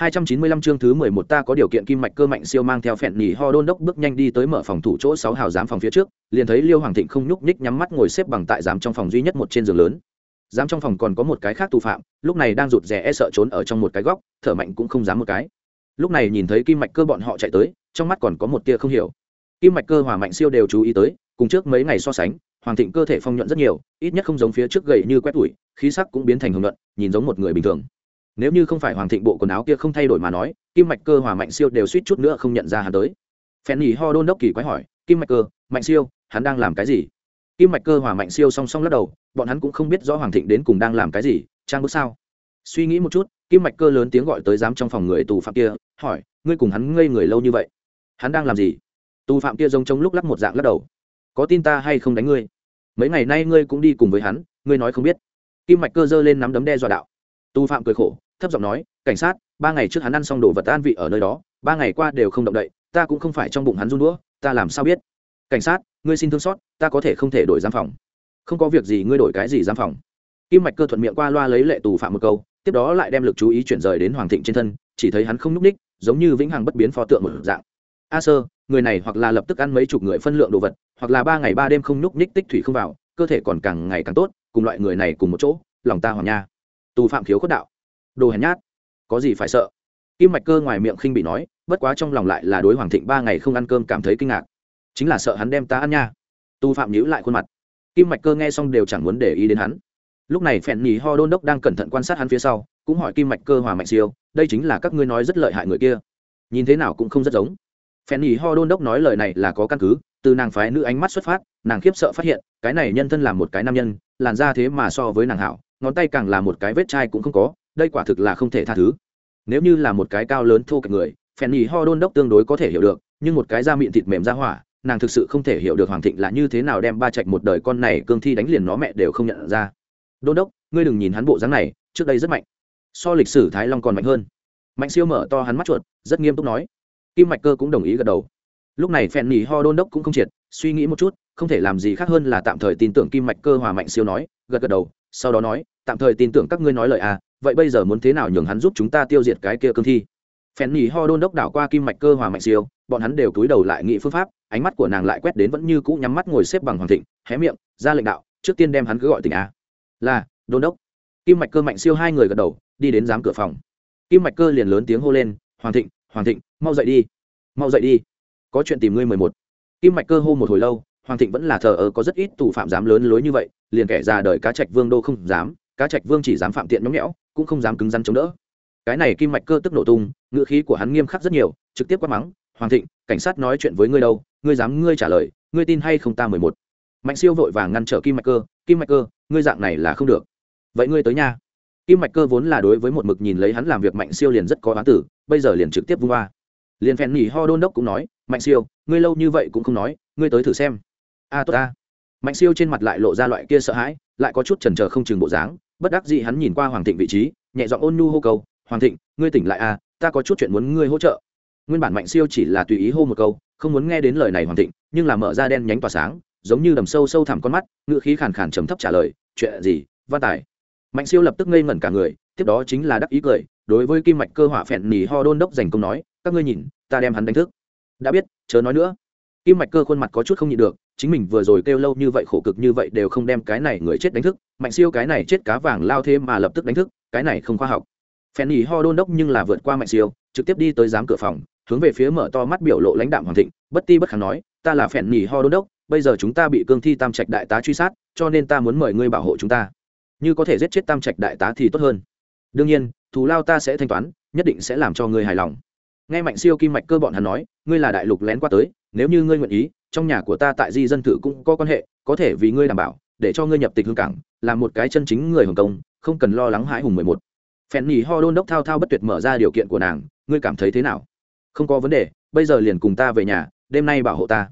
295 chương thứ 11 ta có điều kiện kim mạch cơ mạnh siêu mang theo phèn nhỉ ho đôn đốc bước nhanh đi tới mở phòng thủ chỗ 6 hào giám phòng phía trước, liền thấy Liêu Hoàng Thịnh không nhúc nhích nhắm mắt ngồi xếp bằng tại giám trong phòng duy nhất một trên giường lớn. Giám trong phòng còn có một cái khác tù phạm, lúc này đang rụt rè e sợ trốn ở trong một cái góc, thở mạnh cũng không dám một cái. Lúc này nhìn thấy kim mạch cơ bọn họ chạy tới, trong mắt còn có một tia không hiểu. Kim mạch cơ hòa mạnh siêu đều chú ý tới, cùng trước mấy ngày so sánh, Hoàng Thịnh cơ thể phong nhuận rất nhiều, ít nhất không giống phía trước gầy như quét tuổi, khí sắc cũng biến thành hồng nhuận, nhìn giống một người bình thường nếu như không phải hoàng thịnh bộ quần áo kia không thay đổi mà nói, kim mạch cơ, hòa mạnh siêu đều suýt chút nữa không nhận ra hắn tới. Phen nhì ho đôn đốc kỳ quái hỏi, kim mạch cơ, mạnh siêu, hắn đang làm cái gì? Kim mạch cơ, hòa mạnh siêu song song lắc đầu, bọn hắn cũng không biết rõ hoàng thịnh đến cùng đang làm cái gì, trang bước sao? Suy nghĩ một chút, kim mạch cơ lớn tiếng gọi tới giám trong phòng người tù phạm kia, hỏi, ngươi cùng hắn ngây người lâu như vậy, hắn đang làm gì? Tù phạm kia giống trong lúc lắc một dạng lắc đầu, có tin ta hay không đánh ngươi? Mấy ngày nay ngươi cũng đi cùng với hắn, ngươi nói không biết. Kim mạch cơ giơ lên nắm đấm đe dọa đạo. Tù phạm cười khổ thấp giọng nói, cảnh sát, ba ngày trước hắn ăn xong đồ vật an vị ở nơi đó, ba ngày qua đều không động đậy, ta cũng không phải trong bụng hắn run đũa, ta làm sao biết? Cảnh sát, ngươi xin thương xót, ta có thể không thể đổi giam phòng. Không có việc gì, ngươi đổi cái gì giam phòng? Kim mạch cơ thuận miệng qua loa lấy lệ tù phạm một câu, tiếp đó lại đem lực chú ý chuyển rời đến hoàng thịnh trên thân, chỉ thấy hắn không n ú c ních giống như vĩnh hằng bất biến pho tượng một dạng. A sơ, người này hoặc là lập tức ăn mấy chục người phân lượng đồ vật, hoặc là ba ngày ba đêm không n ú c ních tích thủy không vào, cơ thể còn càng ngày càng tốt, cùng loại người này cùng một chỗ, lòng ta hoàng nha. Tù phạm khiếu khuất đạo đồ hèn nhát. Có gì phải sợ? Kim mạch cơ ngoài miệng khinh bị nói, bất quá trong lòng lại là đối hoàng thịnh ba ngày không ăn cơm cảm thấy kinh ngạc. Chính là sợ hắn đem ta ăn nha. Tu phạm nhữ lại khuôn mặt. Kim mạch cơ nghe xong đều chẳng muốn để ý đến hắn. Lúc này phèn nhì ho đôn đốc đang cẩn thận quan sát hắn phía sau, cũng hỏi kim mạch cơ hòa mạnh siêu, đây chính là các ngươi nói rất lợi hại người kia. Nhìn thế nào cũng không rất giống. Phèn nhì ho đôn đốc nói lời này là có căn cứ, từ nàng phái nữ ánh mắt xuất phát, nàng khiếp sợ phát hiện, cái này nhân thân là một cái nam nhân, làn ra thế mà so với nàng hảo, ngón tay càng là một cái vết chai cũng không có đây quả thực là không thể tha thứ. Nếu như là một cái cao lớn thô kệch người phèn nhì ho đôn đốc tương đối có thể hiểu được, nhưng một cái da miệng thịt mềm ra hỏa, nàng thực sự không thể hiểu được hoàng thịnh là như thế nào đem ba trạch một đời con này cương thi đánh liền nó mẹ đều không nhận ra. Đôn đốc, ngươi đừng nhìn hắn bộ dáng này, trước đây rất mạnh. So lịch sử thái long còn mạnh hơn. Mạnh siêu mở to hắn mắt chuột, rất nghiêm túc nói. Kim mạch cơ cũng đồng ý gật đầu. Lúc này phèn nhì ho đôn đốc cũng không triệt, suy nghĩ một chút, không thể làm gì khác hơn là tạm thời tin tưởng kim mạch cơ hòa mạnh siêu nói, gật gật đầu, sau đó nói, tạm thời tin tưởng các ngươi nói lời à vậy bây giờ muốn thế nào nhường hắn giúp chúng ta tiêu diệt cái kia cương thi? Phen nhì ho đôn đốc đảo qua kim mạch cơ hòa mạnh siêu, bọn hắn đều cúi đầu lại nghị phương pháp, ánh mắt của nàng lại quét đến vẫn như cũ nhắm mắt ngồi xếp bằng hoàng thịnh, hé miệng, ra lệnh đạo, trước tiên đem hắn cứ gọi tỉnh a. Là, đôn đốc. Kim mạch cơ mạnh siêu hai người gật đầu, đi đến giám cửa phòng. Kim mạch cơ liền lớn tiếng hô lên, hoàng thịnh hoàng thịnh, mau dậy đi, mau dậy đi. Có chuyện tìm ngươi mười một. Kim mạch cơ hô một hồi lâu, hoàng thịnh vẫn là thờ ơ, có rất ít tù phạm dám lớn lối như vậy, liền kẻ ra đời cá trạch vương đô không dám, cá trạch vương chỉ dám phạm tiện nhõng nhẽo cũng không dám cứng rắn chống đỡ. Cái này kim mạch cơ tức nổ tung, ngữ khí của hắn nghiêm khắc rất nhiều, trực tiếp quát mắng, hoàng thịnh, cảnh sát nói chuyện với ngươi đâu, ngươi dám ngươi trả lời, ngươi tin hay không ta mười một? Mạnh siêu vội vàng ngăn trở kim mạch cơ, kim mạch cơ, ngươi dạng này là không được. Vậy ngươi tới nha. Kim mạch cơ vốn là đối với một mực nhìn lấy hắn làm việc mạnh siêu liền rất có án tử, bây giờ liền trực tiếp vung ba liền phèn nhỉ ho đôn đốc cũng nói, mạnh siêu, ngươi lâu như vậy cũng không nói, ngươi tới thử xem. A, tốt a mạnh siêu trên mặt lại lộ ra loại kia sợ hãi, lại có chút chần chờ không chừng bộ dáng bất đắc dĩ hắn nhìn qua hoàng thịnh vị trí, nhẹ giọng ôn nhu hô câu, hoàng thịnh, ngươi tỉnh lại à ta có chút chuyện muốn ngươi hỗ trợ. Nguyên bản mạnh siêu chỉ là tùy ý hô một câu, không muốn nghe đến lời này hoàng thịnh, nhưng là mở ra đen nhánh tỏa sáng, giống như đầm sâu sâu thẳm con mắt, ngựa khí khàn khàn trầm thấp trả lời, chuyện gì, văn tài? Mạnh siêu lập tức ngây ngẩn cả người, tiếp đó chính là đắc ý cười, đối với kim mạch cơ hỏa phèn nỉ ho đôn đốc dành công nói, các ngươi nhìn, ta đem hắn đánh thức. Đã biết, chớ nói nữa. Kim mạch cơ khuôn mặt có chút không nhịn được chính mình vừa rồi kêu lâu như vậy khổ cực như vậy đều không đem cái này người chết đánh thức, mạnh siêu cái này chết cá vàng lao thêm mà lập tức đánh thức, cái này không khoa học. Phen ý ho đôn đốc nhưng là vượt qua mạnh siêu, trực tiếp đi tới giám cửa phòng, hướng về phía mở to mắt biểu lộ lãnh đạm hoàng thịnh, bất ti bất kháng nói, ta là phen ý ho đôn đốc, bây giờ chúng ta bị cương thi tam trạch đại tá truy sát, cho nên ta muốn mời ngươi bảo hộ chúng ta. Như có thể giết chết tam trạch đại tá thì tốt hơn. Đương nhiên, thù lao ta sẽ thanh toán, nhất định sẽ làm cho ngươi hài lòng nghe mạnh siêu kim mạch cơ bọn hắn nói, ngươi là đại lục lén qua tới, nếu như ngươi nguyện ý, trong nhà của ta tại di dân thự cũng có quan hệ, có thể vì ngươi đảm bảo, để cho ngươi nhập tịch hương cảng, là một cái chân chính người hồng công không cần lo lắng hãi hùng mười một. Phèn nhì ho đôn đốc thao thao bất tuyệt mở ra điều kiện của nàng, ngươi cảm thấy thế nào? Không có vấn đề, bây giờ liền cùng ta về nhà, đêm nay bảo hộ ta.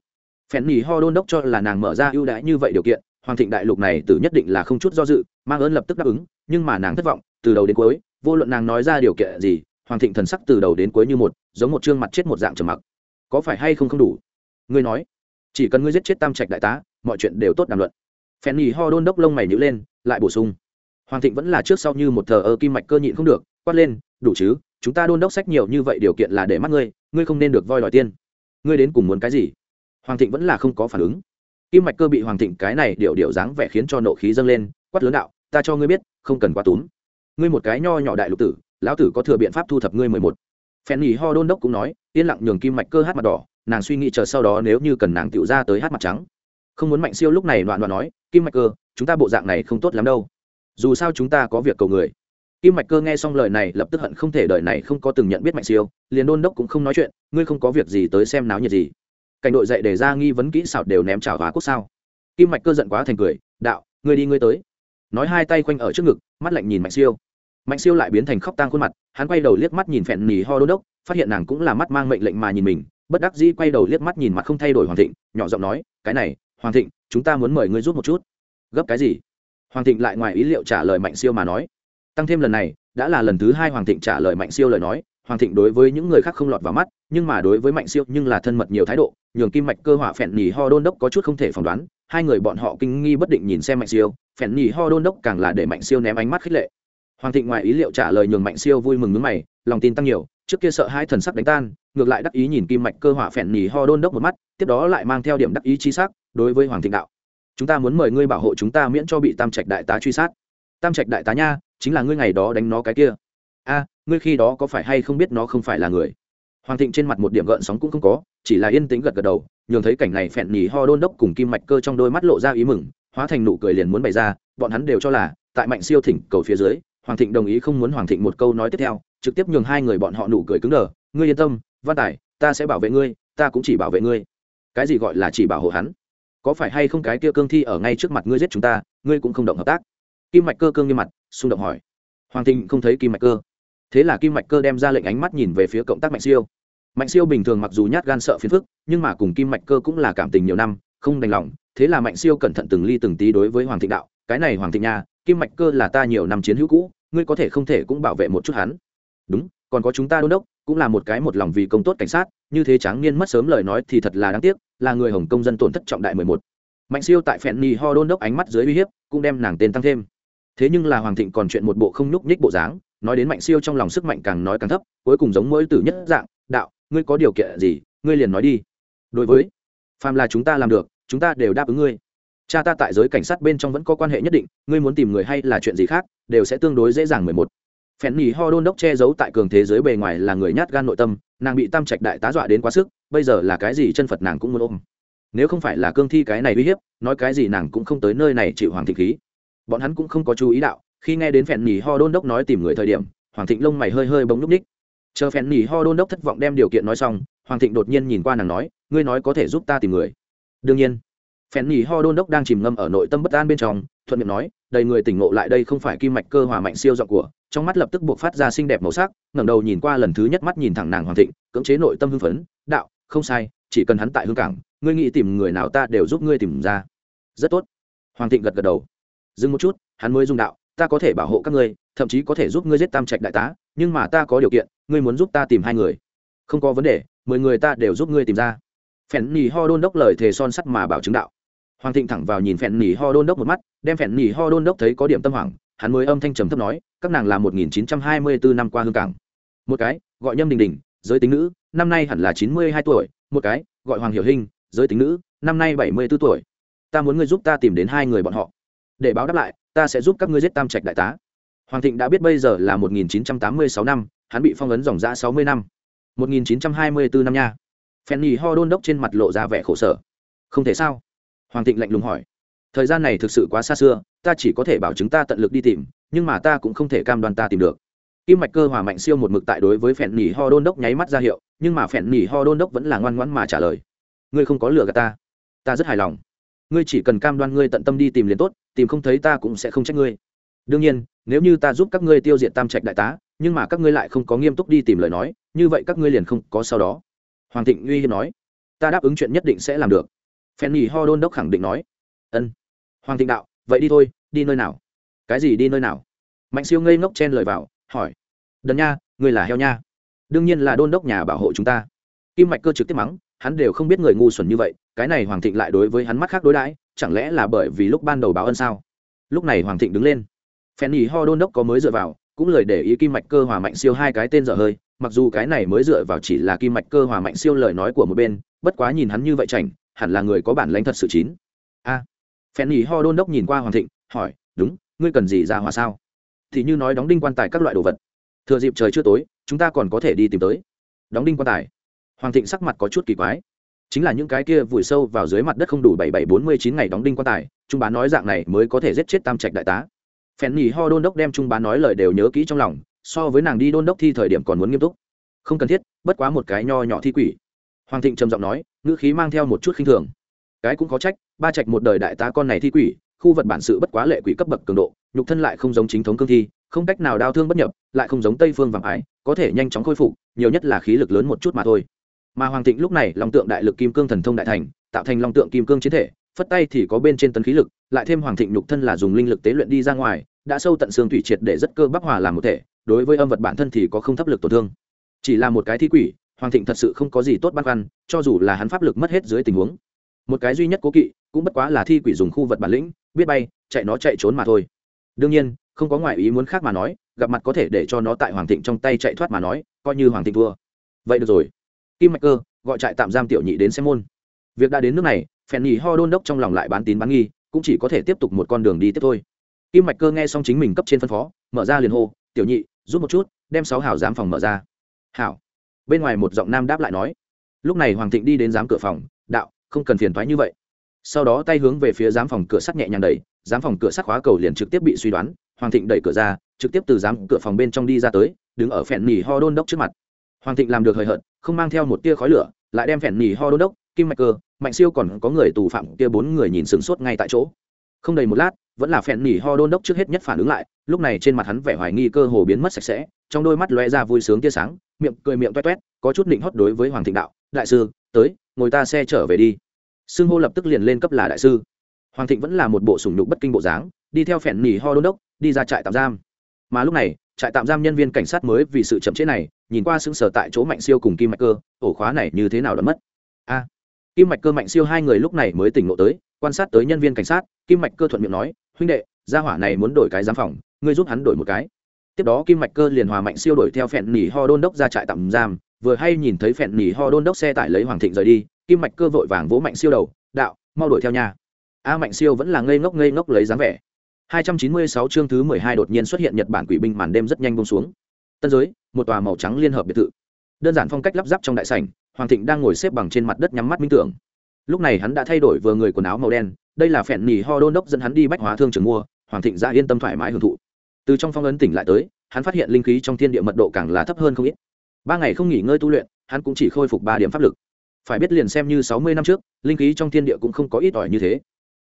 Phèn nhì ho đôn đốc cho là nàng mở ra ưu đãi như vậy điều kiện, hoàng thịnh đại lục này từ nhất định là không chút do dự, mang ơn lập tức đáp ứng, nhưng mà nàng thất vọng, từ đầu đến cuối, vô luận nàng nói ra điều kiện gì hoàng thịnh thần sắc từ đầu đến cuối như một, giống một chương mặt chết một dạng trầm mặc. Có phải hay không không đủ? Ngươi nói. Chỉ cần ngươi giết chết tam trạch đại tá, mọi chuyện đều tốt đàm luận. Phen nhì ho đôn đốc lông mày nhữ lên, lại bổ sung. Hoàng thịnh vẫn là trước sau như một thờ ơ kim mạch cơ nhịn không được, quát lên, đủ chứ, chúng ta đôn đốc sách nhiều như vậy điều kiện là để mắt ngươi ngươi không nên được voi đòi tiên ngươi đến cùng muốn cái gì? Hoàng thịnh vẫn là không có phản ứng. Kim mạch cơ bị hoàng thịnh cái này điệu điệu dáng vẻ khiến cho nộ khí dâng lên, quát lớn đạo, ta cho ngươi biết, không cần quá túm. Ngươi một cái nho nhỏ đại lục tử lão tử có thừa biện pháp thu thập ngươi mười một. Phen nhì ho đôn đốc cũng nói, yên lặng nhường kim mạch cơ hát mặt đỏ, nàng suy nghĩ chờ sau đó nếu như cần nàng tựu ra tới hát mặt trắng. Không muốn mạnh siêu lúc này đoạn đoạn nói, kim mạch cơ, chúng ta bộ dạng này không tốt lắm đâu. Dù sao chúng ta có việc cầu người. Kim mạch cơ nghe xong lời này lập tức hận không thể đợi này không có từng nhận biết mạnh siêu, liền đôn đốc cũng không nói chuyện, ngươi không có việc gì tới xem náo nhiệt gì. Cảnh đội dạy để ra nghi vấn kỹ xảo đều ném chảo hóa quốc sao. Kim mạch cơ giận quá thành cười, đạo, ngươi đi ngươi tới. Nói hai tay quanh ở trước ngực, mắt lạnh nhìn mạnh siêu mạnh siêu lại biến thành khóc tang khuôn mặt, hắn quay đầu liếc mắt nhìn Phẹn nỉ ho đôn đốc, phát hiện nàng cũng là mắt mang mệnh lệnh mà nhìn mình, bất đắc dĩ quay đầu liếc mắt nhìn mặt không thay đổi hoàng thịnh, nhỏ giọng nói, cái này, hoàng thịnh, chúng ta muốn mời ngươi rút một chút. Gấp cái gì? Hoàng thịnh lại ngoài ý liệu trả lời mạnh siêu mà nói. Tăng thêm lần này, đã là lần thứ hai hoàng thịnh trả lời mạnh siêu lời nói, hoàng thịnh đối với những người khác không lọt vào mắt, nhưng mà đối với mạnh siêu nhưng là thân mật nhiều thái độ, nhường kim mạch cơ hỏa phèn nhì ho đôn đốc có chút không thể phỏng đoán, hai người bọn họ kinh nghi bất định nhìn xem mạnh siêu phèn nhì ho đôn đốc càng là để mạnh siêu ném ánh mắt khích lệ hoàng thịnh ngoài ý liệu trả lời nhường mạnh siêu vui mừng nước mày, lòng tin tăng nhiều, trước kia sợ hai thần sắc đánh tan, ngược lại đắc ý nhìn kim mạch cơ hỏa phèn nhì ho đôn đốc một mắt, tiếp đó lại mang theo điểm đắc ý chi sắc đối với hoàng thịnh đạo. Chúng ta muốn mời ngươi bảo hộ chúng ta miễn cho bị tam trạch đại tá truy sát. Tam trạch đại tá nha, chính là ngươi ngày đó đánh nó cái kia. A, ngươi khi đó có phải hay không biết nó không phải là người? Hoàng thịnh trên mặt một điểm gợn sóng cũng không có, chỉ là yên tĩnh gật gật đầu, nhường thấy cảnh này phẹn nhì ho đôn đốc cùng kim mạch cơ trong đôi mắt lộ ra ý mừng, hóa thành nụ cười liền muốn bày ra, bọn hắn đều cho là, tại mạnh siêu thỉnh cầu phía dưới hoàng thịnh đồng ý không muốn hoàng thịnh một câu nói tiếp theo, trực tiếp nhường hai người bọn họ nụ cười cứng đờ. Ngươi yên tâm, văn tài, ta sẽ bảo vệ ngươi, ta cũng chỉ bảo vệ ngươi. Cái gì gọi là chỉ bảo hộ hắn? Có phải hay không cái kia cương thi ở ngay trước mặt ngươi giết chúng ta, ngươi cũng không động hợp tác? Kim mạch cơ cương như mặt, xung động hỏi. Hoàng thịnh không thấy kim mạch cơ. Thế là kim mạch cơ đem ra lệnh ánh mắt nhìn về phía cộng tác mạnh siêu. Mạnh siêu bình thường mặc dù nhát gan sợ phiền phức, nhưng mà cùng kim mạch cơ cũng là cảm tình nhiều năm, không đành lòng. Thế là mạnh siêu cẩn thận từng ly từng tí đối với hoàng thịnh đạo cái này hoàng thịnh nha, kim mạch cơ là ta nhiều năm chiến hữu cũ, ngươi có thể không thể cũng bảo vệ một chút hắn. Đúng, còn có chúng ta đôn đốc, cũng là một cái một lòng vì công tốt cảnh sát, như thế tráng niên mất sớm lời nói thì thật là đáng tiếc, là người hồng công dân tổn thất trọng đại mười một. Mạnh siêu tại phèn ni ho đôn đốc ánh mắt dưới uy hiếp, cũng đem nàng tên tăng thêm. Thế nhưng là hoàng thịnh còn chuyện một bộ không nhúc nhích bộ dáng, nói đến mạnh siêu trong lòng sức mạnh càng nói càng thấp, cuối cùng giống mỗi tử nhất dạng, đạo, ngươi có điều kiện gì, ngươi liền nói đi. Đối với, phàm là chúng ta làm được, chúng ta đều đáp ứng ngươi cha ta tại giới cảnh sát bên trong vẫn có quan hệ nhất định, ngươi muốn tìm người hay là chuyện gì khác, đều sẽ tương đối dễ dàng mười một. Phèn nỉ ho đôn đốc che giấu tại cường thế giới bề ngoài là người nhát gan nội tâm, nàng bị tam trạch đại tá dọa đến quá sức, bây giờ là cái gì chân phật nàng cũng muốn ôm. Nếu không phải là cương thi cái này uy hiếp, nói cái gì nàng cũng không tới nơi này chịu hoàng thịnh khí. Bọn hắn cũng không có chú ý đạo, khi nghe đến phèn nhì ho đôn đốc nói tìm người thời điểm, hoàng thịnh lông mày hơi hơi bóng núp ních chờ phèn nhì ho đôn đốc thất vọng đem điều kiện nói xong, hoàng thịnh đột nhiên nhìn qua nàng nói, ngươi nói có thể giúp ta tìm người. Đương nhiên phèn nhì ho đôn đốc đang chìm ngâm ở nội tâm bất an bên trong, thuận miệng nói, đầy người tỉnh ngộ lại đây không phải kim mạch cơ hòa mạnh siêu giọng của. Trong mắt lập tức buộc phát ra xinh đẹp màu sắc, ngẩng đầu nhìn qua lần thứ nhất mắt nhìn thẳng nàng hoàng thịnh, cưỡng chế nội tâm hưng phấn, đạo, không sai, chỉ cần hắn tại hương cảng, ngươi nghĩ tìm người nào ta đều giúp ngươi tìm ra. Rất tốt. Hoàng thịnh gật gật đầu. Dừng một chút, hắn mới dùng đạo, ta có thể bảo hộ các ngươi, thậm chí có thể giúp ngươi giết tam trạch đại tá, nhưng mà ta có điều kiện, ngươi muốn giúp ta tìm hai người. Không có vấn đề, mười người ta đều giúp ngươi tìm ra. Phèn Nhì ho đôn đốc lời thề son sắt mà bảo chứng đạo hoàng thịnh thẳng vào nhìn phèn nỉ ho đôn đốc một mắt, đem phèn nỉ ho đôn đốc thấy có điểm tâm hoảng, hắn mới âm thanh trầm thấp nói, các nàng là một nghìn chín trăm hai mươi bốn năm qua hương cảng. Một cái, gọi nhâm đình đình, giới tính nữ, năm nay hẳn là chín mươi hai tuổi. Một cái, gọi hoàng hiểu hinh, giới tính nữ, năm nay bảy mươi b ố tuổi. Ta muốn ngươi giúp ta tìm đến hai người bọn họ. Để báo đáp lại, ta sẽ giúp các ngươi giết tam trạch đại tá. Hoàng thịnh đã biết bây giờ là một nghìn chín trăm tám mươi sáu năm, hắn bị phong ấn dòng giã sáu mươi năm. một nghìn chín trăm hai mươi bốn năm nha. Phen nhì ho đôn đốc trên mặt lộ ra vẻ khổ sở. Không thể sao? Hoàng thịnh lạnh lùng hỏi. Thời gian này thực sự quá xa xưa, ta chỉ có thể bảo chứng ta tận lực đi tìm, nhưng mà ta cũng không thể cam đoan ta tìm được. Kim mạch cơ hòa mạnh siêu một mực tại đối với phèn nỉ ho đôn đốc nháy mắt ra hiệu, nhưng mà phèn nỉ ho đôn đốc vẫn là ngoan ngoãn mà trả lời. Ngươi không có lừa gạt ta. Ta rất hài lòng. Ngươi chỉ cần cam đoan ngươi tận tâm đi tìm liền tốt, tìm không thấy ta cũng sẽ không trách ngươi. Đương nhiên, nếu như ta giúp các ngươi tiêu diệt tam trạch đại tá, nhưng mà các ngươi lại không có nghiêm túc đi tìm lời nói, như vậy các ngươi liền không có sau đó. Hoàng thịnh uy hiếp nói. Ta đáp ứng chuyện nhất định sẽ làm được phen nhì ho đôn đốc khẳng định nói. Ân, hoàng thịnh đạo, vậy đi thôi, đi nơi nào? Cái gì đi nơi nào? Mạnh siêu ngây ngốc chen lời vào, hỏi. Đần nha, người là heo nha? Đương nhiên là đôn đốc nhà bảo hộ chúng ta. Kim mạch cơ trực tiếp mắng, hắn đều không biết người ngu xuẩn như vậy, cái này hoàng thịnh lại đối với hắn mắt khác đối đãi, chẳng lẽ là bởi vì lúc ban đầu báo ân sao? Lúc này hoàng thịnh đứng lên. Phen nhì ho đôn đốc có mới dựa vào, cũng lời để ý kim mạch cơ hòa mạnh siêu hai cái tên dở hơi, mặc dù cái này mới dựa vào chỉ là kim mạch cơ hòa mạnh siêu lời nói của một bên, bất quá nhìn hắn như vậy chảnh hẳn là người có bản lãnh thật sự chín. A. À, phen nhì ho đôn đốc nhìn qua hoàng thịnh hỏi đúng ngươi cần gì ra hòa sao? Thì như nói đóng đinh quan tài các loại đồ vật. Thừa dịp trời chưa tối chúng ta còn có thể đi tìm tới. Đóng đinh quan tài. Hoàng thịnh sắc mặt có chút kỳ quái. Chính là những cái kia vùi sâu vào dưới mặt đất không đủ bảy bảy bốn mươi chín ngày đóng đinh quan tài trung bá nói dạng này mới có thể giết chết tam trạch đại tá. Phen nhì ho đôn đốc đem trung bá nói lời đều nhớ kỹ trong lòng so với nàng đi đôn đốc thi thời điểm còn muốn nghiêm túc. Không cần thiết bất quá một cái nho nhỏ thi quỷ hoàng thịnh trầm giọng nói, ngữ khí mang theo một chút khinh thường. Cái cũng có trách, ba trạch một đời đại tá con này thi quỷ, khu vật bản sự bất quá lệ quỷ cấp bậc cường độ, nhục thân lại không giống chính thống cương thi, không cách nào đau thương bất nhập, lại không giống tây phương vàng ái, có thể nhanh chóng khôi phục, nhiều nhất là khí lực lớn một chút mà thôi. Mà hoàng thịnh lúc này long tượng đại lực kim cương thần thông đại thành, tạo thành long tượng kim cương chiến thể, phất tay thì có bên trên tấn khí lực, lại thêm hoàng thịnh nhục thân là dùng linh lực tế luyện đi ra ngoài, đã sâu tận xương thủy triệt để rất cơ bắp hòa làm một thể, đối với âm vật bản thân thì có không thấp lực tổn thương. Chỉ là một cái thi quỷ hoàng thịnh thật sự không có gì tốt băn khoăn, cho dù là hắn pháp lực mất hết dưới tình huống. Một cái duy nhất cố kỵ, cũng bất quá là thi quỷ dùng khu vật bản lĩnh, biết bay, chạy nó chạy trốn mà thôi. Đương nhiên, không có ngoại ý muốn khác mà nói, gặp mặt có thể để cho nó tại hoàng thịnh trong tay chạy thoát mà nói, coi như hoàng thịnh thua. Vậy được rồi. Kim mạch cơ, gọi trại tạm giam tiểu nhị đến xem môn. Việc đã đến nước này, phèn nhì ho đôn đốc trong lòng lại bán tín bán nghi, cũng chỉ có thể tiếp tục một con đường đi tiếp thôi. Kim mạch cơ nghe xong chính mình cấp trên phân phó, mở ra liền hô, tiểu nhị, giúp một chút, đem sáu Hảo giám phòng mở ra. Hảo bên ngoài một giọng nam đáp lại nói, lúc này hoàng thịnh đi đến giám cửa phòng, đạo, không cần phiền thoái như vậy. Sau đó tay hướng về phía giám phòng cửa sắt nhẹ nhàng đẩy, giám phòng cửa sắt khóa cầu liền trực tiếp bị suy đoán, hoàng thịnh đẩy cửa ra, trực tiếp từ giám cửa phòng bên trong đi ra tới, đứng ở phèn nỉ ho đôn đốc trước mặt. Hoàng thịnh làm được hời hợt, không mang theo một tia khói lửa, lại đem phèn nỉ ho đôn đốc, kim mạch cơ, mạnh siêu còn có người tù phạm kia bốn người nhìn sửng sốt ngay tại chỗ. Không đầy một lát, vẫn là phèn nỉ ho đôn đốc trước hết nhất phản ứng lại, lúc này trên mặt hắn vẻ hoài nghi cơ hồ biến mất sạch sẽ, trong đôi mắt lóe ra vui sướng tia sáng miệng cười miệng toét toét, có chút định hót đối với hoàng thịnh đạo, đại sư, tới, ngồi ta xe trở về đi. Xưng hô lập tức liền lên cấp là đại sư. Hoàng thịnh vẫn là một bộ sủng nhục bất kinh bộ dáng, đi theo phèn nỉ ho đôn đốc, đi ra trại tạm giam. Mà lúc này, trại tạm giam nhân viên cảnh sát mới vì sự chậm chế này, nhìn qua xứng sở tại chỗ mạnh siêu cùng kim mạch cơ, ổ khóa này như thế nào đã mất? A! Kim mạch cơ, mạnh siêu hai người lúc này mới tỉnh ngộ tới, quan sát tới nhân viên cảnh sát, kim mạch cơ thuận miệng nói, huynh đệ, gia hỏa này muốn đổi cái giám phòng, ngươi giúp hắn đổi một cái tiếp đó kim mạch cơ liền hòa mạnh siêu đuổi theo phèn nỉ ho đôn đốc ra trại tạm giam vừa hay nhìn thấy phèn nỉ ho đôn đốc xe tải lấy hoàng thịnh rời đi kim mạch cơ vội vàng vỗ mạnh siêu đầu đạo mau đuổi theo nhà a mạnh siêu vẫn là ngây ngốc ngây ngốc lấy dáng vẻ 296 chương thứ 12 đột nhiên xuất hiện Nhật Bản quỷ binh màn đêm rất nhanh buông xuống. Tân giới, một tòa màu trắng liên hợp biệt thự. Đơn giản phong cách lắp ráp trong đại sảnh, Hoàng Thịnh đang ngồi xếp bằng trên mặt đất nhắm mắt minh tưởng. Lúc này hắn đã thay đổi vừa người quần áo màu đen, đây là phèn nỉ ho đôn đốc dẫn hắn đi bách hóa thương trường mua, Hoàng Thịnh ra yên tâm thoải mái hưởng thụ. Từ trong phong ấn tỉnh lại tới, hắn phát hiện linh khí trong thiên địa mật độ càng là thấp hơn không ít. Ba ngày không nghỉ ngơi tu luyện, hắn cũng chỉ khôi phục ba điểm pháp lực. Phải biết liền xem như 60 năm trước, linh khí trong thiên địa cũng không có ít ỏi như thế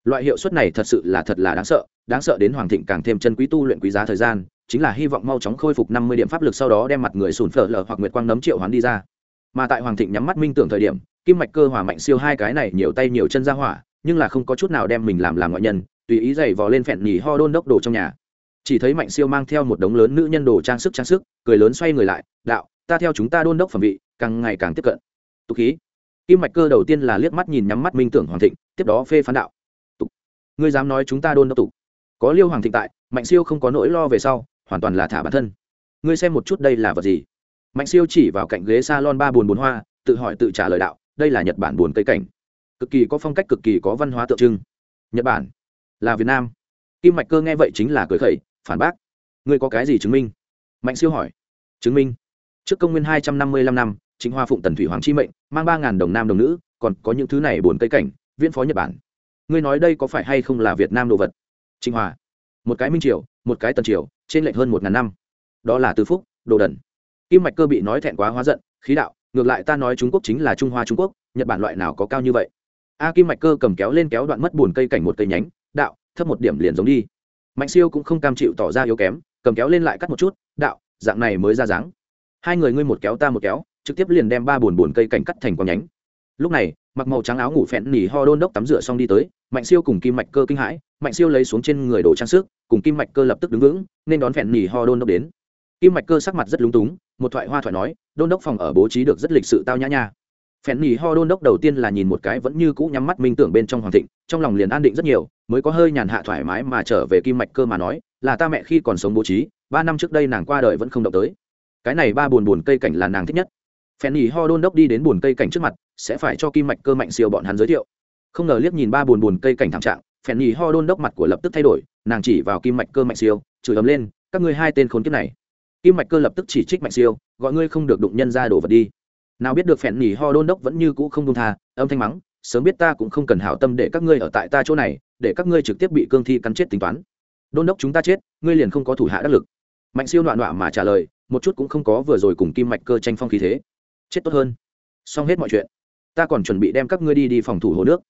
loại hiệu suất này thật sự là thật là đáng sợ đáng sợ đến hoàng thịnh càng thêm chân quý tu luyện quý giá thời gian chính là hy vọng mau chóng khôi phục năm mươi điểm pháp lực sau đó đem mặt người sùn phở lở hoặc nguyệt quang nấm triệu hoán đi ra mà tại hoàng thịnh nhắm mắt minh tưởng thời điểm kim mạch cơ hòa mạnh siêu hai cái này nhiều tay nhiều chân ra hỏa nhưng là không có chút nào đem mình làm làm ngoại nhân tùy ý giày vò lên phẹn nhì ho đôn đốc đồ trong nhà chỉ thấy mạnh siêu mang theo một đống lớn nữ nhân đồ trang sức trang sức, cười lớn xoay người lại, đạo, ta theo chúng ta đôn đốc phẩm vị, càng ngày càng tiếp cận. Tục khí. Kim mạch cơ đầu tiên là liếc mắt nhìn nhắm mắt minh tưởng hoàng thịnh, tiếp đó phê phán đạo ngươi dám nói chúng ta đôn đốc tục? Có liêu hoàng thịnh tại, mạnh siêu không có nỗi lo về sau, hoàn toàn là thả bản thân. Ngươi xem một chút đây là vật gì? Mạnh siêu chỉ vào cạnh ghế s a lon ba bồn bồn hoa, tự hỏi tự trả lời đạo, đây là nhật bản bồn cây cảnh. Cực kỳ có phong cách, cực kỳ có văn hóa tượng trưng. Nhật bản là việt nam. Kim mạch cơ nghe vậy chính là cười khẩy phản bác. Ngươi có cái gì chứng minh? Mạnh siêu hỏi. Chứng minh. Trước công nguyên hai trăm năm mươi lăm năm chính hoa phụng tần thủy hoàng chi mệnh, mang ba ngàn đồng nam đồng nữ, còn có những thứ này buồn cây cảnh, viễn phó nhật bản. Ngươi nói đây có phải hay không là việt nam đồ vật? Trinh hòa một cái minh triều, một cái tần triều, trên lệch hơn một ngàn năm. Đó là tư phúc, đồ đần. Kim mạch cơ bị nói thẹn quá hóa giận, khí đạo, ngược lại ta nói trung quốc chính là trung hoa trung quốc, nhật bản loại nào có cao như vậy? A kim mạch cơ cầm kéo lên kéo đoạn mất buồn cây cảnh một cây nhánh, đạo, thấp một điểm liền giống đi mạnh siêu cũng không cam chịu tỏ ra yếu kém, cầm kéo lên lại cắt một chút, đạo, dạng này mới ra dáng. Hai người ngươi một kéo ta một kéo, trực tiếp liền đem ba bùn bùn cây cảnh cắt thành con nhánh. Lúc này, mặc màu trắng áo ngủ phẹn nỉ ho đôn đốc tắm rửa xong đi tới, mạnh siêu cùng kim mạch cơ kinh hãi, mạnh siêu lấy xuống trên người đồ trang sức, cùng kim mạch cơ lập tức đứng vững, nên đón phẹn nỉ ho đôn đốc đến. Kim mạch cơ sắc mặt rất lúng túng, một thoại hoa thoại nói, đôn đốc phòng ở bố trí được rất lịch sự tao nhã nha phèn nhì ho đôn đốc đầu tiên là nhìn một cái vẫn như cũ nhắm mắt minh tưởng bên trong hoàng thịnh, trong lòng liền an định rất nhiều, mới có hơi nhàn hạ thoải mái mà trở về kim mạch cơ mà nói, là ta mẹ khi còn sống bố trí, ba năm trước đây nàng qua đời vẫn không động tới. Cái này ba buồn buồn cây cảnh là nàng thích nhất. Phèn nhì ho đôn đốc đi đến buồn cây cảnh trước mặt, sẽ phải cho kim mạch cơ mạnh siêu bọn hắn giới thiệu. Không ngờ liếc nhìn ba buồn buồn cây cảnh thảm trạng, phèn nhì ho đôn đốc mặt của lập tức thay đổi, nàng chỉ vào kim mạch cơ mạnh siêu, chửi ấm lên, các ngươi hai tên khốn kiếp này. Kim mạch cơ lập tức chỉ trích mạnh siêu, gọi ngươi không được đụng nhân ra đổ vật đi nào biết được phèn nhì ho đôn đốc vẫn như cũ không đông tha, âm thanh mắng, sớm biết ta cũng không cần hảo tâm để các ngươi ở tại ta chỗ này, để các ngươi trực tiếp bị cương thi cắn chết tính toán. Đôn đốc chúng ta chết, ngươi liền không có thủ hạ đắc lực. Mạnh siêu loạn loạn mà trả lời, một chút cũng không có vừa rồi cùng kim mạch cơ tranh phong khí thế. Chết tốt hơn. Xong hết mọi chuyện. Ta còn chuẩn bị đem các ngươi đi đi phòng thủ hồ nước.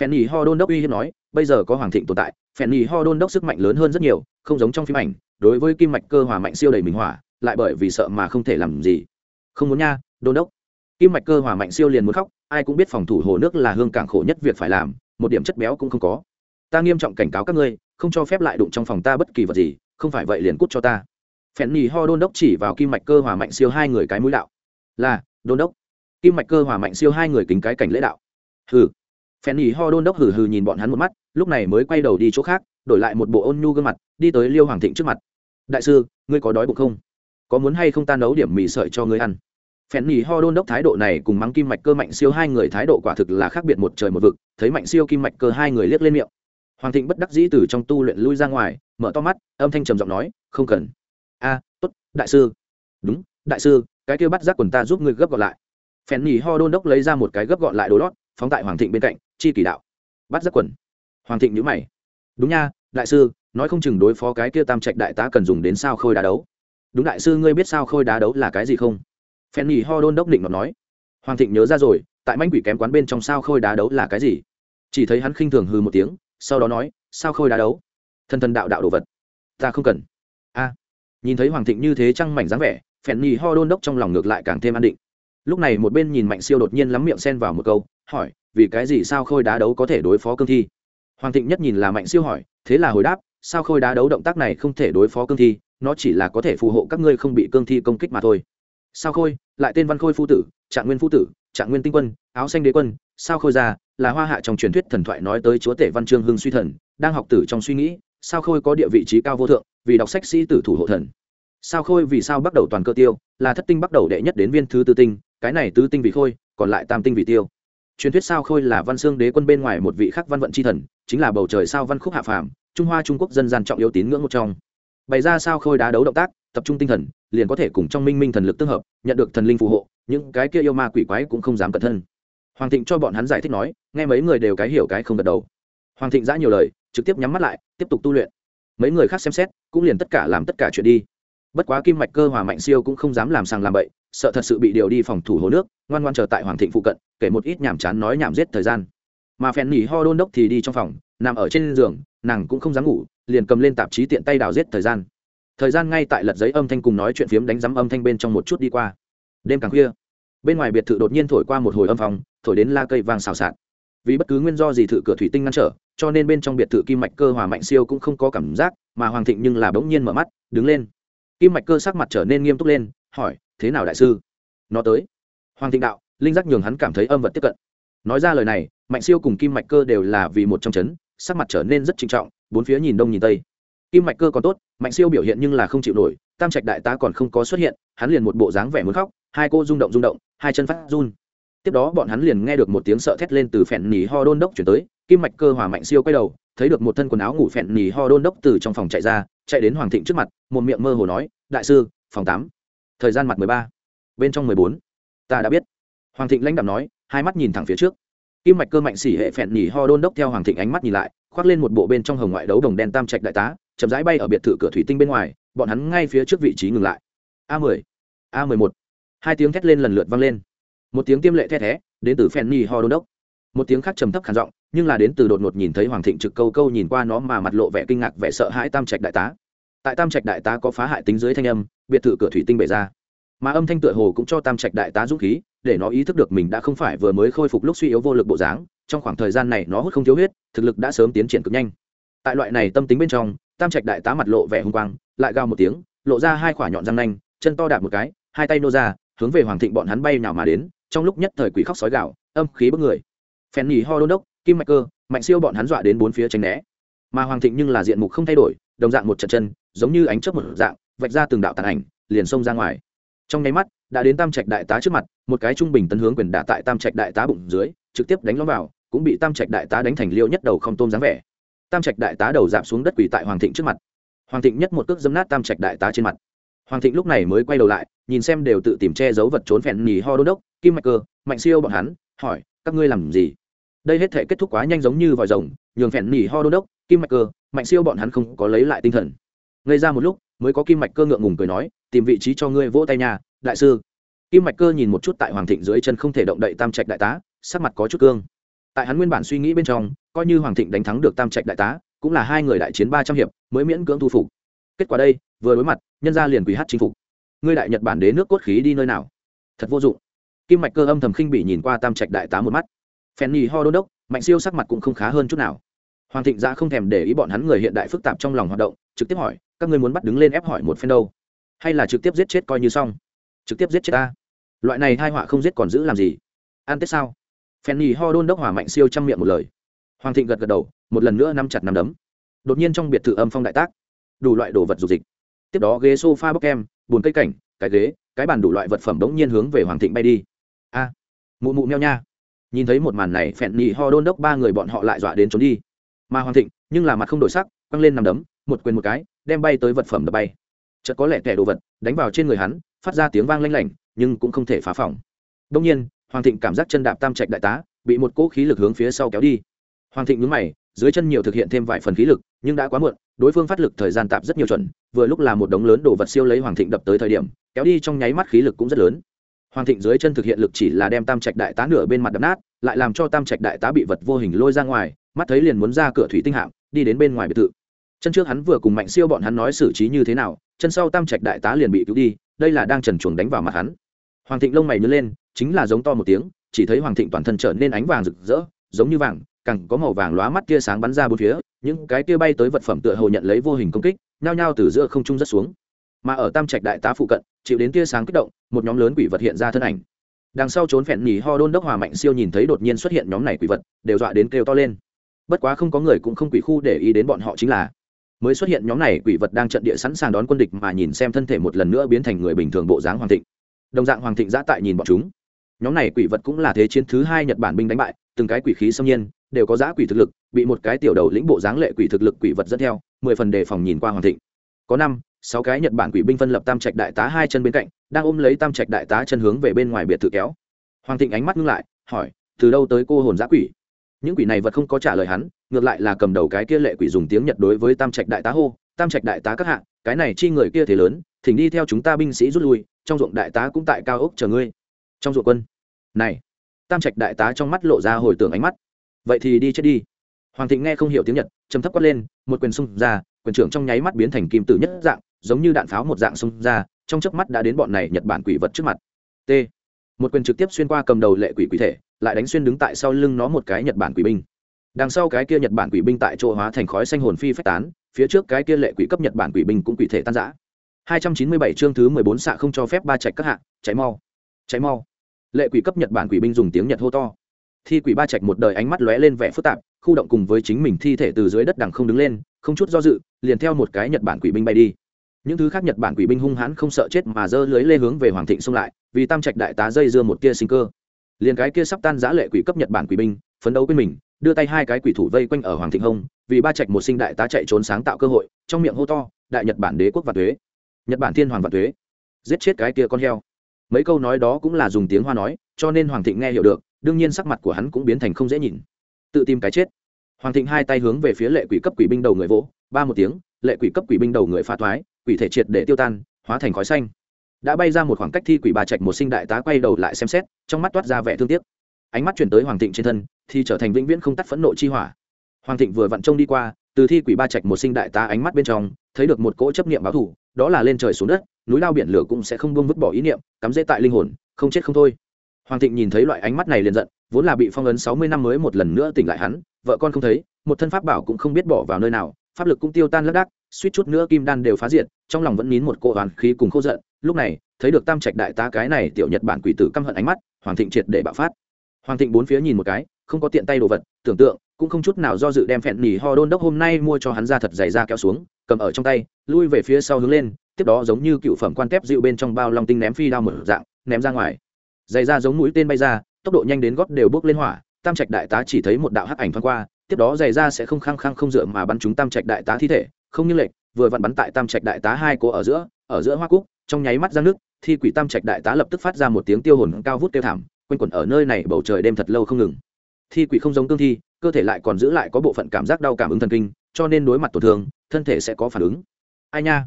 Phèn nhì ho đôn đốc uy hiếp nói, bây giờ có hoàng thịnh tồn tại, phèn nhì ho đôn đốc sức mạnh lớn hơn rất nhiều, không giống trong phim ảnh, đối với kim mạch cơ hỏa mạnh siêu đầy mình hỏa lại bởi vì sợ mà không thể làm gì. Không muốn nha, đôn đốc kim mạch cơ hỏa mạnh siêu liền muốn khóc, ai cũng biết phòng thủ hồ nước là hương cảng khổ nhất việc phải làm, một điểm chất béo cũng không có. Ta nghiêm trọng cảnh cáo các ngươi, không cho phép lại đụng trong phòng ta bất kỳ vật gì, không phải vậy liền cút cho ta. Phèn nhì ho đôn đốc chỉ vào kim mạch cơ hỏa mạnh siêu hai người cái mũi đạo. Là, đôn đốc. Kim mạch cơ hỏa mạnh siêu hai người kính cái cảnh lễ đạo. Hừ. Phèn nhì ho đôn đốc hừ hừ nhìn bọn hắn một mắt, lúc này mới quay đầu đi chỗ khác, đổi lại một bộ ôn nhu gương mặt, đi tới liêu hoàng thịnh trước mặt. Đại sư, ngươi có đói bụng không? Có muốn hay không ta nấu điểm mì sợi cho ngươi ăn? Phèn nhì ho đôn đốc thái độ này cùng mắng kim mạch cơ mạnh siêu hai người thái độ quả thực là khác biệt một trời một vực, thấy mạnh siêu kim mạch cơ hai người liếc lên miệng. Hoàng thịnh bất đắc dĩ từ trong tu luyện lui ra ngoài, mở to mắt, âm thanh trầm giọng nói, không cần. A, tốt, đại sư. Đúng, đại sư, cái kêu bắt giác quần ta giúp ngươi gấp gọn lại. Phèn nhì ho đôn đốc lấy ra một cái gấp gọn lại đồ lót, phóng tại hoàng thịnh bên cạnh, chi kỷ đạo. Bắt giác quần. Hoàng thịnh nhữ mày. Đúng nha, đại sư, nói không chừng đối phó cái kia tam trạch đại tá cần dùng đến sao khôi đá đấu. Đúng đại sư, ngươi biết sao khôi đá đấu là cái gì không? Phen nhì ho đôn đốc định mà nói. Hoàng thịnh nhớ ra rồi, tại manh quỷ kém quán bên trong sao khôi đá đấu là cái gì? Chỉ thấy hắn khinh thường hư một tiếng, sau đó nói, sao khôi đá đấu? Thân thân đạo đạo đồ vật. Ta không cần. A. Nhìn thấy hoàng thịnh như thế trăng mảnh dáng vẻ phèn nhì ho đôn đốc trong lòng ngược lại càng thêm an định. Lúc này một bên nhìn mạnh siêu đột nhiên lắm miệng xen vào một câu, hỏi, vì cái gì sao khôi đá đấu có thể đối phó cương thi? Hoàng thịnh nhất nhìn là mạnh siêu hỏi, thế là hồi đáp, sao khôi đá đấu động tác này không thể đối phó cương thi, nó chỉ là có thể phù hộ các ngươi không bị cương thi công kích mà thôi sao khôi lại tên văn khôi phu tử trạng nguyên phu tử trạng nguyên tinh quân áo xanh đế quân sao khôi già, là hoa hạ trong truyền thuyết thần thoại nói tới chúa tể văn trương hưng suy thần đang học tử trong suy nghĩ sao khôi có địa vị trí cao vô thượng vì đọc sách sĩ tử thủ hộ thần. Sao khôi vì sao bắt đầu toàn cơ tiêu là thất tinh bắt đầu đệ nhất đến viên thứ tư tinh cái này tứ tinh vì khôi còn lại tam tinh vì tiêu. Truyền thuyết sao khôi là văn xương đế quân bên ngoài một vị khắc văn vận c h i thần chính là bầu trời sao văn khúc hạ phàm trung hoa trung quốc dân gian trọng yếu tín ngưỡng một trong. Bày ra sao khôi đá đấu động tác tập trung tinh thần, liền có thể cùng trong minh minh thần lực tương hợp, nhận được thần linh phù hộ, những cái kia yêu ma quỷ quái cũng không dám cẩn thân. Hoàng thịnh cho bọn hắn giải thích nói, nghe mấy người đều cái hiểu cái không gật đầu. Hoàng thịnh giã nhiều lời, trực tiếp nhắm mắt lại, tiếp tục tu luyện. Mấy người khác xem xét, cũng liền tất cả làm tất cả chuyện đi. Bất quá kim mạch cơ hòa mạnh siêu cũng không dám làm sàng làm bậy, sợ thật sự bị điều đi phòng thủ hồ nước, ngoan ngoan chờ tại hoàng thịnh phụ cận, kể một ít nhảm chán nói nhảm giết thời gian. Mà phèn nỉ ho đôn đốc thì đi trong phòng, nằm ở trên giường, nàng cũng không dám ngủ, liền cầm lên tạp chí tiện tay đào giết thời gian thời gian ngay tại lật giấy âm thanh cùng nói chuyện phiếm đánh rắm âm thanh bên trong một chút đi qua. Đêm càng khuya, bên ngoài biệt thự đột nhiên thổi qua một hồi âm phòng thổi đến la cây vàng xào xạc. Vì bất cứ nguyên do gì thự cửa thủy tinh ngăn trở, cho nên bên trong biệt thự kim mạch cơ hòa mạnh siêu cũng không có cảm giác, mà hoàng thịnh nhưng là bỗng nhiên mở mắt, đứng lên. Kim mạch cơ sắc mặt trở nên nghiêm túc lên, hỏi, thế nào đại sư? Nó tới. Hoàng thịnh đạo, linh giác nhường hắn cảm thấy âm vật tiếp cận. Nói ra lời này, mạnh siêu cùng kim mạch cơ đều là vì một trong chấn, sắc mặt trở nên rất trinh trọng, bốn phía nhìn đông nhìn tây kim mạch cơ còn tốt, mạnh siêu biểu hiện nhưng là không chịu nổi, tam trạch đại tá còn không có xuất hiện, hắn liền một bộ dáng vẻ muốn khóc, hai cô rung động rung động, hai chân phát run. Tiếp đó bọn hắn liền nghe được một tiếng sợ thét lên từ phèn nỉ ho đôn đốc chuyển tới, kim mạch cơ hòa mạnh siêu quay đầu, thấy được một thân quần áo ngủ phèn nỉ ho đôn đốc từ trong phòng chạy ra, chạy đến hoàng thịnh trước mặt, một miệng mơ hồ nói, đại sư, phòng tám, thời gian mặt mười ba, bên trong mười bốn, ta đã biết. Hoàng thịnh lãnh đạo nói, hai mắt nhìn thẳng phía trước. Kim mạch cơ mạnh xỉ hệ phèn nhỉ ho đôn đốc theo hoàng thịnh ánh mắt nhìn lại, khoác lên một bộ bên trong hồng ngoại đấu đồng đen tam trạch đại tá chậm rãi bay ở biệt thự cửa thủy tinh bên ngoài, bọn hắn ngay phía trước vị trí ngừng lại. A mười a mười một. Hai tiếng thét lên lần lượt vang lên. Một tiếng tiêm lệ the thé, đến từ phèn nhỉ ho đôn đốc. Một tiếng khác trầm thấp khản giọng, nhưng là đến từ đột ngột nhìn thấy hoàng thịnh trực câu câu nhìn qua nó mà mặt lộ vẻ kinh ngạc vẻ sợ hãi tam trạch đại tá. Tại tam trạch đại tá có phá hại tính dưới thanh âm, biệt thự cửa thủy tinh bể ra. Mà âm thanh tựa hồ cũng cho tam trạch đại tá dũng khí, để nó ý thức được mình đã không phải vừa mới khôi phục lúc suy yếu vô lực bộ dáng, trong khoảng thời gian này nó hút không thiếu huyết, thực lực đã sớm tiến triển cực nhanh. Tại loại này tâm tính bên trong tam trạch đại tá mặt lộ vẻ hung quang, lại gào một tiếng, lộ ra hai quả nhọn răng nanh, chân to đạp một cái, hai tay nô ra, hướng về hoàng thịnh bọn hắn bay nào mà đến, trong lúc nhất thời quỷ khóc sói gạo âm khí bức người. Phèn nhì ho đôn đốc, kim mạch cơ, mạnh siêu bọn hắn dọa đến bốn phía tránh né. Mà hoàng thịnh nhưng là diện mục không thay đổi, đồng dạng một trận chân, giống như ánh chớp một dạng, vạch ra từng đạo tàn ảnh, liền xông ra ngoài. Trong nháy mắt, đã đến tam trạch đại tá trước mặt, một cái trung bình tấn hướng quyền đả tại tam trạch đại tá bụng dưới, trực tiếp đánh lõm vào, cũng bị tam trạch đại tá đánh thành liêu nhất đầu không tôm dáng vẻ tam trạch đại tá đầu giảm xuống đất quỳ tại hoàng thịnh trước mặt. Hoàng thịnh nhất một cước dấm nát tam trạch đại tá trên mặt. Hoàng thịnh lúc này mới quay đầu lại, nhìn xem đều tự tìm che giấu vật trốn phèn nhì ho đô đốc, kim mạch cơ, mạnh siêu bọn hắn, hỏi, các ngươi làm gì? Đây hết thể kết thúc quá nhanh giống như vòi rồng, nhường phèn nhì ho đô đốc, kim mạch cơ, mạnh siêu bọn hắn không có lấy lại tinh thần. Ngây ra một lúc, mới có kim mạch cơ ngượng ngùng cười nói, tìm vị trí cho ngươi vỗ tay nhà đại sư. Kim mạch cơ nhìn một chút tại hoàng thịnh dưới chân không thể động đậy tam trạch đại tá, sắc mặt có chút cương tại hắn nguyên bản suy nghĩ bên trong, coi như hoàng thịnh đánh thắng được tam trạch đại tá, cũng là hai người đại chiến ba trăm hiệp, mới miễn cưỡng thu phục. Kết quả đây, vừa đối mặt, nhân ra liền quỳ hát chinh phục. Ngươi đại nhật bản đế nước cốt khí đi nơi nào? Thật vô dụng. Kim mạch cơ âm thầm khinh bị nhìn qua tam trạch đại tá một mắt. Phen nhì ho đô đốc, mạnh siêu sắc mặt cũng không khá hơn chút nào. Hoàng thịnh ra không thèm để ý bọn hắn người hiện đại phức tạp trong lòng hoạt động, trực tiếp hỏi, các ngươi muốn bắt đứng lên ép hỏi một phen đâu? Hay là trực tiếp giết chết coi như xong? Trực tiếp giết chết ta? Loại này hai họa không giết còn giữ làm gì? Ăn tết sao? Fanny ho đôn đốc hỏa mạnh siêu trăm miệng một lời. Hoàng thịnh gật gật đầu, một lần nữa nắm chặt nắm đấm. Đột nhiên trong biệt thự âm phong đại tác, đủ loại đồ vật dục dịch. Tiếp đó ghế sofa bọc kem, buồn cây cảnh, cái ghế, cái bàn đủ loại vật phẩm đống nhiên hướng về hoàng thịnh bay đi. A, mụ mụ meo nha. Nhìn thấy một màn này Fanny ho đôn đốc ba người bọn họ lại dọa đến trốn đi. Mà hoàng thịnh, nhưng là mặt không đổi sắc, quăng lên nằm đấm, một quyền một cái, đem bay tới vật phẩm đập bay. Chợt có lẽ kẻ đồ vật, đánh vào trên người hắn, phát ra tiếng vang lanh lảnh, nhưng cũng không thể phá phòng. Đông nhiên hoàng thịnh cảm giác chân đạp tam trạch đại tá, bị một cỗ khí lực hướng phía sau kéo đi. Hoàng thịnh nhúng mày, dưới chân nhiều thực hiện thêm vài phần khí lực, nhưng đã quá muộn, đối phương phát lực thời gian tạp rất nhiều chuẩn, vừa lúc là một đống lớn đồ vật siêu lấy hoàng thịnh đập tới thời điểm, kéo đi trong nháy mắt khí lực cũng rất lớn. Hoàng thịnh dưới chân thực hiện lực chỉ là đem tam trạch đại tá nửa bên mặt đập nát, lại làm cho tam trạch đại tá bị vật vô hình lôi ra ngoài, mắt thấy liền muốn ra cửa thủy tinh hạm, đi đến bên ngoài biệt thự. Chân trước hắn vừa cùng mạnh siêu bọn hắn nói xử trí như thế nào, chân sau tam trạch đại tá liền bị cứu đi, đây là đang trần chuồng đánh vào mặt hắn. Hoàng thịnh lông mày nhớ lên chính là giống to một tiếng, chỉ thấy hoàng thịnh toàn thân trở nên ánh vàng rực rỡ, giống như vàng, càng có màu vàng lóa mắt tia sáng bắn ra bốn phía, những cái tia bay tới vật phẩm tựa hồ nhận lấy vô hình công kích, nhao nhao từ giữa không trung rất xuống. Mà ở tam trạch đại tá phụ cận, chịu đến tia sáng kích động, một nhóm lớn quỷ vật hiện ra thân ảnh. Đằng sau trốn phèn nhì ho đôn đốc hòa mạnh siêu nhìn thấy đột nhiên xuất hiện nhóm này quỷ vật, đều dọa đến kêu to lên. Bất quá không có người cũng không quỷ khu để ý đến bọn họ chính là, mới xuất hiện nhóm này quỷ vật đang trận địa sẵn sàng đón quân địch mà nhìn xem thân thể một lần nữa biến thành người bình thường bộ dáng hoàng thịnh. Đồng dạng hoàng thịnh giã tại nhìn bọn chúng nhóm này quỷ vật cũng là thế chiến thứ hai nhật bản binh đánh bại, từng cái quỷ khí xâm nhiên, đều có giã quỷ thực lực, bị một cái tiểu đầu lĩnh bộ dáng lệ quỷ thực lực quỷ vật dẫn theo, mười phần đề phòng nhìn qua hoàng thịnh. Có năm, sáu cái nhật bản quỷ binh phân lập tam trạch đại tá hai chân bên cạnh, đang ôm lấy tam trạch đại tá chân hướng về bên ngoài biệt thự kéo. Hoàng thịnh ánh mắt ngưng lại, hỏi, từ đâu tới cô hồn giã quỷ? Những quỷ này vật không có trả lời hắn, ngược lại là cầm đầu cái kia lệ quỷ dùng tiếng nhật đối với tam trạch đại tá hô, tam trạch đại tá các hạng cái này chi người kia thế lớn, thỉnh đi theo chúng ta binh sĩ rút lui, trong ruộng đại tá cũng tại cao ốc chờ ngươi. Trong ruộng quân này, tam trạch đại tá trong mắt lộ ra hồi tưởng ánh mắt. Vậy thì đi chết đi. Hoàng thịnh nghe không hiểu tiếng nhật chấm thấp quát lên, một quyền xung ra, quyền trưởng trong nháy mắt biến thành kim tử nhất dạng, giống như đạn pháo một dạng xung ra, trong chớp mắt đã đến bọn này nhật bản quỷ vật trước mặt. T. Một quyền trực tiếp xuyên qua cầm đầu lệ quỷ quỷ thể, lại đánh xuyên đứng tại sau lưng nó một cái nhật bản quỷ binh. Đằng sau cái kia nhật bản quỷ binh tại chỗ hóa thành khói xanh hồn phi phách tán, phía trước cái kia lệ quỷ cấp nhật bản quỷ binh cũng quỷ thể tan giã 297 chương thứ 14 xạ không cho phép ba trạch các hạ cháy mau cháy mau lệ quỷ cấp nhật bản quỷ binh dùng tiếng nhật hô to thi quỷ ba trạch một đời ánh mắt lóe lên vẻ phức tạp khu động cùng với chính mình thi thể từ dưới đất đằng không đứng lên không chút do dự liền theo một cái nhật bản quỷ binh bay đi những thứ khác nhật bản quỷ binh hung hãn không sợ chết mà giơ lưới lê hướng về hoàng thịnh xung lại vì tam trạch đại tá dây dưa một tia sinh cơ liền cái kia sắp tan giã lệ quỷ cấp nhật bản quỷ binh phấn đấu với mình đưa tay hai cái quỷ thủ vây quanh ở hoàng thịnh hông vì ba trạch một sinh đại tá chạy trốn sáng tạo cơ hội trong miệng hô to đại nhật bản đế quốc và thuế nhật bản thiên hoàng và thuế giết chết cái kia con heo mấy câu nói đó cũng là dùng tiếng hoa nói, cho nên hoàng thịnh nghe hiểu được, đương nhiên sắc mặt của hắn cũng biến thành không dễ nhìn. Tự tìm cái chết. Hoàng thịnh hai tay hướng về phía lệ quỷ cấp quỷ binh đầu người vỗ, ba một tiếng, lệ quỷ cấp quỷ binh đầu người phá thoái, quỷ thể triệt để tiêu tan, hóa thành khói xanh. Đã bay ra một khoảng cách thi quỷ bà trạch một sinh đại tá quay đầu lại xem xét, trong mắt toát ra vẻ thương tiếc. Ánh mắt chuyển tới hoàng thịnh trên thân, thì trở thành vĩnh viễn không tắt phẫn nộ chi hỏa. Hoàng thịnh vừa vặn trông đi qua, từ thi quỷ ba trạch một sinh đại tá ánh mắt bên trong, thấy được một cỗ chấp niệm báo thủ đó là lên trời xuống đất núi lao biển lửa cũng sẽ không buông vứt bỏ ý niệm, cắm dễ tại linh hồn, không chết không thôi. Hoàng thịnh nhìn thấy loại ánh mắt này liền giận, vốn là bị phong ấn sáu mươi năm mới một lần nữa tỉnh lại hắn, vợ con không thấy, một thân pháp bảo cũng không biết bỏ vào nơi nào, pháp lực cũng tiêu tan lác đác, suýt chút nữa kim đan đều phá diệt, trong lòng vẫn nín một cỗ hoàn khí cùng khô giận. Lúc này, thấy được tam trạch đại tá cái này tiểu nhật bản quỷ tử căm hận ánh mắt, hoàng thịnh triệt để bạo phát. Hoàng thịnh bốn phía nhìn một cái, không có tiện tay đồ vật, tưởng tượng, cũng không chút nào do dự đem phẹn nỉ ho đôn đốc hôm nay mua cho hắn ra thật dày ra kéo xuống, cầm ở trong tay, lui về phía sau hướng lên tiếp đó giống như cựu phẩm quan tép dịu bên trong bao long tinh ném phi đao mở dạng, ném ra ngoài. Dày ra giống mũi tên bay ra, tốc độ nhanh đến gót đều bước lên hỏa, tam trạch đại tá chỉ thấy một đạo hắc ảnh thoáng qua, tiếp đó dày ra sẽ không khăng khăng không dựa mà bắn chúng tam trạch đại tá thi thể, không như lệch, vừa vặn bắn tại tam trạch đại tá hai cô ở giữa ở giữa hoa cúc, trong nháy mắt ra nước, thi quỷ tam trạch đại tá lập tức phát ra một tiếng tiêu hồn cao vút tiêu thảm, quanh quẩn ở nơi này bầu trời đêm thật lâu không ngừng. Thi quỷ không giống cương thi, cơ thể lại còn giữ lại có bộ phận cảm giác đau cảm ứng thần kinh, cho nên đối mặt tổn thương, thân thể sẽ có phản ứng. Ai nha?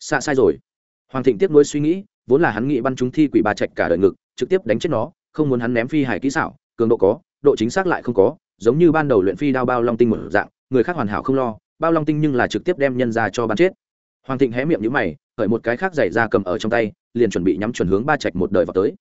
Xa sai rồi. Hoàng thịnh tiếp nối suy nghĩ, vốn là hắn nghĩ bắn chúng thi quỷ ba trạch cả đời ngực, trực tiếp đánh chết nó, không muốn hắn ném phi hải kỹ xảo, cường độ có, độ chính xác lại không có, giống như ban đầu luyện phi đao bao long tinh một dạng, người khác hoàn hảo không lo, bao long tinh nhưng là trực tiếp đem nhân ra cho bắn chết. Hoàng thịnh hé miệng nhữ mày, khởi một cái khác dày ra cầm ở trong tay, liền chuẩn bị nhắm chuẩn hướng ba trạch một đời vào tới.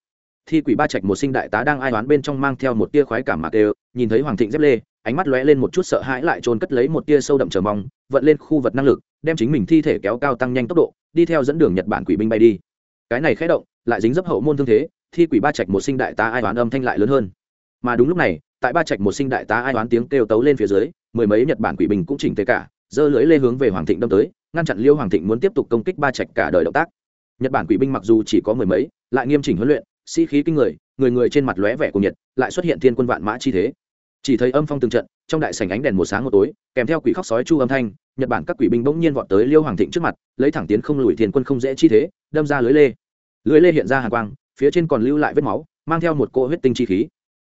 Thi quỷ ba trạch một sinh đại tá đang ai đoán bên trong mang theo một tia khoái cảm mạc đều nhìn thấy hoàng thịnh dép lê ánh mắt lóe lên một chút sợ hãi lại trôn cất lấy một tia sâu đậm chờ mong, vận lên khu vật năng lực, đem chính mình thi thể kéo cao tăng nhanh tốc độ, đi theo dẫn đường nhật bản quỷ binh bay đi. Cái này khẽ động, lại dính dấp hậu môn thương thế, thi quỷ ba trạch một sinh đại tá ai đoán âm thanh lại lớn hơn. Mà đúng lúc này, tại ba trạch một sinh đại tá ai đoán tiếng kêu tấu lên phía dưới, mười mấy nhật bản quỷ binh cũng chỉnh tề cả, giơ lưỡi lê hướng về hoàng thịnh đâm tới, ngăn chặn liêu hoàng thịnh muốn tiếp tục công kích ba trạch cả đời động tác. Nhật bản quỷ binh mặc dù chỉ có mười mấy, lại nghiêm chỉnh huấn luyện, sĩ khí kinh người người người trên mặt lóe vẻ của nhiệt, lại xuất hiện thiên quân vạn mã chi thế chỉ thấy âm phong từng trận, trong đại sảnh ánh đèn một sáng một tối, kèm theo quỷ khóc sói chu âm thanh, nhật bản các quỷ binh bỗng nhiên vọt tới liêu hoàng thịnh trước mặt, lấy thẳng tiến không lùi thiền quân không dễ chi thế, đâm ra lưới lê. Lưới lê hiện ra hàng quang, phía trên còn lưu lại vết máu, mang theo một cỗ huyết tinh chi khí.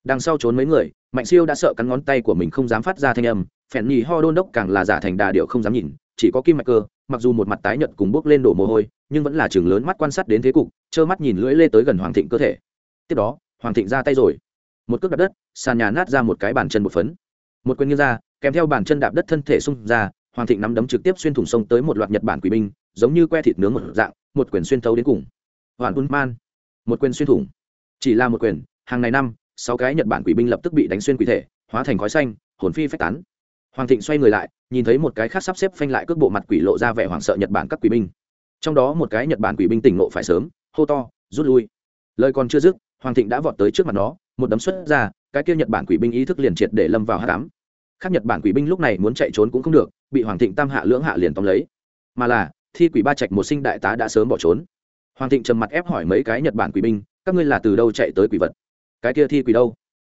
Đằng sau trốn mấy người, mạnh siêu đã sợ cắn ngón tay của mình không dám phát ra thanh âm, phèn nhì ho đôn đốc càng là giả thành đà điệu không dám nhìn, chỉ có kim mạch cơ, mặc dù một mặt tái nhợt cùng bước lên đổ mồ hôi, nhưng vẫn là chừng lớn mắt quan sát đến thế cục, trơ mắt nhìn lưỡi lê tới gần hoàng thịnh cơ thể. Tiếp đó, hoàng thịnh ra tay rồi một cước đạp đất, sàn nhà nát ra một cái bàn chân một phấn. Một quyền như ra, kèm theo bàn chân đạp đất thân thể xung ra, hoàng thịnh nắm đấm trực tiếp xuyên thủng sông tới một loạt nhật bản quỷ binh, giống như que thịt nướng một dạng, một quyền xuyên thấu đến cùng. Hoàn quân man. Một quyền xuyên thủng. Chỉ là một quyền, hàng ngày năm, sáu cái nhật bản quỷ binh lập tức bị đánh xuyên quỷ thể, hóa thành khói xanh, hồn phi phách tán. Hoàng thịnh xoay người lại, nhìn thấy một cái khác sắp xếp phanh lại cước bộ mặt quỷ lộ ra vẻ hoảng sợ nhật bản các quỷ binh. Trong đó một cái nhật bản quỷ binh tỉnh nộ phải sớm, hô to, rút lui. Lời còn chưa dứt hoàng thịnh đã vọt tới trước mặt nó, một đấm xuất ra, cái kia nhật bản quỷ binh ý thức liền triệt để lâm vào hát đám khác nhật bản quỷ binh lúc này muốn chạy trốn cũng không được, bị hoàng thịnh tam hạ lưỡng hạ liền tóm lấy. Mà là, thi quỷ ba trạch một sinh đại tá đã sớm bỏ trốn. Hoàng thịnh trầm mặt ép hỏi mấy cái nhật bản quỷ binh, các ngươi là từ đâu chạy tới quỷ vật? Cái kia thi quỷ đâu?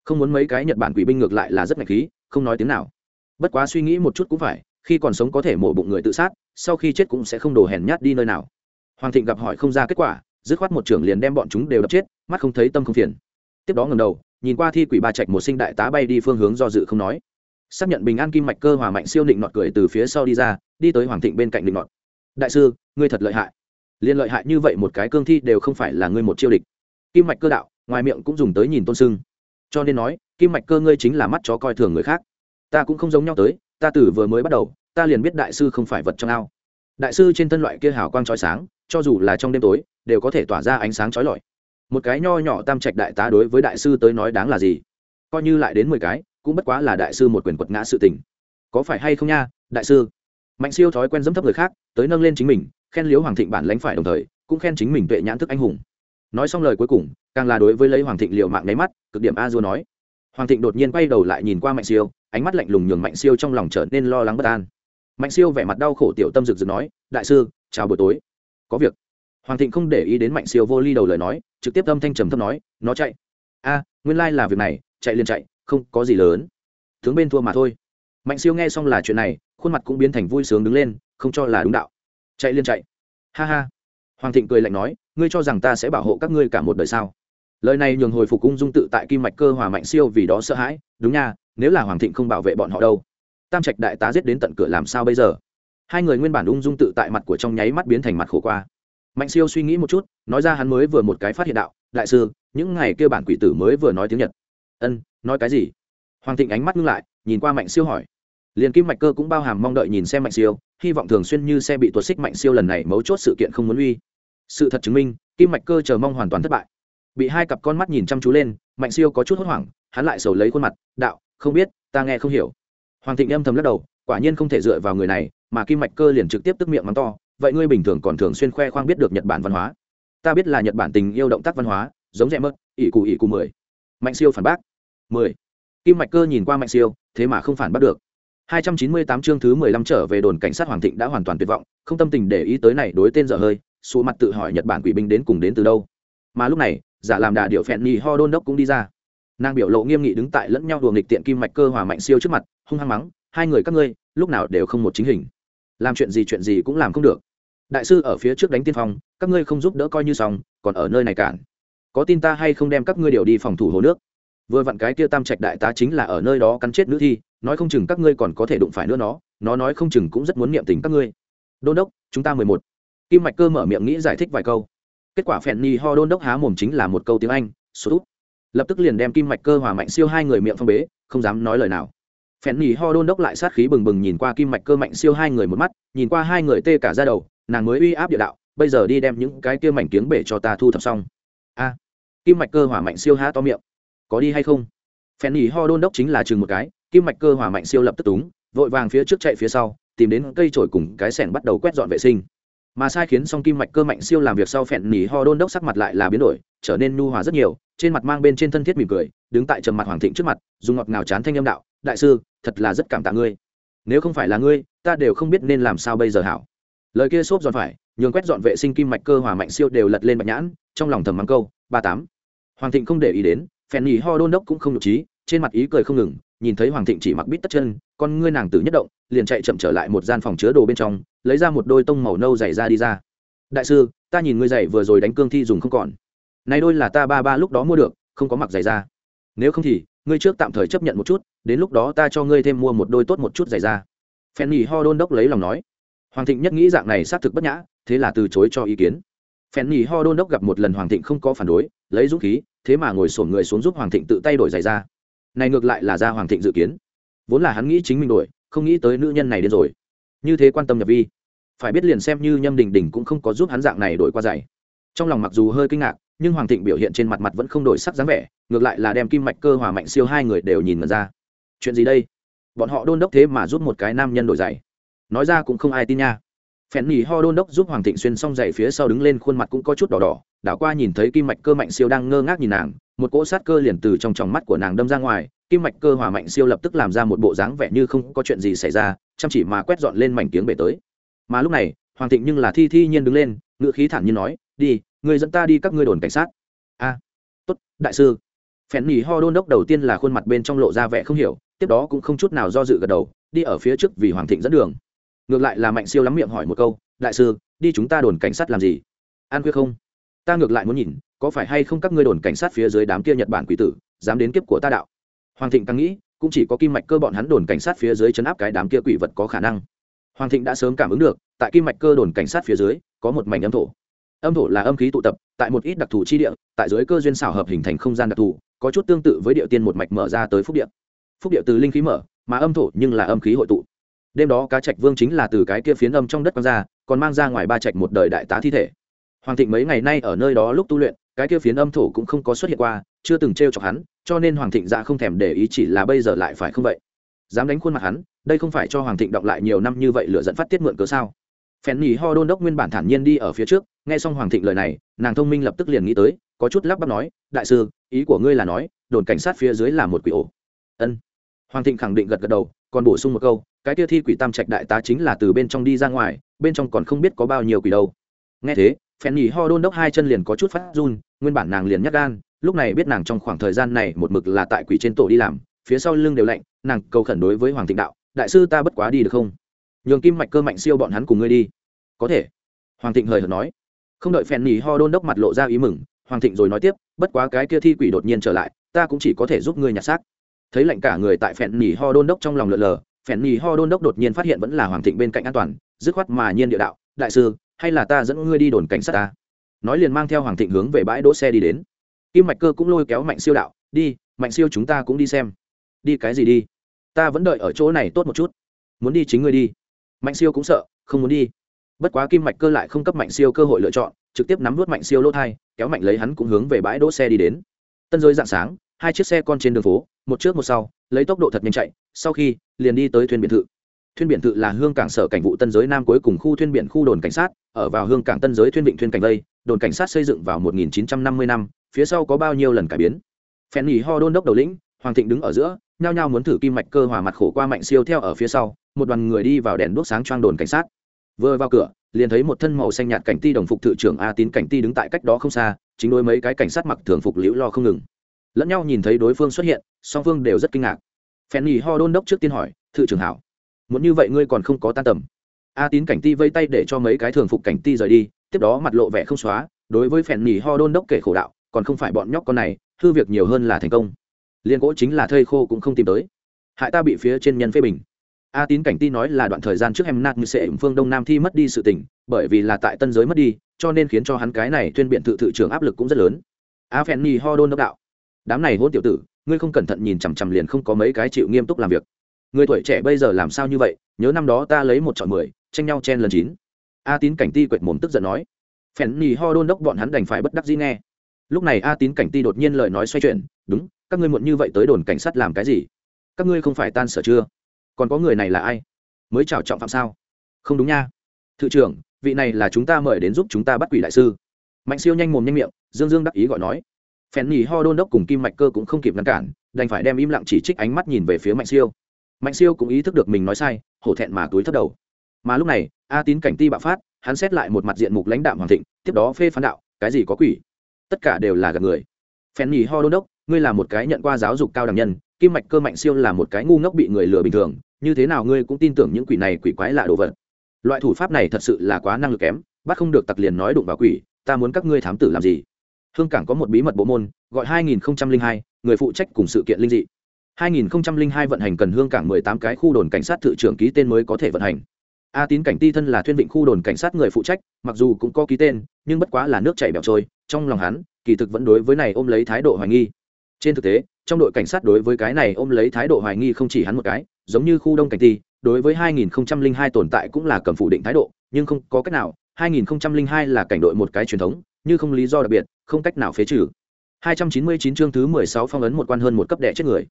Không muốn mấy cái nhật bản quỷ binh ngược lại là rất ngạch khí, không nói tiếng nào. Bất quá suy nghĩ một chút cũng phải, khi còn sống có thể mổ bụng người tự sát, sau khi chết cũng sẽ không đổ hèn nhát đi nơi nào. Hoàng thịnh gặp hỏi không ra kết quả dứt khoát một trưởng liền đem bọn chúng đều đập chết, mắt không thấy tâm không phiền. Tiếp đó ngầm đầu, nhìn qua thi quỷ ba trạch một sinh đại tá bay đi phương hướng do dự không nói. Xác nhận bình an kim mạch cơ hòa mạnh siêu định nọt cười từ phía sau đi ra, đi tới hoàng thịnh bên cạnh định nọt. Đại sư, ngươi thật lợi hại. Liên lợi hại như vậy một cái cương thi đều không phải là ngươi một chiêu địch. Kim mạch cơ đạo, ngoài miệng cũng dùng tới nhìn tôn sưng. Cho nên nói, kim mạch cơ ngươi chính là mắt chó coi thường người khác. Ta cũng không giống nhau tới, ta từ vừa mới bắt đầu, ta liền biết đại sư không phải vật trong ao. Đại sư trên thân loại kia hào quang trói sáng, cho dù là trong đêm tối đều có thể tỏa ra ánh sáng trói lọi. Một cái nho nhỏ tam trạch đại tá đối với đại sư tới nói đáng là gì? Coi như lại đến mười cái, cũng bất quá là đại sư một quyền quật ngã sự tình. Có phải hay không nha, đại sư? Mạnh siêu thói quen dẫm thấp người khác, tới nâng lên chính mình, khen liếu hoàng thịnh bản lãnh phải đồng thời, cũng khen chính mình tuệ nhãn thức anh hùng. Nói xong lời cuối cùng, càng là đối với lấy hoàng thịnh liệu mạng nháy mắt, cực điểm a dua nói. Hoàng thịnh đột nhiên quay đầu lại nhìn qua mạnh siêu, ánh mắt lạnh lùng nhường mạnh siêu trong lòng trở nên lo lắng bất an. Mạnh siêu vẻ mặt đau khổ tiểu tâm rực rực nói, đại sư, chào buổi tối. Có việc hoàng thịnh không để ý đến mạnh siêu vô ly đầu lời nói, trực tiếp âm thanh trầm thấp nói, nó chạy. A, nguyên lai là việc này, chạy liền chạy, không có gì lớn. Tướng bên thua mà thôi. Mạnh siêu nghe xong là chuyện này, khuôn mặt cũng biến thành vui sướng đứng lên, không cho là đúng đạo. Chạy liền chạy. Ha ha. Hoàng thịnh cười lạnh nói, ngươi cho rằng ta sẽ bảo hộ các ngươi cả một đời sao? Lời này nhường hồi phục cung dung tự tại kim mạch cơ hòa mạnh siêu vì đó sợ hãi, đúng nha, nếu là hoàng thịnh không bảo vệ bọn họ đâu, tam trạch đại tá giết đến tận cửa làm sao bây giờ? Hai người nguyên bản ung dung tự tại mặt của trong nháy mắt biến thành mặt khổ qua mạnh siêu suy nghĩ một chút, nói ra hắn mới vừa một cái phát hiện đạo, đại sư, những ngày kêu bản quỷ tử mới vừa nói tiếng nhật. Ân, nói cái gì? Hoàng thịnh ánh mắt ngưng lại, nhìn qua mạnh siêu hỏi. Liền kim mạch cơ cũng bao hàm mong đợi nhìn xem mạnh siêu, hy vọng thường xuyên như xe bị tuột xích mạnh siêu lần này mấu chốt sự kiện không muốn uy. Sự thật chứng minh, kim mạch cơ chờ mong hoàn toàn thất bại. Bị hai cặp con mắt nhìn chăm chú lên, mạnh siêu có chút hốt hoảng, hắn lại sầu lấy khuôn mặt, đạo, không biết, ta nghe không hiểu. Hoàng thịnh âm thầm lắc đầu, quả nhiên không thể dựa vào người này, mà kim mạch cơ liền trực tiếp tức miệng mắng to vậy ngươi bình thường còn thường xuyên khoe khoang biết được nhật bản văn hóa ta biết là nhật bản tình yêu động tác văn hóa giống rẽ mất ỷ cụ ỷ cụ mười mạnh siêu phản bác mười kim mạch cơ nhìn qua mạnh siêu thế mà không phản bác được 298 chương thứ 15 trở về đồn cảnh sát Hoàng Thịnh đã hoàn toàn tuyệt vọng, không tâm tình để ý tới này đối tên dở hơi, số mặt tự hỏi Nhật Bản quỷ binh đến cùng đến từ đâu. Mà lúc này, giả làm đà điệu phèn nhì ho đôn đốc cũng đi ra. Nàng biểu lộ nghiêm nghị đứng tại lẫn nhau đùa nghịch tiện kim mạch cơ hòa mạnh siêu trước mặt, hung hăng mắng, hai người các ngươi, lúc nào đều không một chính hình. Làm chuyện gì chuyện gì cũng làm không được. Đại sư ở phía trước đánh tiên phong, các ngươi không giúp đỡ coi như xong, còn ở nơi này cản. Có tin ta hay không đem các ngươi điều đi phòng thủ hồ nước? vừa vặn cái kia tam trạch đại tá chính là ở nơi đó cắn chết nữ thi nói không chừng các ngươi còn có thể đụng phải nữa nó nó nói không chừng cũng rất muốn niệm tình các ngươi. Đôn đốc chúng ta mười một. Kim mạch cơ mở miệng nghĩ giải thích vài câu. Kết quả phèn ni ho đôn đốc há mồm chính là một câu tiếng anh sút lập tức liền đem kim mạch cơ hòa mạnh siêu hai người miệng phong bế không dám nói lời nào. Phèn ni ho đôn đốc lại sát khí bừng bừng nhìn qua kim mạch cơ mạnh siêu hai người một mắt nhìn qua hai người tê cả ra đầu nàng mới uy áp địa đạo, bây giờ đi đem những cái kia mảnh kiếng bể cho ta thu thập xong. A, kim mạch cơ hỏa mạnh siêu há to miệng. Có đi hay không? Phen nhì ho đôn đốc chính là chừng một cái, kim mạch cơ hỏa mạnh siêu lập tức túng, vội vàng phía trước chạy phía sau, tìm đến cây trổi cùng cái sẻng bắt đầu quét dọn vệ sinh. Mà sai khiến xong kim mạch cơ mạnh siêu làm việc sau, phèn nỉ ho đôn đốc sắc mặt lại là biến đổi, trở nên nu hòa rất nhiều, trên mặt mang bên trên thân thiết mỉm cười, đứng tại trầm mặt hoàng thịnh trước mặt, dùng ngọt ngào chán thanh âm đạo, đại sư, thật là rất cảm tạ ngươi. Nếu không phải là ngươi, ta đều không biết nên làm sao bây giờ hảo lời kia xốp giòn phải, nhường quét dọn vệ sinh kim mạch cơ hòa mạnh siêu đều lật lên bạch nhãn, trong lòng thầm mắng câu, ba tám. Hoàng thịnh không để ý đến, phèn nhì ho đôn đốc cũng không nhục trí, trên mặt ý cười không ngừng, nhìn thấy hoàng thịnh chỉ mặc bít tất chân, con ngươi nàng tử nhất động, liền chạy chậm trở lại một gian phòng chứa đồ bên trong, lấy ra một đôi tông màu nâu dày ra đi ra. Đại sư, ta nhìn ngươi giày vừa rồi đánh cương thi dùng không còn. Này đôi là ta ba ba lúc đó mua được, không có mặc giày ra. Nếu không thì, ngươi trước tạm thời chấp nhận một chút, đến lúc đó ta cho ngươi thêm mua một đôi tốt một chút giày ra. Phen nhì ho đôn đốc lấy lòng nói hoàng thịnh nhất nghĩ dạng này xác thực bất nhã, thế là từ chối cho ý kiến. Phen nhì ho đôn đốc gặp một lần hoàng thịnh không có phản đối, lấy dũng khí, thế mà ngồi sổn người xuống giúp hoàng thịnh tự tay đổi giày ra. Này ngược lại là ra hoàng thịnh dự kiến. Vốn là hắn nghĩ chính mình đổi, không nghĩ tới nữ nhân này đến rồi. Như thế quan tâm nhập vi. Phải biết liền xem như nhâm đình đình cũng không có giúp hắn dạng này đổi qua giày. Trong lòng mặc dù hơi kinh ngạc, nhưng hoàng thịnh biểu hiện trên mặt mặt vẫn không đổi sắc dáng vẻ, ngược lại là đem kim mạch cơ hòa mạnh siêu hai người đều nhìn ra. Chuyện gì đây? Bọn họ đôn đốc thế mà giúp một cái nam nhân đổi giày nói ra cũng không ai tin nha. Phèn nhì ho đôn đốc giúp hoàng thịnh xuyên xong dậy phía sau đứng lên khuôn mặt cũng có chút đỏ đỏ, đảo qua nhìn thấy kim mạch cơ mạnh siêu đang ngơ ngác nhìn nàng, một cỗ sát cơ liền từ trong tròng mắt của nàng đâm ra ngoài, kim mạch cơ hòa mạnh siêu lập tức làm ra một bộ dáng vẻ như không có chuyện gì xảy ra, chăm chỉ mà quét dọn lên mảnh tiếng bể tới. Mà lúc này, hoàng thịnh nhưng là thi thi nhiên đứng lên ngự khí thản nhiên nói, đi, người dẫn ta đi các ngươi đồn cảnh sát. A, tốt, đại sư. Phèn nhì ho đôn đốc đầu tiên là khuôn mặt bên trong lộ ra vẻ không hiểu, tiếp đó cũng không chút nào do dự gật đầu, đi ở phía trước vì hoàng thịnh dẫn đường ngược lại là mạnh siêu lắm miệng hỏi một câu, đại sư, đi chúng ta đồn cảnh sát làm gì? An khuya không. Ta ngược lại muốn nhìn, có phải hay không các ngươi đồn cảnh sát phía dưới đám kia nhật bản quỷ tử, dám đến kiếp của ta đạo? Hoàng thịnh càng nghĩ, cũng chỉ có kim mạch cơ bọn hắn đồn cảnh sát phía dưới chấn áp cái đám kia quỷ vật có khả năng. Hoàng thịnh đã sớm cảm ứng được, tại kim mạch cơ đồn cảnh sát phía dưới, có một mảnh âm thổ. Âm thổ là âm khí tụ tập, tại một ít đặc thù chi địa, tại dưới cơ duyên xảo hợp hình thành không gian đặc thù, có chút tương tự với địa tiên một mạch mở ra tới phúc địa. Phúc địa từ linh khí mở, mà âm thổ nhưng là âm khí hội tụ đêm đó cá trạch vương chính là từ cái kia phiến âm trong đất quăng ra, còn mang ra ngoài ba trạch một đời đại tá thi thể. Hoàng thịnh mấy ngày nay ở nơi đó lúc tu luyện, cái kia phiến âm thổ cũng không có xuất hiện qua, chưa từng t r e o chọc hắn, cho nên hoàng thịnh dạ không thèm để ý chỉ là bây giờ lại phải không vậy? Dám đánh khuôn mặt hắn, đây không phải cho hoàng thịnh đọc lại nhiều năm như vậy lựa dẫn phát tiết mượn cớ sao? Phèn nhì ho đôn đốc nguyên bản thản nhiên đi ở phía trước, nghe xong hoàng thịnh lời này, nàng thông minh lập tức liền nghĩ tới, có chút lắp bắp nói, đại sư, ý của ngươi là nói, đồn cảnh sát phía dưới là một quỷ ổ. Ân. Hoàng thịnh khẳng định gật gật đầu, còn bổ sung một câu cái kia thi quỷ tam trạch đại tá chính là từ bên trong đi ra ngoài, bên trong còn không biết có bao nhiêu quỷ đâu. Nghe thế, phen nhì ho đôn đốc hai chân liền có chút phát run, nguyên bản nàng liền nhắc gan, lúc này biết nàng trong khoảng thời gian này một mực là tại quỷ trên tổ đi làm, phía sau lưng đều lạnh, nàng cầu khẩn đối với hoàng thịnh đạo, đại sư ta bất quá đi được không? Nhường kim mạch cơ mạnh siêu bọn hắn cùng ngươi đi. Có thể. Hoàng thịnh hời hợt nói. Không đợi phen nhì ho đôn đốc mặt lộ ra ý mừng, hoàng thịnh rồi nói tiếp, bất quá cái kia thi quỷ đột nhiên trở lại, ta cũng chỉ có thể giúp ngươi nhặt xác. Thấy lạnh cả người tại phen nhì ho đôn đốc trong lòng lợn lờ phèn nhì ho đôn đốc đột nhiên phát hiện vẫn là hoàng thịnh bên cạnh an toàn, dứt khoát mà nhiên địa đạo, đại sư, hay là ta dẫn ngươi đi đồn cảnh sát ta? Nói liền mang theo hoàng thịnh hướng về bãi đỗ xe đi đến. Kim mạch cơ cũng lôi kéo mạnh siêu đạo, đi, mạnh siêu chúng ta cũng đi xem. Đi cái gì đi? Ta vẫn đợi ở chỗ này tốt một chút. Muốn đi chính ngươi đi. Mạnh siêu cũng sợ, không muốn đi. Bất quá kim mạch cơ lại không cấp mạnh siêu cơ hội lựa chọn, trực tiếp nắm vút mạnh siêu lỗ thai, kéo mạnh lấy hắn cũng hướng về bãi đỗ xe đi đến. Tân rơi dạng sáng, hai chiếc xe con trên đường phố, một trước một sau, lấy tốc độ thật nhanh chạy sau khi, liền đi tới thuyền biệt thự. Thuyền biển thự là hương cảng sở cảnh vụ tân giới nam cuối cùng khu thuyền biển khu đồn cảnh sát, ở vào hương cảng tân giới thuyền vịnh thuyền cảnh vây, đồn cảnh sát xây dựng vào 1950 năm phía sau có bao nhiêu lần cải biến. Phen nhì ho đôn đốc đầu lĩnh, hoàng thịnh đứng ở giữa, nhao nhao muốn thử kim mạch cơ hòa mặt khổ qua mạnh siêu theo ở phía sau, một đoàn người đi vào đèn đuốc sáng trang đồn cảnh sát. Vừa vào cửa, liền thấy một thân màu xanh nhạt cảnh ti đồng phục thự trưởng a tín cảnh ti đứng tại cách đó không xa, chính đôi mấy cái cảnh sát mặc thường phục liễu lo không ngừng. Lẫn nhau nhìn thấy đối phương xuất hiện, song phương đều rất kinh ngạc phèn nhì ho đôn đốc trước tiên hỏi, thự trưởng hảo, muốn như vậy ngươi còn không có tan tầm. A tín cảnh ti vây tay để cho mấy cái thường phục cảnh ti rời đi, tiếp đó mặt lộ vẻ không xóa, đối với phèn nhì ho đôn đốc kể khổ đạo, còn không phải bọn nhóc con này thư việc nhiều hơn là thành công. Liên gỗ chính là thây khô cũng không tìm tới. Hại ta bị phía trên nhân phê bình. A tín cảnh ti nói là đoạn thời gian trước em nạt như sệ phương đông nam thi mất đi sự tỉnh bởi vì là tại tân giới mất đi, cho nên khiến cho hắn cái này tuyên biện tự thự trưởng áp lực cũng rất lớn. A phèn nhì ho đôn đốc đạo, đám này hôn tiểu tử ngươi không cẩn thận nhìn chằm chằm liền không có mấy cái chịu nghiêm túc làm việc. Người tuổi trẻ bây giờ làm sao như vậy? Nhớ năm đó ta lấy một chọn mười, tranh nhau chen lần chín. A tín cảnh ti quệt mồm tức giận nói. Phèn nhì ho đôn đốc bọn hắn đành phải bất đắc dĩ nghe. Lúc này a tín cảnh ti đột nhiên lời nói xoay chuyển. Đúng, các ngươi muộn như vậy tới đồn cảnh sát làm cái gì? Các ngươi không phải tan sở chưa? Còn có người này là ai? Mới chào trọng phạm sao? Không đúng nha. Thự trưởng, vị này là chúng ta mời đến giúp chúng ta bắt quỷ đại sư. Mạnh siêu nhanh mồm nhanh miệng, dương dương đắc ý gọi nói phèn nhì ho đôn đốc cùng kim mạch cơ cũng không kịp ngăn cản, đành phải đem im lặng chỉ trích ánh mắt nhìn về phía mạnh siêu. Mạnh siêu cũng ý thức được mình nói sai, hổ thẹn mà túi thất đầu. Mà lúc này, a tín cảnh ti bạo phát, hắn xét lại một mặt diện mục lãnh đạm hoàng thịnh, tiếp đó phê phán đạo, cái gì có quỷ? Tất cả đều là gạt người. Phèn nhì ho đôn đốc, ngươi là một cái nhận qua giáo dục cao đẳng nhân, kim mạch cơ mạnh siêu là một cái ngu ngốc bị người lừa bình thường, như thế nào ngươi cũng tin tưởng những quỷ này quỷ quái lạ đồ vật? Loại thủ pháp này thật sự là quá năng lực kém, bắt không được tặc liền nói đụng vào quỷ, ta muốn các ngươi thám tử làm gì? Hương cảng có một bí mật bộ môn gọi 2002, người phụ trách cùng sự kiện linh dị. 2002 vận hành cần hương cảng 18 cái khu đồn cảnh sát thự trưởng ký tên mới có thể vận hành. A tín cảnh ti thân là thuyên vịnh khu đồn cảnh sát người phụ trách mặc dù cũng có ký tên nhưng bất quá là nước chảy bẹo trôi trong lòng hắn kỳ thực vẫn đối với này ôm lấy thái độ hoài nghi. Trên thực tế trong đội cảnh sát đối với cái này ôm lấy thái độ hoài nghi không chỉ hắn một cái giống như khu đông cảnh ti đối với 2002 tồn tại cũng là cầm phủ định thái độ nhưng không có cách nào 2002 là cảnh đội một cái truyền thống như không lý do đặc biệt, không cách nào phế trừ. 299 chương thứ 16 phong ấn một quan hơn một cấp đệ chết người.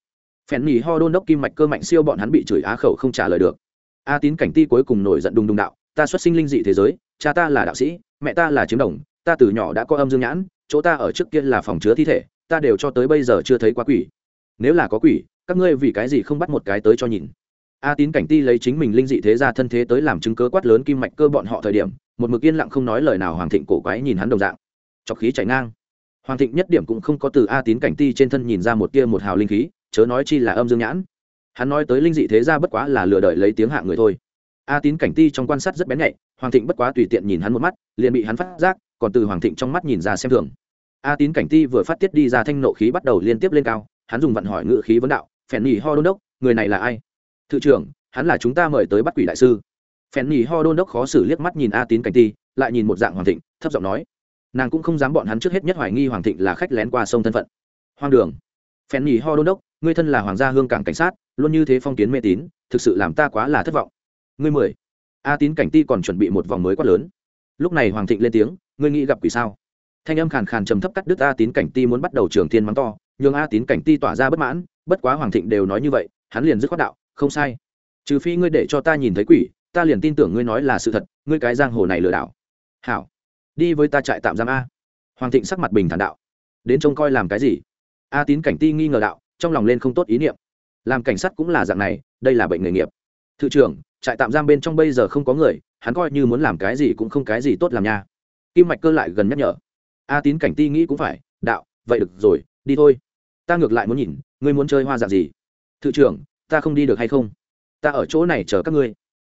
Phèn nhì ho đôn đốc kim mạch cơ mạnh siêu bọn hắn bị chửi á khẩu không trả lời được. A tín cảnh ti cuối cùng nổi giận đùng đùng đạo, ta xuất sinh linh dị thế giới, cha ta là đạo sĩ, mẹ ta là chiếm đồng, ta từ nhỏ đã có âm dương nhãn, chỗ ta ở trước kia là phòng chứa thi thể, ta đều cho tới bây giờ chưa thấy quá quỷ. Nếu là có quỷ, các ngươi vì cái gì không bắt một cái tới cho nhìn? A tín cảnh ti lấy chính mình linh dị thế ra thân thế tới làm chứng cớ quát lớn kim mạch cơ bọn họ thời điểm một mực yên lặng không nói lời nào hoàng thịnh cổ quái nhìn hắn đồng dạng. Chọc khí chảy ngang. Hoàng thịnh nhất điểm cũng không có từ a tín cảnh ti trên thân nhìn ra một tia một hào linh khí, chớ nói chi là âm dương nhãn. Hắn nói tới linh dị thế ra bất quá là lừa đợi lấy tiếng hạ người thôi. A tín cảnh ti trong quan sát rất bén nhạy, hoàng thịnh bất quá tùy tiện nhìn hắn một mắt, liền bị hắn phát giác, còn từ hoàng thịnh trong mắt nhìn ra xem thường. A tín cảnh ti vừa phát tiết đi ra thanh nộ khí bắt đầu liên tiếp lên cao, hắn dùng vận hỏi ngự khí vấn đạo, phèn nhì ho đôn đốc, người này là ai? Thự trưởng, hắn là chúng ta mời tới bắt quỷ đại sư phèn nhì ho đôn đốc khó xử liếc mắt nhìn a tín cảnh ti, lại nhìn một dạng hoàng thịnh, thấp giọng nói. Nàng cũng không dám bọn hắn trước hết nhất hoài nghi hoàng thịnh là khách lén qua sông thân phận. Hoang đường. Phèn nhì ho đôn đốc, ngươi thân là hoàng gia hương cảng cảnh sát, luôn như thế phong kiến mê tín, thực sự làm ta quá là thất vọng. Ngươi mười. A tín cảnh ti còn chuẩn bị một vòng mới quát lớn. Lúc này hoàng thịnh lên tiếng, ngươi nghĩ gặp quỷ sao? Thanh âm khàn khàn trầm thấp cắt đứt a tín cảnh ti muốn bắt đầu trường thiên mắng to, nhường a tín cảnh ti tỏa ra bất mãn, bất quá hoàng thịnh đều nói như vậy, hắn liền dứt khoát đạo, không sai. Trừ phi ngươi để cho ta nhìn thấy quỷ ta liền tin tưởng ngươi nói là sự thật, ngươi cái giang hồ này lừa đảo. Hảo, đi với ta trại tạm giam a. Hoàng thịnh sắc mặt bình thản đạo. Đến trông coi làm cái gì? A tín cảnh ti nghi ngờ đạo, trong lòng lên không tốt ý niệm. Làm cảnh sát cũng là dạng này, đây là bệnh nghề nghiệp. Thự trưởng, trại tạm giam bên trong bây giờ không có người, hắn coi như muốn làm cái gì cũng không cái gì tốt làm nha. Kim mạch cơ lại gần nhắc nhở. A tín cảnh ti nghĩ cũng phải, đạo, vậy được rồi, đi thôi. Ta ngược lại muốn nhìn, ngươi muốn chơi hoa dạng gì? Thự trưởng, ta không đi được hay không? Ta ở chỗ này chờ các ngươi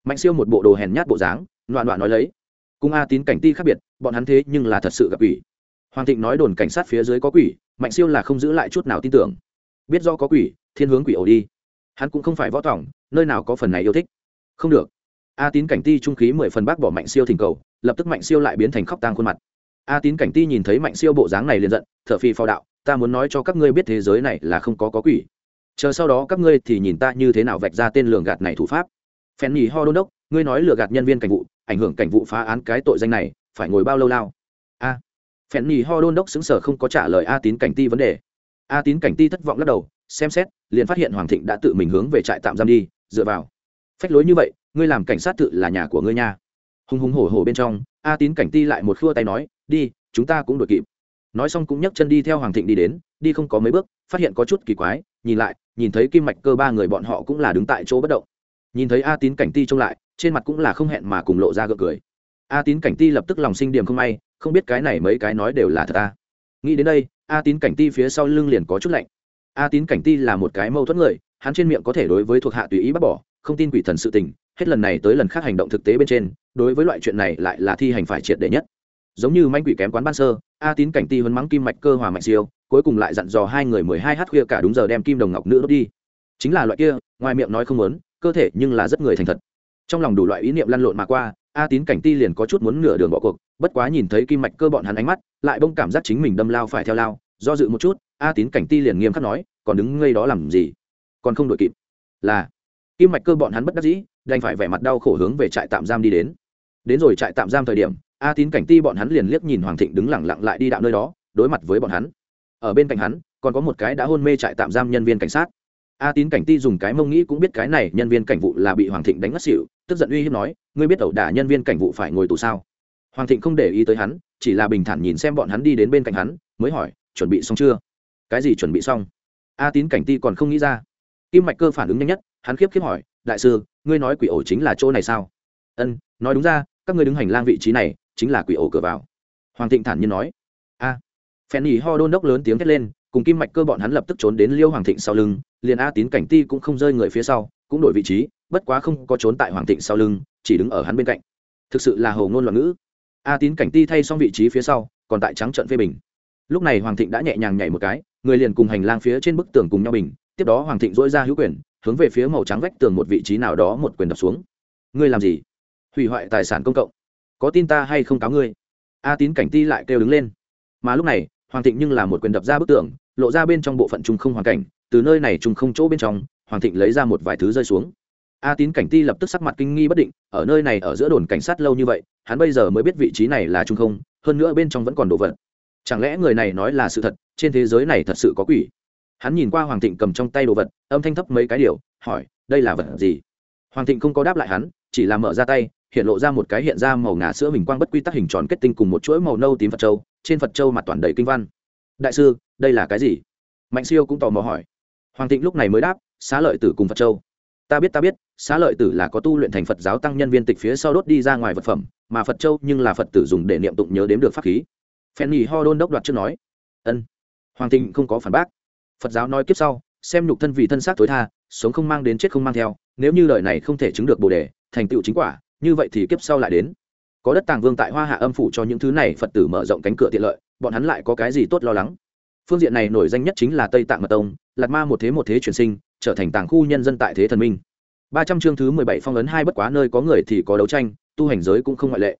mạnh siêu một bộ đồ hèn nhát bộ dáng, loạn loạn nói lấy. Cung a tín cảnh ti khác biệt, bọn hắn thế nhưng là thật sự gặp quỷ. Hoàng thịnh nói đồn cảnh sát phía dưới có quỷ, mạnh siêu là không giữ lại chút nào tin tưởng. Biết do có quỷ, thiên hướng quỷ ổ đi. Hắn cũng không phải võ tỏng nơi nào có phần này yêu thích. Không được. A tín cảnh ti trung khí mười phần bác bỏ mạnh siêu thỉnh cầu, lập tức mạnh siêu lại biến thành khóc tang khuôn mặt. A tín cảnh ti nhìn thấy mạnh siêu bộ dáng này liền giận t h ở phi phao đạo, ta muốn nói cho các ngươi biết thế giới này là không có có quỷ. Chờ sau đó các ngươi thì nhìn ta như thế nào vạch ra tên lường gạt này thủ pháp phen nhì ho đôn đốc ngươi nói lừa gạt nhân viên cảnh vụ ảnh hưởng cảnh vụ phá án cái tội danh này phải ngồi bao lâu lao? A. À, phen nhì ho đôn đốc xứng sở không có trả lời a tín cảnh ti vấn đề. A tín cảnh ti thất vọng lắc đầu xem xét liền phát hiện hoàng thịnh đã tự mình hướng về trại tạm giam đi dựa vào. Phách lối như vậy ngươi làm cảnh sát tự là nhà của ngươi nha. Hùng hùng hổ hổ bên trong a tín cảnh ti lại một khua tay nói đi chúng ta cũng đ ổ i kịp. Nói xong cũng nhấc chân đi theo hoàng thịnh đi đến đi không có mấy bước phát hiện có chút kỳ quái nhìn lại nhìn thấy kim mạch cơ ba người bọn họ cũng là đứng tại chỗ bất động nhìn thấy a tín cảnh ti trông lại, trên mặt cũng là không hẹn mà cùng lộ ra gượng cười. A tín cảnh ti lập tức lòng sinh điểm không may, không biết cái này mấy cái nói đều là thật ta. Nghĩ đến đây, a tín cảnh ti phía sau lưng liền có chút lạnh. A tín cảnh ti là một cái mâu thuẫn người, hắn trên miệng có thể đối với thuộc hạ tùy ý bác bỏ, không tin quỷ thần sự tình, hết lần này tới lần khác hành động thực tế bên trên, đối với loại chuyện này lại là thi hành phải triệt để nhất. Giống như manh quỷ kém quán ban sơ, a tín cảnh ti huấn mắng kim mạch cơ hòa mạnh siêu, cuối cùng lại dặn dò hai người mười hai h khuya cả đúng giờ đem kim đồng ngọc nữ đốt đi. Chính là loại kia, ngoài miệng nói không muốn cơ thể nhưng là rất người thành thật. Trong lòng đủ loại ý niệm lăn lộn mà qua, a tín cảnh ti liền có chút muốn nửa đường bỏ cuộc, bất quá nhìn thấy kim mạch cơ bọn hắn ánh mắt, lại bông cảm giác chính mình đâm lao phải theo lao, do dự một chút, a tín cảnh ti liền nghiêm khắc nói, còn đứng ngây đó làm gì? Còn không đội kịp. Là, kim mạch cơ bọn hắn bất đắc dĩ, đành phải vẻ mặt đau khổ hướng về trại tạm giam đi đến. Đến rồi trại tạm giam thời điểm, a tín cảnh ti bọn hắn liền liếc nhìn hoàng thịnh đứng lẳng lặng lại đi đạo nơi đó, đối mặt với bọn hắn. Ở bên cạnh hắn, còn có một cái đã hôn mê trại tạm giam nhân viên cảnh sát a tín cảnh ti dùng cái mông nghĩ cũng biết cái này, nhân viên cảnh vụ là bị hoàng thịnh đánh ngất xỉu, tức giận uy hiếp nói, ngươi biết ẩu đả nhân viên cảnh vụ phải ngồi tù sao? Hoàng thịnh không để ý tới hắn, chỉ là bình thản nhìn xem bọn hắn đi đến bên cạnh hắn, mới hỏi, chuẩn bị xong chưa? Cái gì chuẩn bị xong? A tín cảnh ti còn không nghĩ ra. Kim mạch cơ phản ứng nhanh nhất, hắn khiếp khiếp hỏi, đại sư, ngươi nói quỷ ổ chính là chỗ này sao? Ân, nói đúng ra, các ngươi đứng hành lang vị trí này, chính là quỷ ổ cửa vào. Hoàng thịnh thản nhiên nói. A à. phen nhì ho đôn đốc lớn tiếng thét lên cùng kim mạch cơ bọn hắn lập tức trốn đến liêu hoàng thịnh sau lưng, liền a tín cảnh ti cũng không rơi người phía sau, cũng đổi vị trí, bất quá không có trốn tại hoàng thịnh sau lưng, chỉ đứng ở hắn bên cạnh. Thực sự là hầu ngôn loạn ngữ. A tín cảnh ti thay xong vị trí phía sau, còn tại trắng trận phê bình. Lúc này hoàng thịnh đã nhẹ nhàng nhảy một cái, người liền cùng hành lang phía trên bức tường cùng nhau bình, tiếp đó hoàng thịnh dỗi ra hữu quyền, hướng về phía màu trắng vách tường một vị trí nào đó một quyền đập xuống. Ngươi làm gì? Hủy hoại tài sản công cộng. Có tin ta hay không cáo ngươi? A tín cảnh ti lại kêu đứng lên. Mà lúc này, hoàng thịnh nhưng là một quyền đập ra bức tường lộ ra bên trong bộ phận trung không hoàn cảnh, từ nơi này trung không chỗ bên trong, hoàng thịnh lấy ra một vài thứ rơi xuống. A tín cảnh ti lập tức sắc mặt kinh nghi bất định, ở nơi này ở giữa đồn cảnh sát lâu như vậy, hắn bây giờ mới biết vị trí này là trung không, hơn nữa bên trong vẫn còn đồ vật. Chẳng lẽ người này nói là sự thật, trên thế giới này thật sự có quỷ? Hắn nhìn qua hoàng thịnh cầm trong tay đồ vật, âm thanh thấp mấy cái điều, hỏi, đây là vật gì? Hoàng thịnh không có đáp lại hắn, chỉ là mở ra tay, hiện lộ ra một cái hiện ra màu ngà sữa bình quang bất quy tắc hình tròn kết tinh cùng một chuỗi màu nâu tím phật châu, trên phật châu mặt toàn đầy kinh văn. Đại sư đây là cái gì? Mạnh siêu cũng tò mò hỏi. Hoàng thịnh lúc này mới đáp, xá lợi tử cùng phật châu. Ta biết ta biết, xá lợi tử là có tu luyện thành phật giáo tăng nhân viên tịch phía sau đốt đi ra ngoài vật phẩm, mà phật châu nhưng là phật tử dùng để niệm tụng nhớ đếm được pháp khí. Phen nhì ho đôn đốc đoạt trước nói. Ân. Hoàng thịnh không có phản bác. Phật giáo nói kiếp sau, xem nhục thân vì thân xác tối tha, sống không mang đến chết không mang theo, nếu như lời này không thể chứng được bồ đề, thành tựu chính quả, như vậy thì kiếp sau lại đến. Có đất tàng vương tại hoa hạ âm phủ cho những thứ này phật tử mở rộng cánh cửa tiện lợi, bọn hắn lại có cái gì tốt lo lắng? Phương diện này nổi danh nhất chính là tây tạng mật tông lạt ma một thế một thế chuyển sinh, trở thành tàng khu nhân dân tại thế thần minh. Ba trăm chương thứ mười bảy phong ấn hai bất quá nơi có người thì có đấu tranh, tu hành giới cũng không ngoại lệ.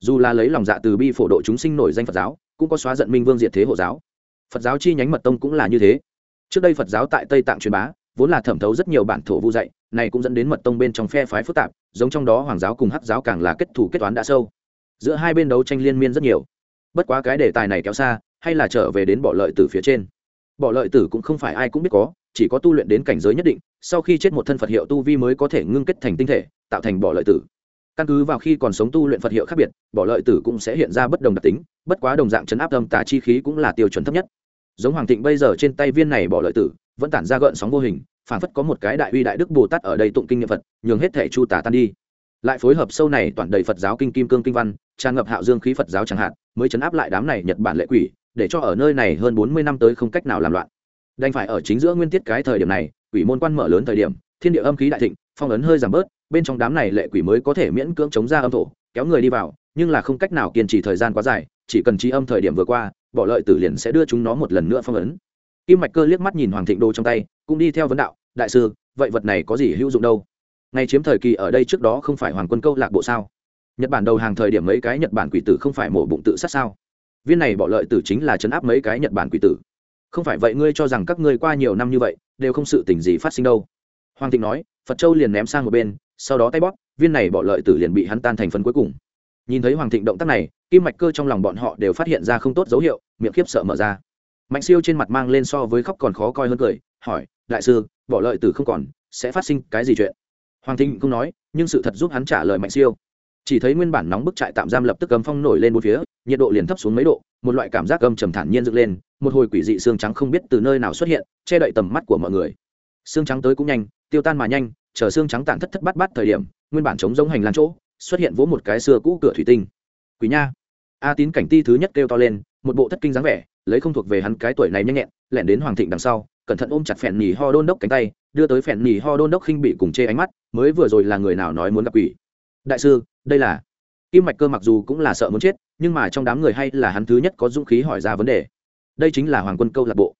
Dù là lấy lòng dạ từ bi phổ độ chúng sinh nổi danh phật giáo, cũng có xóa giận minh vương diệt thế hộ giáo. Phật giáo chi nhánh mật tông cũng là như thế. Trước đây phật giáo tại tây tạng truyền bá, vốn là thẩm thấu rất nhiều bản thổ vu dạy, này cũng dẫn đến mật tông bên trong phe phái phức tạp, giống trong đó hoàng giáo cùng hắc giáo càng là kết thủ kết toán đã sâu. Giữa hai bên đấu tranh liên miên rất nhiều. Bất quá cái đề tài này kéo xa hay là trở về đến bỏ lợi tử phía trên? Bỏ lợi tử cũng không phải ai cũng biết có, chỉ có tu luyện đến cảnh giới nhất định, sau khi chết một thân phật hiệu tu vi mới có thể ngưng kết thành tinh thể, tạo thành bỏ lợi tử. Căn cứ vào khi còn sống tu luyện phật hiệu khác biệt, bỏ lợi tử cũng sẽ hiện ra bất đồng đặc tính, bất quá đồng dạng chấn áp âm tà chi khí cũng là tiêu chuẩn thấp nhất. Giống hoàng thịnh bây giờ trên tay viên này bỏ lợi tử, vẫn tản ra gợn sóng vô hình phản phất có một cái đại uy đại đức bồ tát ở đây tụng kinh nghiệm phật, nhường hết thể chu tả tan đi. Lại phối hợp sâu này toàn đầy phật giáo kinh kim cương kinh văn, tràn ngập hạo dương khí phật giáo chẳng hạn, mới chấn áp lại đám này nhật bản lệ quỷ để cho ở nơi này hơn bốn mươi năm tới không cách nào làm loạn. Đành phải ở chính giữa nguyên tiết cái thời điểm này, quỷ môn quan mở lớn thời điểm, thiên địa âm khí đại thịnh, phong ấn hơi giảm bớt, bên trong đám này lệ quỷ mới có thể miễn cưỡng chống ra âm thổ, kéo người đi vào, nhưng là không cách nào kiên trì thời gian quá dài, chỉ cần trí âm thời điểm vừa qua, bỏ lợi tử liền sẽ đưa chúng nó một lần nữa phong ấn. Kim mạch cơ liếc mắt nhìn hoàng thịnh đô trong tay, cũng đi theo vấn đạo, đại sư, vậy vật này có gì hữu dụng đâu? Ngay chiếm thời kỳ ở đây trước đó không phải hoàng quân câu lạc bộ sao? Nhật bản đầu hàng thời điểm mấy cái nhật bản quỷ tử không phải mổ bụng tự sát sao? Viên này bỏ lợi tử chính là chấn áp mấy cái nhật bản quỷ tử. Không phải vậy ngươi cho rằng các ngươi qua nhiều năm như vậy, đều không sự tình gì phát sinh đâu. Hoàng thịnh nói, phật châu liền ném sang một bên, sau đó tay bóp, viên này bỏ lợi tử liền bị hắn tan thành phần cuối cùng. Nhìn thấy hoàng thịnh động tác này, kim mạch cơ trong lòng bọn họ đều phát hiện ra không tốt dấu hiệu, miệng khiếp sợ mở ra. Mạnh siêu trên mặt mang lên so với khóc còn khó coi hơn cười, hỏi, đại sư, bỏ lợi tử không còn, sẽ phát sinh cái gì chuyện? Hoàng thịnh không nói, nhưng sự thật giúp hắn trả lời mạnh siêu. Chỉ thấy nguyên bản nóng bức trại tạm giam lập tức cấm phong nổi lên một phía nhiệt độ liền thấp xuống mấy độ, một loại cảm giác âm trầm thản nhiên dựng lên, một hồi quỷ dị xương trắng không biết từ nơi nào xuất hiện, che đậy tầm mắt của mọi người. Xương trắng tới cũng nhanh, tiêu tan mà nhanh, chờ xương trắng tản thất thất bát bát thời điểm, nguyên bản chống giống hành lang chỗ, xuất hiện vỗ một cái xưa cũ cửa thủy tinh. Quỷ nha. A tín cảnh ti thứ nhất kêu to lên, một bộ thất kinh dáng vẻ, lấy không thuộc về hắn cái tuổi này nhanh nhẹn, lẻn đến hoàng thịnh đằng sau, cẩn thận ôm chặt phèn nhì ho đôn đốc cánh tay, đưa tới phèn nhì ho đôn đốc khinh bị cùng chê ánh mắt, mới vừa rồi là người nào nói muốn gặp quỷ? Đại sư, đây là kim mạch cơ mặc dù cũng là sợ muốn chết, nhưng mà trong đám người hay là hắn thứ nhất có dũng khí hỏi ra vấn đề. Đây chính là hoàng quân câu lạc bộ.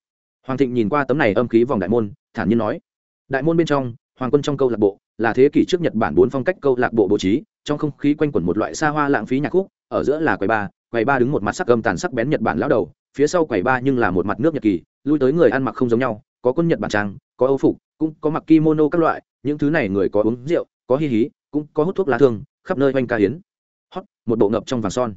Hoàng thịnh nhìn qua tấm này âm khí vòng đại môn, thản nhiên nói, đại môn bên trong, hoàng quân trong câu lạc bộ là thế kỷ trước nhật bản bốn phong cách câu lạc bộ bố trí, trong không khí quanh quẩn một loại xa hoa lãng phí nhạc khúc, ở giữa là quầy ba quầy ba đứng một mặt sắc gầm tàn sắc bén nhật bản lão đầu, phía sau quầy ba nhưng là một mặt nước nhật kỳ, lui tới người ăn mặc không giống nhau, có quân nhật bản trang, có âu phục, cũng có mặc kimono các loại, những thứ này người có uống rượu, có hi hí, cũng có hút thuốc lá thương, khắp nơi oanh ca hiến hót, một bộ ngập trong vàng son.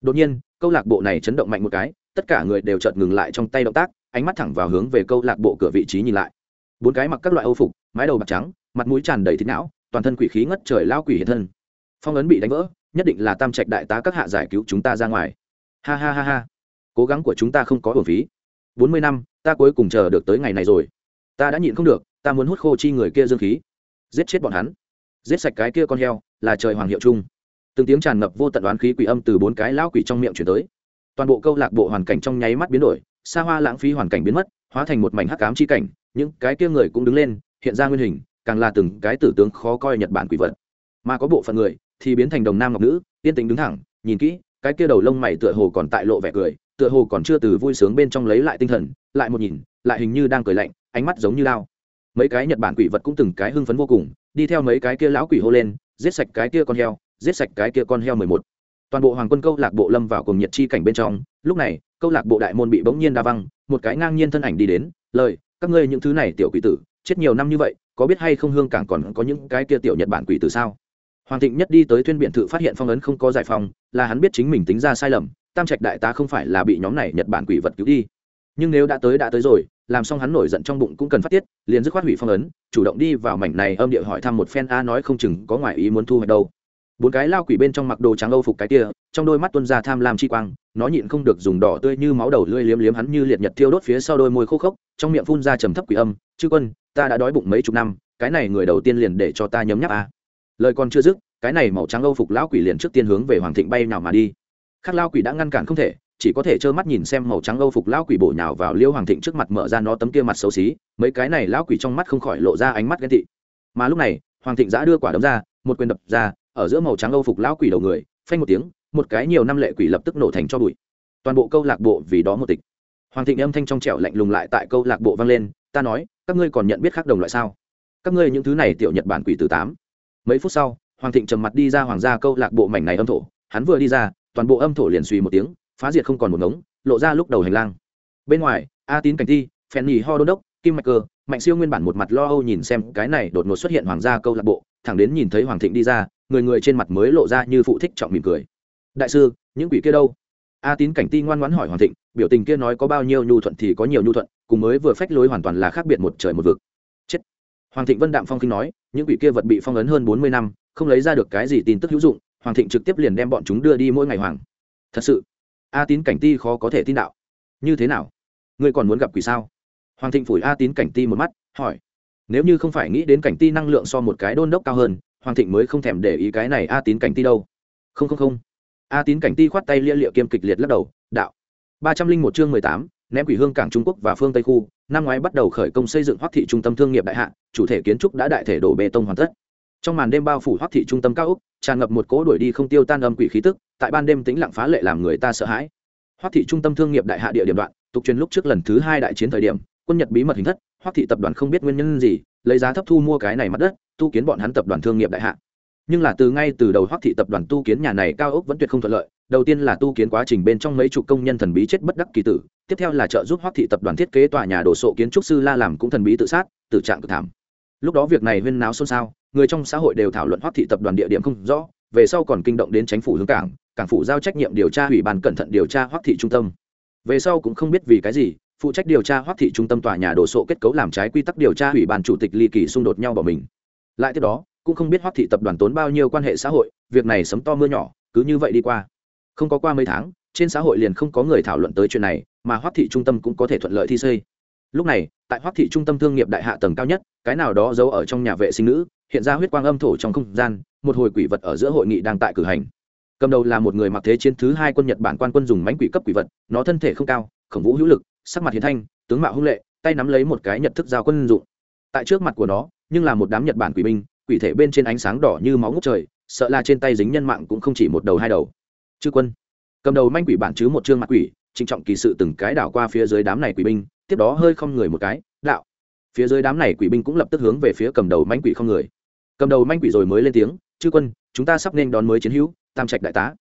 Đột nhiên, câu lạc bộ này chấn động mạnh một cái, tất cả người đều chợt ngừng lại trong tay động tác, ánh mắt thẳng vào hướng về câu lạc bộ cửa vị trí nhìn lại. Bốn cái mặc các loại âu phục, mái đầu bạc trắng, mặt mũi tràn đầy thịt não, toàn thân quỷ khí ngất trời lao quỷ hiện thân. Phong ấn bị đánh vỡ, nhất định là tam trạch đại tá các hạ giải cứu chúng ta ra ngoài. Ha ha ha ha. Cố gắng của chúng ta không có hồn phí. Bốn mươi năm, ta cuối cùng chờ được tới ngày này rồi. Ta đã nhịn không được, ta muốn hút khô chi người kia dương khí. Giết chết bọn hắn. Giết sạch cái kia con heo, là trời hoàng hiệu chung từng tiếng tràn ngập vô tận đoán khí quỷ âm từ bốn cái lão quỷ trong miệng chuyển tới. Toàn bộ câu lạc bộ hoàn cảnh trong nháy mắt biến đổi, xa hoa lãng phí hoàn cảnh biến mất, hóa thành một mảnh hắc ám chi cảnh, những cái kia người cũng đứng lên, hiện ra nguyên hình, càng là từng cái tử tướng khó coi nhật bản quỷ vật. Mà có bộ phận người thì biến thành đồng nam ngọc nữ tiên tính đứng thẳng, nhìn kỹ, cái kia đầu lông mày tựa hồ còn tại lộ vẻ cười, tựa hồ còn chưa từ vui sướng bên trong lấy lại tinh thần, lại một nhìn, lại hình như đang cười lạnh, ánh mắt giống như lao. Mấy cái nhật bản quỷ vật cũng từng cái hưng phấn vô cùng, đi theo mấy cái kia lão quỷ hô lên, giết sạch cái kia con heo giết sạch cái kia con heo mười một. Toàn bộ hoàng quân câu lạc bộ lâm vào cùng nhiệt chi cảnh bên trong, lúc này, câu lạc bộ đại môn bị bỗng nhiên đa văng, một cái ngang nhiên thân ảnh đi đến, lời, các ngươi những thứ này tiểu quỷ tử, chết nhiều năm như vậy, có biết hay không hương cảng còn có những cái kia tiểu nhật bản quỷ tử sao? Hoàng thịnh nhất đi tới thuyên biện thự phát hiện phong ấn không có giải phòng là hắn biết chính mình tính ra sai lầm, tam trạch đại tá không phải là bị nhóm này nhật bản quỷ vật cứu đi. Nhưng nếu đã tới đã tới rồi, làm xong hắn nổi giận trong bụng cũng cần phát tiết, liền dứt khoát hủy phong ấn, chủ động đi vào mảnh này âm địa hỏi thăm một phen, a nói không chừng có ngoại ý muốn thu hoạch đâu bốn cái lao quỷ bên trong mặc đồ trắng âu phục cái kia, trong đôi mắt tuân ra tham lam chi quang, nó nhịn không được dùng đỏ tươi như máu đầu lưỡi liếm liếm hắn như liệt nhật thiêu đốt phía sau đôi môi khô khốc, trong miệng phun ra trầm thấp quỷ âm, chư quân, ta đã đói bụng mấy chục năm, cái này người đầu tiên liền để cho ta nhấm nháp a. Lời còn chưa dứt, cái này màu trắng âu phục lão quỷ liền trước tiên hướng về hoàng thịnh bay nào mà đi. Khác lao quỷ đã ngăn cản không thể, chỉ có thể trơ mắt nhìn xem màu trắng âu phục lão quỷ bổ nhào vào liêu hoàng thịnh trước mặt mở ra nó tấm kia mặt xấu xí, mấy cái này lão quỷ trong mắt không khỏi lộ ra ánh mắt ghen tị. Mà lúc này, hoàng thịnh giã đưa quả đấm ra một quyền đập ra, ở giữa màu trắng âu phục lão quỷ đầu người, phanh một tiếng, một cái nhiều năm lệ quỷ lập tức nổ thành cho bụi. Toàn bộ câu lạc bộ vì đó một tịch. Hoàng thịnh âm thanh trong trẻo lạnh lùng lại tại câu lạc bộ vang lên, ta nói, các ngươi còn nhận biết khác đồng loại sao? Các ngươi những thứ này tiểu nhật bản quỷ từ tám. Mấy phút sau, hoàng thịnh trầm mặt đi ra hoàng gia câu lạc bộ mảnh này âm thổ. Hắn vừa đi ra, toàn bộ âm thổ liền suy một tiếng, phá diệt không còn một ngống, lộ ra lúc đầu hành lang. Bên ngoài, a tín cảnh thi, phèn nhì ho đô đốc, kim mạch cơ, mạnh siêu nguyên bản một mặt lo âu nhìn xem cái này đột ngột xuất hiện hoàng gia câu lạc bộ thẳng đến nhìn thấy hoàng thịnh đi ra, người người trên mặt mới lộ ra như phụ thích trọng mỉm cười. Đại sư, những quỷ kia đâu? A tín cảnh ti ngoan ngoãn hỏi hoàng thịnh, biểu tình kia nói có bao nhiêu nhu thuận thì có nhiều nhu thuận, cùng mới vừa phách lối hoàn toàn là khác biệt một trời một vực. Chết. Hoàng thịnh vân đạm phong khinh nói, những quỷ kia vật bị phong ấn hơn bốn mươi năm, không lấy ra được cái gì tin tức hữu dụng, hoàng thịnh trực tiếp liền đem bọn chúng đưa đi mỗi ngày hoàng. Thật sự? A tín cảnh ti khó có thể tin đạo. Như thế nào? Ngươi còn muốn gặp quỷ sao? Hoàng thịnh phủi a tín cảnh ti một mắt, hỏi nếu như không phải nghĩ đến cảnh ti năng lượng so một cái đôn đốc cao hơn, hoàng thịnh mới không thèm để ý cái này a tín cảnh ti đâu. Không không không. A tín cảnh ti khoát tay lia liệu kiêm kịch liệt lắc đầu, đạo. Ba trăm linh một chương mười tám, ném quỷ hương cảng trung quốc và phương tây khu, năm ngoái bắt đầu khởi công xây dựng hoác thị trung tâm thương nghiệp đại hạ, chủ thể kiến trúc đã đại thể đổ bê tông hoàn tất. Trong màn đêm bao phủ hoác thị trung tâm cao úc tràn ngập một cỗ đuổi đi không tiêu tan âm quỷ khí tức, tại ban đêm tĩnh lặng phá lệ làm người ta sợ hãi. Hoác thị trung tâm thương nghiệp đại hạ địa điểm đoạn, tục truyền lúc trước lần thứ hai đại chiến thời điểm, quân nhật bí mật hình thất Hoắc thị tập đoàn không biết nguyên nhân gì, lấy giá thấp thu mua cái này mặt đất, tu kiến bọn hắn tập đoàn thương nghiệp đại hạ. Nhưng là từ ngay từ đầu Hoắc thị tập đoàn tu kiến nhà này cao ốc vẫn tuyệt không thuận lợi, đầu tiên là tu kiến quá trình bên trong mấy chục công nhân thần bí chết bất đắc kỳ tử, tiếp theo là trợ giúp Hoắc thị tập đoàn thiết kế tòa nhà đồ sộ kiến trúc sư la làm cũng thần bí tự sát tự trạng cực thảm. Lúc đó việc này huyên náo xôn xao, người trong xã hội đều thảo luận Hoắc thị tập đoàn địa điểm không rõ, về sau còn kinh động đến chính phủ hướng cảng cảng phủ giao trách nhiệm điều tra, ủy ban cẩn thận điều tra Hoắc thị trung tâm. Về sau cũng không biết vì cái gì phụ trách điều tra hoác thị trung tâm tòa nhà đồ sộ kết cấu làm trái quy tắc điều tra ủy ban chủ tịch ly kỳ xung đột nhau bỏ mình. Lại tiếp đó, cũng không biết hoác thị tập đoàn tốn bao nhiêu quan hệ xã hội, việc này sấm to mưa nhỏ, cứ như vậy đi qua. Không có qua mấy tháng, trên xã hội liền không có người thảo luận tới chuyện này, mà hoác thị trung tâm cũng có thể thuận lợi thi xây. Lúc này, tại hoác thị trung tâm thương nghiệp đại hạ tầng cao nhất, cái nào đó giấu ở trong nhà vệ sinh nữ, hiện ra huyết quang âm thổ trong không gian, một hồi quỷ vật ở giữa hội nghị đang tại cử hành. Cầm đầu là một người mặc thế chiến thứ hai quân nhật bản quan quân dùng mánh quỷ cấp quỷ vật, nó thân thể không cao, khổng vũ hữu lực sắc mặt hiền thanh, tướng mạo hung lệ, tay nắm lấy một cái nhật thức giao quân dụng. Tại trước mặt của nó, nhưng là một đám nhật bản quỷ binh, quỷ thể bên trên ánh sáng đỏ như máu ngút trời, sợ là trên tay dính nhân mạng cũng không chỉ một đầu hai đầu. Chư quân, cầm đầu manh quỷ bản chứ một chương mặt quỷ, trịnh trọng kỳ sự từng cái đảo qua phía dưới đám này quỷ binh, tiếp đó hơi không người một cái, đạo. Phía dưới đám này quỷ binh cũng lập tức hướng về phía cầm đầu manh quỷ không người. Cầm đầu manh quỷ rồi mới lên tiếng, chư quân, chúng ta sắp nên đón mới chiến hữu, tam trạch đại tá.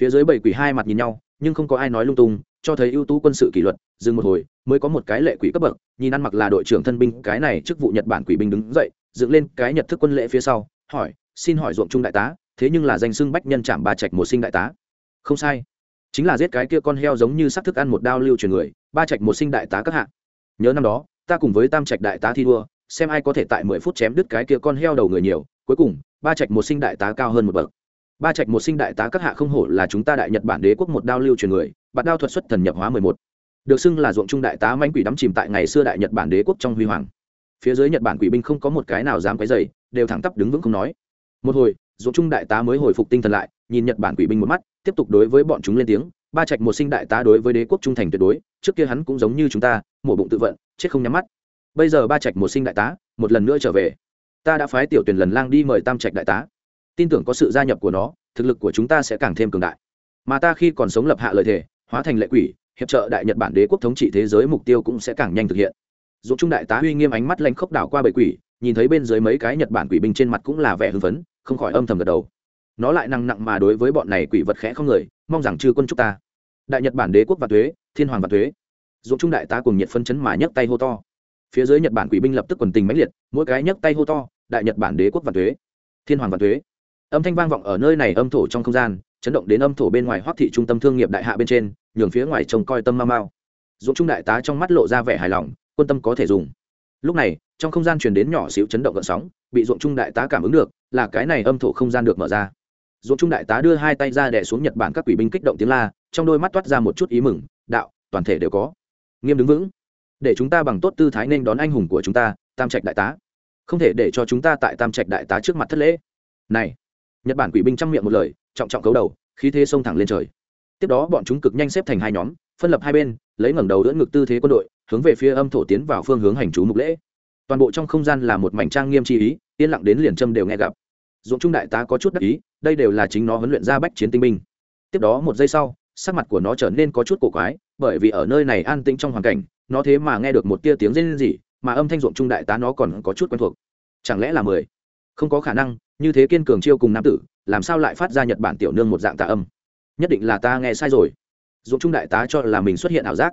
Phía dưới bảy quỷ hai mặt nhìn nhau nhưng không có ai nói lung tung, cho thấy ưu tú quân sự kỷ luật, dừng một hồi, mới có một cái lệ quỷ cấp bậc, nhìn ăn mặc là đội trưởng thân binh, cái này chức vụ nhật bản quỷ binh đứng dậy, dựng lên cái nhật thức quân lễ phía sau, hỏi, xin hỏi ruộng trung đại tá, thế nhưng là danh xưng bách nhân chạm ba trạch một sinh đại tá? Không sai, chính là giết cái kia con heo giống như sắc thức ăn một đao lưu truyền người, ba trạch một sinh đại tá các hạ. Nhớ năm đó, ta cùng với tam trạch đại tá thi đua, xem ai có thể tại mười phút chém đứt cái kia con heo đầu người nhiều, cuối cùng, ba trạch một sinh đại tá cao hơn một bậc ba trạch một sinh đại tá các hạ không hổ là chúng ta đại nhật bản đế quốc một đao lưu truyền người, bạt đao thuật xuất thần nhập hóa mười một. Được xưng là ruộng trung đại tá manh quỷ đắm chìm tại ngày xưa đại nhật bản đế quốc trong huy hoàng. Phía dưới nhật bản quỷ binh không có một cái nào dám cái dày đều thẳng tắp đứng vững không nói. Một hồi, ruộng trung đại tá mới hồi phục tinh thần lại, nhìn nhật bản quỷ binh một mắt, tiếp tục đối với bọn chúng lên tiếng, ba trạch một sinh đại tá đối với đế quốc trung thành tuyệt đối, trước kia hắn cũng giống như chúng ta, mổ bụng tự vận, chết không nhắm mắt. Bây giờ ba trạch một sinh đại tá, một lần nữa trở về. Ta đã phái tiểu tuyển lần lang đi mời tam trạch đại tá tin tưởng có sự gia nhập của nó thực lực của chúng ta sẽ càng thêm cường đại. Mà ta khi còn sống lập hạ lời thể, hóa thành lệ quỷ hiệp trợ đại nhật bản đế quốc thống trị thế giới mục tiêu cũng sẽ càng nhanh thực hiện. Dụng trung đại tá uy nghiêm ánh mắt lanh khốc đảo qua bầy quỷ nhìn thấy bên dưới mấy cái nhật bản quỷ binh trên mặt cũng là vẻ hưng phấn không khỏi âm thầm gật đầu. Nó lại năng nặng mà đối với bọn này quỷ vật khẽ không người mong rằng chư quân chúc ta. Đại nhật bản đế quốc và thuế thiên hoàng và thuế. Dụng trung đại tá cùng nhiệt phân chấn mà nhấc tay hô to. Phía dưới nhật bản quỷ binh lập tức quần tình mãnh liệt mỗi cái nhấc tay hô to đại nhật bản đế quốc và thuế. Thiên hoàng và thuế âm thanh vang vọng ở nơi này âm thổ trong không gian, chấn động đến âm thổ bên ngoài hoác thị trung tâm thương nghiệp đại hạ bên trên, nhường phía ngoài trông coi tâm mau mau dũng trung đại tá trong mắt lộ ra vẻ hài lòng, quân tâm có thể dùng. Lúc này, trong không gian truyền đến nhỏ xíu chấn động gợn sóng, bị dũng trung đại tá cảm ứng được, là cái này âm thổ không gian được mở ra. Dũng trung đại tá đưa hai tay ra đè xuống nhật bản các quỷ binh kích động tiếng la, trong đôi mắt toát ra một chút ý mừng, đạo, toàn thể đều có. Nghiêm đứng vững. Để chúng ta bằng tốt tư thái nên đón anh hùng của chúng ta, tam trạch đại tá. Không thể để cho chúng ta tại tam trạch đại tá trước mặt thất lễ. Này nhật bản quỷ binh chăm miệng một lời trọng trọng cấu đầu khí thế xông thẳng lên trời tiếp đó bọn chúng cực nhanh xếp thành hai nhóm phân lập hai bên lấy ngẩng đầu đỡ ngực tư thế quân đội hướng về phía âm thổ tiến vào phương hướng hành chú mục lễ toàn bộ trong không gian là một mảnh trang nghiêm chi ý yên lặng đến liền châm đều nghe gặp dụng trung đại tá có chút đắc ý đây đều là chính nó huấn luyện ra bách chiến tinh binh tiếp đó một giây sau sắc mặt của nó trở nên có chút cổ quái bởi vì ở nơi này an tĩnh trong hoàn cảnh nó thế mà nghe được một tia tiếng rên rỉ mà âm thanh ruộng trung đại tá nó còn có chút quen thuộc chẳng lẽ là mười không có khả năng, như thế kiên cường chiêu cùng nam tử, làm sao lại phát ra nhật bản tiểu nương một dạng tạ âm? Nhất định là ta nghe sai rồi. Dụng trung đại tá cho là mình xuất hiện ảo giác.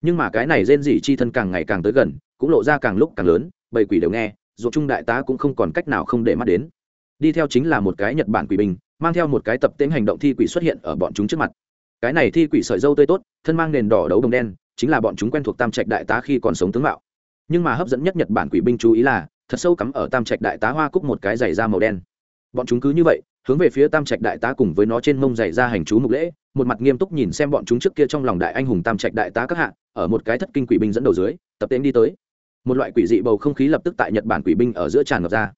Nhưng mà cái này rên rỉ chi thân càng ngày càng tới gần, cũng lộ ra càng lúc càng lớn, bầy quỷ đều nghe, dụng trung đại tá cũng không còn cách nào không để mắt đến. Đi theo chính là một cái nhật bản quỷ binh, mang theo một cái tập tính hành động thi quỷ xuất hiện ở bọn chúng trước mặt. Cái này thi quỷ sợi dâu tươi tốt, thân mang nền đỏ đấu đồng đen, chính là bọn chúng quen thuộc tam trạch đại tá khi còn sống tướng mạo. Nhưng mà hấp dẫn nhất nhật bản quỷ binh chú ý là thật sâu cắm ở tam trạch đại tá hoa cúc một cái giày da màu đen. Bọn chúng cứ như vậy, hướng về phía tam trạch đại tá cùng với nó trên mông giày ra hành chú mục lễ, một mặt nghiêm túc nhìn xem bọn chúng trước kia trong lòng đại anh hùng tam trạch đại tá các hạ, ở một cái thất kinh quỷ binh dẫn đầu dưới, tập tên đi tới. Một loại quỷ dị bầu không khí lập tức tại nhật bản quỷ binh ở giữa tràn ngập ra.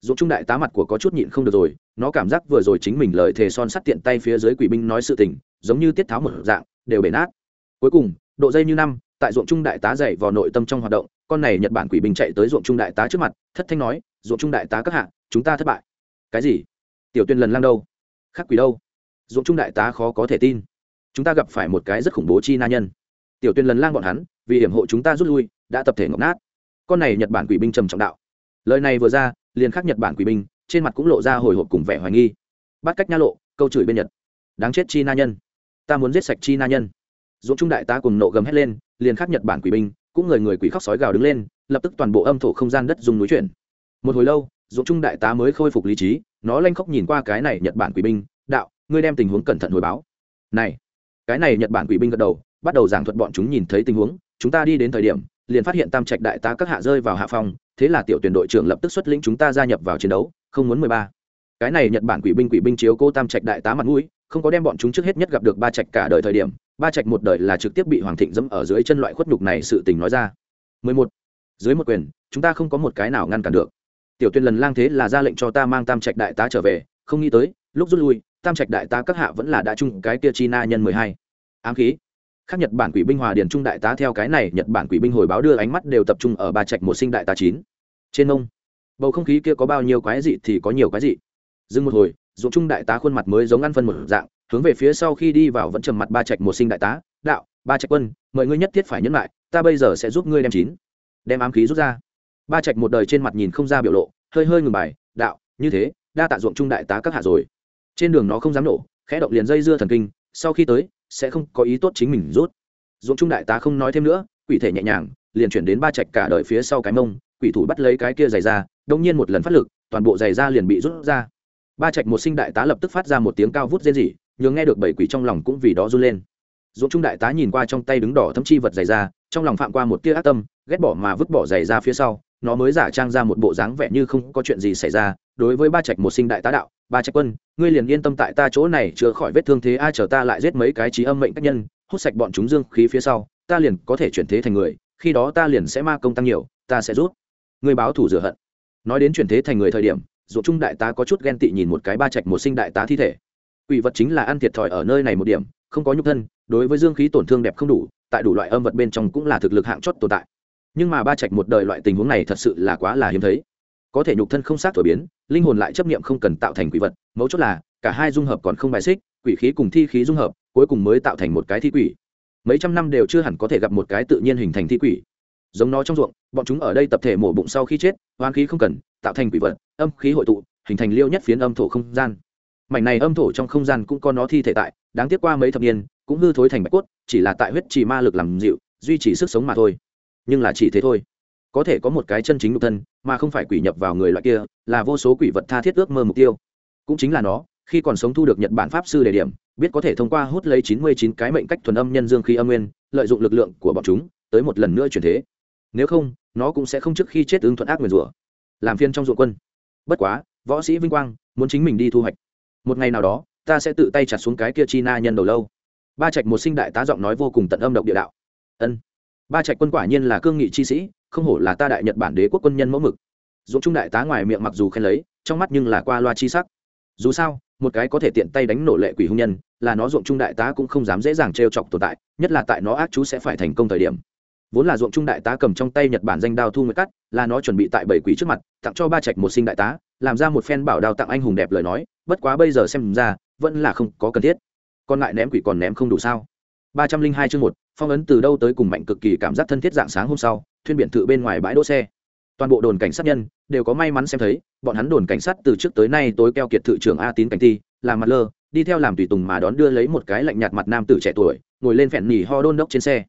Dũng trung đại tá mặt của có chút nhịn không được rồi, nó cảm giác vừa rồi chính mình lời thề son sắt tiện tay phía dưới quỷ binh nói sự tình, giống như tiết tháo một dạng, đều bể nát. Cuối cùng, độ dây như năm, tại ruộng trung đại tá dày vào nội tâm trong hoạt động con này nhật bản quỷ binh chạy tới ruộng trung đại tá trước mặt, thất thanh nói, ruộng trung đại tá các hạ, chúng ta thất bại. Cái gì? Tiểu tuyên lần lang đâu? Khắc quỷ đâu? Ruộng trung đại tá khó có thể tin. Chúng ta gặp phải một cái rất khủng bố chi na nhân. Tiểu tuyên lần lang bọn hắn, vì hiểm hộ chúng ta rút lui, đã tập thể ngọc nát. Con này nhật bản quỷ binh trầm trọng đạo. Lời này vừa ra, liền khắc nhật bản quỷ binh, trên mặt cũng lộ ra hồi hộp cùng vẻ hoài nghi. Bắt cách nha lộ, câu chửi bên nhật. Đáng chết chi na nhân. Ta muốn giết sạch chi na nhân. Dũng trung đại tá cùng nộ gầm hét lên, liền khắc nhật bản quỷ binh cũng người người quỷ khóc sói gào đứng lên, lập tức toàn bộ âm thổ không gian đất dùng núi chuyển. Một hồi lâu dũng trung đại tá mới khôi phục lý trí, nó lanh khóc nhìn qua cái này nhật bản quỷ binh, đạo, ngươi đem tình huống cẩn thận hồi báo. Này, cái này nhật bản quỷ binh gật đầu, bắt đầu giảng thuật bọn chúng nhìn thấy tình huống, chúng ta đi đến thời điểm, liền phát hiện tam trạch đại tá các hạ rơi vào hạ phòng thế là tiểu tuyển đội trưởng lập tức xuất lĩnh chúng ta gia nhập vào chiến đấu, không muốn mười ba. Cái này nhật bản quỷ binh quỷ binh chiếu cô tam trạch đại tá mặt mũi không có đem bọn chúng trước hết nhất gặp được ba trạch cả đời thời điểm, ba trạch một đời là trực tiếp bị hoàng thịnh dẫm ở dưới chân loại khuất nhục này sự tình nói ra. 11. dưới một quyền, chúng ta không có một cái nào ngăn cản được. Tiểu tuyên lần lang thế là ra lệnh cho ta mang tam trạch đại tá trở về, không nghĩ tới, lúc rút lui, tam trạch đại tá các hạ vẫn là đã chung cái kia chi na nhân mười hai. Ám khí. Khác nhật bản quỷ binh hòa điền trung đại tá theo cái này nhật bản quỷ binh hồi báo đưa ánh mắt đều tập trung ở ba trạch một sinh đại tá chín. Trên ông bầu không khí kia có bao nhiêu quái dị thì có nhiều quái dị. Dừng một hồi dụng trung đại tá khuôn mặt mới giống ăn phân một dạng, hướng về phía sau khi đi vào vẫn trầm mặt ba trạch một sinh đại tá, đạo, ba trạch quân, mời ngươi nhất thiết phải nhấn lại, ta bây giờ sẽ giúp ngươi đem chín, đem ám khí rút ra. Ba trạch một đời trên mặt nhìn không ra biểu lộ, hơi hơi ngừng bài, đạo, như thế, đa tạ ruộng trung đại tá các hạ rồi. Trên đường nó không dám nổ, khẽ động liền dây dưa thần kinh, sau khi tới, sẽ không có ý tốt chính mình rút. Ruộng trung đại tá không nói thêm nữa, quỷ thể nhẹ nhàng, liền chuyển đến ba trạch cả đời phía sau cái mông, quỷ thủ bắt lấy cái kia giày ra đông nhiên một lần phát lực, toàn bộ giày ra liền bị rút ra ba trạch một sinh đại tá lập tức phát ra một tiếng cao vút rên rỉ, nhường nghe được bảy quỷ trong lòng cũng vì đó run lên. Dũng trung đại tá nhìn qua trong tay đứng đỏ thấm chi vật giày ra, trong lòng phạm qua một tia ác tâm, ghét bỏ mà vứt bỏ giày ra phía sau, nó mới giả trang ra một bộ dáng vẻ như không có chuyện gì xảy ra. Đối với ba trạch một sinh đại tá đạo, ba trạch quân, ngươi liền yên tâm tại ta chỗ này, chữa khỏi vết thương thế ai chờ ta lại giết mấy cái trí âm mệnh cách nhân, hút sạch bọn chúng dương khí phía sau, ta liền có thể chuyển thế thành người, khi đó ta liền sẽ ma công tăng nhiều, ta sẽ rút. Ngươi báo thủ rửa hận. Nói đến chuyển thế thành người thời điểm ruột trung đại tá có chút ghen tị nhìn một cái ba trạch một sinh đại tá thi thể. Quỷ vật chính là ăn thiệt thòi ở nơi này một điểm, không có nhục thân, đối với dương khí tổn thương đẹp không đủ, tại đủ loại âm vật bên trong cũng là thực lực hạng chót tồn tại. Nhưng mà ba trạch một đời loại tình huống này thật sự là quá là hiếm thấy. Có thể nhục thân không sát thổi biến, linh hồn lại chấp nghiệm không cần tạo thành quỷ vật, mấu chốt là, cả hai dung hợp còn không bài xích, quỷ khí cùng thi khí dung hợp, cuối cùng mới tạo thành một cái thi quỷ. Mấy trăm năm đều chưa hẳn có thể gặp một cái tự nhiên hình thành thi quỷ. Giống nó trong ruộng, bọn chúng ở đây tập thể mổ bụng sau khi chết, hoang khí không cần, tạo thành quỷ vật âm khí hội tụ, hình thành liêu nhất phiến âm thổ không gian. Mảnh này âm thổ trong không gian cũng có nó thi thể tại, đáng tiếc qua mấy thập niên, cũng hư thối thành bạch cốt, chỉ là tại huyết trì ma lực làm dịu, duy trì sức sống mà thôi. Nhưng là chỉ thế thôi. Có thể có một cái chân chính nhục thân, mà không phải quỷ nhập vào người loại kia, là vô số quỷ vật tha thiết ước mơ mục tiêu. Cũng chính là nó, khi còn sống thu được nhật bản pháp sư đề điểm, biết có thể thông qua hút lấy chín mươi chín cái mệnh cách thuần âm nhân dương khí âm nguyên, lợi dụng lực lượng của bọn chúng, tới một lần nữa chuyển thế. Nếu không, nó cũng sẽ không trước khi chết ứng thuận ác nguyền rủa. Làm phiên trong ruộng quân bất quá, võ sĩ vinh quang muốn chính mình đi thu hoạch. Một ngày nào đó, ta sẽ tự tay chặt xuống cái kia chi na nhân đầu lâu. Ba trạch một sinh đại tá giọng nói vô cùng tận âm độc địa đạo. Ân. Ba trạch quân quả nhiên là cương nghị chi sĩ, không hổ là ta đại nhật bản đế quốc quân nhân mẫu mực. Dũng trung đại tá ngoài miệng mặc dù khen lấy, trong mắt nhưng là qua loa chi sắc. Dù sao, một cái có thể tiện tay đánh nổ lệ quỷ hung nhân, là nó ruộng trung đại tá cũng không dám dễ dàng trêu chọc tồn tại, nhất là tại nó ác chú sẽ phải thành công thời điểm vốn là ruộng trung đại tá cầm trong tay nhật bản danh đao thu nguyệt cắt, là nó chuẩn bị tại bảy quỷ trước mặt, tặng cho ba trạch một sinh đại tá, làm ra một phen bảo đao tặng anh hùng đẹp lời nói, bất quá bây giờ xem ra, vẫn là không có cần thiết. Còn lại ném quỷ còn ném không đủ sao? Ba trăm linh hai chương một, phong ấn từ đâu tới cùng mạnh cực kỳ cảm giác thân thiết dạng sáng hôm sau thuyên biển thự bên ngoài bãi đỗ xe. Toàn bộ đồn cảnh sát nhân, đều có may mắn xem thấy, bọn hắn đồn cảnh sát từ trước tới nay tối keo kiệt thự trưởng a tín cảnh ti, làm mặt lơ, đi theo làm tùy tùng mà đón đưa lấy một cái lạnh nhạt mặt nam tử trẻ tuổi, ngồi lên phèn nỉ ho đôn đốc trên xe.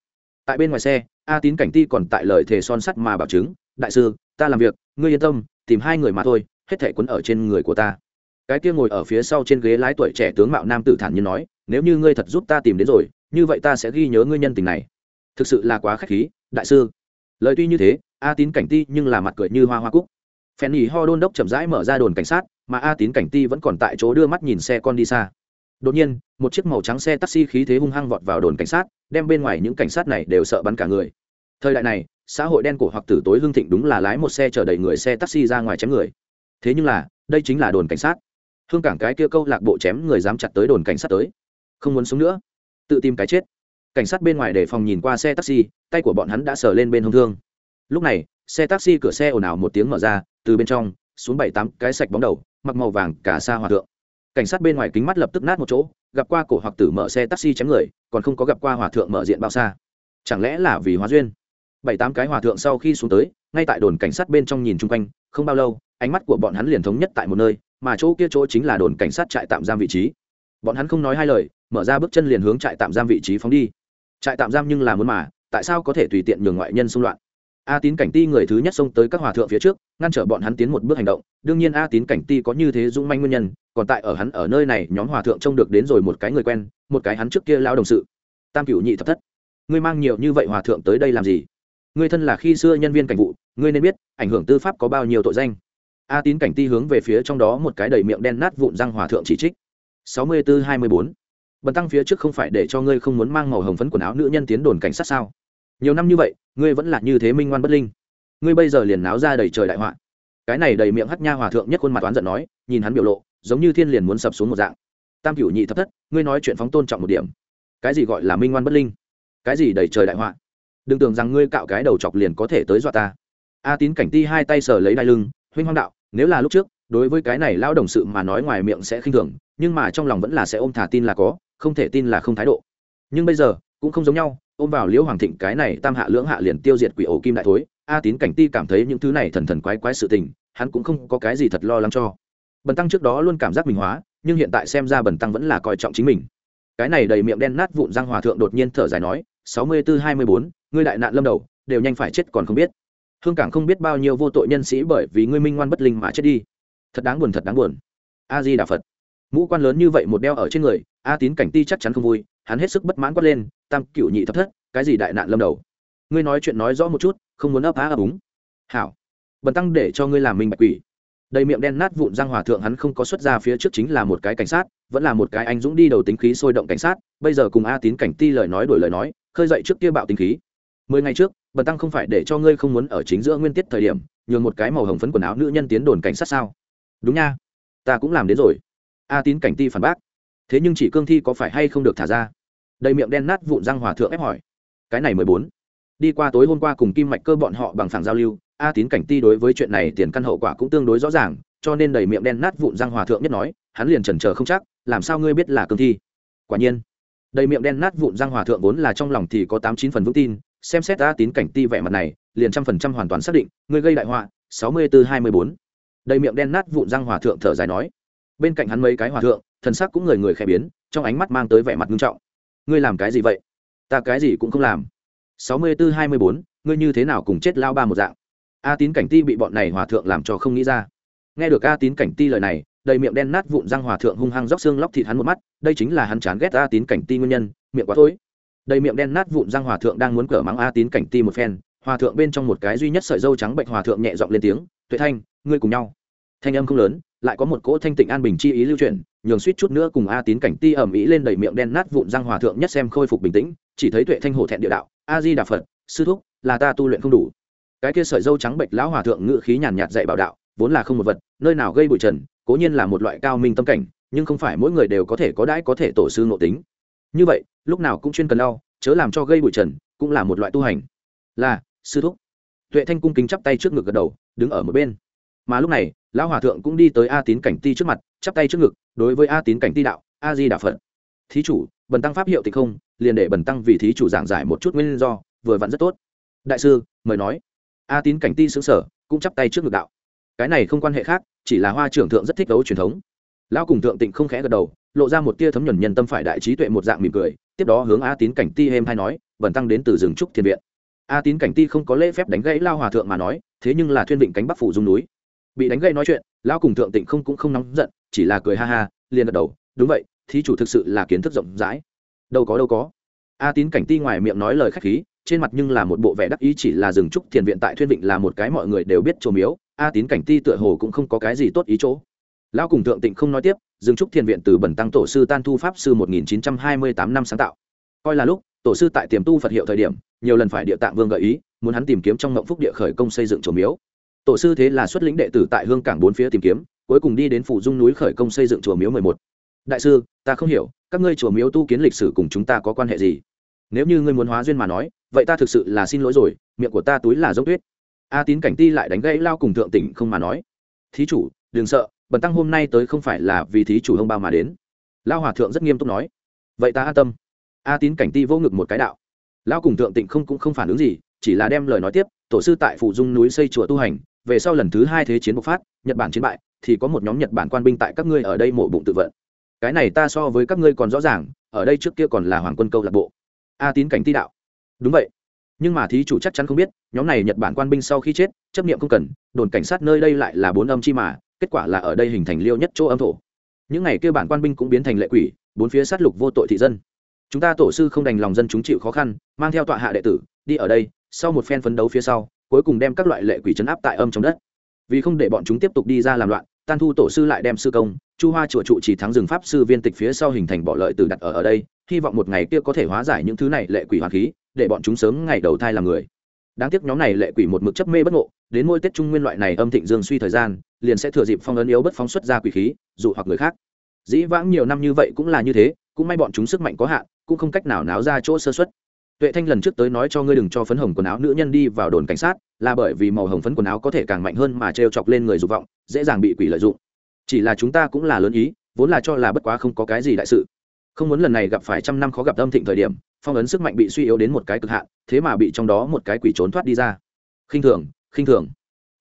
Tại bên ngoài xe a tín cảnh ti còn tại lời thề son sắt mà bảo chứng, đại sư, ta làm việc, ngươi yên tâm, tìm hai người mà thôi, hết thể quấn ở trên người của ta. Cái kia ngồi ở phía sau trên ghế lái tuổi trẻ tướng mạo nam tử thản nhiên nói, nếu như ngươi thật giúp ta tìm đến rồi, như vậy ta sẽ ghi nhớ ngươi nhân tình này. Thực sự là quá k h á c h khí, đại sư. Lời tuy như thế, a tín cảnh ti nhưng là mặt cười như hoa hoa cúc. Phen nhì ho đôn đốc chậm rãi mở ra đồn cảnh sát, mà a tín cảnh ti vẫn còn tại chỗ đưa mắt nhìn xe con đi xa đột nhiên, một chiếc màu trắng xe taxi khí thế hung hăng vọt vào đồn cảnh sát, đem bên ngoài những cảnh sát này đều sợ bắn cả người. Thời đại này, xã hội đen cổ hoặc tử tối hương thịnh đúng là lái một xe chở đầy người xe taxi ra ngoài chém người. Thế nhưng là, đây chính là đồn cảnh sát. Hương cảng cái kia câu lạc bộ chém người dám chặt tới đồn cảnh sát tới. Không muốn sống nữa. Tự tìm cái chết. Cảnh sát bên ngoài để phòng nhìn qua xe taxi, tay của bọn hắn đã sờ lên bên hông thương. Lúc này, xe taxi cửa xe ồn ào một tiếng mở ra, từ bên trong, xuống bảy tám cái sạch bóng đầu, mặc màu vàng cả xa hòa thượng cảnh sát bên ngoài kính mắt lập tức nát một chỗ, gặp qua cổ hoặc tử mở xe taxi chém người, còn không có gặp qua hòa thượng mở diện bao xa. Chẳng lẽ là vì hóa duyên? Bảy tám cái hòa thượng sau khi xuống tới, ngay tại đồn cảnh sát bên trong nhìn chung quanh, không bao lâu, ánh mắt của bọn hắn liền thống nhất tại một nơi, mà chỗ kia chỗ chính là đồn cảnh sát trại tạm giam vị trí. Bọn hắn không nói hai lời, mở ra bước chân liền hướng trại tạm giam vị trí phóng đi. Trại tạm giam nhưng là muốn mà, tại sao có thể tùy tiện nhường ngoại nhân xung loạn? A tín cảnh ti người thứ nhất xông tới các hòa thượng phía trước ngăn trở bọn hắn tiến một bước hành động. Đương nhiên a tín cảnh ti có như thế dũng manh nguyên nhân, còn tại ở hắn ở nơi này nhóm hòa thượng trông được đến rồi một cái người quen, một cái hắn trước kia lao đồng sự. Tam Cựu nhị thập thất, ngươi mang nhiều như vậy hòa thượng tới đây làm gì? Ngươi thân là khi xưa nhân viên cảnh vụ, ngươi nên biết, ảnh hưởng tư pháp có bao nhiêu tội danh. A tín cảnh ti hướng về phía trong đó một cái đầy miệng đen nát vụn răng hòa thượng chỉ trích. Sáu mươi bốn hai mươi bốn. Bần tăng phía trước không phải để cho ngươi không muốn mang màu hồng phấn quần áo nữ nhân tiến đồn cảnh sát sao? Nhiều năm như vậy, ngươi vẫn là như thế minh ngoan bất linh ngươi bây giờ liền náo ra đầy trời đại họa. Cái này đầy miệng hắt nha hòa thượng nhất khuôn mặt toán giận nói, nhìn hắn biểu lộ, giống như thiên liền muốn sập xuống một dạng. Tam cửu nhị thập thất, ngươi nói chuyện phóng tôn trọng một điểm. Cái gì gọi là minh ngoan bất linh? Cái gì đầy trời đại họa? Đừng tưởng rằng ngươi cạo cái đầu chọc liền có thể tới dọa ta. A tín cảnh ti hai tay sờ lấy đai lưng, huynh hoang đạo, nếu là lúc trước, đối với cái này lao đồng sự mà nói ngoài miệng sẽ khinh thường, nhưng mà trong lòng vẫn là sẽ ôm thả tin là có, không thể tin là không thái độ. Nhưng bây giờ, cũng không giống nhau, ôm vào liễu hoàng thịnh cái này tam hạ lưỡng hạ liền tiêu diệt quỷ ổ kim đại thối a tín cảnh ti cảm thấy những thứ này thần thần quái quái sự tình, hắn cũng không có cái gì thật lo lắng cho. Bần tăng trước đó luôn cảm giác mình hóa, nhưng hiện tại xem ra bần tăng vẫn là coi trọng chính mình. Cái này đầy miệng đen nát vụn răng hòa thượng đột nhiên thở dài nói, sáu mươi bốn hai mươi bốn, ngươi đại nạn lâm đầu, đều nhanh phải chết còn không biết. Hương cảng không biết bao nhiêu vô tội nhân sĩ bởi vì ngươi minh ngoan bất linh mà chết đi. Thật đáng buồn, thật đáng buồn. A di đà phật. Mũ quan lớn như vậy một đeo ở trên người, a tín cảnh ti chắc chắn không vui, hắn hết sức bất mãn quát lên, tam cựu nhị thập thất, cái gì đại nạn lâm đầu? Ngươi nói chuyện nói rõ một chút, không muốn ấp á ấp úng. Hảo. Bần tăng để cho ngươi làm minh bạch quỷ. Đầy miệng đen nát vụn răng hòa thượng hắn không có xuất ra phía trước chính là một cái cảnh sát, vẫn là một cái anh dũng đi đầu tính khí sôi động cảnh sát, bây giờ cùng a tín cảnh ti lời nói đổi lời nói, khơi dậy trước kia bạo tính khí. Mười ngày trước, bần tăng không phải để cho ngươi không muốn ở chính giữa nguyên tiết thời điểm, nhường một cái màu hồng phấn quần áo nữ nhân tiến đồn cảnh sát sao? Đúng nha. Ta cũng làm đến rồi. A tín cảnh ti phản bác. Thế nhưng chỉ cương thi có phải hay không được thả ra? Đầy miệng đen nát vụn răng hòa thượng ép hỏi. Cái này mười bốn đi qua tối hôm qua cùng kim mạch cơ bọn họ bằng phẳng giao lưu, a tín cảnh ti đối với chuyện này tiền căn hậu quả cũng tương đối rõ ràng, cho nên đầy miệng đen nát vụn răng hòa thượng nhất nói, hắn liền trần trờ không chắc, làm sao ngươi biết là cương thi? Quả nhiên, đầy miệng đen nát vụn răng hòa thượng vốn là trong lòng thì có tám chín phần vững tin, xem xét a tín cảnh ti vẻ mặt này, liền trăm phần trăm hoàn toàn xác định, ngươi gây đại họa, sáu mươi bốn hai mươi bốn. Đầy miệng đen nát vụn răng hòa thượng thở dài nói. Bên cạnh hắn mấy cái hòa thượng, thần sắc cũng người người khẽ biến, trong ánh mắt mang tới vẻ mặt nghiêm trọng. Ngươi làm cái gì vậy? Ta cái gì cũng không làm sáu mươi bốn hai mươi bốn, ngươi như thế nào cùng chết lao ba một dạng? A tín cảnh ti bị bọn này hòa thượng làm cho không nghĩ ra. Nghe được a tín cảnh ti lời này, đầy miệng đen nát vụn răng hòa thượng hung hăng róc xương lóc thịt hắn một mắt, đây chính là hắn chán ghét a tín cảnh ti nguyên nhân, miệng quá thối. Đầy miệng đen nát vụn răng hòa thượng đang muốn cở mắng a tín cảnh ti một phen, hòa thượng bên trong một cái duy nhất sợi dâu trắng bệnh hòa thượng nhẹ giọng lên tiếng, tuệ thanh, ngươi cùng nhau. Thanh âm không lớn, lại có một cỗ thanh tịnh an bình chi ý lưu chuyển, nhường suýt chút nữa cùng a tín cảnh ti ẩm ý lên đầy miệng đen nát vụn răng hòa thượng nhất xem khôi phục bình tĩnh, chỉ thấy tuệ thanh hổ thẹn địa đạo a di đà phật, sư thúc, là ta tu luyện không đủ. Cái kia sợi dâu trắng bệnh lão hòa thượng ngự khí nhàn nhạt dạy bảo đạo, vốn là không một vật, nơi nào gây bụi trần, cố nhiên là một loại cao minh tâm cảnh, nhưng không phải mỗi người đều có thể có đãi có thể tổ sư ngộ tính. Như vậy, lúc nào cũng chuyên cần đau chớ làm cho gây bụi trần, cũng là một loại tu hành. Là, sư thúc. Tuệ thanh cung kính chắp tay trước ngực gật đầu, đứng ở một bên. Mà lúc này, lão hòa thượng cũng đi tới a tín cảnh ti trước mặt, chắp tay trước ngực, đối với a tín cảnh ti đạo, a di đà phật. Thí chủ bần tăng pháp hiệu thì không, liền để bần tăng vì thí chủ giảng giải một chút nguyên do, vừa vặn rất tốt. Đại sư, mời nói. A tín cảnh ti xứng sở cũng chắp tay trước ngực đạo. Cái này không quan hệ khác, chỉ là hoa trưởng thượng rất thích đấu truyền thống. Lão cùng thượng tịnh không khẽ gật đầu, lộ ra một tia thấm nhuần nhân tâm phải đại trí tuệ một dạng mỉm cười, tiếp đó hướng a tín cảnh ti êm hay nói, bần tăng đến từ rừng trúc thiên viện. A tín cảnh ti không có lễ phép đánh gãy lao hòa thượng mà nói, thế nhưng là thuyên vịnh cánh bắc phủ dung núi. Bị đánh gãy nói chuyện, lão cùng thượng tịnh không cũng không nóng giận, chỉ là cười ha ha, liền gật đầu, đúng vậy thí chủ thực sự là kiến thức rộng rãi. Đâu có đâu có. A tín cảnh ti ngoài miệng nói lời khách khí, trên mặt nhưng là một bộ vẻ đắc ý chỉ là rừng trúc thiền viện tại thuyên vịnh là một cái mọi người đều biết trồ miếu, a tín cảnh ti tựa hồ cũng không có cái gì tốt ý chỗ. Lão cùng thượng tịnh không nói tiếp rừng trúc thiền viện từ bẩn tăng tổ sư tan thu pháp sư 1928 năm sáng tạo. Coi là lúc, tổ sư tại tiềm tu phật hiệu thời điểm, nhiều lần phải địa tạng vương gợi ý, muốn hắn tìm kiếm trong ngộng phúc địa khởi công xây dựng trồ miếu. Tổ sư thế là xuất lĩnh đệ tử tại hương cảng bốn phía tìm kiếm, cuối cùng đi đến phủ dung núi khởi công xây dựng chùa miếu mười một đại sư, ta không hiểu, các ngươi chùa miếu tu kiến lịch sử cùng chúng ta có quan hệ gì? Nếu như ngươi muốn hóa duyên mà nói, vậy ta thực sự là xin lỗi rồi, miệng của ta túi là dốc tuyết. A tín cảnh ti lại đánh gãy lao cùng thượng tỉnh không mà nói. Thí chủ, đừng sợ, bần tăng hôm nay tới không phải là vì thí chủ hông bao mà đến. Lao hòa thượng rất nghiêm túc nói. Vậy ta an tâm. A tín cảnh ti vô ngực một cái đạo. Lao cùng thượng tịnh không cũng không phản ứng gì, chỉ là đem lời nói tiếp, tổ sư tại phủ dung núi xây chùa tu hành, về sau lần thứ hai thế chiến bộc phát, nhật bản chiến bại, thì có một nhóm nhật bản quan binh tại các ngươi ở đây mộ bụng tự vận cái này ta so với các ngươi còn rõ ràng, ở đây trước kia còn là hoàng quân câu lạc bộ. A tín cảnh ti đạo. Đúng vậy. Nhưng mà thí chủ chắc chắn không biết, nhóm này nhật bản quan binh sau khi chết, chấp niệm không cần, đồn cảnh sát nơi đây lại là bốn âm chi mà, kết quả là ở đây hình thành liêu nhất chỗ âm thổ. Những ngày kia bản quan binh cũng biến thành lệ quỷ, bốn phía sát lục vô tội thị dân. Chúng ta tổ sư không đành lòng dân chúng chịu khó khăn, mang theo tọa hạ đệ tử, đi ở đây, sau một phen phấn đấu phía sau, cuối cùng đem các loại lệ quỷ chấn áp tại âm trong đất. Vì không để bọn chúng tiếp tục đi ra làm loạn tan thu tổ sư lại đem sư công, chu hoa chùa trụ chỉ thắng rừng pháp sư viên tịch phía sau hình thành bỏ lợi từ đặt ở ở đây, hy vọng một ngày kia có thể hóa giải những thứ này lệ quỷ hoàng khí, để bọn chúng sớm ngày đầu thai làm người. Đáng tiếc nhóm này lệ quỷ một mực chấp mê bất ngộ, đến ngôi tết trung nguyên loại này âm thịnh dương suy thời gian, liền sẽ thừa dịp phong ấn yếu bất phóng xuất ra quỷ khí, dụ hoặc người khác. Dĩ vãng nhiều năm như vậy cũng là như thế, cũng may bọn chúng sức mạnh có hạn, cũng không cách nào náo ra chỗ sơ xuất tuệ thanh lần trước tới nói cho ngươi đừng cho phấn hồng quần áo nữ nhân đi vào đồn cảnh sát, là bởi vì màu hồng phấn quần áo có thể càng mạnh hơn mà t chọc lên người dục vọng, dễ dàng bị quỷ lợi dụng. Chỉ là chúng ta cũng là lớn ý, vốn là cho là bất quá không có cái gì đại sự. Không muốn lần này gặp phải trăm năm khó gặp âm thịnh thời điểm, phong ấn sức mạnh bị suy yếu đến một cái cực hạn, thế mà bị trong đó một cái quỷ trốn thoát đi ra. Khinh thường khinh thường.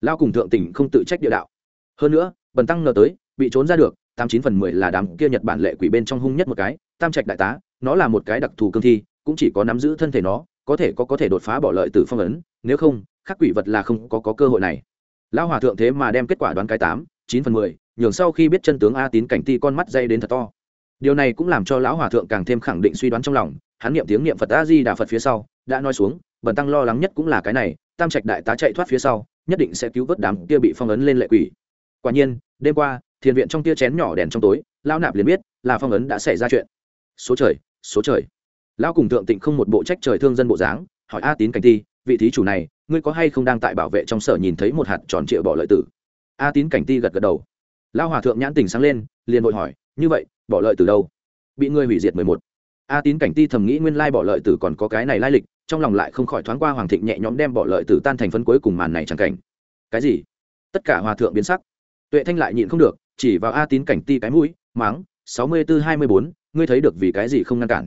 Lao cùng thượng tỉnh không tự trách địa đạo. Hơn nữa, bần tăng ngờ tới, bị trốn ra được, tám chín phần mười là đám kia nhật bản lệ quỷ bên trong hung nhất một cái, tam trạch đại tá, nó là một cái đặc thù cương thi cũng chỉ có nắm giữ thân thể nó có thể có có thể đột phá bỏ lợi từ phong ấn nếu không khắc quỷ vật là không có, có cơ hội này. Lão hòa thượng thế mà đem kết quả đoán cái tám chín phần mười nhường sau khi biết chân tướng a tín cảnh ti con mắt dây đến thật to. Điều này cũng làm cho lão hòa thượng càng thêm khẳng định suy đoán trong lòng hắn niệm tiếng niệm phật a di đà phật phía sau đã nói xuống bần tăng lo lắng nhất cũng là cái này tam trạch đại tá chạy thoát phía sau nhất định sẽ cứu vớt đám kia bị phong ấn lên lệ quỷ. Quả nhiên đêm qua thiền viện trong tia chén nhỏ đèn trong tối lão nạp liền biết là phong ấn đã xảy ra chuyện. Số trời số trời lão cùng thượng tịnh không một bộ trách trời thương dân bộ dáng, hỏi a tín cảnh ti vị thí chủ này, ngươi có hay không đang tại bảo vệ trong sở nhìn thấy một hạt tròn trịa bỏ lợi tử? A tín cảnh ti gật gật đầu. Lão hòa thượng nhãn tình sáng lên, liền vội hỏi, như vậy, bỏ lợi từ đâu? Bị ngươi hủy diệt mười một. A tín cảnh ti thầm nghĩ nguyên lai bỏ lợi tử còn có cái này lai lịch, trong lòng lại không khỏi thoáng qua hoàng thịnh nhẹ nhõm đem bỏ lợi tử tan thành phân cuối cùng màn này chẳng cảnh. Cái gì? Tất cả hòa thượng biến sắc. Tuệ thanh lại nhịn không được, chỉ vào a tín cảnh ti cái mũi máng sáu mươi bốn hai mươi bốn, ngươi thấy được vì cái gì không ngăn cản?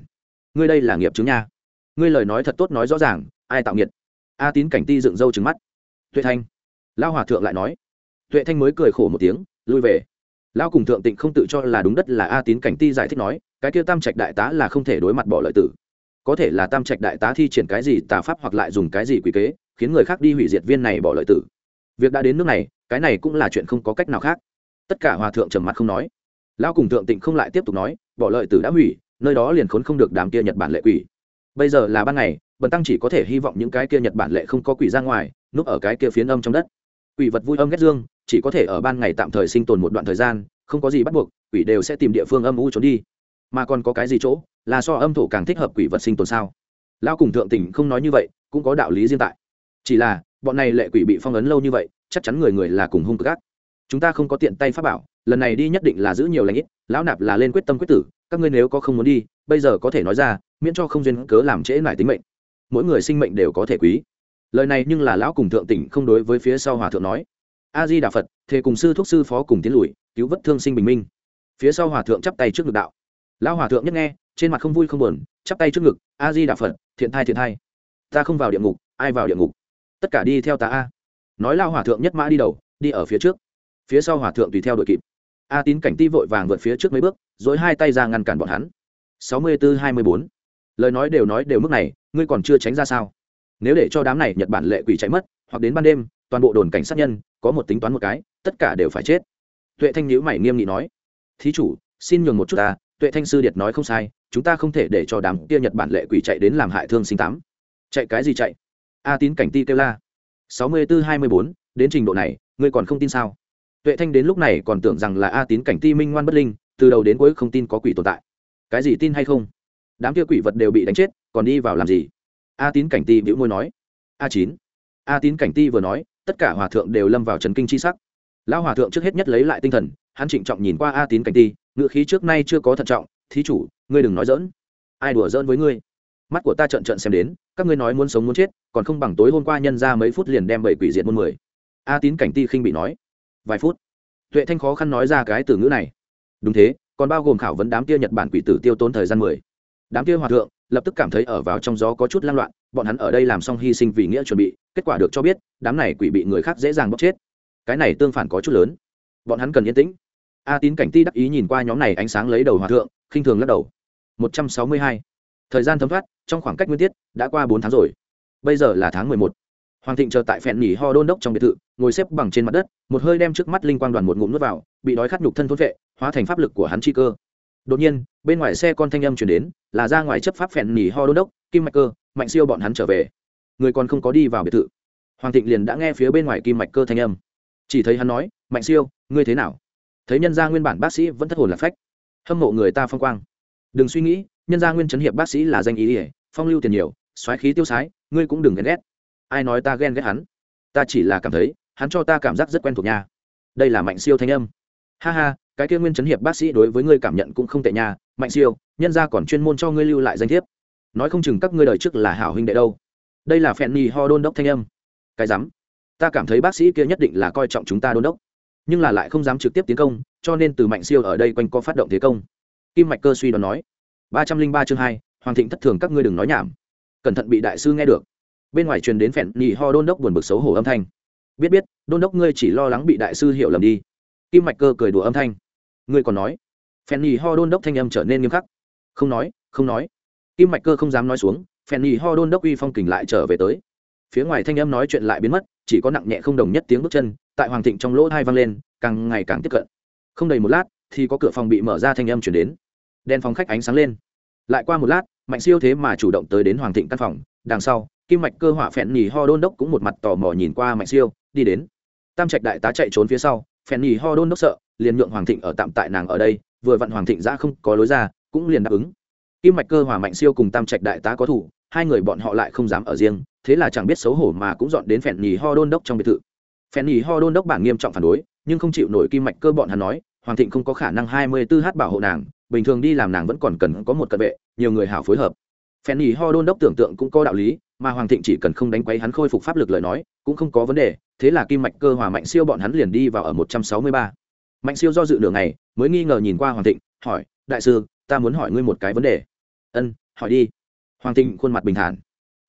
Ngươi đây là nghiệp chứng nha. Ngươi lời nói thật tốt nói rõ ràng, ai tạo nghiệt? A tín cảnh ti dựng râu trứng mắt. Tuệ thanh. Lao hòa thượng lại nói. Tuệ thanh mới cười khổ một tiếng, lui về. Lao cùng thượng tịnh không tự cho là đúng đất là a tín cảnh ti giải thích nói, cái kia tam trạch đại tá là không thể đối mặt bỏ lợi tử. Có thể là tam trạch đại tá thi triển cái gì tà pháp hoặc lại dùng cái gì quỷ kế, khiến người khác đi hủy diệt viên này bỏ lợi tử. Việc đã đến nước này, cái này cũng là chuyện không có cách nào khác. Tất cả hòa thượng trầm mặt không nói. Lao cùng thượng tịnh không lại tiếp tục nói, bỏ lợi tử đã hủy nơi đó liền khốn không được đám kia nhật bản lệ quỷ. Bây giờ là ban ngày, bần tăng chỉ có thể hy vọng những cái kia nhật bản lệ không có quỷ ra ngoài, núp ở cái kia phiến âm trong đất. Quỷ vật vui âm ghét dương, chỉ có thể ở ban ngày tạm thời sinh tồn một đoạn thời gian, không có gì bắt buộc, quỷ đều sẽ tìm địa phương âm u trốn đi. Mà còn có cái gì chỗ, là so âm thổ càng thích hợp quỷ vật sinh tồn sao? Lao cùng thượng tỉnh không nói như vậy, cũng có đạo lý riêng tại. Chỉ là, bọn này lệ quỷ bị phong ấn lâu như vậy, chắc chắn người người là cùng hung cực ác. Chúng ta không có tiện tay pháp bảo, lần này đi nhất định là giữ nhiều lãnh ít, lão nạp là lên quyết tâm quyết tử các ngươi nếu có không muốn đi, bây giờ có thể nói ra, miễn cho không duyên cớ làm trễ lại tính mệnh. Mỗi người sinh mệnh đều có thể quý. Lời này nhưng là lão cùng thượng tỉnh không đối với phía sau hòa thượng nói. A di đà phật thề cùng sư thuốc sư phó cùng tiến lùi, cứu vất thương sinh bình minh. Phía sau hòa thượng chắp tay trước ngực đạo. Lão hòa thượng nhất nghe, trên mặt không vui không buồn, chắp tay trước ngực a di đà phật thiện thai thiện thai. Ta không vào địa ngục, ai vào địa ngục? Tất cả đi theo ta a. Nói lao hòa thượng nhất mã đi đầu, đi ở phía trước. Phía sau hòa thượng tùy theo đội kịp a tín cảnh ti vội vàng vượt phía trước mấy bước dối hai tay ra ngăn cản bọn hắn. Sáu mươi bốn hai mươi bốn. Lời nói đều nói đều mức này, ngươi còn chưa tránh ra sao? Nếu để cho đám này nhật bản lệ quỷ chạy mất, hoặc đến ban đêm, toàn bộ đồn cảnh sát nhân, có một tính toán một cái, tất cả đều phải chết. Tuệ thanh nhữ mày nghiêm nghị nói, thí chủ, xin nhường một chút ta, tuệ thanh sư điệt nói không sai, chúng ta không thể để cho đám kia nhật bản lệ quỷ chạy đến làm hại thương sinh tám. Chạy cái gì chạy? A tín cảnh ti kêu la. Sáu mươi bốn hai mươi bốn, đến trình độ này, ngươi còn không tin sao? Tuệ thanh đến lúc này còn tưởng rằng là a tín cảnh ti minh ngoan bất linh, từ đầu đến cuối không tin có quỷ tồn tại. Cái gì tin hay không? Đám kia quỷ vật đều bị đánh chết, còn đi vào làm gì? A tín cảnh ti bĩu môi nói. A chín. A tín cảnh ti vừa nói, tất cả hòa thượng đều lâm vào trấn kinh c h i sắc. Lão hòa thượng trước hết nhất lấy lại tinh thần, hắn trịnh trọng nhìn qua a tín cảnh ti ngự khí trước nay chưa có thận trọng, thí chủ, ngươi đừng nói dỡn ai đùa dỡn với ngươi? Mắt của ta trợn trợn xem đến, các ngươi nói muốn sống muốn chết, còn không bằng tối hôm qua nhân ra mấy phút liền đem bảy quỷ diệt muôn mười. A tín cảnh ti khinh bị nói vài phút. Tuệ thanh khó khăn nói ra cái từ ngữ này. Đúng thế, còn bao gồm khảo vấn đám kia nhật bản quỷ tử tiêu tốn thời gian mười. Đám kia hòa thượng lập tức cảm thấy ở vào trong gió có chút lan loạn, bọn hắn ở đây làm xong hy sinh vì nghĩa chuẩn bị, kết quả được cho biết, đám này quỷ bị người khác dễ dàng bóc chết. Cái này tương phản có chút lớn. Bọn hắn cần yên tĩnh. A tín cảnh ti đắc ý nhìn qua nhóm này ánh sáng lấy đầu hòa thượng, khinh thường lắc đầu. Một trăm sáu mươi hai. Thời gian thấm thoát, trong khoảng cách nguyên tiết, đã qua bốn tháng rồi. Bây giờ là tháng mười một hoàng thịnh chờ tại phèn nhỉ ho đôn đốc trong biệt thự, ngồi xếp bằng trên mặt đất, một hơi đem trước mắt linh quang đoàn một ngụm nước vào, bị đói khát nhục thân thôn vệ, hóa thành pháp lực của hắn chi cơ. Đột nhiên, bên ngoài xe con thanh âm chuyển đến, là ra ngoài chấp pháp phèn nhỉ ho đôn đốc, kim mạch cơ, mạnh siêu bọn hắn trở về. Người còn không có đi vào biệt thự. Hoàng thịnh liền đã nghe phía bên ngoài kim mạch cơ thanh âm. Chỉ thấy hắn nói, mạnh siêu, ngươi thế nào? Thấy nhân gia nguyên bản bác sĩ vẫn thất hồn lạc phách. Hâm mộ người ta phong quang. Đừng suy nghĩ, nhân gia nguyên chấn hiệp bác sĩ là danh ý ỉa, phong lưu tiền nhiều xoáy khí tiêu sái, ngươi cũng đừng ghen ghét ai nói ta ghen ghét hắn? Ta chỉ là cảm thấy, hắn cho ta cảm giác rất quen thuộc nha. Đây là mạnh siêu thanh âm. Ha ha, cái kia nguyên chấn hiệp bác sĩ đối với ngươi cảm nhận cũng không tệ nha. Mạnh siêu, nhân gia còn chuyên môn cho ngươi lưu lại danh thiếp. Nói không chừng các ngươi đời trước là hảo huynh đệ đâu. Đây là phèn nhì ho đôn đốc thanh âm. Cái dám! ta cảm thấy bác sĩ kia nhất định là coi trọng chúng ta đôn đốc. Nhưng là lại không dám trực tiếp tiến công, cho nên từ mạnh siêu ở đây quanh co phát động thế công. Kim mạch cơ suy đoán nói. ba trăm linh ba chương hai, hoàng thịnh thất thường các ngươi đừng nói nhảm. Cẩn thận bị đại sư nghe được bên ngoài truyền đến phèn nhì ho đôn đốc buồn bực xấu hổ âm thanh. Biết biết, đôn đốc ngươi chỉ lo lắng bị đại sư hiểu lầm đi. Kim mạch cơ cười đùa âm thanh. Ngươi còn nói. Phèn nhì ho đôn đốc thanh âm trở nên nghiêm khắc. Không nói không nói. Kim mạch cơ không dám nói xuống, phèn nhì ho đôn đốc uy phong kình lại trở về tới. Phía ngoài thanh âm nói chuyện lại biến mất, chỉ có nặng nhẹ không đồng nhất tiếng bước chân, tại hoàng thịnh trong lỗ hai vang lên, càng ngày càng tiếp cận. Không đầy một lát, thì có cửa phòng bị mở ra thanh âm chuyển đến. Đèn phòng khách ánh sáng lên. Lại qua một lát, mạnh siêu thế mà chủ động tới đến hoàng thịnh căn phòng, đằng sau kim mạch cơ hỏa phèn nhì ho đôn đốc cũng một mặt tò mò nhìn qua mạnh siêu, đi đến. Tam trạch đại tá chạy trốn phía sau, phèn nhì ho đôn đốc sợ, liền nhượng hoàng thịnh ở tạm tại nàng ở đây, vừa vặn hoàng thịnh ra không có lối ra, cũng liền đáp ứng. Kim mạch cơ hỏa mạnh siêu cùng tam trạch đại tá có thủ, hai người bọn họ lại không dám ở riêng, thế là chẳng biết xấu hổ mà cũng dọn đến phèn nhì ho đôn đốc trong biệt thự. Phèn nhì ho đôn đốc bản nghiêm trọng phản đối, nhưng không chịu nổi kim mạch cơ bọn hắn nói, hoàng thịnh không có khả năng hai mươi tư h bảo hộ nàng, bình thường đi làm nàng vẫn còn cần có một cận vệ, nhiều người hảo phối hợp. Phèn nhì ho đôn đốc tưởng tượng cũng có đạo lý mà hoàng thịnh chỉ cần không đánh quấy hắn khôi phục pháp lực lời nói, cũng không có vấn đề, thế là kim mạch cơ hòa mạnh siêu bọn hắn liền đi vào ở một trăm sáu mươi ba. Mạnh siêu do dự nửa ngày, mới nghi ngờ nhìn qua hoàng thịnh, hỏi, đại sư, ta muốn hỏi ngươi một cái vấn đề. Ân, hỏi đi. Hoàng thịnh khuôn mặt bình thản.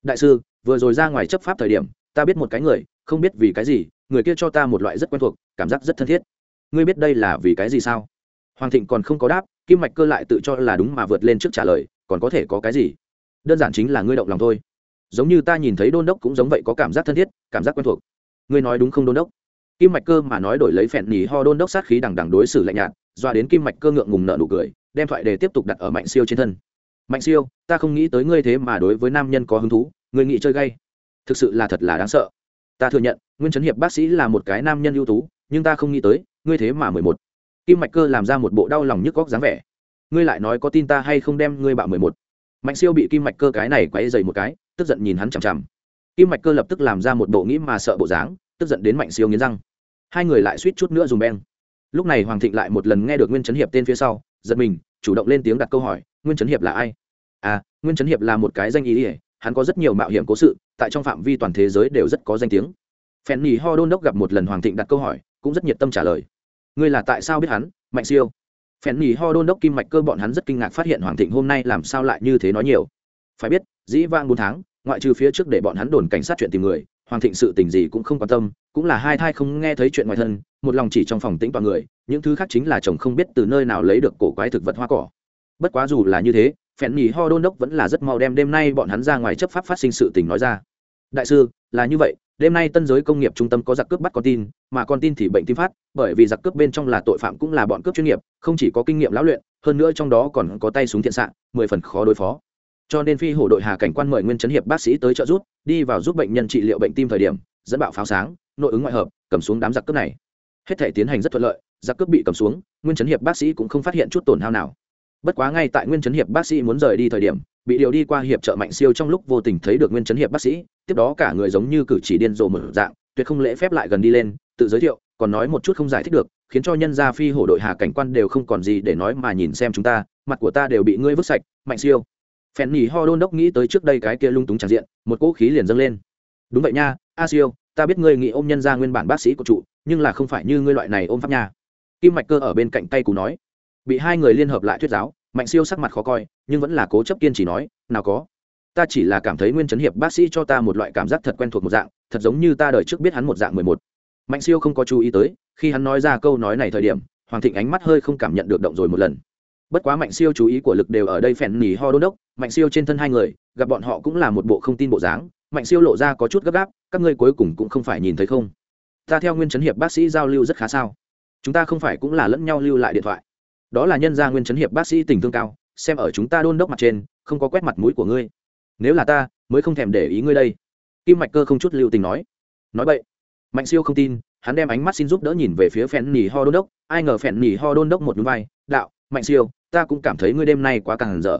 Đại sư, vừa rồi ra ngoài chấp pháp thời điểm, ta biết một cái người, không biết vì cái gì, người kia cho ta một loại rất quen thuộc, cảm giác rất thân thiết. Ngươi biết đây là vì cái gì sao? Hoàng thịnh còn không có đáp, kim mạch cơ lại tự cho là đúng mà vượt lên trước trả lời, còn có thể có cái gì? Đơn giản chính là ngươi động lòng thôi giống như ta nhìn thấy đôn đốc cũng giống vậy có cảm giác thân thiết, cảm giác quen thuộc. Ngươi nói đúng không đôn đốc? Kim mạch cơ mà nói đổi lấy phèn nỉ ho đôn đốc sát khí đằng đằng đối xử lạnh nhạt, doa đến kim mạch cơ ngượng ngùng nợ nụ cười, đem thoại để tiếp tục đặt ở mạnh siêu trên thân. Mạnh siêu, ta không nghĩ tới ngươi thế mà đối với nam nhân có hứng thú, ngươi nghĩ chơi gay. Thực sự là thật là đáng sợ. Ta thừa nhận, nguyên trấn hiệp bác sĩ là một cái nam nhân ưu tú, nhưng ta không nghĩ tới, ngươi thế mà mười một. Kim mạch cơ làm ra một bộ đau lòng nhức góc dáng vẻ. Ngươi lại nói có tin ta hay không đem ngươi bạo mười một. Mạnh siêu bị kim mạch cơ cái này quay dày một cái tức giận nhìn hắn chằm chằm. Kim mạch cơ lập tức làm ra một bộ nghĩ mà sợ bộ dáng, tức giận đến mạnh siêu nghiến răng. Hai người lại suýt chút nữa dùng beng. Lúc này hoàng thịnh lại một lần nghe được nguyên trấn hiệp tên phía sau, giật mình, chủ động lên tiếng đặt câu hỏi, nguyên trấn hiệp là ai? À nguyên trấn hiệp là một cái danh ý ỉa hắn có rất nhiều mạo hiểm cố sự, tại trong phạm vi toàn thế giới đều rất có danh tiếng. Phen nhì ho đôn đốc gặp một lần hoàng thịnh đặt câu hỏi, cũng rất nhiệt tâm trả lời. Ngươi là tại sao biết hắn, mạnh siêu? Phen nhì ho đôn đốc, kim mạch cơ bọn hắn rất kinh ngạc phát hiện hoàng thịnh hôm nay làm sao lại như thế nói nhiều. Phải biết, dĩ vang bốn tháng ngoại trừ phía trước để bọn hắn đồn cảnh sát chuyện tìm người, hoàng thịnh sự tình gì cũng không quan tâm, cũng là hai thai không nghe thấy chuyện ngoài thân, một lòng chỉ trong phòng tĩnh toàn người, những thứ khác chính là chồng không biết từ nơi nào lấy được cổ quái thực vật hoa cỏ. Bất quá dù là như thế, phèn nhì ho đôn đốc vẫn là rất mau đem đêm nay bọn hắn ra ngoài chấp pháp phát sinh sự tình nói ra. Đại sư, là như vậy, đêm nay tân giới công nghiệp trung tâm có giặc cướp bắt con tin, mà con tin thì bệnh tim phát, bởi vì giặc cướp bên trong là tội phạm cũng là bọn cướp chuyên nghiệp, không chỉ có kinh nghiệm lão luyện, hơn nữa trong đó còn có tay súng thiện xạ, mười phần khó đối phó cho nên phi hổ đội hà cảnh quan mời nguyên chấn hiệp bác sĩ tới trợ giúp, đi vào giúp bệnh nhân trị liệu bệnh tim thời điểm, dẫn bạo pháo sáng, nội ứng ngoại hợp, cầm xuống đám giặc cướp này. Hết thể tiến hành rất thuận lợi, giặc cướp bị cầm xuống, nguyên chấn hiệp bác sĩ cũng không phát hiện chút tổn hao nào. Bất quá ngay tại nguyên chấn hiệp bác sĩ muốn rời đi thời điểm, bị điều đi qua hiệp trợ mạnh siêu trong lúc vô tình thấy được nguyên chấn hiệp bác sĩ, tiếp đó cả người giống như cử chỉ điên rồ mở dạng, tuyệt không lễ phép lại gần đi lên, tự giới thiệu, còn nói một chút không giải thích được, khiến cho nhân gia phi hổ đội hà cảnh quan đều không còn gì để nói mà nhìn xem chúng ta, mặt của ta đều bị ngươi vứt sạch, mạnh siêu phèn nhì ho đôn đốc nghĩ tới trước đây cái kia lung túng tràn diện, một cỗ khí liền dâng lên. Đúng vậy nha, a siêu, ta biết ngươi nghĩ ôm nhân ra nguyên bản bác sĩ của trụ nhưng là không phải như ngươi loại này ôm pháp nha. Kim mạch cơ ở bên cạnh tay cú nói. Bị hai người liên hợp lại thuyết giáo, mạnh siêu sắc mặt khó coi, nhưng vẫn là cố chấp kiên chỉ nói, nào có. Ta chỉ là cảm thấy nguyên trấn hiệp bác sĩ cho ta một loại cảm giác thật quen thuộc một dạng, thật giống như ta đời trước biết hắn một dạng mười một. Mạnh siêu không có chú ý tới, khi hắn nói ra câu nói này thời điểm, hoàng thịnh ánh mắt hơi không cảm nhận được động rồi một lần. Bất quá mạnh siêu chú ý của lực đều ở đây phèn nỉ ho đôn đốc mạnh siêu trên thân hai người, gặp bọn họ cũng là một bộ không tin bộ dáng, mạnh siêu lộ ra có chút gấp gáp, các ngươi cuối cùng cũng không phải nhìn thấy không? Ta theo nguyên chấn hiệp bác sĩ giao lưu rất khá sao? Chúng ta không phải cũng là lẫn nhau lưu lại điện thoại. Đó là nhân gia nguyên chấn hiệp bác sĩ tình thương cao, xem ở chúng ta đôn đốc mặt trên, không có quét mặt mũi của ngươi. Nếu là ta, mới không thèm để ý ngươi đây. Kim mạch cơ không chút lưu tình nói. Nói vậy mạnh siêu không tin, hắn đem ánh mắt xin giúp đỡ nhìn về phía phèn nỉ ho đôn đốc. Ai ngờ phèn nỉ ho đôn đốc một núi vai, đạo, mạnh siêu, ta cũng cảm thấy ngươi đêm nay quá càng dở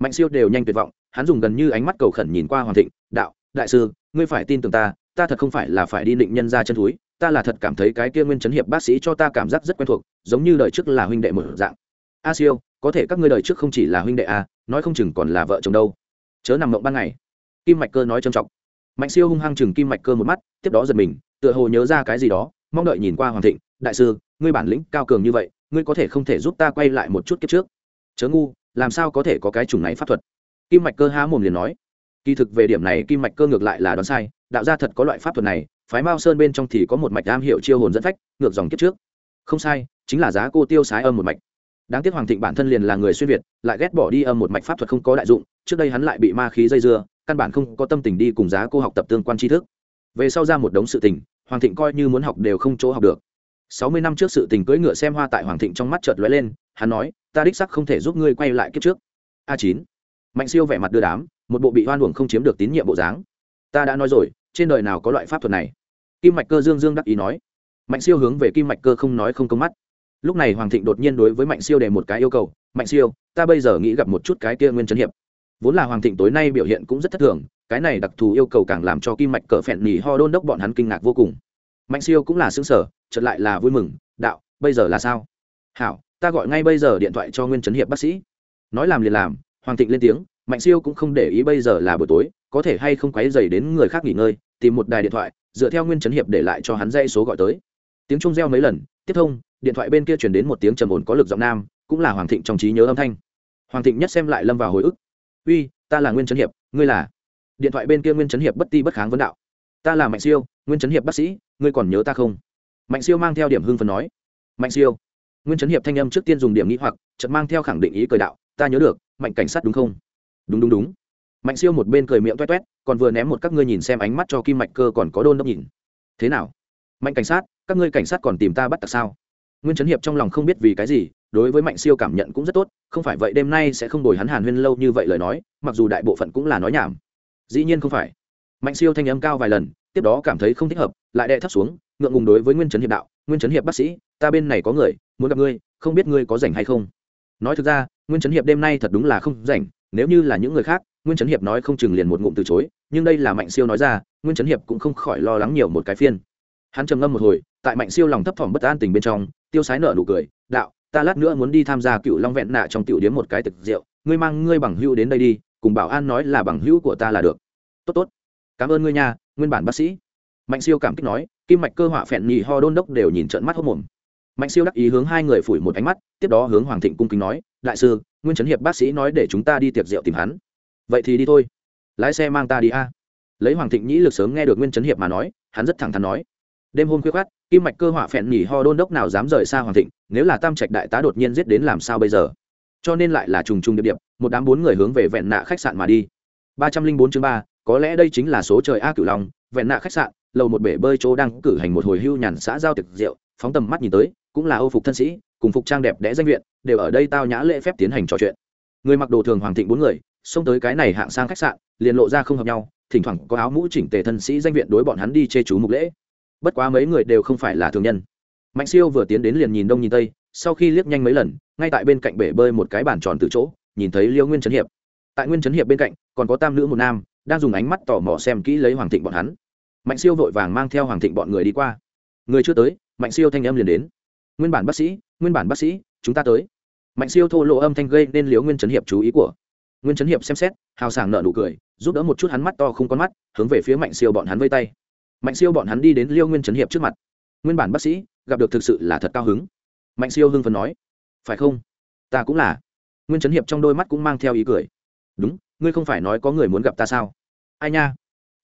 mạnh siêu đều nhanh tuyệt vọng, hắn dùng gần như ánh mắt cầu khẩn nhìn qua hoàng thịnh, đạo, đại sư, ngươi phải tin tưởng ta ta thật không phải là phải đi định nhân ra chân thúi, ta là thật cảm thấy cái kia nguyên chấn hiệp bác sĩ cho ta cảm giác rất quen thuộc, giống như đời trước là huynh đệ một dạng. A siêu, có thể các ngươi đời trước không chỉ là huynh đệ a nói không chừng còn là vợ chồng đâu. Chớ nằm mộng ban ngày. Kim mạch cơ nói trầm trọng. Mạnh siêu hung hăng chừng kim mạch cơ một mắt, tiếp đó giật mình, tựa hồ nhớ ra cái gì đó, mong đợi nhìn qua hoàng thịnh, đại sư, ngươi bản lĩnh cao cường như vậy, ngươi có thể không thể giúp ta quay lại một chút kiếp trước. Chớ ngu làm sao có thể có cái chủng này pháp thuật? Kim mạch cơ há mồm liền nói. Kỳ thực về điểm này, kim mạch cơ ngược lại là đoán sai. Đạo gia thật có loại pháp thuật này, phái mao sơn bên trong thì có một mạch am hiệu chiêu hồn dẫn phách, ngược dòng kiếp trước. Không sai, chính là giá cô tiêu sái âm một mạch. Đáng tiếc hoàng thịnh bản thân liền là người xuyên việt, lại ghét bỏ đi âm một mạch pháp thuật không có đại dụng, trước đây hắn lại bị ma khí dây dưa, căn bản không có tâm tình đi cùng giá cô học tập tương quan tri thức. Về sau ra một đống sự tình, hoàng thịnh coi như muốn học đều không chỗ học được. Sáu mươi năm trước sự tình cưỡi ngựa xem hoa tại hoàng thịnh trong mắt chợt lóe lên, hắn nói ta đích sắc không thể giúp ngươi quay lại kiếp trước. A chín. Mạnh siêu vẻ mặt đưa đám, một bộ bị hoan uổng không chiếm được tín nhiệm bộ dáng. Ta đã nói rồi, trên đời nào có loại pháp thuật này? Kim mạch cơ dương dương đắc ý nói. Mạnh siêu hướng về kim mạch cơ không nói không công mắt. Lúc này hoàng thịnh đột nhiên đối với mạnh siêu đề một cái yêu cầu, mạnh siêu, ta bây giờ nghĩ gặp một chút cái kia nguyên trấn hiệp. Vốn là hoàng thịnh tối nay biểu hiện cũng rất thất thường, cái này đặc thù yêu cầu càng làm cho kim mạch cơ phẹn nỉ ho đôn đốc bọn hắn kinh ngạc vô cùng. Mạnh siêu cũng là xứng sở chợt lại là vui mừng, đạo, bây giờ là sao? Hảo ta gọi ngay bây giờ điện thoại cho nguyên trấn hiệp bác sĩ. Nói làm liền làm, hoàng thịnh lên tiếng, mạnh siêu cũng không để ý bây giờ là buổi tối, có thể hay không quấy dày đến người khác nghỉ ngơi, tìm một đài điện thoại, dựa theo nguyên trấn hiệp để lại cho hắn dây số gọi tới. Tiếng trung reo mấy lần, tiếp thông, điện thoại bên kia chuyển đến một tiếng trầm ổn có lực giọng nam, cũng là hoàng thịnh trong trí nhớ âm thanh. Hoàng thịnh nhất xem lại lâm vào hồi ức. Uy, ta là nguyên trấn hiệp, ngươi là? Điện thoại bên kia nguyên trấn hiệp bất ti bất kháng vấn đạo. Ta là mạnh siêu, nguyên trấn hiệp bác sĩ, ngươi còn nhớ ta không? Mạnh siêu mang theo điểm hưng phần nói. Mạnh siêu nguyên trấn hiệp thanh âm trước tiên dùng điểm nghĩ hoặc, chợt mang theo khẳng định ý cười đạo, ta nhớ được, mạnh cảnh sát đúng không? Đúng đúng đúng. Mạnh siêu một bên cười miệng toét toét còn vừa ném một các ngươi nhìn xem ánh mắt cho kim mạch cơ còn có đôn đốc nhìn. Thế nào? Mạnh cảnh sát, các ngươi cảnh sát còn tìm ta bắt tặc sao? Nguyên trấn hiệp trong lòng không biết vì cái gì, đối với mạnh siêu cảm nhận cũng rất tốt, không phải vậy đêm nay sẽ không đổi hắn hàn huyên lâu như vậy lời nói, mặc dù đại bộ phận cũng là nói nhảm. Dĩ nhiên không phải. Mạnh siêu thanh âm cao vài lần, tiếp đó cảm thấy không thích hợp, lại đệ thấp xuống, ngượng ngùng đối với nguyên trấn hiệp đạo, nguyên trấn hiệp bác sĩ, ta bên này có người muốn gặp ngươi, không biết ngươi có rảnh hay không. Nói thực ra, nguyên trấn hiệp đêm nay thật đúng là không rảnh, nếu như là những người khác, nguyên trấn hiệp nói không chừng liền một ngụm từ chối, nhưng đây là mạnh siêu nói ra, nguyên trấn hiệp cũng không khỏi lo lắng nhiều một cái phiên. Hắn trầm ngâm một hồi, tại mạnh siêu lòng thấp thỏm bất an tình bên trong, tiêu sái nợ nụ cười, đạo, ta lát nữa muốn đi tham gia cựu long vẹn nạ trong tiểu điếm một cái thực rượu, ngươi mang ngươi bằng hữu đến đây đi, cùng bảo an nói là bằng hữu của ta là được. Tốt tốt, cảm ơn ngươi nha, nguyên bản bác sĩ. Mạnh siêu cảm kích nói, kim mạch cơ họa phẹn nhì ho đôn đốc đều nhìn trận mắt hốc mồm mạnh siêu đắc ý hướng hai người phủi một ánh mắt, tiếp đó hướng hoàng thịnh cung kính nói, đại sư, nguyên trấn hiệp bác sĩ nói để chúng ta đi tiệc rượu tìm hắn. Vậy thì đi thôi. Lái xe mang ta đi a. Lấy hoàng thịnh nhĩ lực sớm nghe được nguyên trấn hiệp mà nói, hắn rất thẳng thắn nói. Đêm hôm khuya khát kim mạch cơ họa phẹn nhỉ ho đôn đốc nào dám rời xa hoàng thịnh, nếu là tam trạch đại tá đột nhiên giết đến làm sao bây giờ? Cho nên lại là trùng trùng điệp điệp, một đám bốn người hướng về vẹn nạ khách sạn mà đi. Ba trăm linh bốn chương ba, có lẽ đây chính là số trời a cửu long, vẹn nạ khách sạn, lầu một bể bơi chỗ đang cử hành một hồi hưu nhàn xã giao tiệc rượu, phóng tầm mắt nhìn tới cũng là âu phục thân sĩ, cùng phục trang đẹp đẽ danh viện, đều ở đây tao nhã lễ phép tiến hành trò chuyện. Người mặc đồ thường hoàng thịnh bốn người, xông tới cái này hạng sang khách sạn, liền lộ ra không hợp nhau, thỉnh thoảng có áo mũ chỉnh tề thân sĩ danh viện đối bọn hắn đi chê chú mục lễ. Bất quá mấy người đều không phải là thường nhân. Mạnh siêu vừa tiến đến liền nhìn đông nhìn tây, sau khi liếc nhanh mấy lần, ngay tại bên cạnh bể bơi một cái bàn tròn từ chỗ, nhìn thấy liêu nguyên trấn hiệp. Tại nguyên trấn hiệp bên cạnh, còn có tam nữ một nam, đang dùng ánh mắt tò mò xem kỹ lấy hoàng thịnh bọn hắn. Mạnh siêu vội vàng mang theo hoàng thịnh bọn người đi qua. Người chưa tới, mạnh siêu thanh âm liền đến nguyên bản bác sĩ, nguyên bản bác sĩ, chúng ta tới. Mạnh siêu thô lộ âm thanh gây nên liếu nguyên trấn hiệp chú ý của nguyên trấn hiệp xem xét, hào sảng nợ nụ cười, giúp đỡ một chút hắn mắt to không con mắt, hướng về phía mạnh siêu bọn hắn vây tay. Mạnh siêu bọn hắn đi đến liêu nguyên trấn hiệp trước mặt. Nguyên bản bác sĩ, gặp được thực sự là thật cao hứng. Mạnh siêu hưng phấn nói, phải không? Ta cũng là. Nguyên trấn hiệp trong đôi mắt cũng mang theo ý cười. Đúng, ngươi không phải nói có người muốn gặp ta sao? Ai nha?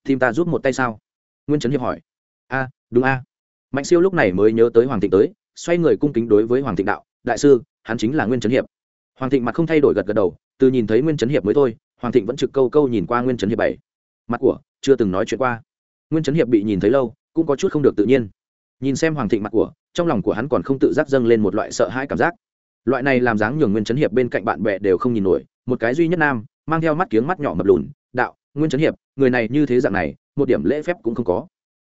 Tìm ta giúp một tay sao? Nguyên trấn hiệp hỏi. A, đúng a. Mạnh siêu lúc này mới nhớ tới hoàng thịnh tới xoay người cung kính đối với hoàng thịnh đạo, đại sư, hắn chính là nguyên trấn hiệp. Hoàng thịnh mặt không thay đổi gật gật đầu, từ nhìn thấy nguyên trấn hiệp mới thôi, hoàng thịnh vẫn trực câu câu nhìn qua nguyên trấn hiệp bảy. Mặt của, chưa từng nói chuyện qua. Nguyên trấn hiệp bị nhìn thấy lâu, cũng có chút không được tự nhiên. Nhìn xem hoàng thịnh mặt của, trong lòng của hắn còn không tự giác dâng lên một loại sợ hãi cảm giác. Loại này làm dáng nhường nguyên trấn hiệp bên cạnh bạn bè đều không nhìn nổi, một cái duy nhất nam, mang theo mắt kiếng mắt nhỏ mập lùn, đạo, nguyên trấn hiệp, người này như thế dạng này, một điểm lễ phép cũng không có.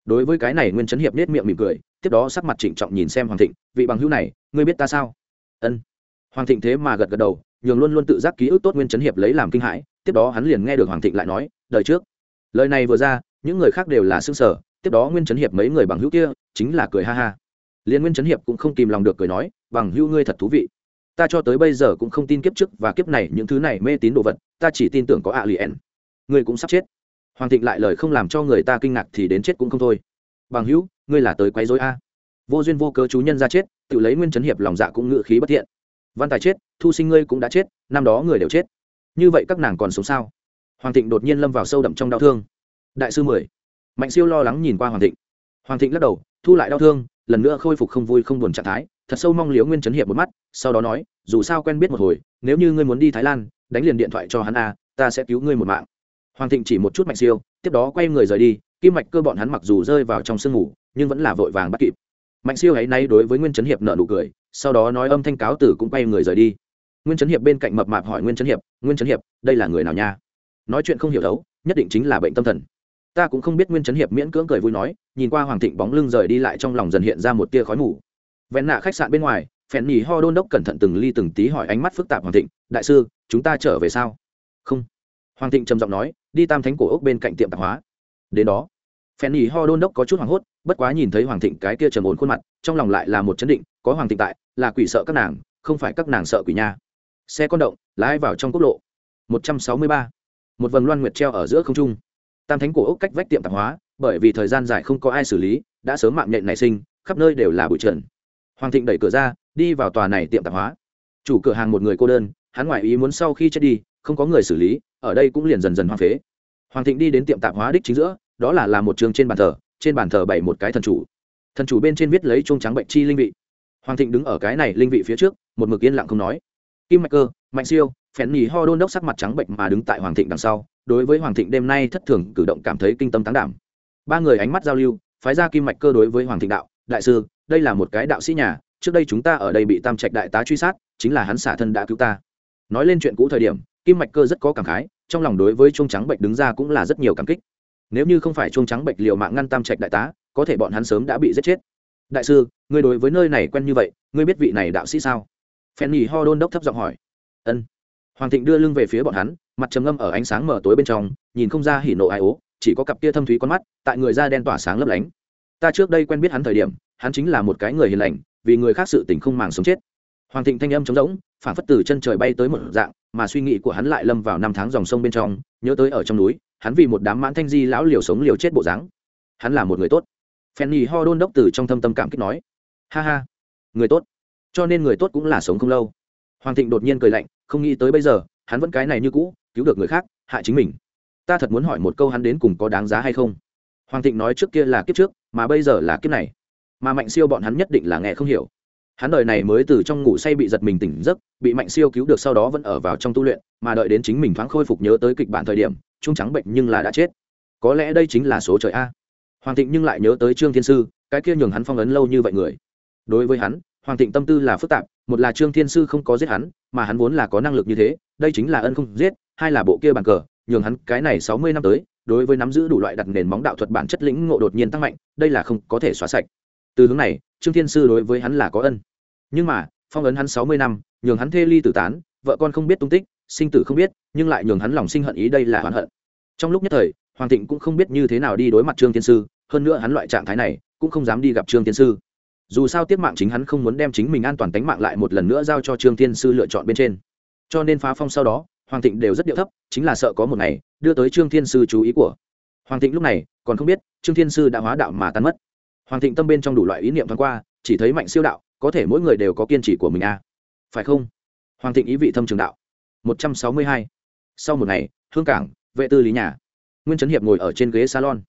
Đối với cái này, nguyên trấn hiệp nết miệng mỉm cười tiếp đó sắc mặt trịnh trọng nhìn xem hoàng thịnh, vị bằng hữu này, ngươi biết ta sao? Ân. Hoàng thịnh thế mà gật gật đầu, nhường luôn luôn tự giác ký ức tốt nguyên chấn hiệp lấy làm kinh hãi, tiếp đó hắn liền nghe được hoàng thịnh lại nói, đời trước. Lời này vừa ra, những người khác đều là xương sở tiếp đó nguyên chấn hiệp mấy người bằng hữu kia chính là cười ha ha. Liên nguyên chấn hiệp cũng không kìm lòng được cười nói, bằng hữu ngươi thật thú vị. Ta cho tới bây giờ cũng không tin kiếp trước và kiếp này những thứ này mê tín đồ vật, ta chỉ tin tưởng có ạ lì ẻn ngươi cũng sắp chết. Hoàng thịnh lại lời không làm cho người ta kinh ngạc thì đến chết cũng không thôi. Bằng hữu ngươi là tới quấy rối a. Vô duyên vô cớ chú nhân ra chết, tự lấy nguyên chấn hiệp lòng dạ cũng ngự khí bất thiện. Văn tài chết, thu sinh ngươi cũng đã chết, năm đó người đều chết. Như vậy các nàng còn sống sao? Hoàng thịnh đột nhiên lâm vào sâu đậm trong đau thương. Đại sư mười. Mạnh siêu lo lắng nhìn qua hoàng thịnh. Hoàng thịnh lắc đầu, thu lại đau thương, lần nữa khôi phục không vui không buồn trạng thái, thật sâu mong liếu nguyên chấn hiệp một mắt, sau đó nói, dù sao quen biết một hồi, nếu như ngươi muốn đi thái lan, đánh liền điện thoại cho hắn a, ta sẽ cứu ngươi một mạng. Hoàng thịnh chỉ một chút mạnh siêu, tiếp đó quay người rời đi, kim mạch cơ bọn hắn mặc dù rơi vào trong sương ngủ nhưng vẫn là vội vàng bắt kịp. Mạnh siêu ấy nay đối với nguyên trấn hiệp nợ nụ cười, sau đó nói âm thanh cáo tử cũng quay người rời đi. Nguyên trấn hiệp bên cạnh mập mạp hỏi nguyên trấn hiệp, nguyên trấn hiệp, đây là người nào nha? Nói chuyện không hiểu đấu nhất định chính là bệnh tâm thần. Ta cũng không biết nguyên trấn hiệp miễn cưỡng cười vui nói, nhìn qua hoàng thịnh bóng lưng rời đi lại trong lòng dần hiện ra một tia khói mù. Vẹn nạ khách sạn bên ngoài, phèn nhì ho đôn đốc cẩn thận từng ly từng tí hỏi ánh mắt phức tạp hoàng thịnh, đại sư, chúng ta trở về sao? Không. Hoàng thịnh trầm giọng nói, đi tam thánh cổ ốc bên cạnh tiệm tạp hóa. Đến đó phen nhì ho đôn đốc có chút hoảng hốt, bất quá nhìn thấy hoàng thịnh cái kia trầm ổn khuôn mặt, trong lòng lại là một chấn định, có hoàng thịnh tại, là quỷ sợ các nàng, không phải các nàng sợ quỷ nha. Xe con động, lái vào trong quốc lộ một trăm sáu mươi ba. Một vầng loan nguyệt treo ở giữa không trung. Tam thánh cổ ốc cách vách tiệm tạp hóa, bởi vì thời gian dài không có ai xử lý, đã sớm mạng nhện nảy sinh, khắp nơi đều là bụi trần. Hoàng thịnh đẩy cửa ra, đi vào tòa này tiệm tạp hóa. Chủ cửa hàng một người cô đơn, hắn ngoại ý muốn sau khi chết đi, không có người xử lý, ở đây cũng liền dần dần hoang phế. Hoàng thịnh đi đến tiệm tạp hóa đích chính giữa đó là là một trường trên bàn thờ, trên bàn thờ bày một cái thần chủ. Thần chủ bên trên viết lấy chuông trắng bệnh chi linh vị. Hoàng thịnh đứng ở cái này linh vị phía trước, một mực yên lặng không nói. Kim mạch cơ, mạnh siêu, phèn nhì ho đôn đốc sắc mặt trắng bệnh mà đứng tại hoàng thịnh đằng sau, đối với hoàng thịnh đêm nay thất thường cử động cảm thấy kinh tâm tán đảm. Ba người ánh mắt giao lưu, phái ra kim mạch cơ đối với hoàng thịnh đạo, đại sư, đây là một cái đạo sĩ nhà, trước đây chúng ta ở đây bị tam trạch đại tá truy sát, chính là hắn xả thân đã cứu ta. Nói lên chuyện cũ thời điểm, kim mạch cơ rất có cảm khái, trong lòng đối với chuông trắng bệnh đứng ra cũng là rất nhiều cảm kích nếu như không phải chuông trắng bạch liều mạng ngăn tam trạch đại tá, có thể bọn hắn sớm đã bị giết chết. Đại sư người đối với nơi này quen như vậy, ngươi biết vị này đạo sĩ sao? Phen nhì ho đôn đốc thấp giọng hỏi. Ân. Hoàng thịnh đưa lưng về phía bọn hắn, mặt trầm ngâm ở ánh sáng mở tối bên trong, nhìn không ra hỉ nộ ai ố, chỉ có cặp kia thâm thúy con mắt, tại người da đen tỏa sáng lấp lánh. Ta trước đây quen biết hắn thời điểm, hắn chính là một cái người hiền lành, vì người khác sự tình không màng sống chết. Hoàng thịnh thanh âm trống rỗng phản phất từ chân trời bay tới một dạng, mà suy nghĩ của hắn lại lâm vào năm tháng dòng sông bên trong, nhớ tới ở trong núi hắn vì một đám mãn thanh di lão liều sống liều chết bộ dáng. Hắn là một người tốt. Fanny ho đôn đốc từ trong thâm tâm cảm kích nói. Ha ha, người tốt. Cho nên người tốt cũng là sống không lâu. Hoàng thịnh đột nhiên cười lạnh, không nghĩ tới bây giờ, hắn vẫn cái này như cũ, cứu được người khác, hại chính mình. Ta thật muốn hỏi một câu hắn đến cùng có đáng giá hay không? Hoàng thịnh nói trước kia là kiếp trước, mà bây giờ là kiếp này. Mà mạnh siêu bọn hắn nhất định là nghe không hiểu hắn đời này mới từ trong ngủ say bị giật mình tỉnh giấc, bị mạnh siêu cứu được sau đó vẫn ở vào trong tu luyện, mà đợi đến chính mình thoáng khôi phục nhớ tới kịch bản thời điểm, trung trắng bệnh nhưng là đã chết. Có lẽ đây chính là số trời a. Hoàng thịnh nhưng lại nhớ tới trương thiên sư, cái kia nhường hắn phong ấn lâu như vậy người. Đối với hắn, hoàng thịnh tâm tư là phức tạp, một là trương thiên sư không có giết hắn, mà hắn vốn là có năng lực như thế, đây chính là ân không giết, hai là bộ kia bàn cờ, nhường hắn cái này sáu mươi năm tới, đối với nắm giữ đủ loại đặt nền móng đạo thuật bản chất lĩnh ngộ đột nhiên tăng mạnh, đây là không có thể xóa sạch. Từ hướng này, trương thiên sư đối với hắn là có ân nhưng mà, phong ấn hắn sáu mươi năm, nhường hắn thê ly tử tán, vợ con không biết tung tích, sinh tử không biết, nhưng lại nhường hắn lòng sinh hận ý đây là oán hận. Trong lúc nhất thời, hoàng thịnh cũng không biết như thế nào đi đối mặt trương thiên sư, hơn nữa hắn loại trạng thái này, cũng không dám đi gặp trương thiên sư. Dù sao tiết mạng chính hắn không muốn đem chính mình an toàn tính mạng lại một lần nữa giao cho trương thiên sư lựa chọn bên trên. Cho nên phá phong sau đó, hoàng thịnh đều rất điệu thấp, chính là sợ có một ngày, đưa tới trương thiên sư chú ý của. Hoàng thịnh lúc này, còn không biết, trương thiên sư đã hóa đạo mà tan mất. Hoàng thịnh tâm bên trong đủ loại ý niệm thoáng qua, chỉ thấy mạnh siêu đạo có thể mỗi người đều có kiên trì của mình à. phải không? Hoàng thịnh ý vị thâm trường đạo. Một trăm sáu mươi hai. Sau một ngày, hương cảng, vệ tư lý nhà, nguyên trấn hiệp ngồi ở trên ghế salon.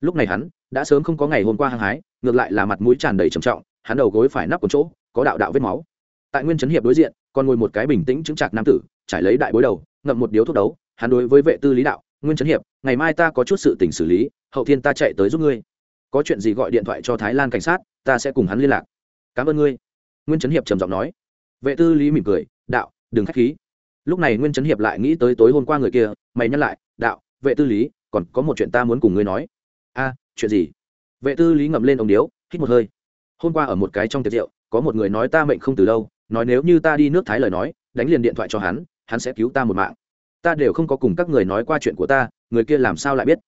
Lúc này hắn đã sớm không có ngày hôm qua hăng hái, ngược lại là mặt mũi tràn đầy trầm trọng, hắn đầu gối phải nắp một chỗ, có đạo đạo vết máu. Tại nguyên trấn hiệp đối diện, còn ngồi một cái bình tĩnh chứng trạc nam tử, trải lấy đại bối đầu, ngậm một điếu thuốc đấu. Hắn đối với vệ tư lý đạo, nguyên trấn hiệp, ngày mai ta có chút sự tình xử lý, hậu thiên ta chạy tới giúp ngươi. Có chuyện gì gọi điện thoại cho thái lan cảnh sát, ta sẽ cùng hắn liên lạc cảm ơn ngươi. Nguyên trấn hiệp trầm giọng nói. Vệ tư lý mỉm cười, đạo, đừng k h á c h khí. Lúc này nguyên trấn hiệp lại nghĩ tới tối hôm qua người kia, mày nhắc lại, đạo, vệ tư lý, còn có một chuyện ta muốn cùng ngươi nói. A, chuyện gì? Vệ tư lý ngậm lên ống điếu, hít một hơi. Hôm qua ở một cái trong tiệc rượu, có một người nói ta mệnh không từ lâu, nói nếu như ta đi nước thái lời nói, đánh liền điện thoại cho hắn hắn sẽ cứu ta một mạng. Ta đều không có cùng các người nói qua chuyện của ta, người kia làm sao lại biết?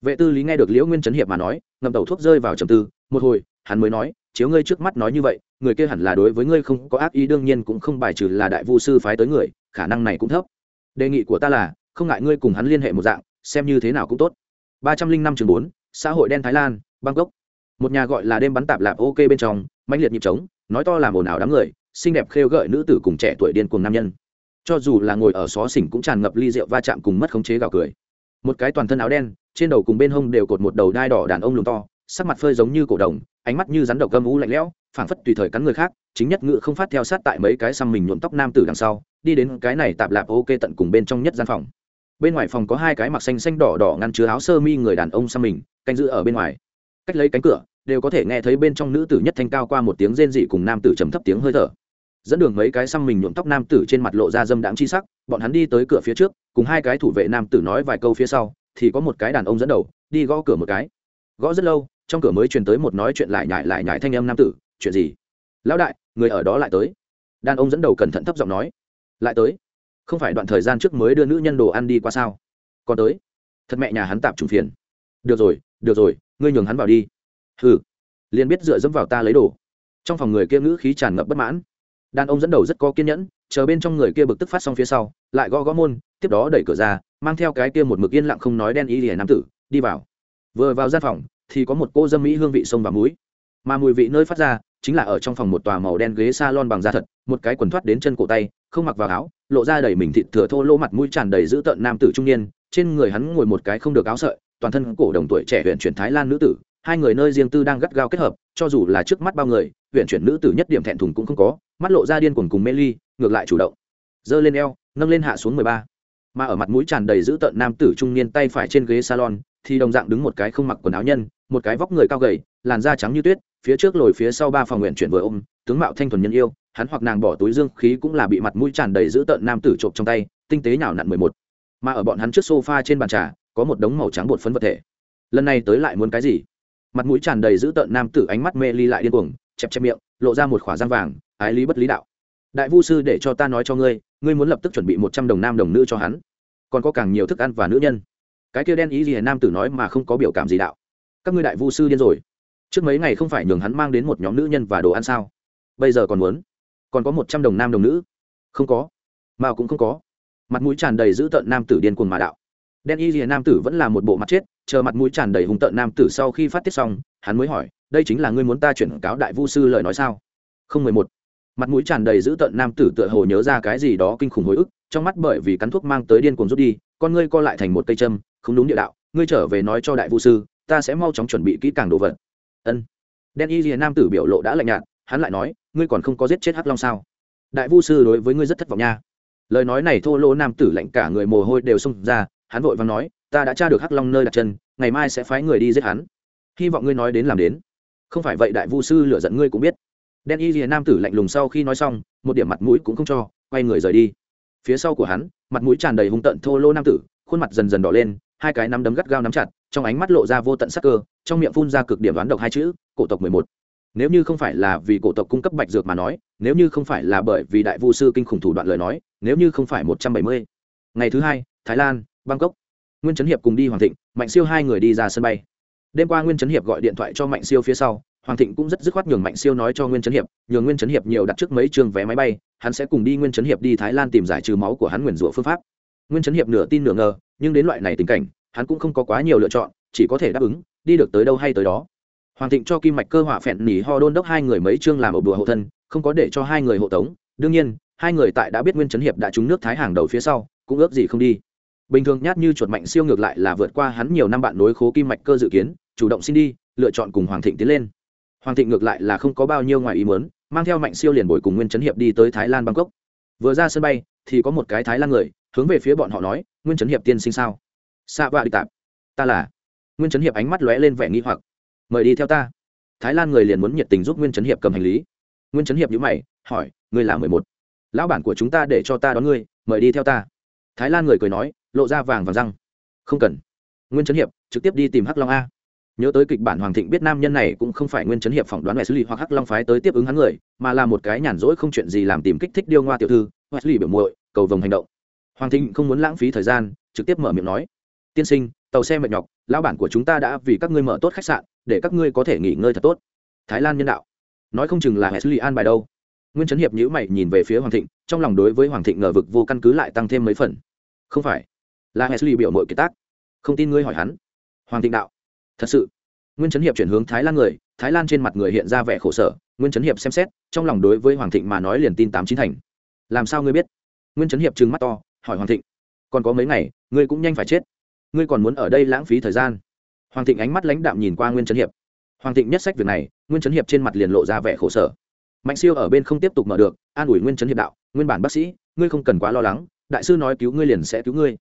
Vệ tư lý nghe được liễu nguyên trấn hiệp mà nói ngầm tẩu thuốc rơi vào trầm tư, một hồi, hắn mới nói chiếu ngươi trước mắt nói như vậy, người kia hẳn là đối với ngươi không có ác ý, đương nhiên cũng không bài trừ là đại vu sư phái tới người, khả năng này cũng thấp. Đề nghị của ta là, không ngại ngươi cùng hắn liên hệ một dạng, xem như thế nào cũng tốt. Ba trăm linh năm chương bốn, xã hội đen thái lan, bangkok. Một nhà gọi là đêm bắn tạp lạp ok bên trong, mãnh liệt nhịp trống, nói to làm ồn ào đám người, xinh đẹp khêu gợi nữ tử cùng trẻ tuổi điên cùng nam nhân. Cho dù là ngồi ở xó xỉnh cũng tràn ngập ly rượu va chạm cùng mất khống chế gào cười. Một cái toàn thân áo đen, trên đầu cùng bên hông đều cột một đầu đai đỏ đàn ông lùn to, sắc mặt phơi giống như cổ đồng ánh mắt như rắn độc gâm u lạnh lẽo, phảng phất tùy thời cắn người khác, chính nhất ngự không phát theo sát tại mấy cái xăm mình nhuộm tóc nam tử đằng sau, đi đến cái này tạp lạp ok tận cùng bên trong nhất gian phòng. Bên ngoài phòng có hai cái mặc xanh xanh đỏ đỏ ngăn chứa áo sơ mi người đàn ông xăm mình, canh giữ ở bên ngoài. Cách lấy cánh cửa, đều có thể nghe thấy bên trong nữ tử nhất thanh cao qua một tiếng rên dị cùng nam tử trầm thấp tiếng hơi thở. Dẫn đường mấy cái xăm mình nhuộm tóc nam tử trên mặt lộ ra dâm đãng chi sắc, bọn hắn đi tới cửa phía trước, cùng hai cái thủ vệ nam tử nói vài câu phía sau, thì có một cái đàn ông dẫn đầu, đi gõ cửa một cái. Gõ rất lâu trong cửa mới truyền tới một nói chuyện lại nhải lại nhải thanh âm nam tử, chuyện gì? Lão đại, người ở đó lại tới. Đàn ông dẫn đầu cẩn thận thấp giọng nói, lại tới? Không phải đoạn thời gian trước mới đưa nữ nhân đồ ăn đi qua sao? Còn tới? Thật mẹ nhà hắn tạp trùng phiền. Được rồi được rồi, ngươi nhường hắn vào đi. Hừ. Liền biết dựa dẫm vào ta lấy đồ. Trong phòng người kia ngữ khí tràn ngập bất mãn. Đàn ông dẫn đầu rất có kiên nhẫn, chờ bên trong người kia bực tức phát xong phía sau, lại gõ gõ môn, tiếp đó đẩy cửa ra, mang theo cái kia một mực yên lặng không nói đen y lìa nam tử, đi vào. Vừa vào gian phòng thì có một cô dâm mỹ hương vị sông và muối. Mà mùi vị nơi phát ra chính là ở trong phòng một tòa màu đen ghế salon bằng da thật, một cái quần thoát đến chân cổ tay, không mặc vào áo, lộ ra đầy mình thịt thừa thô lỗ mặt mũi tràn đầy dữ tợn nam tử trung niên. Trên người hắn ngồi một cái không được áo sợi, toàn thân cổ đồng tuổi trẻ huyện chuyển thái lan nữ tử, hai người nơi riêng tư đang gắt gao kết hợp, cho dù là trước mắt bao người huyện chuyển nữ tử nhất điểm thẹn thùng cũng không có, mắt lộ ra điên cuồng cùng mê ly, ngược lại chủ động. Giơ lên eo, nâng lên hạ xuống mười ba. Mà ở mặt mũi tràn đầy dữ tợn nam tử trung niên tay phải trên ghế salon thì đồng dạng đứng một cái không mặc quần áo nhân, một cái vóc người cao gầy, làn da trắng như tuyết, phía trước lồi phía sau ba phòng nguyện chuyển vừa ôm, tướng mạo thanh thuần nhân yêu, hắn hoặc nàng bỏ túi dương khí cũng là bị mặt mũi tràn đầy dữ tợn nam tử trộm trong tay, tinh tế nhào nặn mười một. Mà ở bọn hắn trước sofa trên bàn trà, có một đống màu trắng bột phấn vật thể. Lần này tới lại muốn cái gì? Mặt mũi tràn đầy dữ tợn nam tử ánh mắt mê ly lại điên cuồng, chẹp chẹp miệng, lộ ra một khỏa răng vàng, ái lý bất lý đạo. Đại vu sư để cho ta nói cho ngươi ngươi muốn lập tức chuẩn bị một trăm đồng nam đồng nữ cho hắn. Còn có càng nhiều thức ăn và nữ nhân cái kia đen ý gì nam tử nói mà không có biểu cảm gì đạo. Các ngươi đại vu sư điên rồi. Trước mấy ngày không phải nhường hắn mang đến một nhóm nữ nhân và đồ ăn sao? Bây giờ còn muốn? Còn có một trăm đồng nam đồng nữ? Không có. Mà cũng không có. Mặt mũi tràn đầy dữ tợn nam tử điên cuồng mà đạo. Đen y rìa nam tử vẫn là một bộ mặt chết, chờ mặt mũi tràn đầy hùng tợn nam tử sau khi phát tiết xong, hắn mới hỏi, đây chính là ngươi muốn ta chuyển cáo đại vu sư lời nói sao? Không mười một. Mặt mũi tràn đầy dữ tợn nam tử tựa hồ nhớ ra cái gì đó kinh khủng hồi ức, trong mắt bởi vì cắn thuốc mang tới điên cuồng rút đi, con ngươi co lại thành một cây châm không đúng địa đạo, ngươi trở về nói cho đại vu sư, ta sẽ mau chóng chuẩn bị kỹ càng đồ vật. Ân. Đen y rìa nam tử biểu lộ đã lạnh nhạt, hắn lại nói, ngươi còn không có giết chết hắc long sao? Đại vu sư đối với ngươi rất thất vọng nha. Lời nói này thô lỗ nam tử lạnh cả người mồ hôi đều xông ra, hắn vội vàng nói, ta đã tra được hắc long nơi đặt chân, ngày mai sẽ phái người đi giết hắn. Hy vọng ngươi nói đến làm đến. Không phải vậy đại vu sư lựa giận ngươi cũng biết. Đen y rìa nam tử lạnh lùng sau khi nói xong, một điểm mặt mũi cũng không cho, quay người rời đi. Phía sau của hắn, mặt mũi tràn đầy hung tận thô lô nam tử, khuôn mặt dần dần đỏ lên hai cái nắm đấm gắt gao nắm chặt, trong ánh mắt lộ ra vô tận sắc cơ, trong miệng phun ra cực điểm đoán độc hai chữ, cổ tộc mười một. Nếu như không phải là vì cổ tộc cung cấp bạch dược mà nói, nếu như không phải là bởi vì đại vu sư kinh khủng thủ đoạn lời nói, nếu như không phải một trăm bảy mươi. Ngày thứ hai, thái lan, bangkok. Nguyên trấn hiệp cùng đi hoàng thịnh, mạnh siêu hai người đi ra sân bay. Đêm qua nguyên trấn hiệp gọi điện thoại cho mạnh siêu phía sau, hoàng thịnh cũng rất dứt khoát nhường mạnh siêu nói cho nguyên trấn hiệp, nhường nguyên trấn hiệp nhiều đặt trước mấy trường vé máy bay, hắn sẽ cùng đi nguyên trấn hiệp đi thái lan tìm giải trừ máu của hắn nguyền rủa phương pháp nguyên trấn hiệp nửa tin nửa ngờ, nhưng đến loại này tình cảnh, hắn cũng không có quá nhiều lựa chọn, chỉ có thể đáp ứng, đi được tới đâu hay tới đó. Hoàng thịnh cho kim mạch cơ họa phẹn nỉ ho đôn đốc hai người mấy chương làm ở bùa hộ thân, không có để cho hai người hộ tống. Đương nhiên, hai người tại đã biết nguyên trấn hiệp đã trúng nước thái hàng đầu phía sau, cũng ước gì không đi. Bình thường nhát như chuột mạnh siêu ngược lại là vượt qua hắn nhiều năm bạn nối khố kim mạch cơ dự kiến, chủ động xin đi, lựa chọn cùng hoàng thịnh tiến lên. Hoàng thịnh ngược lại là không có bao nhiêu ngoài ý muốn, mang theo mạnh siêu liền bồi cùng nguyên trấn hiệp đi tới thái lan bangkok. Vừa ra sân bay, thì có một cái thái lan người hướng về phía bọn họ nói, nguyên trấn hiệp tiên sinh sao? Xạ vạ đi tạp. Ta là. Nguyên trấn hiệp ánh mắt lóe lên vẻ nghi hoặc. Mời đi theo ta. Thái lan người liền muốn nhiệt tình giúp nguyên trấn hiệp cầm hành lý. Nguyên trấn hiệp nhữ mày, hỏi, ngươi là mười một. Lão bản của chúng ta để cho ta đón ngươi, mời đi theo ta. Thái lan người cười nói, lộ ra vàng vàng răng. Không cần. Nguyên trấn hiệp trực tiếp đi tìm hắc long a. Nhớ tới kịch bản hoàng thịnh biết nam nhân này cũng không phải nguyên chấn hiệp phỏng đoán wesley hoặc hắc long phái tới tiếp ứng hắn người, mà là một cái nhàn rỗi không chuyện gì làm tìm kích thích điêu ngoa tiểu thư, wesley biểu muội, cầu vồng hành động hoàng thịnh không muốn lãng phí thời gian, trực tiếp mở miệng nói, tiên sinh, tàu xe mệt nhọc, lão bản của chúng ta đã vì các ngươi mở tốt khách sạn, để các ngươi có thể nghỉ ngơi thật tốt. Thái lan nhân đạo. Nói không chừng là hệ xử lý an bài đâu. Nguyên Trấn hiệp nhữ mày nhìn về phía hoàng thịnh, trong lòng đối với hoàng thịnh ngờ vực vô căn cứ lại tăng thêm mấy phần. Không phải, là hệ xử lý biểu mội kiệt tác, không tin ngươi hỏi hắn. Hoàng thịnh đạo. Thật sự? Nguyên Trấn hiệp chuyển hướng thái lan người, thái lan trên mặt người hiện ra vẻ khổ sở, nguyên Trấn hiệp xem xét, trong lòng đối với hoàng thịnh mà nói liền tin tám chín thành. Làm sao ngươi biết? Nguyên Trấn hiệp trừng mắt to hỏi hoàng thịnh, còn có mấy ngày, ngươi cũng nhanh phải chết. Ngươi còn muốn ở đây lãng phí thời gian. Hoàng thịnh ánh mắt lãnh đạm nhìn qua nguyên chấn hiệp. Hoàng thịnh nhất sách việc này, nguyên chấn hiệp trên mặt liền lộ ra vẻ khổ sở. Mạnh siêu ở bên không tiếp tục mở được, an ủi nguyên chấn hiệp đạo, nguyên bản bác sĩ, ngươi không cần quá lo lắng, đại sư nói cứu ngươi liền sẽ cứu ngươi.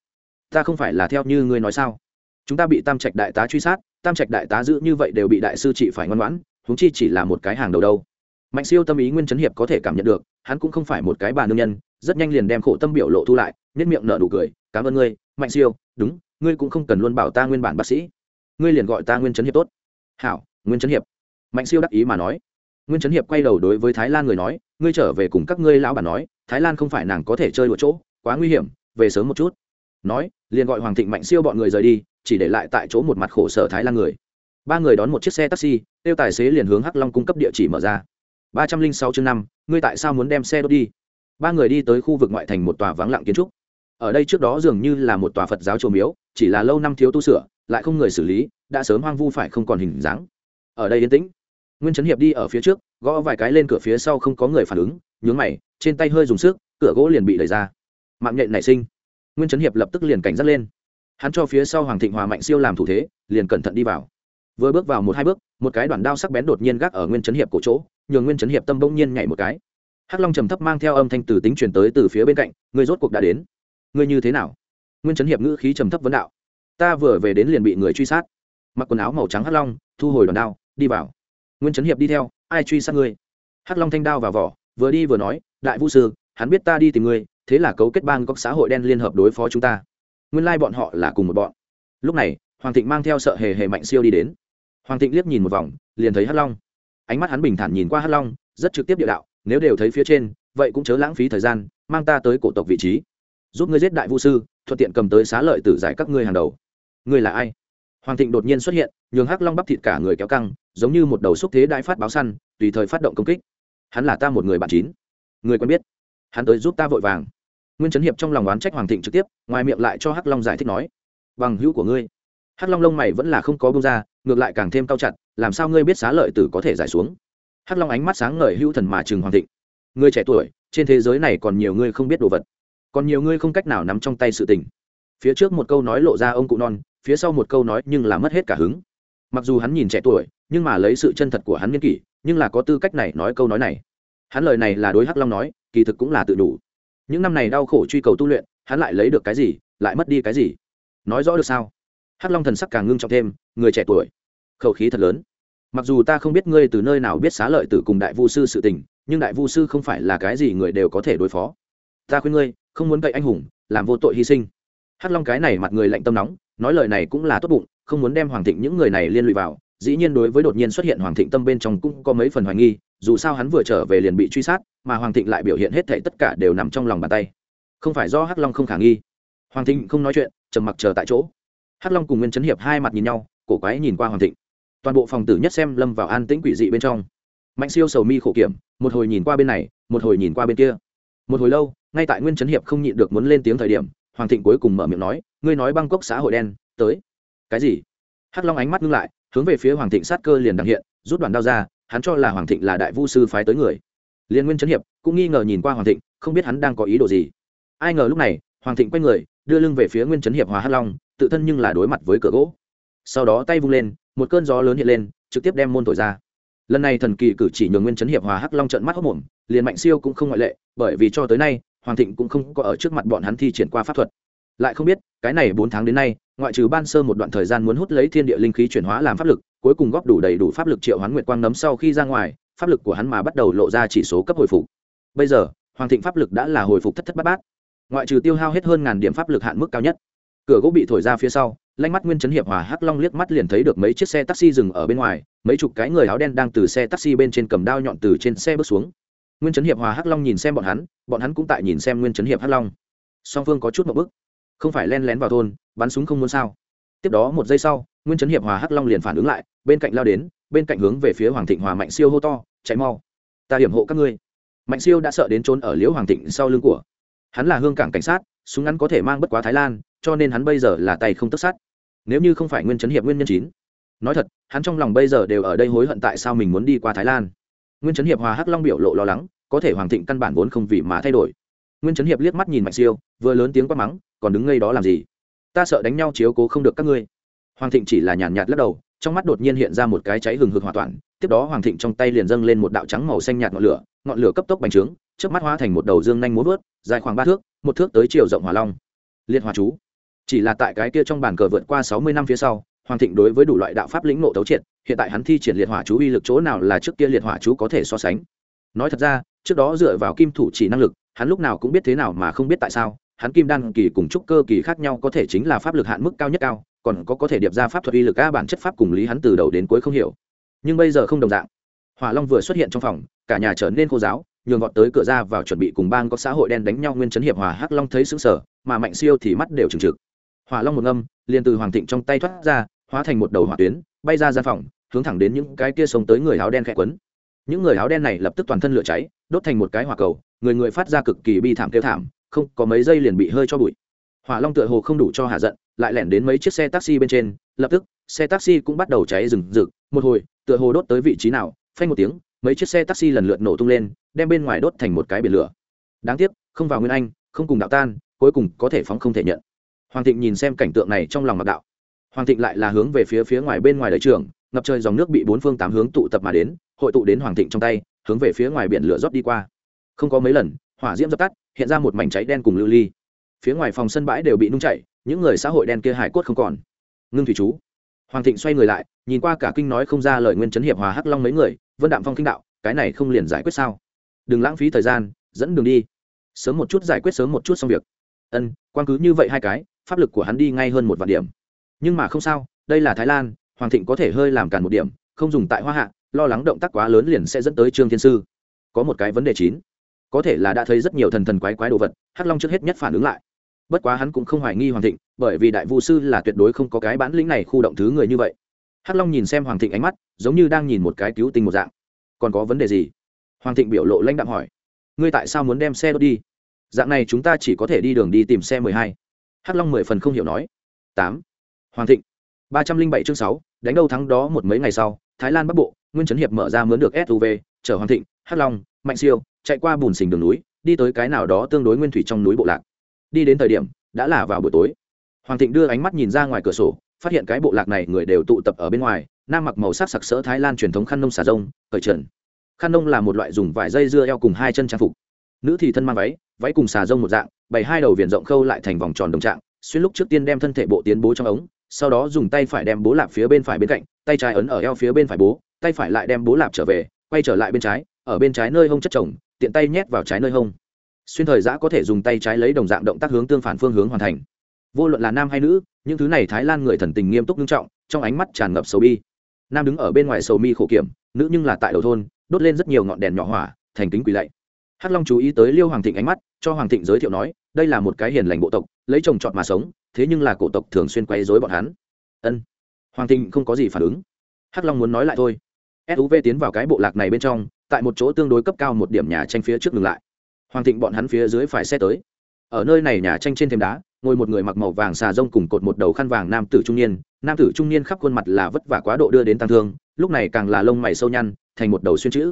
Ta không phải là theo như ngươi nói sao? Chúng ta bị tam trạch đại tá truy sát, tam trạch đại tá giữ như vậy đều bị đại sư trị phải ngoan ngoãn húng chi chỉ là một cái hàng đầu đâu mạnh siêu tâm ý nguyên chấn hiệp có thể cảm nhận được, hắn cũng không phải một cái bà nương nhân, rất nhanh liền đem khổ tâm biểu lộ thu lại nhất miệng nở nụ cười, cảm ơn ngươi, mạnh siêu, đúng, ngươi cũng không cần luôn bảo ta nguyên bản bác sĩ. Ngươi liền gọi ta nguyên chấn hiệp tốt. Hảo, nguyên chấn hiệp. Mạnh siêu đắc ý mà nói. Nguyên chấn hiệp quay đầu đối với thái lan người nói, ngươi trở về cùng các ngươi lão bà nói, thái lan không phải nàng có thể chơi đùa chỗ, quá nguy hiểm, về sớm một chút. Nói, liền gọi hoàng thịnh mạnh siêu bọn người rời đi, chỉ để lại tại chỗ một mặt khổ sở thái lan người. Ba người đón một chiếc xe taxi, tiêu tài xế liền hướng hắc long cung cấp địa chỉ mở ra ba trăm linh sáu chương năm, ngươi tại sao muốn đem xe đốt đi? Ba người đi tới khu vực ngoại thành một tòa vắng lặng kiến trúc. Ở đây trước đó dường như là một tòa phật giáo trồ miếu, chỉ là lâu năm thiếu tu sửa, lại không người xử lý, đã sớm hoang vu phải không còn hình dáng. Ở đây yên tĩnh. Nguyên trấn hiệp đi ở phía trước, gõ vài cái lên cửa phía sau không có người phản ứng, nhướng mày, trên tay hơi dùng sức, cửa gỗ liền bị đẩy ra. Mạng nhện nảy sinh. Nguyên trấn hiệp lập tức liền cảnh giác lên. Hắn cho phía sau hoàng thịnh hòa mạnh siêu làm thủ thế, liền cẩn thận đi vào. Vừa bước vào một hai bước, một cái đoạn đao sắc bén đột nhiên gác ở nguyên trấn hiệp cổ chỗ nhường nguyên trấn hiệp tâm bỗng nhiên nhảy một cái. Hắc long trầm thấp mang theo âm thanh từ tính truyền tới từ phía bên cạnh người rốt cuộc đã đến. Người như thế nào? Nguyên trấn hiệp ngữ khí trầm thấp vấn đạo. Ta vừa về đến liền bị người truy sát. Mặc quần áo màu trắng hắc long, thu hồi đòn đao, đi vào. Nguyên trấn hiệp đi theo, ai truy sát ngươi? Hắc long thanh đao vào vỏ, vừa đi vừa nói, đại vũ sư, hắn biết ta đi tìm ngươi, thế là cấu kết bang các xã hội đen liên hợp đối phó chúng ta. Nguyên lai bọn họ là cùng một bọn. Lúc này, hoàng thịnh mang theo sợ hề hề mạnh siêu đi đến. Hoàng thịnh liếc nhìn một vòng, liền thấy hắc long ánh mắt hắn bình thản nhìn qua hắc long, rất trực tiếp địa đạo, nếu đều thấy phía trên, vậy cũng chớ lãng phí thời gian, mang ta tới cổ tộc vị trí. Giúp ngươi giết đại vũ sư, thuận tiện cầm tới xá lợi tử giải các ngươi hàng đầu. Ngươi là ai? Hoàng thịnh đột nhiên xuất hiện, nhường hắc long bắp thịt cả người kéo căng, giống như một đầu xúc thế đại phát báo săn, tùy thời phát động công kích. Hắn là ta một người bạn chín. Người quen biết. Hắn tới giúp ta vội vàng. Nguyên trấn hiệp trong lòng oán trách hoàng thịnh trực tiếp, ngoài miệng lại cho hắc long giải thích nói, bằng hữu của ngươi hắc long lông mày vẫn là không có bông ra, ngược lại càng thêm cao chặt, làm sao ngươi biết xá lợi tử có thể giải xuống? Hắc long ánh mắt sáng ngời hữu thần mà trừng hoàng thịnh. Ngươi trẻ tuổi, trên thế giới này còn nhiều ngươi không biết đồ vật, còn nhiều ngươi không cách nào nắm trong tay sự tình. Phía trước một câu nói lộ ra ông cụ non, phía sau một câu nói nhưng là mất hết cả hứng. Mặc dù hắn nhìn trẻ tuổi, nhưng mà lấy sự chân thật của hắn nghiên kỷ, nhưng là có tư cách này nói câu nói này. Hắn lời này là đối hắc long nói, kỳ thực cũng là tự đủ. Những năm này đau khổ truy cầu tu luyện, hắn lại lấy được cái gì, lại mất đi cái gì? Nói rõ được sao? Hắc long thần sắc càng ngưng trọng thêm, người trẻ tuổi, khẩu khí thật lớn. Mặc dù ta không biết ngươi từ nơi nào biết xá lợi tử cùng đại vu sư sự tình, nhưng đại vu sư không phải là cái gì người đều có thể đối phó. Ta khuyên ngươi, không muốn cậy anh hùng, làm vô tội hy sinh. Hắc long cái này mặt người lạnh tâm nóng, nói lời này cũng là tốt bụng, không muốn đem hoàng thịnh những người này liên lụy vào. Dĩ nhiên đối với đột nhiên xuất hiện hoàng thịnh tâm bên trong cũng có mấy phần hoài nghi, dù sao hắn vừa trở về liền bị truy sát, mà hoàng thịnh lại biểu hiện hết thảy tất cả đều nằm trong lòng bàn tay. Không phải do hắc long không khả nghi. Hoàng thịnh không nói chuyện, trầm mặc chờ tại chỗ hắc long cùng nguyên chấn hiệp hai mặt nhìn nhau, cổ quái nhìn qua hoàng thịnh. Toàn bộ phòng tử nhất xem lâm vào an tĩnh quỷ dị bên trong. Mạnh siêu sầu mi khổ kiểm, một hồi nhìn qua bên này, một hồi nhìn qua bên kia. Một hồi lâu, ngay tại nguyên chấn hiệp không nhịn được muốn lên tiếng thời điểm, hoàng thịnh cuối cùng mở miệng nói, ngươi nói băng cốc xã hội đen, tới. Cái gì? Hắc long ánh mắt ngưng lại, hướng về phía hoàng thịnh sát cơ liền đặc hiện, rút đoàn đao ra, hắn cho là hoàng thịnh là đại vu sư phái tới người. Liên nguyên trấn hiệp cũng nghi ngờ nhìn qua hoàng thịnh, không biết hắn đang có ý đồ gì. Ai ngờ lúc này, hoàng thịnh quay người, đưa lưng về phía nguyên trấn hiệp hòa hắc long tự thân nhưng là đối mặt với cửa gỗ. Sau đó tay vung lên, một cơn gió lớn hiện lên, trực tiếp đem môn thổi ra. Lần này thần kỳ cử chỉ nhường nguyên chấn hiệp hòa hắc long trận mắt hốc mồm, liền mạnh siêu cũng không ngoại lệ, bởi vì cho tới nay, hoàng thịnh cũng không có ở trước mặt bọn hắn thi triển qua pháp thuật. Lại không biết, cái này bốn tháng đến nay, ngoại trừ ban sơ một đoạn thời gian muốn hút lấy thiên địa linh khí chuyển hóa làm pháp lực, cuối cùng góp đủ đầy đủ pháp lực triệu hoán nguyệt quang nấm sau khi ra ngoài, pháp lực của hắn mà bắt đầu lộ ra chỉ số cấp hồi phục. Bây giờ, hoàng thịnh pháp lực đã là hồi phục thất thất bát bát. Ngoại trừ tiêu hao hết hơn ngàn điểm pháp lực hạn mức cao nhất cửa gỗ bị thổi ra phía sau lanh mắt nguyên chấn hiệp hòa hắc long liếc mắt liền thấy được mấy chiếc xe taxi dừng ở bên ngoài, mấy chục cái người áo đen đang từ xe taxi bên trên cầm đao nhọn từ trên xe bước xuống. Nguyên chấn hiệp hòa hắc long nhìn xem bọn hắn bọn hắn cũng tại nhìn xem nguyên chấn hiệp hắc long. Song phương có chút một bức. Không phải len lén vào thôn, bắn súng không muốn sao? Tiếp đó một giây sau, nguyên chấn hiệp hòa hắc long liền phản ứng lại, bên cạnh lao đến, bên cạnh hướng về phía hoàng thịnh hòa mạnh siêu hô to cháy mau, ta hiểm hộ các ngươi. Mạnh siêu đã sợ đến trốn ở liễu hoàng thịnh sau lưng của. Hắn là hương cảng cảnh sát, súng ngắn có thể mang bất quá thái lan cho nên hắn bây giờ là tay không tất sát nếu như không phải nguyên chấn hiệp nguyên nhân chín, nói thật, hắn trong lòng bây giờ đều ở đây hối hận tại sao mình muốn đi qua thái lan. Nguyên chấn hiệp hòa hắc long biểu lộ lo lắng, có thể hoàng thịnh căn bản vốn không vì mà thay đổi. Nguyên chấn hiệp liếc mắt nhìn mạnh siêu, vừa lớn tiếng quát mắng, còn đứng ngây đó làm gì? Ta sợ đánh nhau chiếu cố không được các ngươi. Hoàng thịnh chỉ là nhàn nhạt lắc đầu, trong mắt đột nhiên hiện ra một cái cháy hừng hực hỏa toàn tiếp đó hoàng thịnh trong tay liền dâng lên một đạo trắng màu xanh nhạt ngọn lửa ngọn lửa cấp tốc bành trướng trước mắt hóa thành một đầu dương nhanh múa vớt, dài khoảng ba thước, một thước tới chiều rộng hỏa long. Liệt hòa chú chỉ là tại cái kia trong bàn cờ vượt qua sáu mươi năm phía sau, hoàng thịnh đối với đủ loại đạo pháp lĩnh nộ tấu triệt, hiện tại hắn thi triển liệt hỏa chú uy lực chỗ nào là trước kia liệt hỏa chú có thể so sánh. Nói thật ra, trước đó dựa vào kim thủ chỉ năng lực, hắn lúc nào cũng biết thế nào mà không biết tại sao, hắn kim đan kỳ cùng trúc cơ kỳ khác nhau có thể chính là pháp lực hạn mức cao nhất cao, còn có có thể điệp ra pháp thuật uy lực a bản chất pháp cùng lý hắn từ đầu đến cuối không hiểu. Nhưng bây giờ không đồng dạng. Hỏa long vừa xuất hiện trong phòng, cả nhà trở nên khô giáo, nhường gọn tới cửa ra vào chuẩn bị cùng bang có xã hội đen đánh nhau nguyên chấn hiệp hòa hắc long thấy xứng sở mà mạnh siêu thì mắt đều trừng trực hỏa long một ngâm, liền từ hoàng thịnh trong tay thoát ra, hóa thành một đầu hỏa tuyến, bay ra gian phòng, hướng thẳng đến những cái kia sống tới người áo đen khẽ quấn. Những người áo đen này lập tức toàn thân lửa cháy, đốt thành một cái hỏa cầu, người người phát ra cực kỳ bi thảm kêu thảm, không, có mấy giây liền bị hơi cho bụi. Hỏa long tựa hồ không đủ cho hạ giận, lại lẻn đến mấy chiếc xe taxi bên trên, lập tức, xe taxi cũng bắt đầu cháy rừng rực, một hồi, tựa hồ đốt tới vị trí nào, phanh một tiếng, mấy chiếc xe taxi lần lượt nổ tung lên, đem bên ngoài đốt thành một cái biển lửa. Đáng tiếc, không vào nguyên anh, không cùng đạo tan, cuối cùng có thể phóng không thể nhận hoàng thịnh nhìn xem cảnh tượng này trong lòng mặc đạo. Hoàng thịnh lại là hướng về phía phía ngoài bên ngoài đời trường ngập trời dòng nước bị bốn phương tám hướng tụ tập mà đến, hội tụ đến hoàng thịnh trong tay, hướng về phía ngoài biển lửa rót đi qua. Không có mấy lần, hỏa diễm dập tắt, hiện ra một mảnh cháy đen cùng lưu ly. Phía ngoài phòng sân bãi đều bị nung chảy, những người xã hội đen kia hải cốt không còn. Ngưng thủy chú. Hoàng thịnh xoay người lại, nhìn qua cả kinh nói không ra lời nguyên chấn hiệp hòa hắc long mấy người, vân đạm phong kinh đạo, cái này không liền giải quyết sao? Đừng lãng phí thời gian, dẫn đường đi. Sớm một chút giải quyết sớm một chút xong việc. Ân quan cứ như vậy hai cái pháp lực của hắn đi ngay hơn một vạn điểm. Nhưng mà không sao, đây là thái lan, hoàng thịnh có thể hơi làm cản một điểm, không dùng tại hoa hạ, lo lắng động tác quá lớn liền sẽ dẫn tới trương thiên sư. Có một cái vấn đề chín. Có thể là đã thấy rất nhiều thần thần quái quái đồ vật, hắc long trước hết nhất phản ứng lại. Bất quá hắn cũng không hoài nghi hoàng thịnh, bởi vì đại vũ sư là tuyệt đối không có cái bản lĩnh này khu động thứ người như vậy. Hắc long nhìn xem hoàng thịnh ánh mắt, giống như đang nhìn một cái cứu tinh một dạng. Còn có vấn đề gì? Hoàng thịnh biểu lộ lãnh đạm hỏi. Ngươi tại sao muốn đem xe đốt đi? Dạng này chúng ta chỉ có thể đi đường đi tìm xe mười hai hắc long mười phần không hiểu nói. Tám. Hoàng thịnh. Ba trăm linh bảy chương sáu, đánh đâu thắng đó một mấy ngày sau, thái lan bắc bộ, nguyên trấn hiệp mở ra mướn được suv chở hoàng thịnh, hắc long, mạnh siêu, chạy qua bùn xình đường núi, đi tới cái nào đó tương đối nguyên thủy trong núi bộ lạc. Đi đến thời điểm, đã là vào buổi tối. Hoàng thịnh đưa ánh mắt nhìn ra ngoài cửa sổ, phát hiện cái bộ lạc này người đều tụ tập ở bên ngoài, nam mặc màu sắc sặc sỡ thái lan truyền thống khăn nông xà rông, cởi trần. Khăn nông là một loại dùng vải dây dưa eo cùng hai chân trang phục nữ thì thân mang váy váy cùng xà rông một dạng, bày hai đầu viền rộng khâu lại thành vòng tròn đồng trạng, xuyên lúc trước tiên đem thân thể bộ tiến bố trong ống, sau đó dùng tay phải đem bố lạp phía bên phải bên cạnh, tay trái ấn ở eo phía bên phải bố, tay phải lại đem bố lạp trở về, quay trở lại bên trái, ở bên trái nơi hông chất chồng, tiện tay nhét vào trái nơi hông. Xuyên thời giã có thể dùng tay trái lấy đồng dạng động tác hướng tương phản phương hướng hoàn thành. Vô luận là nam hay nữ, những thứ này thái lan người thần tình nghiêm túc nghiêm trọng, trong ánh mắt tràn ngập sầu bi. Nam đứng ở bên ngoài sầu mi khổ kiểm, nữ nhưng là tại đầu thôn, đốt lên rất nhiều ngọn đèn nhỏ hỏa, thành kính quỳ lạy hắc long chú ý tới liêu hoàng thịnh ánh mắt, cho hoàng thịnh giới thiệu nói, đây là một cái hiền lành bộ tộc, lấy chồng chọn mà sống, thế nhưng là cổ tộc thường xuyên quấy dối bọn hắn. Ân. Hoàng thịnh không có gì phản ứng. Hắc long muốn nói lại thôi. Suv tiến vào cái bộ lạc này bên trong, tại một chỗ tương đối cấp cao một điểm nhà tranh phía trước ngừng lại. Hoàng thịnh bọn hắn phía dưới phải xe tới. Ở nơi này nhà tranh trên thềm đá, ngồi một người mặc màu vàng xà rông cùng cột một đầu khăn vàng nam tử trung niên. Nam tử trung niên khắp khuôn mặt là vất vả quá độ đưa đến tăng thương, lúc này càng là lông mày sâu nhăn, thành một đầu xuyên chữ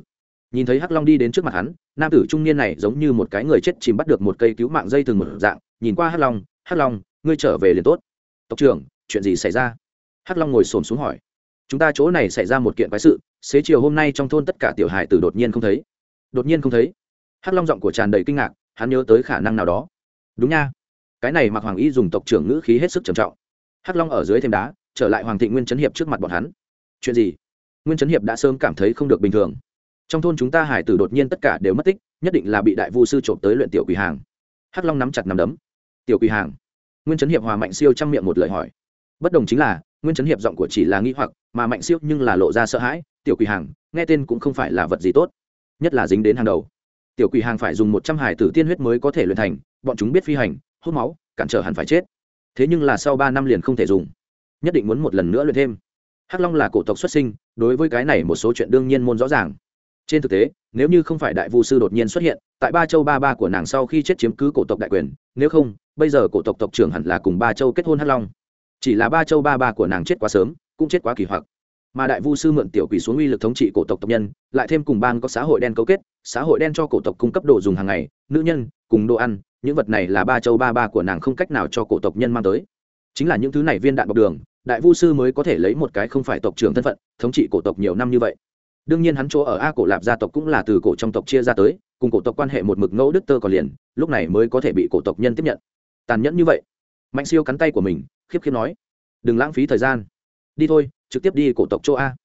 nhìn thấy hắc long đi đến trước mặt hắn, nam tử trung niên này giống như một cái người chết chìm bắt được một cây cứu mạng dây thừng một dạng, nhìn qua hắc long hắc long, ngươi trở về liền tốt. Tộc trưởng, chuyện gì xảy ra? Hắc long ngồi xổm xuống hỏi. Chúng ta chỗ này xảy ra một kiện quái sự, xế chiều hôm nay trong thôn tất cả tiểu hài tử đột nhiên không thấy. Đột nhiên không thấy? Hắc long giọng của tràn đầy kinh ngạc, hắn nhớ tới khả năng nào đó. Đúng nha. Cái này mặc hoàng y dùng tộc trưởng ngữ khí hết sức trầm trọng. Hắc long ở dưới thêm đá, trở lại hoàng thị nguyên trấn hiệp trước mặt bọn hắn. Chuyện gì? Nguyên trấn hiệp đã sớm cảm thấy không được bình thường trong thôn chúng ta hải tử đột nhiên tất cả đều mất tích, nhất định là bị đại vu sư trộm tới luyện tiểu quỷ hàng. Hắc long nắm chặt nắm đấm. Tiểu quỷ hàng. Nguyên trấn hiệp hòa mạnh siêu chăm miệng một lời hỏi. Bất đồng chính là, nguyên chấn hiệp giọng của chỉ là nghi hoặc, mà mạnh siêu nhưng là lộ ra sợ hãi, tiểu quỷ hàng, nghe tên cũng không phải là vật gì tốt, nhất là dính đến hàng đầu. Tiểu quỷ hàng phải dùng một trăm hải tử tiên huyết mới có thể luyện thành, bọn chúng biết phi hành, hút máu, cản trở hẳn phải chết. Thế nhưng là sau ba năm liền không thể dùng. Nhất định muốn một lần nữa luyện thêm. Hắc long là cổ tộc xuất sinh, đối với cái này một số chuyện đương nhiên môn rõ ràng trên thực tế, nếu như không phải đại vu sư đột nhiên xuất hiện, tại ba châu ba ba của nàng sau khi chết chiếm cứ cổ tộc đại quyền, nếu không, bây giờ cổ tộc tộc trưởng hẳn là cùng ba châu kết hôn hắc long. Chỉ là ba châu ba ba của nàng chết quá sớm, cũng chết quá kỳ hoặc. Mà đại vu sư mượn tiểu quỷ xuống uy lực thống trị cổ tộc tộc nhân, lại thêm cùng bang có xã hội đen cấu kết, xã hội đen cho cổ tộc cung cấp đồ dùng hàng ngày, nữ nhân, cùng đồ ăn, những vật này là ba châu ba ba của nàng không cách nào cho cổ tộc nhân mang tới. Chính là những thứ này viên đạn bọc đường, đại vu sư mới có thể lấy một cái không phải tộc trưởng thân phận, thống trị cổ tộc nhiều năm như vậy đương nhiên hắn chỗ ở a cổ lạp gia tộc cũng là từ cổ trong tộc chia ra tới, cùng cổ tộc quan hệ một mực ngẫu đức tơ còn liền, lúc này mới có thể bị cổ tộc nhân tiếp nhận. Tàn nhẫn như vậy. Mạnh siêu cắn tay của mình, khiếp khiếp nói, đừng lãng phí thời gian. Đi thôi, trực tiếp đi cổ tộc chỗ a.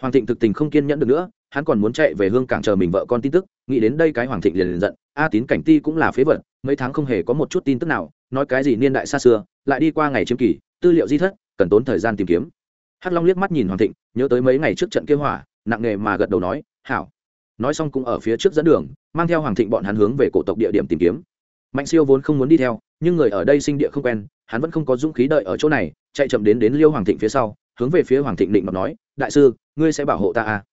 Hoàng thịnh thực tình không kiên nhẫn được nữa, hắn còn muốn chạy về hương cảng chờ mình vợ con tin tức, nghĩ đến đây cái hoàng thịnh liền liền giận, a tín cảnh ti cũng là phế vật, mấy tháng không hề có một chút tin tức nào, nói cái gì niên đại xa xưa, lại đi qua ngày chiếm kỳ, tư liệu di thất, cần tốn thời gian tìm kiếm. Hắc long liếc mắt nhìn hoàng thịnh, nhớ tới mấy ngày trước trận kêu hỏa nặng nề mà gật đầu nói, hảo. Nói xong cũng ở phía trước dẫn đường, mang theo hoàng thịnh bọn hắn hướng về cổ tộc địa điểm tìm kiếm. Mạnh siêu vốn không muốn đi theo, nhưng người ở đây sinh địa không quen, hắn vẫn không có dũng khí đợi ở chỗ này, chạy chậm đến đến liêu hoàng thịnh phía sau, hướng về phía hoàng thịnh định mà nói, đại sư, ngươi sẽ bảo hộ ta à?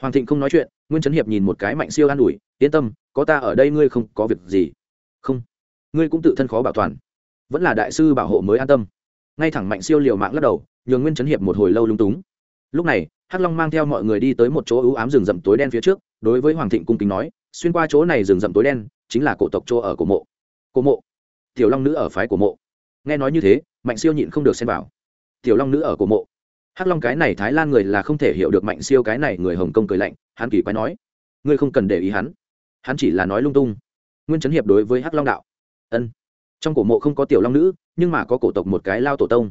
Hoàng thịnh không nói chuyện, nguyên trấn hiệp nhìn một cái mạnh siêu an ủi, yên tâm, có ta ở đây ngươi không có việc gì. Không. Ngươi cũng tự thân khó bảo toàn, vẫn là đại sư bảo hộ mới an tâm. Ngay thẳng mạnh siêu liều mạng lắc đầu, nhường nguyên trấn hiệp một hồi lâu lung túng. Lúc này hắc long mang theo mọi người đi tới một chỗ ưu ám rừng rậm tối đen phía trước, đối với hoàng thịnh cung kính nói, xuyên qua chỗ này rừng rậm tối đen, chính là cổ tộc chỗ ở cổ mộ. Cổ mộ? Tiểu long nữ ở phái cổ mộ. Nghe nói như thế, mạnh siêu nhịn không được xem vào. Tiểu long nữ ở cổ mộ? Hắc long cái này thái lan người là không thể hiểu được mạnh siêu cái này người hồng kông cười lạnh, hắn kỳ quái nói, ngươi không cần để ý hắn hắn chỉ là nói lung tung. Nguyên trấn hiệp đối với hắc long đạo, ân, trong cổ mộ không có tiểu long nữ, nhưng mà có cổ tộc một cái lao tổ tông.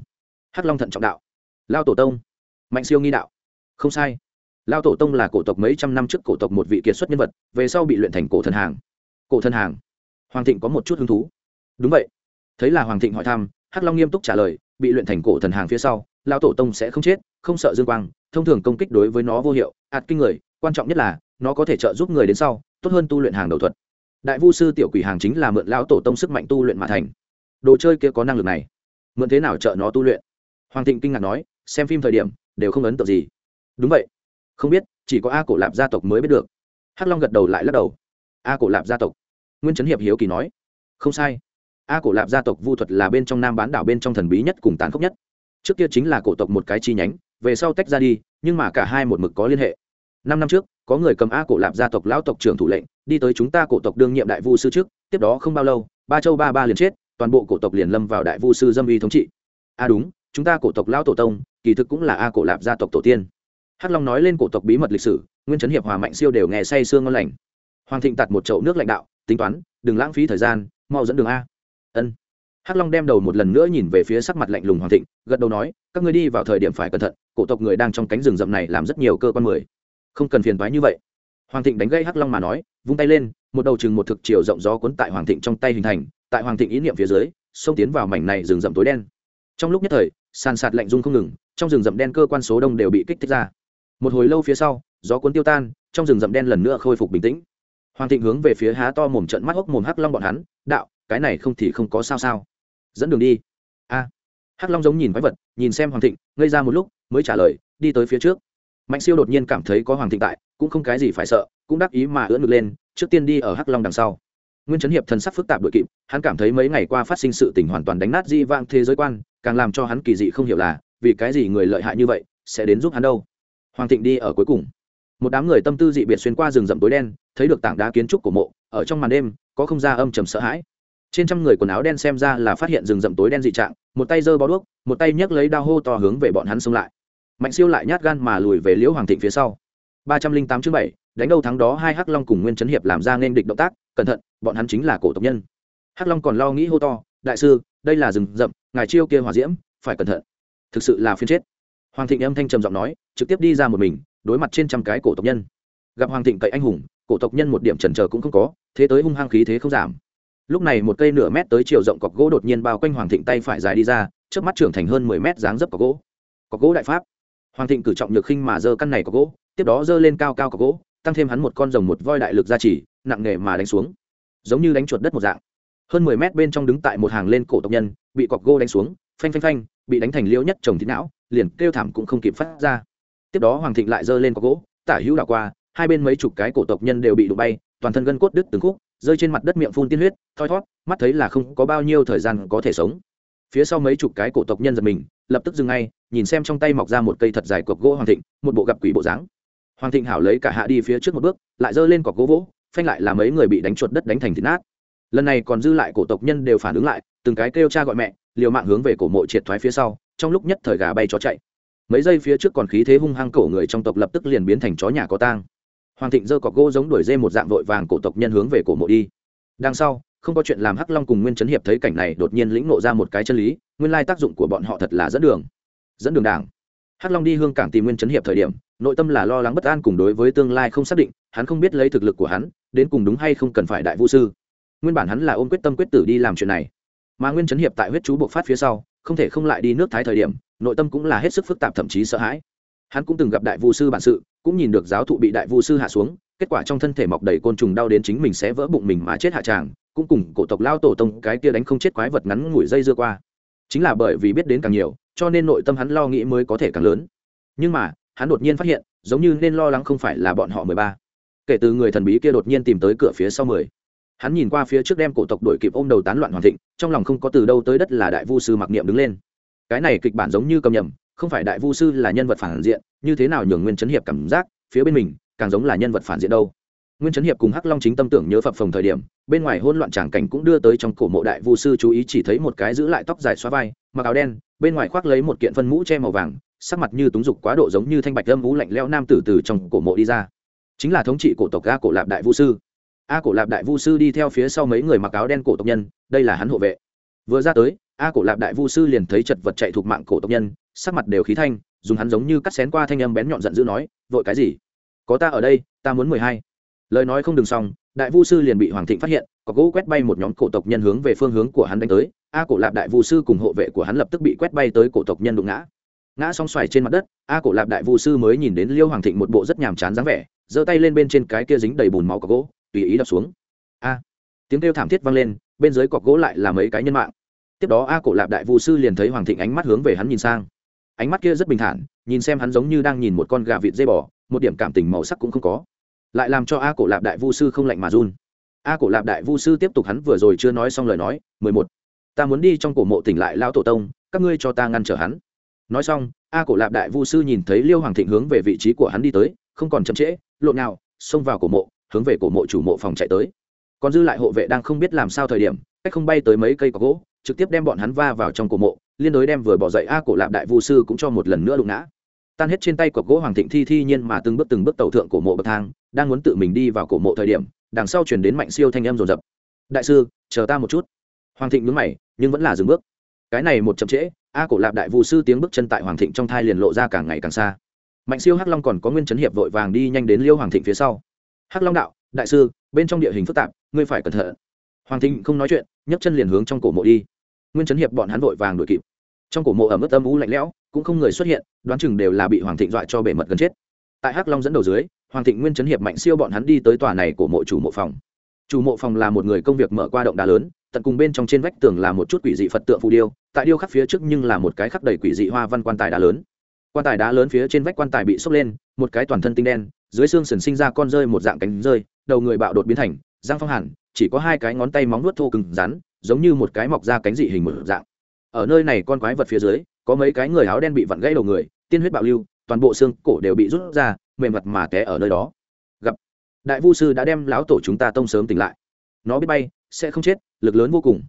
Hắc long thận trọng đạo, lao tổ tông? Mạnh siêu nghi đạo không sai. Lao tổ tông là cổ tộc mấy trăm năm trước cổ tộc một vị kiệt xuất nhân vật, về sau bị luyện thành cổ thần hàng. Cổ thần hàng. Hoàng thịnh có một chút hứng thú. Đúng vậy. Thấy là hoàng thịnh hỏi thăm, hắc long nghiêm túc trả lời, bị luyện thành cổ thần hàng phía sau, lao tổ tông sẽ không chết, không sợ dương quang, thông thường công kích đối với nó vô hiệu, ạt kinh người, quan trọng nhất là, nó có thể trợ giúp người đến sau, tốt hơn tu luyện hàng đầu thuật. Đại vu sư tiểu quỷ hàng chính là mượn lão tổ tông sức mạnh tu luyện mà thành. Đồ chơi kia có năng lực này. Mượn thế nào trợ nó tu luyện? Hoàng thịnh kinh ngạc nói, xem phim thời điểm, đều không ấn tượng gì đúng vậy. Không biết, chỉ có a cổ lạp gia tộc mới biết được. Hắc long gật đầu lại lắc đầu. A cổ lạp gia tộc. Nguyên trấn hiệp hiếu kỳ nói. Không sai. A cổ lạp gia tộc vu thuật là bên trong nam bán đảo bên trong thần bí nhất cùng tàn khốc nhất. Trước kia chính là cổ tộc một cái chi nhánh, về sau tách ra đi, nhưng mà cả hai một mực có liên hệ. Năm năm trước, có người cầm a cổ lạp gia tộc lão tộc trưởng thủ lệnh, đi tới chúng ta cổ tộc đương nhiệm đại vu sư trước, tiếp đó không bao lâu, ba châu ba ba liền chết, toàn bộ cổ tộc liền lâm vào đại vu sư dâm uy thống trị. A đúng, chúng ta cổ tộc lão tổ tông, kỳ thực cũng là a cổ lạp gia tộc tổ tiên hắc long nói lên cổ tộc bí mật lịch sử, nguyên trấn hiệp hòa mạnh siêu đều nghe say sương ngon lành. Hoàng thịnh tạt một chậu nước lãnh đạo, tính toán, đừng lãng phí thời gian, mau dẫn đường a. Ân. Hắc long đem đầu một lần nữa nhìn về phía sắc mặt lạnh lùng hoàng thịnh, gật đầu nói, các ngươi đi vào thời điểm phải cẩn thận, cổ tộc người đang trong cánh rừng rậm này làm rất nhiều cơ quan mười. Không cần phiền thoái như vậy. Hoàng thịnh đánh gây hắc long mà nói, vung tay lên, một đầu chừng một thực chiều rộng gió cuốn tại hoàng thịnh trong tay hình thành, tại hoàng thịnh ý niệm phía dưới, xông tiến vào mảnh này rừng rậm tối đen. Trong lúc nhất thời, sàn sạt lạnh rung không ngừng, trong rừng rậm đen cơ quan số đông đều bị kích thích ra một hồi lâu phía sau, gió cuốn tiêu tan, trong rừng rậm đen lần nữa khôi phục bình tĩnh. Hoàng thịnh hướng về phía há to mồm trận mắt hốc mồm hắc long bọn hắn, đạo, cái này không thì không có sao sao. Dẫn đường đi. A. Hắc long giống nhìn quái vật, nhìn xem hoàng thịnh, ngây ra một lúc, mới trả lời, đi tới phía trước. Mạnh siêu đột nhiên cảm thấy có hoàng thịnh tại, cũng không cái gì phải sợ, cũng đắc ý mà ưỡn ngực lên, trước tiên đi ở hắc long đằng sau. Nguyên trấn hiệp thần sắc phức tạp đội kịp, hắn cảm thấy mấy ngày qua phát sinh sự tình hoàn toàn đánh nát di vang thế giới quan, càng làm cho hắn kỳ dị không hiểu là, vì cái gì người lợi hại như vậy, sẽ đến giúp hắn đâu hoàng thịnh đi ở cuối cùng. Một đám người tâm tư dị biệt xuyên qua rừng rậm tối đen, thấy được tảng đá kiến trúc của mộ, ở trong màn đêm, có không gian âm trầm sợ hãi. Trên trăm người quần áo đen xem ra là phát hiện rừng rậm tối đen dị trạng, một tay giơ bó đuốc, một tay nhấc lấy đao hô to hướng về bọn hắn xông lại. Mạnh siêu lại nhát gan mà lùi về liễu hoàng thịnh phía sau. Ba trăm linh tám chương bảy, đánh đầu thắng đó hai hắc long cùng nguyên Trấn hiệp làm ra nên địch động tác, cẩn thận, bọn hắn chính là cổ tộc nhân. Hắc long còn lo nghĩ hô to, đại sư, đây là rừng rậm, ngài chiêu kia hòa diễm, phải cẩn thận. Thực sự là phiên chết hoàng thịnh âm thanh trầm giọng nói, trực tiếp đi ra một mình, đối mặt trên trăm cái cổ tộc nhân. Gặp hoàng thịnh cậy anh hùng, cổ tộc nhân một điểm trần trờ cũng không có, thế tới hung hăng khí thế không giảm. Lúc này một cây nửa mét tới chiều rộng cọc gỗ đột nhiên bao quanh hoàng thịnh tay phải dài đi ra, trước mắt trưởng thành hơn mười mét dáng dấp cọc gỗ. Cọc gỗ đại pháp. Hoàng thịnh cử trọng nhược khinh mà giơ căn này cọc gỗ, tiếp đó giơ lên cao cao cọc gỗ, tăng thêm hắn một con rồng một voi đại lực gia trì, nặng nề mà đánh xuống. Giống như đánh chuột đất một dạng. Hơn mười mét bên trong đứng tại một hàng lên cổ tộc nhân, bị cọc gỗ đánh xuống, phanh phanh phanh, bị đánh thành liễu nhất trồng thịt não liền kêu thảm cũng không kịp phát ra. Tiếp đó hoàng thịnh lại giơ lên cọc gỗ, tả hữu đảo qua, hai bên mấy chục cái cổ tộc nhân đều bị đụng bay, toàn thân gân cốt đứt từng khúc, rơi trên mặt đất miệng phun tiên huyết, thoi thót, mắt thấy là không có bao nhiêu thời gian có thể sống. Phía sau mấy chục cái cổ tộc nhân giật mình, lập tức dừng ngay, nhìn xem trong tay mọc ra một cây thật dài cọc gỗ hoàng thịnh, một bộ gặp quỷ bộ dáng. Hoàng thịnh hảo lấy cả hạ đi phía trước một bước, lại giơ lên cọc gỗ vỗ, phanh lại là mấy người bị đánh chuột đất đánh thành thịt nát. Lần này còn dư lại cổ tộc nhân đều phản ứng lại, từng cái kêu cha gọi mẹ, liều mạng hướng về cổ mộ triệt thoái phía sau trong lúc nhất thời gà bay chó chạy. Mấy giây phía trước còn khí thế hung hăng cổ người trong tộc lập tức liền biến thành chó nhà có tang. Hoàng thịnh giơ cọc gỗ giống đuổi dê một dạng vội vàng cổ tộc nhân hướng về cổ mộ đi. Đằng sau, không có chuyện làm hắc long cùng nguyên chấn hiệp thấy cảnh này đột nhiên lĩnh nộ ra một cái chân lý, nguyên lai tác dụng của bọn họ thật là dẫn đường. Dẫn đường đảng. Hắc long đi hương cảng tìm nguyên chấn hiệp thời điểm, nội tâm là lo lắng bất an cùng đối với tương lai không xác định, hắn không biết lấy thực lực của hắn, đến cùng đúng hay không cần phải đại vũ sư. Nguyên bản hắn là ôm quyết tâm quyết tử đi làm chuyện này. Mà nguyên chấn hiệp tại huyết chú bộc phát phía sau không thể không lại đi nước thái thời điểm, nội tâm cũng là hết sức phức tạp thậm chí sợ hãi. Hắn cũng từng gặp đại vu sư bản sự, cũng nhìn được giáo thụ bị đại vu sư hạ xuống, kết quả trong thân thể mọc đầy côn trùng đau đến chính mình sẽ vỡ bụng mình mà chết hạ tràng, cũng cùng cổ tộc lao tổ tông cái kia đánh không chết quái vật ngắn ngủi dây dưa qua. Chính là bởi vì biết đến càng nhiều, cho nên nội tâm hắn lo nghĩ mới có thể càng lớn. Nhưng mà, hắn đột nhiên phát hiện, giống như nên lo lắng không phải là bọn họ mười ba. Kể từ người thần bí kia đột nhiên tìm tới cửa phía sau mười hắn nhìn qua phía trước đem cổ tộc đội kịp ôm đầu tán loạn hoàn thịnh, trong lòng không có từ đâu tới đất là đại vu sư mặc niệm đứng lên. Cái này kịch bản giống như cầm nhầm, không phải đại vu sư là nhân vật phản diện, như thế nào nhường nguyên chấn hiệp cảm giác, phía bên mình, càng giống là nhân vật phản diện đâu. Nguyên chấn hiệp cùng hắc long chính tâm tưởng nhớ phập phồng thời điểm, bên ngoài hỗn loạn tràng cảnh cũng đưa tới trong cổ mộ đại vu sư chú ý chỉ thấy một cái giữ lại tóc dài xóa vai, mặc áo đen, bên ngoài khoác lấy một kiện phân mũ che màu vàng, sắc mặt như túng dục quá độ giống như thanh bạch âm vũ lạnh lẽo nam tử từ trong cổ mộ đi ra. Chính là thống trị cổ tộc ga cổ lạp đại vu sư a cổ lạp đại vu sư đi theo phía sau mấy người mặc áo đen cổ tộc nhân, đây là hắn hộ vệ. Vừa ra tới, a cổ lạp đại vu sư liền thấy chật vật chạy thuộc mạng cổ tộc nhân, sắc mặt đều khí thanh, dùng hắn giống như cắt xén qua thanh âm bén nhọn giận dữ nói, vội cái gì? Có ta ở đây, ta muốn mười hai. Lời nói không đừng xong, đại vu sư liền bị hoàng thịnh phát hiện, có gỗ quét bay một nhóm cổ tộc nhân hướng về phương hướng của hắn đánh tới, a cổ lạp đại vu sư cùng hộ vệ của hắn lập tức bị quét bay tới cổ tộc nhân đụng ngã. Ngã xong xoài trên mặt đất, a cổ lạp đại vu sư mới nhìn đến liêu hoàng thịnh một bộ rất nhàm chán dáng vẻ, giơ tay lên bên trên cái kia dính đầy bùn máu có gỗ tùy ý đập xuống. A. Tiếng kêu thảm thiết vang lên, bên dưới cọc gỗ lại là mấy cái nhân mạng. Tiếp đó a cổ lạp đại vu sư liền thấy hoàng thịnh ánh mắt hướng về hắn nhìn sang. Ánh mắt kia rất bình thản, nhìn xem hắn giống như đang nhìn một con gà vịt dây bò, một điểm cảm tình màu sắc cũng không có. Lại làm cho a cổ lạp đại vu sư không lạnh mà run. A cổ lạp đại vu sư tiếp tục hắn vừa rồi chưa nói xong lời nói, mười một, ta muốn đi trong cổ mộ tỉnh lại lao tổ tông, các ngươi cho ta ngăn trở hắn. Nói xong, a cổ lạp đại vu sư nhìn thấy liêu hoàng thịnh hướng về vị trí của hắn đi tới, không còn chậm trễ, lộn nào, xông vào cổ mộ hướng về cổ mộ chủ mộ phòng chạy tới. Còn dư lại hộ vệ đang không biết làm sao thời điểm, cách không bay tới mấy cây có gỗ, trực tiếp đem bọn hắn va vào trong cổ mộ, liên đối đem vừa bỏ dậy a cổ lạp đại vu sư cũng cho một lần nữa đụng ngã. Tan hết trên tay cọc gỗ hoàng thịnh thi thi nhiên mà từng bước từng bước tàu thượng cổ mộ bậc thang, đang muốn tự mình đi vào cổ mộ thời điểm, đằng sau chuyển đến mạnh siêu thanh âm rồn rập đại sư, chờ ta một chút. Hoàng thịnh nhướng mày, nhưng vẫn là dừng bước. Cái này một chậm trễ, a cổ lạp đại vu sư tiếng bước chân tại hoàng thịnh trong thai liền lộ ra càng ngày càng xa. Mạnh siêu hắc long còn có nguyên chấn hiệp vội vàng đi nhanh đến liêu hoàng thịnh phía sau hắc long đạo, đại sư, bên trong địa hình phức tạp, ngươi phải cẩn thận. Hoàng thịnh không nói chuyện, nhấc chân liền hướng trong cổ mộ đi. Nguyên Trấn hiệp bọn hắn vội vàng đuổi kịp. Trong cổ mộ ở mức âm u lạnh lẽo, cũng không người xuất hiện, đoán chừng đều là bị hoàng thịnh dọa cho bể mật gần chết. Tại hắc long dẫn đầu dưới, hoàng thịnh, nguyên Trấn hiệp mạnh siêu bọn hắn đi tới tòa này của mộ chủ mộ phòng. Chủ mộ phòng là một người công việc mở qua động đá lớn, tận cùng bên trong trên vách tường là một chút quỷ dị phật tượng phù điêu, tại điêu khắc phía trước nhưng là một cái khắc đầy quỷ dị hoa văn quan tài đá lớn. Quan tài đá lớn phía trên vách quan tài bị sốc lên, một cái toàn thân tinh đen dưới xương sần sinh ra con rơi một dạng cánh rơi, đầu người bạo đột biến thành giang phong hẳn chỉ có hai cái ngón tay móng nuốt thô cứng rắn, giống như một cái mọc ra cánh dị hình một dạng. Ở nơi này con quái vật phía dưới, có mấy cái người áo đen bị vặn gãy đầu người, tiên huyết bạo lưu, toàn bộ xương cổ đều bị rút ra, mềm mặt mà té ở nơi đó. Gặp, đại vu sư đã đem lão tổ chúng ta tông sớm tỉnh lại. Nó biết bay, sẽ không chết, lực lớn vô cùng.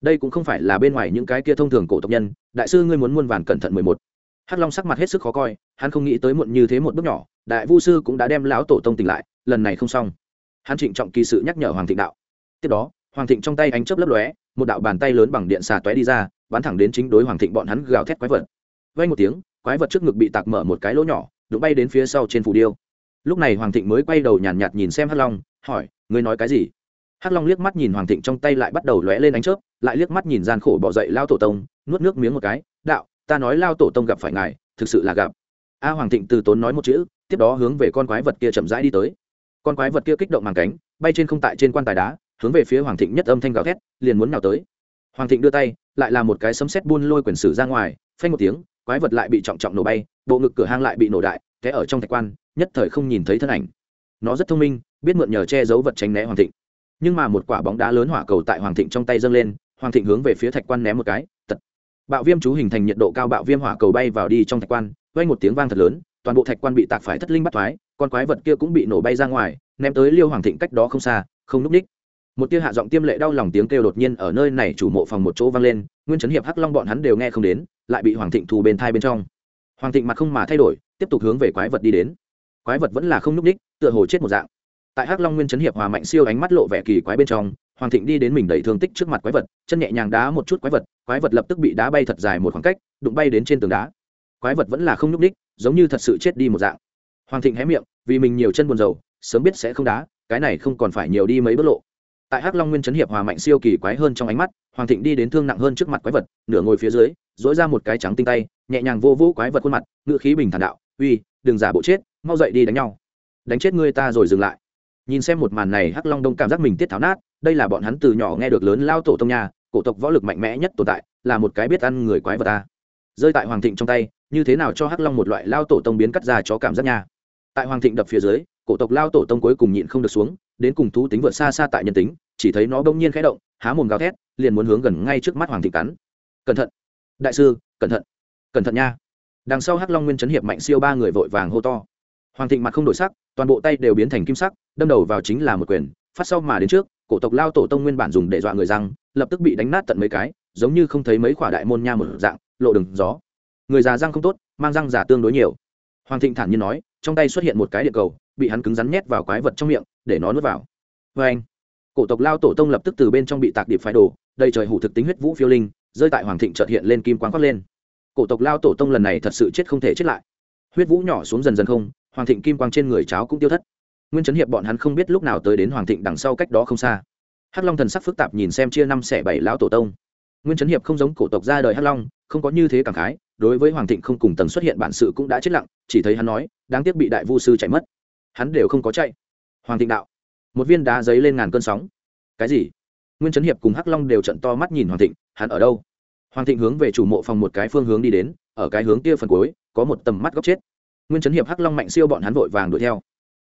Đây cũng không phải là bên ngoài những cái kia thông thường cổ tộc nhân, đại sư ngươi muốn muôn vàn cẩn thận mười một. Hắc long sắc mặt hết sức khó coi, hắn không nghĩ tới muộn như thế một bước nhỏ đại vu sư cũng đã đem lão tổ tông tỉnh lại lần này không xong. Hắn trịnh trọng kỳ sự nhắc nhở hoàng thịnh đạo. Tiếp đó hoàng thịnh trong tay ánh chớp lấp lóe một đạo bàn tay lớn bằng điện xà tóe đi ra bắn thẳng đến chính đối hoàng thịnh bọn hắn gào thét quái vật. Vay một tiếng quái vật trước ngực bị tạc mở một cái lỗ nhỏ đụng bay đến phía sau trên phù điêu. Lúc này hoàng thịnh mới quay đầu nhàn nhạt, nhạt nhìn xem hắc long hỏi ngươi nói cái gì? Hắc long liếc mắt nhìn hoàng thịnh trong tay lại bắt đầu lóe lên ánh chớp lại liếc mắt nhìn gian khổ bỏ dậy lao tổ tông nuốt nước miếng một cái đạo ta nói lao tổ tông gặp phải ngài thực sự là gặp. A hoàng thịnh từ tốn nói một chữ tiếp đó hướng về con quái vật kia chậm rãi đi tới. Con quái vật kia kích động màng cánh, bay trên không tại trên quan tài đá, hướng về phía hoàng thịnh nhất âm thanh gào thét, liền muốn nào tới. Hoàng thịnh đưa tay, lại là một cái sấm sét buôn lôi quyển sử ra ngoài, phanh một tiếng, quái vật lại bị trọng trọng nổ bay, bộ ngực cửa hang lại bị nổ đại, té ở trong thạch quan, nhất thời không nhìn thấy thân ảnh. Nó rất thông minh, biết mượn nhờ che giấu vật tránh né hoàng thịnh. Nhưng mà một quả bóng đá lớn hỏa cầu tại hoàng thịnh trong tay dâng lên, hoàng thịnh hướng về phía thạch quan ném một cái, tật. Bạo viêm chú hình thành nhiệt độ cao bạo viêm hỏa cầu bay vào đi trong thạch quan, vang một tiếng vang thật lớn toàn bộ thạch quan bị tạc phải thất linh bắt thoái, con quái vật kia cũng bị nổ bay ra ngoài, ném tới liêu hoàng thịnh cách đó không xa, không núp ních một tia hạ giọng tiêm lệ đau lòng tiếng kêu đột nhiên ở nơi này chủ mộ phòng một chỗ vang lên, nguyên chấn hiệp hắc long bọn hắn đều nghe không đến, lại bị hoàng thịnh thù bên thai bên trong. Hoàng thịnh mặt không mà thay đổi, tiếp tục hướng về quái vật đi đến. Quái vật vẫn là không núp ních tựa hồ chết một dạng. Tại hắc long nguyên chấn hiệp hòa mạnh siêu ánh mắt lộ vẻ kỳ quái bên trong, hoàng thịnh đi đến mình đẩy thương tích trước mặt quái vật, chân nhẹ nhàng đá một chút quái vật quái vật lập tức bị đá bay thật dài một khoảng cách, đụng bay đến trên tường đá quái vật vẫn là không nhúc đích, giống như thật sự chết đi một dạng. Hoàng thịnh hé miệng vì mình nhiều chân buồn dầu sớm biết sẽ không đá cái này không còn phải nhiều đi mấy bước lộ. Tại hắc long nguyên chấn hiệp hòa mạnh siêu kỳ quái hơn trong ánh mắt hoàng thịnh đi đến thương nặng hơn trước mặt quái vật nửa ngồi phía dưới dỗi ra một cái trắng tinh tay nhẹ nhàng vô vũ quái vật khuôn mặt ngự khí bình thản đạo uy đừng giả bộ chết mau dậy đi đánh nhau. Đánh chết ngươi ta rồi dừng lại. Nhìn xem một màn này hắc long đông cảm giác mình tiết tháo nát đây là bọn hắn từ nhỏ nghe được lớn lao tổ tông nhà cổ tộc võ lực mạnh mẽ nhất tồn tại là một cái biết ăn người quái vật ta rơi tại hoàng thịnh trong tay, như thế nào cho hắc long một loại lao tổ tông biến cắt ra cho cảm giác nha. Tại hoàng thịnh đập phía dưới, cổ tộc lao tổ tông cuối cùng nhịn không được xuống, đến cùng thú tính vượt xa xa tại nhân tính, chỉ thấy nó bỗng nhiên khẽ động, há mồm gào thét, liền muốn hướng gần ngay trước mắt hoàng thịnh cắn. Cẩn thận! Đại sư, cẩn thận! Cẩn thận nha! Đằng sau hắc long nguyên chấn hiệp mạnh siêu ba người vội vàng hô to. Hoàng thịnh mặt không đổi sắc, toàn bộ tay đều biến thành kim sắc, đâm đầu vào chính là một quyền, phát sau mà đến trước, cổ tộc lao tổ tông nguyên bản dùng để dọa người rằng lập tức bị đánh nát tận mấy cái, giống như không thấy mấy quả đại môn nha một dạng, lộ đường gió. Người già răng không tốt, mang răng giả tương đối nhiều. Hoàng thịnh thản nhiên nói, trong tay xuất hiện một cái địa cầu, bị hắn cứng rắn nhét vào quái vật trong miệng, để nó nuốt vào. Vê anh, cổ tộc lao tổ tông lập tức từ bên trong bị tạc điệp phái đồ, đầy trời hủ thực tính huyết vũ phiêu linh, rơi tại hoàng thịnh trợt hiện lên kim quang khoác lên. Cổ tộc lao tổ tông lần này thật sự chết không thể chết lại. Huyết vũ nhỏ xuống dần dần không, hoàng thịnh kim quang trên người cháo cũng tiêu thất. Nguyên chấn hiệp bọn hắn không biết lúc nào tới đến hoàng thịnh đằng sau cách đó không xa hắc long thần sắc phức tạp nhìn xem chia năm xẻ bảy lão tổ tông. Nguyên Trấn hiệp không giống cổ tộc ra đời hắc long, không có như thế cảm khái, đối với hoàng thịnh không cùng tầng xuất hiện bản sự cũng đã chết lặng, chỉ thấy hắn nói, đáng tiếc bị đại vu sư chạy mất. Hắn đều không có chạy. Hoàng thịnh đạo, một viên đá giấy lên ngàn cơn sóng. Cái gì? Nguyên Trấn hiệp cùng hắc long đều trận to mắt nhìn hoàng thịnh, hắn ở đâu? Hoàng thịnh hướng về chủ mộ phòng một cái phương hướng đi đến, ở cái hướng kia phần cuối, có một tầm mắt góc chết. Nguyên Trấn hiệp hắc long mạnh siêu bọn hắn vội vàng đuổi theo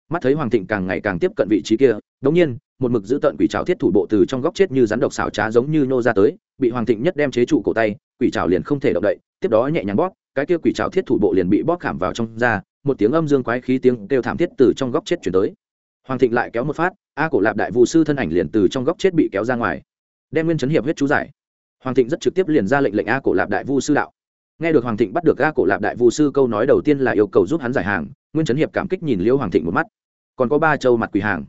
mắt thấy hoàng thịnh càng ngày càng tiếp cận vị trí kia, đống nhiên, một mực giữ tận quỷ trào thiết thủ bộ từ trong góc chết như rắn độc xảo trá giống như nô ra tới, bị hoàng thịnh nhất đem chế trụ cổ tay, quỷ trào liền không thể động đậy, tiếp đó nhẹ nhàng bóp, cái kia quỷ trào thiết thủ bộ liền bị bóp khảm vào trong da, một tiếng âm dương quái khí tiếng kêu thảm thiết từ trong góc chết chuyển tới. Hoàng thịnh lại kéo một phát, a cổ lạp đại vụ sư thân ảnh liền từ trong góc chết bị kéo ra ngoài, đem nguyên chấn hiệp huyết chú giải. Hoàng thịnh rất trực tiếp liền ra lệnh lệnh a cổ lạp đại vu sư đạo. Nghe được hoàng thịnh bắt được a cổ lạp đại vu sư câu nói đầu tiên là yêu cầu giúp hắn giải hàng, nguyên chấn hiệp cảm kích nhìn liêu hoàng thịnh một mắt còn có ba châu mặt quỳ hàng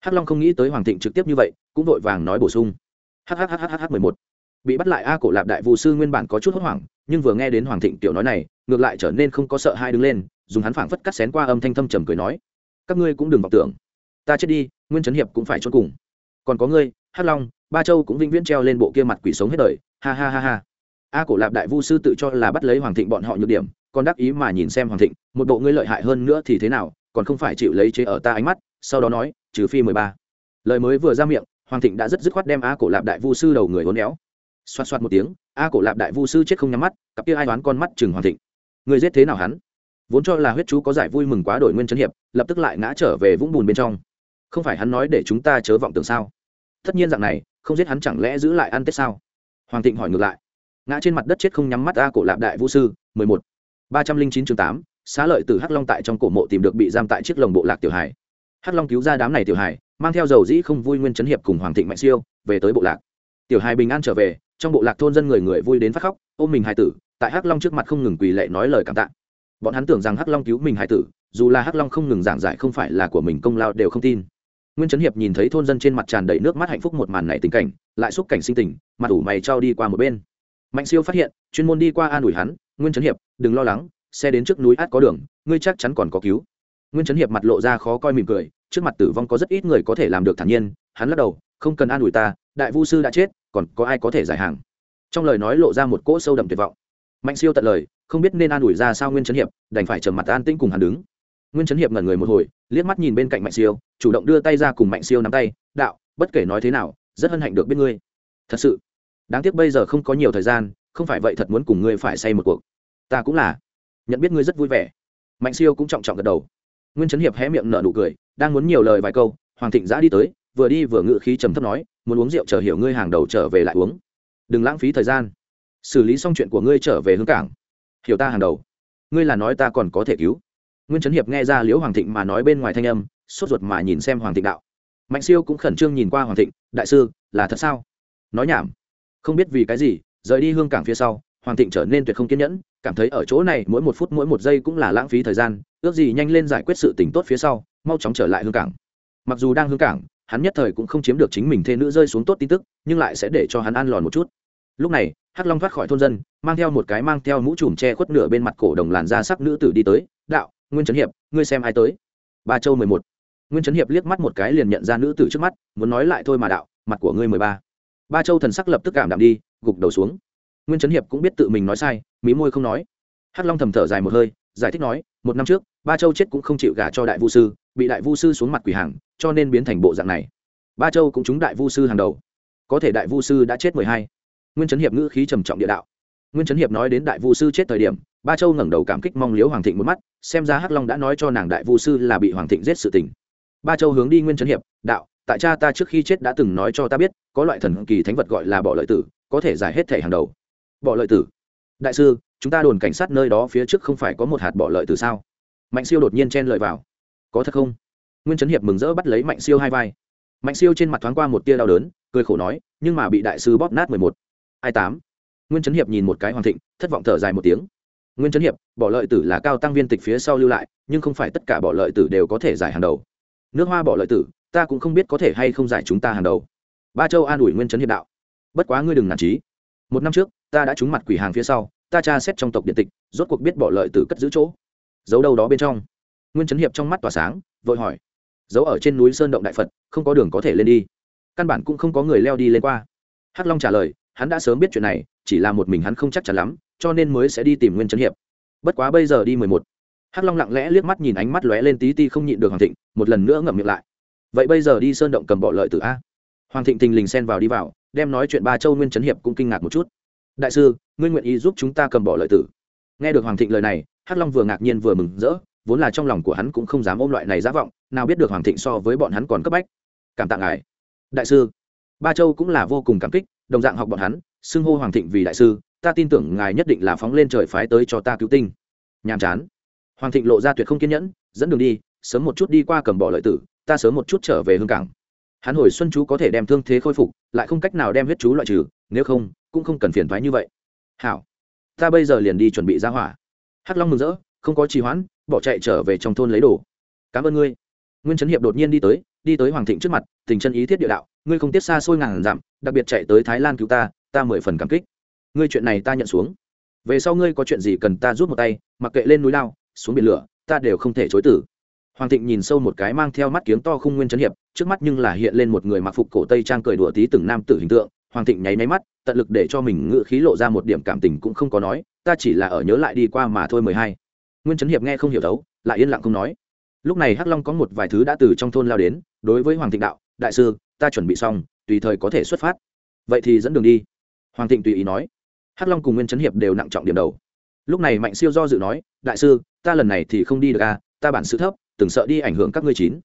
hắc long không nghĩ tới hoàng thịnh trực tiếp như vậy cũng vội vàng nói bổ sung hhhhh mười một bị bắt lại a cổ lạp đại vũ sư nguyên bản có chút hốt hoảng nhưng vừa nghe đến hoàng thịnh tiểu nói này ngược lại trở nên không có sợ hai đứng lên dùng hắn phảng phất cắt xén qua âm thanh thâm trầm cười nói các ngươi cũng đừng vọng tưởng ta chết đi nguyên trấn hiệp cũng phải chôn cùng còn có ngươi hắc long ba châu cũng vĩnh viễn treo lên bộ kia mặt quỷ sống hết đời ha ha ha ha a cổ lạp đại vu sư tự cho là bắt lấy hoàng thịnh bọn họ nhược điểm còn đắc ý mà nhìn xem hoàng thịnh một bộ ngươi lợi hại hơn nữa thì thế nào còn không phải chịu lấy chế ở ta ánh mắt, sau đó nói, trừ phi mười ba. Lời mới vừa ra miệng, hoàng thịnh đã rất dứt khoát đem a cổ lạp đại vu sư đầu người hốn éo. Xoát xoát một tiếng, a cổ lạp đại vu sư chết không nhắm mắt, cặp kia ai đoán con mắt chừng hoàng thịnh. Người giết thế nào hắn? Vốn cho là huyết chú có giải vui mừng quá đổi nguyên trấn hiệp, lập tức lại ngã trở về vũng bùn bên trong. Không phải hắn nói để chúng ta chớ vọng tưởng sao? Tất nhiên dạng này, không giết hắn chẳng lẽ giữ lại ăn tết sao? Hoàng thịnh hỏi ngược lại. Ngã trên mặt đất chết không nhắm mắt a cổ lạp đại vũ sư, mười một. ba trăm linh chín chương tám xá lợi từ hắc long tại trong cổ mộ tìm được bị giam tại chiếc lồng bộ lạc tiểu hải hắc long cứu ra đám này tiểu hải mang theo dầu dĩ không vui nguyên chấn hiệp cùng hoàng thịnh mạnh siêu, về tới bộ lạc. Tiểu hải bình an trở về, trong bộ lạc thôn dân người người vui đến phát khóc, ôm mình hải tử, tại hắc long trước mặt không ngừng quỳ lệ nói lời cảm tạ. Bọn hắn tưởng rằng hắc long cứu mình hải tử, dù là hắc long không ngừng giảng giải không phải là của mình công lao đều không tin. Nguyên trấn hiệp nhìn thấy thôn dân trên mặt tràn đầy nước mắt hạnh phúc một màn này tình cảnh, lại xúc cảnh sinh tình, mặt ủ mày trao đi qua một bên. Mạnh siêu phát hiện, chuyên môn đi qua an ủi hắn, nguyên trấn hiệp, đừng lo lắng xe đến trước núi át có đường, ngươi chắc chắn còn có cứu. Nguyên trấn hiệp mặt lộ ra khó coi mỉm cười, trước mặt tử vong có rất ít người có thể làm được thản nhiên, hắn lắc đầu, không cần an ủi ta, đại vu sư đã chết, còn có ai có thể giải hàng. Trong lời nói lộ ra một cỗ sâu đậm tuyệt vọng. Mạnh siêu tận lời, không biết nên an ủi ra sao nguyên trấn hiệp, đành phải trầm mặt an tĩnh cùng hắn đứng. Nguyên trấn hiệp ngẩn người một hồi, liếc mắt nhìn bên cạnh mạnh siêu, chủ động đưa tay ra cùng mạnh siêu nắm tay, đạo, bất kể nói thế nào, rất hân hạnh được biết ngươi. Thật sự? Đáng tiếc bây giờ không có nhiều thời gian, không phải vậy thật muốn cùng ngươi phải say một cuộc. Ta cũng là nhận biết ngươi rất vui vẻ. Mạnh siêu cũng trọng trọng gật đầu. Nguyên trấn hiệp hé miệng nở nụ cười, đang muốn nhiều lời vài câu, hoàng thịnh giã đi tới, vừa đi vừa ngự khí trầm thấp nói, muốn uống rượu chờ hiểu ngươi hàng đầu trở về lại uống. Đừng lãng phí thời gian. Xử lý xong chuyện của ngươi trở về hướng cảng. Hiểu ta hàng đầu. Ngươi là nói ta còn có thể cứu. Nguyên trấn hiệp nghe ra liễu hoàng thịnh mà nói bên ngoài thanh âm, sốt ruột mà nhìn xem hoàng thịnh đạo. Mạnh siêu cũng khẩn trương nhìn qua hoàng thịnh, đại sư, là thật sao? Nói nhảm. Không biết vì cái gì, rời đi hương cảng phía sau, hoàng thịnh trở nên tuyệt không kiên nhẫn cảm thấy ở chỗ này mỗi một phút mỗi một giây cũng là lãng phí thời gian, ước gì nhanh lên giải quyết sự tình tốt phía sau, mau chóng trở lại hương cảng. Mặc dù đang hương cảng, hắn nhất thời cũng không chiếm được chính mình thê nữ rơi xuống tốt tin tức, nhưng lại sẽ để cho hắn ăn lòn một chút. Lúc này, hắc long thoát khỏi thôn dân, mang theo một cái mang theo mũ trùm che khuất nửa bên mặt cổ đồng làn da sắc nữ tử đi tới, đạo, nguyên trấn hiệp, ngươi xem ai tới? Ba châu mười một. Nguyên trấn hiệp liếc mắt một cái liền nhận ra nữ tử trước mắt, muốn nói lại thôi mà đạo, mặt của ngươi mười ba. Ba châu thần sắc lập tức cảm đạm đi, gục đầu xuống nguyên trấn hiệp cũng biết tự mình nói sai, mí môi không nói. Hắc long thầm thở dài một hơi, giải thích nói, một năm trước, ba châu chết cũng không chịu gả cho đại vu sư, bị đại vu sư xuống mặt quỷ hàng, cho nên biến thành bộ dạng này. Ba châu cũng trúng đại vu sư hàng đầu. Có thể đại vu sư đã chết mười hai. Nguyên trấn hiệp ngữ khí trầm trọng địa đạo. Nguyên trấn hiệp nói đến đại vu sư chết thời điểm, ba châu ngẩng đầu cảm kích mong liếu hoàng thịnh một mắt, xem ra hắc long đã nói cho nàng đại vu sư là bị hoàng thịnh giết sự tình. Ba châu hướng đi nguyên trấn hiệp, đạo, tại cha ta trước khi chết đã từng nói cho ta biết, có loại thần kỳ thánh vật gọi là bỏ lợi tử, có thể giải hết thể hàng đầu bỏ lợi tử. Đại sư, chúng ta đồn cảnh sát nơi đó phía trước không phải có một hạt bỏ lợi tử sao? Mạnh siêu đột nhiên chen lợi vào. Có thật không? Nguyên trấn hiệp mừng rỡ bắt lấy mạnh siêu hai vai. Mạnh siêu trên mặt thoáng qua một tia đau đớn, cười khổ nói, nhưng mà bị đại sư bóp nát mười một. Hai tám? Nguyên trấn hiệp nhìn một cái hoàng thịnh, thất vọng thở dài một tiếng. Nguyên trấn hiệp, bỏ lợi tử là cao tăng viên tịch phía sau lưu lại, nhưng không phải tất cả bỏ lợi tử đều có thể giải hàng đầu. Nước hoa bỏ lợi tử, ta cũng không biết có thể hay không giải chúng ta hàng đầu. Ba châu an ủi nguyên trấn hiệp đạo. Bất quá ngươi đừng nản trí một năm trước, ta đã trúng mặt quỷ hàng phía sau, ta tra xét trong tộc điện tịch, rốt cuộc biết bỏ lợi tử cất giữ chỗ. Giấu đâu đó bên trong. Nguyên trấn hiệp trong mắt tỏa sáng, vội hỏi. Giấu ở trên núi sơn động đại phật, không có đường có thể lên đi. Căn bản cũng không có người leo đi lên qua. Hắc long trả lời, hắn đã sớm biết chuyện này, chỉ là một mình hắn không chắc chắn lắm, cho nên mới sẽ đi tìm nguyên trấn hiệp. Bất quá bây giờ đi mười một. Hắc long lặng lẽ liếc mắt nhìn ánh mắt lóe lên tí ti không nhịn được hoàng thịnh, một lần nữa ngậm miệng lại. Vậy bây giờ đi sơn động cầm bọ lợi từ a. Hoàng thịnh thình lình xen vào đi vào đem nói chuyện ba châu nguyên trấn hiệp cũng kinh ngạc một chút. Đại sư nguyên nguyện ý giúp chúng ta cầm bọ lợi tử? Nghe được hoàng thịnh lời này, hắc long vừa ngạc nhiên vừa mừng rỡ, vốn là trong lòng của hắn cũng không dám ôm loại này giả vọng, nào biết được hoàng thịnh so với bọn hắn còn cấp bách. Cảm tạ ngài. Đại sư, ba châu cũng là vô cùng cảm kích, đồng dạng học bọn hắn, xưng hô hoàng thịnh vì đại sư, ta tin tưởng ngài nhất định là phóng lên trời phái tới cho ta cứu tinh. Nhàm chán. Hoàng thịnh lộ ra tuyệt không kiên nhẫn, dẫn đường đi, sớm một chút đi qua cầm bỏ lợi tử, ta sớm một chút trở về hương cảng hắn hồi xuân chú có thể đem thương thế khôi phục, lại không cách nào đem huyết chú loại trừ, nếu không, cũng không cần phiền thoái như vậy. Hảo, ta bây giờ liền đi chuẩn bị ra hỏa. Hắc long mừng rỡ, không có trì hoãn, bỏ chạy trở về trong thôn lấy đồ. Cảm ơn ngươi. Nguyên trấn hiệp đột nhiên đi tới đi tới hoàng thịnh trước mặt, tình chân ý thiết địa đạo, ngươi không tiếp xa xôi ngàn dặm, đặc biệt chạy tới thái lan cứu ta ta mười phần cảm kích. Ngươi chuyện này ta nhận xuống. Về sau ngươi có chuyện gì cần ta giúp một tay, mặc kệ lên núi lao, xuống biển lửa, ta đều không thể chối tử hoàng thịnh nhìn sâu một cái mang theo mắt kiếng to khung nguyên Chấn hiệp, trước mắt nhưng là hiện lên một người mặc phục cổ tây trang cười đùa tí từng nam tử hình tượng. Hoàng thịnh nháy máy mắt, tận lực để cho mình ngự khí lộ ra một điểm cảm tình cũng không có nói, ta chỉ là ở nhớ lại đi qua mà thôi mười hai. Nguyên Chấn hiệp nghe không hiểu đấu lại yên lặng không nói. Lúc này hắc long có một vài thứ đã từ trong thôn lao đến, đối với hoàng thịnh đạo, đại sư, ta chuẩn bị xong, tùy thời có thể xuất phát. Vậy thì dẫn đường đi. Hoàng thịnh tùy ý nói. Hắc long cùng nguyên Chấn hiệp đều nặng trọng điểm đầu. Lúc này mạnh siêu do dự nói, đại sư, ta lần này thì không đi được à ta bản sự thấp từng sợ đi ảnh hưởng các ngươi chín.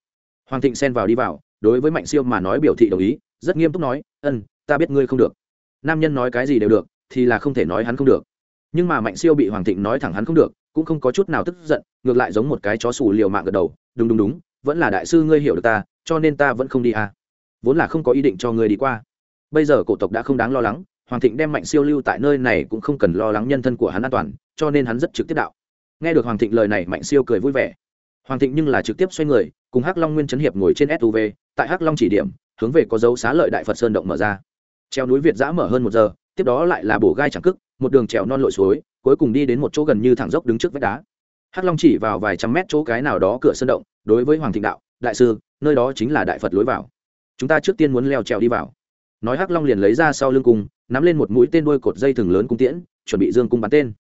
Hoàng thịnh xen vào đi vào, đối với mạnh siêu mà nói biểu thị đồng ý, rất nghiêm túc nói, ân, ta biết ngươi không được. Nam nhân nói cái gì đều được, thì là không thể nói hắn không được. Nhưng mà mạnh siêu bị hoàng thịnh nói thẳng hắn không được, cũng không có chút nào tức giận, ngược lại giống một cái chó xù liều mạng gật đầu, đúng đúng đúng, vẫn là đại sư ngươi hiểu được ta, cho nên ta vẫn không đi à. Vốn là không có ý định cho ngươi đi qua. Bây giờ cổ tộc đã không đáng lo lắng, hoàng thịnh đem mạnh siêu lưu tại nơi này cũng không cần lo lắng nhân thân của hắn an toàn, cho nên hắn rất trực tiếp đạo. Nghe được hoàng thịnh lời này, mạnh siêu cười vui vẻ hoàng thịnh nhưng là trực tiếp xoay người, cùng hắc long nguyên trấn hiệp ngồi trên suv tại hắc long chỉ điểm, hướng về có dấu xá lợi đại phật sơn động mở ra. Treo núi việt giã mở hơn một giờ, tiếp đó lại là bổ gai chẳng cức, một đường trèo non lội suối, cuối cùng đi đến một chỗ gần như thẳng dốc đứng trước vách đá. Hắc long chỉ vào vài trăm mét chỗ cái nào đó cửa sơn động, đối với hoàng thịnh đạo, đại sư, nơi đó chính là đại phật lối vào. Chúng ta trước tiên muốn leo trèo đi vào. Nói hắc long liền lấy ra sau lưng cung, nắm lên một mũi tên đuôi cột dây thừng lớn cung tiễn, chuẩn bị dương cung bắn tên.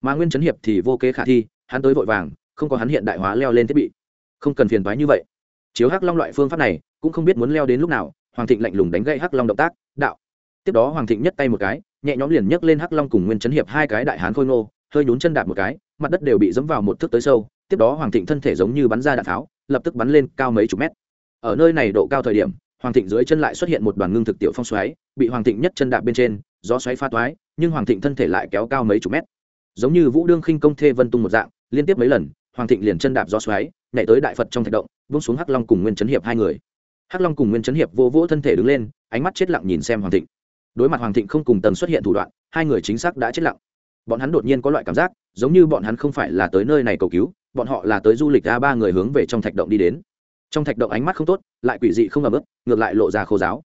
Mà nguyên chấn hiệp thì vô kế khả thi, hắn tới vội vàng không có hắn hiện đại hóa leo lên thiết bị. Không cần phiền toái như vậy. Chiếu hắc long loại phương pháp này, cũng không biết muốn leo đến lúc nào, hoàng thịnh lạnh lùng đánh gậy hắc long động tác, đạo. Tiếp đó hoàng thịnh nhấc tay một cái, nhẹ nhõm liền nhấc lên hắc long cùng nguyên chấn hiệp hai cái đại hán khôi ngô, hơi nhún chân đạp một cái, mặt đất đều bị dẫm vào một thước tới sâu, tiếp đó hoàng thịnh thân thể giống như bắn ra đạn pháo, lập tức bắn lên cao mấy chục mét. Ở nơi này độ cao thời điểm, hoàng thịnh dưới chân lại xuất hiện một đoàn ngưng thực tiểu phong xoáy, bị hoàng thịnh nhất chân đạp bên trên, gió xoáy pha toái, nhưng hoàng thịnh thân thể lại kéo cao mấy chục mét. Giống như vũ đương khinh công thê vân tung một dạng, liên tiếp mấy lần hoàng thịnh liền chân đạp gió xoáy, nhảy tới đại phật trong thạch động, buông xuống hắc long cùng nguyên Trấn hiệp hai người. Hắc long cùng nguyên Trấn hiệp vô vỗ thân thể đứng lên, ánh mắt chết lặng nhìn xem hoàng thịnh. Đối mặt hoàng thịnh không cùng tầng xuất hiện thủ đoạn, hai người chính xác đã chết lặng. Bọn hắn đột nhiên có loại cảm giác, giống như bọn hắn không phải là tới nơi này cầu cứu, bọn họ là tới du lịch ra ba người hướng về trong thạch động đi đến. Trong thạch động ánh mắt không tốt, lại quỷ dị không ẩm ức, ngược lại lộ ra khô giáo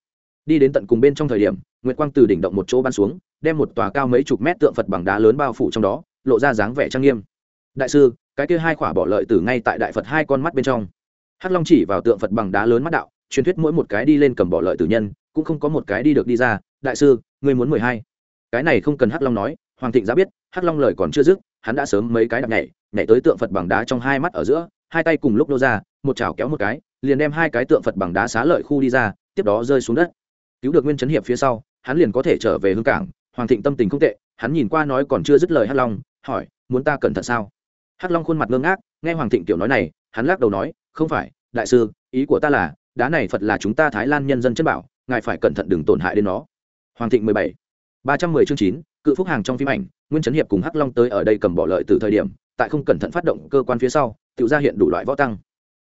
đi đến tận cùng bên trong thời điểm, nguyệt quang từ đỉnh động một chỗ ban xuống, đem một tòa cao mấy chục mét tượng phật bằng đá lớn bao phủ trong đó, lộ ra dáng vẻ trang nghiêm. Đại sư cái kia hai khỏa bỏ lợi từ ngay tại đại phật hai con mắt bên trong. Hắc long chỉ vào tượng phật bằng đá lớn mắt đạo, truyền thuyết mỗi một cái đi lên cầm bỏ lợi tử nhân, cũng không có một cái đi được đi ra. Đại sư, ngươi muốn mười hai. Cái này không cần hắc long nói, hoàng thịnh ra biết, hắc long lời còn chưa dứt, hắn đã sớm mấy cái đạp nhảy nhảy tới tượng phật bằng đá trong hai mắt ở giữa, hai tay cùng lúc nô ra, một chảo kéo một cái, liền đem hai cái tượng phật bằng đá xá lợi khu đi ra, tiếp đó rơi xuống đất. Cứu được nguyên chấn hiệp phía sau, hắn liền có thể trở về hương cảng. Hoàng thịnh tâm tình không tệ, hắn nhìn qua nói còn chưa dứt lời hắc long, hỏi, muốn ta cẩn thận sao? Hắc long khuôn mặt ngơ ngác, nghe hoàng thịnh tiểu nói này, hắn lắc đầu nói, không phải, đại sư, ý của ta là, đá này phật là chúng ta thái lan nhân dân chân bảo, ngài phải cẩn thận đừng tổn hại đến nó. Hoàng thịnh mười bảy. ba trăm mười chương chín, cự phúc hàng trong phim ảnh, nguyên trấn hiệp cùng hắc long tới ở đây cầm bỏ lợi từ thời điểm, tại không cẩn thận phát động cơ quan phía sau tự ra hiện đủ loại võ tăng.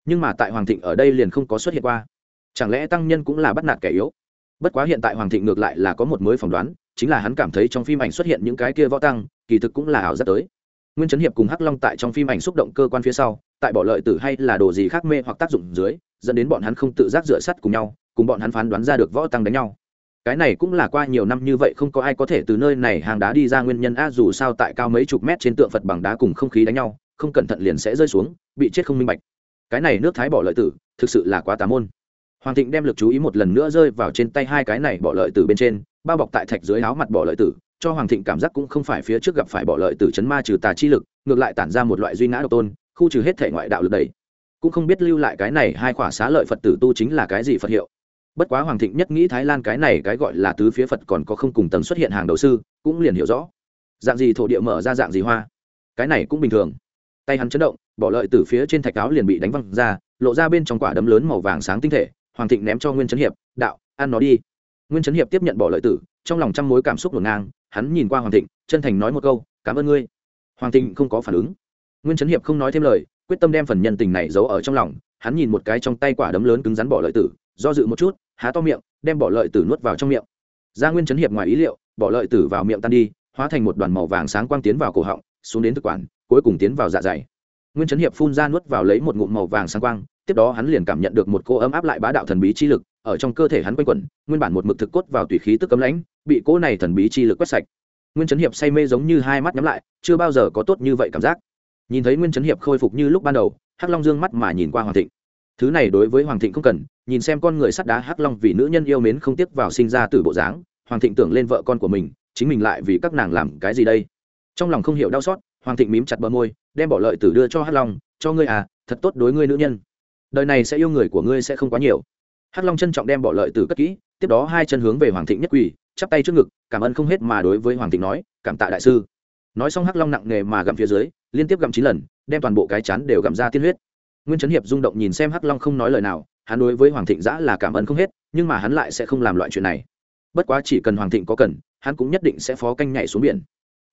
Nhưng mà tại hoàng thịnh ở đây liền không có xuất hiện qua. Chẳng lẽ tăng nhân cũng là bắt nạt kẻ yếu? Bất quá hiện tại hoàng thịnh ngược lại là có một mới phỏng đoán, chính là hắn cảm thấy trong phim ảnh xuất hiện những cái kia võ tăng, kỳ thực cũng là ảo giác tới nguyên trấn hiệp cùng hắc long tại trong phim ảnh xúc động cơ quan phía sau, tại bỏ lợi tử hay là đồ gì khác mê hoặc tác dụng dưới, dẫn đến bọn hắn không tự giác dựa sắt cùng nhau, cùng bọn hắn phán đoán ra được võ tăng đánh nhau. Cái này cũng là qua nhiều năm như vậy không có ai có thể từ nơi này hàng đá đi ra nguyên nhân a dù sao tại cao mấy chục mét trên tượng phật bằng đá cùng không khí đánh nhau, không cẩn thận liền sẽ rơi xuống, bị chết không minh bạch. Cái này nước thái bỏ lợi tử, thực sự là quá tà môn. Hoàng thịnh đem lực chú ý một lần nữa rơi vào trên tay hai cái này bỏ lợi tử bên trên, bao bọc tại thạch dưới áo mặt bỏ lợi tử cho hoàng thịnh cảm giác cũng không phải phía trước gặp phải bỏ lợi tử chấn ma trừ tà chi lực, ngược lại tản ra một loại duy ngã độc tôn, khu trừ hết thể ngoại đạo lực đầy. Cũng không biết lưu lại cái này hai khỏa xá lợi phật tử tu chính là cái gì phật hiệu. Bất quá hoàng thịnh nhất nghĩ thái lan cái này cái gọi là tứ phía phật còn có không cùng tầng xuất hiện hàng đầu sư, cũng liền hiểu rõ. Dạng gì thổ địa mở ra dạng gì hoa. Cái này cũng bình thường. Tay hắn chấn động, bỏ lợi từ phía trên thạch áo liền bị đánh văng ra, lộ ra bên trong quả đấm lớn màu vàng sáng tinh thể, hoàng thịnh ném cho nguyên trấn hiệp, đạo, ăn nó đi. Nguyên trấn hiệp tiếp nhận bỏ lợi tử, trong lòng trăm mối cảm xúc ngổn ngang hắn nhìn qua hoàng thịnh, chân thành nói một câu, cảm ơn ngươi. Hoàng thịnh không có phản ứng. Nguyên trấn hiệp không nói thêm lời, quyết tâm đem phần nhân tình này giấu ở trong lòng, hắn nhìn một cái trong tay quả đấm lớn cứng rắn bỏ lợi tử, do dự một chút, há to miệng, đem bỏ lợi tử nuốt vào trong miệng. Ra nguyên chấn hiệp ngoài ý liệu, bỏ lợi tử vào miệng tan đi, hóa thành một đoàn màu vàng sáng quang tiến vào cổ họng, xuống đến thực quản, cuối cùng tiến vào dạ dày. Nguyên chấn hiệp phun ra nuốt vào lấy một ngụm màu vàng sáng quang, tiếp đó hắn liền cảm nhận được một cô ấm áp lại bá đạo thần bí chi lực ở trong cơ thể hắn quanh quẩn, nguyên bản một mực thực cốt vào tùy khí tức cấm lãnh, bị cô này thần bí chi lực quét sạch. Nguyên chấn hiệp say mê giống như hai mắt nhắm lại, chưa bao giờ có tốt như vậy cảm giác. Nhìn thấy nguyên chấn hiệp khôi phục như lúc ban đầu, hắc long dương mắt mà nhìn qua hoàng thịnh. Thứ này đối với hoàng thịnh không cần, nhìn xem con người sắt đá hắc long vì nữ nhân yêu mến không tiếc vào sinh ra từ bộ dáng, hoàng thịnh tưởng lên vợ con của mình, chính mình lại vì các nàng làm cái gì đây? Trong lòng không hiểu đau xót, hoàng thịnh mím chặt bờ môi, đem bỏ lợi tử đưa cho hắc long, cho ngươi à thật tốt đối ngươi nữ nhân. Đời này sẽ yêu người của ngươi sẽ không quá nhiều hắc long trân trọng đem bỏ lợi tử cất kỹ, tiếp đó hai chân hướng về hoàng thịnh nhất quỳ, chắp tay trước ngực, cảm ơn không hết mà đối với hoàng thịnh nói, cảm tạ đại sư. Nói xong hắc long nặng nề mà gặm phía dưới, liên tiếp gặm chín lần, đem toàn bộ cái chán đều gặm ra tiên huyết. Nguyên trấn hiệp rung động nhìn xem hắc long không nói lời nào, hắn đối với hoàng thịnh giã là cảm ơn không hết, nhưng mà hắn lại sẽ không làm loại chuyện này. Bất quá chỉ cần hoàng thịnh có cần, hắn cũng nhất định sẽ phó canh nhảy xuống biển.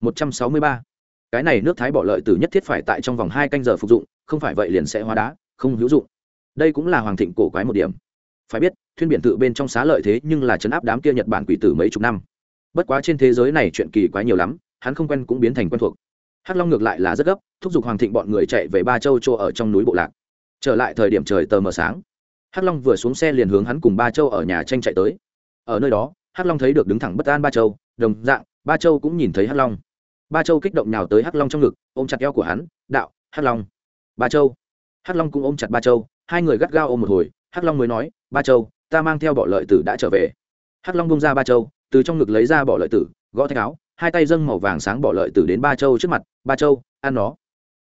Một trăm sáu mươi ba. Cái này nước thái bỏ lợi từ nhất thiết phải tại trong vòng hai canh giờ phục dụng, không phải vậy liền sẽ hóa đá, không hữu dụng. Đây cũng là hoàng thịnh cổ quái một điểm phải biết thuyên biển tự bên trong xá lợi thế nhưng là chấn áp đám kia nhật bản quỷ tử mấy chục năm. Bất quá trên thế giới này chuyện kỳ quái nhiều lắm, hắn không quen cũng biến thành quen thuộc. Hắc long ngược lại là rất gấp, thúc giục hoàng thịnh bọn người chạy về ba châu chỗ ở trong núi bộ lạc. Trở lại thời điểm trời tờ mờ sáng, hắc long vừa xuống xe liền hướng hắn cùng ba châu ở nhà tranh chạy tới. Ở nơi đó, hắc long thấy được đứng thẳng bất an ba châu, đồng dạng, ba châu cũng nhìn thấy hắc long. Ba châu kích động nào tới hắc long trong ngực, ôm chặt eo của hắn, đạo, hắc long. Ba châu. Hắc long cũng ôm chặt ba châu, hai người gắt gao ôm một hồi, hắc long mới nói ba châu, ta mang theo bọ lợi tử đã trở về. Hắc long bung ra ba châu, từ trong ngực lấy ra bọ lợi tử, gõ thách áo, hai tay dâng màu vàng sáng bọ lợi tử đến ba châu trước mặt, ba châu, ăn nó.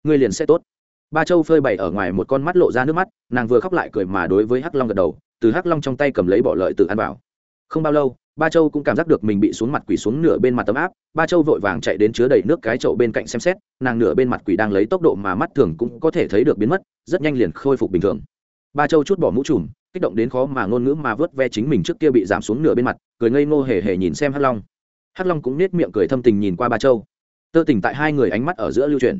Ngươi liền sẽ tốt. Ba châu phơi bày ở ngoài một con mắt lộ ra nước mắt, nàng vừa khóc lại cười mà đối với hắc long gật đầu, từ hắc long trong tay cầm lấy bọ lợi tử ăn vào. Không bao lâu, ba châu cũng cảm giác được mình bị xuống mặt quỷ xuống nửa bên mặt tấm áp, ba châu vội vàng chạy đến chứa đầy nước cái chậu bên cạnh xem xét, nàng nửa bên mặt quỷ đang lấy tốc độ mà mắt thường cũng có thể thấy được biến mất, rất nhanh liền khôi phục bình thường ba châu chút bỏ mũ trùm, kích động đến khó mà ngôn ngữ mà vớt ve chính mình trước kia bị giảm xuống nửa bên mặt, cười ngây ngô hề hề nhìn xem hắc long. Hắc long cũng nết miệng cười thâm tình nhìn qua ba châu. Tơ tình tại hai người ánh mắt ở giữa lưu truyền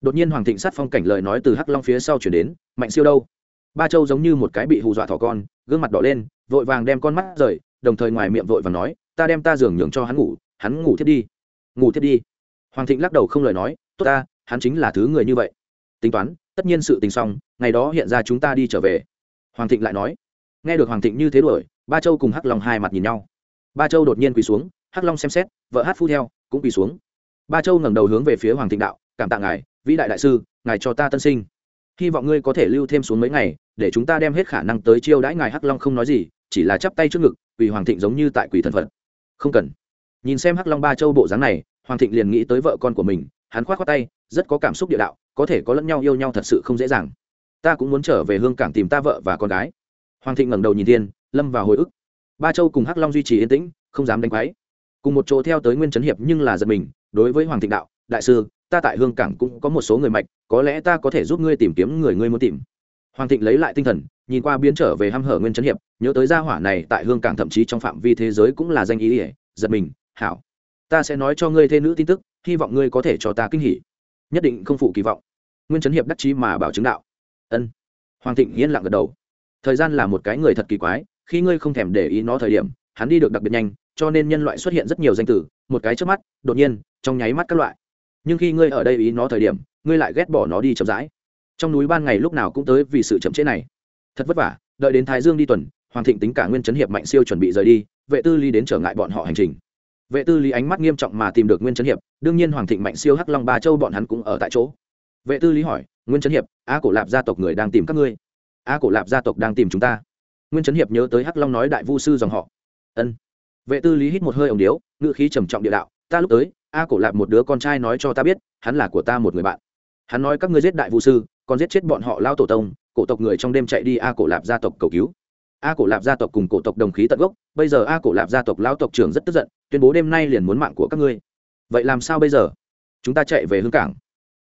đột nhiên hoàng thịnh sát phong cảnh lời nói từ hắc long phía sau chuyển đến, mạnh siêu đâu? Ba châu giống như một cái bị hù dọa thỏ con, gương mặt đỏ lên, vội vàng đem con mắt rời, đồng thời ngoài miệng vội và nói, ta đem ta giường nhường cho hắn ngủ hắn ngủ thiết đi. Ngủ thiết đi? Hoàng thịnh lắc đầu không lời nói, tốt ta, hắn chính là thứ người như vậy. Tính toán tất nhiên sự tình xong, ngày đó hiện ra chúng ta đi trở về. Hoàng thịnh lại nói. Nghe được hoàng thịnh như thế đuổi, ba châu cùng hắc long hai mặt nhìn nhau. Ba châu đột nhiên quỳ xuống, hắc long xem xét, vợ hát phu theo, cũng quỳ xuống. Ba châu ngẩng đầu hướng về phía hoàng thịnh đạo, cảm tạ ngài, vĩ đại đại sư, ngài cho ta tân sinh. Hy vọng ngươi có thể lưu thêm xuống mấy ngày, để chúng ta đem hết khả năng tới chiêu đãi ngài. Hắc long không nói gì, chỉ là chắp tay trước ngực, vì hoàng thịnh giống như tại quỷ thần phật. Không cần. Nhìn xem hắc long ba châu bộ dáng này, hoàng thịnh liền nghĩ tới vợ con của mình, hắn khoát khoát tay, rất có cảm xúc địa đạo có thể có lẫn nhau yêu nhau thật sự không dễ dàng. Ta cũng muốn trở về hương cảng tìm ta vợ và con gái. Hoàng thịnh ngẩng đầu nhìn thiên, lâm vào hồi ức. Ba châu cùng hắc long duy trì yên tĩnh, không dám đánh quáy cùng một chỗ theo tới nguyên trấn hiệp nhưng là giật mình, đối với hoàng thịnh đạo, đại sư, ta tại hương cảng cũng có một số người mạch, có lẽ ta có thể giúp ngươi tìm kiếm người ngươi muốn tìm. Hoàng thịnh lấy lại tinh thần, nhìn qua biến trở về h hở nguyên trấn hiệp, nhớ tới gia hỏa này tại hương cảng thậm chí trong phạm vi thế giới cũng là danh ý ỉa giật mình, hảo, ta sẽ nói cho ngươi thê nữ tin tức, hy vọng ngươi có thể cho ta kinh hỉ. Nhất định không phụ kỳ vọng nguyên trấn hiệp đắc chí mà bảo chứng đạo. Ân. Hoàng thịnh yên lặng gật đầu. Thời gian là một cái người thật kỳ quái, khi ngươi không thèm để ý nó thời điểm, hắn đi được đặc biệt nhanh, cho nên nhân loại xuất hiện rất nhiều danh từ, một cái trước mắt, đột nhiên, trong nháy mắt các loại. Nhưng khi ngươi ở đây ý nó thời điểm, ngươi lại ghét bỏ nó đi chậm rãi. Trong núi ban ngày lúc nào cũng tới vì sự chậm trễ này. Thật vất vả, đợi đến thái dương đi tuần, hoàng thịnh tính cả nguyên trấn hiệp mạnh siêu chuẩn bị rời đi, vệ tư ly đến trở ngại bọn họ hành trình. Vệ tư lý ánh mắt nghiêm trọng mà tìm được nguyên trấn hiệp, đương nhiên hoàng thịnh mạnh siêu hắc long ba châu bọn hắn cũng ở tại chỗ vệ tư lý hỏi, nguyên trấn hiệp, a cổ lạp gia tộc người đang tìm các ngươi. A cổ lạp gia tộc đang tìm chúng ta. Nguyên trấn hiệp nhớ tới hắc long nói đại vu sư dòng họ. Ân. Vệ tư lý hít một hơi ổng điếu ngự khí trầm trọng địa đạo, ta lúc tới, a cổ lạp một đứa con trai nói cho ta biết, hắn là của ta một người bạn. Hắn nói các ngươi giết đại vu sư, còn giết chết bọn họ lao tổ tông, cổ tộc người trong đêm chạy đi a cổ lạp gia tộc cầu cứu. A cổ lạp gia tộc cùng cổ tộc đồng khí tận gốc, bây giờ a cổ lạp gia tộc lao tộc trưởng rất tức giận, tuyên bố đêm nay liền muốn mạng của các ngươi. Vậy làm sao bây giờ? Chúng ta chạy về hương cảng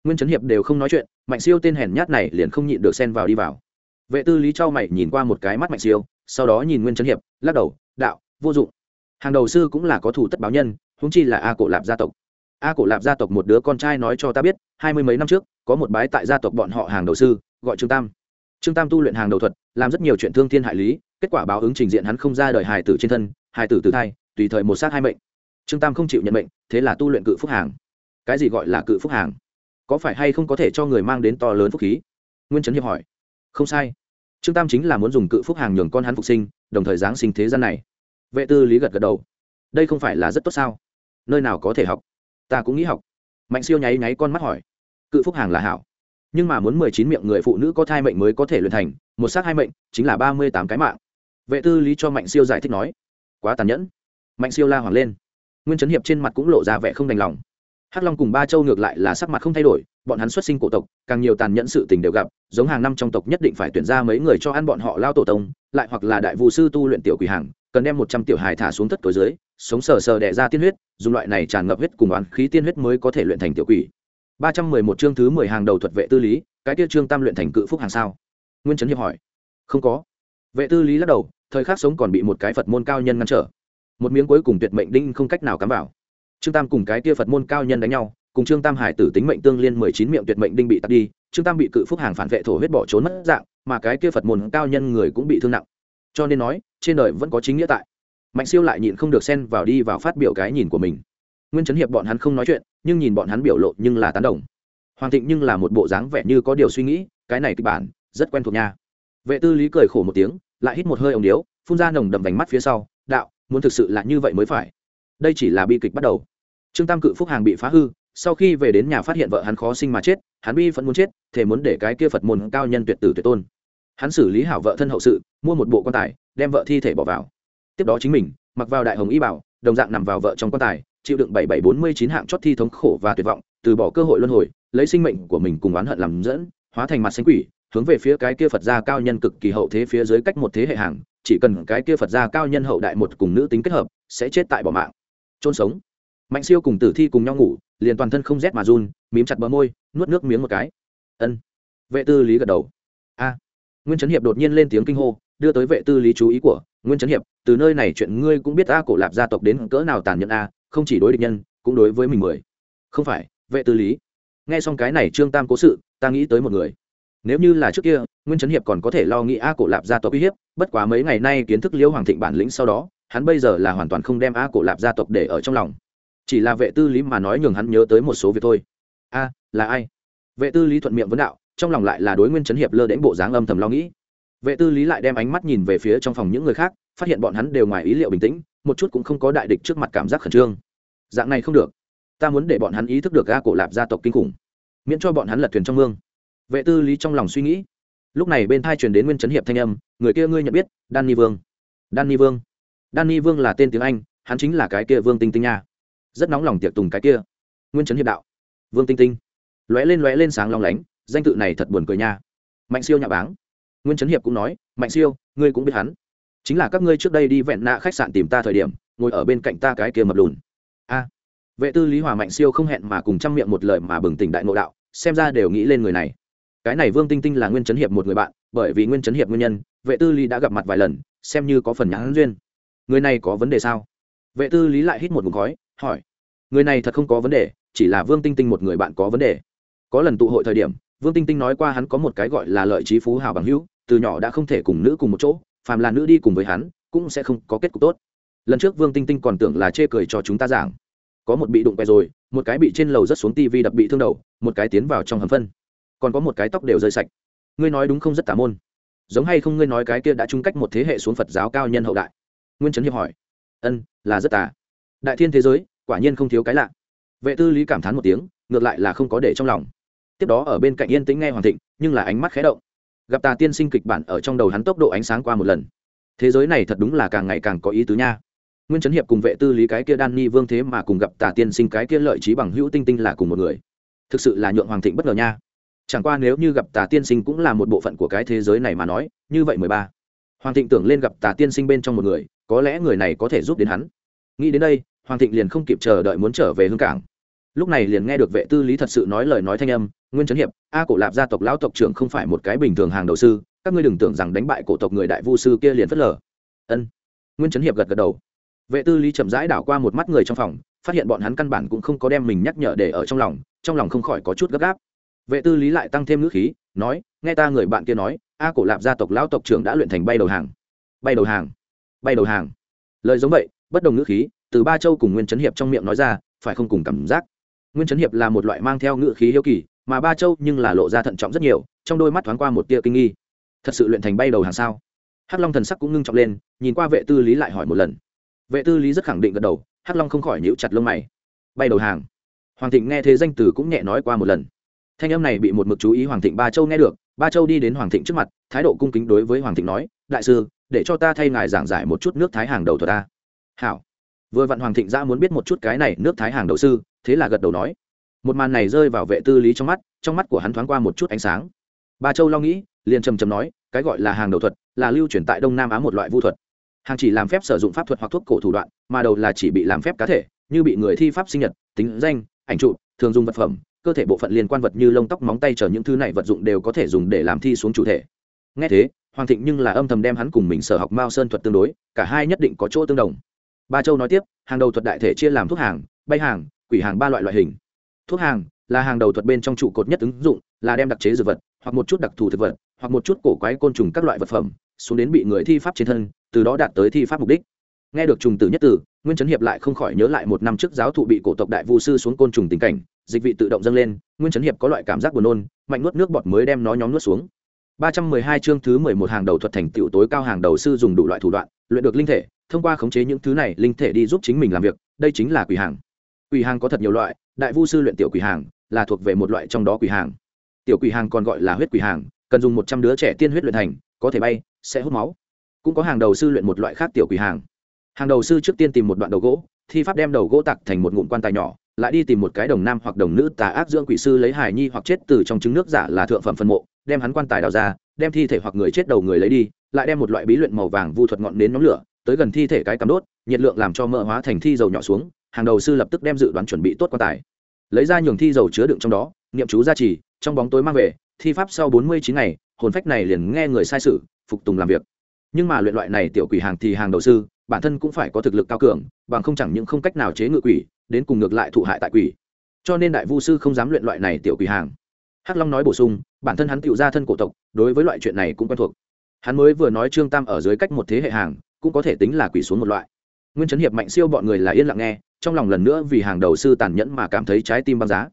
nguyên trấn hiệp đều không nói chuyện, mạnh siêu tên hèn nhát này liền không nhịn được xen vào đi vào. Vệ tư lý trao mày nhìn qua một cái mắt mạnh siêu, sau đó nhìn nguyên trấn hiệp, lắc đầu, đạo, vô dụng. Hàng đầu sư cũng là có thủ tất báo nhân húng chi là a cổ lạp gia tộc. A cổ lạp gia tộc một đứa con trai nói cho ta biết, hai mươi mấy năm trước, có một bái tại gia tộc bọn họ hàng đầu sư, gọi trương tam. Trương tam tu luyện hàng đầu thuật, làm rất nhiều chuyện thương thiên hại lý, kết quả báo ứng trình diện hắn không ra đời hài tử trên thân, hài tử tử thai, tùy thời một sát hai mệnh. Trương tam không chịu nhận mệnh, thế là tu luyện cự phúc hàng. Cái gì gọi là cự phúc hàng? Có phải hay không có thể cho người mang đến to lớn phúc khí? Nguyên trấn hiệp hỏi. Không sai. Trương tam chính là muốn dùng cự phúc hàng nhường con hắn phục sinh, đồng thời giáng sinh thế gian này. Vệ tư lý gật gật đầu. Đây không phải là rất tốt sao? Nơi nào có thể học? Ta cũng nghĩ học. Mạnh siêu nháy nháy con mắt hỏi. Cự phúc hàng là hảo. Nhưng mà muốn mười chín miệng người phụ nữ có thai mệnh mới có thể luyện thành, một xác hai mệnh, chính là ba mươi tám cái mạng. Vệ tư lý cho mạnh siêu giải thích nói. Quá tàn nhẫn. Mạnh siêu la hoàng lên. Nguyên trấn hiệp trên mặt cũng lộ ra vẻ không đành lòng hắc long cùng ba châu ngược lại là sắc mặt không thay đổi, bọn hắn xuất sinh cổ tộc, càng nhiều tàn nhẫn sự tình đều gặp, giống hàng năm trong tộc nhất định phải tuyển ra mấy người cho ăn bọn họ lao tổ tông, lại hoặc là đại vụ sư tu luyện tiểu quỷ hàng, cần đem một trăm tiểu hài thả xuống thất tối dưới, sống sờ sờ đẻ ra tiên huyết, dùng loại này tràn ngập huyết cùng oán khí tiên huyết mới có thể luyện thành tiểu quỷ. Ba trăm mười một chương thứ mười hàng đầu thuật vệ tư lý, cái tiêu chương tam luyện thành cự phúc hàng sao? Nguyên trấn hiệp hỏi. Không có. Vệ tư lý lắc đầu, thời khắc sống còn bị một cái phật môn cao nhân ngăn trở. Một miếng cuối cùng tuyệt mệnh đinh không cách nào cắm vào trương tam cùng cái kia phật môn cao nhân đánh nhau, cùng trương tam hải tử tính mệnh tương liên mười chín miệng tuyệt mệnh đinh bị tắt đi, trương tam bị cự phúc hàng phản vệ thổ huyết bỏ trốn mất dạng, mà cái kia phật môn cao nhân người cũng bị thương nặng. Cho nên nói, trên đời vẫn có chính nghĩa tại. Mạnh siêu lại nhịn không được xen vào đi vào phát biểu cái nhìn của mình. Nguyên chấn hiệp bọn hắn không nói chuyện, nhưng nhìn bọn hắn biểu lộ nhưng là tán đồng. Hoàng thịnh nhưng là một bộ dáng vẻ như có điều suy nghĩ, cái này kịch bản, rất quen thuộc nha. Vệ tư lý cười khổ một tiếng, lại hít một hơi ống điếu, phun ra nồng đầm vành mắt phía sau, đạo, muốn thực sự là như vậy mới phải. Đây chỉ là bi kịch bắt đầu trương tam cự phúc hàng bị phá hư, sau khi về đến nhà phát hiện vợ hắn khó sinh mà chết, hắn bi vẫn muốn chết thể muốn để cái kia phật môn cao nhân tuyệt tử tuyệt tôn. Hắn xử lý hảo vợ thân hậu sự, mua một bộ quan tài, đem vợ thi thể bỏ vào. Tiếp đó chính mình, mặc vào đại hồng y bảo, đồng dạng nằm vào vợ trong quan tài, chịu đựng bảy bảy bốn mươi chín hạng chót thi thống khổ và tuyệt vọng, từ bỏ cơ hội luân hồi, lấy sinh mệnh của mình cùng oán hận làm dẫn, hóa thành mặt xanh quỷ, hướng về phía cái kia phật gia cao nhân cực kỳ hậu thế phía dưới cách một thế hệ hàng, chỉ cần cái kia phật gia cao nhân hậu đại một cùng nữ tính kết hợp, sẽ chết tại bỏ mạng. Trôn sống mạnh siêu cùng tử thi cùng nhau ngủ, liền toàn thân không rét mà run, mím chặt bờ môi, nuốt nước miếng một cái. Ân. Vệ tư lý gật đầu. A. Nguyên trấn hiệp đột nhiên lên tiếng kinh hô, đưa tới vệ tư lý chú ý của nguyên trấn hiệp, từ nơi này chuyện ngươi cũng biết a cổ lạp gia tộc đến cỡ nào tàn nhẫn a, không chỉ đối địch nhân, cũng đối với mình mười. Không phải, vệ tư lý. Nghe xong cái này trương tam cố sự, ta nghĩ tới một người. Nếu như là trước kia, nguyên trấn hiệp còn có thể lo nghĩ a cổ lạp gia tộc uy hiếp, bất quá mấy ngày nay kiến thức liễu hoàng thịnh bản lĩnh sau đó, hắn bây giờ là hoàn toàn không đem a cổ lạp gia tộc để ở trong lòng chỉ là vệ tư lý mà nói nhường hắn nhớ tới một số việc thôi. A, là ai? Vệ tư lý thuận miệng vấn đạo, trong lòng lại là đối nguyên trấn hiệp lơ đến bộ dáng âm thầm lo nghĩ. Vệ tư lý lại đem ánh mắt nhìn về phía trong phòng những người khác, phát hiện bọn hắn đều ngoài ý liệu bình tĩnh, một chút cũng không có đại địch trước mặt cảm giác khẩn trương. Dạng này không được. Ta muốn để bọn hắn ý thức được ga cổ lạp gia tộc kinh khủng, miễn cho bọn hắn lật thuyền trong mương. Vệ tư lý trong lòng suy nghĩ. Lúc này bên thai truyền đến nguyên trấn hiệp thanh âm, người kia ngươi nhận biết, đan ni vương. Đan ni vương. Đan ni vương là tên tiếng anh, hắn chính là cái kia vương tinh tinh nha rất nóng lòng tiệc tùng cái kia. Nguyên trấn hiệp đạo. Vương tinh tinh. Lóe lên lóe lên sáng long lánh, danh tự này thật buồn cười nha. Mạnh siêu nhà báng. Nguyên trấn hiệp cũng nói, mạnh siêu, ngươi cũng biết hắn. Chính là các ngươi trước đây đi vẹn nạ khách sạn tìm ta thời điểm, ngồi ở bên cạnh ta cái kia mập lùn. A. Vệ tư lý hòa mạnh siêu không hẹn mà cùng chăm miệng một lời mà bừng tỉnh đại ngộ đạo, xem ra đều nghĩ lên người này. Cái này vương tinh tinh là nguyên trấn hiệp một người bạn, bởi vì nguyên trấn hiệp nguyên nhân, vệ tư lý đã gặp mặt vài lần, xem như có phần nhãn duyên. Người này có vấn đề sao? Vệ tư lý lại hít một mục khói hỏi. Người này thật không có vấn đề, chỉ là vương tinh tinh một người bạn có vấn đề. Có lần tụ hội thời điểm, vương tinh tinh nói qua hắn có một cái gọi là lợi trí phú hào bằng hữu, từ nhỏ đã không thể cùng nữ cùng một chỗ, phàm là nữ đi cùng với hắn, cũng sẽ không có kết cục tốt. Lần trước vương tinh tinh còn tưởng là chê cười cho chúng ta giảng. Có một bị đụng quẹ rồi, một cái bị trên lầu rất xuống tivi đập bị thương đầu, một cái tiến vào trong hầm phân. Còn có một cái tóc đều rơi sạch. Ngươi nói đúng không rất tả môn. Giống hay không ngươi nói cái kia đã chung cách một thế hệ xuống phật giáo cao nhân hậu đại. Nguyên trấn hiệp hỏi. Ân, là rất tả. Đại thiên thế giới quả nhiên không thiếu cái lạ. Vệ tư lý cảm thán một tiếng, ngược lại là không có để trong lòng. Tiếp đó ở bên cạnh yên tĩnh nghe hoàng thịnh, nhưng là ánh mắt khé động. Gặp tà tiên sinh kịch bản ở trong đầu hắn tốc độ ánh sáng qua một lần. Thế giới này thật đúng là càng ngày càng có ý tứ nha. Nguyên trấn hiệp cùng vệ tư lý cái kia đan ni vương thế mà cùng gặp tà tiên sinh cái kia lợi trí bằng hữu tinh tinh là cùng một người. Thực sự là nhượng hoàng thịnh bất ngờ nha. Chẳng qua nếu như gặp tà tiên sinh cũng là một bộ phận của cái thế giới này mà nói, như vậy mười ba. Hoàng thịnh tưởng lên gặp tà tiên sinh bên trong một người, có lẽ người này có thể giúp đến hắn. Nghĩ đến đây hoàng thịnh liền không kịp chờ đợi muốn trở về hương cảng. Lúc này liền nghe được vệ tư lý thật sự nói lời nói thanh âm, nguyên trấn hiệp, a cổ lạp gia tộc lão tộc trưởng không phải một cái bình thường hàng đầu sư, các ngươi đừng tưởng rằng đánh bại cổ tộc người đại vu sư kia liền phớt lờ. Ân. Nguyên trấn hiệp gật gật đầu. Vệ tư lý chậm rãi đảo qua một mắt người trong phòng, phát hiện bọn hắn căn bản cũng không có đem mình nhắc nhở để ở trong lòng trong lòng không khỏi có chút gấp gáp. Vệ tư lý lại tăng thêm ngữ khí, nói, nghe ta người bạn kia nói, a cổ lạp gia tộc lão tộc trưởng đã luyện thành bay đầu hàng. Bay đầu hàng. Bay đầu hàng. Lời giống vậy, bất đồng ngữ khí từ ba châu cùng nguyên trấn hiệp trong miệng nói ra, phải không cùng cảm giác. Nguyên trấn hiệp là một loại mang theo ngự khí hiếu kỳ, mà ba châu nhưng là lộ ra thận trọng rất nhiều, trong đôi mắt thoáng qua một tia kinh nghi. Thật sự luyện thành bay đầu hàng sao? Hắc long thần sắc cũng ngưng trọng lên, nhìn qua vệ tư lý lại hỏi một lần. Vệ tư lý rất khẳng định gật đầu, hắc long không khỏi nhíu chặt lông mày. Bay đầu hàng. Hoàng thịnh nghe thế danh từ cũng nhẹ nói qua một lần. Thanh âm này bị một mực chú ý hoàng thịnh ba châu nghe được, ba châu đi đến hoàng thịnh trước mặt, thái độ cung kính đối với hoàng thịnh nói, đại sư, để cho ta thay ngài giảng giải một chút nước thái hàng đầu thuật ta. Hảo vừa vặn hoàng thịnh gia muốn biết một chút cái này nước thái hàng đầu sư, thế là gật đầu nói. Một màn này rơi vào vệ tư lý trong mắt trong mắt của hắn thoáng qua một chút ánh sáng. Ba châu lo nghĩ, liền trầm trầm nói, cái gọi là hàng đầu thuật, là lưu truyền tại đông nam á một loại vu thuật. Hàng chỉ làm phép sử dụng pháp thuật hoặc thuốc cổ thủ đoạn, mà đầu là chỉ bị làm phép cá thể, như bị người thi pháp sinh nhật, tính danh, ảnh trụ, thường dùng vật phẩm, cơ thể bộ phận liên quan vật như lông tóc, móng tay chờ những thứ này vật dụng đều có thể dùng để làm thi xuống chủ thể. Nghe thế, hoàng thịnh nhưng là âm thầm đem hắn cùng mình sở học mao sơn thuật tương đối, cả hai nhất định có chỗ tương đồng ba châu nói tiếp, hàng đầu thuật đại thể chia làm thuốc hàng, bay hàng, quỷ hàng ba loại loại hình. Thuốc hàng là hàng đầu thuật bên trong trụ cột nhất ứng dụng, là đem đặc chế dược vật, hoặc một chút đặc thù thực vật, hoặc một chút cổ quái côn trùng các loại vật phẩm, xuống đến bị người thi pháp trên thân, từ đó đạt tới thi pháp mục đích. Nghe được trùng tử nhất tử, nguyên trấn hiệp lại không khỏi nhớ lại một năm trước giáo thụ bị cổ tộc đại vu sư xuống côn trùng tình cảnh, dịch vị tự động dâng lên, nguyên trấn hiệp có loại cảm giác buồn nôn, mạnh nuốt nước bọt mới đem nó nhóm nuốt xuống. Ba trăm mười hai chương thứ mười một hàng đầu thuật thành tựu tối cao hàng đầu sư dùng đủ loại thủ đoạn, luyện được linh thể thông qua khống chế những thứ này, linh thể đi giúp chính mình làm việc, đây chính là quỷ hàng. Quỷ hàng có thật nhiều loại, đại vu sư luyện tiểu quỷ hàng là thuộc về một loại trong đó quỷ hàng. Tiểu quỷ hàng còn gọi là huyết quỷ hàng, cần dùng một trăm đứa trẻ tiên huyết luyện thành, có thể bay, sẽ hút máu. Cũng có hàng đầu sư luyện một loại khác tiểu quỷ hàng. Hàng đầu sư trước tiên tìm một đoạn đầu gỗ, thi pháp đem đầu gỗ tặc thành một ngụm quan tài nhỏ, lại đi tìm một cái đồng nam hoặc đồng nữ tà ác dưỡng quỷ sư lấy hài nhi hoặc chết từ trong trứng nước giả là thượng phẩm phân mộ, đem hắn quan tài đào ra, đem thi thể hoặc người chết đầu người lấy đi, lại đem một loại bí luyện màu vàng vu thuật ngọn đến nhóm lửa tới gần thi thể cái cắm đốt, nhiệt lượng làm cho mỡ hóa thành thi dầu nhỏ xuống, hàng đầu sư lập tức đem dự đoán chuẩn bị tốt quan tài lấy ra nhường thi dầu chứa đựng trong đó niệm chú gia trì, trong bóng tối mang về, thi pháp sau bốn mươi chín ngày, hồn phách này liền nghe người sai sự, phục tùng làm việc. Nhưng mà luyện loại này tiểu quỷ hàng thì hàng đầu sư, bản thân cũng phải có thực lực cao cường, bằng không chẳng những không cách nào chế ngự quỷ, đến cùng ngược lại thụ hại tại quỷ. Cho nên đại vu sư không dám luyện loại này tiểu quỷ hàng. Hắc long nói bổ sung, bản thân hắn tựu ra thân cổ tộc, đối với loại chuyện này cũng quen thuộc. Hắn mới vừa nói trương tam ở dưới cách một thế hệ hàng cũng có thể tính là quỷ xuống một loại. Nguyên chấn hiệp mạnh siêu bọn người là yên lặng nghe, trong lòng lần nữa vì hàng đầu sư tàn nhẫn mà cảm thấy trái tim băng giá.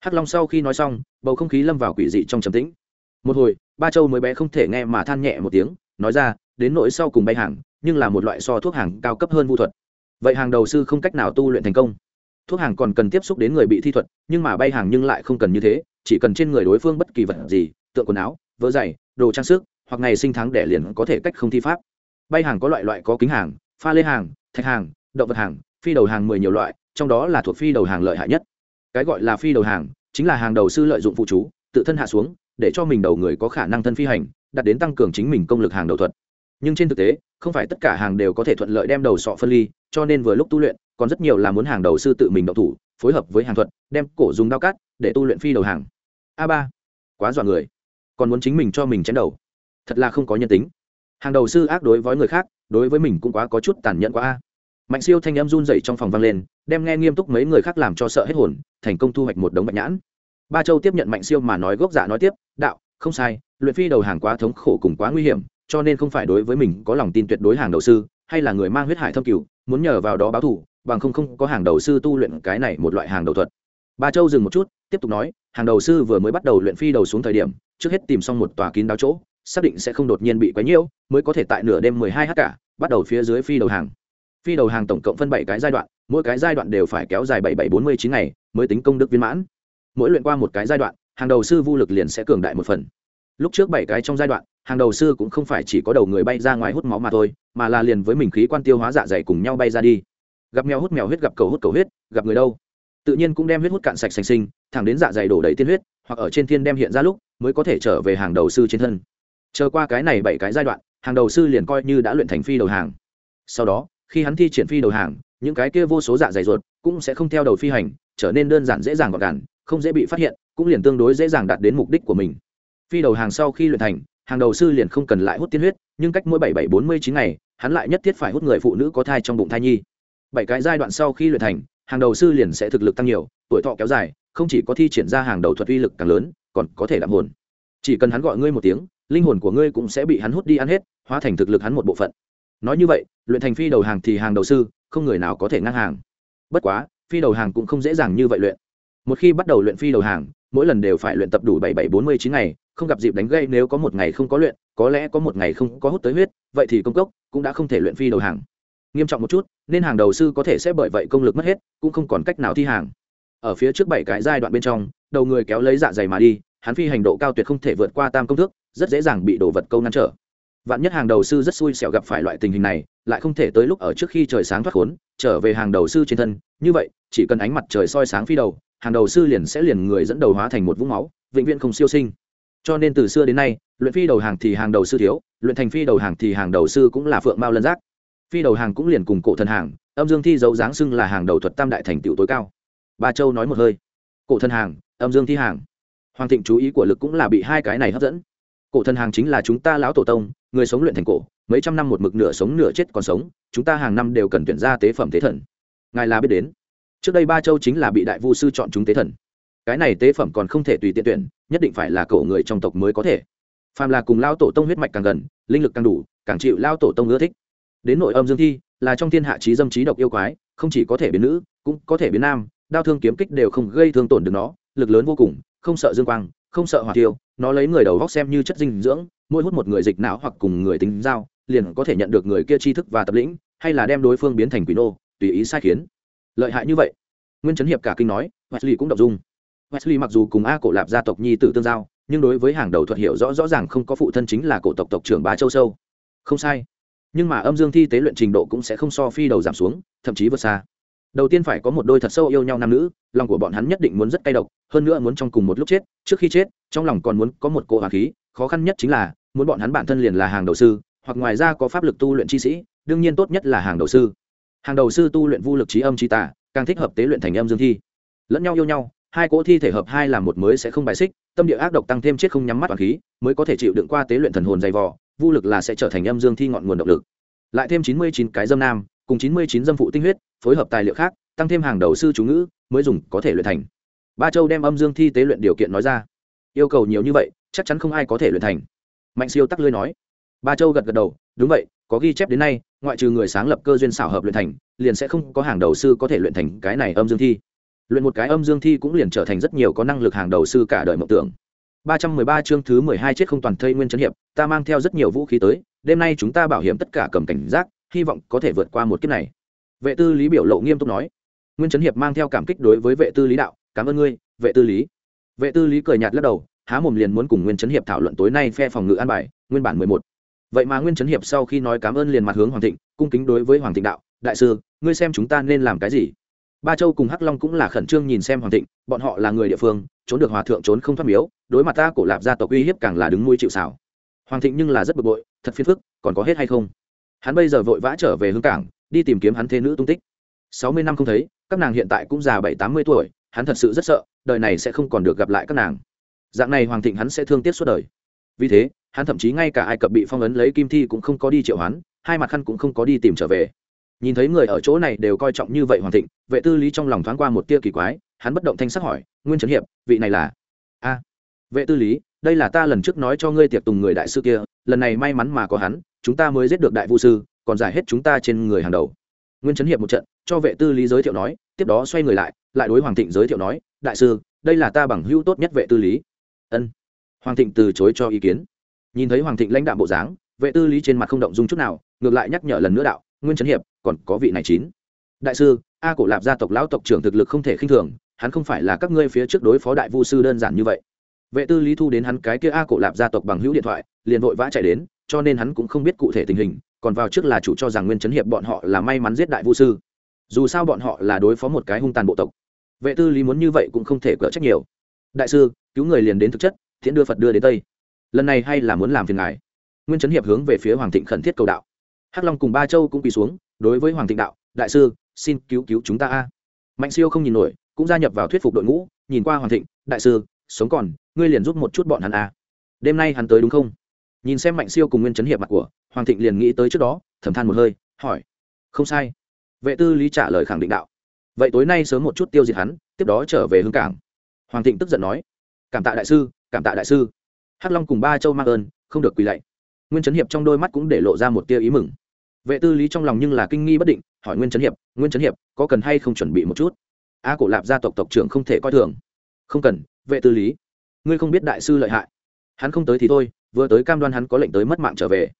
Hắc long sau khi nói xong, bầu không khí lâm vào quỷ dị trong trầm tĩnh. Một hồi, ba châu mới bé không thể nghe mà than nhẹ một tiếng, nói ra, đến nỗi sau cùng bay hàng, nhưng là một loại so thuốc hàng cao cấp hơn vu thuật. Vậy hàng đầu sư không cách nào tu luyện thành công. Thuốc hàng còn cần tiếp xúc đến người bị thi thuật, nhưng mà bay hàng nhưng lại không cần như thế, chỉ cần trên người đối phương bất kỳ vật gì, tượng quần áo vỡ giày, đồ trang sức, hoặc ngày sinh tháng đẻ liền có thể cách không thi pháp bay hàng có loại loại có kính hàng, pha lê hàng, thạch hàng, động vật hàng, phi đầu hàng mười nhiều loại, trong đó là thuộc phi đầu hàng lợi hại nhất. Cái gọi là phi đầu hàng, chính là hàng đầu sư lợi dụng phụ chú, tự thân hạ xuống, để cho mình đầu người có khả năng thân phi hành đặt đến tăng cường chính mình công lực hàng đầu thuật. Nhưng trên thực tế, không phải tất cả hàng đều có thể thuận lợi đem đầu sọ phân ly, cho nên vừa lúc tu luyện, còn rất nhiều là muốn hàng đầu sư tự mình đậu thủ, phối hợp với hàng thuật, đem cổ dùng đao cát để tu luyện phi đầu hàng. A ba, quá dọa người. Còn muốn chính mình cho mình chém đầu. Thật là không có nhân tính hàng đầu sư ác đối với người khác, đối với mình cũng quá có chút tàn nhẫn quá a. Mạnh siêu thanh em run dậy trong phòng vang lên, đem nghe nghiêm túc mấy người khác làm cho sợ hết hồn, thành công thu hoạch một đống bạch nhãn. Ba châu tiếp nhận mạnh siêu mà nói gốc dạ nói tiếp, đạo, không sai, luyện phi đầu hàng quá thống khổ cùng quá nguy hiểm, cho nên không phải đối với mình có lòng tin tuyệt đối hàng đầu sư, hay là người mang huyết hải thâm cửu, muốn nhờ vào đó báo thù, bằng không không có hàng đầu sư tu luyện cái này một loại hàng đầu thuật. Ba châu dừng một chút, tiếp tục nói, hàng đầu sư vừa mới bắt đầu luyện phi đầu xuống thời điểm, trước hết tìm xong một tòa kín đáo chỗ xác định sẽ không đột nhiên bị quấy nhiễu, mới có thể tại nửa đêm mười hai h cả, bắt đầu phía dưới phi đầu hàng. Phi đầu hàng tổng cộng phân bảy cái giai đoạn, mỗi cái giai đoạn đều phải kéo dài bảy bảy bốn mươi chín ngày, mới tính công đức viên mãn. Mỗi luyện qua một cái giai đoạn, hàng đầu sư vô lực liền sẽ cường đại một phần. Lúc trước bảy cái trong giai đoạn, hàng đầu sư cũng không phải chỉ có đầu người bay ra ngoài hút máu mà thôi, mà là liền với mình khí quan tiêu hóa dạ dày cùng nhau bay ra đi. Gặp mèo hút mèo huyết, gặp cầu hút cầu huyết, gặp người đâu. Tự nhiên cũng đem huyết hút cạn sạch sành sinh, thẳng đến dạ dày đổ đầy tiên huyết, hoặc ở trên thiên đem hiện ra lúc, mới có thể trở về hàng đầu sư trên thân chờ qua cái này bảy cái giai đoạn, hàng đầu sư liền coi như đã luyện thành phi đầu hàng. Sau đó, khi hắn thi triển phi đầu hàng, những cái kia vô số dạ dày ruột cũng sẽ không theo đầu phi hành, trở nên đơn giản dễ dàng gọn gàng, không dễ bị phát hiện, cũng liền tương đối dễ dàng đạt đến mục đích của mình. Phi đầu hàng sau khi luyện thành, hàng đầu sư liền không cần lại hút tiên huyết, nhưng cách mỗi bảy bảy bốn mươi chín ngày, hắn lại nhất thiết phải hút người phụ nữ có thai trong bụng thai nhi. Bảy cái giai đoạn sau khi luyện thành, hàng đầu sư liền sẽ thực lực tăng nhiều, tuổi thọ kéo dài, không chỉ có thi triển ra hàng đầu thuật uy lực càng lớn, còn có thể đạm hồn. Chỉ cần hắn gọi ngươi một tiếng linh hồn của ngươi cũng sẽ bị hắn hút đi ăn hết, hóa thành thực lực hắn một bộ phận. Nói như vậy, luyện thành phi đầu hàng thì hàng đầu sư, không người nào có thể ngang hàng. Bất quá, phi đầu hàng cũng không dễ dàng như vậy luyện. Một khi bắt đầu luyện phi đầu hàng, mỗi lần đều phải luyện tập đủ bảy bảy bốn mươi chín ngày, không gặp dịp đánh gây nếu có một ngày không có luyện, có lẽ có một ngày không có hút tới huyết, vậy thì công cốc cũng đã không thể luyện phi đầu hàng. Nghiêm trọng một chút, nên hàng đầu sư có thể sẽ bởi vậy công lực mất hết, cũng không còn cách nào thi hàng. Ở phía trước bảy cái giai đoạn bên trong, đầu người kéo lấy dạ dày mà đi, hắn phi hành độ cao tuyệt không thể vượt qua tam công thức rất dễ dàng bị đổ vật câu ngăn trở. Vạn nhất hàng đầu sư rất xui xẻo gặp phải loại tình hình này, lại không thể tới lúc ở trước khi trời sáng thoát khốn, trở về hàng đầu sư trên thân. Như vậy, chỉ cần ánh mặt trời soi sáng phi đầu, hàng đầu sư liền sẽ liền người dẫn đầu hóa thành một vũng máu, vĩnh viễn không siêu sinh. Cho nên từ xưa đến nay, luyện phi đầu hàng thì hàng đầu sư thiếu, luyện thành phi đầu hàng thì hàng đầu sư cũng là phượng mao lân giác. Phi đầu hàng cũng liền cùng cổ thần hàng, âm dương thi dấu dáng xưng là hàng đầu thuật tam đại thành tựu tối cao. Ba châu nói một hơi. Cổ thần hàng, âm dương thi hàng. Hoàng thịnh chú ý của lực cũng là bị hai cái này hấp dẫn cổ thần hàng chính là chúng ta lão tổ tông, người sống luyện thành cổ, mấy trăm năm một mực nửa sống nửa chết còn sống, chúng ta hàng năm đều cần tuyển ra tế phẩm tế thần. Ngài là biết đến. Trước đây ba châu chính là bị đại vu sư chọn chúng tế thần. Cái này tế phẩm còn không thể tùy tiện tuyển, nhất định phải là cậu người trong tộc mới có thể. Phàm là cùng lao tổ tông huyết mạch càng gần, linh lực càng đủ, càng chịu lao tổ tông ưa thích. Đến nội âm dương thi, là trong thiên hạ trí dâm trí độc yêu quái, không chỉ có thể biến nữ, cũng có thể biến nam, đao thương kiếm kích đều không gây thương tổn được nó, lực lớn vô cùng, không sợ dương quang, không sợ hỏa tiêu nó lấy người đầu góc xem như chất dinh dưỡng, mỗi hút một người dịch não hoặc cùng người tính giao, liền có thể nhận được người kia tri thức và tập lĩnh, hay là đem đối phương biến thành quỷ nô, tùy ý sai khiến. Lợi hại như vậy. Nguyên chấn hiệp cả kinh nói, wesley cũng đọc dung. Wesley mặc dù cùng a cổ lạp gia tộc nhi tử tương giao, nhưng đối với hàng đầu thuật hiệu rõ rõ ràng không có phụ thân chính là cổ tộc tộc trưởng bá châu sâu. Không sai. Nhưng mà âm dương thi tế luyện trình độ cũng sẽ không so phi đầu giảm xuống, thậm chí vượt xa đầu tiên phải có một đôi thật sâu yêu nhau nam nữ, lòng của bọn hắn nhất định muốn rất cay độc, hơn nữa muốn trong cùng một lúc chết. Trước khi chết, trong lòng còn muốn có một cỗ hòa khí, khó khăn nhất chính là, muốn bọn hắn bản thân liền là hàng đầu sư, hoặc ngoài ra có pháp lực tu luyện chi sĩ, đương nhiên tốt nhất là hàng đầu sư. Hàng đầu sư tu luyện vô lực trí âm trí tả càng thích hợp tế luyện thành âm dương thi. Lẫn nhau yêu nhau, hai cỗ thi thể hợp hai là một mới sẽ không bài xích, tâm địa ác độc tăng thêm chết không nhắm mắt toàn khí, mới có thể chịu đựng qua tế luyện thần hồn dày vò vô lực là sẽ trở thành âm dương thi ngọn nguồn động lực. Lại thêm chín mươi chín cái dâm nam cùng chín mươi chín dâm phụ tinh huyết, phối hợp tài liệu khác, tăng thêm hàng đầu sư chú ngữ, mới dùng có thể luyện thành. Ba châu đem âm dương thi tế luyện điều kiện nói ra. Yêu cầu nhiều như vậy, chắc chắn không ai có thể luyện thành. Mạnh siêu tắc lưới nói. Ba châu gật gật đầu, đúng vậy, có ghi chép đến nay, ngoại trừ người sáng lập cơ duyên xảo hợp luyện thành, liền sẽ không có hàng đầu sư có thể luyện thành cái này âm dương thi. Luyện một cái âm dương thi cũng liền trở thành rất nhiều có năng lực hàng đầu sư cả đời mộng tưởng. Ba trăm mười ba chương thứ mười hai chết không toàn thây nguyên trấn hiệp, ta mang theo rất nhiều vũ khí tới, đêm nay chúng ta bảo hiểm tất cả cầm cảnh giác hy vọng có thể vượt qua một kiếp này. Vệ tư lý biểu lộ nghiêm túc nói. Nguyên trấn hiệp mang theo cảm kích đối với vệ tư lý đạo, cảm ơn ngươi, vệ tư lý. Vệ tư lý cười nhạt lắc đầu, há mồm liền muốn cùng nguyên trấn hiệp thảo luận tối nay phe phòng ngự an bài, nguyên bản mười một. Vậy mà nguyên trấn hiệp sau khi nói cảm ơn liền mặt hướng hoàng thịnh, cung kính đối với hoàng thịnh đạo, đại sư, ngươi xem chúng ta nên làm cái gì? Ba châu cùng hắc long cũng là khẩn trương nhìn xem hoàng thịnh, bọn họ là người địa phương, trốn được hòa thượng trốn không thoát miếu, đối mặt ta cổ lạp gia tộc uy hiếp càng là đứng nuôi chịu xảo hoàng thịnh nhưng là rất bực bội, thật phiền phức, còn có hết hay không? Hắn bây giờ vội vã trở về hương cảng, đi tìm kiếm hắn thế nữ tung tích. Sáu mươi năm không thấy, các nàng hiện tại cũng già bảy, tám mươi tuổi, hắn thật sự rất sợ, đời này sẽ không còn được gặp lại các nàng. Dạng này hoàng thịnh hắn sẽ thương tiếc suốt đời. Vì thế, hắn thậm chí ngay cả ai cập bị phong ấn lấy kim thi cũng không có đi triệu hắn hai mặt khăn cũng không có đi tìm trở về. Nhìn thấy người ở chỗ này đều coi trọng như vậy hoàng thịnh, vệ tư lý trong lòng thoáng qua một tia kỳ quái, hắn bất động thanh sắc hỏi, nguyên trấn hiệp, vị này là? A. Vệ tư lý, đây là ta lần trước nói cho ngươi tiệc tùng người đại sư kia, lần này may mắn mà có hắn chúng ta mới giết được đại vũ sư, còn giải hết chúng ta trên người hàng đầu. Nguyên trấn hiệp một trận, cho vệ tư lý giới thiệu nói, tiếp đó xoay người lại lại đối hoàng thịnh giới thiệu nói, đại sư, đây là ta bằng hữu tốt nhất vệ tư lý. Ân. Hoàng thịnh từ chối cho ý kiến. Nhìn thấy hoàng thịnh lãnh đạo bộ dáng, vệ tư lý trên mặt không động dung chút nào, ngược lại nhắc nhở lần nữa đạo, nguyên trấn hiệp, còn có vị này chín. Đại sư, a cổ lạp gia tộc lão tộc trưởng thực lực không thể khinh thường, hắn không phải là các ngươi phía trước đối phó đại vu sư đơn giản như vậy. Vệ tư lý thu đến hắn cái kia a cổ lạp gia tộc bằng hữu điện thoại, liền vội vã chạy đến cho nên hắn cũng không biết cụ thể tình hình, còn vào trước là chủ cho rằng nguyên chấn hiệp bọn họ là may mắn giết đại vu sư. Dù sao bọn họ là đối phó một cái hung tàn bộ tộc. Vệ tư lý muốn như vậy cũng không thể cỡ trách nhiều. Đại sư, cứu người liền đến thực chất, thiện đưa phật đưa đến tây. Lần này hay là muốn làm phiền ngài. Nguyên chấn hiệp hướng về phía hoàng thịnh khẩn thiết cầu đạo. Hắc long cùng ba châu cũng quỳ xuống, đối với hoàng thịnh đạo, đại sư, xin cứu cứu chúng ta a. Mạnh siêu không nhìn nổi, cũng gia nhập vào thuyết phục đội ngũ, nhìn qua hoàng thịnh, đại sư, sống còn, ngươi liền giúp một chút bọn hắn a. Đêm nay hắn tới đúng không? Nhìn xem mạnh siêu cùng nguyên chấn hiệp mặt của hoàng thịnh liền nghĩ tới trước đó, thầm than một hơi, hỏi, không sai. Vệ tư lý trả lời khẳng định đạo, vậy tối nay sớm một chút tiêu diệt hắn, tiếp đó trở về hướng cảng. Hoàng thịnh tức giận nói, cảm tạ đại sư, cảm tạ đại sư. Hắc long cùng ba châu mang ơn, không được quỳ lạy. Nguyên trấn hiệp trong đôi mắt cũng để lộ ra một tia ý mừng. Vệ tư lý trong lòng nhưng là kinh nghi bất định, hỏi nguyên trấn hiệp, nguyên trấn hiệp, có cần hay không chuẩn bị một chút? A cổ lạp gia tộc tộc trưởng không thể coi thường. Không cần, vệ tư lý. Ngươi không biết đại sư lợi hại. Hắn không tới thì thôi vừa tới cam đoan hắn có lệnh tới mất mạng trở về.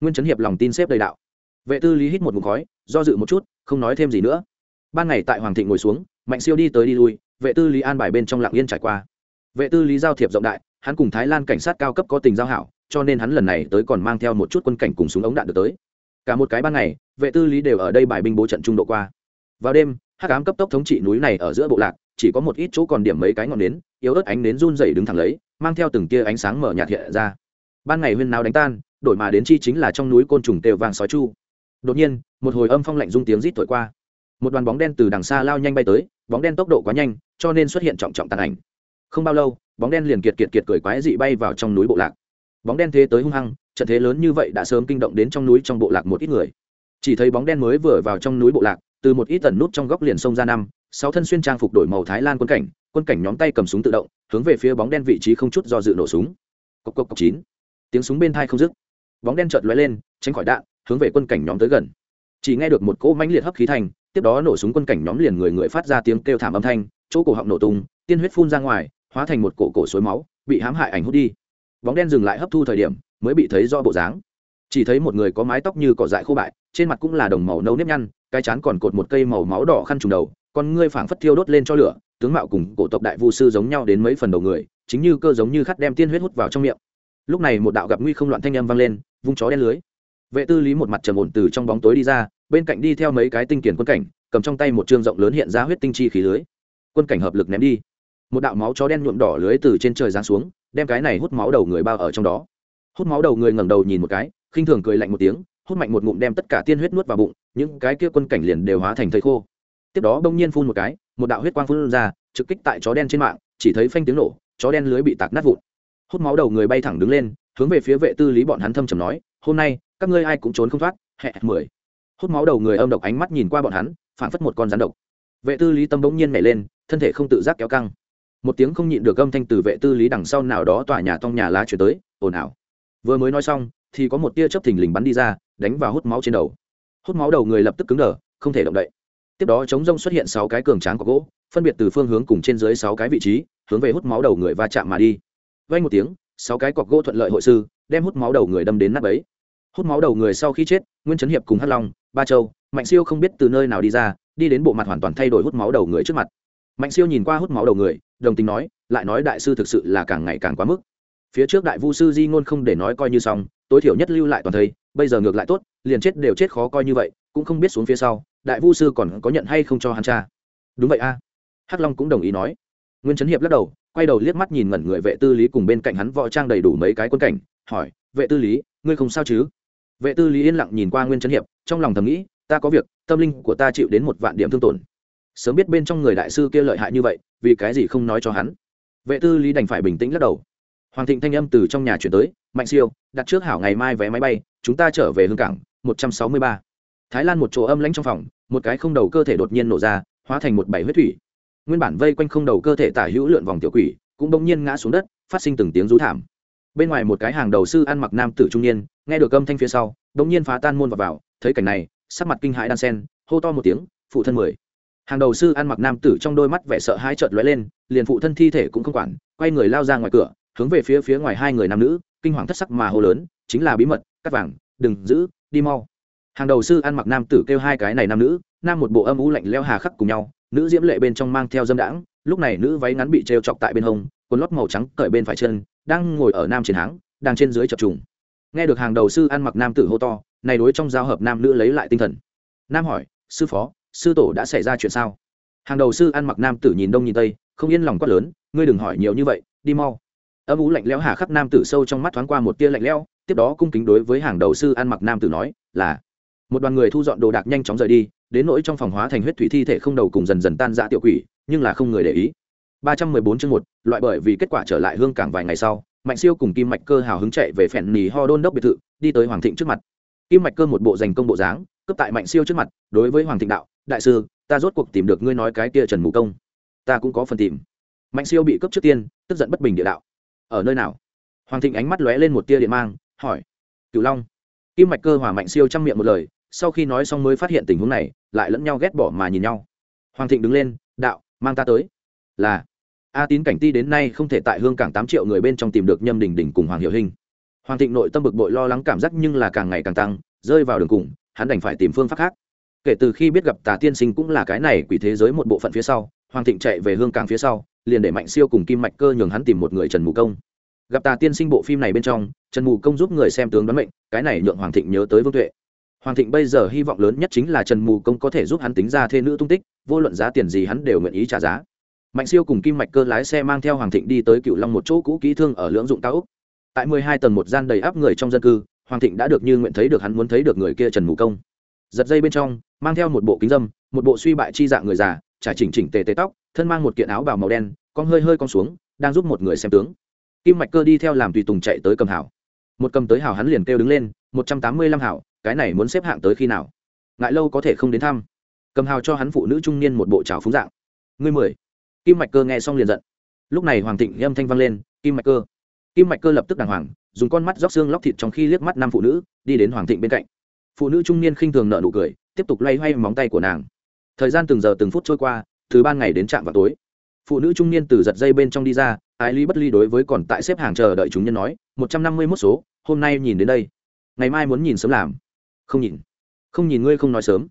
Nguyên trấn hiệp lòng tin xếp đầy đạo. Vệ tư lý hít một mục khói, do dự một chút, không nói thêm gì nữa. Ban ngày tại hoàng thịnh ngồi xuống, mạnh siêu đi tới đi lui, vệ tư lý an bài bên trong lạng yên trải qua. Vệ tư lý giao thiệp rộng đại, hắn cùng thái lan cảnh sát cao cấp có tình giao hảo, cho nên hắn lần này tới còn mang theo một chút quân cảnh cùng súng ống đạn được tới. Cả một cái ban ngày, vệ tư lý đều ở đây bài binh bố trận trung độ qua. Vào đêm, hắc ám cấp tốc thống trị núi này ở giữa bộ lạc, chỉ có một ít chỗ còn điểm mấy cái ngọn nến, yếu ớt ánh nến run dày đứng thẳng lấy, mang theo từng tia ánh sáng mở nhạt hiện ra ban ngày huyên nào đánh tan, đổi mà đến chi chính là trong núi côn trùng tều vàng sói chu. Đột nhiên, một hồi âm phong lạnh rung tiếng rít thổi qua. Một đoàn bóng đen từ đằng xa lao nhanh bay tới, bóng đen tốc độ quá nhanh, cho nên xuất hiện trọng trọng tàn ảnh. Không bao lâu, bóng đen liền kiệt kiệt kiệt cười quái dị bay vào trong núi bộ lạc. Bóng đen thế tới hung hăng, trận thế lớn như vậy đã sớm kinh động đến trong núi trong bộ lạc một ít người. Chỉ thấy bóng đen mới vừa vào trong núi bộ lạc, từ một ít tần nút trong góc liền sông ra năm, sáu thân xuyên trang phục đổi màu thái lan quân cảnh quân cảnh nhóm tay cầm súng tự động, hướng về phía bóng đen vị trí không chút do dự nổ súng. Cốc cốc cốc chín tiếng súng bên thai không dứt. Bóng đen chợt lóe lên, tránh khỏi đạn, hướng về quân cảnh nhóm tới gần. Chỉ nghe được một cỗ mãnh liệt hấp khí thành, tiếp đó nổ súng quân cảnh nhóm liền người người phát ra tiếng kêu thảm âm thanh, chỗ cổ họng nổ tung, tiên huyết phun ra ngoài, hóa thành một cổ cổ suối máu, bị hãm hại ảnh hút đi. Bóng đen dừng lại hấp thu thời điểm, mới bị thấy do bộ dáng. Chỉ thấy một người có mái tóc như cỏ dại khô bại, trên mặt cũng là đồng màu nâu nếp nhăn, cái chán còn cột một cây màu máu đỏ khăn trùng đầu, con ngươi phảng phất thiêu đốt lên cho lửa, tướng mạo cùng cổ tộc đại vu sư giống nhau đến mấy phần đầu người, chính như cơ giống như khát đem tiên huyết hút vào trong miệng lúc này một đạo gặp nguy không loạn thanh âm vang lên, vung chó đen lưới. Vệ tư lý một mặt trầm ổn từ trong bóng tối đi ra, bên cạnh đi theo mấy cái tinh kiển quân cảnh, cầm trong tay một trương rộng lớn hiện ra huyết tinh chi khí lưới. Quân cảnh hợp lực ném đi. Một đạo máu chó đen nhuộm đỏ lưới từ trên trời giáng xuống, đem cái này hút máu đầu người bao ở trong đó. Hút máu đầu người ngẩng đầu nhìn một cái, khinh thường cười lạnh một tiếng, hút mạnh một ngụm đem tất cả tiên huyết nuốt vào bụng, những cái kia quân cảnh liền đều hóa thành thây khô. Tiếp đó bỗng nhiên phun một cái, một đạo huyết quang phun ra, trực kích tại chó đen trên mạng, chỉ thấy phanh tiếng nổ, chó đen lưới bị tạc nát vụn hút máu đầu người bay thẳng đứng lên, hướng về phía vệ tư lý bọn hắn thâm trầm nói, hôm nay, các ngươi ai cũng trốn không thoát, hẹ mười. Hút máu đầu người âm độc ánh mắt nhìn qua bọn hắn, phản phất một con rắn độc. Vệ tư lý tâm bỗng nhiên nhảy lên, thân thể không tự giác kéo căng. Một tiếng không nhịn được âm thanh từ vệ tư lý đằng sau nào đó tòa nhà tông nhà lá chuyển tới, ồn ào. Vừa mới nói xong, thì có một tia chớp thình lình bắn đi ra, đánh vào hút máu trên đầu. Hút máu đầu người lập tức cứng đờ, không thể động đậy. Tiếp đó chống rông xuất hiện sáu cái cường tráng có gỗ, phân biệt từ phương hướng cùng trên dưới sáu cái vị trí, hướng về hút máu đầu người va chạm mà đi vay một tiếng, sáu cái cọc gỗ thuận lợi hội sư, đem hút máu đầu người đâm đến nắp ấy hút máu đầu người sau khi chết, nguyên trấn hiệp cùng hắc long, ba châu, mạnh siêu không biết từ nơi nào đi ra, đi đến bộ mặt hoàn toàn thay đổi hút máu đầu người trước mặt. Mạnh siêu nhìn qua hút máu đầu người, đồng tình nói, lại nói đại sư thực sự là càng ngày càng quá mức. Phía trước đại vu sư di ngôn không để nói coi như xong, tối thiểu nhất lưu lại toàn thây, bây giờ ngược lại tốt, liền chết đều chết khó coi như vậy, cũng không biết xuống phía sau, đại vu sư còn có nhận hay không cho hắn cha. Đúng vậy a. Hắc long cũng đồng ý nói. Nguyên trấn hiệp lắc đầu quay đầu liếc mắt nhìn ngẩn người vệ tư lý cùng bên cạnh hắn võ trang đầy đủ mấy cái quân cảnh, hỏi, vệ tư lý, ngươi không sao chứ? Vệ tư lý yên lặng nhìn qua nguyên trấn hiệp, trong lòng thầm nghĩ, ta có việc, tâm linh của ta chịu đến một vạn điểm thương tổn. Sớm biết bên trong người đại sư kia lợi hại như vậy, vì cái gì không nói cho hắn? Vệ tư lý đành phải bình tĩnh lắc đầu. Hoàng thịnh thanh âm từ trong nhà chuyển tới, mạnh siêu, đặt trước hảo ngày mai vé máy bay, chúng ta trở về hương cảng, một trăm sáu mươi ba. Thái lan một chỗ âm lãnh trong phòng, một cái không đầu cơ thể đột nhiên nổ ra, hóa thành một bảy huyết thủy nguyên bản vây quanh không đầu cơ thể tả hữu lượn vòng tiểu quỷ cũng bỗng nhiên ngã xuống đất phát sinh từng tiếng rú thảm. Bên ngoài một cái hàng đầu sư ăn mặc nam tử trung niên nghe được âm thanh phía sau bỗng nhiên phá tan môn vào, vào thấy cảnh này sắc mặt kinh hãi đan sen hô to một tiếng phụ thân mười. Hàng đầu sư ăn mặc nam tử trong đôi mắt vẻ sợ hãi trợn lóe lên liền phụ thân thi thể cũng không quản quay người lao ra ngoài cửa hướng về phía phía ngoài hai người nam nữ kinh hoàng thất sắc mà hô lớn chính là bí mật cắt vàng đừng giữ đi mau. Hàng đầu sư ăn mặc nam tử kêu hai cái này nam nữ nam một bộ âm u lạnh leo hà khắc cùng nhau nữ diễm lệ bên trong mang theo dâm đãng, lúc này nữ váy ngắn bị trêu chọc tại bên hông, quần lót màu trắng cởi bên phải chân, đang ngồi ở nam chiến háng, đang trên dưới chập trùng. Nghe được hàng đầu sư ăn mặc nam tử hô to, này đối trong giao hợp nam nữ lấy lại tinh thần. Nam hỏi, sư phó, sư tổ đã xảy ra chuyện sao? Hàng đầu sư ăn mặc nam tử nhìn đông nhìn tây, không yên lòng quát lớn, ngươi đừng hỏi nhiều như vậy, đi mau. Âm ú lạnh lẽo hà khắc nam tử sâu trong mắt thoáng qua một tia lạnh lẽo, tiếp đó cung kính đối với hàng đầu sư ăn mặc nam tử nói, là. Một đoàn người thu dọn đồ đạc nhanh chóng rời đi đến nỗi trong phòng hóa thành huyết thủy thi thể không đầu cùng dần dần tan ra tiểu quỷ, nhưng là không người để ý. ba trăm mười bốn chương một, loại bởi vì kết quả trở lại hương cảng vài ngày sau, mạnh siêu cùng kim mạch cơ hào hứng chạy về phèn nỉ ho đôn đốc biệt thự, đi tới hoàng thịnh trước mặt. Kim mạch cơ một bộ giành công bộ dáng cấp tại mạnh siêu trước mặt, đối với hoàng thịnh đạo, đại sư, ta rốt cuộc tìm được ngươi nói cái kia trần mù công. Ta cũng có phần tìm. Mạnh siêu bị cấp trước tiên, tức giận bất bình địa đạo, ở nơi nào? Hoàng thịnh ánh mắt lóe lên một tia điện mang, hỏi, cửu long. Kim mạch cơ hòa mạnh siêu trăm miệng một lời sau khi nói xong mới phát hiện tình huống này, lại lẫn nhau ghét bỏ mà nhìn nhau. Hoàng thịnh đứng lên, đạo, mang ta tới. Là. A tín cảnh ti đến nay không thể tại hương cảng tám triệu người bên trong tìm được nhâm đình đình cùng hoàng hiệu hình. Hoàng thịnh nội tâm bực bội lo lắng cảm giác nhưng là càng ngày càng tăng, rơi vào đường cùng, hắn đành phải tìm phương pháp khác. Kể từ khi biết gặp tà tiên sinh cũng là cái này quỷ thế giới một bộ phận phía sau, hoàng thịnh chạy về hương cảng phía sau, liền để mạnh siêu cùng kim mạch cơ nhường hắn tìm một người trần mù công. Gặp tà tiên sinh bộ phim này bên trong, trần mù công giúp người xem tướng đoán mệnh, cái này nhượng hoàng thịnh nhớ tới vương tuệ hoàng thịnh bây giờ hy vọng lớn nhất chính là trần mù công có thể giúp hắn tính ra thê nữ tung tích, vô luận giá tiền gì hắn đều nguyện ý trả giá. Mạnh siêu cùng kim mạch cơ lái xe mang theo hoàng thịnh đi tới cựu long một chỗ cũ kỹ thương ở lưỡng dụng cao úc tại mười hai tầng một gian đầy áp người trong dân cư, hoàng thịnh đã được như nguyện thấy được hắn muốn thấy được người kia trần mù công. Giật dây bên trong, mang theo một bộ kính dâm, một bộ suy bại chi dạng người già, trải chỉnh chỉnh tề tề tóc, thân mang một kiện áo bào màu đen, con hơi hơi con xuống, đang giúp một người xem tướng. Kim mạch cơ đi theo làm tùy tùng chạy tới cầm hảo. Một cầm tới hảo hắn liền kêu đứng lên, một trăm tám mươi lăm hảo cái này muốn xếp hạng tới khi nào? Ngại lâu có thể không đến thăm. Cầm hào cho hắn phụ nữ trung niên một bộ trào phúng dạng. Ngươi mười. Kim mạch cơ nghe xong liền giận. Lúc này hoàng thịnh âm thanh vang lên, kim mạch cơ. Kim mạch cơ lập tức đàng hoàng, dùng con mắt róc xương lóc thịt trong khi liếc mắt năm phụ nữ, đi đến hoàng thịnh bên cạnh. Phụ nữ trung niên khinh thường nợ nụ cười, tiếp tục loay hoay móng tay của nàng. Thời gian từng giờ từng phút trôi qua từ ban ngày đến trạm vào tối. Phụ nữ trung niên từ giật dây bên trong đi ra, ái ly bất ly đối với còn tại xếp hàng chờ đợi chúng nhân nói, một trăm năm mươi mốt số, hôm nay nhìn đến đây. Ngày mai muốn nhìn sớm làm không nhìn. Không nhìn ngươi không nói sớm.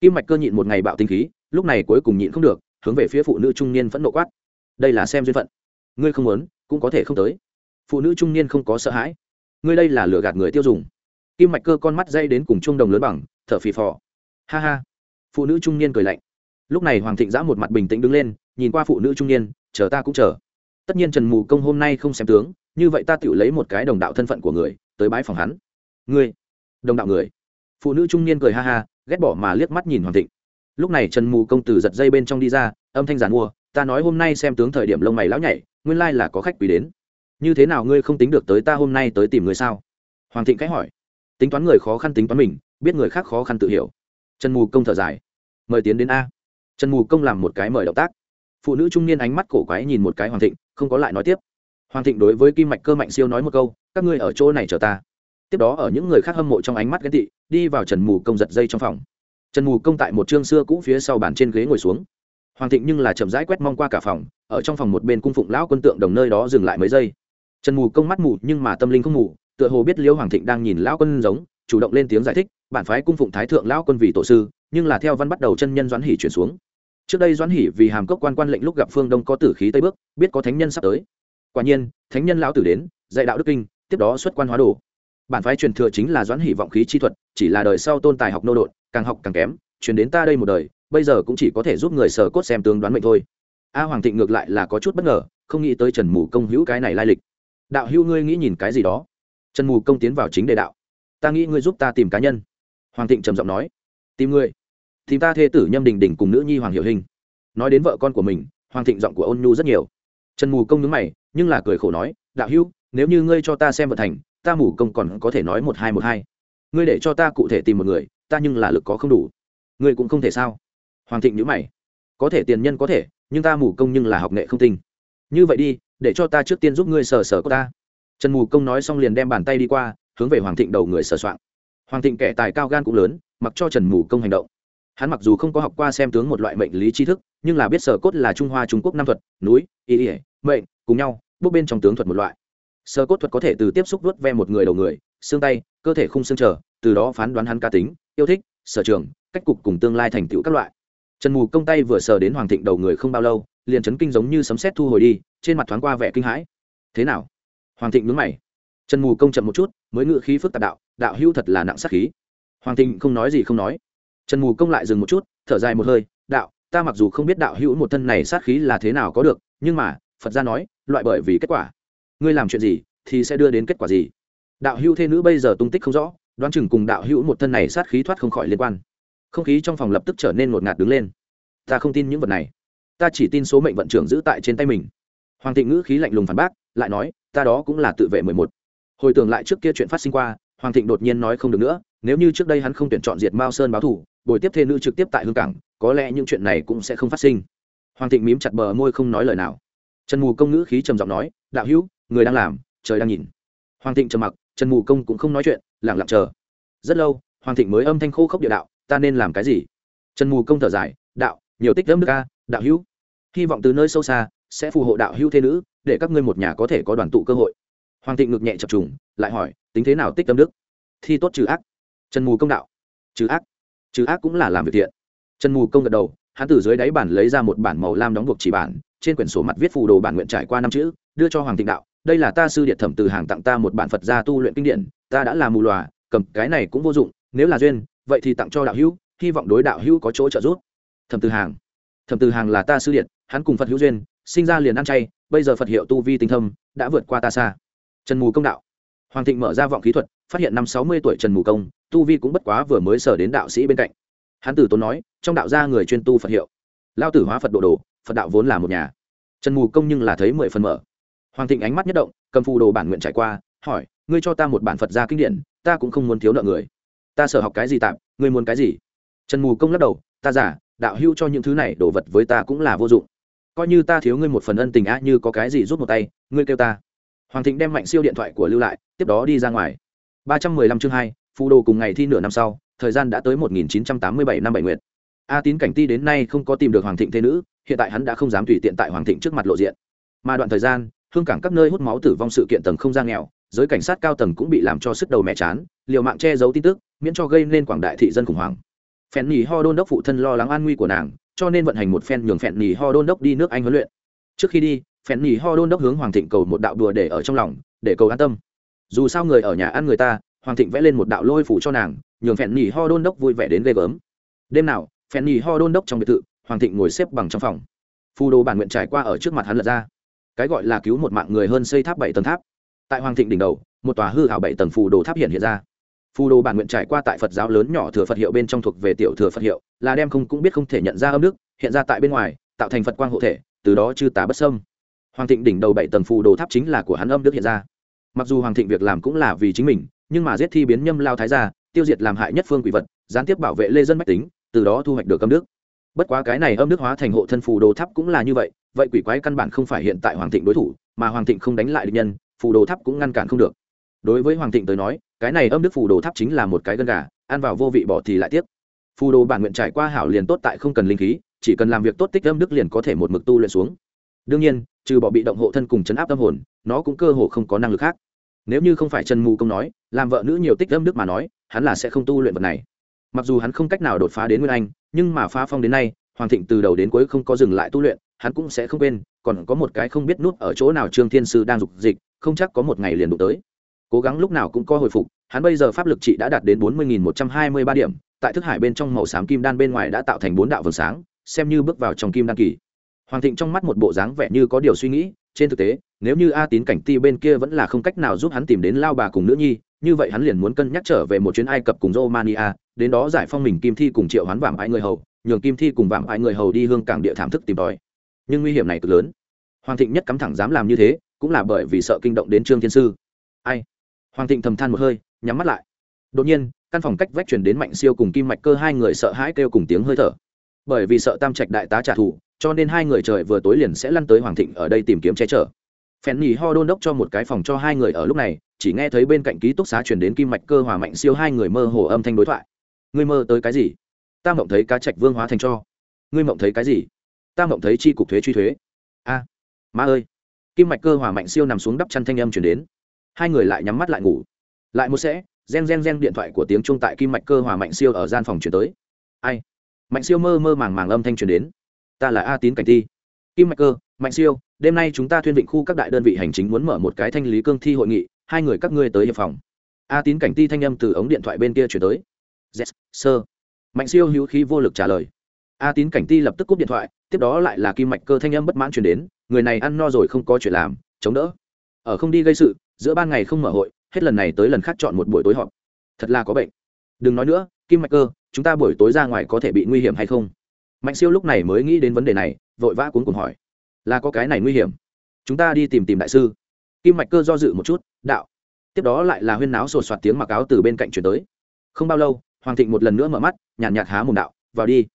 Kim mạch cơ nhịn một ngày bạo tinh khí, lúc này cuối cùng nhịn không được, hướng về phía phụ nữ trung niên phẫn nộ quát. Đây là xem duyên phận. Ngươi không muốn, cũng có thể không tới. Phụ nữ trung niên không có sợ hãi. Ngươi đây là lừa gạt người tiêu dùng. Kim mạch cơ con mắt dây đến cùng trung đồng lớn bằng, thở phì phò. Ha ha. Phụ nữ trung niên cười lạnh. Lúc này hoàng thịnh giã một mặt bình tĩnh đứng lên, nhìn qua phụ nữ trung niên, chờ ta cũng chờ. Tất nhiên trần mù công hôm nay không xem tướng, như vậy ta tự lấy một cái đồng đạo thân phận của người, tới bãi phòng hắn. Ngươi, đồng đạo người phụ nữ trung niên cười ha ha, ghét bỏ mà liếc mắt nhìn hoàng thịnh. Lúc này trần mù công Tử giật dây bên trong đi ra, âm thanh giàn mua, ta nói hôm nay xem tướng thời điểm lông mày lão nhảy, nguyên lai là có khách quý đến. Như thế nào ngươi không tính được tới ta hôm nay tới tìm người sao? Hoàng thịnh cách hỏi. Tính toán người khó khăn tính toán mình, biết người khác khó khăn tự hiểu. Trần mù công thở dài. Mời tiến đến a. Trần mù công làm một cái mời động tác. Phụ nữ trung niên ánh mắt cổ quái nhìn một cái hoàng thịnh, không có lại nói tiếp. Hoàng thịnh đối với kim mạch cơ mạnh siêu nói một câu, các ngươi ở chỗ này chờ ta tiếp đó ở những người khác hâm mộ trong ánh mắt ghen tị, đi vào trần mù công giật dây trong phòng. Trần mù công tại một chương xưa cũ phía sau bàn trên ghế ngồi xuống. Hoàng thịnh nhưng là chậm rãi quét mong qua cả phòng, ở trong phòng một bên cung phụng lão quân tượng đồng nơi đó dừng lại mấy giây. Trần mù công mắt mù nhưng mà tâm linh không mù, tựa hồ biết liêu hoàng thịnh đang nhìn lão quân giống, chủ động lên tiếng giải thích, bản phái cung phụng thái thượng lão quân vì tổ sư, nhưng là theo văn bắt đầu chân nhân doãn hỉ chuyển xuống. Trước đây doãn hỉ vì hàm cốc quan quan lệnh lúc gặp phương đông có tử khí tây bước, biết có thánh nhân sắp tới. Quả nhiên, thánh nhân lão tử đến, dạy đạo đức kinh, tiếp đó xuất quan hóa đồ bản phái truyền thừa chính là doãn hỷ vọng khí chi thuật, chỉ là đời sau tôn tài học nô đột càng học càng kém, truyền đến ta đây một đời, bây giờ cũng chỉ có thể giúp người sờ cốt xem tướng đoán mệnh thôi. A hoàng thịnh ngược lại là có chút bất ngờ, không nghĩ tới trần mù công hữu cái này lai lịch. Đạo hữu ngươi nghĩ nhìn cái gì đó? Trần mù công tiến vào chính đề đạo. Ta nghĩ ngươi giúp ta tìm cá nhân. Hoàng thịnh trầm giọng nói. Tìm ngươi. Tìm ta thê tử nhâm đình đình cùng nữ nhi hoàng hiệu hình. Nói đến vợ con của mình, hoàng thịnh giọng của ôn nhu rất nhiều. Trần mù công nhớ mày, nhưng là cười khổ nói, đạo hữu, nếu như ngươi cho ta xem vận thành ta mù công còn có thể nói một hai một hai. Ngươi để cho ta cụ thể tìm một người ta nhưng là lực có không đủ. Ngươi cũng không thể sao? Hoàng thịnh nhữ mày. Có thể tiền nhân có thể nhưng ta mù công nhưng là học nghệ không tinh. Như vậy đi để cho ta trước tiên giúp ngươi sờ sờ cô ta. Trần mù công nói xong liền đem bàn tay đi qua hướng về hoàng thịnh đầu người sờ soạng. Hoàng thịnh kẻ tài cao gan cũng lớn mặc cho trần mù công hành động. Hắn mặc dù không có học qua xem tướng một loại mệnh lý tri thức nhưng là biết sở cốt là trung hoa trung quốc nam thuật núi y, ỉa mệnh cùng nhau bốc bên trong tướng thuật một loại sơ cốt thuật có thể từ tiếp xúc vớt ve một người đầu người, xương tay, cơ thể khung xương trở từ đó phán đoán hắn cá tính, yêu thích, sở trường, cách cục cùng tương lai thành tựu các loại. Trần mù công tay vừa sờ đến hoàng thịnh đầu người không bao lâu, liền chấn kinh giống như sấm sét thu hồi đi, trên mặt thoáng qua vẻ kinh hãi. Thế nào? Hoàng thịnh nhướng mày. Trần mù công chậm một chút, mới ngự khí phức tạp đạo đạo hữu thật là nặng sát khí. Hoàng thịnh không nói gì không nói. Trần mù công lại dừng một chút, thở dài một hơi, đạo, ta mặc dù không biết đạo hữu một thân này sát khí là thế nào có được, nhưng mà, phật gia nói, loại bởi vì kết quả ngươi làm chuyện gì thì sẽ đưa đến kết quả gì? Đạo hữu thê nữ bây giờ tung tích không rõ, đoán chừng cùng đạo hữu một thân này sát khí thoát không khỏi liên quan. Không khí trong phòng lập tức trở nên ngột ngạt đứng lên. Ta không tin những vật này. Ta chỉ tin số mệnh vận trưởng giữ tại trên tay mình. Hoàng thịnh ngữ khí lạnh lùng phản bác, lại nói, ta đó cũng là tự vệ mười một. Hồi tưởng lại trước kia chuyện phát sinh qua, hoàng thịnh đột nhiên nói không được nữa, nếu như trước đây hắn không tuyển chọn diệt mao sơn báo thủ bồi tiếp thê nữ trực tiếp tại hương cảng, có lẽ những chuyện này cũng sẽ không phát sinh. Hoàng thịnh mím chặt bờ môi không nói lời nào. Trần mù công ngữ khí trầm giọng nói, đạo hữu người đang làm, trời đang nhìn. Hoàng thịnh trầm mặc, trần mù công cũng không nói chuyện lẳng lặng chờ. Rất lâu, hoàng thịnh mới âm thanh khô khốc địa đạo, ta nên làm cái gì? Trần mù công thở dài, đạo, nhiều tích âm đức ca đạo hữu. Hy vọng từ nơi sâu xa, sẽ phù hộ đạo hữu thế nữ, để các ngươi một nhà có thể có đoàn tụ cơ hội. Hoàng thịnh ngực nhẹ chập trùng, lại hỏi, tính thế nào tích tâm đức? Thi tốt trừ ác. Trần mù công đạo, trừ ác trừ ác cũng là làm việc thiện. Trần mù công gật đầu, hắn từ dưới đáy bản lấy ra một bản màu lam đóng buộc chỉ bản, trên quyển sổ mặt viết phù đồ bản nguyện trải qua năm chữ, đưa cho hoàng thịnh đạo đây là ta sư điện thẩm từ hàng tặng ta một bản phật gia tu luyện kinh điển, ta đã làm mù lòa, cầm cái này cũng vô dụng, nếu là duyên, vậy thì tặng cho đạo hữu, hy vọng đối đạo hữu có chỗ trợ giúp. Thẩm từ hàng, thẩm từ hàng là ta sư điện, hắn cùng phật hữu duyên, sinh ra liền ăn chay, bây giờ phật hiệu tu vi tinh thâm, đã vượt qua ta xa. Trần mù công đạo. Hoàng thịnh mở ra vọng khí thuật, phát hiện năm sáu mươi tuổi trần mù công, tu vi cũng bất quá vừa mới sở đến đạo sĩ bên cạnh. Hắn tử tốn nói, trong đạo gia người chuyên tu phật hiệu. Lao tử hóa phật độ đồ, phật đạo vốn là một nhà. Trần mù công nhưng là thấy mười phần mở hoàng thịnh ánh mắt nhất động, cầm phù đồ bản nguyện trải qua, hỏi, ngươi cho ta một bản phật gia kinh điển, ta cũng không muốn thiếu nợ người. Ta sở học cái gì tạm, ngươi muốn cái gì? Trần mù công lắc đầu, ta giả, đạo hưu cho những thứ này đổ vật với ta cũng là vô dụng. Coi như ta thiếu ngươi một phần ân tình á, như có cái gì rút một tay, ngươi kêu ta. Hoàng thịnh đem mạnh siêu điện thoại của lưu lại, tiếp đó đi ra ngoài. Ba trăm mười lăm chương hai, phù đồ cùng ngày thi nửa năm sau, thời gian đã tới một nghìn chín trăm tám mươi bảy năm bảy nguyện a tín cảnh ti đến nay không có tìm được hoàng thịnh thế nữ, hiện tại hắn đã không dám tùy tiện tại hoàng thịnh trước mặt lộ diện. Mà đoạn thời gian hương cảng các nơi hút máu tử vong sự kiện tầng không gian nghèo, giới cảnh sát cao tầng cũng bị làm cho sức đầu mẹ chán, liều mạng che giấu tin tức, miễn cho gây nên quảng đại thị dân khủng hoảng. Phèn nhì ho đôn đốc phụ thân lo lắng an nguy của nàng, cho nên vận hành một phen nhường phèn nhì ho đôn đốc đi nước anh huấn luyện. Trước khi đi, phèn nhì ho đôn đốc hướng hoàng thịnh cầu một đạo đùa để ở trong lòng, để cầu an tâm. Dù sao người ở nhà ăn người ta, hoàng thịnh vẽ lên một đạo lôi phủ cho nàng, nhường phèn nhì ho đôn đốc vui vẻ đến ghê gớm. Đêm nào, phèn nhì ho đôn đốc trong biệt thự, hoàng thịnh ngồi xếp bằng trong phòng. Phù đồ bản nguyện trải qua ở trước mặt hắn lật ra cái gọi là cứu một mạng người hơn xây tháp bảy tầng tháp. Tại hoàng thịnh đỉnh đầu, một tòa hư hảo bảy tầng phù đồ tháp hiện hiện ra. Phù đồ bản nguyện trải qua tại phật giáo lớn nhỏ thừa phật hiệu bên trong thuộc về tiểu thừa phật hiệu, là đem không cũng biết không thể nhận ra âm đức hiện ra tại bên ngoài, tạo thành phật quang hộ thể, từ đó chư tá bất sâm hoàng thịnh đỉnh đầu bảy tầng phù đồ tháp chính là của hắn âm đức hiện ra. Mặc dù hoàng thịnh việc làm cũng là vì chính mình, nhưng mà giết thi biến nhâm lao thái gia, tiêu diệt làm hại nhất phương quỷ vật, gián tiếp bảo vệ lê dân mách tính, từ đó thu hoạch được âm đức bất quá cái này âm đức hóa thành hộ thân phù đồ tháp cũng là như vậy vậy quỷ quái căn bản không phải hiện tại hoàng thịnh đối thủ, mà hoàng thịnh không đánh lại địch nhân, phù đồ tháp cũng ngăn cản không được. Đối với hoàng thịnh tới nói, cái này âm đức phù đồ tháp chính là một cái gân gà, ăn vào vô vị bỏ thì lại tiếc. Phù đồ bản nguyện trải qua hảo liền tốt tại không cần linh khí, chỉ cần làm việc tốt tích âm đức liền có thể một mực tu luyện xuống. Đương nhiên, trừ bỏ bị động hộ thân cùng chấn áp tâm hồn, nó cũng cơ hồ không có năng lực khác. Nếu như không phải trần mù công nói, làm vợ nữ nhiều tích âm đức mà nói, hắn là sẽ không tu luyện vật này. Mặc dù hắn không cách nào đột phá đến nguyên anh, nhưng mà phá phong đến nay, hoàng thịnh từ đầu đến cuối không có dừng lại tu luyện hắn cũng sẽ không quên, còn có một cái không biết nút ở chỗ nào trương thiên sư đang dục dịch, không chắc có một ngày liền đụng tới. Cố gắng lúc nào cũng có hồi phục, hắn bây giờ pháp lực trị đã đạt đến bốn mươi một trăm hai mươi ba điểm, tại thức hải bên trong màu xám kim đan bên ngoài đã tạo thành bốn đạo vầng sáng, xem như bước vào trong kim đan kỳ. Hoàng thịnh trong mắt một bộ dáng vẻ như có điều suy nghĩ, trên thực tế, nếu như a tín cảnh ti bên kia vẫn là không cách nào giúp hắn tìm đến lao bà cùng nữ nhi, như vậy hắn liền muốn cân nhắc trở về một chuyến ai cập cùng romania, đến đó giải phong mình kim thi cùng triệu hoán vạm ái người hầu, nhường kim thi cùng vạm ái người hầu đi hương cảng địa thảm thức tìm tòi nhưng nguy hiểm này cực lớn. Hoàng thịnh nhất cắm thẳng dám làm như thế, cũng là bởi vì sợ kinh động đến trương thiên sư. Ai? Hoàng thịnh thầm than một hơi, nhắm mắt lại. Đột nhiên, căn phòng cách vách chuyển đến mạnh siêu cùng kim mạch cơ hai người sợ hãi kêu cùng tiếng hơi thở. Bởi vì sợ tam trạch đại tá trả thù, cho nên hai người trời vừa tối liền sẽ lăn tới hoàng thịnh ở đây tìm kiếm che chở. Phèn nhì ho đôn đốc cho một cái phòng cho hai người ở lúc này, chỉ nghe thấy bên cạnh ký túc xá chuyển đến kim mạch cơ hòa mạnh siêu hai người mơ hồ âm thanh đối thoại. Ngươi mơ tới cái gì? Ta mộng thấy cá trạch vương hóa thành cho. Ngươi mộng thấy cái gì? Ta mộng thấy chi cục thuế truy thuế. A à, má ơi. Kim mạch cơ hòa mạnh siêu nằm xuống đắp chăn thanh âm chuyển đến. Hai người lại nhắm mắt lại ngủ. Lại một sẽ gen gen gen điện thoại của tiếng trung tại kim mạch cơ hòa mạnh siêu ở gian phòng chuyển tới. Ai? Mạnh siêu mơ mơ màng màng âm thanh chuyển đến. Ta là a tín cảnh ti, kim mạch cơ mạnh siêu đêm nay chúng ta thuyên vịnh khu các đại đơn vị hành chính muốn mở một cái thanh lý cương thi hội nghị hai người các ngươi tới hiệp phòng. A tín cảnh ti thanh âm từ ống điện thoại bên kia chuyển tới. Yes sir. Mạnh siêu hữu khí vô lực trả lời. A tín cảnh ti lập tức cúp điện thoại tiếp đó lại là kim mạch cơ thanh âm bất mãn chuyển đến người này ăn no rồi không có chuyện làm chống đỡ. Ở không đi gây sự giữa ban ngày không mở hội hết lần này tới lần khác chọn một buổi tối họp. Thật là có bệnh. Đừng nói nữa kim mạch cơ chúng ta buổi tối ra ngoài có thể bị nguy hiểm hay không? Mạnh siêu lúc này mới nghĩ đến vấn đề này vội vã cuốn cùng hỏi. Là có cái này nguy hiểm? Chúng ta đi tìm tìm đại sư. Kim mạch cơ do dự một chút đạo. Tiếp đó lại là huyên náo sột soạt tiếng mặc áo từ bên cạnh chuyển tới. Không bao lâu hoàng thịnh một lần nữa mở mắt nhàn nhạt, nhạt há mồm đạo vào đi.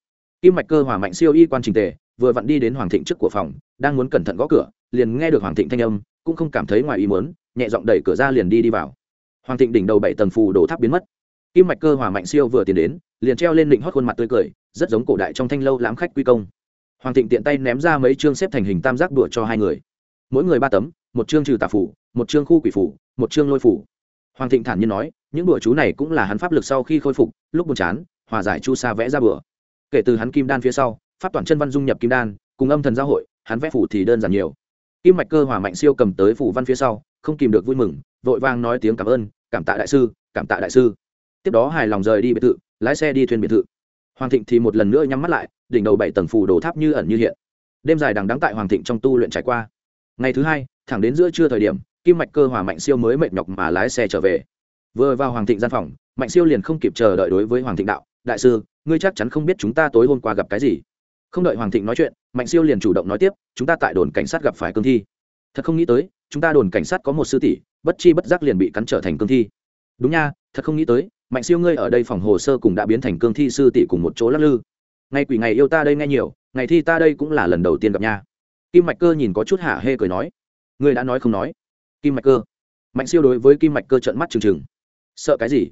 Kim mạch cơ hòa mạnh siêu y quan trình tề vừa vặn đi đến hoàng thịnh trước của phòng, đang muốn cẩn thận gõ cửa, liền nghe được hoàng thịnh thanh âm, cũng không cảm thấy ngoài ý muốn, nhẹ giọng đẩy cửa ra liền đi đi vào. Hoàng thịnh đỉnh đầu bảy tầng phù đổ tháp biến mất. Kim mạch cơ hòa mạnh siêu vừa tiến đến, liền treo lên định hót khuôn mặt tươi cười, rất giống cổ đại trong thanh lâu lãm khách quy công. Hoàng thịnh tiện tay ném ra mấy chương xếp thành hình tam giác đụa cho hai người. Mỗi người ba tấm, một chương trừ tà phủ, một chương khu quỷ phủ, một chương lôi phủ. Hoàng thịnh thản nhiên nói, những bữa chú này cũng là hắn pháp lực sau khi khôi phục, lúc buồn chán, hòa giải chu sa vẽ ra bừa. kể từ hắn kim đan phía sau pháp toàn chân văn dung nhập kim đan, cùng âm thần giao hội, hắn vẽ phủ thì đơn giản nhiều. Kim mạch cơ hòa mạnh siêu cầm tới phủ văn phía sau, không kìm được vui mừng, vội vang nói tiếng cảm ơn, cảm tạ đại sư, cảm tạ đại sư. Tiếp đó hài lòng rời đi biệt thự, lái xe đi thuyền biệt thự. Hoàng thịnh thì một lần nữa nhắm mắt lại, đỉnh đầu bảy tầng phủ đồ tháp như ẩn như hiện. Đêm dài đằng đắng tại hoàng thịnh trong tu luyện trải qua. Ngày thứ hai, thẳng đến giữa trưa thời điểm, kim mạch cơ hòa mạnh siêu mới mệt nhọc mà lái xe trở về. Vừa vào hoàng thịnh gian phòng, mạnh siêu liền không kịp chờ đợi đối với hoàng thịnh đạo, đại sư, ngươi chắc chắn không biết chúng ta tối hôm qua gặp cái gì? Không đợi hoàng thịnh nói chuyện, mạnh siêu liền chủ động nói tiếp, chúng ta tại đồn cảnh sát gặp phải cương thi. Thật không nghĩ tới, chúng ta đồn cảnh sát có một sư tỷ, bất chi bất giác liền bị cắn trở thành cương thi. Đúng nha, thật không nghĩ tới, mạnh siêu ngươi ở đây phòng hồ sơ cùng đã biến thành cương thi sư tỷ cùng một chỗ lắc lư. Ngày quỷ ngày yêu ta đây nghe nhiều, ngày thi ta đây cũng là lần đầu tiên gặp nha. Kim mạch cơ nhìn có chút hạ hê cười nói, ngươi đã nói không nói. Kim mạch cơ. Mạnh siêu đối với kim mạch cơ trận mắt trừng trừng. Sợ cái gì?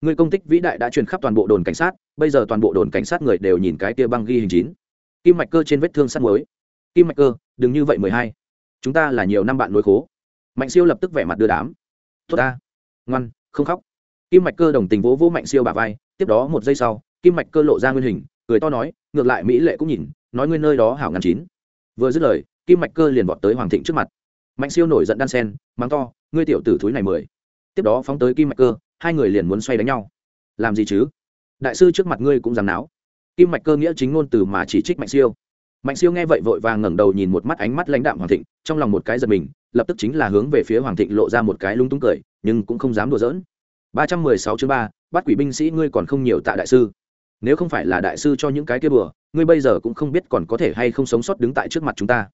Người công tích vĩ đại đã truyền khắp toàn bộ đồn cảnh sát, bây giờ toàn bộ đồn cảnh sát người đều nhìn cái tia băng ghi hình chín kim mạch cơ trên vết thương sắt muối. Kim mạch cơ, đừng như vậy mười hai. Chúng ta là nhiều năm bạn nối khố. Mạnh siêu lập tức vẻ mặt đưa đám. Tốt ta. Ngoan, không khóc. Kim mạch cơ đồng tình vỗ vỗ mạnh siêu bà vai, tiếp đó một giây sau, kim mạch cơ lộ ra nguyên hình, cười to nói, ngược lại mỹ lệ cũng nhìn, nói ngươi nơi đó hảo ngàn chín. Vừa dứt lời, kim mạch cơ liền vọt tới hoàng thịnh trước mặt. Mạnh siêu nổi giận đan sen, mắng to, ngươi tiểu tử thúi này mười. Tiếp đó phóng tới kim mạch cơ, hai người liền muốn xoay đánh nhau. Làm gì chứ? Đại sư trước mặt ngươi cũng dám náo kim mạch cơ nghĩa chính ngôn từ mà chỉ trích mạnh siêu. Mạnh siêu nghe vậy vội vàng ngẩng đầu nhìn một mắt ánh mắt lãnh đạm hoàng thịnh, trong lòng một cái giật mình, lập tức chính là hướng về phía hoàng thịnh lộ ra một cái lung túng cười, nhưng cũng không dám đùa giỡn. Ba trăm mười sáu chương ba, bắt quỷ binh sĩ ngươi còn không nhiều tạ đại sư. Nếu không phải là đại sư cho những cái kia bừa, ngươi bây giờ cũng không biết còn có thể hay không sống sót đứng tại trước mặt chúng ta.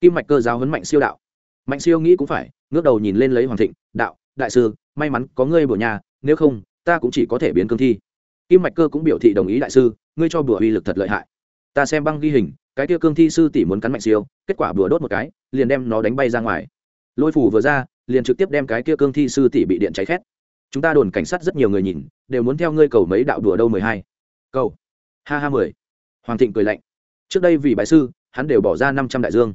Kim mạch cơ giáo huấn mạnh siêu đạo. Mạnh siêu nghĩ cũng phải, ngước đầu nhìn lên lấy hoàng thịnh, đạo, đại sư, may mắn có ngươi bừa nhà, nếu không, ta cũng chỉ có thể biến cương thi kim mạch cơ cũng biểu thị đồng ý đại sư ngươi cho bùa uy lực thật lợi hại. Ta xem băng ghi hình cái kia cương thi sư tỷ muốn cắn mạnh siêu kết quả bùa đốt một cái liền đem nó đánh bay ra ngoài. Lôi phủ vừa ra liền trực tiếp đem cái kia cương thi sư tỷ bị điện cháy khét. Chúng ta đồn cảnh sát rất nhiều người nhìn đều muốn theo ngươi cầu mấy đạo đùa đâu mười hai. Cầu, ha ha mười. Hoàng thịnh cười lạnh. Trước đây vì bài sư hắn đều bỏ ra năm trăm đại dương.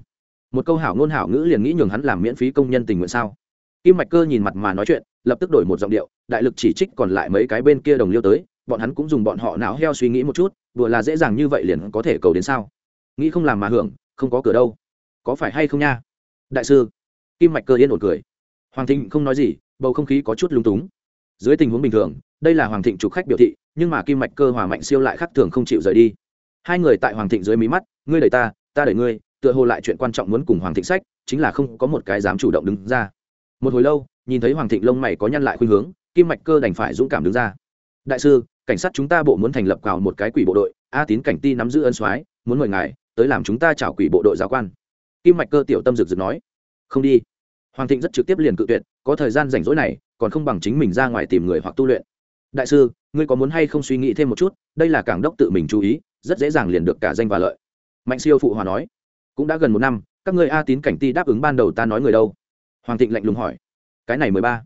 Một câu hảo ngôn hảo ngữ liền nghĩ nhường hắn làm miễn phí công nhân tình nguyện sao? Kim mạch cơ nhìn mặt mà nói chuyện lập tức đổi một giọng điệu đại lực chỉ trích còn lại mấy cái bên kia đồng liêu tới bọn hắn cũng dùng bọn họ não heo suy nghĩ một chút vừa là dễ dàng như vậy liền có thể cầu đến sao? Nghĩ không làm mà hưởng, không có cửa đâu. Có phải hay không nha? Đại sư, kim mạch cơ yên ổn cười. Hoàng thịnh không nói gì, bầu không khí có chút lung túng. Dưới tình huống bình thường, đây là hoàng thịnh chụp khách biểu thị, nhưng mà kim mạch cơ hòa mạnh siêu lại khác thường không chịu rời đi. Hai người tại hoàng thịnh dưới mí mắt, ngươi đẩy ta ta đẩy ngươi, tựa hồ lại chuyện quan trọng muốn cùng hoàng thịnh sách, chính là không có một cái dám chủ động đứng ra. Một hồi lâu, nhìn thấy hoàng thịnh lông mày có nhăn lại khuynh hướng, kim mạch cơ đành phải dũng cảm đứng ra. Đại sư cảnh sát chúng ta bộ muốn thành lập vào một cái quỷ bộ đội, a tín cảnh ti nắm giữ ân soái, muốn mời ngài tới làm chúng ta chào quỷ bộ đội giáo quan. Kim mạch cơ tiểu tâm rực rực nói. Không đi. Hoàng thịnh rất trực tiếp liền cự tuyệt, có thời gian rảnh rỗi này, còn không bằng chính mình ra ngoài tìm người hoặc tu luyện. Đại sư, ngươi có muốn hay không suy nghĩ thêm một chút? Đây là cảng đốc tự mình chú ý, rất dễ dàng liền được cả danh và lợi. Mạnh siêu phụ hòa nói. Cũng đã gần một năm, các ngươi a tín cảnh ti đáp ứng ban đầu ta nói người đâu? Hoàng thịnh lạnh lùng hỏi. Cái này mười ba.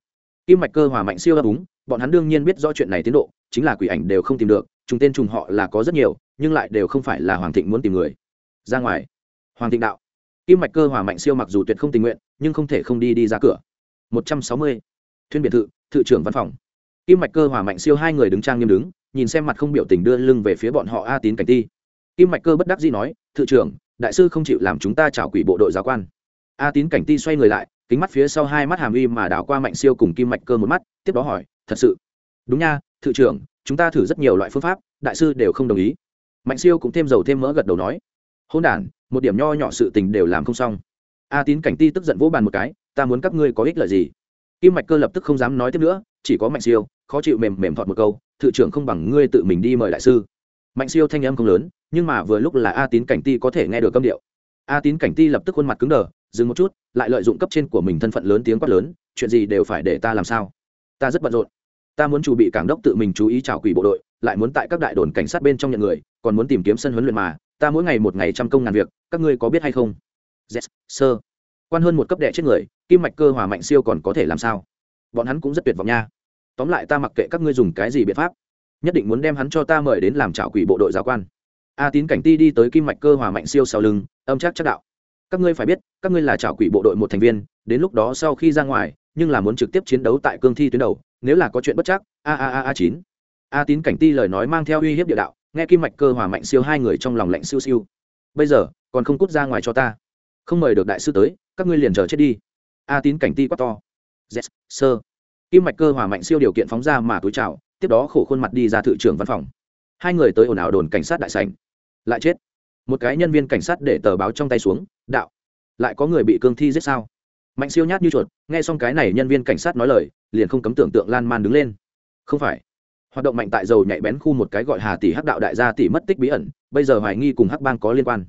Kim mạch cơ hòa mạnh siêu đáp ứng bọn hắn đương nhiên biết rõ chuyện này tiến độ, chính là quỷ ảnh đều không tìm được chúng tên trùng họ là có rất nhiều, nhưng lại đều không phải là hoàng thịnh muốn tìm người. Ra ngoài. Hoàng thịnh đạo. Kim mạch cơ hòa mạnh siêu mặc dù tuyệt không tình nguyện, nhưng không thể không đi đi ra cửa. Một trăm sáu mươi. Thuyên biệt thự thự trưởng văn phòng. Kim mạch cơ hòa mạnh siêu hai người đứng trang nghiêm đứng, nhìn xem mặt không biểu tình đưa lưng về phía bọn họ a tín cảnh ti. Kim mạch cơ bất đắc dĩ nói, thự trưởng, đại sư không chịu làm chúng ta trả quỷ bộ đội giáo quan. A tín cảnh ti xoay người lại, kính mắt phía sau hai mắt hàm uy mà đảo qua mạnh siêu cùng kim mạch cơ một mắt, tiếp đó hỏi thật sự. Đúng nha, thự trưởng, chúng ta thử rất nhiều loại phương pháp, đại sư đều không đồng ý. Mạnh siêu cũng thêm dầu thêm mỡ gật đầu nói. Hôn đản, một điểm nho nhỏ sự tình đều làm không xong. A tín cảnh ti tức giận vỗ bàn một cái, ta muốn các ngươi có ích lợi gì? Kim mạch cơ lập tức không dám nói tiếp nữa, chỉ có mạnh siêu, khó chịu mềm mềm thọt một câu, thự trưởng không bằng ngươi tự mình đi mời đại sư. Mạnh siêu thanh âm không lớn, nhưng mà vừa lúc là a tín cảnh ti có thể nghe được âm điệu. A tín cảnh ti lập tức khuôn mặt cứng đờ, dừng một chút, lại lợi dụng cấp trên của mình thân phận lớn tiếng quát lớn, chuyện gì đều phải để ta làm sao? Ta rất bận rộn. Ta muốn chủ bị cảng đốc tự mình chú ý trào quỷ bộ đội lại muốn tại các đại đồn cảnh sát bên trong nhận người còn muốn tìm kiếm sân huấn luyện mà. Ta mỗi ngày một ngày trăm công ngàn việc các ngươi có biết hay không? Yes, sơ quan hơn một cấp đệ chết người kim mạch cơ hòa mạnh siêu còn có thể làm sao? Bọn hắn cũng rất tuyệt vọng nha. Tóm lại ta mặc kệ các ngươi dùng cái gì biện pháp nhất định muốn đem hắn cho ta mời đến làm trào quỷ bộ đội giáo quan. A tín cảnh ti đi tới kim mạch cơ hòa mạnh siêu sau lưng âm chắc chắc đạo. Các ngươi phải biết các ngươi là trào quỷ bộ đội một thành viên đến lúc đó sau khi ra ngoài nhưng là muốn trực tiếp chiến đấu tại cương thi tuyến đầu nếu là có chuyện bất chắc a a a a chín. A tín cảnh ti lời nói mang theo uy hiếp địa đạo nghe kim mạch cơ hòa mạnh siêu hai người trong lòng lạnh siêu siêu. Bây giờ còn không cút ra ngoài cho ta. Không mời được đại sư tới các ngươi liền chờ chết đi. A tín cảnh ti quá to. Yes, sơ kim mạch cơ hòa mạnh siêu điều kiện phóng ra mà túi chào tiếp đó khổ khuôn mặt đi ra thự trưởng văn phòng. Hai người tới ồn ào đồn cảnh sát đại sành lại chết. Một cái nhân viên cảnh sát để tờ báo trong tay xuống đạo lại có người bị cương thi giết sao? Mạnh siêu nhát như chuột, nghe xong cái này nhân viên cảnh sát nói lời, liền không cấm tưởng tượng lan man đứng lên. Không phải. Hoạt động mạnh tại dầu nhạy bén khu một cái gọi hà tỷ hắc đạo đại gia tỷ mất tích bí ẩn, bây giờ hoài nghi cùng hắc bang có liên quan.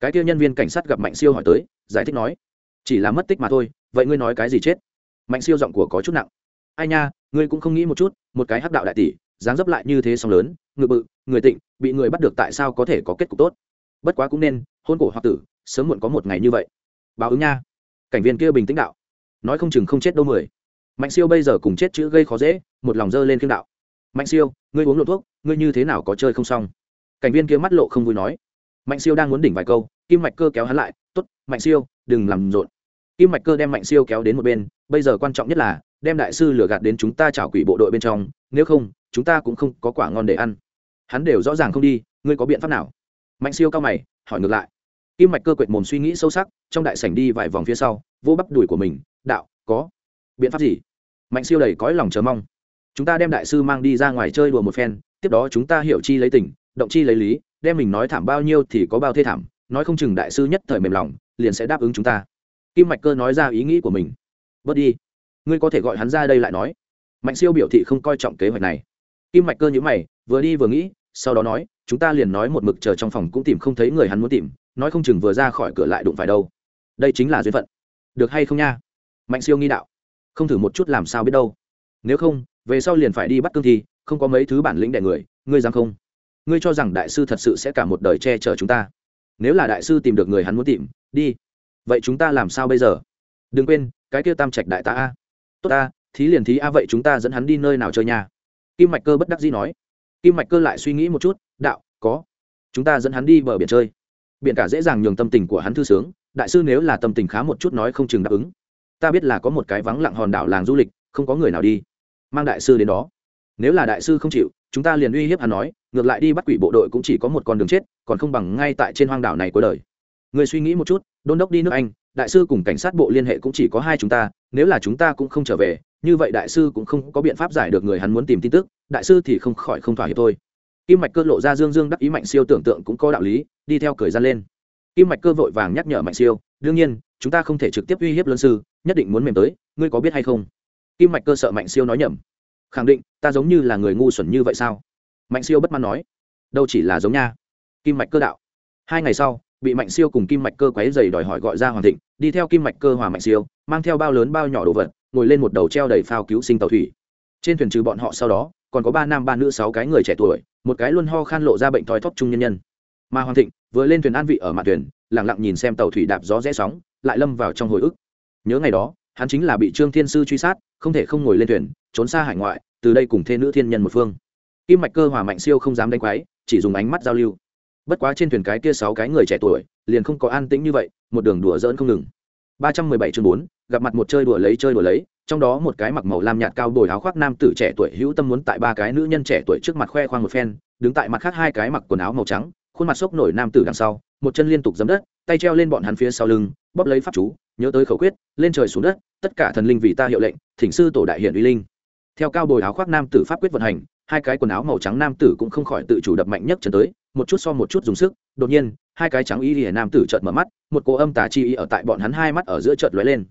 Cái kia nhân viên cảnh sát gặp mạnh siêu hỏi tới, giải thích nói, chỉ là mất tích mà thôi, vậy ngươi nói cái gì chết? Mạnh siêu giọng của có chút nặng, ai nha, ngươi cũng không nghĩ một chút, một cái hắc đạo đại tỷ, dáng dấp lại như thế song lớn, ngự bự, người tịnh, bị người bắt được tại sao có thể có kết cục tốt? Bất quá cũng nên, hôn cổ hoặc tử, sớm muộn có một ngày như vậy. Báo ứng nha cảnh viên kia bình tĩnh đạo. Nói không chừng không chết đâu mười. Mạnh siêu bây giờ cùng chết chữ gây khó dễ, một lòng dơ lên khiêm đạo. Mạnh siêu, ngươi uống lộ thuốc, ngươi như thế nào có chơi không xong? Cảnh viên kia mắt lộ không vui nói. Mạnh siêu đang muốn đỉnh vài câu, kim mạch cơ kéo hắn lại t ố t mạnh siêu, đừng làm rộn. Kim mạch cơ đem mạnh siêu kéo đến một bên, bây giờ quan trọng nhất là, đem đại sư lừa gạt đến chúng ta chảo quỷ bộ đội bên trong, nếu không, chúng ta cũng không có quả ngon để ăn. Hắn đều rõ ràng không đi, ngươi có biện pháp nào? Mạnh siêu cao mày, hỏi ngược lại kim mạch cơ quệt mồm suy nghĩ sâu sắc, trong đại sảnh đi vài vòng phía sau, vô bắp đùi của mình, đạo, có biện pháp gì? Mạnh siêu đầy cõi lòng chờ mong. Chúng ta đem đại sư mang đi ra ngoài chơi đùa một phen, tiếp đó chúng ta hiểu chi lấy tình, động chi lấy lý, đem mình nói thảm bao nhiêu thì có bao thê thảm, nói không chừng đại sư nhất thời mềm lòng, liền sẽ đáp ứng chúng ta. Kim mạch cơ nói ra ý nghĩ của mình. Bớt đi, ngươi có thể gọi hắn ra đây lại nói. Mạnh siêu biểu thị không coi trọng kế hoạch này. Kim mạch cơ nhữ mày, vừa đi vừa nghĩ, sau đó nói, chúng ta liền nói một mực chờ trong phòng cũng tìm không thấy người hắn muốn tìm nói không chừng vừa ra khỏi cửa lại đụng phải đâu. Đây chính là duyên phận. Được hay không nha? Mạnh siêu nghi đạo. Không thử một chút làm sao biết đâu. Nếu không, về sau liền phải đi bắt cương thi, không có mấy thứ bản lĩnh đẻ người, ngươi dám không? Ngươi cho rằng đại sư thật sự sẽ cả một đời che chở chúng ta. Nếu là đại sư tìm được người hắn muốn tìm, đi. Vậy chúng ta làm sao bây giờ? Đừng quên, cái kia tam trạch đại tá a. Tốt ta thí liền thí a, vậy chúng ta dẫn hắn đi nơi nào chơi nha? Kim mạch cơ bất đắc dĩ nói. Kim mạch cơ lại suy nghĩ một chút, đạo, có. Chúng ta dẫn hắn đi bờ biển chơi biển cả dễ dàng nhường tâm tình của hắn thư sướng, đại sư nếu là tâm tình khá một chút nói không chừng đáp ứng. Ta biết là có một cái vắng lặng hòn đảo làng du lịch, không có người nào đi. Mang đại sư đến đó. Nếu là đại sư không chịu, chúng ta liền uy hiếp hắn nói, ngược lại đi bắt quỷ bộ đội cũng chỉ có một con đường chết, còn không bằng ngay tại trên hoang đảo này cuối đời. Người suy nghĩ một chút, đôn đốc đi nước anh, đại sư cùng cảnh sát bộ liên hệ cũng chỉ có hai chúng ta, nếu là chúng ta cũng không trở về, như vậy đại sư cũng không có biện pháp giải được người hắn muốn tìm tin tức, đại sư thì không khỏi không thỏa hiệp thôi kim mạch cơ lộ ra dương dương đắc ý mạnh siêu tưởng tượng cũng có đạo lý, đi theo cười ra lên. Kim mạch cơ vội vàng nhắc nhở mạnh siêu, đương nhiên, chúng ta không thể trực tiếp uy hiếp luân sư, nhất định muốn mềm tới, ngươi có biết hay không? Kim mạch cơ sợ mạnh siêu nói nhầm. Khẳng định, ta giống như là người ngu xuẩn như vậy sao? Mạnh siêu bất mãn nói. Đâu chỉ là giống nha. Kim mạch cơ đạo. Hai ngày sau, bị mạnh siêu cùng kim mạch cơ quấy dày đòi hỏi gọi ra hoàng thịnh, đi theo kim mạch cơ hòa mạnh siêu, mang theo bao lớn bao nhỏ đồ vật, ngồi lên một đầu treo đầy phao cứu sinh tàu thủy. Trên thuyền trừ bọn họ sau đó còn có ba nam ba nữ sáu cái người trẻ tuổi, một cái luôn ho khan lộ ra bệnh thói thóp trung nhân nhân. Mà hoàng thịnh vừa lên thuyền an vị ở mạn thuyền, lẳng lặng nhìn xem tàu thủy đạp gió rẽ sóng, lại lâm vào trong hồi ức. Nhớ ngày đó, hắn chính là bị trương thiên sư truy sát, không thể không ngồi lên thuyền, trốn xa hải ngoại, từ đây cùng thê nữ thiên nhân một phương. Kim mạch cơ hòa mạnh siêu không dám đánh quái, chỉ dùng ánh mắt giao lưu. Bất quá trên thuyền cái kia sáu cái người trẻ tuổi, liền không có an tĩnh như vậy, một đường đùa dỡn không ngừng. Ba trăm mười bảy chương bốn, gặp mặt một chơi đùa lấy chơi đùa lấy trong đó một cái mặc màu lam nhạt cao bồi áo khoác nam tử trẻ tuổi hữu tâm muốn tại ba cái nữ nhân trẻ tuổi trước mặt khoe khoang một phen, đứng tại mặt khác hai cái mặc quần áo màu trắng, khuôn mặt sốc nổi nam tử đằng sau, một chân liên tục dấm đất, tay treo lên bọn hắn phía sau lưng, bóp lấy pháp chú, nhớ tới khẩu quyết, lên trời xuống đất, tất cả thần linh vì ta hiệu lệnh, thỉnh sư tổ đại hiển uy linh. Theo cao bồi áo khoác nam tử pháp quyết vận hành, hai cái quần áo màu trắng nam tử cũng không khỏi tự chủ đập mạnh nhất chân tới, một chút so một chút dùng sức, đột nhiên, hai cái trắng y lìa nam tử chợt mở mắt, một cô âm tà chi ý ở tại bọn hắn hai mắt ở giữa chợt lóe lên.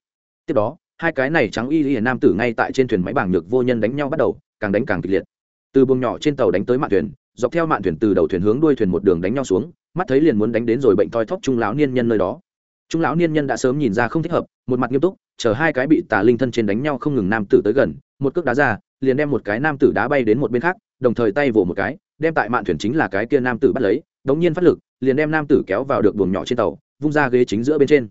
Tiếp đó hai cái này trắng y lìa nam tử ngay tại trên thuyền máy bảng nhược vô nhân đánh nhau bắt đầu, càng đánh càng kịch liệt. Từ buồng nhỏ trên tàu đánh tới mạn thuyền, dọc theo mạn thuyền từ đầu thuyền hướng đuôi thuyền một đường đánh nhau xuống, mắt thấy liền muốn đánh đến rồi bệnh thoi thóp trung lão niên nhân nơi đó. Trung lão niên nhân đã sớm nhìn ra không thích hợp, một mặt nghiêm túc, chờ hai cái bị tà linh thân trên đánh nhau không ngừng nam tử tới gần, một cước đá ra, liền đem một cái nam tử đá bay đến một bên khác, đồng thời tay vỗ một cái, đem tại mạn thuyền chính là cái kia nam tử bắt lấy, đống nhiên phát lực, liền đem nam tử kéo vào được buồng nhỏ trên tàu, vung ra ghế chính giữa bên trên.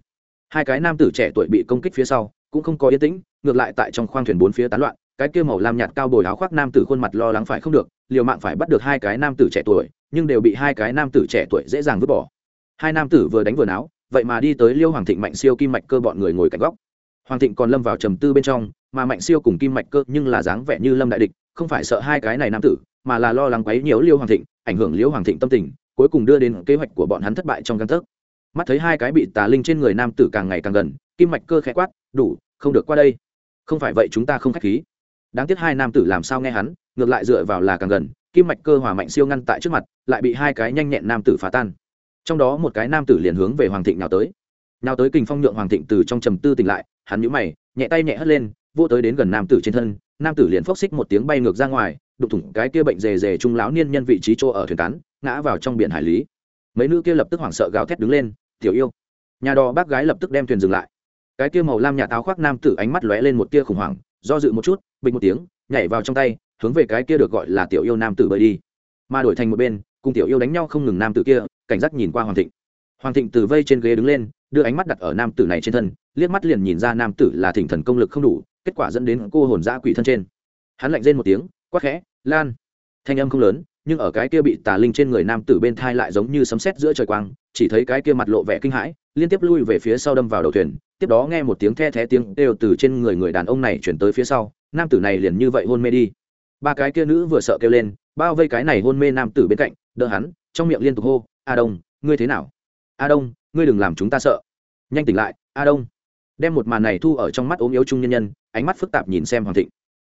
Hai cái nam tử trẻ tuổi bị công kích phía sau cũng không có yên tĩnh, ngược lại tại trong khoang thuyền bốn phía tán loạn, cái kia màu lam nhạt cao bồi áo khoác nam tử khuôn mặt lo lắng phải không được, liều mạng phải bắt được hai cái nam tử trẻ tuổi, nhưng đều bị hai cái nam tử trẻ tuổi dễ dàng vứt bỏ. Hai nam tử vừa đánh vừa náo, vậy mà đi tới liêu hoàng thịnh mạnh siêu kim mạch cơ bọn người ngồi cạnh góc. Hoàng thịnh còn lâm vào trầm tư bên trong, mà mạnh siêu cùng kim mạch cơ nhưng là dáng vẻ như lâm đại địch, không phải sợ hai cái này nam tử, mà là lo lắng quấy nhiều liêu hoàng thịnh, ảnh hưởng liêu hoàng thịnh tâm tình, cuối cùng đưa đến kế hoạch của bọn hắn thất bại trong căn thức mắt thấy hai cái bị tà linh trên người nam tử càng ngày càng gần, kim mạch cơ khẽ quát, đủ không được qua đây. Không phải vậy chúng ta không k h á c h khí. Đáng tiếc hai nam tử làm sao nghe hắn, ngược lại dựa vào là càng gần, kim mạch cơ hòa mạnh siêu ngăn tại trước mặt, lại bị hai cái nhanh nhẹn nam tử phá tan. Trong đó một cái nam tử liền hướng về hoàng thịnh nào tới. Nào tới kình phong nhượng hoàng thịnh từ trong trầm tư tỉnh lại, hắn nhũ mày, nhẹ tay nhẹ hất lên vô tới đến gần nam tử trên thân, nam tử liền phốc xích một tiếng bay ngược ra ngoài đục thủng cái kia bệnh rề rề trung lão niên nhân vị trí chỗ ở thuyền cán, ngã vào trong biển hải lý. Mấy nữ kia lập tức hoảng sợ gào thét đứng lên, tiểu yêu! Nhà đò bác gái lập tức đem thuyền dừng lại cái kia màu lam nhà táo khoác nam tử ánh mắt lóe lên một tia khủng hoảng, do dự một chút, bình một tiếng, nhảy vào trong tay, hướng về cái kia được gọi là tiểu yêu nam tử bơi đi. Mà đổi thành một bên, cùng tiểu yêu đánh nhau không ngừng nam tử kia, cảnh giác nhìn qua hoàng thịnh. Hoàng thịnh từ vây trên ghế đứng lên, đưa ánh mắt đặt ở nam tử này trên thân, liếc mắt liền nhìn ra nam tử là thỉnh thần công lực không đủ, kết quả dẫn đến cô hồn dã quỷ thân trên. Hắn lạnh rên một tiếng, quát khẽ, lan! Thanh âm không lớn, nhưng ở cái kia bị tà linh trên người nam tử bên thai lại giống như sấm sét giữa trời quang, chỉ thấy cái kia mặt lộ vẻ kinh hãi, liên tiếp lui về phía sau đâm vào đầu thuyền tiếp đó nghe một tiếng the thé tiếng đều từ trên người người đàn ông này chuyển tới phía sau, nam tử này liền như vậy hôn mê đi. Ba cái kia nữ vừa sợ kêu lên, bao vây cái này hôn mê nam tử bên cạnh, đỡ hắn, trong miệng liên tục hô, a đông, ngươi thế nào? A đông, ngươi đừng làm chúng ta sợ. Nhanh tỉnh lại, a đông. Đem một màn này thu ở trong mắt ốm yếu trung nhân nhân, ánh mắt phức tạp nhìn xem hoàng thịnh.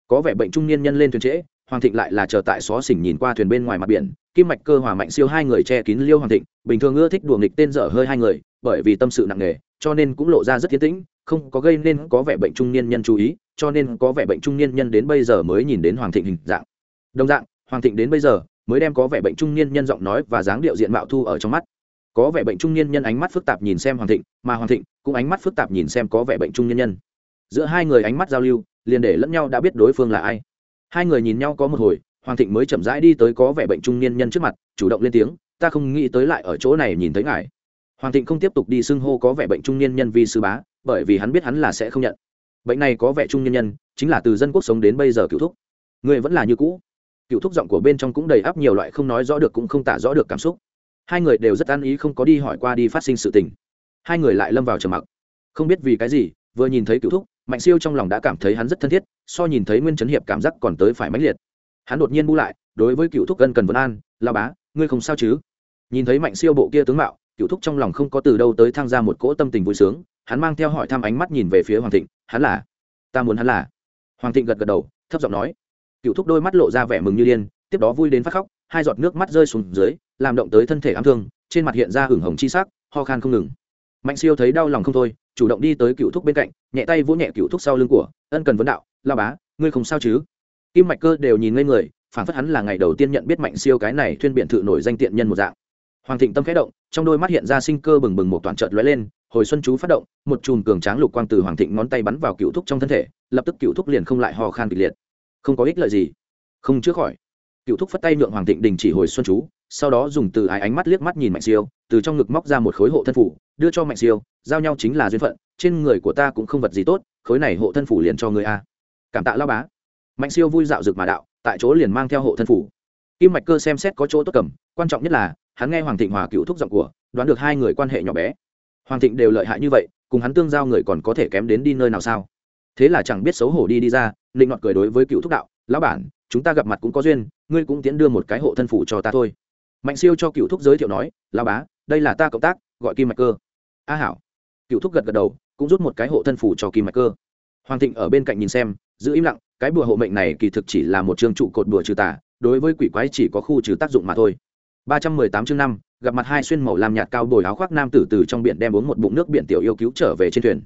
Có vẻ bệnh trung niên nhân lên thuyền trễ hoàng thịnh lại là chờ tại xó xỉnh nhìn qua thuyền bên ngoài mặt biển, kim mạch cơ hòa mạnh siêu hai người che kín liêu hoàng thịnh, bình thường ưa thích đùa nghịch tên dở hơi hai người, bởi vì tâm sự nặng nề, cho nên cũng lộ ra rất thiên tĩnh, không có gây nên có vẻ bệnh trung niên nhân chú ý, cho nên có vẻ bệnh trung niên nhân đến bây giờ mới nhìn đến hoàng thịnh hình dạng. Đồng dạng, hoàng thịnh đến bây giờ mới đem có vẻ bệnh trung niên nhân giọng nói và dáng điệu diện mạo thu ở trong mắt. Có vẻ bệnh trung niên nhân ánh mắt phức tạp nhìn xem hoàng thịnh, mà hoàng thịnh cũng ánh mắt phức tạp nhìn xem có vẻ bệnh trung niên nhân. Giữa hai người ánh mắt giao lưu, liền để lẫn nhau đã biết đối phương là ai hai người nhìn nhau có một hồi, hoàng thịnh mới chậm rãi đi tới có vẻ bệnh trung niên nhân trước mặt, chủ động lên tiếng, ta không nghĩ tới lại ở chỗ này nhìn thấy ngài. Hoàng thịnh không tiếp tục đi xưng hô có vẻ bệnh trung niên nhân vi sư bá, bởi vì hắn biết hắn là sẽ không nhận. Bệnh này có vẻ trung niên nhân, chính là từ dân quốc sống đến bây giờ cựu thúc. Người vẫn là như cũ. Cựu thúc giọng của bên trong cũng đầy áp nhiều loại không nói rõ được cũng không tả rõ được cảm xúc. Hai người đều rất an ý không có đi hỏi qua đi phát sinh sự tình. Hai người lại lâm vào trầm mặc. Không biết vì cái gì, vừa nhìn thấy cựu thúc mạnh siêu trong lòng đã cảm thấy hắn rất thân thiết, so nhìn thấy nguyên Trấn hiệp cảm giác còn tới phải mãnh liệt. Hắn đột nhiên bu lại, đối với cựu thúc cân cần vấn an la bá, ngươi không sao chứ? Nhìn thấy mạnh siêu bộ kia tướng mạo, cựu thúc trong lòng không có từ đâu tới thăng ra một cỗ tâm tình vui sướng, hắn mang theo hỏi thăm ánh mắt nhìn về phía hoàng thịnh, hắn là? Ta muốn hắn là. Hoàng thịnh gật gật đầu, thấp giọng nói. Cựu thúc đôi mắt lộ ra vẻ mừng như điên, tiếp đó vui đến phát khóc, hai giọt nước mắt rơi xuống dưới, làm động tới thân thể ám thương, trên mặt hiện ra hửng hồng chi sắc, ho khan không ngừng mạnh siêu thấy đau lòng không thôi, chủ động đi tới cựu thúc bên cạnh, nhẹ tay vỗ nhẹ cựu thúc sau lưng của, ân cần vấn đạo la bá, ngươi không sao chứ? Kim mạch cơ đều nhìn ngây người, phản phất hắn là ngày đầu tiên nhận biết mạnh siêu cái này thuyên biện thự nổi danh tiện nhân một dạng. Hoàng thịnh tâm khẽ động, trong đôi mắt hiện ra sinh cơ bừng bừng một toàn trợt lóe lên, hồi xuân chú phát động, một chùm cường tráng lục quang từ hoàng thịnh ngón tay bắn vào cựu thúc trong thân thể, lập tức cựu thúc liền không lại hò khan kịch liệt. Không có ích lợi gì. Không chữa khỏi. Cựu thúc phất tay nhượng hoàng thịnh đình chỉ hồi xuân chú sau đó dùng từ ái ánh mắt liếc mắt nhìn mạnh siêu, từ trong ngực móc ra một khối hộ thân phủ, đưa cho mạnh siêu, giao nhau chính là duyên phận, trên người của ta cũng không vật gì tốt, khối này hộ thân phủ liền cho người a. Cảm tạ lao bá. Mạnh siêu vui dạo rực mà đạo, tại chỗ liền mang theo hộ thân phủ. Kim mạch cơ xem xét có chỗ tốt cầm, quan trọng nhất là, hắn nghe hoàng thịnh hòa cựu thúc giọng của, đoán được hai người quan hệ nhỏ bé. Hoàng thịnh đều lợi hại như vậy, cùng hắn tương giao người còn có thể kém đến đi nơi nào sao? Thế là chẳng biết xấu hổ đi đi ra định ngọt cười đối với cựu thúc đạo, lão bản, chúng ta gặp mặt cũng có duyên, ngươi cũng tiến đưa một cái hộ thân phủ cho ta thôi mạnh siêu cho cựu thúc giới thiệu nói, lão bá, đây là ta cộng tác, gọi kim mạch cơ. A hảo. Cựu thúc gật gật đầu, cũng rút một cái hộ thân phủ cho kim mạch cơ. Hoàng thịnh ở bên cạnh nhìn xem, giữ im lặng, cái bùa hộ mệnh này kỳ thực chỉ là một chương trụ cột bùa trừ tà, đối với quỷ quái chỉ có khu trừ tác dụng mà thôi. Ba trăm mười tám chương năm, gặp mặt hai xuyên màu làm nhạt cao bồi áo khoác nam tử từ trong biển đem uống một bụng nước biển tiểu yêu cứu trở về trên thuyền.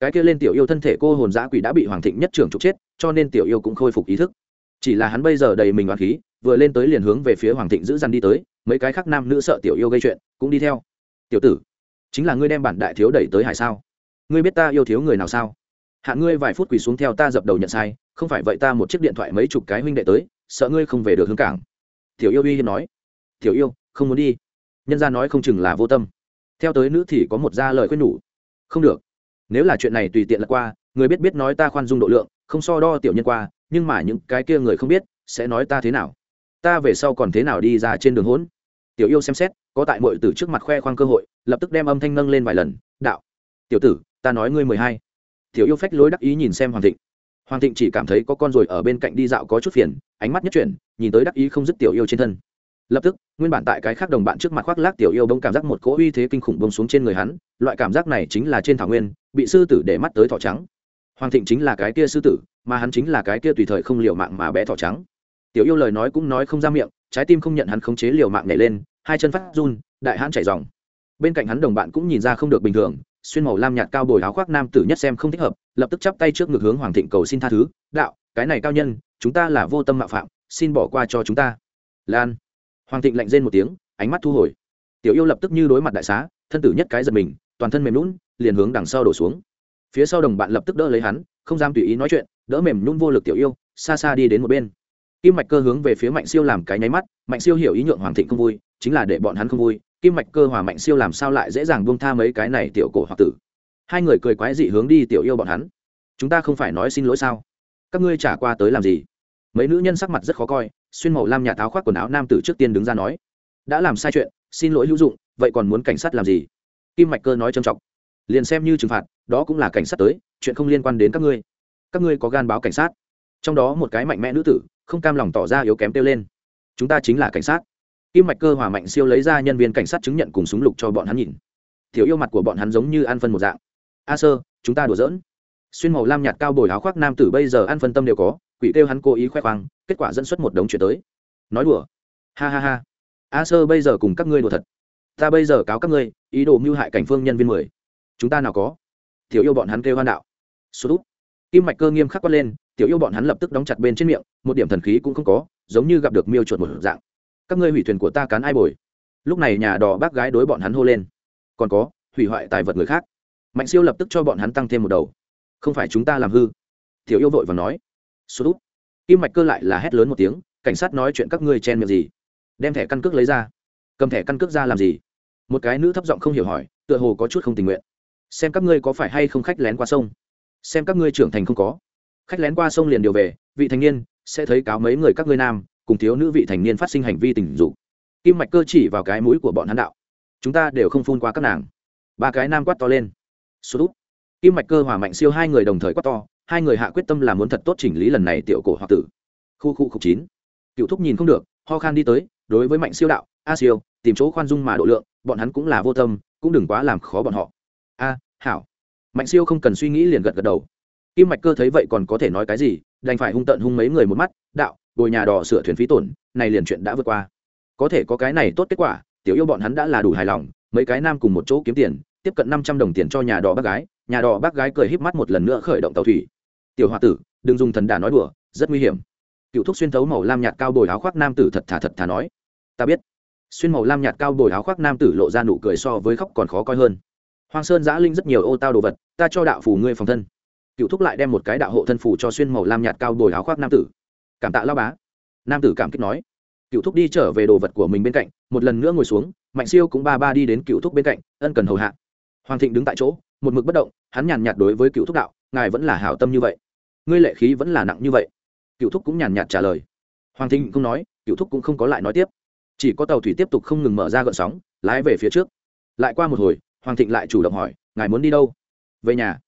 Cái kia lên tiểu yêu thân thể cô hồn giã quỷ đã bị hoàng thịnh nhất trưởng trục chết, cho nên tiểu yêu cũng khôi phục ý thức. Chỉ là hắn bây giờ đầy mình oán khí vừa lên tới liền hướng về phía hoàng thịnh giữ dằn đi tới, mấy cái khác nam nữ sợ tiểu yêu gây chuyện, cũng đi theo. Tiểu tử, chính là ngươi đem bản đại thiếu đẩy tới hải sao? Ngươi biết ta yêu thiếu người nào sao? Hạ ngươi vài phút quỳ xuống theo ta dập đầu nhận sai, không phải vậy ta một chiếc điện thoại mấy chục cái huynh đệ tới, sợ ngươi không về được hướng cảng. Tiểu yêu uy hiếp nói. Tiểu yêu, không muốn đi. Nhân gia nói không chừng là vô tâm. Theo tới nữ thì có một gia lời khuyên nhủ. Không được. Nếu là chuyện này tùy tiện là qua, người biết biết nói ta khoan dung độ lượng, không so đo tiểu nhân qua, nhưng mà những cái kia người không biết, sẽ nói ta thế nào? Ta về sau còn thế nào đi ra trên đường hỗn? Tiểu yêu xem xét, có tại mọi tử trước mặt khoe khoang cơ hội, lập tức đem âm thanh nâng lên vài lần, đạo, tiểu tử, ta nói ngươi mười hai. Tiểu yêu phách lối đắc ý nhìn xem hoàng thịnh. Hoàng thịnh chỉ cảm thấy có con rồi ở bên cạnh đi dạo có chút phiền, ánh mắt nhất chuyển, nhìn tới đắc ý không dứt tiểu yêu trên thân. Lập tức, nguyên bản tại cái khác đồng bạn trước mặt khoác lác tiểu yêu bông cảm giác một cỗ uy thế kinh khủng bông xuống trên người hắn, loại cảm giác này chính là trên thảo nguyên, bị sư tử để mắt tới thỏ trắng. Hoàng thịnh chính là cái kia sư tử, mà hắn chính là cái kia tùy thời không liệu mạng mà bé thỏ trắng tiểu yêu lời nói cũng nói không ra miệng, trái tim không nhận hắn khống chế liều mạng nhảy lên, hai chân phát run, đại hãn chảy dòng. Bên cạnh hắn đồng bạn cũng nhìn ra không được bình thường, xuyên màu lam nhạt cao bồi áo khoác nam tử nhất xem không thích hợp, lập tức chắp tay trước ngực hướng hoàng thịnh cầu xin tha thứ, đạo, cái này cao nhân, chúng ta là vô tâm mạo phạm, xin bỏ qua cho chúng ta. Lan. Hoàng thịnh lạnh rên một tiếng, ánh mắt thu hồi. Tiểu yêu lập tức như đối mặt đại xá, thân tử nhất cái giật mình, toàn thân mềm lún liền hướng đằng sau đổ xuống. Phía sau đồng bạn lập tức đỡ lấy hắn, không dám tùy ý nói chuyện, đỡ mềm nhún vô lực tiểu yêu, xa xa đi đến một bên kim mạch cơ hướng về phía mạnh siêu làm cái nháy mắt, mạnh siêu hiểu ý nhượng hoàng thịnh không vui, chính là để bọn hắn không vui, kim mạch cơ hòa mạnh siêu làm sao lại dễ dàng buông tha mấy cái này tiểu cổ hoặc tử. Hai người cười quái dị hướng đi tiểu yêu bọn hắn. Chúng ta không phải nói xin lỗi sao? Các ngươi trả qua tới làm gì? Mấy nữ nhân sắc mặt rất khó coi, xuyên màu lam nhà tháo khoác quần áo nam tử trước tiên đứng ra nói, đã làm sai chuyện, xin lỗi hữu dụng, vậy còn muốn cảnh sát làm gì? Kim mạch cơ nói trầm trọng, liền xem như trừng phạt, đó cũng là cảnh sát tới, chuyện không liên quan đến các ngươi. Các ngươi có gan báo cảnh sát. Trong đó một cái mạnh mẽ nữ tử không cam lòng tỏ ra yếu kém tiêu lên. Chúng ta chính là cảnh sát. Kim mạch cơ hòa mạnh siêu lấy ra nhân viên cảnh sát chứng nhận cùng súng lục cho bọn hắn nhìn. Thiếu yêu mặt của bọn hắn giống như ăn phân một dạng. A sơ, chúng ta đùa giỡn. Xuyên màu lam nhạt cao bồi áo khoác nam tử bây giờ ăn phân tâm đều có, quỷ kêu hắn cố ý khoe khoang, kết quả dẫn xuất một đống chuyện tới. Nói đùa. Ha ha ha. A sơ, bây giờ cùng các ngươi đùa thật. Ta bây giờ cáo các ngươi, ý đồ mưu hại cảnh phương nhân viên mười. Chúng ta nào có? Thiếu yêu bọn hắn kêu hoan đạo. Sút kim mạch cơ nghiêm khắc quát lên tiểu yêu bọn hắn lập tức đóng chặt bên trên miệng, một điểm thần khí cũng không có, giống như gặp được miêu chuột một dạng. Các ngươi hủy thuyền của ta cán ai bồi? Lúc này nhà đò bác gái đối bọn hắn hô lên. Còn có, hủy hoại tài vật người khác. Mạnh siêu lập tức cho bọn hắn tăng thêm một đầu. Không phải chúng ta làm hư. Tiểu yêu vội và nói. Sút út. Kim mạch cơ lại là hét lớn một tiếng, cảnh sát nói chuyện các ngươi chen miệng gì? Đem thẻ căn cước lấy ra. Cầm thẻ căn cước ra làm gì? Một cái nữ thấp giọng không hiểu hỏi, tựa hồ có chút không tình nguyện. Xem các ngươi có phải hay không khách lén qua sông. Xem các ngươi trưởng thành không có khách lén qua sông liền điều về, vị thành niên sẽ thấy cáo mấy người các ngươi nam, cùng thiếu nữ vị thành niên phát sinh hành vi tình dục. Kim mạch cơ chỉ vào cái mũi của bọn hắn đạo, chúng ta đều không phun qua các nàng. Ba cái nam quát to lên. Sút út kim mạch cơ hòa mạnh siêu hai người đồng thời quát to, hai người hạ quyết tâm là muốn thật tốt chỉnh lý lần này tiểu cổ hoặc tử. Khu khu khục chín. Cựu thúc nhìn không được, ho khan đi tới, đối với mạnh siêu đạo, a siêu, tìm chỗ khoan dung mà độ lượng, bọn hắn cũng là vô tâm, cũng đừng quá làm khó bọn họ. A, hảo. Mạnh siêu không cần suy nghĩ liền gật gật đầu kim mạch cơ thấy vậy còn có thể nói cái gì? Đành phải hung tận hung mấy người một mắt, đạo bồi nhà đò sửa thuyền phí tổn, này liền chuyện đã vượt qua. Có thể có cái này tốt kết quả, tiểu yêu bọn hắn đã là đủ hài lòng, mấy cái nam cùng một chỗ kiếm tiền, tiếp cận năm trăm đồng tiền cho nhà đò bác gái. Nhà đò bác gái cười híp mắt một lần nữa khởi động tàu thủy. Tiểu h tử, đừng dùng thần đà nói đùa, rất nguy hiểm. Cựu thúc xuyên thấu màu lam nhạt cao bồi áo khoác nam tử thật thà thật thà nói. Ta biết. Xuyên màu lam nhạt cao bồi áo khoác nam tử lộ ra nụ cười so với khóc còn khó coi hơn. Hoàng sơn giã linh rất nhiều ô tao đồ vật, ta cho đạo phù ngươi phòng thân cựu thúc lại đem một cái đạo hộ thân phủ cho xuyên màu lam nhạt cao bồi áo khoác nam tử. Cảm tạ lao bá. Nam tử cảm kích nói. Cựu thúc đi trở về đồ vật của mình bên cạnh, một lần nữa ngồi xuống, mạnh siêu cũng ba ba đi đến cựu thúc bên cạnh, ân cần hầu hạ. Hoàng thịnh đứng tại chỗ, một mực bất động, hắn nhàn nhạt đối với cựu thúc đạo, ngài vẫn là hảo tâm như vậy. Ngươi lệ khí vẫn là nặng như vậy. Cựu thúc cũng nhàn nhạt trả lời. Hoàng thịnh không nói, cựu thúc cũng không có lại nói tiếp. Chỉ có tàu thủy tiếp tục không ngừng mở ra gợn sóng, lái về phía trước. Lại qua một hồi, hoàng thịnh lại chủ động hỏi, ngài muốn đi đâu? Về nhà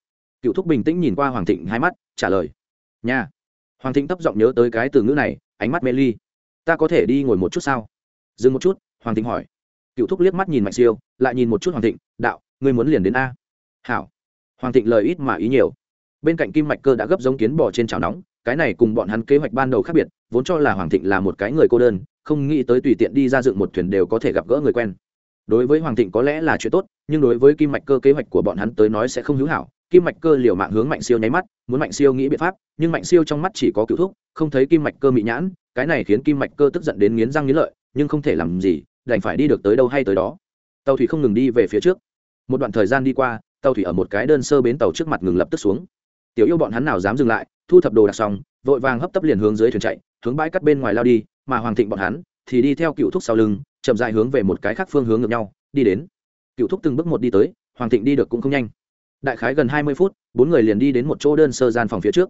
cựu thúc bình tĩnh nhìn qua hoàng thịnh hai mắt, trả lời nhà hoàng thịnh thấp giọng nhớ tới cái từ ngữ này, ánh mắt mê ly. Ta có thể đi ngồi một chút sao? Dừng một chút, hoàng thịnh hỏi. Cựu thúc liếc mắt nhìn mạnh siêu, lại nhìn một chút hoàng thịnh, đạo, ngươi muốn liền đến a. Hảo. Hoàng thịnh lời ít mà ý nhiều. Bên cạnh kim mạch cơ đã gấp giống kiến bò trên chảo nóng, cái này cùng bọn hắn kế hoạch ban đầu khác biệt, vốn cho là hoàng thịnh là một cái người cô đơn, không nghĩ tới tùy tiện đi ra dựng một thuyền đều có thể gặp gỡ người quen. Đối với hoàng thịnh có lẽ là chuyện tốt, nhưng đối với kim mạch cơ kế hoạch của bọn hắn tới nói sẽ không hữu hảo kim mạch cơ liều mạng hướng mạnh siêu nháy mắt, muốn mạnh siêu nghĩ biện pháp, nhưng mạnh siêu trong mắt chỉ có cựu thúc, không thấy kim mạch cơ mị nhãn, cái này khiến kim mạch cơ tức giận đến nghiến răng nghiến lợi, nhưng không thể làm gì, đành phải đi được tới đâu hay tới đó. Tàu thủy không ngừng đi về phía trước. Một đoạn thời gian đi qua, tàu thủy ở một cái đơn sơ bến tàu trước mặt ngừng lập tức xuống. Tiểu yêu bọn hắn nào dám dừng lại, thu thập đồ đạc xong, vội vàng hấp tấp liền hướng dưới thuyền chạy, hướng bãi cắt bên ngoài lao đi, mà hoàng thịnh bọn hắn thì đi theo cựu thúc sau lưng, chậm dại hướng về một cái khác phương hướng ngược nhau, đi đến. Cựu thúc từng bước một đi tới, hoàng thịnh đi được cũng không nhanh đại khái gần hai mươi phút, bốn người liền đi đến một chỗ đơn sơ gian phòng phía trước.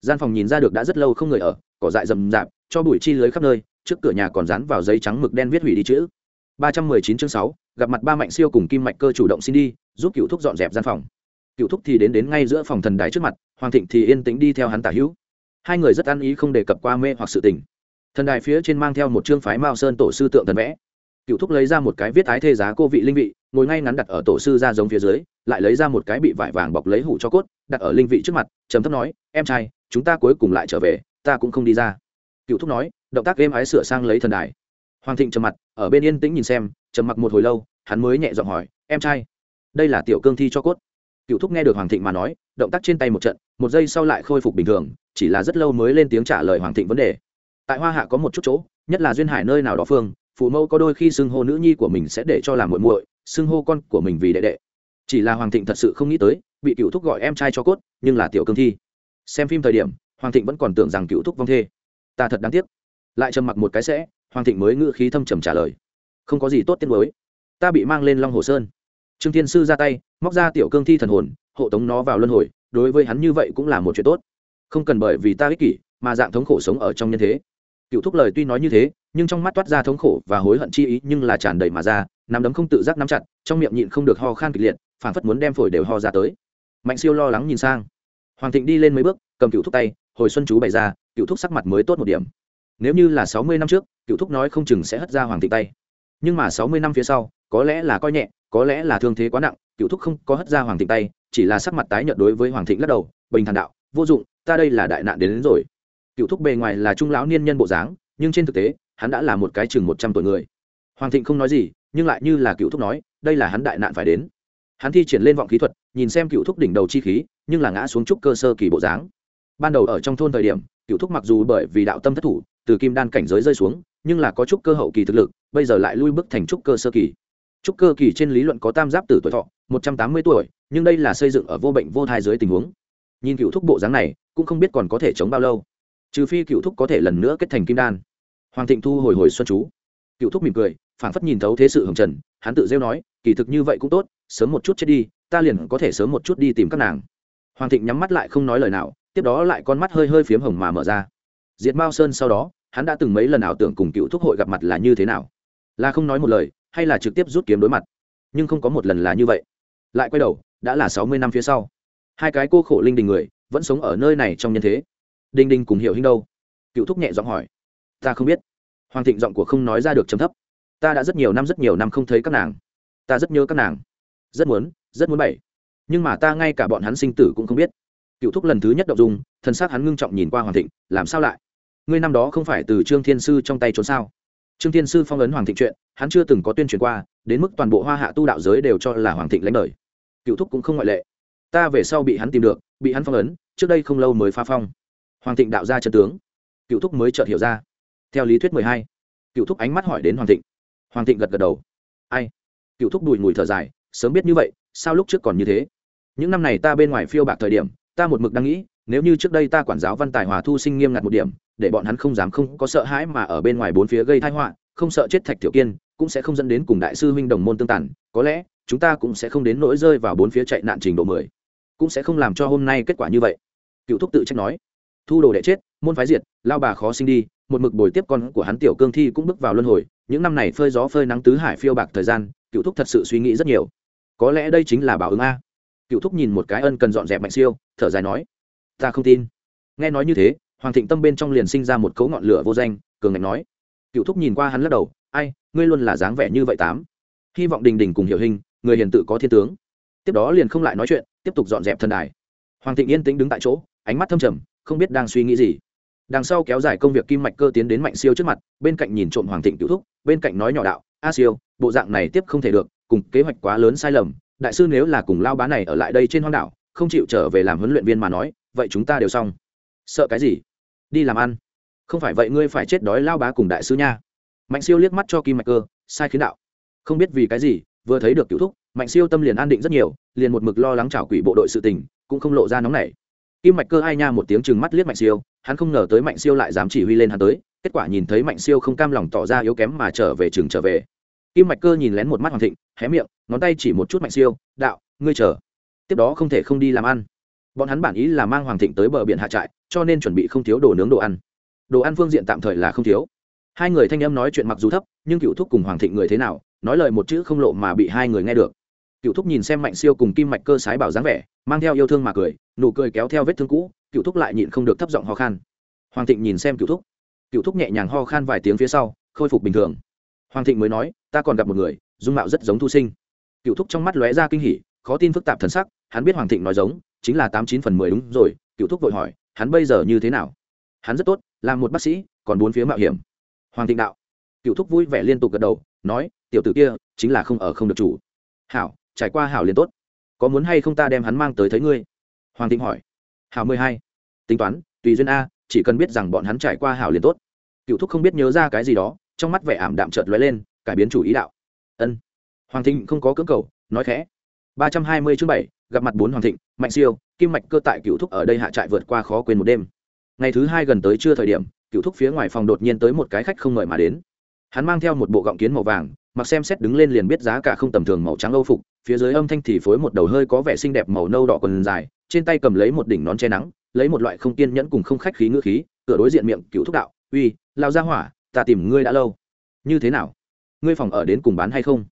Gian phòng nhìn ra được đã rất lâu không người ở, cỏ dại rầm rạp, cho bụi chi lưới khắp nơi, trước cửa nhà còn dán vào giấy trắng mực đen viết hủy đi chữ. ba trăm mười chín chương sáu, gặp mặt ba mạnh siêu cùng kim mạch cơ chủ động xin đi, giúp cựu thúc dọn dẹp gian phòng. Cựu thúc thì đến đến ngay giữa phòng thần đái trước mặt, hoàng thịnh thì yên tĩnh đi theo hắn tả hữu. Hai người rất ăn ý không đề cập qua mê hoặc sự tình. Thần đài phía trên mang theo một chương phái mao sơn tổ sư tượng thần vẽ cựu thúc lấy ra một cái viết ái thê giá cô vị linh vị, ngồi ngay ngắn đặt ở tổ sư ra giống phía dưới, lại lấy ra một cái bị vải vàng bọc lấy hủ cho cốt, đặt ở linh vị trước mặt, trầm thấp nói, em trai, chúng ta cuối cùng lại trở về, ta cũng không đi ra. Cựu thúc nói, động tác êm ái sửa sang lấy thần đài. Hoàng thịnh trầm mặt, ở bên yên tĩnh nhìn xem, trầm mặc một hồi lâu, hắn mới nhẹ giọng hỏi, em trai, đây là tiểu cương thi cho cốt? Cựu thúc nghe được hoàng thịnh mà nói, động tác trên tay một trận, một giây sau lại khôi phục bình thường, chỉ là rất lâu mới lên tiếng trả lời hoàng thịnh vấn đề. Tại hoa hạ có một chút chỗ, nhất là duyên hải nơi nào đó phương phụ mẫu có đôi khi xưng hô nữ nhi của mình sẽ để cho làm muội muội, xưng hô con của mình vì đệ đệ. Chỉ là hoàng thịnh thật sự không nghĩ tới, bị cựu thúc gọi em trai cho cốt, nhưng là tiểu cương thi. Xem phim thời điểm, hoàng thịnh vẫn còn tưởng rằng cựu thúc vong thê. Ta thật đáng tiếc. Lại trầm mặc một cái sẽ, hoàng thịnh mới ngữ khí thâm trầm trả lời. Không có gì tốt tiết mới ta bị mang lên long hồ sơn. Trương thiên sư ra tay, móc ra tiểu cương thi thần hồn, hộ tống nó vào luân hồi, đối với hắn như vậy cũng là một chuyện tốt. Không cần bởi vì ta ích kỷ, mà dạng thống khổ sống ở trong nhân thế cựu thúc lời tuy nói như thế nhưng trong mắt toát ra thống khổ và hối hận chi ý nhưng là tràn đầy mà ra nắm đấm không tự giác nắm chặt trong miệng nhịn không được ho khan kịch liệt phản phất muốn đem phổi đều ho ra tới. Mạnh siêu lo lắng nhìn sang. Hoàng thịnh đi lên mấy bước cầm cựu thúc tay hồi xuân chú bày ra cựu thúc sắc mặt mới tốt một điểm. Nếu như là sáu mươi năm trước cựu thúc nói không chừng sẽ hất ra hoàng thịnh tay. Nhưng mà sáu mươi năm phía sau có lẽ là coi nhẹ có lẽ là thương thế quá nặng cựu thúc không có hất ra hoàng thịnh tay chỉ là sắc mặt tái nhợt đối với hoàng thịnh lắc đầu bình thản đạo vô dụng ta đây là đại nạn đến, đến rồi cựu thúc bề ngoài là trung lão niên nhân bộ dáng, nhưng trên thực tế, hắn đã là một cái chừng một trăm tuổi người. Hoàng thịnh không nói gì, nhưng lại như là cựu thúc nói, đây là hắn đại nạn phải đến. Hắn thi triển lên vọng khí thuật, nhìn xem cựu thúc đỉnh đầu chi khí, nhưng là ngã xuống trúc cơ sơ kỳ bộ dáng. Ban đầu ở trong thôn thời điểm, cựu thúc mặc dù bởi vì đạo tâm thất thủ, từ kim đan cảnh giới rơi xuống, nhưng là có trúc cơ hậu kỳ thực lực, bây giờ lại lui bước thành trúc cơ sơ kỳ. Trúc cơ kỳ trên lý luận có tam giáp tử tuổi thọ, một trăm tám mươi tuổi, nhưng đây là xây dựng ở vô bệnh vô thai dưới tình huống. Nhìn cựu thúc bộ dáng này, cũng không biết còn có thể chống bao lâu trừ phi cựu thúc có thể lần nữa kết thành kim đan. Hoàng thịnh thu hồi hồi xuân chú. Cựu thúc mỉm cười, phảng phất nhìn thấu thế sự hồng trần, hắn tự rêu nói, kỳ thực như vậy cũng tốt, sớm một chút chết đi, ta liền có thể sớm một chút đi tìm các nàng. Hoàng thịnh nhắm mắt lại không nói lời nào, tiếp đó lại con mắt hơi hơi phiếm hồng mà mở ra. Diệt mao sơn sau đó, hắn đã từng mấy lần ảo tưởng cùng cựu thúc hội gặp mặt là như thế nào. Là không nói một lời, hay là trực tiếp rút kiếm đối mặt. Nhưng không có một lần là như vậy. Lại quay đầu, đã là sáu mươi năm phía sau. Hai cái cô khổ linh đình người, vẫn sống ở nơi này trong nhân thế đinh đinh cùng hiểu hình đâu? Cựu thúc nhẹ giọng hỏi. Ta không biết. Hoàng thịnh giọng của không nói ra được trầm thấp. Ta đã rất nhiều năm rất nhiều năm không thấy các nàng. Ta rất nhớ các nàng. Rất muốn rất muốn bảy. Nhưng mà ta ngay cả bọn hắn sinh tử cũng không biết. Cựu thúc lần thứ nhất động dung, thân xác hắn ngưng trọng nhìn qua hoàng thịnh làm sao lại? Ngươi năm đó không phải từ trương thiên sư trong tay trốn sao? Trương thiên sư phong ấn hoàng thịnh chuyện hắn chưa từng có tuyên truyền qua đến mức toàn bộ hoa hạ tu đạo giới đều cho là hoàng thịnh lãnh đời. Cựu thúc cũng không ngoại lệ. Ta về sau bị hắn tìm được bị hắn phong ấn trước đây không lâu mới phá phong hoàng thịnh đạo ra chân tướng. Cựu thúc mới chợt hiểu ra. Theo lý thuyết mười hai, cựu thúc ánh mắt hỏi đến hoàng thịnh. Hoàng thịnh gật gật đầu. Ai? Cựu thúc đùi mùi thở dài, sớm biết như vậy, sao lúc trước còn như thế? Những năm này ta bên ngoài phiêu bạc thời điểm, ta một mực đang nghĩ, nếu như trước đây ta quản giáo văn tài hòa thu sinh nghiêm ngặt một điểm, để bọn hắn không dám không có sợ hãi mà ở bên ngoài bốn phía gây thái họa, không sợ chết thạch tiểu kiên, cũng sẽ không dẫn đến cùng đại sư huynh đồng môn tương tản có lẽ, chúng ta cũng sẽ không đến nỗi rơi vào bốn phía chạy nạn trình độ mười, cũng sẽ không làm cho hôm nay kết quả như vậy. Cựu thúc tự trách nói thu đồ đệ chết, môn phái diệt, lao bà khó sinh đi, một mực bồi tiếp con của hắn tiểu cương thi cũng bước vào luân hồi, những năm này phơi gió phơi nắng tứ hải phiêu bạc thời gian, cựu thúc thật sự suy nghĩ rất nhiều. Có lẽ đây chính là bảo ứng a. Cựu thúc nhìn một cái ân cần dọn dẹp mạnh siêu, thở dài nói, ta không tin. Nghe nói như thế, hoàng thịnh tâm bên trong liền sinh ra một cấu ngọn lửa vô danh, cường ngạch nói. Cựu thúc nhìn qua hắn lắc đầu, ai, ngươi luôn là dáng vẻ như vậy tám. Hy vọng đình đình cùng hiểu hình, người hiền tự có thiên tướng. Tiếp đó liền không lại nói chuyện, tiếp tục dọn dẹp thân đài. Hoàng thịnh yên tĩnh đứng tại chỗ, ánh mắt thâm trầm không biết đang suy nghĩ gì. Đằng sau kéo dài công việc kim mạch cơ tiến đến mạnh siêu trước mặt, bên cạnh nhìn trộm hoàng thịnh cựu thúc, bên cạnh nói nhỏ đạo, a siêu, bộ dạng này tiếp không thể được, cùng kế hoạch quá lớn sai lầm, đại sư nếu là cùng lao bá này ở lại đây trên hoang đảo, không chịu trở về làm huấn luyện viên mà nói, vậy chúng ta đều xong. Sợ cái gì? Đi làm ăn. Không phải vậy ngươi phải chết đói lao bá cùng đại sư nha. Mạnh siêu liếc mắt cho kim mạch cơ, sai khiến đạo. Không biết vì cái gì, vừa thấy được cựu thúc, mạnh siêu tâm liền an định rất nhiều, liền một mực lo lắng chảo quỷ bộ đội sự tình, cũng không lộ ra nóng nảy kim mạch cơ ai nha một tiếng chừng mắt liếc mạnh siêu, hắn không ngờ tới mạnh siêu lại dám chỉ huy lên hắn tới, kết quả nhìn thấy mạnh siêu không cam lòng tỏ ra yếu kém mà trở về chừng trở về. Kim mạch cơ nhìn lén một mắt hoàng thịnh, hé miệng, ngón tay chỉ một chút mạnh siêu, đạo, ngươi chờ. Tiếp đó không thể không đi làm ăn. Bọn hắn bản ý là mang hoàng thịnh tới bờ biển hạ trại, cho nên chuẩn bị không thiếu đồ nướng đồ ăn. Đồ ăn phương diện tạm thời là không thiếu. Hai người thanh âm nói chuyện mặc dù thấp, nhưng cựu thúc cùng hoàng thịnh người thế nào, nói lời một chữ không lộ mà bị hai người nghe được cựu thúc nhìn xem mạnh siêu cùng kim mạch cơ sái bảo dáng vẻ, mang theo yêu thương mà cười, nụ cười kéo theo vết thương cũ, cựu thúc lại nhịn không được thấp giọng ho khan. Hoàng thịnh nhìn xem cựu thúc. Cựu thúc nhẹ nhàng ho khan vài tiếng phía sau, khôi phục bình thường. Hoàng thịnh mới nói, ta còn gặp một người, dung mạo rất giống thu sinh. Cựu thúc trong mắt lóe ra kinh hỉ, khó tin phức tạp thần sắc, hắn biết hoàng thịnh nói giống, chính là tám chín phần mười đúng rồi, cựu thúc vội hỏi, hắn bây giờ như thế nào? Hắn rất tốt, là một bác sĩ, còn bốn phía mạo hiểm. Hoàng thịnh đạo. Cựu thúc vui vẻ liên tục gật đầu, nói, tiểu tử kia, chính là không ở không được chủ. Hảo trải qua hảo liền tốt. Có muốn hay không ta đem hắn mang tới thấy ngươi? Hoàng thịnh hỏi. Hảo mười hai. Tính toán, tùy duyên a, chỉ cần biết rằng bọn hắn trải qua hảo liền tốt. Cựu thúc không biết nhớ ra cái gì đó, trong mắt vẻ ảm đạm chợt lóe lên, cải biến chủ ý đạo. Ân. Hoàng thịnh không có cưỡng cầu, nói khẽ. Ba trăm hai mươi chương bảy, gặp mặt bốn hoàng thịnh, mạnh siêu, kim mạch cơ tại cựu thúc ở đây hạ trại vượt qua khó quên một đêm. Ngày thứ hai gần tới trưa thời điểm, cựu thúc phía ngoài phòng đột nhiên tới một cái khách không mời mà đến. Hắn mang theo một bộ gọng kiến màu vàng, mặc xem xét đứng lên liền biết giá cả không tầm thường màu trắng âu phục phía dưới âm thanh thì phối một đầu hơi có vẻ xinh đẹp màu nâu đỏ quần dài, trên tay cầm lấy một đỉnh nón che nắng, lấy một loại không kiên nhẫn cùng không khách khí ngữ khí cửa đối diện miệng cựu thúc đạo, uy lao ra hỏa, ta tìm ngươi đã lâu. Như thế nào? Ngươi phòng ở đến cùng bán hay không?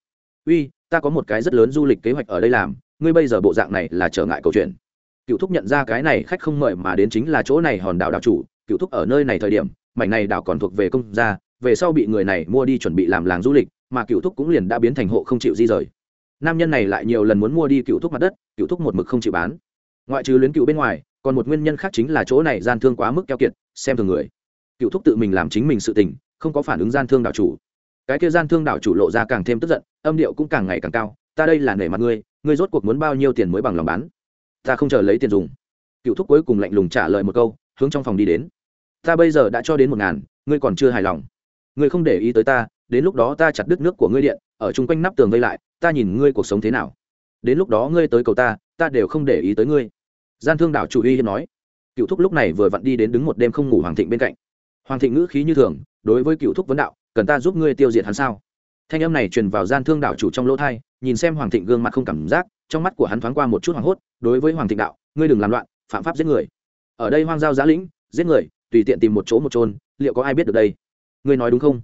Uy, ta có một cái rất lớn du lịch kế hoạch ở đây làm, ngươi bây giờ bộ dạng này là trở ngại câu chuyện. Cựu thúc nhận ra cái này khách không mời mà đến chính là chỗ này hòn đảo đảo chủ, cựu thúc ở nơi này thời điểm, mảnh này đảo còn thuộc về công gia, về sau bị người này mua đi chuẩn bị làm làng du lịch, mà cựu thúc cũng liền đã biến thành hộ không chịu di rời nam nhân này lại nhiều lần muốn mua đi cựu thúc mặt đất, cựu thúc một mực không chịu bán. Ngoại trừ luyến cựu bên ngoài, còn một nguyên nhân khác chính là chỗ này gian thương quá mức keo kiệt, xem thường người. Cựu thúc tự mình làm chính mình sự tình, không có phản ứng gian thương đảo chủ. Cái kia gian thương đảo chủ lộ ra càng thêm tức giận, âm điệu cũng càng ngày càng cao, ta đây là nể mặt ngươi ngươi rốt cuộc muốn bao nhiêu tiền mới bằng lòng bán? Ta không chờ lấy tiền dùng. Cựu thúc cuối cùng lạnh lùng trả lời một câu, hướng trong phòng đi đến. Ta bây giờ đã cho đến một ngàn, ngươi còn chưa hài lòng. Ngươi không để ý tới ta, đến lúc đó ta chặt đứt nước của ngươi điện, ở chung quanh nắp tường vây lại ta nhìn ngươi cuộc sống thế nào. Đến lúc đó ngươi tới cầu ta ta đều không để ý tới ngươi. Gian thương đảo chủ uy hiên nói. Cựu thúc lúc này vừa vặn đi đến đứng một đêm không ngủ hoàng thịnh bên cạnh. Hoàng thịnh ngữ khí như thường, đối với cựu thúc vấn đạo, cần ta giúp ngươi tiêu diệt hắn sao? Thanh âm này truyền vào gian thương đảo chủ trong lỗ thai, nhìn xem hoàng thịnh gương mặt không cảm giác, trong mắt của hắn thoáng qua một chút hoảng hốt, đối với hoàng thịnh đạo, ngươi đừng làm loạn, phạm pháp giết người. Ở đây hoang giao giá lĩnh, giết người, tùy tiện tìm một chỗ một trôn liệu có ai biết được đây? Ngươi nói đúng không?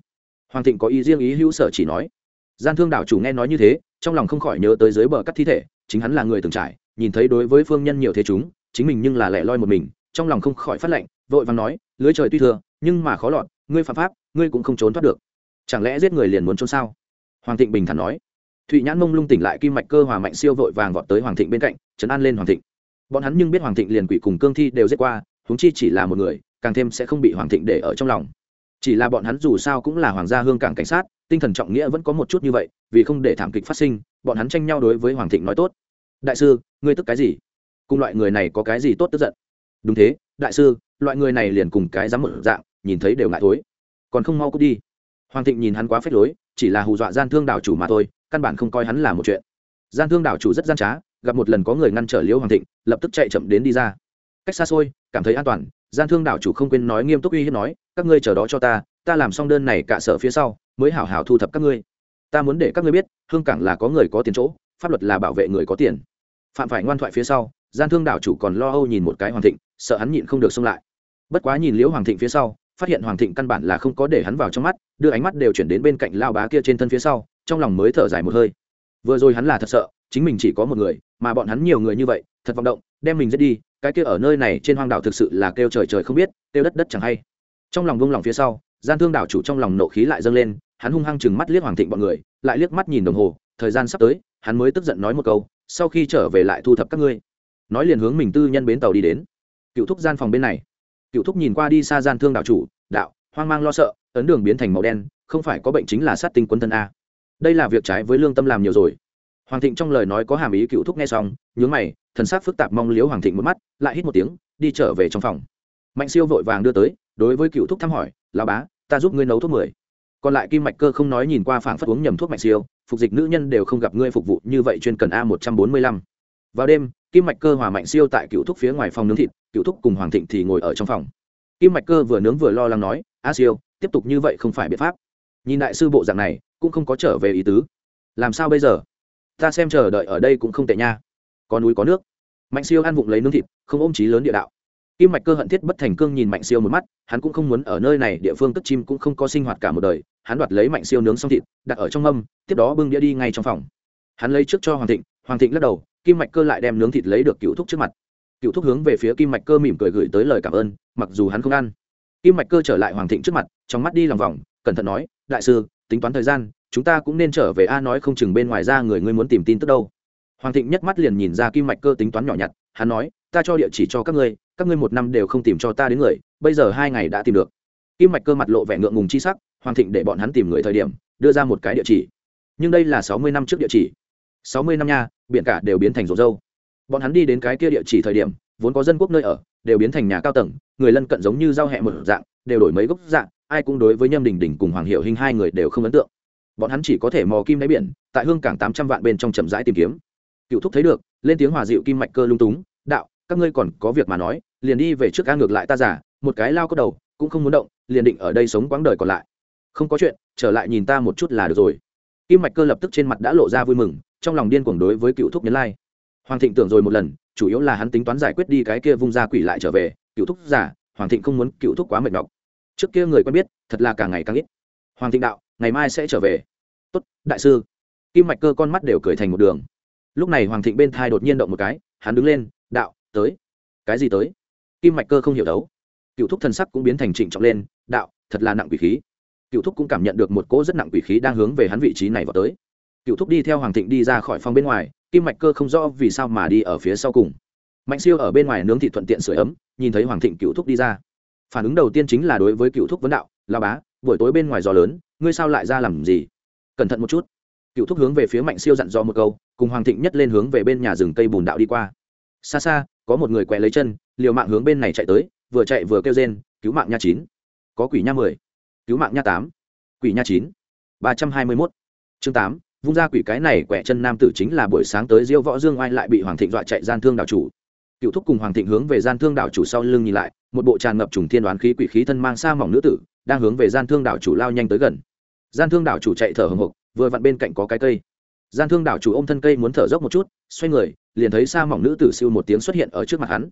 Hoàng thịnh có ý riêng ý hữu sở chỉ nói. Gian thương đảo chủ nghe nói như thế trong lòng không khỏi nhớ tới dưới bờ cắt thi thể, chính hắn là người từng trải, nhìn thấy đối với phương nhân nhiều thế chúng, chính mình nhưng là lẻ loi một mình, trong lòng không khỏi phát lệnh, vội vàng nói, lưới trời tuy thừa, nhưng mà khó lọt, ngươi phạm pháp, ngươi cũng không trốn thoát được. Chẳng lẽ giết người liền muốn trốn sao? Hoàng thịnh bình thản nói. Thụy nhãn mông lung tỉnh lại kim mạch cơ hòa mạnh siêu vội vàng vọt tới hoàng thịnh bên cạnh chấn an lên hoàng thịnh. Bọn hắn nhưng biết hoàng thịnh liền quỷ cùng cương thi đều giết qua, huống chi chỉ là một người, càng thêm sẽ không bị hoàng thịnh để ở trong lòng chỉ là bọn hắn dù sao cũng là hoàng gia hương cảng cảnh sát, tinh thần trọng nghĩa vẫn có một chút như vậy, vì không để thảm kịch phát sinh, bọn hắn tranh nhau đối với hoàng thịnh nói tốt. Đại sư, ngươi tức cái gì? Cùng loại người này có cái gì tốt tức giận? Đúng thế, đại sư, loại người này liền cùng cái dám một dạng, nhìn thấy đều ngại thối. Còn không mau cút đi. Hoàng thịnh nhìn hắn quá phết lối, chỉ là hù dọa gian thương đảo chủ mà thôi, căn bản không coi hắn là một chuyện. Gian thương đảo chủ rất gian trá, gặp một lần có người ngăn trở liễu hoàng thịnh, lập tức chạy chậm đến đi ra. Cách xa xôi, cảm thấy an toàn gian thương đảo chủ không quên nói nghiêm túc uy hiếp nói, các ngươi chờ đó cho ta ta làm xong đơn này cả sở phía sau, mới hảo hảo thu thập các ngươi. Ta muốn để các ngươi biết, hương cảng là có người có tiền chỗ, pháp luật là bảo vệ người có tiền. Phạm phải ngoan thoại phía sau, gian thương đảo chủ còn lo âu nhìn một cái hoàng thịnh, sợ hắn nhịn không được xông lại. Bất quá nhìn liễu hoàng thịnh phía sau, phát hiện hoàng thịnh căn bản là không có để hắn vào trong mắt, đưa ánh mắt đều chuyển đến bên cạnh lao bá kia trên thân phía sau, trong lòng mới thở dài một hơi. Vừa rồi hắn là thật sợ, chính mình chỉ có một người, mà bọn hắn nhiều người như vậy, thật vọng động, đem mình giết đi cái kia ở nơi này trên hoang đảo thực sự là kêu trời trời không biết, kêu đất đất chẳng hay. Trong lòng vung lòng phía sau, gian thương đảo chủ trong lòng nộ khí lại dâng lên, hắn hung hăng chừng mắt liếc hoàng thịnh bọn người, lại liếc mắt nhìn đồng hồ, thời gian sắp tới, hắn mới tức giận nói một câu, sau khi trở về lại thu thập các ngươi. Nói liền hướng mình tư nhân bến tàu đi đến. Cựu thúc gian phòng bên này. Cựu thúc nhìn qua đi xa gian thương đạo chủ, đạo, hoang mang lo sợ, ấn đường biến thành màu đen, không phải có bệnh chính là sát tinh quân thân a. Đây là việc trái với lương tâm làm nhiều rồi hoàng thịnh trong lời nói có hàm ý cựu thúc nghe xong, nhướng mày, thần sắc phức tạp mong liếu hoàng thịnh một mắt, lại hít một tiếng, đi trở về trong phòng. Mạnh siêu vội vàng đưa tới, đối với cựu thúc thăm hỏi, lão bá, ta giúp ngươi nấu thuốc mười. Còn lại kim mạch cơ không nói nhìn qua phảng phất uống nhầm thuốc mạnh siêu, phục dịch nữ nhân đều không gặp ngươi phục vụ như vậy chuyên cần a một trăm bốn mươi lăm. Vào đêm, kim mạch cơ hòa mạnh siêu tại cựu thúc phía ngoài phòng nướng thịt, cựu thúc cùng hoàng thịnh thì ngồi ở trong phòng. Kim mạch cơ vừa nướng vừa lo lắng nói, a siêu, tiếp tục như vậy không phải biện pháp. Nhìn đại sư bộ dạng này, cũng không có trở về ý tứ. Làm sao bây giờ? Ta xem chờ đợi ở đây cũng không tệ nha. Có núi có nước. Mạnh siêu ăn vụng lấy nướng thịt không ôm trí lớn địa đạo. Kim mạch cơ hận thiết bất thành cương nhìn mạnh siêu một mắt hắn cũng không muốn ở nơi này địa phương tức chim cũng không có sinh hoạt cả một đời. Hắn đoạt lấy mạnh siêu nướng xong thịt đặt ở trong âm, tiếp đó bưng đĩa đi ngay trong phòng. Hắn lấy trước cho hoàng thịnh hoàng thịnh lắc đầu kim mạch cơ lại đem nướng thịt lấy được cựu thúc trước mặt. Cựu thúc hướng về phía kim mạch cơ mỉm cười gửi tới lời cảm ơn mặc dù hắn không ăn. Kim mạch cơ trở lại hoàng thịnh trước mặt trong mắt đi lòng vòng cẩn thận nói đại sư tính toán thời gian chúng ta cũng nên trở về a, nói không chừng bên ngoài ra người ngươi muốn tìm tin tức đâu. Hoàng thịnh nhất mắt liền nhìn ra kim mạch cơ tính toán nhỏ nhặt, hắn nói, ta cho địa chỉ cho các ngươi các ngươi một năm đều không tìm cho ta đến người, bây giờ hai ngày đã tìm được. Kim mạch cơ mặt lộ vẻ ngượng ngùng chi sắc, hoàng thịnh để bọn hắn tìm người thời điểm, đưa ra một cái địa chỉ. Nhưng đây là sáu mươi năm trước địa chỉ. Sáu mươi năm nha, biển cả đều biến thành rộn râu bọn hắn đi đến cái kia địa chỉ thời điểm, vốn có dân quốc nơi ở, đều biến thành nhà cao tầng, người lân cận giống như giao hẹ một dạng, đều đổi mấy gốc dạng, ai cũng đối với nhâm đình đình cùng hoàng hiệu hình hai người đều không ấn tượng bọn hắn chỉ có thể mò kim đáy biển, tại hương cảng tám trăm vạn bên trong chậm rãi tìm kiếm. Cựu thúc thấy được, lên tiếng hòa dịu kim mạch cơ lung túng, đạo, các ngươi còn có việc mà nói, liền đi về trước a ngược lại ta giả một cái lao có đầu, cũng không muốn động, liền định ở đây sống quãng đời còn lại. Không có chuyện, trở lại nhìn ta một chút là được rồi. Kim mạch cơ lập tức trên mặt đã lộ ra vui mừng, trong lòng điên cuồng đối với cựu thúc nhấn lai. Hoàng thịnh tưởng rồi một lần, chủ yếu là hắn tính toán giải quyết đi cái kia vung ra quỷ lại trở về, cựu thúc giả hoàng thịnh không muốn cựu thúc quá mệt mọc trước kia người quen biết, thật là càng ngày càng ít. Hoàng thịnh đạo ngày mai sẽ trở về. Tốt, đại sư. Kim mạch cơ con mắt đều cười thành một đường. Lúc này hoàng thịnh bên thai đột nhiên động một cái, hắn đứng lên, đạo, tới. Cái gì tới? Kim mạch cơ không hiểu đấu. Cựu thúc thần sắc cũng biến thành trịnh trọng lên, đạo, thật là nặng quỷ khí. Cựu thúc cũng cảm nhận được một cỗ rất nặng quỷ khí đang hướng về hắn vị trí này vào tới. Cựu thúc đi theo hoàng thịnh đi ra khỏi phòng bên ngoài, kim mạch cơ không rõ vì sao mà đi ở phía sau cùng. Mạnh siêu ở bên ngoài nướng thịt thuận tiện sửa ấm, nhìn thấy hoàng thịnh cựu thúc đi ra. Phản ứng đầu tiên chính là đối với cựu thúc vấn đạo lao bá buổi tối bên ngoài gió lớn, ngươi sao lại ra làm gì? Cẩn thận một chút. Cựu thúc hướng về phía mạnh siêu dặn dò một câu, cùng hoàng thịnh nhất lên hướng về bên nhà rừng cây bùn đạo đi qua. Xa xa, có một người quẹ lấy chân, liều mạng hướng bên này chạy tới, vừa chạy vừa kêu rên, cứu mạng nha chín. Có quỷ nha mười. Cứu mạng nha tám. Quỷ nha chín. Ba trăm hai mươi mốt. Chương tám, vung ra quỷ cái này quẹ chân nam tử chính là buổi sáng tới diêu võ dương oai lại bị hoàng thịnh dọa chạy gian thương đảo chủ. Cựu thúc cùng hoàng thịnh hướng về gian thương đảo chủ sau lưng nhìn lại một bộ tràn ngập trùng thiên đoán khí quỷ khí thân mang xa mỏng nữ tử, đang hướng về gian thương đảo chủ lao nhanh tới gần. Gian thương đảo chủ chạy thở hồng hộc, vừa vặn bên cạnh có cái cây. Gian thương đảo chủ ôm thân cây muốn thở dốc một chút, xoay người, liền thấy xa mỏng nữ tử siêu một tiếng xuất hiện ở trước mặt hắn.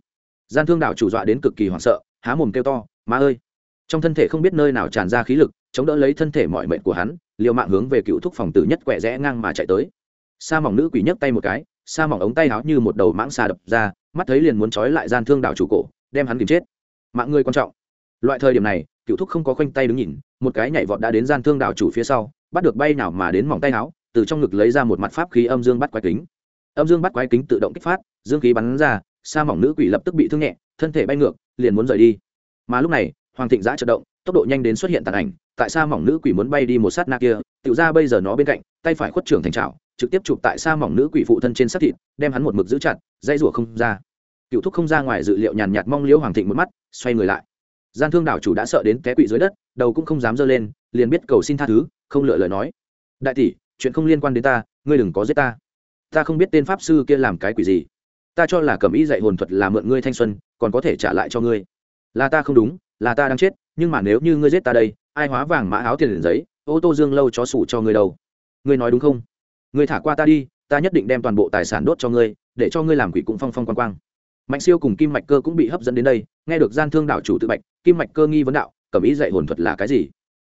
Gian thương đảo chủ dọa đến cực kỳ hoảng sợ, há mồm kêu to, má ơi! Trong thân thể không biết nơi nào tràn ra khí lực, chống đỡ lấy thân thể mọi mệnh của hắn, liều mạng hướng về cựu thúc phòng tử nhất quẹ rẽ ngang mà chạy tới. Sa mỏng nữ quỷ nhấc tay một cái, sa mỏng ống tay áo như một đầu mãng xà đập ra, mắt thấy liền muốn trói lại gian thương đảo chủ cổ, đem hắn kìm chết mạng người quan trọng. Loại thời điểm này, cựu thúc không có khoanh tay đứng nhìn, một cái nhảy vọt đã đến gian thương đảo chủ phía sau, bắt được bay nào mà đến mỏng tay áo, từ trong ngực lấy ra một mặt pháp khí âm dương bắt quái kính. Âm dương bắt quái kính tự động kích phát, dương khí bắn ra, sa mỏng nữ quỷ lập tức bị thương nhẹ, thân thể bay ngược, liền muốn rời đi. Mà lúc này, hoàng thịnh giã chợt động, tốc độ nhanh đến xuất hiện tàn ảnh, tại sa mỏng nữ quỷ muốn bay đi một sát na kia tự ra bây giờ nó bên cạnh, tay phải khuất trưởng thành trào trực tiếp chụp tại sa mỏng nữ quỷ phụ thân trên sát thịt, đem hắn một mực giữ chặt dây rủa không ra cựu thúc không ra ngoài dự liệu nhàn nhạt mong liễu hoàng thịnh một mắt, xoay người lại. Gian thương đảo chủ đã sợ đến té quỵ dưới đất, đầu cũng không dám giơ lên, liền biết cầu xin tha thứ, không lựa lời nói. Đại tỷ, chuyện không liên quan đến ta, ngươi đừng có giết ta. Ta không biết tên pháp sư kia làm cái quỷ gì. Ta cho là cầm ý dạy hồn thuật là mượn ngươi thanh xuân, còn có thể trả lại cho ngươi. Là ta không đúng, là ta đang chết, nhưng mà nếu như ngươi giết ta đây, ai hóa vàng mã áo tiền liền giấy, ô tô dương lâu chó sủ cho ngươi đâu. Ngươi nói đúng không? Ngươi thả qua ta đi, ta nhất định đem toàn bộ tài sản đốt cho ngươi, để cho ngươi làm quỷ cũng phong phong quang quang mạnh siêu cùng kim mạch cơ cũng bị hấp dẫn đến đây, nghe được gian thương đạo chủ tự bạch, kim mạch cơ nghi vấn đạo cầm ý dạy hồn thuật là cái gì?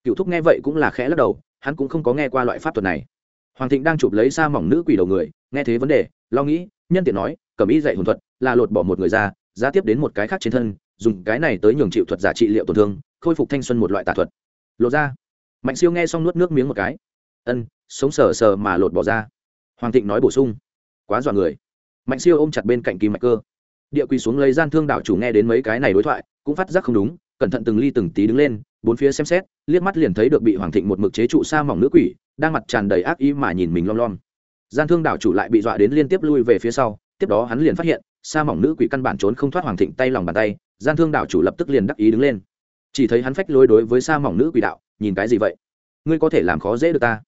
Cựu thúc nghe vậy cũng là khẽ lắc đầu, hắn cũng không có nghe qua loại pháp thuật này. Hoàng thịnh đang chụp lấy xa mỏng nữ quỷ đầu người, nghe thế vấn đề, lo nghĩ, nhân tiện nói cầm ý dạy hồn thuật là lột bỏ một người ra, giá tiếp đến một cái khác trên thân, dùng cái này tới nhường chịu thuật giả trị liệu tổn thương, khôi phục thanh xuân một loại tà thuật. Lột ra. Mạnh siêu nghe xong nuốt nước miếng một cái. Ân, sống sờ sờ mà lột bỏ ra. Hoàng thịnh nói bổ sung. Quá dọa người. Mạnh siêu ôm chặt bên cạnh kim mạch cơ địa quỳ xuống lấy gian thương đạo chủ nghe đến mấy cái này đối thoại, cũng phát giác không đúng, cẩn thận từng ly từng tí đứng lên, bốn phía xem xét, liếc mắt liền thấy được bị hoàng thịnh một mực chế trụ sa mỏng nữ quỷ, đang mặt tràn đầy ác ý mà nhìn mình lom lom. Gian thương đạo chủ lại bị dọa đến liên tiếp lui về phía sau, tiếp đó hắn liền phát hiện, sa mỏng nữ quỷ căn bản trốn không thoát hoàng thịnh tay lòng bàn tay, gian thương đạo chủ lập tức liền đắc ý đứng lên. Chỉ thấy hắn phách lối đối với sa mỏng nữ quỷ đạo, nhìn cái gì vậy? Ngươi có thể làm khó dễ được ta.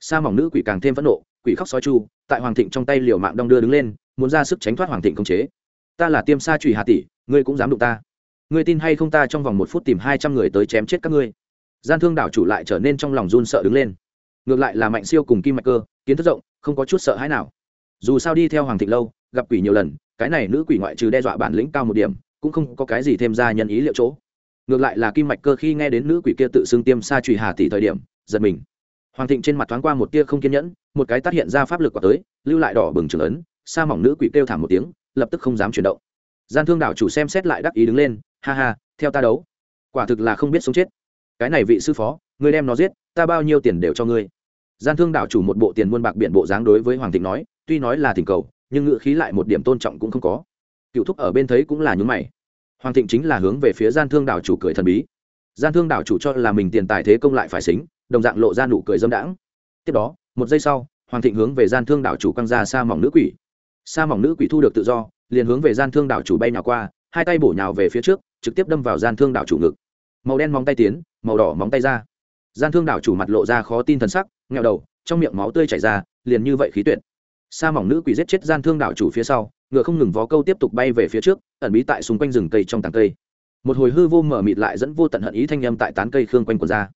Sa mỏng nữ quỷ càng thêm phẫn nộ, quỷ khóc sói chu, tại hoàng thịnh trong tay liều mạng đong đưa đứng lên, muốn ra sức tránh thoát hoàng thịnh công chế ta là tiêm sa trùy hà tỷ, ngươi cũng dám đụng ta. Ngươi tin hay không ta trong vòng một phút tìm hai trăm người tới chém chết các ngươi. Gian thương đảo chủ lại trở nên trong lòng run sợ đứng lên. Ngược lại là mạnh siêu cùng kim mạch cơ, kiến thức rộng, không có chút sợ hãi nào. Dù sao đi theo hoàng thịnh lâu, gặp quỷ nhiều lần, cái này nữ quỷ ngoại trừ đe dọa bản lĩnh cao một điểm, cũng không có cái gì thêm ra nhân ý liệu chỗ. Ngược lại là kim mạch cơ khi nghe đến nữ quỷ kia tự xưng tiêm sa trùy hà tỷ thời điểm, giật mình. Hoàng thịnh trên mặt thoáng qua một tia không kiên nhẫn, một cái tác hiện ra pháp lực quả tới, lưu lại đỏ bừng trường ấn, sa mỏng nữ quỷ kêu thảm một tiếng lập tức không dám chuyển động. Gian thương đảo chủ xem xét lại đắc ý đứng lên, ha ha, theo ta đấu. Quả thực là không biết sống chết. Cái này vị sư phó, ngươi đem nó giết, ta bao nhiêu tiền đều cho ngươi. Gian thương đảo chủ một bộ tiền muôn bạc biển bộ dáng đối với hoàng thịnh nói, tuy nói là thỉnh cầu, nhưng ngự khí lại một điểm tôn trọng cũng không có. Cựu thúc ở bên thấy cũng là nhúng mày. Hoàng thịnh chính là hướng về phía gian thương đảo chủ cười thần bí. Gian thương đảo chủ cho là mình tiền tài thế công lại phải xính, đồng dạng lộ ra nụ cười dâm đãng. Tiếp đó, một giây sau, hoàng thịnh hướng về gian thương đảo chủ căng ra xa mỏng nữ quỷ sa mỏng nữ quỷ thu được tự do, liền hướng về gian thương đảo chủ bay nhào qua, hai tay bổ nhào về phía trước, trực tiếp đâm vào gian thương đảo chủ ngực. Màu đen móng tay tiến, màu đỏ móng tay ra. Gian thương đảo chủ mặt lộ ra khó tin thần sắc nghèo đầu, trong miệng máu tươi chảy ra, liền như vậy khí tuyệt. Sa mỏng nữ quỷ giết chết gian thương đảo chủ phía sau, ngựa không ngừng vó câu tiếp tục bay về phía trước, ẩn bí tại xung quanh rừng cây trong tàng cây. Một hồi hư vô mở mịt lại dẫn vô tận hận ý thanh â m tại tán cây khương quanh quần ra.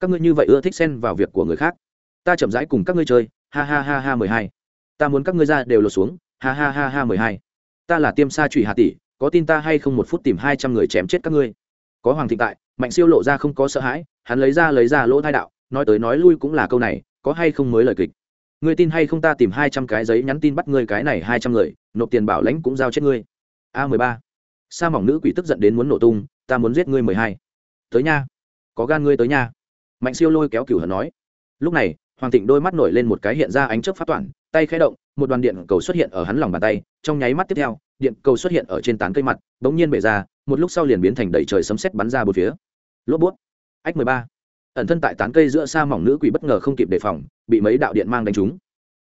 Các ngươi như vậy ưa thích xen vào việc của người khác. Ta chậm rãi cùng các ngươi chơi. Ha ha ha ha mười hai. Ta muốn các ngươi ra đều lột xuống ha ha ha ha mười hai. Ta là tiêm sa trụy hà tỷ, có tin ta hay không một phút tìm hai trăm người chém chết các ngươi? Có hoàng thịnh tại, mạnh siêu lộ ra không có sợ hãi, hắn lấy ra lấy ra lỗ thai đạo, nói tới nói lui cũng là câu này, có hay không mới lời kịch? Ngươi tin hay không ta tìm hai trăm cái giấy nhắn tin bắt ngươi cái này hai trăm người, nộp tiền bảo lãnh cũng giao chết ngươi. A mười ba. Sa mỏng nữ quỷ tức giận đến muốn nổ tung, ta muốn giết ngươi mười hai. Tới nha. Có gan ngươi tới nha. Mạnh siêu lôi kéo cửu hận nói. Lúc này, hoàng thịnh đôi mắt nổi lên một cái hiện ra ánh chớp phát toản tay khẽ động, một đoàn điện cầu xuất hiện ở hắn lòng bàn tay, trong nháy mắt tiếp theo, điện cầu xuất hiện ở trên tán cây mặt, bỗng nhiên bể ra, một lúc sau liền biến thành đầy trời sấm sét bắn ra bốn phía. Lốp bút. Ách mười ba. Ẩn thân tại tán cây giữa xa mỏng nữ quỷ bất ngờ không kịp đề phòng, bị mấy đạo điện mang đánh trúng.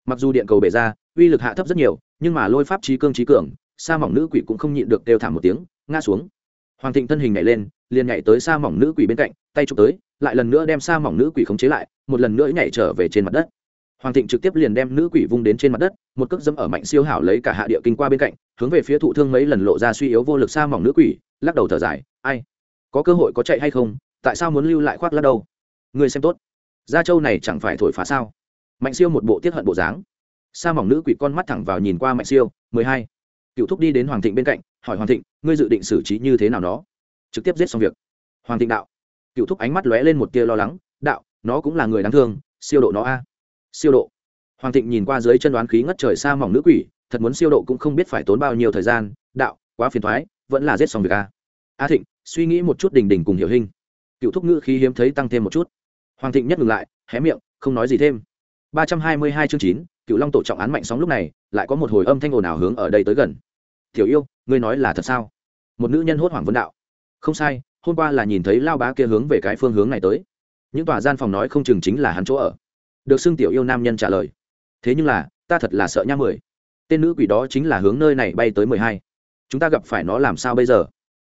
Mặc dù điện cầu bể ra, uy lực hạ thấp rất nhiều, nhưng mà lôi pháp trí cương trí cường xa mỏng nữ quỷ cũng không nhịn được đều thảm một tiếng, ngã xuống. Hoàng thịnh thân hình nhảy lên, liền nhảy tới xa mỏng nữ quỷ bên cạnh, tay chụp tới, lại lần nữa đem xa mỏng nữ quỷ khống chế lại, một lần nữa nhảy trở về trên mặt đất hoàng thịnh trực tiếp liền đem nữ quỷ vung đến trên mặt đất, một cước dẫm ở mạnh siêu hảo lấy cả hạ địa kinh qua bên cạnh, hướng về phía thụ thương mấy lần lộ ra suy yếu vô lực xa mỏng nữ quỷ, lắc đầu thở dài, ai? Có cơ hội có chạy hay không? Tại sao muốn lưu lại khoác lắc đâu? Người xem tốt. Gia châu này chẳng phải thổi phá sao? Mạnh siêu một bộ tiết hận bộ dáng. Sa mỏng nữ quỷ con mắt thẳng vào nhìn qua mạnh siêu, mười hai. Cựu thúc đi đến hoàng thịnh bên cạnh, hỏi hoàng thịnh, ngươi dự định xử trí như thế nào nó? Trực tiếp giết xong việc. Hoàng thịnh đạo. Cựu thúc ánh mắt lóe lên một tia lo lắng, đạo, nó cũng là người đáng thương, siêu độ nó a siêu độ. Hoàng thịnh nhìn qua dưới chân đoán khí ngất trời xa mỏng nữ quỷ, thật muốn siêu độ cũng không biết phải tốn bao nhiêu thời gian, đạo, quá phiền thoái, vẫn là giết xong việc a. A thịnh, suy nghĩ một chút đình đình cùng hiểu hình cựu thúc ngữ khí hiếm thấy tăng thêm một chút. Hoàng thịnh nhất ngừng lại, hé miệng, không nói gì thêm. Ba trăm hai mươi hai chương chín, cựu long tổ trọng án mạnh sóng lúc này, lại có một hồi âm thanh ồn ào hướng ở đây tới gần. Tiểu yêu, ngươi nói là thật sao? Một nữ nhân hốt hoảng vấn đạo. Không sai, hôm qua là nhìn thấy lao bá kia hướng về cái phương hướng này tới. Những tòa gian phòng nói không chừng chính là hắn chỗ ở được xưng tiểu yêu nam nhân trả lời. Thế nhưng là, ta thật là sợ nha mười. Tên nữ quỷ đó chính là hướng nơi này bay tới mười hai. Chúng ta gặp phải nó làm sao bây giờ?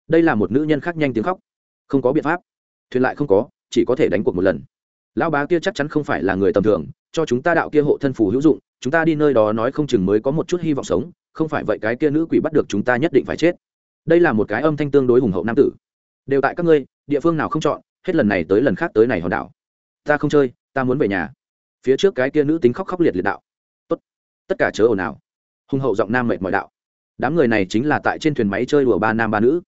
Đây là một nữ nhân khác nhanh tiếng khóc. Không có biện pháp. Thuyền lại không có, chỉ có thể đánh cuộc một lần. Lão bá kia chắc chắn không phải là người tầm thường, cho chúng ta đạo kia hộ thân phù hữu dụng, chúng ta đi nơi đó nói không chừng mới có một chút hy vọng sống, không phải vậy cái kia nữ quỷ bắt được chúng ta nhất định phải chết. Đây là một cái âm thanh tương đối hùng hậu nam tử. Đều tại các ngươi, địa phương nào không chọn, hết lần này tới lần khác tới này hòn đảo. Ta không chơi, ta muốn về nhà phía trước cái kia nữ tính khóc khóc liệt liệt đạo. Tốt, tất cả chớ ồn ào. Hùng hậu giọng nam mệt mỏi đạo. Đám người này chính là tại trên thuyền máy chơi đùa ba nam ba nữ.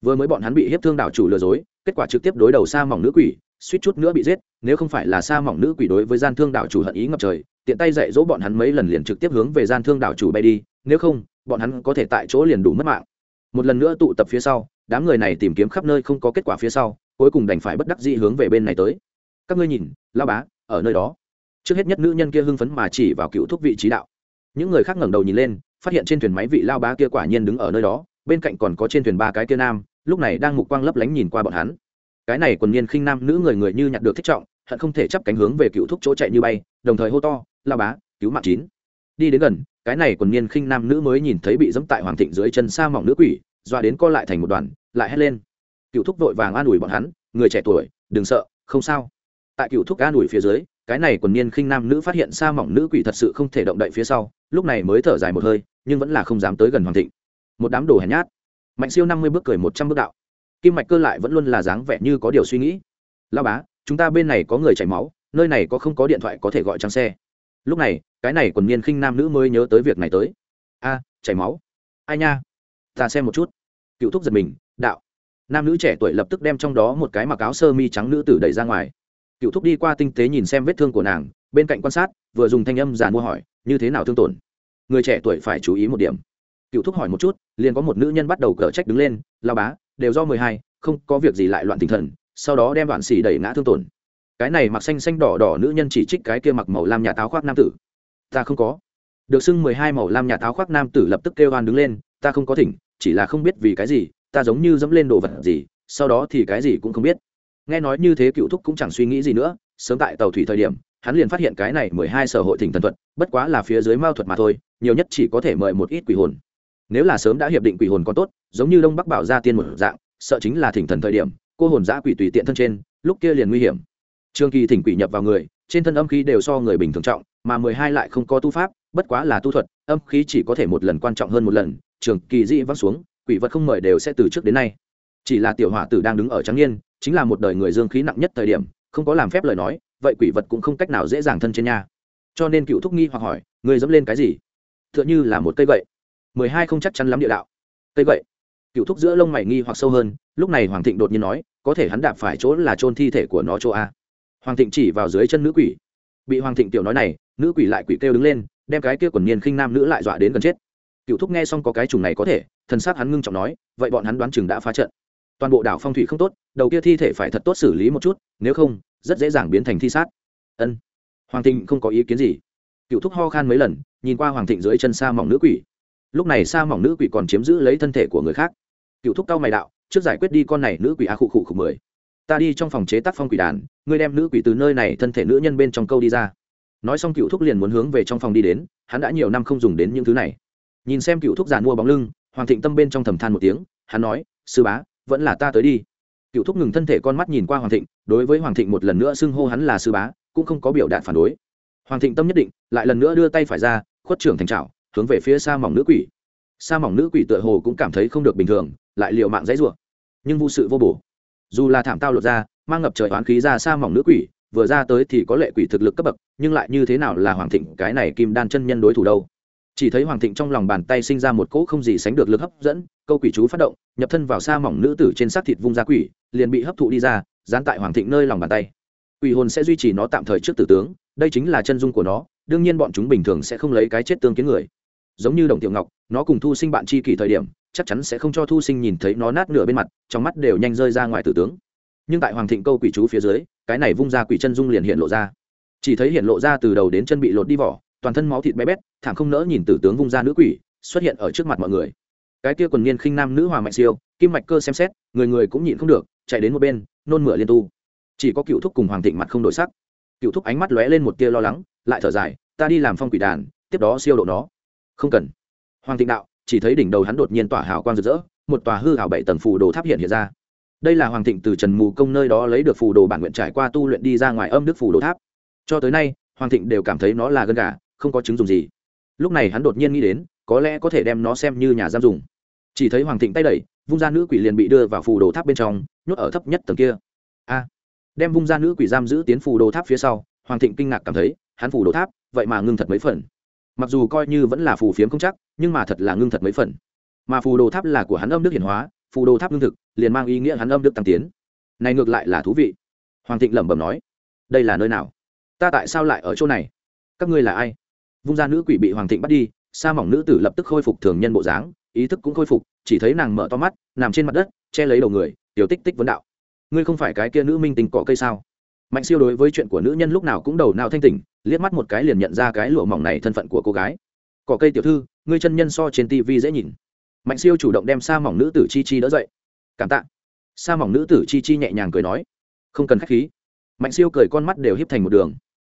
Vừa mới bọn hắn bị hiếp thương đảo chủ lừa dối, kết quả trực tiếp đối đầu xa mỏng nữ quỷ, suýt chút nữa bị giết. Nếu không phải là xa mỏng nữ quỷ đối với gian thương đảo chủ hận ý ngập trời, tiện tay dạy dỗ bọn hắn mấy lần liền trực tiếp hướng về gian thương đảo chủ bay đi. Nếu không, bọn hắn có thể tại chỗ liền đủ mất mạng. Một lần nữa tụ tập phía sau, đám người này tìm kiếm khắp nơi không có kết quả phía sau, cuối cùng đành phải bất đắc dĩ hướng về bên này tới. Các ngươi nhìn lao bá, ở nơi đó trước hết nhất nữ nhân kia hưng phấn mà chỉ vào cựu thúc vị trí đạo. Những người khác ngẩng đầu nhìn lên, phát hiện trên thuyền máy vị lao bá kia quả nhiên đứng ở nơi đó, bên cạnh còn có trên thuyền ba cái kia nam, lúc này đang mục quang lấp lánh nhìn qua bọn hắn. Cái này quần niên khinh nam nữ người người như nhặt được thích trọng, hận không thể chấp cánh hướng về cựu thúc chỗ chạy như bay, đồng thời hô to, lao bá, cứu mạng chín. Đi đến gần, cái này quần niên khinh nam nữ mới nhìn thấy bị dẫm tại hoàng thịnh dưới chân sa mỏng nữ quỷ doa đến co lại thành một đoàn, lại hét lên. Cựu thúc vội vàng an ủi bọn hắn, người trẻ tuổi, đừng sợ, không sao. Tại cựu thúc an ủi phía dưới cái này quần niên khinh nam nữ phát hiện sa mỏng nữ quỷ thật sự không thể động đậy phía sau, lúc này mới thở dài một hơi, nhưng vẫn là không dám tới gần hoàng thịnh. Một đám đồ hèn nhát. Mạnh siêu năm mươi bước cười một trăm bước đạo. Kim mạch cơ lại vẫn luôn là dáng vẻ như có điều suy nghĩ. Lao bá, chúng ta bên này có người chảy máu, nơi này có không có điện thoại có thể gọi trang xe. Lúc này, cái này quần niên khinh nam nữ mới nhớ tới việc này tới. A, chảy máu. Ai nha? Ta xem một chút. Cựu thúc giật mình, đạo. Nam nữ trẻ tuổi lập tức đem trong đó một cái mặc áo sơ mi trắng nữ tử đẩy ra ngoài cựu thúc đi qua tinh tế nhìn xem vết thương của nàng, bên cạnh quan sát, vừa dùng thanh âm giàn mua hỏi, như thế nào thương tổn? Người trẻ tuổi phải chú ý một điểm. Cựu thúc hỏi một chút, liền có một nữ nhân bắt đầu cờ trách đứng lên lao bá, đều do mười hai, không có việc gì lại loạn tinh thần, sau đó đem đoạn xỉ đẩy ngã thương tổn. Cái này mặc xanh xanh đỏ đỏ nữ nhân chỉ trích cái kia mặc màu lam nhà táo khoác nam tử. Ta không có. Được xưng mười hai màu lam nhà táo khoác nam tử lập tức kêu oan đứng lên, ta không có thỉnh, chỉ là không biết vì cái gì, ta giống như dẫm lên đồ vật gì, sau đó thì cái gì cũng không biết nghe nói như thế cựu thúc cũng chẳng suy nghĩ gì nữa, sớm tại tàu thủy thời điểm, hắn liền phát hiện cái này mười hai sở hội thỉnh thần thuật, bất quá là phía dưới mao thuật mà thôi, nhiều nhất chỉ có thể mời một ít quỷ hồn. Nếu là sớm đã hiệp định quỷ hồn còn tốt, giống như đông bắc bảo gia tiên một dạng, sợ chính là thỉnh thần thời điểm, cô hồn giã quỷ tùy tiện thân trên, lúc kia liền nguy hiểm. Trường kỳ thỉnh quỷ nhập vào người, trên thân âm khí đều so người bình thường trọng, mà mười hai lại không có tu pháp, bất quá là tu thuật, âm khí chỉ có thể một lần quan trọng hơn một lần, trường kỳ dĩ văng xuống, quỷ vật không mời đều sẽ từ trước đến nay chỉ là tiểu hỏa tử đang đứng ở trắng niên, chính là một đời người dương khí nặng nhất thời điểm, không có làm phép lời nói, vậy quỷ vật cũng không cách nào dễ dàng thân trên nhà cho nên cựu thúc nghi hoặc hỏi người dẫm lên cái gì? T h ư ợ n h ư là một cây gậy. Mười hai không chắc chắn lắm địa đạo. Cây gậy? Cựu thúc giữa lông mày nghi hoặc sâu hơn, lúc này hoàng thịnh đột nhiên nói, có thể hắn đạp phải chỗ là trôn thi thể của nó chỗ a. Hoàng thịnh chỉ vào dưới chân nữ quỷ. Bị hoàng thịnh tiểu nói này, nữ quỷ lại quỷ kêu đứng lên, đem cái kia quần niên khinh nam nữ lại dọa đến gần chết. Cựu thúc nghe xong có cái trùng này có thể, thần s á c hắn ngưng trọng nói, vậy bọn hắn đoán chừng đã phá trận toàn bộ đảo phong thủy không tốt, đầu kia thi thể phải thật tốt xử lý một chút, nếu không, rất dễ dàng biến thành thi sát. Ân. Hoàng thịnh không có ý kiến gì. Cựu thúc ho khan mấy lần, nhìn qua hoàng thịnh dưới chân xa mỏng nữ quỷ. Lúc này sa mỏng nữ quỷ còn chiếm giữ lấy thân thể của người khác. Cựu thúc cao mày đạo, trước giải quyết đi con này nữ quỷ a khụ khụ khụ mười. Ta đi trong phòng chế tác phong quỷ đàn, ngươi đem nữ quỷ từ nơi này thân thể nữ nhân bên trong câu đi ra. Nói xong cựu thúc liền muốn hướng về trong phòng đi đến, hắn đã nhiều năm không dùng đến những thứ này. Nhìn xem cựu thúc giàn mua bóng lưng, hoàng thịnh tâm bên trong thầm than một tiếng, hắn nói, sư bá vẫn là ta tới đi. Cựu thúc ngừng thân thể con mắt nhìn qua hoàng thịnh, đối với hoàng thịnh một lần nữa xưng hô hắn là sư bá, cũng không có biểu đạt phản đối. Hoàng thịnh tâm nhất định, lại lần nữa đưa tay phải ra, khuất trưởng thành trào hướng về phía xa mỏng nữ quỷ. Sa mỏng nữ quỷ tựa hồ cũng cảm thấy không được bình thường, lại liệu mạng dãy rủa. Nhưng vô sự vô bổ. Dù là thảm tao lột ra, mang ngập trời oán khí ra sa mỏng nữ quỷ, vừa ra tới thì có lệ quỷ thực lực cấp bậc, nhưng lại như thế nào là hoàng thịnh, cái này kim đan chân nhân đối thủ đâu? Chỉ thấy hoàng thịnh trong lòng bàn tay sinh ra một cỗ không gì sánh được lực hấp dẫn, câu quỷ chú phát động, nhập thân vào xa mỏng nữ tử trên xác thịt vung ra quỷ, liền bị hấp thụ đi ra, dán tại hoàng thịnh nơi lòng bàn tay. Quỷ hồn sẽ duy trì nó tạm thời trước tử tướng, đây chính là chân dung của nó, đương nhiên bọn chúng bình thường sẽ không lấy cái chết tương kiến người. Giống như đồng tiểu ngọc, nó cùng thu sinh bạn chi kỷ thời điểm, chắc chắn sẽ không cho thu sinh nhìn thấy nó nát nửa bên mặt, trong mắt đều nhanh rơi ra ngoài tử tướng. Nhưng tại hoàng thịnh câu quỷ chú phía dưới, cái này vung ra quỷ chân dung liền hiện lộ ra. Chỉ thấy hiện lộ ra từ đầu đến chân bị lột đi vỏ toàn thân máu thịt bé bét, thảm không nỡ nhìn tử tướng vung ra nữ quỷ, xuất hiện ở trước mặt mọi người. Cái kia quần niên khinh nam nữ hòa mạnh siêu, kim mạch cơ xem xét, người người cũng nhịn không được, chạy đến một bên, nôn mửa liên tu. Chỉ có cựu thúc cùng hoàng thịnh mặt không đổi sắc. Cựu thúc ánh mắt lóe lên một tia lo lắng, lại thở dài, ta đi làm phong quỷ đàn, tiếp đó siêu độ nó. Không cần. Hoàng thịnh đạo, chỉ thấy đỉnh đầu hắn đột nhiên tỏa hào quang rực rỡ, một tòa hư hào bảy tầng phù đồ tháp hiện hiện ra. Đây là hoàng thịnh từ trần mù công nơi đó lấy được phù đồ bản nguyện trải qua tu luyện đi ra ngoài âm đức phù đồ tháp. Cho tới nay, hoàng thịnh đều cảm thấy nó là gân gà không có chứng dùng gì. Lúc này hắn đột nhiên nghĩ đến, có lẽ có thể đem nó xem như nhà giam dùng. Chỉ thấy hoàng thịnh tay đẩy, vung ra nữ quỷ liền bị đưa vào phù đồ tháp bên trong, nhốt ở thấp nhất tầng kia. A! Đem vung ra nữ quỷ giam giữ tiến phù đồ tháp phía sau, hoàng thịnh kinh ngạc cảm thấy, hắn phù đồ tháp, vậy mà ngưng thật mấy phần. Mặc dù coi như vẫn là phù phiếm không chắc, nhưng mà thật là ngưng thật mấy phần. Mà phù đồ tháp là của hắn âm đức hiển hóa, phù đồ tháp ngưng thực, liền mang ý nghĩa hắn âm đức tăng tiến. Này ngược lại là thú vị. Hoàng thịnh lẩm bẩm nói, đây là nơi nào? Ta tại sao lại ở chỗ này? Các ngươi là ai? Vung ra nữ quỷ bị hoàng thịnh bắt đi, sa mỏng nữ tử lập tức khôi phục thường nhân bộ dáng, ý thức cũng khôi phục, chỉ thấy nàng mở to mắt, nằm trên mặt đất, che lấy đầu người, tiểu tích tích vấn đạo. Ngươi không phải cái kia nữ minh tình cỏ cây sao? Mạnh siêu đối với chuyện của nữ nhân lúc nào cũng đầu nào thanh tỉnh, liếc mắt một cái liền nhận ra cái lụa mỏng này thân phận của cô gái. Cỏ cây tiểu thư, ngươi chân nhân so trên tv dễ nhìn. Mạnh siêu chủ động đem sa mỏng nữ tử chi chi đỡ dậy. Cảm tạ. Sa mỏng nữ tử chi chi nhẹ nhàng cười nói. Không cần k h á c h khí. Mạnh siêu cười con mắt đều hiếp thành một đường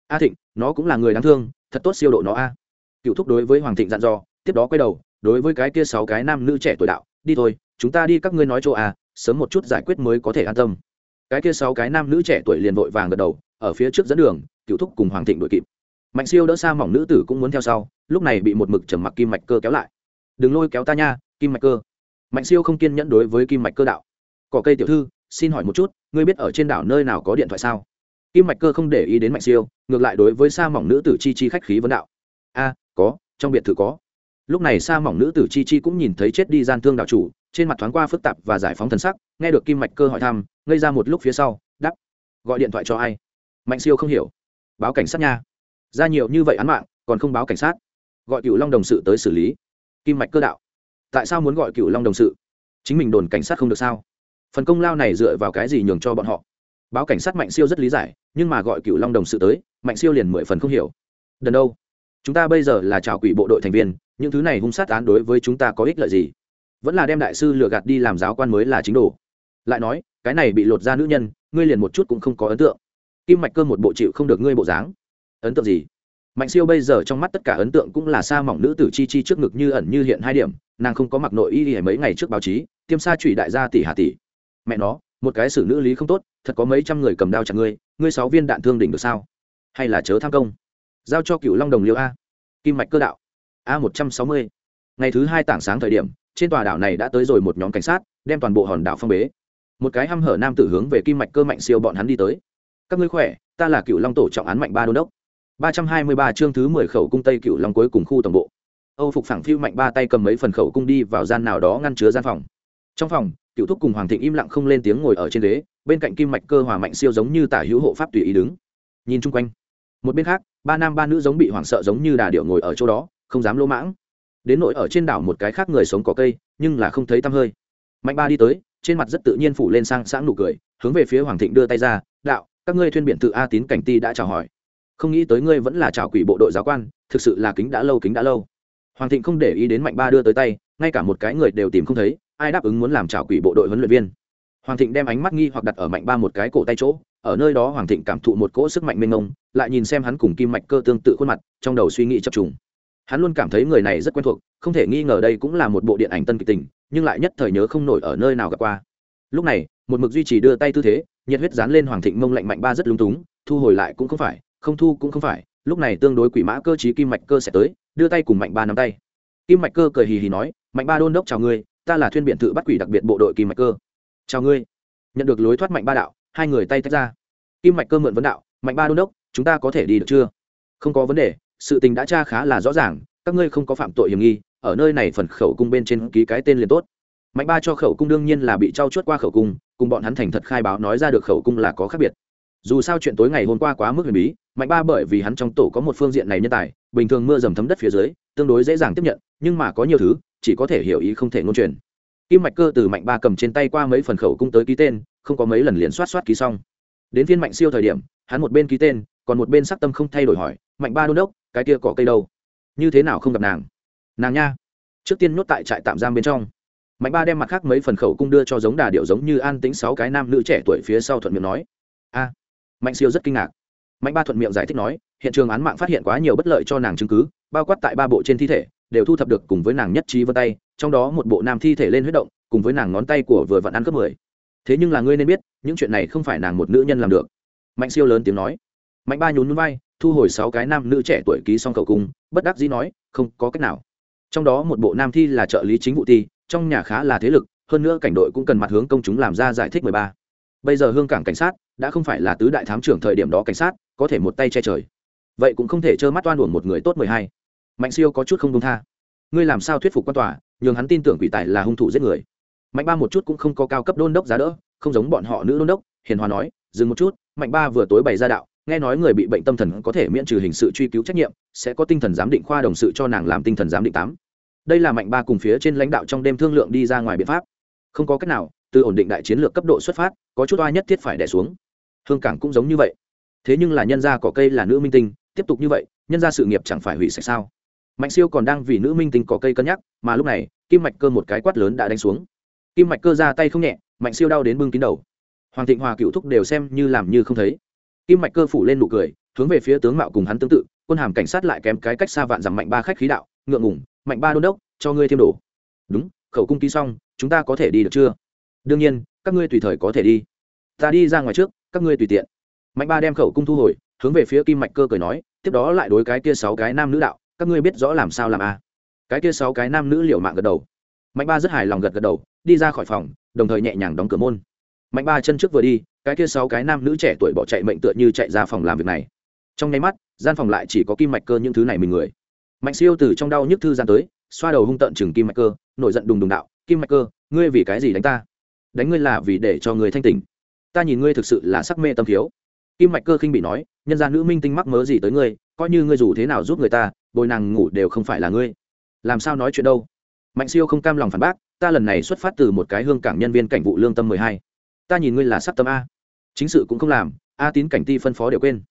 a thịnh, nó cũng là người đáng thương, thật tốt siêu độ nó a. Cựu thúc đối với hoàng thịnh dặn dò, tiếp đó quay đầu, đối với cái kia sáu cái nam nữ trẻ tuổi đạo, đi thôi, chúng ta đi các ngươi nói chỗ a, sớm một chút giải quyết mới có thể an tâm. Cái kia sáu cái nam nữ trẻ tuổi liền vội vàng gật đầu, ở phía trước dẫn đường, cựu thúc cùng hoàng thịnh đội kịp. Mạnh siêu đỡ xa mỏng nữ tử cũng muốn theo sau, lúc này bị một mực trầm mặc kim mạch cơ kéo lại. Đừng lôi kéo ta nha, kim mạch cơ. Mạnh siêu không kiên nhẫn đối với kim mạch cơ đạo. Cỏ cây tiểu thư, xin hỏi một chút, ngươi biết ở trên đảo nơi nào có điện thoại sao? Kim mạch cơ không để ý đến mạnh siêu, ngược lại đối với sa mỏng nữ tử chi chi khách khí vấn đạo. A, có, trong biệt thự có. Lúc này sa mỏng nữ tử chi chi cũng nhìn thấy chết đi gian thương đạo chủ, trên mặt thoáng qua phức tạp và giải phóng thần sắc, nghe được kim mạch cơ hỏi thăm, ngây ra một lúc phía sau đắp gọi điện thoại cho ai? Mạnh siêu không hiểu. Báo cảnh sát nha. Ra nhiều như vậy án mạng, còn không báo cảnh sát. Gọi cựu long đồng sự tới xử lý. Kim mạch cơ đạo. Tại sao muốn gọi cựu long đồng sự? Chính mình đồn cảnh sát không được sao? Phần công lao này dựa vào cái gì nhường cho bọn họ? Báo cảnh sát mạnh siêu rất lý giải nhưng mà gọi cựu long đồng sự tới, mạnh siêu liền mười phần không hiểu. Đần đâu? Chúng ta bây giờ là trào quỷ bộ đội thành viên, những thứ này hung sát án đối với chúng ta có ích lợi gì? Vẫn là đem đại sư lừa gạt đi làm giáo quan mới là chính đồ. Lại nói, cái này bị lột ra nữ nhân, ngươi liền một chút cũng không có ấn tượng. Kim mạch cơ một bộ chịu không được ngươi bộ dáng. Ấn tượng gì? Mạnh siêu bây giờ trong mắt tất cả ấn tượng cũng là sa mỏng nữ tử chi chi trước ngực như ẩn như hiện hai điểm, nàng không có mặc nội y hề mấy ngày trước báo chí, tiêm sa trụy đại gia tỷ hà tỷ. Mẹ nó một cái xử nữ lý không tốt, thật có mấy trăm người cầm đao chặt ngươi ngươi sáu viên đạn thương đỉnh được sao? Hay là chớ tham công? Giao cho cựu long đồng liêu a. Kim mạch cơ đạo. A một trăm sáu mươi. Ngày thứ hai tảng sáng thời điểm, trên tòa đảo này đã tới rồi một nhóm cảnh sát, đem toàn bộ hòn đảo phong bế. Một cái hăm hở nam tử hướng về kim mạch cơ mạnh siêu bọn hắn đi tới. Các ngươi khỏe, ta là cựu long tổ trọng án mạnh ba đôn đốc. ba trăm hai mươi ba chương thứ mười khẩu cung tây cựu long cuối cùng khu tổng bộ. Âu phục phẳng phiêu mạnh ba tay cầm mấy phần khẩu cung đi vào gian nào đó ngăn chứa gian phòng. Trong phòng cựu thúc cùng hoàng thịnh im lặng không lên tiếng ngồi ở trên ghế, bên cạnh kim mạch cơ hòa mạnh siêu giống như tả hữu hộ pháp tùy ý đứng. Nhìn chung quanh, một bên khác, ba nam ba nữ giống bị hoảng sợ giống như đà điệu ngồi ở chỗ đó, không dám lỗ mãng. Đến nỗi ở trên đảo một cái khác người sống có cây, nhưng là không thấy tăm hơi. Mạnh ba đi tới, trên mặt rất tự nhiên phủ lên sang sáng nụ cười, hướng về phía hoàng thịnh đưa tay ra, đạo, các ngươi thuyên biển tự a tín cảnh ti đã chào hỏi. Không nghĩ tới ngươi vẫn là chào quỷ bộ đội giáo quan, thực sự là kính đã lâu kính đã lâu. Hoàng thịnh không để ý đến mạnh ba đưa tới tay, ngay cả một cái người đều tìm không thấy ai đáp ứng muốn làm trào quỷ bộ đội huấn luyện viên? Hoàng thịnh đem ánh mắt nghi hoặc đặt ở mạnh ba một cái cổ tay chỗ, ở nơi đó hoàng thịnh cảm thụ một cỗ sức mạnh mênh mông, lại nhìn xem hắn cùng kim mạch cơ tương tự khuôn mặt, trong đầu suy nghĩ chập trùng. Hắn luôn cảm thấy người này rất quen thuộc, không thể nghi ngờ đây cũng là một bộ điện ảnh tân kịch tình, nhưng lại nhất thời nhớ không nổi ở nơi nào gặp qua. Lúc này, một mực duy trì đưa tay tư thế, nhiệt huyết dán lên hoàng thịnh mông lạnh mạnh ba rất lung túng, thu hồi lại cũng không phải, không thu cũng không phải, lúc này tương đối quỷ mã cơ chí kim mạch cơ sẽ tới, đưa tay cùng mạnh ba nắm tay. Kim mạch cơ cười hì hì nói, mạnh ba đôn đốc chào ngươi ta là thuyên biện thự bắt quỷ đặc biệt bộ đội kim mạch cơ. Chào ngươi. Nhận được lối thoát mạnh ba đạo, hai người tay tách ra. Kim mạch cơ mượn vấn đạo, mạnh ba đôn đốc, chúng ta có thể đi được chưa? Không có vấn đề, sự tình đã tra khá là rõ ràng, các ngươi không có phạm tội hiểm nghi, ở nơi này phần khẩu cung bên trên ký cái tên liền tốt. Mạnh ba cho khẩu cung đương nhiên là bị trao chuốt qua khẩu cung, cùng bọn hắn thành thật khai báo nói ra được khẩu cung là có khác biệt. Dù sao chuyện tối ngày hôm qua quá mức huyền bí, mạnh ba bởi vì hắn trong tổ có một phương diện này nhân tài, bình thường mưa dầm thấm đất phía dưới, tương đối dễ dàng tiếp nhận, nhưng mà có nhiều thứ chỉ có thể hiểu ý không thể ngôn truyền. Kim mạch cơ từ mạnh ba cầm trên tay qua mấy phần khẩu cung tới ký tên, không có mấy lần liền soát soát ký xong. Đến phiên mạnh siêu thời điểm, hắn một bên ký tên, còn một bên sắc tâm không thay đổi hỏi, mạnh ba đôn đốc, cái kia cỏ cây đâu? Như thế nào không gặp nàng? Nàng nha. Trước tiên nhốt tại trại tạm giam bên trong. Mạnh ba đem mặt khác mấy phần khẩu cung đưa cho giống đà điệu giống như an tính sáu cái nam nữ trẻ tuổi phía sau thuận miệng nói. A. Mạnh siêu rất kinh ngạc. Mạnh ba thuận miệng giải thích nói, hiện trường án mạng phát hiện quá nhiều bất lợi cho nàng chứng cứ, bao quát tại ba bộ trên thi thể đều thu thập được cùng với nàng nhất trí vân tay, trong đó một bộ nam thi thể lên huyết động, cùng với nàng ngón tay của vừa vặn ăn cấp mười. Thế nhưng là ngươi nên biết, những chuyện này không phải nàng một nữ nhân làm được. Mạnh siêu lớn tiếng nói. Mạnh ba nhún núi vai, thu hồi sáu cái nam nữ trẻ tuổi ký xong cầu cung bất đắc dĩ nói, không có cách nào. Trong đó một bộ nam thi là trợ lý chính vụ thi, trong nhà khá là thế lực, hơn nữa cảnh đội cũng cần mặt hướng công chúng làm ra giải thích mười ba. Bây giờ hương cảng cảnh sát, đã không phải là tứ đại thám trưởng thời điểm đó cảnh sát, có thể một tay che trời. Vậy cũng không thể trơ mắt oan uổng một người tốt mười hai mạnh siêu có chút không công tha. Ngươi làm sao thuyết phục quan tòa, nhường hắn tin tưởng quỷ tài là hung thủ giết người? Mạnh ba một chút cũng không có cao cấp đôn đốc giá đỡ, không giống bọn họ nữ đôn đốc, hiền hòa nói, dừng một chút, mạnh ba vừa tối bày ra đạo, nghe nói người bị bệnh tâm thần có thể miễn trừ hình sự truy cứu trách nhiệm, sẽ có tinh thần giám định khoa đồng sự cho nàng làm tinh thần giám định tám. Đây là mạnh ba cùng phía trên lãnh đạo trong đêm thương lượng đi ra ngoài biện pháp. Không có cách nào, từ ổn định đại chiến lược cấp độ xuất phát, có chút oai nhất thiết phải đẻ xuống. Hương cảng cũng giống như vậy. Thế nhưng là nhân gia cỏ cây là nữ minh tinh, tiếp tục như vậy, nhân gia sự nghiệp chẳng phải hủy sạch sao? Mạnh siêu còn đang vì nữ minh tinh cỏ cây cân nhắc, mà lúc này, kim mạch cơ một cái quát lớn đã đánh xuống. Kim mạch cơ ra tay không nhẹ, mạnh siêu đau đến bưng kín đầu. Hoàng thịnh hòa cựu thúc đều xem như làm như không thấy. Kim mạch cơ phủ lên nụ cười, hướng về phía tướng mạo cùng hắn tương tự, quân hàm cảnh sát lại kém cái cách xa vạn rằng mạnh ba khách khí đạo, ngượng ngủng mạnh ba đôn đốc, cho ngươi thêm đủ đúng, khẩu cung ký xong, chúng ta có thể đi được chưa? Đương nhiên, các ngươi tùy thời có thể đi. Ta đi ra ngoài trước, các ngươi tùy tiện. Mạnh ba đem khẩu cung thu hồi, hướng về phía kim mạch cơ cười nói, tiếp đó lại đối cái kia sáu cái nam nữ đạo các ngươi biết rõ làm sao làm a à. cái kia sáu cái nam nữ liệu mạng gật đầu. Mạnh ba rất hài lòng gật gật đầu, đi ra khỏi phòng, đồng thời nhẹ nhàng đóng cửa môn. Mạnh ba chân trước vừa đi, cái kia sáu cái nam nữ trẻ tuổi bỏ chạy mệnh tựa như chạy ra phòng làm việc này. Trong nháy mắt, gian phòng lại chỉ có kim mạch cơ những thứ này mình người. Mạnh siêu từ trong đau nhức thư gian tới, xoa đầu hung tận chừng kim mạch cơ, nổi giận đùng đùng đạo, kim mạch cơ, ngươi vì cái gì đánh ta? Đánh ngươi là vì để cho người thanh tỉnh. Ta nhìn ngươi thực sự là sắc mê tâm thiếu. Kim mạch cơ khinh bị nói, nhân gia nữ minh tinh mắc mớ gì tới ngươi, coi như ngươi dù thế nào giúp người ta bồi nàng ngủ đều không phải là ngươi. Làm sao nói chuyện đâu? Mạnh siêu không cam lòng phản bác, ta lần này xuất phát từ một cái hương cảng nhân viên cảnh vụ lương tâm mười hai. Ta nhìn ngươi là sắc tâm a. Chính sự cũng không làm, a tín cảnh ti phân phó đều quên.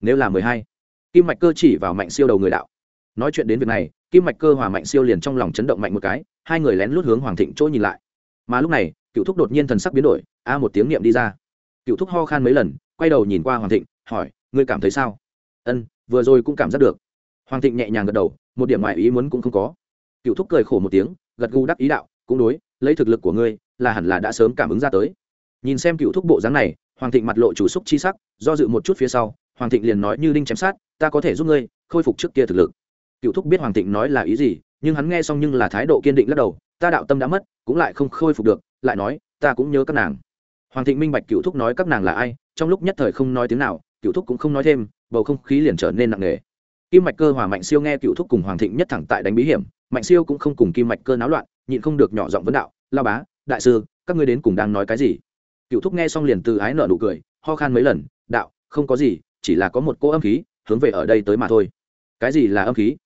Nếu là mười hai, kim mạch cơ chỉ vào mạnh siêu đầu người đạo. Nói chuyện đến việc này, kim mạch cơ hòa mạnh siêu liền trong lòng chấn động mạnh một cái, hai người lén lút hướng hoàng thịnh chỗ nhìn lại. Mà lúc này, cựu thúc đột nhiên thần sắc biến đổi, a một tiếng niệm đi ra. Cựu thúc ho khan mấy lần, quay đầu nhìn qua hoàng thịnh, hỏi, ngươi cảm thấy sao? Ân, vừa rồi cũng cảm giác được hoàng thịnh nhẹ nhàng gật đầu, một điểm ngoại ý muốn cũng không có. Cựu thúc cười khổ một tiếng, gật gù đắc ý đạo, cũng đối, lấy thực lực của ngươi, là hẳn là đã sớm cảm ứng ra tới. Nhìn xem cựu thúc bộ dáng này, hoàng thịnh mặt lộ chủ xúc chi sắc, do dự một chút phía sau, hoàng thịnh liền nói, như đinh chém sát, ta có thể giúp ngươi khôi phục trước kia thực lực. Cựu thúc biết hoàng thịnh nói là ý gì, nhưng hắn nghe xong nhưng là thái độ kiên định lắc đầu, ta đạo tâm đã mất, cũng lại không khôi phục được, lại nói, ta cũng nhớ các nàng. Hoàng thịnh minh bạch cựu thúc nói các nàng là ai, trong lúc nhất thời không nói tiếng nào cựu thúc cũng không nói thêm, bầu không khí liền trở nên nặng nề kim mạch cơ hòa mạnh siêu nghe cựu thúc cùng hoàng thịnh nhất thẳng tại đánh bí hiểm, mạnh siêu cũng không cùng kim mạch cơ náo loạn, nhịn không được nhỏ giọng vấn đạo, lao bá, đại sư, các ngươi đến cùng đang nói cái gì? Cựu thúc nghe xong liền từ ái nợ nụ cười, ho khan mấy lần, đạo, không có gì, chỉ là có một cô âm khí, hướng về ở đây tới mà thôi. Cái gì là âm khí?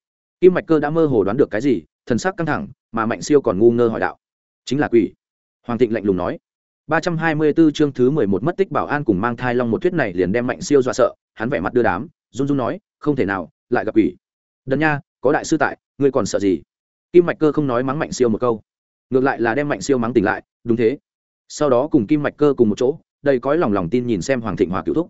Kim mạch cơ đã mơ hồ đoán được cái gì, thần sắc căng thẳng, mà mạnh siêu còn ngu ngơ hỏi đạo, chính là quỷ. Hoàng thịnh lạnh lùng nói, ba trăm hai mươi 324 chương thứ mười một mất tích bảo an cùng mang thai long một thuyết này liền đem mạnh siêu dọa sợ, hắn vẻ mặt đưa đám, run run nói, không thể nào lại gặp quỷ đần nha, có đại sư tại, ngươi còn sợ gì? Kim mạch cơ không nói mắng mạnh siêu một câu. Ngược lại là đem mạnh siêu mắng tỉnh lại, đúng thế. Sau đó cùng kim mạch cơ cùng một chỗ, đầy cõi lòng lòng tin nhìn xem hoàng thịnh hòa cựu thúc.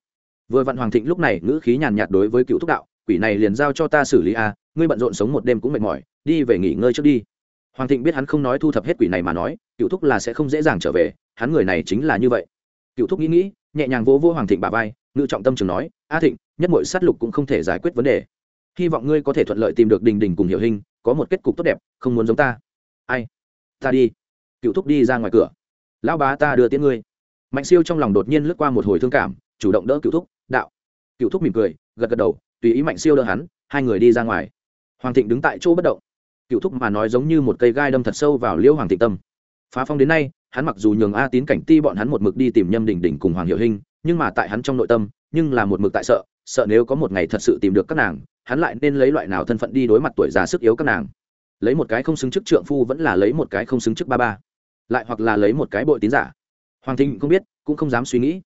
Vừa vặn hoàng thịnh lúc này ngữ khí nhàn nhạt đối với cựu thúc đạo, quỷ này liền giao cho ta xử lý a ngươi bận rộn sống một đêm cũng mệt mỏi, đi về nghỉ ngơi trước đi. Hoàng thịnh biết hắn không nói thu thập hết quỷ này mà nói, cựu thúc là sẽ không dễ dàng trở về, hắn người này chính là như vậy. Cựu thúc nghĩ nghĩ, nhẹ nhàng vỗ vỗ hoàng thịnh bà vai, ngự trọng tâm trường nói, a thịnh, nhất mọi sát lục cũng không thể giải quyết vấn đề hy vọng ngươi có thể thuận lợi tìm được đình đình cùng hiểu hình, có một kết cục tốt đẹp, không muốn giống ta. Ai? Ta đi. Cựu thúc đi ra ngoài cửa. Lão bá ta đưa tiễn ngươi. Mạnh siêu trong lòng đột nhiên lướt qua một hồi thương cảm, chủ động đỡ cựu thúc, đạo. Cựu thúc mỉm cười, gật gật đầu, tùy ý mạnh siêu đỡ hắn, hai người đi ra ngoài. Hoàng thịnh đứng tại chỗ bất động. Cựu thúc mà nói giống như một cây gai đâm thật sâu vào liễu hoàng thịnh tâm. Phá phong đến nay, hắn mặc dù nhường a tín cảnh ti bọn hắn một mực đi tìm nhâm đỉnh đỉnh cùng hoàng hiệu hình, nhưng mà tại hắn trong nội tâm, nhưng là một mực tại sợ sợ nếu có một ngày thật sự tìm được các nàng hắn lại nên lấy loại nào thân phận đi đối mặt tuổi già sức yếu các nàng? Lấy một cái không xứng chức trượng phu vẫn là lấy một cái không xứng chức ba ba? Lại hoặc là lấy một cái bội tín giả? Hoàng thịnh không biết, cũng không dám suy nghĩ.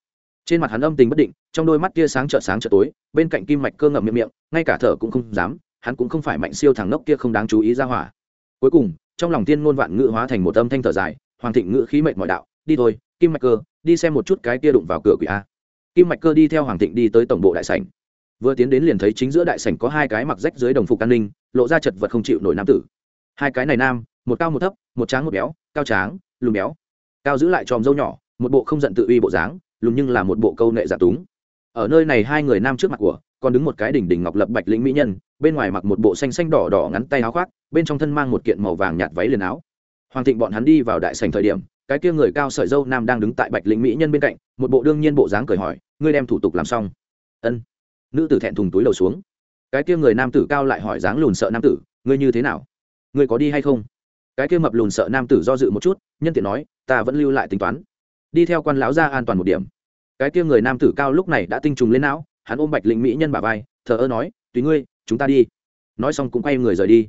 Trên mặt hắn âm tình bất định, trong đôi mắt tia sáng trợ sáng trợ tối, bên cạnh kim mạch cơ ngậm miệng miệng, ngay cả thở cũng không dám, hắn cũng không phải mạnh siêu thằng nốc kia không đáng chú ý ra hỏa. Cuối cùng, trong lòng tiên ngôn vạn ngữ hóa thành một âm thanh thở dài, hoàng thịnh ngữ khí mệnh mọi đạo, đi thôi, kim mạch cơ, đi xem một chút cái kia đụng vào cửa quỷ a. Kim mạch cơ đi theo hoàng thịnh đi tới tổng bộ đại sảnh vừa tiến đến liền thấy chính giữa đại sảnh có hai cái mặc rách dưới đồng phục an ninh, lộ ra chật vật không chịu nổi nam tử. Hai cái này nam, một cao một thấp, một tráng một béo, cao tráng lùm béo. Cao giữ lại tròm dâu nhỏ, một bộ không giận tự uy bộ dáng lùm nhưng là một bộ câu nệ giả túng. Ở nơi này hai người nam trước mặt của, còn đứng một cái đỉnh đỉnh ngọc lập bạch lĩnh mỹ nhân, bên ngoài mặc một bộ xanh xanh đỏ đỏ ngắn tay áo khoác, bên trong thân mang một kiện màu vàng nhạt váy liền áo. Hoàng thịnh bọn hắn đi vào đại sảnh thời điểm, cái kia người cao sợi dâu nam đang đứng tại bạch lĩnh mỹ nhân bên cạnh, một bộ đương nhiên bộ dáng cười hỏi, ngươi đem thủ tục làm xong? Ân nữ tử thẹn thùng túi đầu xuống. Cái kia người nam tử cao lại hỏi dáng lùn sợ nam tử, ngươi như thế nào? Ngươi có đi hay không? Cái kia mập lùn sợ nam tử do dự một chút, nhân tiện nói, ta vẫn lưu lại tính toán. Đi theo quan lão ra an toàn một điểm. Cái kia người nam tử cao lúc này đã tinh trùng lên não, hắn ôm bạch lĩnh mỹ nhân bà vai, thờ ơ nói, tùy ngươi, chúng ta đi. Nói xong cũng quay người rời đi.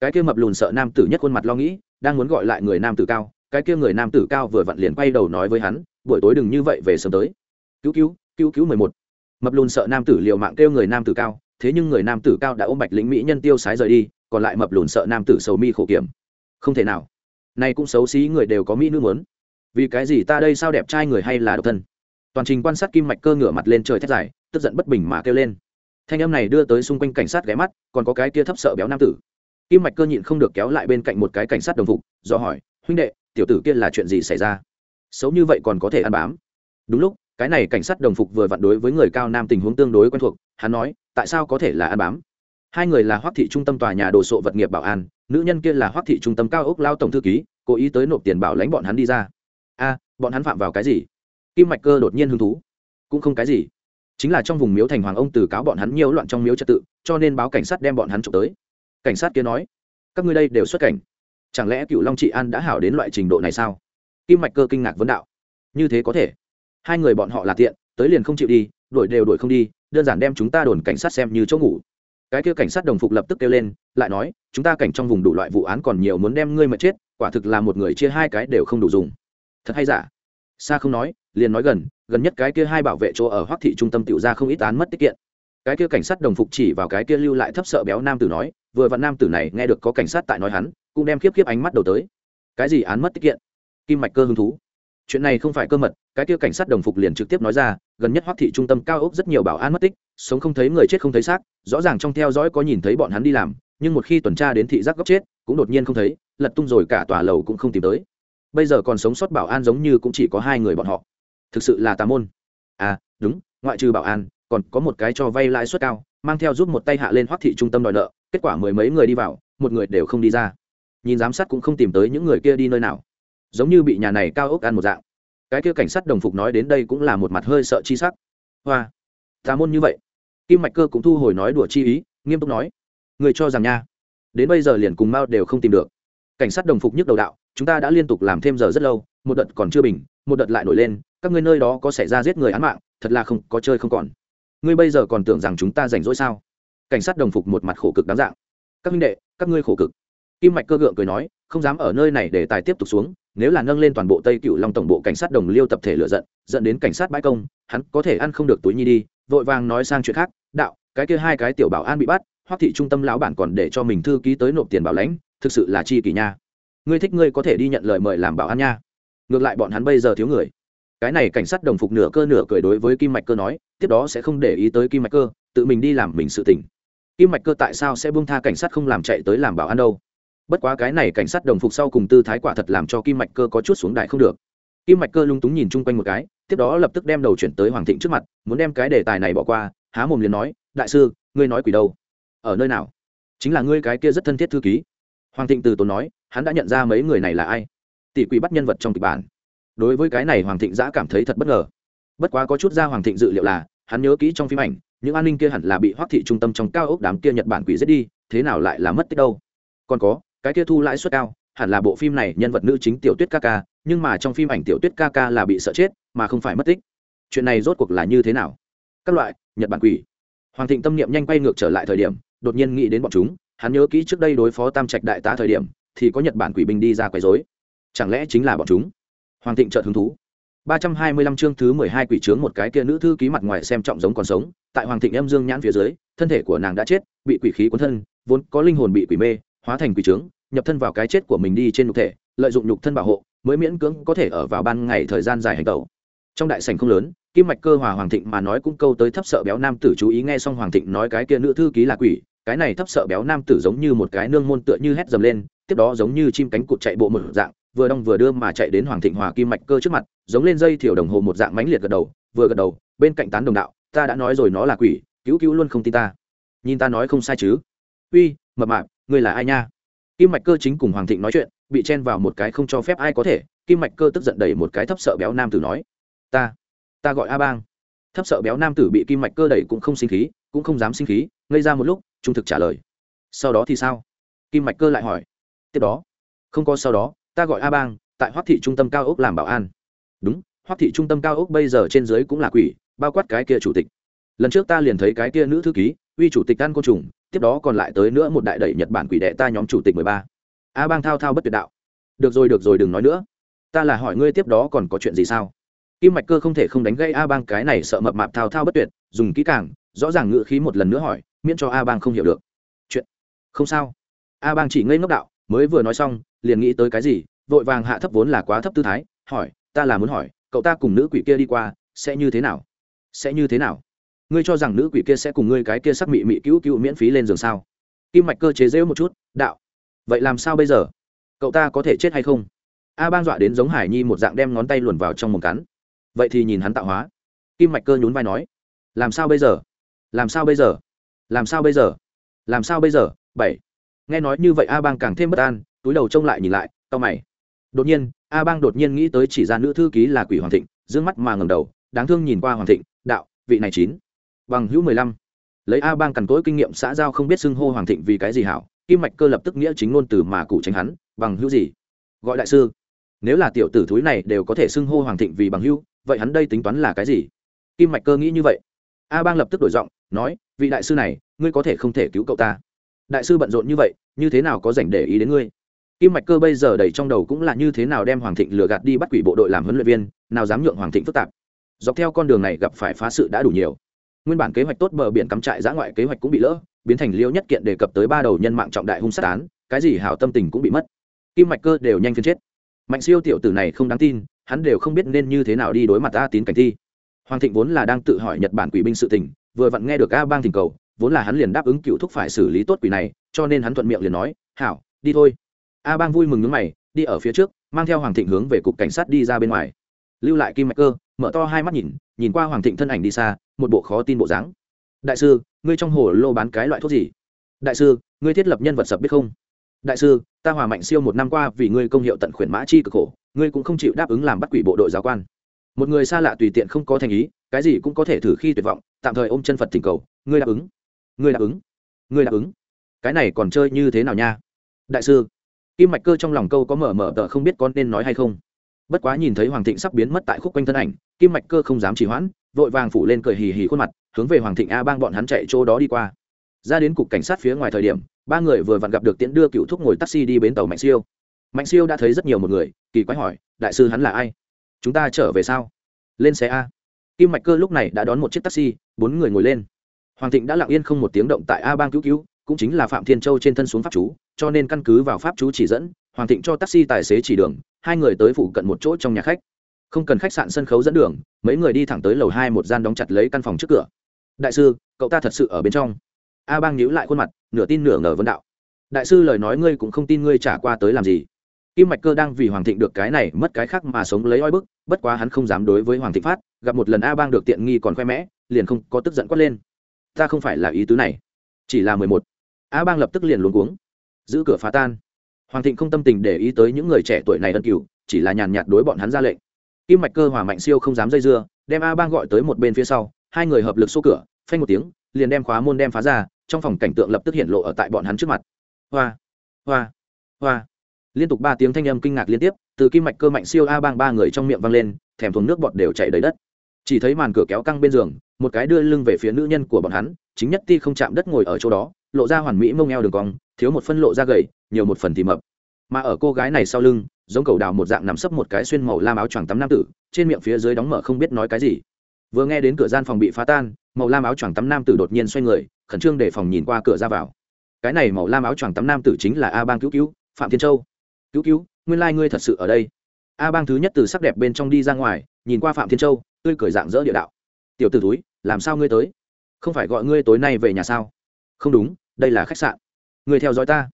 Cái kia mập lùn sợ nam tử nhất khuôn mặt lo nghĩ, đang muốn gọi lại người nam tử cao, cái kia người nam tử cao vừa vặn liền quay đầu nói với hắn, buổi tối đừng như vậy về sớm tới. Cứu cứu cứu cứu mười một mập lùn sợ nam tử liều mạng kêu người nam tử cao, thế nhưng người nam tử cao đã ôm bạch lĩnh mỹ nhân tiêu sái rời đi, còn lại mập lùn sợ nam tử sầu mi khổ kiểm. Không thể nào. Nay cũng xấu xí, người đều có mỹ nữ muốn. Vì cái gì ta đây sao đẹp trai người hay là độc thân? Toàn trình quan sát kim mạch cơ ngửa mặt lên trời thét dài, tức giận bất bình mà kêu lên. Thanh âm này đưa tới xung quanh cảnh sát ghé mắt, còn có cái kia thấp sợ béo nam tử. Kim mạch cơ nhịn không được kéo lại bên cạnh một cái cảnh sát đồng phục, do hỏi, huynh đệ, tiểu tử kia là chuyện gì xảy ra? Xấu như vậy còn có thể ăn bám. Đúng lúc cái này cảnh sát đồng phục vừa vặn đối với người cao nam tình huống tương đối quen thuộc, hắn nói, tại sao có thể là ăn bám? Hai người là hoác thị trung tâm tòa nhà đồ sộ vật nghiệp bảo an, nữ nhân kia là hoác thị trung tâm cao ốc lao tổng thư ký, cố ý tới nộp tiền bảo lãnh bọn hắn đi ra. A, bọn hắn phạm vào cái gì? Kim mạch cơ đột nhiên hứng thú. Cũng không cái gì. Chính là trong vùng miếu thành hoàng ông từ cáo bọn hắn nhiều loạn trong miếu trật tự, cho nên báo cảnh sát đem bọn hắn trộm tới. Cảnh sát kia nói, các ngươi đây đều xuất cảnh. Chẳng lẽ cựu long trị an đã hảo đến loại trình độ này sao? Kim mạch cơ kinh ngạc vấn đạo, như thế có thể hai người bọn họ là tiện, tới liền không chịu đi, đuổi đều đuổi không đi, đơn giản đem chúng ta đồn cảnh sát xem như chỗ ngủ. Cái kia cảnh sát đồng phục lập tức kêu lên, lại nói, chúng ta cảnh trong vùng đủ loại vụ án còn nhiều muốn đem ngươi mà chết, quả thực là một người chia hai cái đều không đủ dùng. Thật hay giả? Xa không nói, liền nói gần gần nhất cái kia hai bảo vệ chỗ ở hoắc thị trung tâm tiểu ra không ít án mất tiết kiện. Cái kia cảnh sát đồng phục chỉ vào cái kia lưu lại thấp sợ béo nam tử nói, vừa vặn nam tử này nghe được có cảnh sát tại nói hắn, cũng đem khiếp khiếp ánh mắt đầu tới. Cái gì án mất tiết kiện? Kim mạch cơ hứng thú chuyện này không phải cơ mật, cái kia cảnh sát đồng phục liền trực tiếp nói ra, gần nhất hoắc thị trung tâm cao ốc rất nhiều bảo an mất tích, sống không thấy người chết không thấy xác, rõ ràng trong theo dõi có nhìn thấy bọn hắn đi làm, nhưng một khi tuần tra đến thị giác góc chết, cũng đột nhiên không thấy, lật tung rồi cả tòa lầu cũng không tìm tới. Bây giờ còn sống sót bảo an giống như cũng chỉ có hai người bọn họ. Thực sự là tà môn. À đúng, ngoại trừ bảo an, còn có một cái cho vay lãi suất cao, mang theo giúp một tay hạ lên hoác thị trung tâm đòi nợ, kết quả mười mấy người đi vào, một người đều không đi ra. Nhìn giám sát cũng không tìm tới những người kia đi nơi nào giống như bị nhà này cao ốc ăn một dạng. Cái kia cảnh sát đồng phục nói đến đây cũng là một mặt hơi sợ chi sắc. Hoa, tà môn như vậy. Kim mạch cơ cũng thu hồi nói đùa chi ý, nghiêm túc nói. Người cho rằng nha. Đến bây giờ liền cùng mao đều không tìm được. Cảnh sát đồng phục nhức đầu đạo, chúng ta đã liên tục làm thêm giờ rất lâu, một đợt còn chưa bình, một đợt lại nổi lên, các ngươi nơi đó có xảy ra giết người án mạng, thật là không, có chơi không còn. Ngươi bây giờ còn tưởng rằng chúng ta rảnh rỗi sao? Cảnh sát đồng phục một mặt khổ cực đáng dạng. Các huynh đệ, các ngươi khổ cực. Kim mạch cơ gượng cười nói không dám ở nơi này để tài tiếp tục xuống, nếu là nâng lên toàn bộ tây cựu long tổng bộ cảnh sát đồng liêu tập thể lựa giận, dẫn đến cảnh sát bãi công, hắn có thể ăn không được túi nhi đi, vội vàng nói sang chuyện khác, đạo, cái kia hai cái tiểu bảo an bị bắt, hoắc thị trung tâm lão bản còn để cho mình thư ký tới nộp tiền bảo lãnh, thực sự là chi kỳ nha. Ngươi thích ngươi có thể đi nhận lời mời làm bảo an nha. Ngược lại bọn hắn bây giờ thiếu người. Cái này cảnh sát đồng phục nửa cơ nửa cười đối với kim mạch cơ nói, tiếp đó sẽ không để ý tới kim mạch cơ, tự mình đi làm mình sự tỉnh kim mạch cơ tại sao sẽ buông tha cảnh sát không làm chạy tới làm bảo an đâu? Bất quá cái này cảnh sát đồng phục sau cùng tư thái quả thật làm cho kim mạch cơ có chút xuống đại không được. Kim mạch cơ lung túng nhìn chung quanh một cái, tiếp đó lập tức đem đầu chuyển tới hoàng thịnh trước mặt, muốn đem cái đề tài này bỏ qua, há mồm liền nói, đại sư, ngươi nói quỷ đâu? Ở nơi nào? Chính là ngươi cái kia rất thân thiết thư ký. Hoàng thịnh từ tốn nói, hắn đã nhận ra mấy người này là ai. Tỷ quỷ bắt nhân vật trong kịch bản. Đối với cái này hoàng thịnh giã cảm thấy thật bất ngờ. Bất quá có chút ra hoàng thịnh dự liệu là, hắn nhớ kỹ trong phim ảnh, những an ninh kia hẳn là bị hoác thị trung tâm trong cao ốc đám kia nhật bản quỷ giết đi, thế nào lại là mất tích đâu? Còn có cái kia thu lãi suất cao, hẳn là bộ phim này nhân vật nữ chính tiểu tuyết ca ca, nhưng mà trong phim ảnh tiểu tuyết ca ca là bị sợ chết, mà không phải mất tích. Chuyện này rốt cuộc là như thế nào? Các loại, nhật bản quỷ. Hoàng thịnh tâm niệm nhanh quay ngược trở lại thời điểm, đột nhiên nghĩ đến bọn chúng, hắn nhớ kỹ trước đây đối phó tam trạch đại tá thời điểm, thì có nhật bản quỷ binh đi ra quấy dối chẳng lẽ chính là bọn chúng? Hoàng thịnh chợt hứng thú. ba trăm hai mươi lăm chương thứ mười hai quỷ trướng một cái kia nữ thư ký mặt ngoài xem trọng giống còn sống, tại hoàng thịnh em dương nhãn phía dưới, thân thể của nàng đã chết, bị quỷ khí cuốn thân, vốn có linh hồn bị quỷ mê hóa thành quỷ trướng, nhập thân vào cái chết của mình đi trên nhục thể, lợi dụng nhục thân bảo hộ, mới miễn cưỡng có thể ở vào ban ngày thời gian dài hành tẩu. Trong đại sảnh không lớn, kim mạch cơ hòa hoàng thịnh mà nói cũng câu tới thấp sợ béo nam tử chú ý nghe xong hoàng thịnh nói cái kia nữ thư ký là quỷ, cái này thấp sợ béo nam tử giống như một cái nương môn tựa như hét dầm lên, tiếp đó giống như chim cánh cụt chạy bộ một dạng, vừa đong vừa đưa mà chạy đến hoàng thịnh hòa kim mạch cơ trước mặt, giống lên dây thiểu đồng hồ một dạng mãnh liệt gật đầu, vừa gật đầu, bên cạnh tán đồng đạo, ta đã nói rồi nó là quỷ, cứu cứu luôn không tin ta. Nhìn ta nói không sai chứ. Uy, mập mạp ngươi là ai nha? Kim mạch cơ chính cùng hoàng thịnh nói chuyện, bị chen vào một cái không cho phép ai có thể, kim mạch cơ tức giận đẩy một cái thấp sợ béo nam tử nói, ta ta gọi a bang. Thấp sợ béo nam tử bị kim mạch cơ đẩy cũng không sinh khí, cũng không dám sinh khí, ngây ra một lúc, trung thực trả lời, sau đó thì sao? Kim mạch cơ lại hỏi, tiếp đó. Không có sau đó, ta gọi a bang, tại hoác thị trung tâm cao ốc làm bảo an. Đúng hoác thị trung tâm cao ốc bây giờ trên dưới cũng là quỷ, bao quát cái kia chủ tịch. Lần trước ta liền thấy cái kia nữ thư ký, uy chủ tịch ăn côn trùng tiếp đó còn lại tới nữa một đại đẩy nhật bản quỷ đệ ta nhóm chủ tịch mười ba. A bang thao thao bất tuyệt đạo. Được rồi được rồi, đừng nói nữa. Ta là hỏi ngươi tiếp đó còn có chuyện gì sao? Kim mạch cơ không thể không đánh gây a bang cái này sợ mập mạp thao thao bất tuyệt, dùng kỹ càng, rõ ràng ngự khí một lần nữa hỏi, miễn cho a bang không hiểu được. Chuyện. Không sao. A bang chỉ ngây ngốc đạo, mới vừa nói xong, liền nghĩ tới cái gì, vội vàng hạ thấp vốn là quá thấp tư thái, hỏi, ta là muốn hỏi, cậu ta cùng nữ quỷ kia đi qua, sẽ như thế nào? Sẽ như thế nào? Ngươi cho rằng nữ quỷ kia sẽ cùng ngươi cái kia sắc mị mị cứu cứu miễn phí lên giường sao? Kim mạch cơ chế rễu một chút, đạo. Vậy làm sao bây giờ? Cậu ta có thể chết hay không? A bang dọa đến giống hải nhi một dạng đem ngón tay luồn vào trong mồm cắn. Vậy thì nhìn hắn tạo hóa. Kim mạch cơ nhún vai nói. Làm sao bây giờ? Làm sao bây giờ? Làm sao bây giờ? Làm sao bây giờ? Bảy. Nghe nói như vậy a bang càng thêm bất an, túi đầu trông lại nhìn lại tao mày. Đột nhiên, a bang đột nhiên nghĩ tới chỉ ra nữ thư ký là quỷ hoàng thịnh d ư ơ n g mắt mà ngầm đầu, đáng thương nhìn qua hoàng thịnh, đạo, vị này chín bằng hữu mười lăm. Lấy a bang cằn cỗi kinh nghiệm xã giao không biết xưng hô hoàng thịnh vì cái gì hảo, kim mạch cơ lập tức nghĩa chính ngôn từ mà cụ tránh hắn, bằng hữu gì? Gọi đại sư. Nếu là tiểu tử thúi này đều có thể xưng hô hoàng thịnh vì bằng hữu, vậy hắn đây tính toán là cái gì? Kim mạch cơ nghĩ như vậy. A bang lập tức đổi giọng, nói, vị đại sư này, ngươi có thể không thể cứu cậu ta. Đại sư bận rộn như vậy, như thế nào có dành để ý đến ngươi? Kim mạch cơ bây giờ đầy trong đầu cũng là như thế nào đem hoàng thịnh lừa gạt đi bắt quỷ bộ đội làm huấn luyện viên, nào dám nhượng hoàng thịnh phức tạp. Dọc theo con đường này gặp phải phá sự đã đủ nhiều nguyên bản kế hoạch tốt bờ biển cắm trại giã ngoại kế hoạch cũng bị lỡ, biến thành liêu nhất kiện đề cập tới ba đầu nhân mạng trọng đại hung sát án, cái gì hảo tâm tình cũng bị mất. Kim mạch cơ đều nhanh phiên chết. Mạnh siêu tiểu tử này không đáng tin, hắn đều không biết nên như thế nào đi đối mặt a tín cảnh thi. Hoàng thịnh vốn là đang tự hỏi nhật bản quỷ binh sự tình, vừa vặn nghe được a bang thỉnh cầu, vốn là hắn liền đáp ứng cựu thúc phải xử lý tốt quỷ này, cho nên hắn thuận miệng liền nói, hảo, đi thôi. A bang vui mừng nước mày, đi ở phía trước, mang theo hoàng thịnh hướng về cục cảnh sát đi ra bên ngoài lưu lại kim mạch cơ, mở to hai mắt nhìn nhìn qua hoàng thịnh thân ảnh đi xa, một bộ khó tin bộ dáng. Đại sư, ngươi trong hồ lô bán cái loại thuốc gì? Đại sư, ngươi thiết lập nhân vật sập biết không? Đại sư, ta hòa mạnh siêu một năm qua vì ngươi công hiệu tận khuyển mã chi cực khổ, ngươi cũng không chịu đáp ứng làm bắt quỷ bộ đội giáo quan. Một người xa lạ tùy tiện không có thành ý, cái gì cũng có thể thử khi tuyệt vọng, tạm thời ôm chân phật thỉnh cầu, ngươi đáp ứng. Ngươi đáp ứng. Ngươi đáp ứng. Cái này còn chơi như thế nào nha? Đại sư, kim mạch cơ trong lòng câu có mở mở tờ không biết con nên nói hay không? Bất quá nhìn thấy hoàng thịnh sắp biến mất tại khúc quanh thân ảnh, kim mạch cơ không dám trì hoãn, vội vàng phủ lên cười hì hì khuôn mặt, hướng về hoàng thịnh a bang bọn hắn chạy chỗ đó đi qua. Ra đến cục cảnh sát phía ngoài thời điểm, ba người vừa vặn gặp được tiễn đưa cựu thúc ngồi taxi đi bến tàu mạnh siêu. Mạnh siêu đã thấy rất nhiều một người, kỳ quái hỏi, đại sư hắn là ai? Chúng ta trở về sao? Lên xe a. Kim mạch cơ lúc này đã đón một chiếc taxi, bốn người ngồi lên. Hoàng thịnh đã lặng yên không một tiếng động tại a bang cứu cứu, cũng chính là phạm thiên châu trên thân xuống pháp chú, cho nên căn cứ vào pháp chú chỉ dẫn, hoàng thịnh cho taxi tài xế chỉ đường hai người tới phụ cận một chỗ trong nhà khách. Không cần khách sạn sân khấu dẫn đường, mấy người đi thẳng tới lầu hai một gian đóng chặt lấy căn phòng trước cửa. Đại sư, cậu ta thật sự ở bên trong. A bang nhíu lại khuôn mặt, nửa tin nửa ngờ vấn đạo. Đại sư lời nói ngươi cũng không tin ngươi trả qua tới làm gì. Kim mạch cơ đang vì hoàng thịnh được cái này mất cái khác mà sống lấy oi bức, bất quá hắn không dám đối với hoàng thịnh phát, gặp một lần a bang được tiện nghi còn khoe mẽ, liền không có tức giận quát lên. Ta không phải là ý tứ này, chỉ là mười một. A bang lập tức liền luống cuống. Giữ cửa phá tan hoàng thịnh không tâm tình để ý tới những người trẻ tuổi này ân cửu, chỉ là nhàn nhạt đối bọn hắn ra lệnh. Kim mạch cơ hòa mạnh siêu không dám dây dưa, đem a bang gọi tới một bên phía sau, hai người hợp lực xô cửa, phanh một tiếng, liền đem khóa môn đem phá ra, trong phòng cảnh tượng lập tức hiện lộ ở tại bọn hắn trước mặt. Hoa hoa hoa. Liên tục ba tiếng thanh âm kinh ngạc liên tiếp, từ kim mạch cơ mạnh siêu, a bang ba người trong miệng vang lên, thèm thuồng nước bọt đều chảy đầy đất. Chỉ thấy màn cửa kéo căng bên giường, một cái đưa lưng về phía nữ nhân của bọn hắn, chính nhất ti không chạm đất ngồi ở chỗ đó, lộ ra hoàn mỹ mông eo đường cong, thiếu một phân lộ ra gầy nhiều một phần thì mập. Mà ở cô gái này sau lưng, giống cầu đào một dạng nằm sấp một cái xuyên màu lam áo choàng tắm nam tử, trên miệng phía dưới đóng mở không biết nói cái gì. Vừa nghe đến cửa gian phòng bị phá tan, màu lam áo choàng tắm nam tử đột nhiên xoay người, khẩn trương để phòng nhìn qua cửa ra vào. Cái này màu lam áo choàng tắm nam tử chính là a bang cứu cứu, phạm thiên châu. Cứu cứu, nguyên lai、like、ngươi thật sự ở đây. A bang thứ nhất từ sắc đẹp bên trong đi ra ngoài, nhìn qua phạm thiên châu, tươi cười dạng dỡ địa đạo. Tiểu t ử túi làm sao ngươi tới? Không phải gọi ngươi tối nay về nhà sao? Không đúng, đây là khách sạn. Ngươi theo dõi ta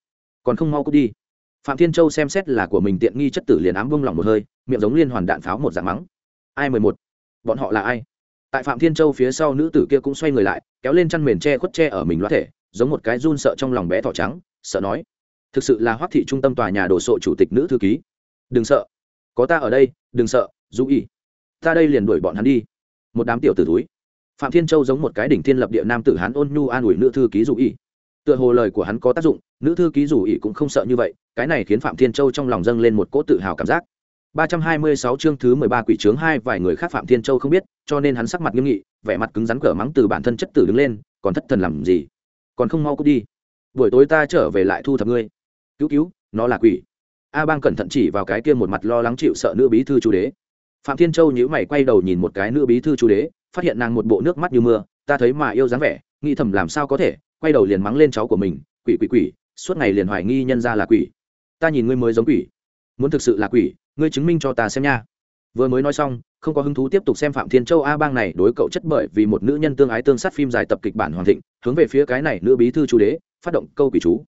còn không mau cút đi. Phạm thiên châu xem xét là của mình tiện nghi chất tử liền ám vung lòng một hơi, miệng giống liên hoàn đạn pháo một dạng mắng. Ai mười một? Bọn họ là ai? Tại phạm thiên châu phía sau nữ tử kia cũng xoay người lại, kéo lên chăn mền che khuất che ở mình loát thể, giống một cái run sợ trong lòng bé thỏ trắng, sợ nói, thực sự là hoác thị trung tâm tòa nhà đồ sộ chủ tịch nữ thư ký. Đừng sợ. Có ta ở đây, đừng sợ, dù ý. Ta đây liền đuổi bọn hắn đi. Một đám tiểu tử túi phạm thiên châu giống một cái đỉnh thiên lập địa nam tử hán ôn nhu an ủi nữ thư ký dù ý tựa hồ lời của hắn có tác dụng nữ thư ký dù ý cũng không sợ như vậy cái này khiến phạm thiên châu trong lòng dâng lên một cỗ tự hào cảm giác 326 chương thứ 13 quỷ trướng hai vài người khác Phạm Thiên Châu không biết, cho nên hắn sắc mặt nghiêm nghị, vẻ mặt cứng rắn cở mắng từ bản thân chất tử đứng lên, còn thất thần làm gì? Còn không mau cút đi. Buổi tối ta trở về lại thu thập ngươi. Cứu cứu, nó là quỷ. A Bang cẩn thận chỉ vào cái kia một mặt lo lắng chịu sợ nữ bí thư chú đế. Phạm Thiên Châu nhíu mày quay đầu nhìn một cái nữ bí thư chú đế, phát hiện nàng một bộ nước mắt như mưa, ta thấy mà yêu dáng vẻ, nghĩ thầm làm sao có thể, quay đầu liền mắng lên cháu của mình, quỷ quỷ quỷ, suốt ngày liền hoài nghi nhân ra là quỷ. Ta nhìn ngươi mới giống quỷ. Muốn thực sự là quỷ, ngươi chứng minh cho ta xem nha. Vừa mới nói xong không có hứng thú tiếp tục xem phạm thiên châu a bang này đối cậu chất bởi vì một nữ nhân tương ái tương sát phim dài tập kịch bản hoàng thịnh hướng về phía cái này nữ bí thư chú đế phát động câu quỷ chú.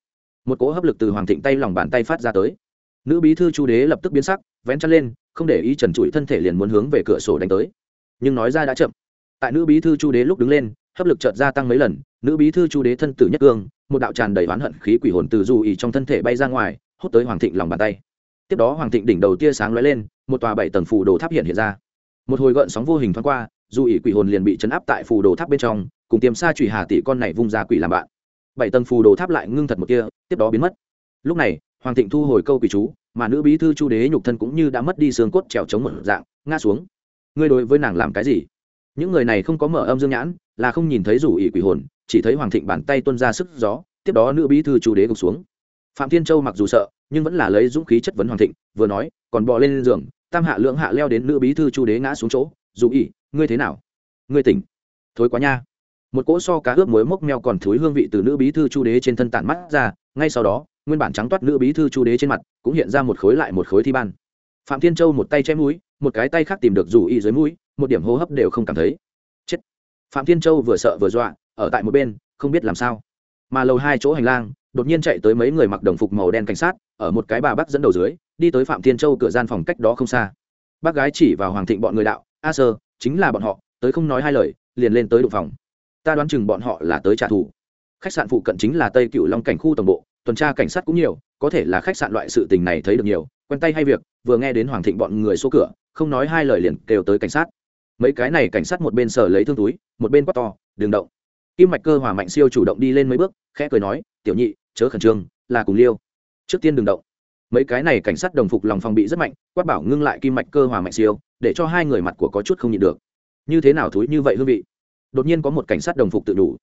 Một cỗ hấp lực từ hoàng thịnh tay lòng bàn tay phát ra tới. Nữ bí thư chú đế lập tức biến sắc vén chân lên không để ý trần trụi thân thể liền muốn hướng về cửa sổ đánh tới. Nhưng nói ra đã chậm. Tại nữ bí thư chu đế lúc đứng lên hấp lực chợt gia tăng mấy lần nữ bí thư chu đế thân tử nhất cương, một đạo tràn đầy oán hận khí quỷ hồn từ dù ỉ trong thân thể bay ra ngoài, hút tới hoàng thịnh lòng bàn tay. Tiếp đó hoàng thịnh đỉnh đầu tia sáng lóe lên, một tòa bảy tầng phù đồ tháp hiện hiện ra. Một hồi gợn sóng vô hình thoáng qua, dù ỉ quỷ hồn liền bị chấn áp tại phù đồ tháp bên trong, cùng tiềm xa trụy hà tỷ con này vung ra quỷ làm bạn. Bảy tầng phù đồ tháp lại ngưng thật một kia tiếp đó biến mất. Lúc này, hoàng thịnh thu hồi câu quỷ chú, mà nữ bí thư chu đế nhục thân cũng như đã mất đi xương cốt trèo chống một dạng, ngã xuống. Ngươi đối với nàng làm cái gì? Những người này không có mở âm dương nhãn, là không nhìn thấy rủ ỉ quỷ hồn chỉ thấy hoàng thịnh bàn tay tuân ra sức gió, tiếp đó nữ bí thư chu đế gục xuống. Phạm thiên châu mặc dù sợ, nhưng vẫn là lấy dũng khí chất vấn hoàng thịnh, vừa nói, còn bò lên giường, tam hạ lưỡng hạ leo đến nữ bí thư chu đế ngã xuống chỗ, dù ỉ ngươi thế nào? Ngươi tỉnh. Thối quá nha. Một cỗ so cá ướp muối mốc meo còn thối hương vị từ nữ bí thư chu đế trên thân tản mắt ra, ngay sau đó, nguyên bản trắng toát nữ bí thư chu đế trên mặt cũng hiện ra một khối lại một khối thi ban. Phạm thiên châu một tay che mũi, một cái tay khác tìm được dù y dưới mũi, một điểm hô hấp đều không cảm thấy. Chết. Phạm thiên châu vừa sợ vừa dọa ở tại một bên, không biết làm sao. Mà lầu hai chỗ hành lang, đột nhiên chạy tới mấy người mặc đồng phục màu đen cảnh sát, ở một cái bà bắc dẫn đầu dưới, đi tới phạm thiên châu cửa gian phòng cách đó không xa. Bác gái chỉ vào hoàng thịnh bọn người đạo, a sơ, chính là bọn họ, tới không nói hai lời, liền lên tới đụng phòng. Ta đoán chừng bọn họ là tới trả thù. Khách sạn phụ cận chính là tây cựu long cảnh khu tổng bộ, tuần tra cảnh sát cũng nhiều, có thể là khách sạn loại sự tình này thấy được nhiều, quen tay hay việc, vừa nghe đến hoàng thịnh bọn người xô cửa, không nói hai lời liền kêu tới cảnh sát. Mấy cái này cảnh sát một bên sở lấy thương túi, một bên quát to đường động kim mạch cơ hòa mạnh siêu chủ động đi lên mấy bước, khẽ cười nói, tiểu nhị, chớ khẩn trương, là cùng liêu. Trước tiên đừng động. Mấy cái này cảnh sát đồng phục lòng phòng bị rất mạnh, quát bảo ngưng lại kim mạch cơ hòa mạnh siêu, để cho hai người mặt của có chút không nhịn được. Như thế nào thúi như vậy hương vị? Đột nhiên có một cảnh sát đồng phục tự đủ.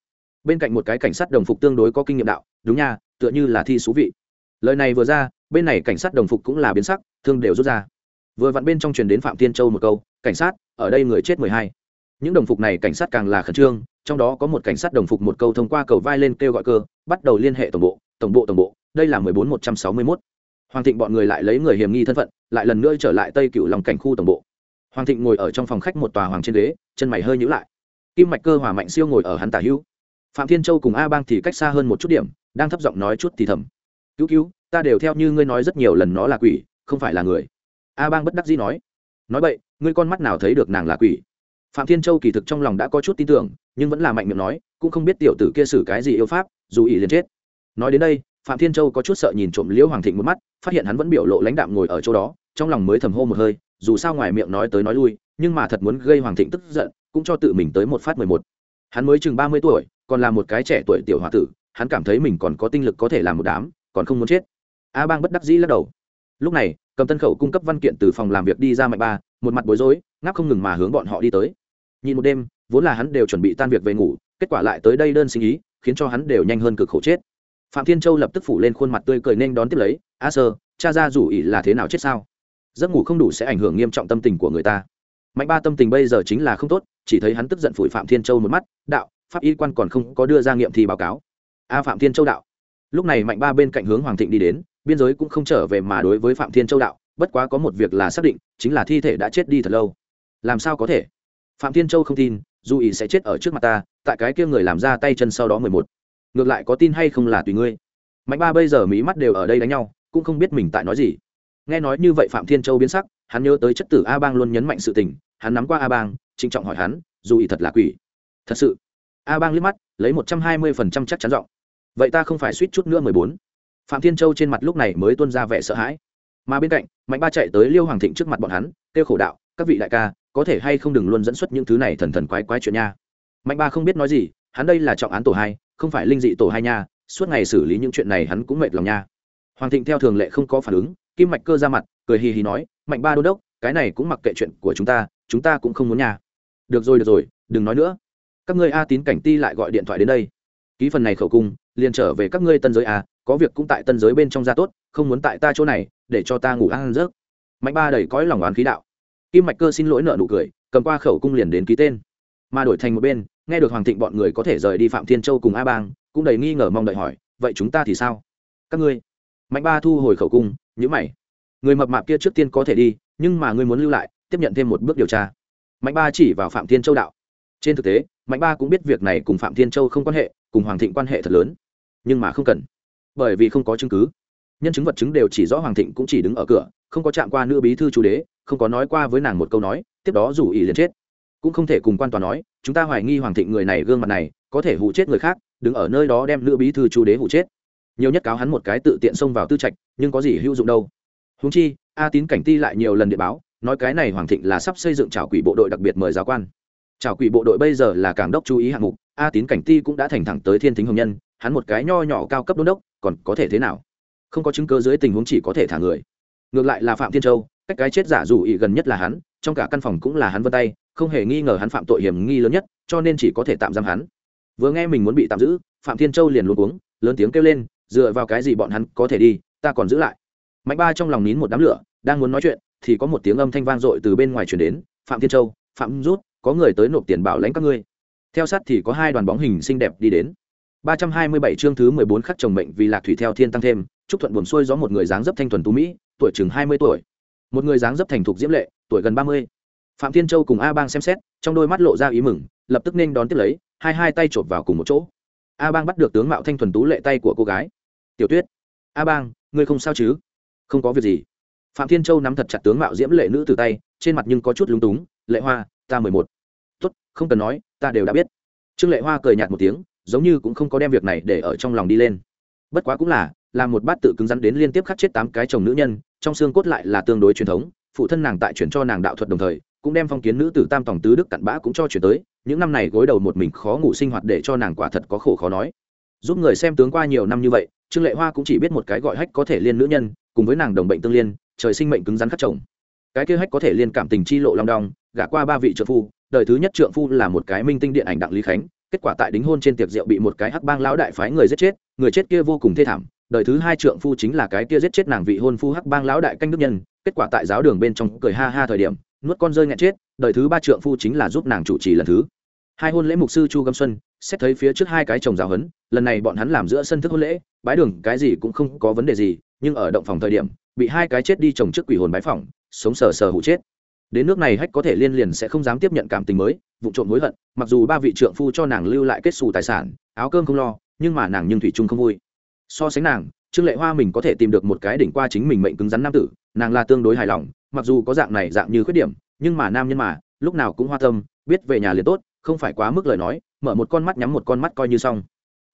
Bên cạnh một cái cảnh sát đồng phục tương đối có kinh nghiệm đạo, đúng nha, tựa như là thi số vị. Lời này vừa ra, bên này cảnh sát đồng phục cũng là biến sắc, thương đều rút ra. Vừa vặn bên trong truyền đến phạm tiên châu một câu, cảnh sát, ở đây người chết mười hai. Những đồng phục này cảnh sát càng là khẩn trương trong đó có một cảnh sát đồng phục một câu thông qua cầu vai lên kêu gọi cơ, bắt đầu liên hệ tổng bộ tổng bộ tổng bộ, đây là mười bốn một trăm sáu mươi mốt. Hoàng thịnh bọn người lại lấy người hiểm nghi thân phận, lại lần nữa trở lại tây cựu lòng cảnh khu tổng bộ. Hoàng thịnh ngồi ở trong phòng khách một tòa hoàng trên ghế, chân mày hơi nhữ lại. Kim mạch cơ hỏa mạnh siêu ngồi ở hắn tả hữu. Phạm thiên châu cùng a bang thì cách xa hơn một chút điểm, đang thấp giọng nói chút thì thầm. Cứu cứu, ta đều theo như ngươi nói rất nhiều lần nó là quỷ, không phải là người. A bang bất đắc dĩ nói. Nói vậy ngươi con mắt nào thấy được nàng là quỷ? Phạm thiên châu kỳ thực trong lòng đã có chút tin tưởng, nhưng vẫn là mạnh miệng nói, cũng không biết tiểu tử kia xử cái gì yêu pháp, dù ỷ liền chết. Nói đến đây, phạm thiên châu có chút sợ nhìn trộm liễu hoàng thịnh một mắt, phát hiện hắn vẫn biểu lộ lãnh đạm ngồi ở chỗ đó, trong lòng mới thầm hô một hơi, dù sao ngoài miệng nói tới nói lui, nhưng mà thật muốn gây hoàng thịnh tức giận, cũng cho tự mình tới một phát mười một. Hắn mới chừng ba mươi tuổi, còn là một cái trẻ tuổi tiểu h o a tử, hắn cảm thấy mình còn có tinh lực có thể làm một đám, còn không muốn chết. A bang bất đắc dĩ lắc đầu. Lúc này, cầm tân khẩu cung cấp văn kiện từ phòng làm việc đi ra mạnh ba, một mặt bối rối, ngáp không ngừng mà hướng bọn họ đi tới nhìn một đêm, vốn là hắn đều chuẩn bị tan việc về ngủ, kết quả lại tới đây đơn sinh ý, khiến cho hắn đều nhanh hơn cực khổ chết. Phạm thiên châu lập tức phủ lên khuôn mặt tươi cười nên đón tiếp lấy, a sơ, cha ra rủ ỉ là thế nào chết sao? Giấc ngủ không đủ sẽ ảnh hưởng nghiêm trọng tâm tình của người ta. Mạnh ba tâm tình bây giờ chính là không tốt, chỉ thấy hắn tức giận phủi phạm thiên châu một mắt, đạo, pháp y quan còn không có đưa ra nghiệm thì báo cáo. A phạm thiên châu đạo. Lúc này mạnh ba bên cạnh hướng hoàng thịnh đi đến, biên giới cũng không trở về mà đối với phạm thiên châu đạo, bất quá có một việc là xác định, chính là thi thể đã chết đi thật lâu. Làm sao có thể? Phạm thiên châu không tin, dù ý sẽ chết ở trước mặt ta, tại cái kia người làm ra tay chân sau đó mười một. Ngược lại có tin hay không là tùy ngươi. Mạnh ba bây giờ mí mắt đều ở đây đánh nhau, cũng không biết mình tại nói gì. Nghe nói như vậy phạm thiên châu biến sắc, hắn nhớ tới chất tử a bang luôn nhấn mạnh sự tình, hắn nắm qua a bang, trịnh trọng hỏi hắn, dù ý thật là quỷ. Thật sự. A bang liếc mắt, lấy một trăm hai mươi phần trăm chắc chắn giọng. Vậy ta không phải suýt chút nữa mười bốn. Phạm thiên châu trên mặt lúc này mới tuôn ra vẻ sợ hãi. Mà bên cạnh, mạnh ba chạy tới liêu hoàng thịnh trước mặt bọn hắn, kêu khổ đạo, các vị đại ca có thể hay không đừng luôn dẫn xuất những thứ này thần thần quái quái chuyện nha. Mạnh ba không biết nói gì, hắn đây là trọng án tổ hai, không phải linh dị tổ hai nha, suốt ngày xử lý những chuyện này hắn cũng mệt lòng nha. Hoàng thịnh theo thường lệ không có phản ứng, kim mạch cơ ra mặt, cười hì hì nói, mạnh ba đô đốc, cái này cũng mặc kệ chuyện của chúng ta chúng ta cũng không muốn nha. Được rồi được rồi, đừng nói nữa. Các ngươi a tín cảnh ti lại gọi điện thoại đến đây. Ký phần này khẩu cung, liền trở về các ngươi tân giới a, có việc cũng tại tân giới bên trong ra tốt, không muốn tại ta chỗ này, để cho ta ngủ ăn rớt mạnh ba đầy cõi lòng oán khí đạo kim mạch cơ xin lỗi nợ nụ cười, cầm qua khẩu cung liền đến ký tên. Mà đổi thành một bên, nghe được hoàng thịnh bọn người có thể rời đi phạm thiên châu cùng a bang, cũng đầy nghi ngờ mong đợi hỏi, vậy chúng ta thì sao? Các ngươi. Mạnh ba thu hồi khẩu cung nhữ mày. Người mập mạp kia trước tiên có thể đi, nhưng mà ngươi muốn lưu lại, tiếp nhận thêm một bước điều tra. Mạnh ba chỉ vào phạm thiên châu đạo. Trên thực tế, mạnh ba cũng biết việc này cùng phạm thiên châu không quan hệ, cùng hoàng thịnh quan hệ thật lớn. Nhưng mà không cần. Bởi vì không có chứng cứ. Nhân chứng vật chứng đều chỉ rõ hoàng thịnh cũng chỉ đứng ở cửa, không có chạm qua nữ bí thư chủ đế không có nói qua với nàng một câu nói, tiếp đó rủ ý liền chết. Cũng không thể cùng quan tòa nói, chúng ta hoài nghi hoàng thịnh người này gương mặt này, có thể hụ chết người khác, đứng ở nơi đó đem nữ bí thư chủ đế hụ chết. Nhiều nhất cáo hắn một cái tự tiện xông vào tư trạch, nhưng có gì hữu dụng đâu. Húng chi, a tín cảnh ti lại nhiều lần điện báo, nói cái này hoàng thịnh là sắp xây dựng trào quỷ bộ đội đặc biệt mời giáo quan. Trào quỷ bộ đội bây giờ là cảng đốc chú ý hạng mục, a tín cảnh ti cũng đã thành thẳng tới thiên thính hồng nhân, hắn một cái nho nhỏ cao cấp đôn đốc, còn có thể thế nào? Không có chứng cơ dưới tình huống chỉ có thể thả người. Ngược lại là phạm thiên châu cách cái chết giả dù ý gần nhất là hắn, trong cả căn phòng cũng là hắn vân tay, không hề nghi ngờ hắn phạm tội hiểm nghi lớn nhất, cho nên chỉ có thể tạm giam hắn. Vừa nghe mình muốn bị tạm giữ, phạm thiên châu liền luôn uống lớn tiếng kêu lên, dựa vào cái gì bọn hắn có thể đi, ta còn giữ lại? Mạnh ba trong lòng nín một đám lửa, đang muốn nói chuyện, thì có một tiếng âm thanh vang dội từ bên ngoài chuyển đến, phạm thiên châu, phạm rút, có người tới nộp tiền bảo lãnh các ngươi. Theo sát thì có hai đoàn bóng hình xinh đẹp đi đến. 327 chương thứ 14 khắc chồng mệnh vì lạc thủy theo thiên tăng thêm, chúc thuận buồn xuôi gió một người dáng dấp thanh thuần tú mỹ, tuổi chừng 20 tuổi một người dáng dấp thành thục diễm lệ, tuổi gần 30. phạm thiên châu cùng a bang xem xét, trong đôi mắt lộ ra ý mừng, lập tức nên đón tiếp lấy, hai hai tay chộp vào cùng một chỗ. A bang bắt được tướng mạo thanh thuần tú lệ tay của cô gái. Tiểu tuyết, a bang, ngươi không sao chứ? Không có việc gì. Phạm thiên châu nắm thật chặt tướng mạo diễm lệ nữ từ tay, trên mặt nhưng có chút lúng túng, lệ hoa, ta mười một. Tốt, không cần nói, ta đều đã biết. Trương lệ hoa cười nhạt một tiếng, giống như cũng không có đem việc này để ở trong lòng đi lên. Bất quá cũng là là một bát tự cứng rắn đến liên tiếp khắc chết tám cái chồng nữ nhân, trong xương cốt lại là tương đối truyền thống, phụ thân nàng tại chuyển cho nàng đạo thuật đồng thời, cũng đem phong kiến nữ tử tam tòng tứ đức cặn bã cũng cho chuyển tới, những năm này gối đầu một mình khó ngủ sinh hoạt để cho nàng quả thật có khổ khó nói. Giúp người xem tướng qua nhiều năm như vậy, trương lệ hoa cũng chỉ biết một cái gọi hách có thể liên nữ nhân, cùng với nàng đồng bệnh tương liên, trời sinh mệnh cứng rắn khắc chồng. Cái kia hách có thể liên cảm tình chi lộ long đong, gả qua ba vị trợ phu, đời thứ nhất trượng phu là một cái minh tinh điện ảnh đặng lý khánh, kết quả tại đính hôn trên tiệc rượu bị một cái hắc bang lão đại phái người giết chết, người chết kia vô cùng thê thảm đời thứ hai trượng phu chính là cái kia giết chết nàng vị hôn phu hắc bang lão đại canh đức nhân, kết quả tại giáo đường bên trong cười ha ha thời điểm, nuốt con rơi nghẹn chết, đời thứ ba trượng phu chính là giúp nàng chủ trì lần thứ. Hai hôn lễ mục sư chu gâm xuân, xét thấy phía trước hai cái chồng giáo hấn lần này bọn hắn làm giữa sân thức hôn lễ, bái đường cái gì cũng không có vấn đề gì, nhưng ở động phòng thời điểm, bị hai cái chết đi chồng trước quỷ hồn bái phòng sống sờ sờ hụ chết. Đến nước này hách có thể liên liền sẽ không dám tiếp nhận cảm tình mới, vụ trộm hối hận, mặc dù ba vị trượng phu cho nàng lưu lại kết xù tài sản, áo cơm không lo, nhưng mà nàng nhưng thủy chung không vui so sánh nàng, trương lệ hoa mình có thể tìm được một cái đỉnh qua chính mình mệnh cứng rắn nam tử, nàng là tương đối hài lòng, mặc dù có dạng này dạng như khuyết điểm, nhưng mà nam nhân mà, lúc nào cũng hoa tâm, biết về nhà liền tốt, không phải quá mức lời nói, mở một con mắt nhắm một con mắt coi như xong.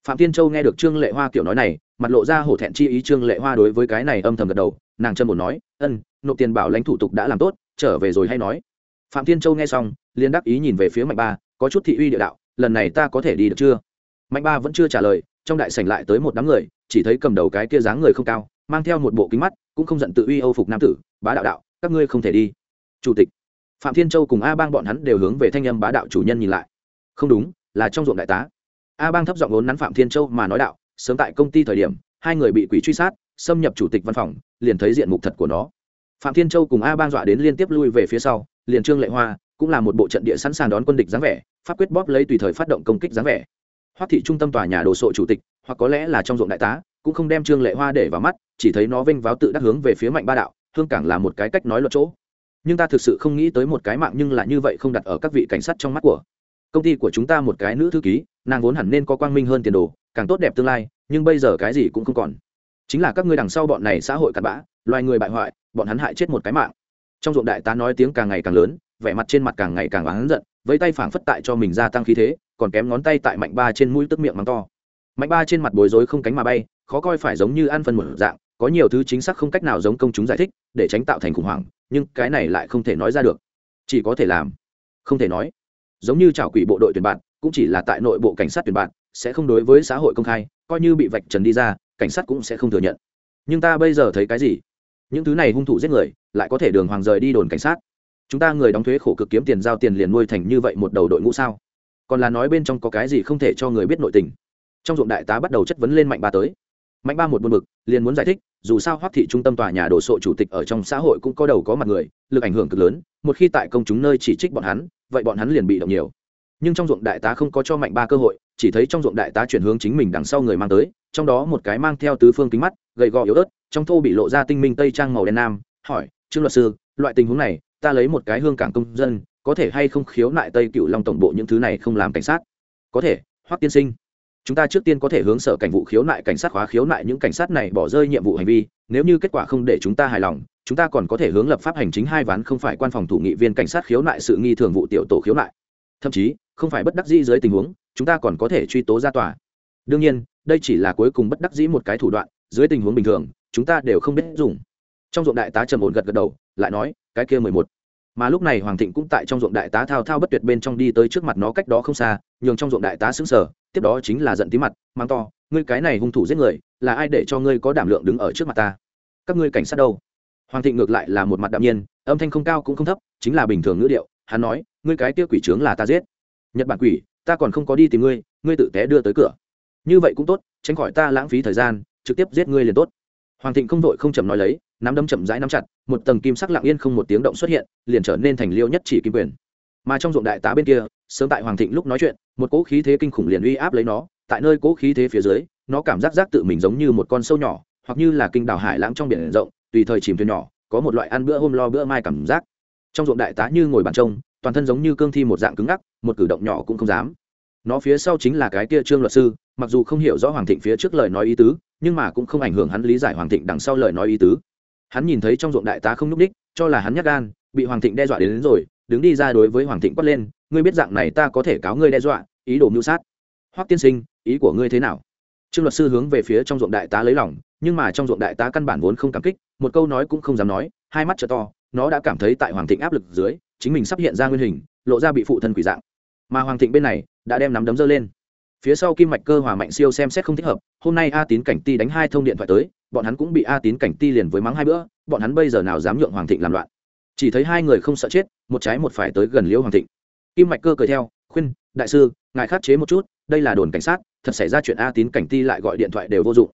Phạm tiên châu nghe được trương lệ hoa kiểu nói này, mặt lộ ra hổ thẹn chi ý trương lệ hoa đối với cái này âm thầm gật đầu, nàng chân một nói, ân, nộp tiền bảo lãnh thủ tục đã làm tốt, trở về rồi hay nói. Phạm tiên châu nghe xong, liền đắc ý nhìn về phía mạnh ba, có chút thị uy địa đạo, lần này ta có thể đi được chưa? Mạnh ba vẫn chưa trả lời trong đại sảnh lại tới một đám người, chỉ thấy cầm đầu cái kia dáng người không cao, mang theo một bộ kính mắt, cũng không giận tự uy âu phục nam tử, bá đạo đạo, các ngươi không thể đi. Chủ tịch. Phạm thiên châu cùng a bang bọn hắn đều hướng về thanh âm bá đạo chủ nhân nhìn lại. Không đúng, là trong ruộng đại tá. A bang thấp giọng vốn nắn phạm thiên châu mà nói đạo, sớm tại công ty thời điểm, hai người bị quỷ truy sát, xâm nhập chủ tịch văn phòng, liền thấy diện mục thật của nó. Phạm thiên châu cùng a bang dọa đến liên tiếp lui về phía sau, liền trương lệ hoa cũng là một bộ trận địa sẵn sàng đón quân địch dáng vẻ, pháp quyết bóp lấy tùy thời phát động công kích dáng vẻ hoắc thị trung tâm tòa nhà đồ sộ chủ tịch, hoặc có lẽ là trong ruộng đại tá, cũng không đem trương lệ hoa để vào mắt, chỉ thấy nó vênh váo tự đắc hướng về phía mạnh ba đạo, hương cảng là một cái cách nói luật chỗ. Nhưng ta thực sự không nghĩ tới một cái mạng nhưng là như vậy không đặt ở các vị cảnh sát trong mắt của công ty của chúng ta một cái nữ thư ký, nàng vốn hẳn nên có quang minh hơn tiền đồ, càng tốt đẹp tương lai, nhưng bây giờ cái gì cũng không còn. Chính là các ngươi đằng sau bọn này xã hội cặn bã, loài người bại hoại, bọn hắn hại chết một cái mạng. Trong ruộng đại tá nói tiếng càng ngày càng lớn, vẻ mặt trên mặt càng ngày càng oán giận với tay phảng phất tại cho mình gia tăng khí thế còn kém ngón tay tại mạnh ba trên mũi tức miệng mắng to. Mạnh ba trên mặt bối rối không cánh mà bay, khó coi phải giống như ăn phân một dạng, có nhiều thứ chính xác không cách nào giống công chúng giải thích, để tránh tạo thành khủng hoảng, nhưng cái này lại không thể nói ra được. Chỉ có thể làm, không thể nói. Giống như trào quỷ bộ đội tuyển bạn, cũng chỉ là tại nội bộ cảnh sát tuyển bạn, sẽ không đối với xã hội công khai, coi như bị vạch trần đi ra, cảnh sát cũng sẽ không thừa nhận. Nhưng ta bây giờ thấy cái gì? Những thứ này hung thủ giết người, lại có thể đường hoàng rời đi đồn cảnh sát. Chúng ta người đóng thuế khổ cực kiếm tiền giao tiền liền nuôi thành như vậy một đầu đội ngũ sao? Còn là nói bên trong có cái gì không thể cho người biết nội tình. Trong ruộng đại tá bắt đầu chất vấn lên mạnh ba tới. Mạnh ba một buồn bực, liền muốn giải thích, dù sao hoắc thị trung tâm tòa nhà đồ sộ chủ tịch ở trong xã hội cũng có đầu có mặt người, lực ảnh hưởng cực lớn, một khi tại công chúng nơi chỉ trích bọn hắn, vậy bọn hắn liền bị động nhiều. Nhưng trong ruộng đại tá không có cho mạnh ba cơ hội, chỉ thấy trong ruộng đại tá chuyển hướng chính mình đằng sau người mang tới, trong đó một cái mang theo tứ phương kính mắt, gầy gò yếu ớt, trong thô bị lộ ra tinh minh tây trang màu đen nam, hỏi, trương luật sư, loại tình huống này, ta lấy một cái hương cảng công dân có thể hay không khiếu nại tây cựu long tổng bộ những thứ này không làm cảnh sát? Có thể, hoắc tiên sinh. Chúng ta trước tiên có thể hướng sở cảnh vụ khiếu nại cảnh sát khóa khiếu nại những cảnh sát này bỏ rơi nhiệm vụ hành vi, nếu như kết quả không để chúng ta hài lòng, chúng ta còn có thể hướng lập pháp hành chính hai ván không phải quan phòng thủ nghị viên cảnh sát khiếu nại sự nghi thường vụ tiểu tổ khiếu nại. Thậm chí, không phải bất đắc dĩ dưới tình huống, chúng ta còn có thể truy tố ra tòa. Đương nhiên, đây chỉ là cuối cùng bất đắc dĩ một cái thủ đoạn, dưới tình huống bình thường, chúng ta đều không biết dùng. Trong ruộng đại tá trầm ổn gật gật đầu, lại nói, cái kia mười một mà lúc này hoàng thịnh cũng tại trong ruộng đại tá thao thao bất tuyệt bên trong đi tới trước mặt nó cách đó không xa, nhường trong ruộng đại tá xứng sở tiếp đó chính là giận tí mặt mang to, ngươi cái này hung thủ giết người, là ai để cho ngươi có đảm lượng đứng ở trước mặt ta? Các ngươi cảnh sát đâu? Hoàng thịnh ngược lại là một mặt đạm nhiên, âm thanh không cao cũng không thấp, chính là bình thường ngữ điệu, hắn nói, ngươi cái kia quỷ trướng là ta giết. Nhật bản quỷ, ta còn không có đi tìm ngươi ngươi tự té đưa tới cửa. Như vậy cũng tốt, tránh khỏi ta lãng phí thời gian, trực tiếp giết ngươi liền tốt. Hoàng thịnh không vội không chậm nói lấy nắm đấm chậm rãi nắm chặt, một tầng kim sắc lặng yên không một tiếng động xuất hiện, liền trở nên thành liêu nhất chỉ kim quyền. Mà trong ruộng đại tá bên kia, sớm tại hoàng thịnh lúc nói chuyện, một cỗ khí thế kinh khủng liền uy áp lấy nó, tại nơi cỗ khí thế phía dưới, nó cảm giác giác tự mình giống như một con sâu nhỏ, hoặc như là kinh đảo hải lãng trong biển rộng, tùy thời chìm thuyền nhỏ, có một loại ăn bữa hôm lo bữa mai cảm giác. Trong ruộng đại tá như ngồi bàn trông, toàn thân giống như cương thi một dạng cứng ngắc, một cử động nhỏ cũng không dám. Nó phía sau chính là cái kia trương luật sư, mặc dù không hiểu rõ hoàng thịnh phía trước lời nói ý tứ, nhưng mà cũng không ảnh hưởng hắn lý giải hoàng thịnh đằng sau lời nói ý tứ hắn nhìn thấy trong ruộng đại tá không núp ú ních cho là hắn nhắc gan bị hoàng thịnh đe dọa đến, đến rồi đứng đi ra đối với hoàng thịnh quát lên ngươi biết dạng này ta có thể cáo ngươi đe dọa ý đồ mưu sát. Hoắc tiên sinh ý của ngươi thế nào? Trương luật sư hướng về phía trong ruộng đại tá lấy lòng nhưng mà trong ruộng đại tá căn bản vốn không cảm kích một câu nói cũng không dám nói hai mắt t to nó đã cảm thấy tại hoàng thịnh áp lực dưới chính mình sắp hiện ra nguyên hình lộ ra bị phụ thân quỷ dạng. Mà hoàng thịnh bên này đã đem nắm đấm dơ lên. Phía sau kim mạch cơ hòa mạnh siêu xem xét không thích hợp hôm nay a tín cảnh ti đánh hai thông điện thoại tới bọn hắn cũng bị a tín cảnh ti liền với mắng hai bữa, bọn hắn bây giờ nào dám nhượng hoàng thịnh làm loạn. Chỉ thấy hai người không sợ chết, một trái một phải tới gần liễu hoàng thịnh. Kim mạch cơ cười theo, khuyên, đại sư, ngài khắc chế một chút, đây là đồn cảnh sát, thật xảy ra chuyện a tín cảnh ti lại gọi điện thoại đều vô dụng.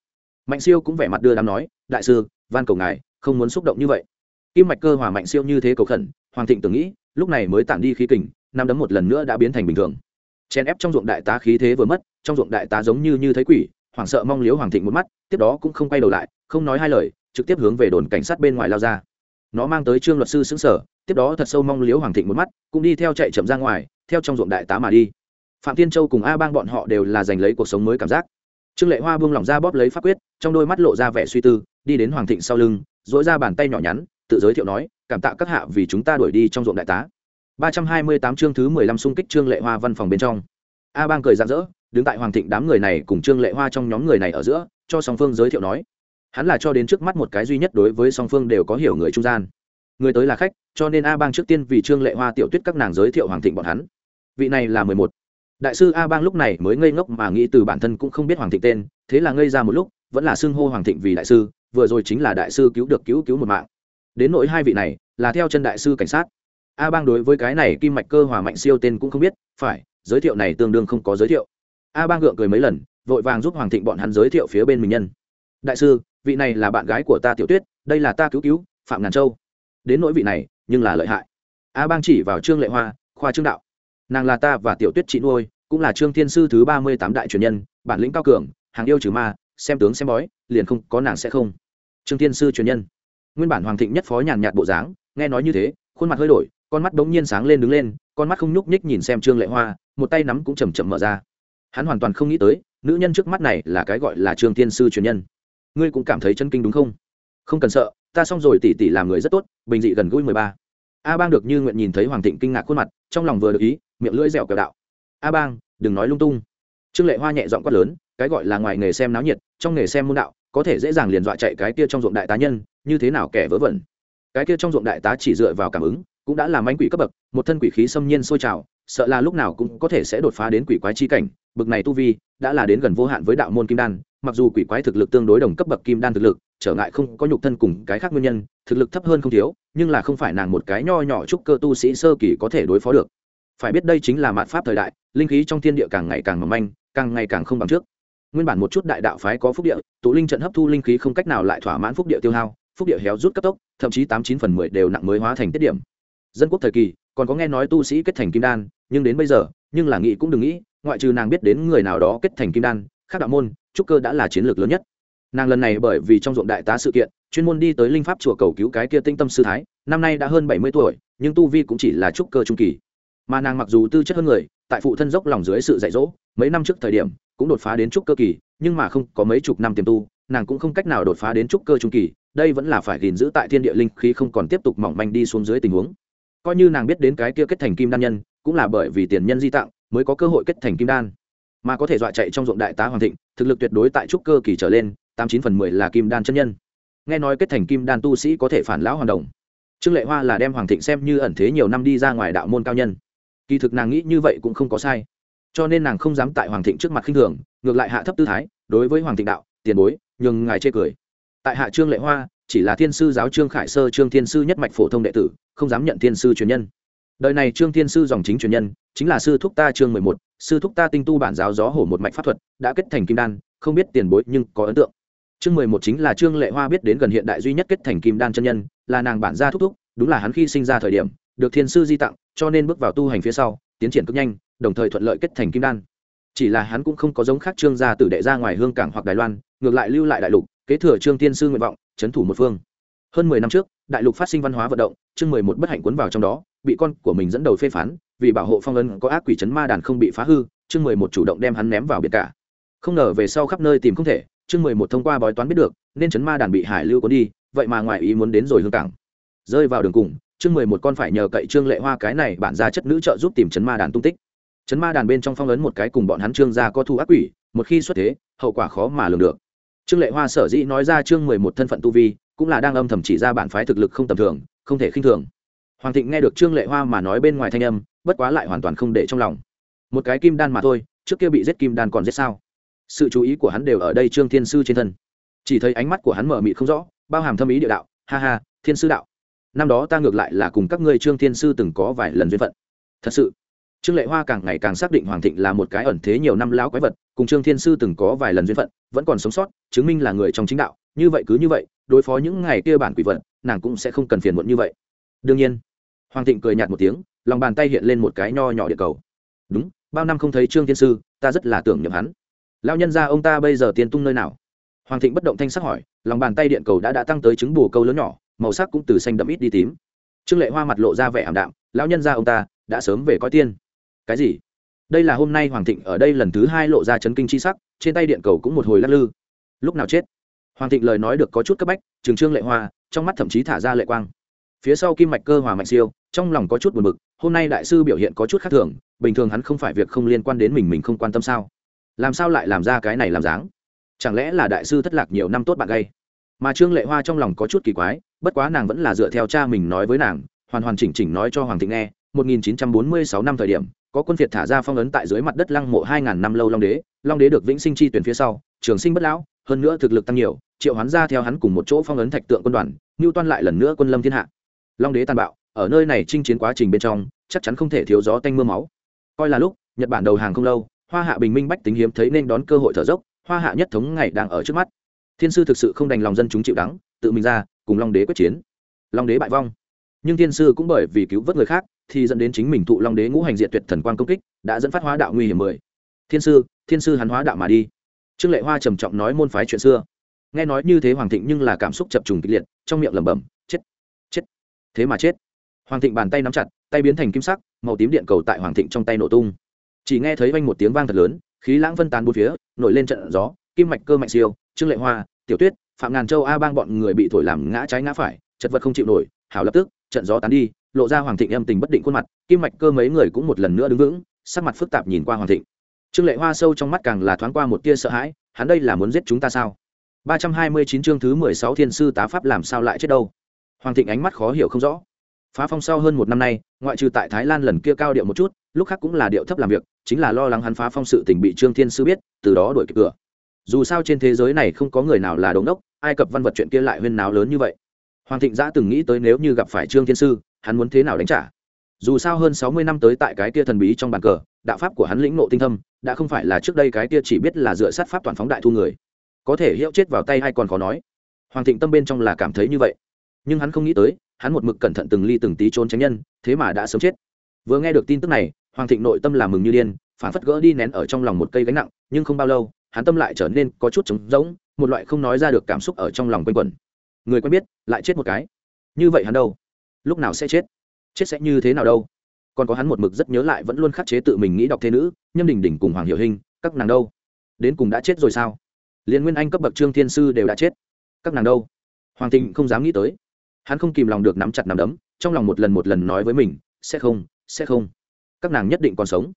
Mạnh siêu cũng vẻ mặt đưa đám nói, đại sư, van cầu ngài, không muốn xúc động như vậy. Kim mạch cơ hòa mạnh siêu như thế cầu khẩn, hoàng thịnh tưởng nghĩ, lúc này mới tản đi khí kình, năm đấm một lần nữa đã biến thành bình thường. Chèn ép trong ruộng đại tá khí thế vừa mất, trong ruộng đại tá giống như như thấy quỷ hoảng sợ mong liếu hoàng thịnh một mắt, tiếp đó cũng không quay đầu lại, không nói hai lời, trực tiếp hướng về đồn cảnh sát bên ngoài lao ra. Nó mang tới trương luật sư xứng sở, tiếp đó thật sâu mong liếu hoàng thịnh một mắt, cũng đi theo chạy chậm ra ngoài, theo trong ruộng đại tá mà đi. Phạm tiên châu cùng a bang bọn họ đều là giành lấy cuộc sống mới cảm giác. Trương lệ hoa buông lỏng ra bóp lấy pháp quyết, trong đôi mắt lộ ra vẻ suy tư, đi đến hoàng thịnh sau lưng dỗi ra bàn tay nhỏ nhắn, tự giới thiệu nói, cảm tạ các hạ vì chúng ta đuổi đi trong ruộng đại tá. Ba trăm hai mươi tám chương thứ mười lăm xung kích trương lệ hoa văn phòng bên trong a bang cười rạng rỡ, đứng tại hoàng thịnh đám người này cùng trương lệ hoa trong nhóm người này ở giữa, cho song phương giới thiệu nói. Hắn là cho đến trước mắt một cái duy nhất đối với song phương đều có hiểu người trung gian. Người tới là khách, cho nên a bang trước tiên vì trương lệ hoa tiểu tuyết các nàng giới thiệu hoàng thịnh bọn hắn. Vị này là mười một. Đại sư a bang lúc này mới ngây ngốc mà nghĩ từ bản thân cũng không biết hoàng thịnh tên, thế là ngây ra một lúc, vẫn là xưng hô hoàng thịnh vì đại sư, vừa rồi chính là đại sư cứu được cứu cứu một mạng. Đến nỗi hai vị này, là theo chân đại sư cảnh sát. A bang đối với cái này kim mạch cơ hòa mạnh siêu tên cũng không biết, phải giới thiệu này tương đương không có giới thiệu. A bang gượng cười mấy lần, vội vàng giúp hoàng thịnh bọn hắn giới thiệu phía bên mình nhân. Đại sư, vị này là bạn gái của ta tiểu tuyết, đây là ta cứu cứu, phạm ngàn châu. Đến nỗi vị này, nhưng là lợi hại. A bang chỉ vào trương lệ hoa, khoa trương đạo. Nàng là ta và tiểu tuyết chị nuôi, cũng là trương thiên sư thứ ba mươi tám đại truyền nhân, bản lĩnh cao cường, hàng yêu trừ ma, xem tướng xem bói, liền không có nàng sẽ không. Trương thiên sư truyền nhân. Nguyên bản hoàng thịnh nhất phó nhàn nhạt bộ dáng, nghe nói như thế, khuôn mặt hơi đổi con mắt bỗng nhiên sáng lên đứng lên, con mắt không nhúc nhích nhìn xem trương lệ hoa, một tay nắm cũng chầm chậm mở ra. Hắn hoàn toàn không nghĩ tới, nữ nhân trước mắt này là cái gọi là trương thiên sư truyền nhân. Ngươi cũng cảm thấy chân kinh đúng không? Không cần sợ, ta xong rồi tỷ tỷ làm người rất tốt, bình dị gần gũi mười ba. A bang được như nguyện nhìn thấy hoàng thịnh kinh ngạc khuôn mặt, trong lòng vừa được ý, miệng lưỡi dẻo kẹo đạo. A bang, đừng nói lung tung. Trương lệ hoa nhẹ giọng quát lớn, cái gọi là ngoài nghề xem náo nhiệt, trong nghề xem môn đạo, có thể dễ dàng liền dọa chạy cái kia trong ruộng đại tá nhân, như thế nào kẻ vớ vẩn? Cái kia trong ruộng đại tá chỉ dựa vào cảm ứng cũng đã làm mánh quỷ cấp bậc, một thân quỷ khí xâm nhiên sôi trào, sợ là lúc nào cũng có thể sẽ đột phá đến quỷ quái chi cảnh bậc này tu vi, đã là đến gần vô hạn với đạo môn kim đan, mặc dù quỷ quái thực lực tương đối đồng cấp bậc kim đan thực lực, trở ngại không có nhục thân cùng cái khác nguyên nhân, thực lực thấp hơn không thiếu, nhưng là không phải nàng một cái nho nhỏ chúc cơ tu sĩ sơ kỳ có thể đối phó được. Phải biết đây chính là mạt pháp thời đại, linh khí trong thiên địa càng ngày càng mỏng manh, càng ngày càng không bằng trước. Nguyên bản một chút đại đạo phái có phúc địa, tụ linh trận hấp thu linh khí không cách nào lại thỏa mãn phúc địa tiêu hao, phúc địa héo rút cấp tốc, thậm chí tám chín phần mười đều nặng mới hóa thành tiết điểm dân quốc thời kỳ, còn có nghe nói tu sĩ kết thành kim đan, nhưng đến bây giờ, nhưng là nghĩ cũng đừng nghĩ, ngoại trừ nàng biết đến người nào đó kết thành kim đan, khác đạo môn, trúc cơ đã là chiến lược lớn nhất. Nàng lần này bởi vì trong ruộng đại tá sự kiện, chuyên môn đi tới linh pháp chùa cầu cứu cái kia tinh tâm sư thái, năm nay đã hơn bảy mươi tuổi, nhưng tu vi cũng chỉ là trúc cơ trung kỳ. Mà nàng mặc dù tư chất hơn người, tại phụ thân dốc lòng dưới sự dạy dỗ, mấy năm trước thời điểm, cũng đột phá đến trúc cơ kỳ, nhưng mà không có mấy chục năm tiềm tu, nàng cũng không cách nào đột phá đến trúc cơ trung kỳ, đây vẫn là phải gìn giữ tại thiên địa linh khí không còn tiếp tục mỏng manh đi xuống dưới tình huống coi như nàng biết đến cái kia kết thành kim đan nhân, cũng là bởi vì tiền nhân di tặng mới có cơ hội kết thành kim đan. Mà có thể dọa chạy trong ruộng đại tá hoàng thịnh, thực lực tuyệt đối tại trúc cơ kỳ trở lên, tám chín phần mười là kim đan chân nhân. Nghe nói kết thành kim đan tu sĩ có thể phản lão hoàn đồng. Trương lệ hoa là đem hoàng thịnh xem như ẩn thế nhiều năm đi ra ngoài đạo môn cao nhân. Kỳ thực nàng nghĩ như vậy cũng không có sai. Cho nên nàng không dám tại hoàng thịnh trước mặt khinh thường, ngược lại hạ thấp tư thái, đối với hoàng thịnh đạo, tiền bối, nhường ngài chê cười. Tại hạ trương lệ hoa chỉ là thiên sư giáo trương khải sơ, trương thiên sư nhất mạch phổ thông đệ tử, không dám nhận thiên sư truyền nhân. Đời này trương thiên sư dòng chính truyền nhân, chính là sư thúc ta trương mười một, sư thúc ta tinh tu bản giáo gió hổ một mạch pháp thuật, đã kết thành kim đan, không biết tiền bối nhưng có ấn tượng. Chương mười một chính là trương lệ hoa biết đến gần hiện đại duy nhất kết thành kim đan chân nhân, là nàng bản gia thúc thúc, đúng là hắn khi sinh ra thời điểm, được thiên sư di tặng, cho nên bước vào tu hành phía sau, tiến triển cực nhanh, đồng thời thuận lợi kết thành kim đan. Chỉ là hắn cũng không có giống khác trương gia tử đệ ra ngoài hương cảng hoặc đài loan, ngược lại lưu lại đại lục kế thừa trương tiên sư nguyện vọng trấn thủ một phương. Hơn mười năm trước, đại lục phát sinh văn hóa vận động, chương mười một bất hạnh cuốn vào trong đó, bị con của mình dẫn đầu phê phán, vì bảo hộ phong ấn có ác quỷ chấn ma đàn không bị phá hư, chương mười một chủ động đem hắn ném vào biệt cả. Không ngờ về sau khắp nơi tìm không thể, chương mười một thông qua bói toán biết được, nên chấn ma đàn bị hải lưu cuốn đi, vậy mà ngoại ý muốn đến rồi hương cảng. Rơi vào đường cùng, chương mười một con phải nhờ cậy trương lệ hoa cái này bản ra chất nữ trợ giúp tìm chấn ma đàn tung tích. Chấn ma đàn bên trong phong ấn một cái cùng bọn hắn trương gia có thu ác quỷ, một khi xuất thế, hậu quả khó mà lường được trương lệ hoa sở dĩ nói ra chương mười một thân phận tu vi, cũng là đang âm thầm chỉ ra bản phái thực lực không tầm thường, không thể khinh thường. Hoàng thịnh nghe được trương lệ hoa mà nói bên ngoài thanh âm, bất quá lại hoàn toàn không để trong lòng. Một cái kim đan mà thôi, trước kia bị giết kim đan còn giết sao? Sự chú ý của hắn đều ở đây trương thiên sư trên thân. Chỉ thấy ánh mắt của hắn mở mịt không rõ, bao hàm thâm ý địa đạo, ha ha, thiên sư đạo, năm đó ta ngược lại là cùng các ngươi trương thiên sư từng có vài lần duyên phận. Thật sự trương lệ hoa càng ngày càng xác định hoàng thịnh là một cái ẩn thế nhiều năm lão quái vật, cùng trương thiên sư từng có vài lần duyên phận, vẫn còn sống sót, chứng minh là người trong chính đạo. Như vậy cứ như vậy, đối phó những ngày kia bản quỷ vật, nàng cũng sẽ không cần phiền muộn như vậy. Đương nhiên, hoàng thịnh cười nhạt một tiếng, lòng bàn tay hiện lên một cái nho nhỏ địa cầu. Đúng, bao năm không thấy trương thiên sư, ta rất là tưởng nhầm hắn. Lao nhân ra ông ta bây giờ tiền tung nơi nào? Hoàng thịnh bất động thanh sắc hỏi, lòng bàn tay điện cầu đã đã tăng tới trứng bù câu lớn nhỏ, màu sắc cũng từ xanh đậm ít đi tím. Trương lệ hoa mặt lộ ra vẻ ảm đạm, lão nhân ra ông ta đã sớm về coi tiên cái gì? Đây là hôm nay hoàng thịnh ở đây lần thứ hai lộ ra chấn kinh c h i sắc, trên tay điện cầu cũng một hồi lắc lư. Lúc nào chết? Hoàng thịnh lời nói được có chút cấp bách trừng trương lệ hoa, trong mắt thậm chí thả ra lệ quang. Phía sau kim mạch cơ hòa mạnh siêu, trong lòng có chút buồn b ự c hôm nay đại sư biểu hiện có chút khác thường, bình thường hắn không phải việc không liên quan đến mình mình không quan tâm sao? Làm sao lại làm ra cái này làm dáng? Chẳng lẽ là đại sư thất lạc nhiều năm tốt bạn gây mà trương lệ hoa trong lòng có chút kỳ quái, bất quá nàng vẫn là dựa theo cha mình nói với nàng, hoàn hoàn chỉnh chỉnh nói cho hoàng thịnh nghe 1946 năm thời điểm có quân phiệt thả ra phong ấn tại dưới mặt đất lăng mộ 2000 năm lâu long đế. Long đế được vĩnh sinh chi tuyển phía sau, trường sinh bất lão, hơn nữa thực lực tăng nhiều, triệu hoán ra theo hắn cùng một chỗ phong ấn thạch tượng quân đoàn ngưu toan lại lần nữa quân lâm thiên hạ. Long đế tàn bạo, ở nơi này chinh chiến quá trình bên trong, chắc chắn không thể thiếu gió tanh mưa máu. Coi là lúc, nhật bản đầu hàng không lâu, hoa hạ bình minh bách tính hiếm thấy nên đón cơ hội thở dốc, hoa hạ nhất thống ngày đang ở trước mắt. Thiên sư thực sự không đành lòng dân chúng chịu đắng, tự mình ra, cùng long đế quyết chiến. Long đế bại vong. Nhưng thiên sư cũng bởi vì cứu vớt người khác thì dẫn đến chính mình thụ long đế ngũ hành diện tuyệt thần quang công kích, đã dẫn phát hóa đạo nguy hiểm mười. Thiên sư thiên sư hắn hóa đạo mà đi. Trương lệ hoa trầm trọng nói môn phái chuyện xưa. Nghe nói như thế hoàng thịnh nhưng là cảm xúc chập trùng kịch liệt, trong miệng lẩm bẩm, chết chết, thế mà chết. Hoàng thịnh bàn tay nắm chặt, tay biến thành kim sắc, màu tím điện cầu tại hoàng thịnh trong tay nổ tung. Chỉ nghe thấy vanh một tiếng vang thật lớn, khí lãng vân tán bốn phía, nổi lên trận gió, kim mạch cơ mạnh siêu, trương lệ hoa, tiểu tuyết, phạm ngàn châu a bang bọn người bị thổi làm ngã trái ngã phải, chật vật không chịu nổi hảo lập tức, trận gió tán đi lộ ra hoàng thịnh âm tình bất định khuôn mặt, kim mạch cơ mấy người cũng một lần nữa đứng vững, sắc mặt phức tạp nhìn qua hoàng thịnh. Trương lệ hoa sâu trong mắt càng là thoáng qua một tia sợ hãi, hắn đây là muốn giết chúng ta sao? Ba trăm hai mươi chín chương thứ mười sáu thiên sư tá pháp làm sao lại chết đâu? Hoàng thịnh ánh mắt khó hiểu không rõ. Phá phong sau hơn một năm nay, ngoại trừ tại thái lan lần kia cao điệu một chút, lúc khác cũng là điệu thấp làm việc, chính là lo lắng hắn phá phong sự tình bị trương thiên sư biết, từ đó đuổi kịp cửa. Dù sao trên thế giới này không có người nào là đống đốc, ai cập văn vật chuyện kia lại huyên náo lớn như vậy. Hoàng thịnh giã từng nghĩ tới nếu như gặp phải trương thiên sư hắn muốn thế nào đánh trả? Dù sao hơn sáu mươi năm tới tại cái kia thần bí trong bàn cờ, đạo pháp của hắn lĩnh nộ tinh thâm, đã không phải là trước đây cái kia chỉ biết là dựa sát pháp toàn phóng đại thu người. Có thể hiệu chết vào tay hay còn khó nói. Hoàng thịnh tâm bên trong là cảm thấy như vậy. Nhưng hắn không nghĩ tới, hắn một mực cẩn thận từng ly từng tí trốn tránh nhân, thế mà đã sớm chết. Vừa nghe được tin tức này, hoàng thịnh nội tâm là mừng như điên, phản phất gỡ đi nén ở trong lòng một cây gánh nặng, nhưng không bao lâu, hắn tâm lại trở nên có chút trống rỗng, một loại không nói ra được cảm xúc ở trong lòng quanh quẩn. Người quen biết, lại chết một cái. Như vậy hắn đâu? Lúc nào sẽ chết? Chết sẽ như thế nào đâu? Còn có hắn một mực rất nhớ lại vẫn luôn khắc chế tự mình nghĩ đọc thế nữ, nhâm đình đình cùng hoàng hiệu hình, các nàng đâu? Đến cùng đã chết rồi sao? Liên nguyên anh cấp bậc trương thiên sư đều đã chết. Các nàng đâu? Hoàng thịnh không dám nghĩ tới. Hắn không kìm lòng được nắm chặt nắm đấm, trong lòng một lần một lần nói với mình, sẽ không sẽ không. Các nàng nhất định còn sống.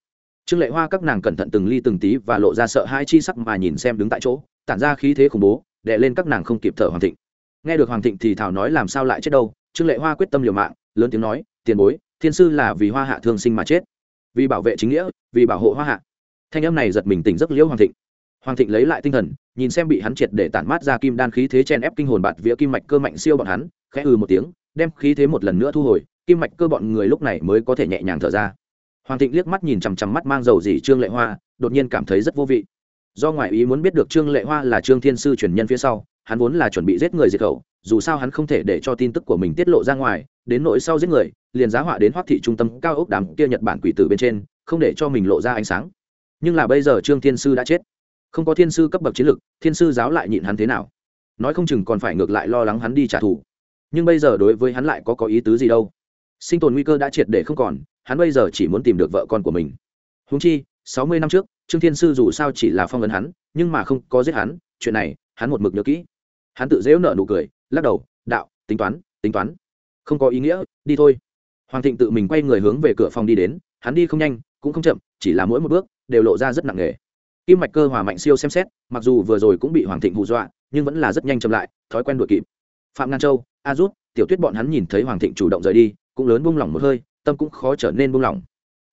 Trương lệ hoa các nàng cẩn thận từng ly từng tí và lộ ra sợ hai chi sắc mà nhìn xem đứng tại chỗ, tản ra khí thế khủng bố, đè lên các nàng không kịp thở hoàng thịnh. Nghe được hoàng thịnh thì thảo nói làm sao lại chết đâu trương lệ hoa quyết tâm liều mạng, lớn tiếng nói, tiền bối, thiên sư là vì hoa hạ thương sinh mà chết, vì bảo vệ chính nghĩa, vì bảo hộ hoa hạ. Thanh âm này giật mình tỉnh giấc liễu hoàng thịnh. Hoàng thịnh lấy lại tinh thần, nhìn xem bị hắn triệt để tản mát ra kim đan khí thế chen ép kinh hồn bạt vía kim mạch cơ mạnh siêu bọn hắn, khẽ ừ một tiếng, đem khí thế một lần nữa thu hồi, kim mạch cơ bọn người lúc này mới có thể nhẹ nhàng thở ra. Hoàng thịnh liếc mắt nhìn chằm chằm mắt mang dầu dỉ trương lệ hoa, đột nhiên cảm thấy rất vô vị. Do ngoại ý muốn biết được trương lệ hoa là trương thiên sư truyền nhân phía sau hắn vốn là chuẩn bị giết người diệt khẩu, dù sao hắn không thể để cho tin tức của mình tiết lộ ra ngoài, đến nỗi sau giết người, liền giá họa đến hoác thị trung tâm cao ốc đám kia nhật bản quỷ tử bên trên, không để cho mình lộ ra ánh sáng. Nhưng là bây giờ trương thiên sư đã chết. Không có thiên sư cấp bậc chiến lực, thiên sư giáo lại nhịn hắn thế nào? Nói không chừng còn phải ngược lại lo lắng hắn đi trả thù. Nhưng bây giờ đối với hắn lại có có ý tứ gì đâu? Sinh tồn nguy cơ đã triệt để không còn, hắn bây giờ chỉ muốn tìm được vợ con của mình. Húng chi, sáu mươi năm trước, trương thiên sư dù sao chỉ là phong ấn hắn, nhưng mà không có giết hắn, chuyện này, hắn một mực nhớ kỹ hắn tự dễu nợ nụ cười, lắc đầu, đạo, tính toán tính toán. Không có ý nghĩa, đi thôi. Hoàng thịnh tự mình quay người hướng về cửa phòng đi đến, hắn đi không nhanh, cũng không chậm, chỉ là mỗi một bước đều lộ ra rất nặng nề. Kim mạch cơ hòa mạnh siêu xem xét, mặc dù vừa rồi cũng bị hoàng thịnh hù dọa, nhưng vẫn là rất nhanh chậm lại, thói quen đuổi kịp. Phạm ngàn châu, a rút, tiểu tuyết bọn hắn nhìn thấy hoàng thịnh chủ động rời đi, cũng lớn buông lỏng một hơi, tâm cũng khó trở nên buông lỏng.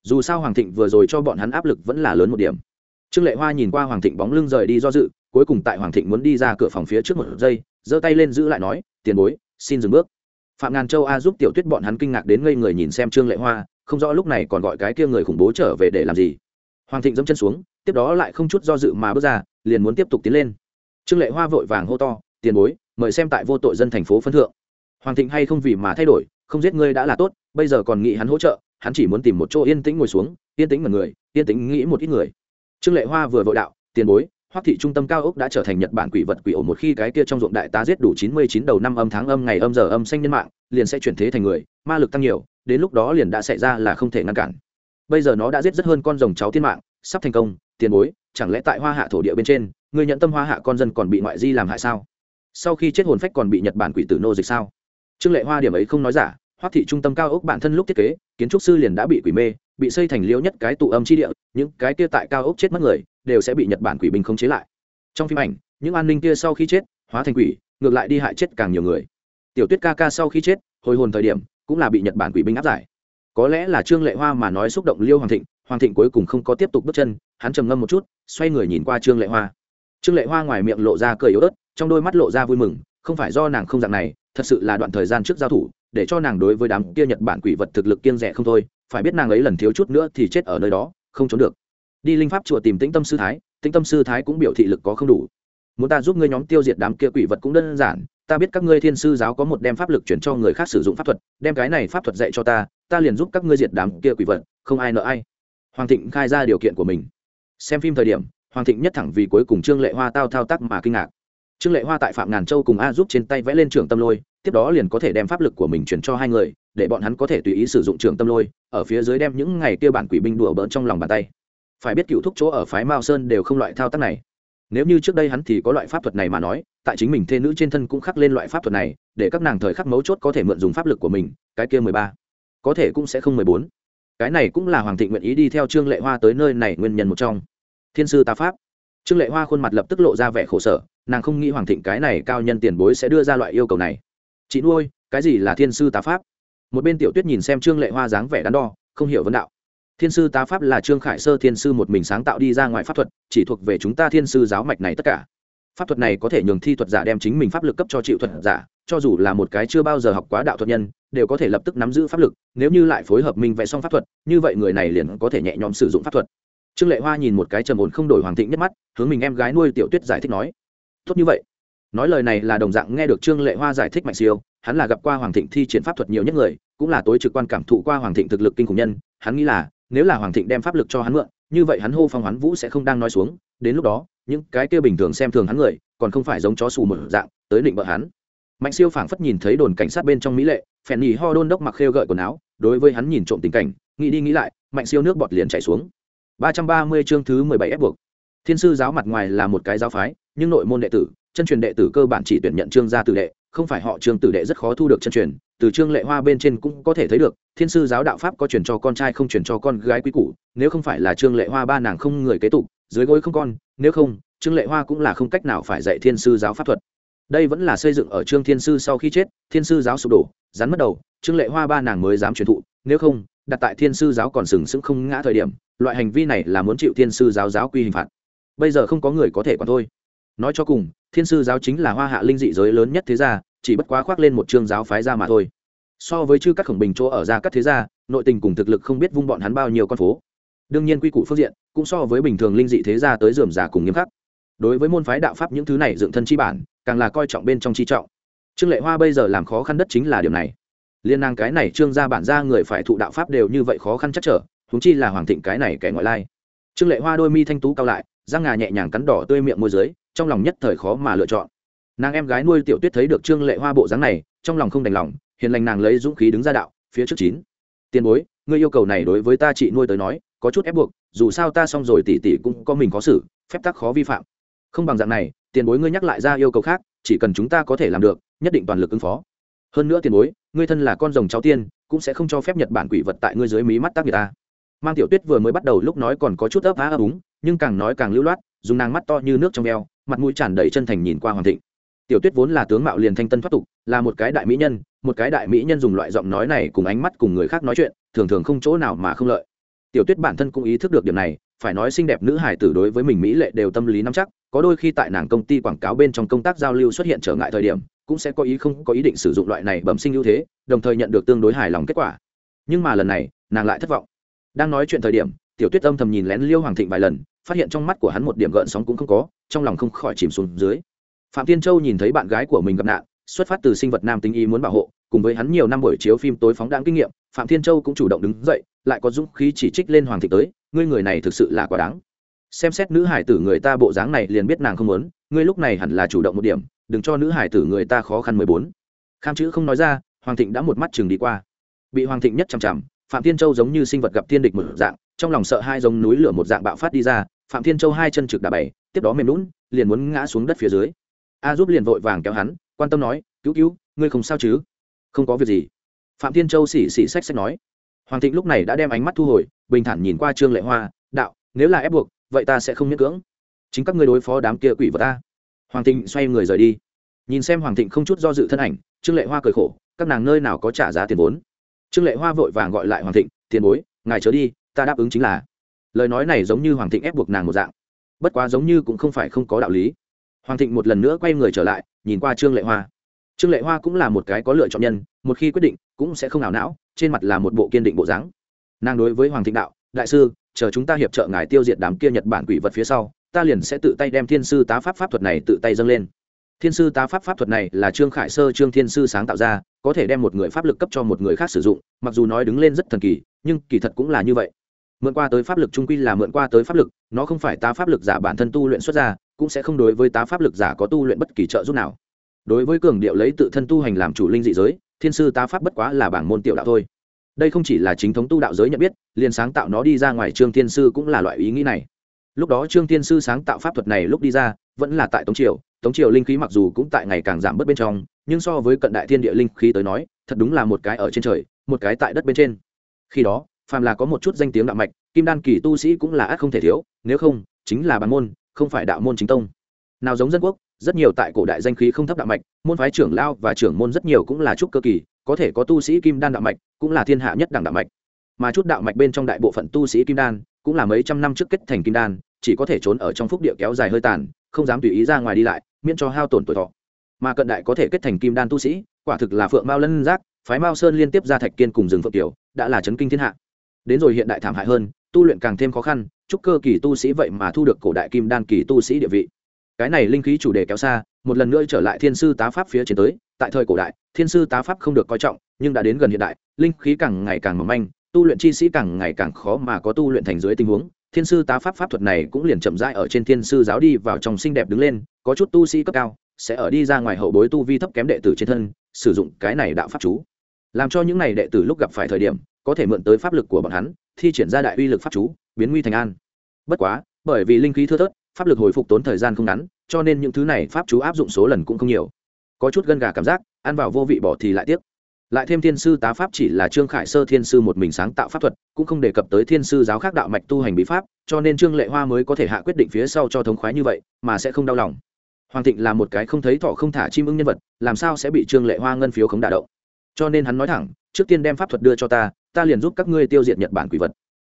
Dù sao hoàng thịnh vừa rồi cho bọn hắn áp lực vẫn là lớn một điểm. Trương lệ hoa nhìn qua hoàng thịnh bóng lưng rời đi do dự cuối cùng tại hoàng thịnh muốn đi ra cửa phòng phía trước một giây, giơ tay lên giữ lại nói, tiền bối, xin dừng bước. Phạm ngàn châu a giúp tiểu tuyết bọn hắn kinh ngạc đến ngây người nhìn xem trương lệ hoa, không rõ lúc này còn gọi cái kia người khủng bố trở về để làm gì. Hoàng thịnh dẫm chân xuống, tiếp đó lại không chút do dự mà bước ra, liền muốn tiếp tục tiến lên. Trương lệ hoa vội vàng hô to, tiền bối, mời xem tại vô tội dân thành phố phân thượng. Hoàng thịnh hay không vì mà thay đổi, không giết ngươi đã là tốt, bây giờ còn nghĩ hắn hỗ trợ, hắn chỉ muốn tìm một chỗ yên tĩnh ngồi xuống, yên tĩnh mật người, yên tĩnh nghĩ một ít người. Trương lệ hoa vừa vội đạo, tiền bối hoắc thị trung tâm cao ốc đã trở thành nhật bản quỷ vật quỷ ổ một khi cái kia trong ruộng đại tá giết đủ chín mươi chín đầu năm âm tháng âm ngày âm giờ âm xanh nhân mạng, liền sẽ chuyển thế thành người, ma lực tăng nhiều, đến lúc đó liền đã xảy ra là không thể ngăn cản. Bây giờ nó đã giết rất hơn con rồng cháu thiên mạng, sắp thành công, tiền bối, chẳng lẽ tại hoa hạ thổ địa bên trên người nhận tâm hoa hạ con dân còn bị ngoại di làm hại sao? Sau khi chết hồn phách còn bị nhật bản quỷ tử nô dịch sao? Trương lệ hoa điểm ấy không nói giả, hoắc thị trung tâm cao ốc bản thân lúc thiết kế, kiến trúc sư liền đã bị quỷ mê bị xây thành liễu nhất cái tụ âm chi địa, những cái kia tại cao ốc chết mất người, đều sẽ bị nhật bản quỷ binh khống chế lại. Trong phim ảnh, những an ninh kia sau khi chết, hóa thành quỷ, ngược lại đi hại chết càng nhiều người. Tiểu tuyết ca ca sau khi chết, hồi hồn thời điểm, cũng là bị nhật bản quỷ binh áp giải. Có lẽ là trương lệ hoa mà nói xúc động liêu hoàng thịnh hoàng thịnh cuối cùng không có tiếp tục bước chân, hắn trầm ngâm một chút, xoay người nhìn qua trương lệ hoa. Trương lệ hoa ngoài miệng lộ ra cười yếu ớt, trong đôi mắt lộ ra vui mừng, không phải do nàng không dạng này, thật sự là đoạn thời gian trước giao thủ, để cho nàng đối với đám kia nhật bản quỷ vật thực lực kiên rẻ không thôi phải biết nàng ấy lần thiếu chút nữa thì chết ở nơi đó, không trốn được. Đi linh pháp chùa tìm tĩnh tâm sư thái, tĩnh tâm sư thái cũng biểu thị lực có không đủ. Muốn ta giúp ngươi nhóm tiêu diệt đám kia quỷ vật cũng đơn giản, ta biết các ngươi thiên sư giáo có một đem pháp lực chuyển cho người khác sử dụng pháp thuật, đem cái này pháp thuật dạy cho ta ta liền giúp các ngươi diệt đám kia quỷ vật, không ai nợ ai. Hoàng thịnh khai ra điều kiện của mình. Xem phim thời điểm, hoàng thịnh nhất thẳng vì cuối cùng trương lệ hoa tao thao tác mà kinh ngạc. Trương lệ hoa tại phạm ngàn châu cùng a giúp trên tay vẽ lên trường tâm lôi, tiếp đó liền có thể đem pháp lực của mình chuyển cho hai người để bọn hắn có thể tùy ý sử dụng trường tâm lôi, ở phía dưới đem những ngày kia bản quỷ binh đùa bỡn trong lòng bàn tay. Phải biết cựu thúc chỗ ở phái mao sơn đều không loại thao tác này. Nếu như trước đây hắn thì có loại pháp thuật này mà nói, tại chính mình thê nữ trên thân cũng khắc lên loại pháp thuật này, để các nàng thời khắc mấu chốt có thể mượn dùng pháp lực của mình, cái kia mười ba, có thể cũng sẽ không mười bốn. Cái này cũng là hoàng thịnh nguyện ý đi theo trương lệ hoa tới nơi này nguyên nhân một trong. Thiên sư ta pháp. Trương lệ hoa khuôn mặt lập tức lộ ra vẻ khổ sở, nàng không nghĩ hoàng thịnh cái này cao nhân tiền bối sẽ đưa ra loại yêu cầu này. Chị nuôi, cái gì là thiên sư tá pháp? Một bên tiểu tuyết nhìn xem trương lệ hoa dáng vẻ đắn đo, không hiểu vấn đạo. Thiên sư tá pháp là trương khải sơ thiên sư một mình sáng tạo đi ra ngoài pháp thuật, chỉ thuộc về chúng ta thiên sư giáo mạch này tất cả. Pháp thuật này có thể nhường thi thuật giả đem chính mình pháp lực cấp cho chịu thuật giả, cho dù là một cái chưa bao giờ học quá đạo thuật nhân, đều có thể lập tức nắm giữ pháp lực, nếu như lại phối hợp minh vẽ xong pháp thuật, như vậy người này liền có thể nhẹ nhõm sử dụng pháp thuật. Trương lệ hoa nhìn một cái trầm ổn không đổi hoàng thịnh nhất mắt, hướng mình em gái nuôi tiểu tuyết giải thích nói, tốt như vậy. Nói lời này là đồng dạng nghe được trương lệ hoa giải thích mạnh siêu hắn là gặp qua hoàng thịnh thi triển pháp thuật nhiều nhất người, cũng là tối trực quan cảm thụ qua hoàng thịnh thực lực kinh khủng nhân, hắn nghĩ là, nếu là hoàng thịnh đem pháp lực cho hắn mượn, như vậy hắn hô phong hoán vũ sẽ không đang nói xuống, đến lúc đó, những cái kia bình thường xem thường hắn người, còn không phải giống chó xù một dạng, tới định bợ hắn. Mạnh siêu phảng phất nhìn thấy đồn cảnh sát bên trong mỹ lệ, phèn nhì ho đôn đốc mặc khêu gợi quần áo, đối với hắn nhìn trộm tình cảnh, nghĩ đi nghĩ lại, mạnh siêu nước bọt liền chảy xuống. ba trăm ba mươi chương thứ mười bảy ép buộc. Thiên sư giáo mặt ngoài là một cái giáo phái, nhưng nội môn đệ tử, chân truyền đệ tử cơ bản chỉ tuyển nhận trương gia tử đệ không phải họ trương tử đệ rất khó thu được chân truyền, từ trương lệ hoa bên trên cũng có thể thấy được, thiên sư giáo đạo pháp có truyền cho con trai không truyền cho con gái quý cũ nếu không phải là trương lệ hoa ba nàng không người kế tục, dưới gối không con, nếu không, trương lệ hoa cũng là không cách nào phải dạy thiên sư giáo pháp thuật. Đây vẫn là xây dựng ở trương thiên sư sau khi chết, thiên sư giáo sụp đổ, rắn mất đầu, trương lệ hoa ba nàng mới dám truyền thụ, nếu không, đặt tại thiên sư giáo còn sừng sững không ngã thời điểm, loại hành vi này là muốn chịu thiên sư giáo giáo quy hình phạt. Bây giờ không có người có thể còn thôi nói cho cùng, thiên sư giáo chính là hoa hạ linh dị giới lớn nhất thế gia, chỉ bất quá khoác lên một chương giáo phái ra mà thôi. So với chư các khổng bình chỗ ở ra các thế gia, nội tình cùng thực lực không biết vung bọn hắn bao nhiêu con phố. Đương nhiên quy củ phương diện, cũng so với bình thường linh dị thế gia tới dườm giả cùng nghiêm khắc. Đối với môn phái đạo pháp những thứ này dựng thân chi bản, càng là coi trọng bên trong chi trọng. Trương lệ hoa bây giờ làm khó khăn đất chính là điều này. Liên nàng cái này trương gia bản ra người phải thụ đạo pháp đều như vậy khó khăn chắc trở húng chi là hoàng thịnh cái này kẻ ngoại lai. Trương lệ hoa đôi mi thanh tú cao lại răng ngà nhẹ nhàng cắn đỏ tươi miệng môi dưới, trong lòng nhất thời khó mà lựa chọn. Nàng em gái nuôi tiểu tuyết thấy được trương lệ hoa bộ dáng này, trong lòng không đành lòng, hiền lành nàng lấy dũng khí đứng ra đạo, phía trước chín. Tiền bối, ngươi yêu cầu này đối với ta chị nuôi tới nói, có chút ép buộc, dù sao ta xong rồi tỷ tỷ cũng có mình có xử, phép tắc khó vi phạm. Không bằng dạng này, tiền bối ngươi nhắc lại ra yêu cầu khác, chỉ cần chúng ta có thể làm được, nhất định toàn lực ứng phó. Hơn nữa tiền bối, ngươi thân là con rồng cháu tiên, cũng sẽ không cho phép nhật bản quỷ vật tại ngươi dưới mí mắt tác người ta. Mang tiểu tuyết vừa mới bắt đầu lúc nói còn có chút ấp á ấp úng nhưng càng nói càng lưu loát, dùng nàng mắt to như nước trong veo, mặt mũi tràn đầy chân thành nhìn qua hoàng thịnh. Tiểu tuyết vốn là tướng mạo liền thanh tân thoát tục, là một cái đại mỹ nhân, một cái đại mỹ nhân dùng loại giọng nói này cùng ánh mắt cùng người khác nói chuyện, thường thường không chỗ nào mà không lợi. Tiểu tuyết bản thân cũng ý thức được điểm này, phải nói xinh đẹp nữ hải tử đối với mình mỹ lệ đều tâm lý nắm chắc, có đôi khi tại nàng công ty quảng cáo bên trong công tác giao lưu xuất hiện trở ngại thời điểm, cũng sẽ có ý không có ý định sử dụng loại này bẩm sinh ưu thế, đồng thời nhận được tương đối hài lòng kết quả. Nhưng mà lần này, nàng lại thất vọng. Đang nói chuyện thời điểm tiểu tuyết âm thầm nhìn lén liêu hoàng thịnh vài lần, phát hiện trong mắt của hắn một điểm gợn sóng cũng không có, trong lòng không khỏi chìm xuống dưới. Phạm tiên châu nhìn thấy bạn gái của mình gặp nạn, xuất phát từ sinh vật nam tính ý muốn bảo hộ, cùng với hắn nhiều năm buổi chiếu phim tối phóng đáng kinh nghiệm, phạm thiên châu cũng chủ động đứng dậy, lại có dũng khí chỉ trích lên hoàng thịnh tới, ngươi người này thực sự là quá đáng. Xem xét nữ hải tử người ta bộ dáng này liền biết nàng không muốn, ngươi lúc này hẳn là chủ động một điểm, đừng cho nữ hải tử người ta khó khăn mười bốn. Kham chữ không nói ra, hoàng thịnh đã một mắt chừng đi qua. Bị hoàng thịnh nhất chằm chằm, phạm thiên châu giống như sinh vật gặp thiên địch một dạng trong lòng sợ hai giống núi lửa một dạng bạo phát đi ra, phạm thiên châu hai chân trực đà bày, tiếp đó mềm lún, liền muốn ngã xuống đất phía dưới. A giúp liền vội vàng kéo hắn, quan tâm nói, cứu cứu, ngươi không sao chứ? Không có việc gì. Phạm thiên châu xỉ xỉ xách xách nói. Hoàng thịnh lúc này đã đem ánh mắt thu hồi, bình thản nhìn qua trương lệ hoa, đạo, nếu là ép buộc, vậy ta sẽ không miễn cưỡng. Chính các ngươi đối phó đám kia quỷ vật ta. Hoàng thịnh xoay người rời đi. Nhìn xem hoàng thịnh không chút do dự thân ảnh, trương lệ hoa cười khổ, các nàng nơi nào có trả giá tiền vốn? Trương lệ hoa vội vàng gọi lại hoàng thịnh, tiền bối, ngài chớ đi ta đáp ứng chính là. Lời nói này giống như hoàng thịnh ép buộc nàng một dạng. Bất quá giống như cũng không phải không có đạo lý. Hoàng thịnh một lần nữa quay người trở lại, nhìn qua trương lệ hoa. Trương lệ hoa cũng là một cái có lựa chọn nhân, một khi quyết định, cũng sẽ không ảo não, trên mặt là một bộ kiên định bộ dáng. Nàng đối với hoàng thịnh đạo, đại sư, chờ chúng ta hiệp trợ ngài tiêu diệt đám kia nhật bản quỷ vật phía sau, ta liền sẽ tự tay đem thiên sư tá pháp pháp thuật này tự tay dâng lên. Thiên sư tá pháp pháp thuật này là trương khải sơ, trương thiên sư sáng tạo ra, có thể đem một người pháp lực cấp cho một người khác sử dụng, mặc dù nói đứng lên rất thần kỳ, nhưng kỳ thật cũng là như vậy mượn qua tới pháp lực trung quy là mượn qua tới pháp lực, nó không phải tá pháp lực giả bản thân tu luyện xuất ra, cũng sẽ không đối với tá pháp lực giả có tu luyện bất kỳ trợ giúp nào. Đối với cường điệu lấy tự thân tu hành làm chủ linh dị giới, thiên sư tá pháp bất quá là bảng môn tiểu đạo thôi. Đây không chỉ là chính thống tu đạo giới nhận biết, liền sáng tạo nó đi ra ngoài trương thiên sư cũng là loại ý nghĩ này. Lúc đó trương thiên sư sáng tạo pháp thuật này lúc đi ra, vẫn là tại tống triều tống triều linh khí mặc dù cũng tại ngày càng giảm bớt bên trong, nhưng so với cận đại thiên địa linh khí tới nói, thật đúng là một cái ở trên trời, một cái tại đất bên trên. Khi đó phàm là có một chút danh tiếng đạo mạch, kim đan kỳ tu sĩ cũng là ác không thể thiếu, nếu không, chính là bản môn, không phải đạo môn chính tông. Nào giống dân quốc, rất nhiều tại cổ đại danh khí không thấp đạo mạch, môn phái trưởng lao và trưởng môn rất nhiều cũng là trúc cơ kỳ, có thể có tu sĩ kim đan đạo mạch, cũng là thiên hạ nhất đẳng đạo mạch. Mà chút đạo mạch bên trong đại bộ phận tu sĩ kim đan, cũng là mấy trăm năm trước kết thành kim đan, chỉ có thể trốn ở trong phúc địa kéo dài hơi tàn, không dám tùy ý ra ngoài đi lại, miễn cho hao tổn tuổi thọ. Mà cận đại có thể kết thành kim đan tu sĩ, quả thực là phượng mao lân giác, phái mao sơn liên tiếp ra thạch kiên cùng rừng phượng tiểu, đã là chấn kinh thiên hạ đến rồi hiện đại thảm hại hơn, tu luyện càng thêm khó khăn, chúc cơ kỳ tu sĩ vậy mà thu được cổ đại kim đan kỳ tu sĩ địa vị. Cái này linh khí chủ đề kéo xa, một lần nữa trở lại thiên sư tá pháp phía trên tới, tại thời cổ đại, thiên sư tá pháp không được coi trọng, nhưng đã đến gần hiện đại, linh khí càng ngày càng mỏng manh, tu luyện chi sĩ càng ngày càng khó mà có tu luyện thành dưới tình huống. Thiên sư tá pháp pháp thuật này cũng liền chậm rãi ở trên thiên sư giáo đi vào trong xinh đẹp đứng lên, có chút tu sĩ cấp cao, sẽ ở đi ra ngoài hậu bối tu vi thấp kém đệ tử trên thân, sử dụng cái này đạo pháp chú. Làm cho những này đệ tử lúc gặp phải thời điểm có thể mượn tới pháp lực của bọn hắn, thi triển ra đại uy lực pháp chú, biến nguy thành an. Bất quá, bởi vì linh khí thưa thớt, pháp lực hồi phục tốn thời gian không ngắn, cho nên những thứ này pháp chú áp dụng số lần cũng không nhiều. Có chút gân gà cảm giác, ăn vào vô vị bỏ thì lại tiếc. Lại thêm thiên sư tá pháp chỉ là trương khải sơ thiên sư một mình sáng tạo pháp thuật, cũng không đề cập tới thiên sư giáo khác đạo mạch tu hành bí pháp, cho nên trương lệ hoa mới có thể hạ quyết định phía sau cho thống khoái như vậy, mà sẽ không đau lòng. Hoàng thịnh là một cái không thấy thọ không thả chim ưng nhân vật, làm sao sẽ bị trương lệ hoa ngân phiếu khống đả động? Cho nên hắn nói thẳng, trước tiên đem pháp thuật đưa cho ta ta liền giúp các ngươi tiêu diệt nhật bản quỷ vật.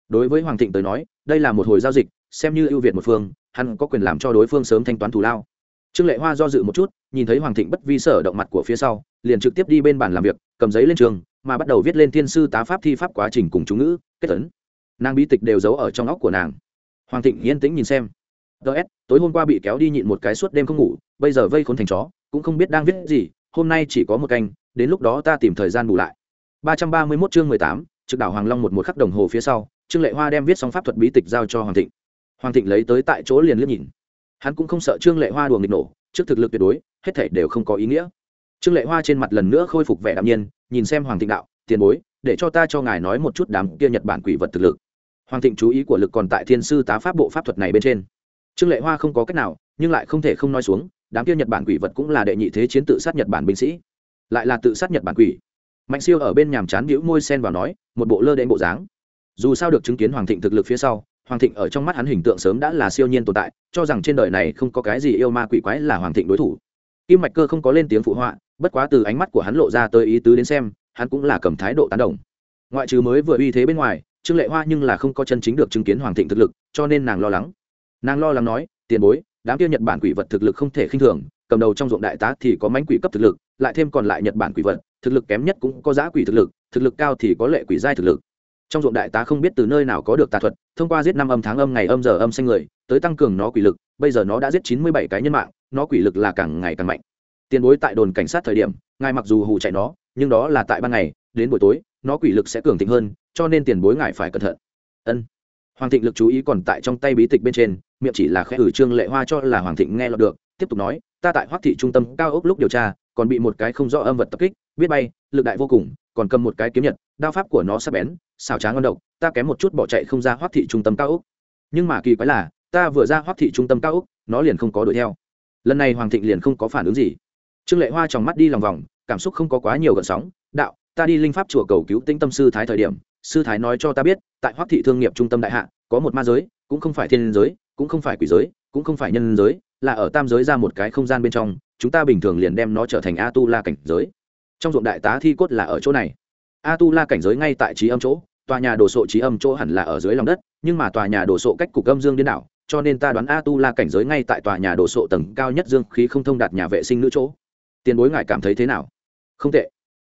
Đối với hoàng thịnh tới nói, đây là một hồi giao dịch, xem như ưu việt một phương, hắn có quyền làm cho đối phương sớm thanh toán thù lao. Trương lệ hoa do dự một chút, nhìn thấy hoàng thịnh bất vi sở động mặt của phía sau, liền trực tiếp đi bên bàn làm việc, cầm giấy lên trường, mà bắt đầu viết lên thiên sư tá pháp thi pháp quá trình cùng chú ngữ, kết tấn nàng bi tịch đều giấu ở trong óc của nàng. Hoàng thịnh yên tĩnh nhìn xem. Ts tối hôm qua bị kéo đi nhịn một cái suốt đêm không ngủ, bây giờ vây khốn thành chó, cũng không biết đang viết gì, hôm nay chỉ có một canh, đến lúc đó ta tìm thời gian bù lại. 331 chương mười tám, trực đảo hoàng long một một khắc đồng hồ phía sau, trương lệ hoa đem viết xong pháp thuật bí tịch giao cho hoàng thịnh. Hoàng thịnh lấy tới tại chỗ liền liếc nhìn. Hắn cũng không sợ trương lệ hoa đùa nghịch nổ, trước thực lực tuyệt đối, hết thể đều không có ý nghĩa. Trương lệ hoa trên mặt lần nữa khôi phục vẻ đạm nhiên, nhìn xem hoàng thịnh đạo, tiền bối, để cho ta cho ngài nói một chút đám kia nhật bản quỷ vật thực lực. Hoàng thịnh chú ý của lực còn tại thiên sư tá pháp bộ pháp thuật này bên trên. Trương lệ hoa không có cách nào, nhưng lại không thể không nói xuống, đám kia nhật bản quỷ vật cũng là đệ nhị thế chiến tự sát nhật bản binh sĩ. Lại là tự sát nhật bản quỷ mạnh siêu ở bên nhàm chán bĩu môi sen vào nói, một bộ lơ đễnh bộ dáng. Dù sao được chứng kiến hoàng thịnh thực lực phía sau, hoàng thịnh ở trong mắt hắn hình tượng sớm đã là siêu nhiên tồn tại, cho rằng trên đời này không có cái gì yêu ma quỷ quái là hoàng thịnh đối thủ. Kim mạch cơ không có lên tiếng phụ họa, bất quá từ ánh mắt của hắn lộ ra tới ý tứ đến xem, hắn cũng là cầm thái độ tán đồng. Ngoại trừ mới vừa uy thế bên ngoài, trương lệ hoa nhưng là không có chân chính được chứng kiến hoàng thịnh thực lực, cho nên nàng lo lắng. Nàng lo lắng nói, tiền bối, đám kia nhật bản quỷ vật thực lực không thể khinh thường, cầm đầu trong ruộng đại tá thì có mánh quỷ cấp thực lực, lại thêm còn lại nhật bản quỷ vật thực lực kém nhất cũng có giá quỷ thực lực thực lực cao thì có lệ quỷ giai thực lực. Trong ruộng đại tá không biết từ nơi nào có được tà thuật, thông qua giết năm âm tháng âm ngày âm giờ âm xanh người, tới tăng cường nó quỷ lực, bây giờ nó đã giết chín mươi bảy cái nhân mạng, nó quỷ lực là càng ngày càng mạnh. Tiền bối tại đồn cảnh sát thời điểm, ngài mặc dù hù chạy nó, nhưng đó là tại ban ngày, đến buổi tối, nó quỷ lực sẽ cường thịnh hơn, cho nên tiền bối ngài phải cẩn thận. Ân. Hoàng thịnh lực chú ý còn tại trong tay bí tịch bên trên, miệng chỉ là khẽ ử trương lệ hoa cho là hoàng thịnh nghe lọt được, tiếp tục nói, ta tại hoắc thị trung tâm cao ốc lúc điều tra, còn bị một cái không rõ âm vật tập kích biết bay, lực đại vô cùng, còn cầm một cái kiếm nhật, đao pháp của nó sắp bén, xào tráng ngon độc, ta kém một chút bỏ chạy không ra hoắc thị trung tâm cao úc nhưng mà kỳ quái là, ta vừa ra hoắc thị trung tâm cao úc nó liền không có đuổi theo. Lần này hoàng thịnh liền không có phản ứng gì. Trương lệ hoa tròng mắt đi lòng vòng, cảm xúc không có quá nhiều gợn sóng, đạo, ta đi linh pháp chùa cầu cứu tĩnh tâm sư thái thời điểm, sư thái nói cho ta biết, tại hoắc thị thương nghiệp trung tâm đại hạ, có một ma giới, cũng không phải thiên giới, cũng không phải quỷ giới, cũng không phải nhân giới, là ở tam giới ra một cái không gian bên trong, chúng ta bình thường liền đem nó trở thành a tu la cảnh giới trong ruộng đại tá thi cốt là ở chỗ này. A tu la cảnh giới ngay tại trí âm chỗ, tòa nhà đồ sộ trí âm chỗ hẳn là ở dưới lòng đất, nhưng mà tòa nhà đồ sộ cách cục âm dương điên đảo, cho nên ta đoán a tu la cảnh giới ngay tại tòa nhà đồ sộ tầng cao nhất dương khí không thông đạt nhà vệ sinh nữ chỗ. Tiền bối ngài cảm thấy thế nào? Không tệ.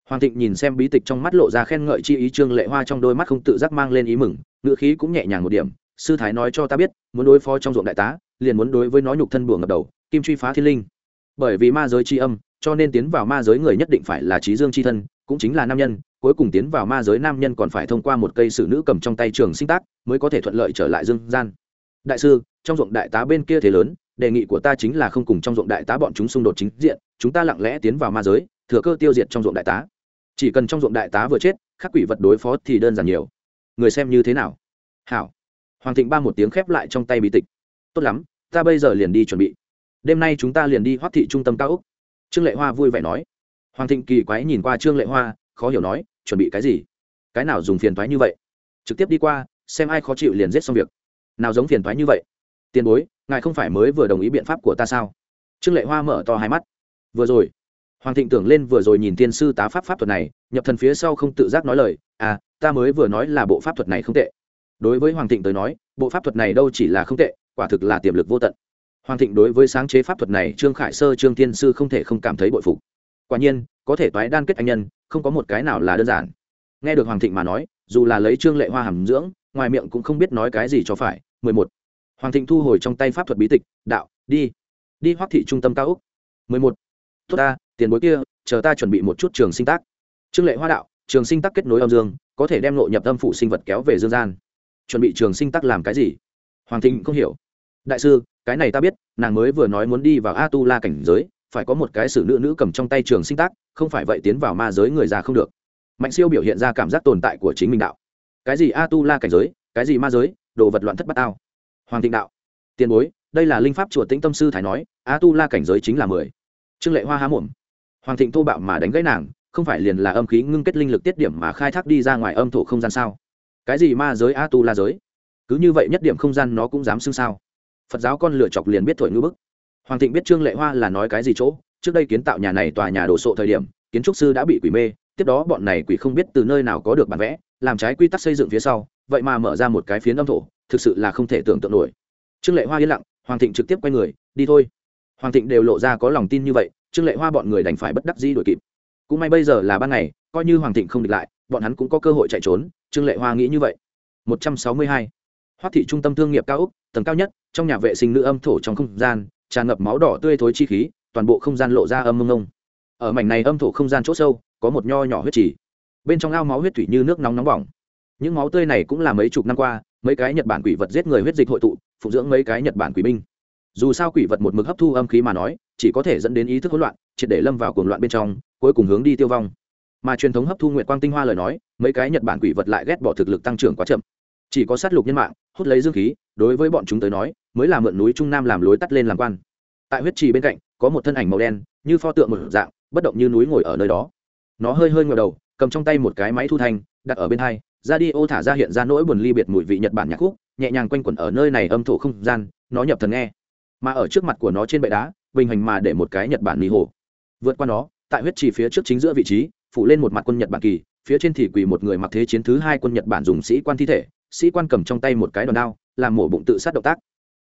Hoàng thịnh nhìn xem bí tịch trong mắt lộ ra khen ngợi chi ý trương lệ hoa trong đôi mắt không tự giác mang lên ý mừng, ngữ khí cũng nhẹ nhàng một điểm. Sư thái nói cho ta biết, muốn đối phó trong ruộng đại tá, liền muốn đối với nó nhục thân buồng ngập đầu, kim truy phá thiên linh. Bởi vì ma giới tri âm cho nên tiến vào ma giới người nhất định phải là trí dương c thân, cũng chính là nam nhân, cuối cùng tiến vào ma giới nam nhân còn phải thông qua một cây sử nữ cầm trong tay trường sinh tác, mới có thể thuận lợi trở lại dương gian. Đại sư, trong ruộng đại tá bên kia thế lớn, đề nghị của ta chính là không cùng trong ruộng đại tá bọn chúng xung đột chính diện, chúng ta lặng lẽ tiến vào ma giới, thừa cơ tiêu diệt trong ruộng đại tá. Chỉ cần trong ruộng đại tá vừa chết, khắc quỷ vật đối phó thì đơn giản nhiều. Người xem như thế nào? Hảo. Hoàng thịnh ba một tiếng khép lại trong tay bị tịch. Tốt lắm, ta bây giờ liền đi chuẩn bị. Đêm nay chúng ta liền đi hoác thị trung tâm cao úc trương lệ hoa vui vẻ nói. Hoàng thịnh kỳ quái nhìn qua trương lệ hoa, khó hiểu nói, chuẩn bị cái gì? Cái nào dùng phiền thoái như vậy? Trực tiếp đi qua, xem ai khó chịu liền giết xong việc. Nào giống phiền thoái như vậy? Tiền bối, ngài không phải mới vừa đồng ý biện pháp của ta sao? Trương lệ hoa mở to hai mắt. Vừa rồi, hoàng thịnh tưởng lên vừa rồi nhìn tiên sư tá pháp pháp thuật này, nhập thần phía sau không tự giác nói lời à ta mới vừa nói là bộ pháp thuật này không tệ. Đối với hoàng thịnh tới nói, bộ pháp thuật này đâu chỉ là không tệ, quả thực là tiềm lực vô tận hoàng thịnh đối với sáng chế pháp thuật này, trương khải sơ, trương tiên sư không thể không cảm thấy bội phục. Quả nhiên, có thể toái đan kết anh nhân, không có một cái nào là đơn giản. Nghe được hoàng thịnh mà nói, dù là lấy trương lệ hoa hàm dưỡng, ngoài miệng cũng không biết nói cái gì cho phải. Mười một. Hoàng thịnh thu hồi trong tay pháp thuật bí tịch, đạo, đi. Đi hoác thị trung tâm cao úc mười một. Tốt ta, tiền bối kia, chờ ta chuẩn bị một chút trường sinh tác. Trương lệ hoa đạo, trường sinh tác kết nối âm dương, có thể đem nội nhập âm phụ sinh vật kéo về dương gian. Chuẩn bị trường sinh tác làm cái gì? Hoàng thịnh không hiểu. Đại sư cái này ta biết, nàng mới vừa nói muốn đi vào a tu la cảnh giới, phải có một cái xử nữ nữ cầm trong tay trường sinh tác, không phải vậy tiến vào ma giới người già không được. Mạnh siêu biểu hiện ra cảm giác tồn tại của chính mình đạo. Cái gì a tu la cảnh giới, cái gì ma giới, đồ vật loạn thất bát ao. Hoàng thịnh đạo. Tiền bối, đây là linh pháp chùa tĩnh tâm sư thái nói, a tu la cảnh giới chính là mười. Trương lệ hoa há mồm. Hoàng thịnh thô bạo mà đánh gãy nàng, không phải liền là âm khí ngưng kết linh lực tiết điểm mà khai thác đi ra ngoài âm thổ không gian sao? Cái gì ma giới a tu la giới? Cứ như vậy nhất điểm không gian nó cũng dám xưng sao? phật giáo con lựa chọc liền biết thổi ngữ bức. Hoàng thịnh biết trương lệ hoa là nói cái gì chỗ, trước đây kiến tạo nhà này tòa nhà đồ sộ thời điểm, kiến trúc sư đã bị quỷ mê, tiếp đó bọn này quỷ không biết từ nơi nào có được bản vẽ, làm trái quy tắc xây dựng phía sau, vậy mà mở ra một cái phiến âm thổ, thực sự là không thể tưởng tượng nổi. Trương lệ hoa yên lặng, hoàng thịnh trực tiếp quay người, đi thôi. Hoàng thịnh đều lộ ra có lòng tin như vậy, trương lệ hoa bọn người đành phải bất đắc dĩ đuổi kịp. Cũng may bây giờ là ban ngày, coi như hoàng thịnh không địch lại, bọn hắn cũng có cơ hội chạy trốn, trương lệ hoa nghĩ như vậy. 162. Hoắc thị trung tâm thương nghiệp cao úc, tầng cao nhất, trong nhà vệ sinh nữ âm thổ trong không gian, tràn ngập máu đỏ tươi thối chi khí, toàn bộ không gian lộ ra âm mông ngông ở mảnh này âm thổ không gian chỗ sâu, có một nho nhỏ huyết trì. Bên trong ao máu huyết thủy như nước nóng nóng bỏng. Những máu tươi này cũng là mấy chục năm qua, mấy cái nhật bản quỷ vật giết người huyết dịch hội tụ, phụng dưỡng mấy cái nhật bản quỷ binh. Dù sao quỷ vật một mực hấp thu âm khí mà nói, chỉ có thể dẫn đến ý thức hỗn loạn, triệt để lâm vào cuồng loạn bên trong, cuối cùng hướng đi tiêu vong. Mà truyền thống hấp thu nguyệt quang tinh hoa lời nói, mấy cái nhật bản quỷ vật lại ghét bỏ thực lực tăng trưởng quá chậm chỉ có sát lục nhân mạng, hút lấy dương khí, đối với bọn chúng tới nói, mới là mượn núi trung nam làm lối tắt lên làm quan. Tại huyết trì bên cạnh, có một thân ảnh màu đen, như pho tượng một dạng, bất động như núi ngồi ở nơi đó. Nó hơi hơi ngờ đầu, cầm trong tay một cái máy thu thanh, đặt ở bên hai, ra đi, ô, thả ra hiện ra nỗi buồn ly biệt mùi vị nhật bản nhạc khúc, nhẹ nhàng quanh quẩn ở nơi này âm thổ không gian, nó nhập thần nghe. Mà ở trước mặt của nó trên bệ đá, bình hành mà để một cái nhật bản nỉ hồ. Vượt qua nó, tại huyết trì phía trước chính giữa vị trí, phủ lên một mặt quân nhật bản kỳ, phía trên thì quỳ một người mặc thế chiến thứ hai quân nhật bản dùng sĩ quan thi thể sĩ quan cầm trong tay một cái đòn đao, làm mổ bụng tự sát động tác.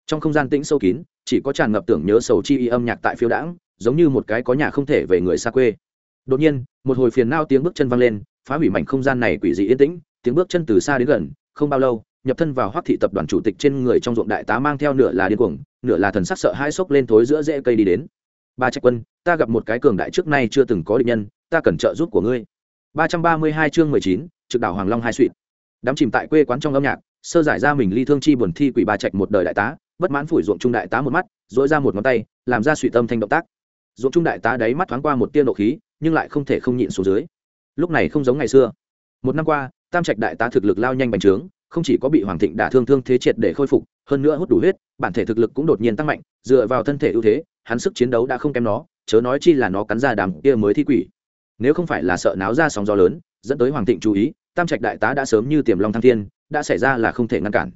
Trong không gian tĩnh sâu kín, chỉ có tràn ngập tưởng nhớ sầu chi y âm nhạc tại phiêu đãng, giống như một cái có nhà không thể về người xa quê. Đột nhiên, một hồi phiền nao tiếng bước chân văng lên, phá hủy mảnh không gian này quỷ dị yên tĩnh, tiếng bước chân từ xa đến gần, không bao lâu, nhập thân vào hoác thị tập đoàn chủ tịch trên người trong ruộng đại tá mang theo nửa là điên cuồng, nửa là thần sắc sợ hai sốc lên thối giữa rễ cây đi đến. Ba trạch quân, ta gặp một cái cường đại trước nay chưa từng có định nhân, ta cần trợ giúp của ngươi. ba trăm ba mươi hai chương mười chín, trực đảo hoàng long hai suỵt đám chìm tại quê quán trong âm nhạc, sơ giải ra mình ly thương chi buồn thi quỷ ba trạch một đời đại tá, bất mãn phủi ruộng trung đại tá một mắt dỗi ra một ngón tay, làm ra suy tâm thanh động tác. Ruộng trung đại tá đáy mắt thoáng qua một tiên độ khí, nhưng lại không thể không nhịn xuống dưới. Lúc này không giống ngày xưa. Một năm qua, tam trạch đại tá thực lực lao nhanh bành trướng, không chỉ có bị hoàng thịnh đả thương thương thế triệt để khôi phục, hơn nữa hút đủ huyết, bản thể thực lực cũng đột nhiên tăng mạnh, dựa vào thân thể ưu thế, hắn sức chiến đấu đã không kém nó, chớ nói chi là nó cắn ra đàm kia mới thi quỷ. Nếu không phải là sợ náo ra sóng gió lớn, dẫn tới hoàng thịnh chú ý tam trạch đại tá đã sớm như tiềm long thăng thiên, đã xảy ra là không thể ngăn cản.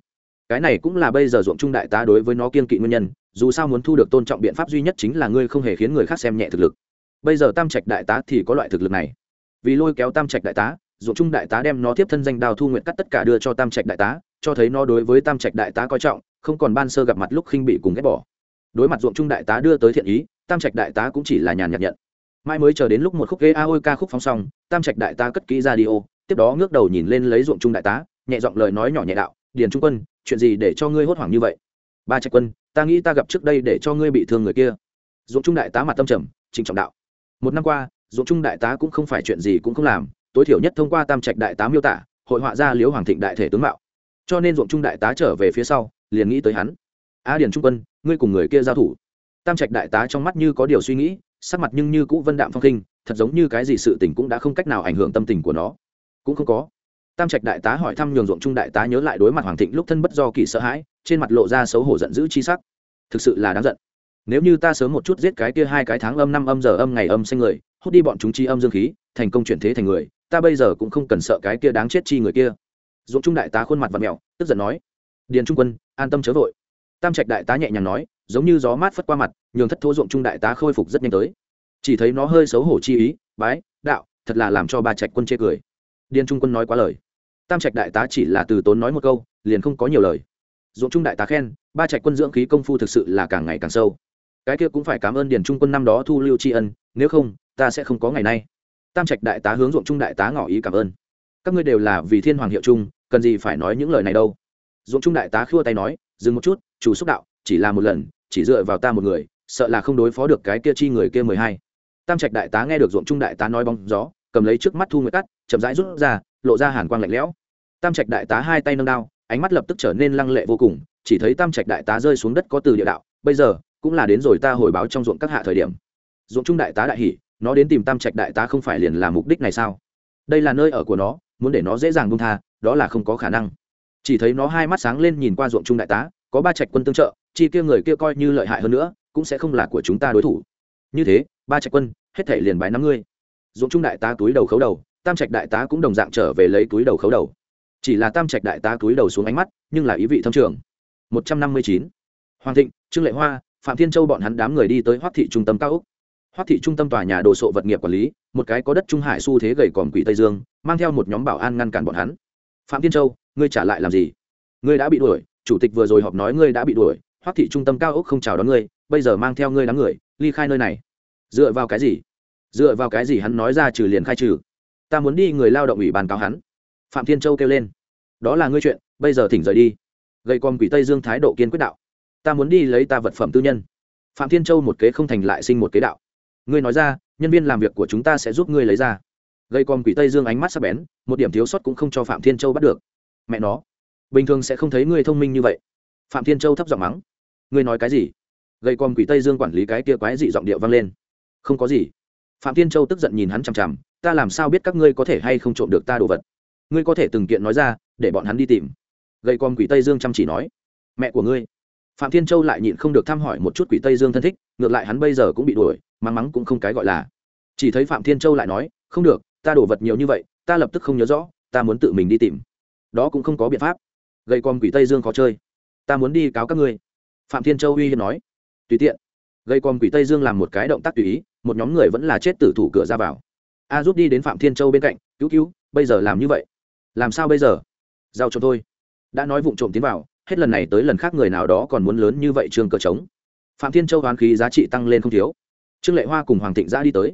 Cái này cũng là bây giờ ruộng trung đại tá đối với nó kiên kỵ nguyên nhân, dù sao muốn thu được tôn trọng biện pháp duy nhất chính là ngươi không hề khiến người khác xem nhẹ thực lực. Bây giờ tam trạch đại tá thì có loại thực lực này. Vì lôi kéo tam trạch đại tá, ruộng trung đại tá đem nó tiếp thân danh đào thu nguyện cắt tất cả đưa cho tam trạch đại tá, cho thấy nó đối với tam trạch đại tá coi trọng, không còn ban sơ gặp mặt lúc khinh bị cùng ghét bỏ. Đối mặt ruộng trung đại tá đưa tới thiện ý, tam trạch đại tá cũng chỉ là nhàn nhạt nhận. Mai mới chờ đến lúc một khúc ghê a ôi ca khúc phóng xong, tam trạch đại tá cất kỹ ra đi ô tiếp đó ngước đầu nhìn lên lấy ruộng trung đại tá, nhẹ giọng lời nói nhỏ nhẹ đạo, điền trung quân, chuyện gì để cho ngươi hốt hoảng như vậy? Ba trạch quân, ta nghĩ ta gặp trước đây để cho ngươi bị thương người kia. Ruộng trung đại tá mặt tâm trầm, trịnh trọng đạo, một năm qua, ruộng trung đại tá cũng không phải chuyện gì cũng không làm, tối thiểu nhất thông qua tam trạch đại tá miêu tả, hội họa ra liếu hoàng thịnh đại thể tướng mạo. Cho nên ruộng trung đại tá trở về phía sau, liền nghĩ tới hắn. A điền trung quân, ngươi cùng người kia giao thủ. Tam trạch đại tá trong mắt như có điều suy nghĩ, sắc mặt nhưng như cũ vân đạm phong khinh, thật giống như cái gì sự tình cũng đã không cách nào ảnh hưởng tâm tình của nó cũng không có. Tam trạch đại tá hỏi thăm nhường ruộng trung đại tá nhớ lại đối mặt hoàng thịnh lúc thân bất do kỳ sợ hãi, trên mặt lộ ra xấu hổ giận dữ chi sắc. Thực sự là đáng giận. Nếu như ta sớm một chút giết cái kia hai cái tháng âm năm âm giờ âm ngày âm xanh người, hút đi bọn chúng chi âm dương khí, thành công chuyển thế thành người, ta bây giờ cũng không cần sợ cái kia đáng chết chi người kia. Ruộng trung đại tá khuôn mặt và mẹo tức giận nói, điền trung quân, an tâm chớ vội. Tam trạch đại tá nhẹ nhàng nói, giống như gió mát phất qua mặt, nhường thất thố ruộng trung đại tá khôi phục rất nhanh tới. Chỉ thấy nó hơi xấu hổ chi ý, bái, đạo, thật là làm cho ba trạch quân chê cười điền trung quân nói quá lời. Tam trạch đại tá chỉ là từ tốn nói một câu, liền không có nhiều lời. Dụng trung đại tá khen, ba trạch quân dưỡng khí công phu thực sự là càng ngày càng sâu. Cái kia cũng phải cảm ơn điền trung quân năm đó thu lưu tri ân, nếu không, ta sẽ không có ngày nay. Tam trạch đại tá hướng Dụng trung đại tá ngỏ ý cảm ơn. Các ngươi đều là vì thiên hoàng hiệu trung cần gì phải nói những lời này đâu. Dụng trung đại tá khua tay nói, dừng một chút, chủ xúc đạo, chỉ là một lần, chỉ dựa vào ta một người, sợ là không đối phó được cái kia chi người kia mười hai. Tam trạch đại tá nghe được ruộng trung đại tá nói bóng gió cầm lấy trước mắt thu nguyệt cắt chậm rãi rút ra, lộ ra hàn quang lạnh lẽo. Tam trạch đại tá hai tay nâng đao, ánh mắt lập tức trở nên lăng lệ vô cùng, chỉ thấy tam trạch đại tá rơi xuống đất có từ địa đạo, bây giờ cũng là đến rồi ta hồi báo trong ruộng các hạ thời điểm. Ruộng trung đại tá đại hỉ, nó đến tìm tam trạch đại tá không phải liền là mục đích này sao? Đây là nơi ở của nó, muốn để nó dễ dàng buông tha, đó là không có khả năng. Chỉ thấy nó hai mắt sáng lên nhìn qua ruộng trung đại tá, có ba trạch quân tương trợ, chi kia người kia coi như lợi hại hơn nữa, cũng sẽ không là của chúng ta đối thủ. Như thế, ba trạch quân, hết thể liền bái năm ngươi ruộng trung đại tá túi đầu khấu đầu, tam trạch đại tá cũng đồng dạng trở về lấy túi đầu khấu đầu. Chỉ là tam trạch đại tá túi đầu xuống ánh mắt, nhưng là ý vị thâm trường. Một trăm năm mươi chín. Hoàng thịnh, trương lệ hoa, phạm thiên châu bọn hắn đám người đi tới hoác thị trung tâm cao úc hoác thị trung tâm tòa nhà đồ sộ vật nghiệp quản lý, một cái có đất trung hải xu thế gầy còm quỷ tây dương, mang theo một nhóm bảo an ngăn cản bọn hắn. Phạm thiên châu, ngươi trả lại làm gì? Ngươi đã bị đuổi, chủ tịch vừa rồi họp nói ngươi đã bị đuổi hoác thị trung tâm cao úc không chào đón ngươi, bây giờ mang theo ngươi đám người, ly khai nơi này. Dựa vào cái gì? Dựa vào cái gì hắn nói ra trừ liền khai trừ? Ta muốn đi, người lao động ủy ban cáo hắn. Phạm thiên châu kêu lên. Đó là ngươi chuyện, bây giờ thỉnh rời đi. Gây con quỷ tây dương thái độ kiên quyết đạo. Ta muốn đi lấy ta vật phẩm tư nhân. Phạm thiên châu một kế không thành lại sinh một kế đạo. Ngươi nói ra, nhân viên làm việc của chúng ta sẽ giúp ngươi lấy ra. Gây con quỷ tây dương ánh mắt sắc bén, một điểm thiếu sót cũng không cho phạm thiên châu bắt được. Mẹ nó. Bình thường sẽ không thấy ngươi thông minh như vậy. Phạm thiên châu thấp giọng mắng. Ngươi nói cái gì? Gây con quỷ tây dương quản lý cái kia quái dị giọng điệu vang lên. Không có gì phạm thiên châu tức giận nhìn hắn chằm chằm, ta làm sao biết các ngươi có thể hay không trộm được ta đồ vật? Ngươi có thể từng kiện nói ra, để bọn hắn đi tìm. Gây con quỷ tây dương chăm chỉ nói, mẹ của ngươi. Phạm thiên châu lại nhịn không được thăm hỏi một chút quỷ tây dương thân thích, ngược lại hắn bây giờ cũng bị đuổi, mắng mắng cũng không cái gọi là. Chỉ thấy phạm thiên châu lại nói, không được, ta đổ vật nhiều như vậy, ta lập tức không nhớ rõ, ta muốn tự mình đi tìm. Đó cũng không có biện pháp. Gây con quỷ tây dương khó chơi, ta muốn đi cáo các ngươi. Phạm thiên châu uy hiếp nói, tùy tiện gây con quỷ tây dương làm một cái động tác tùy ý, một nhóm người vẫn là chết tử thủ cửa ra vào. A rút đi đến phạm thiên châu bên cạnh, cứu cứu, bây giờ làm như vậy? Làm sao bây giờ? Giao cho tôi. Đã nói vụng trộm tiến vào, hết lần này tới lần khác người nào đó còn muốn lớn như vậy trương cờ trống. Phạm thiên châu đoán khí giá trị tăng lên không thiếu. Trương lệ hoa cùng hoàng thịnh ra đi tới.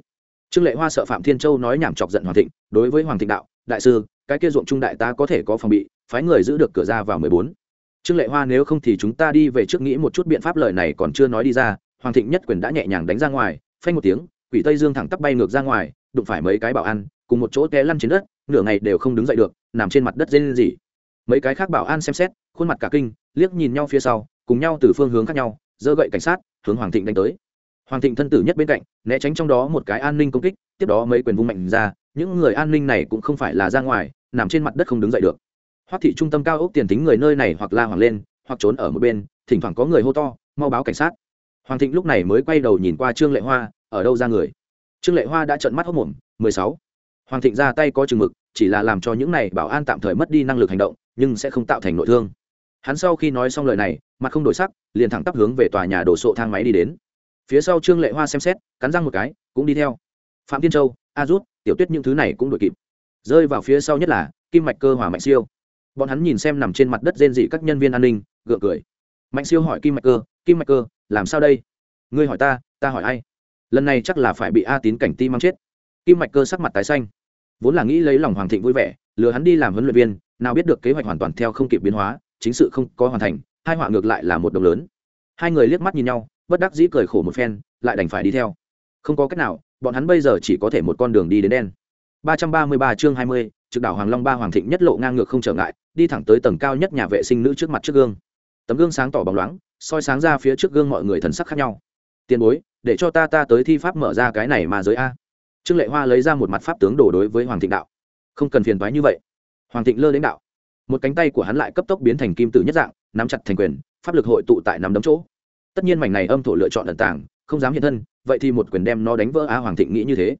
Trương lệ hoa sợ phạm thiên châu nói nhảm chọc giận hoàng thịnh, đối với hoàng thịnh đạo, đại sư, cái kia ruộng trung đại ta có thể có phòng bị, phái người giữ được cửa ra vào mười bốn. Trương lệ hoa nếu không thì chúng ta đi về trước nghĩ một chút biện pháp lời này còn chưa nói đi ra hoàng thịnh nhất quyền đã nhẹ nhàng đánh ra ngoài phanh một tiếng quỷ tây dương thẳng tắp bay ngược ra ngoài đụng phải mấy cái bảo an, cùng một chỗ té lăn trên đất nửa ngày đều không đứng dậy được nằm trên mặt đất dê lên gì mấy cái khác bảo an xem xét khuôn mặt cả kinh liếc nhìn nhau phía sau cùng nhau từ phương hướng khác nhau giơ gậy cảnh sát hướng hoàng thịnh đánh tới. Hoàng thịnh thân tử nhất bên cạnh né tránh trong đó một cái an ninh công kích tiếp đó mấy quyền vung mạnh ra những người an ninh này cũng không phải là ra ngoài nằm trên mặt đất không đứng dậy được. Hoắc thị trung tâm cao ốc tiền tính người nơi này hoặc la hoàng lên hoặc trốn ở một bên thỉnh thoảng có người hô to mau báo cảnh sát hoàng thịnh lúc này mới quay đầu nhìn qua trương lệ hoa, ở đâu ra người? Trương lệ hoa đã trợn mắt hốc mồm, mười sáu. Hoàng thịnh ra tay có chừng mực, chỉ là làm cho những này bảo an tạm thời mất đi năng lực hành động, nhưng sẽ không tạo thành nội thương. Hắn sau khi nói xong lời này, mặt không đổi sắc, liền thẳng tắp hướng về tòa nhà đổ sộ thang máy đi đến. Phía sau trương lệ hoa xem xét, cắn răng một cái, cũng đi theo. Phạm tiên châu, a rút, tiểu tuyết những thứ này cũng đuổi kịp. Rơi vào phía sau nhất là kim mạch cơ Hòa mạnh siêu. Bọn hắn nhìn xem nằm trên mặt đất rên dị các nhân viên an ninh, gượng cười mạnh siêu hỏi kim mạch cơ, kim mạch cơ, làm sao đây? Ngươi hỏi ta ta hỏi ai? Lần này chắc là phải bị a tín cảnh ti mang chết. Kim mạch cơ sắc mặt tái xanh. Vốn là nghĩ lấy lòng hoàng thịnh vui vẻ, lừa hắn đi làm huấn luyện viên, nào biết được kế hoạch hoàn toàn theo không kịp biến hóa, chính sự không có hoàn thành, hai họa ngược lại là một đồng lớn. Hai người liếc mắt nhìn nhau, bất đắc dĩ cười khổ một phen, lại đành phải đi theo. Không có cách nào, bọn hắn bây giờ chỉ có thể một con đường đi đến đen. ba trăm ba mươi ba chương hai mươi, trực đảo hoàng long ba hoàng thịnh nhất lộ ngang ngược không trở ngại, đi thẳng tới tầng cao nhất nhà vệ sinh nữ trước mặt trước gương tấm gương sáng tỏ bóng loáng, soi sáng ra phía trước gương mọi người thần sắc khác nhau. Tiền bối, để cho ta ta tới thi pháp mở ra cái này mà giới a. Trương lệ hoa lấy ra một mặt pháp tướng đổ đối với hoàng thịnh đạo. Không cần phiền thoái như vậy. Hoàng thịnh lơ lãnh đạo. Một cánh tay của hắn lại cấp tốc biến thành kim tử nhất dạng, nắm chặt thành quyền, pháp lực hội tụ tại nắm đấm chỗ. Tất nhiên mảnh này âm thổ lựa chọn ẩn tàng, không dám hiện thân, vậy thì một quyền đem nó đánh vỡ a hoàng thịnh nghĩ như thế.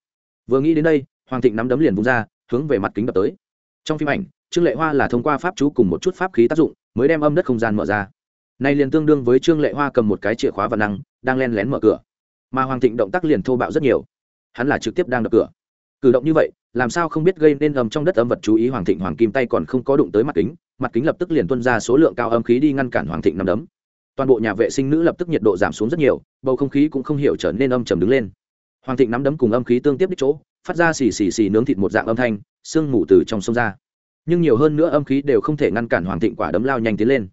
Vừa nghĩ đến đây, hoàng thịnh nắm đấm liền vung ra, hướng về mặt kính đập tới. Trong phim ảnh trương lệ hoa là thông qua pháp chú cùng một chút pháp khí tác dụng, mới đem âm đất không gian mở ra. Nay liền tương đương với trương lệ hoa cầm một cái chìa khóa và năng, đang len lén mở cửa. Mà hoàng thịnh động tác liền thô bạo rất nhiều. Hắn là trực tiếp đang đập cửa. Cử động như vậy, làm sao không biết gây nên ầm trong đất âm vật chú ý hoàng thịnh, hoàng kim tay còn không có đụng tới mặt kính mặt kính lập tức liền tuân ra số lượng cao âm khí đi ngăn cản hoàng thịnh nằm đấm. Toàn bộ nhà vệ sinh nữ lập tức nhiệt độ giảm xuống rất nhiều, bầu không khí cũng không hiểu trở nên âm trầm đứng lên. Hoàng thịnh nắm đấm cùng âm khí tương tiếp đích chỗ, phát ra xì xì xì nướng thịt một dạng âm thanh, sương mù từ trong sông ra nhưng nhiều hơn nữa âm khí đều không thể ngăn cản hoàng thịnh quả đấm lao nhanh tiến lên.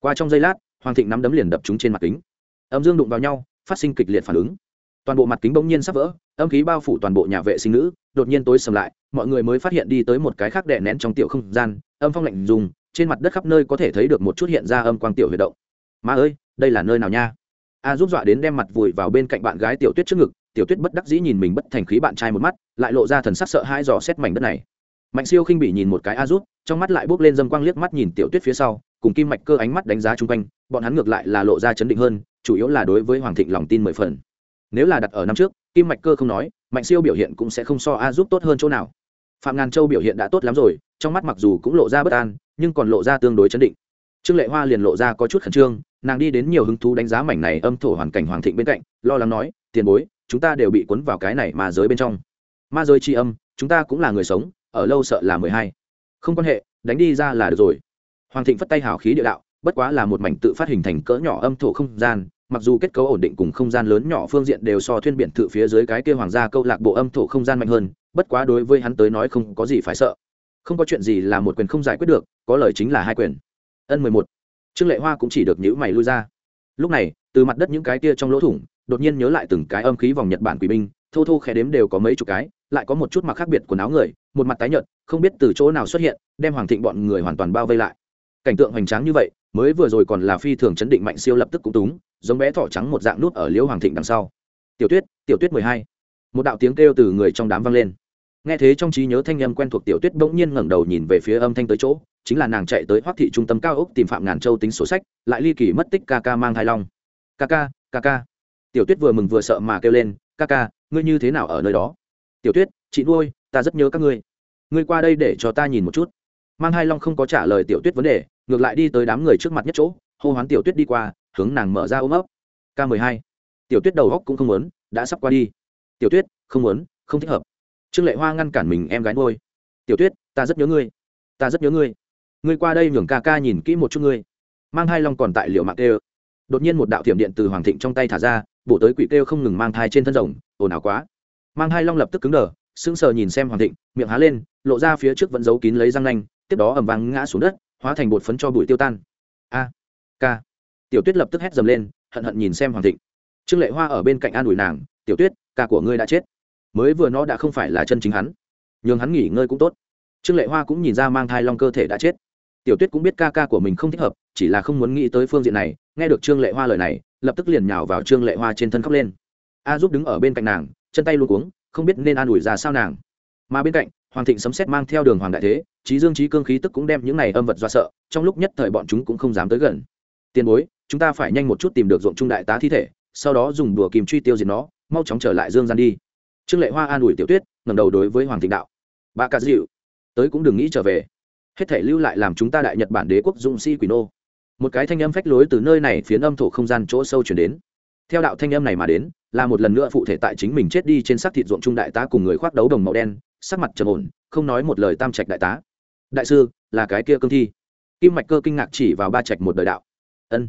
Qua trong giây lát, hoàng thịnh nắm đấm liền đập chúng trên mặt kính. Âm dương đụng vào nhau, phát sinh kịch liệt phản ứng. Toàn bộ mặt kính bỗng nhiên sắp vỡ, âm khí bao phủ toàn bộ nhà vệ sinh nữ, đột nhiên tối sầm lại, mọi người mới phát hiện đi tới một cái khác đè nén trong tiểu không gian, âm phong lạnh dùng, trên mặt đất khắp nơi có thể thấy được một chút hiện ra âm quang tiểu huyệt động. Ma ơi, đây là nơi nào nha? A giúp dọa đến đem mặt vùi vào bên cạnh bạn gái tiểu tuyết trước ngực, tiểu tuyết bất đắc dĩ nhìn mình bất thành khí bạn trai một mắt, lại lộ ra thần sắc sợ hãi dò xét mảnh đất này mạnh siêu khinh bị nhìn một cái a rút, trong mắt lại bốc lên dâm quang liếc mắt nhìn tiểu tuyết phía sau, cùng kim mạch cơ ánh mắt đánh giá chung quanh, bọn hắn ngược lại là lộ ra chấn định hơn, chủ yếu là đối với hoàng thịnh lòng tin mười phần. Nếu là đặt ở năm trước, kim mạch cơ không nói, mạnh siêu biểu hiện cũng sẽ không so a giúp tốt hơn chỗ nào. Phạm ngàn châu biểu hiện đã tốt lắm rồi, trong mắt mặc dù cũng lộ ra bất an, nhưng còn lộ ra tương đối chấn định. Trương lệ hoa liền lộ ra có chút khẩn trương, nàng đi đến nhiều hứng thú đánh giá mảnh này âm thổ hoàn cảnh hoàng thịnh bên cạnh, lo lắng nói, tiền bối, chúng ta đều bị cuốn vào cái này mà giới bên trong. Ma giới tri âm, chúng ta cũng là người sống ở lâu sợ là mười hai. Không quan hệ, đánh đi ra là được rồi. Hoàng thịnh phất tay hào khí địa đạo, bất quá là một mảnh tự phát hình thành cỡ nhỏ âm thổ không gian, mặc dù kết cấu ổn định cùng không gian lớn nhỏ phương diện đều so thuyên biển thự phía dưới cái kia hoàng gia câu lạc bộ âm thổ không gian mạnh hơn, bất quá đối với hắn tới nói không có gì phải sợ. Không có chuyện gì là một quyền không giải quyết được, có lời chính là hai quyền. Ân mười một. Trương lệ hoa cũng chỉ được nhữ mày lui ra. Lúc này, từ mặt đất những cái kia trong lỗ thủng, đột nhiên nhớ lại từng cái âm khí vòng nhật bản quỷ binh, thô thô khẽ đếm đều có mấy chục cái lại có một chút mặc khác biệt quần áo người, một mặt tái nhợt, không biết từ chỗ nào xuất hiện, đem hoàng thịnh bọn người hoàn toàn bao vây lại. Cảnh tượng hoành tráng như vậy, mới vừa rồi còn là phi thường chấn định mạnh siêu lập tức cũng túng, giống bé thỏ trắng một dạng nút ở liễu hoàng thịnh đằng sau. Tiểu tuyết tiểu tuyết mười hai. Một đạo tiếng kêu từ người trong đám vang lên. Nghe thế trong trí nhớ thanh âm quen thuộc tiểu tuyết bỗng nhiên ngẩng đầu nhìn về phía âm thanh tới chỗ, chính là nàng chạy tới hoác thị trung tâm cao ốc tìm phạm ngàn châu tính sổ sách, lại ly kỳ mất tích ca ca mang thai long. Ca ca ca ca. Tiểu tuyết vừa mừng vừa sợ mà kêu lên, ca ca, ngươi như thế nào ở nơi đó? Tiểu tuyết, chị nuôi, ta rất nhớ các ngươi. Ngươi qua đây để cho ta nhìn một chút. Mang hai long không có trả lời tiểu tuyết vấn đề, ngược lại đi tới đám người trước mặt nhất chỗ, hô hoán tiểu tuyết đi qua, hướng nàng mở ra ôm ấp. K mười hai. Tiểu tuyết đầu góc cũng không muốn, đã sắp qua đi. Tiểu tuyết, không muốn, không thích hợp. Trương lệ hoa ngăn cản mình em gái ngôi tiểu tuyết, ta rất nhớ ngươi. Ta rất nhớ ngươi. Ngươi qua đây nhường ca ca nhìn kỹ một chút ngươi. Mang hai long còn tại liệu mạng kêu. Đột nhiên một đạo thiểm điện từ hoàng thịnh trong tay thả ra, bổ tới quỷ kêu không ngừng mang thai trên thân rồng. Ồn ào quá mang hai long lập tức cứng đờ, sững sờ nhìn xem hoàng thịnh, miệng há lên, lộ ra phía trước vẫn giấu kín lấy răng nanh, tiếp đó ẩm vàng ngã xuống đất, hóa thành bột phấn cho bụi tiêu tan. A, ca. Tiểu tuyết lập tức hét dầm lên, hận hận nhìn xem hoàng thịnh. Trương lệ hoa ở bên cạnh an ủi nàng, tiểu tuyết, ca của ngươi đã chết. Mới vừa nó đã không phải là chân chính hắn. Nhường hắn nghỉ ngơi cũng tốt. Trương lệ hoa cũng nhìn ra mang thai long cơ thể đã chết. Tiểu tuyết cũng biết ca ca của mình không thích hợp, chỉ là không muốn nghĩ tới phương diện này, nghe được trương lệ hoa lời này, lập tức liền nhào vào trương lệ hoa trên thân khóc lên. A giúp đứng ở bên cạnh nàng chân tay luôn cuống, không biết nên an ủi ra sao nàng. Mà bên cạnh, hoàng thịnh sấm xét mang theo đường hoàng đại thế, trí dương trí cương khí tức cũng đem những này âm vật do sợ, trong lúc nhất thời bọn chúng cũng không dám tới gần. Tiền bối, chúng ta phải nhanh một chút tìm được ruộng trung đại tá thi thể, sau đó dùng đùa kìm truy tiêu diệt nó, mau chóng trở lại dương gian đi. Trương lệ hoa an ủi tiểu tuyết ngầm đầu đối với hoàng thịnh đạo. Bà cà dịu, tới cũng đừng nghĩ trở về. Hết thể lưu lại làm chúng ta đại nhật bản đế quốc dũng sĩ quỷ nô. Một cái thanh âm phách lối từ nơi này phiến âm thổ không gian chỗ sâu chuyển đến theo đạo thanh âm này mà đến, là một lần nữa phụ thể tại chính mình chết đi trên xác thịt ruộng trung đại tá cùng người khoác đấu đồng màu đen, sắc mặt trầm ổn, không nói một lời tam trạch đại tá. Đại sư, là cái kia cương thi. Kim mạch cơ kinh ngạc chỉ vào ba trạch một đời đạo. Ân.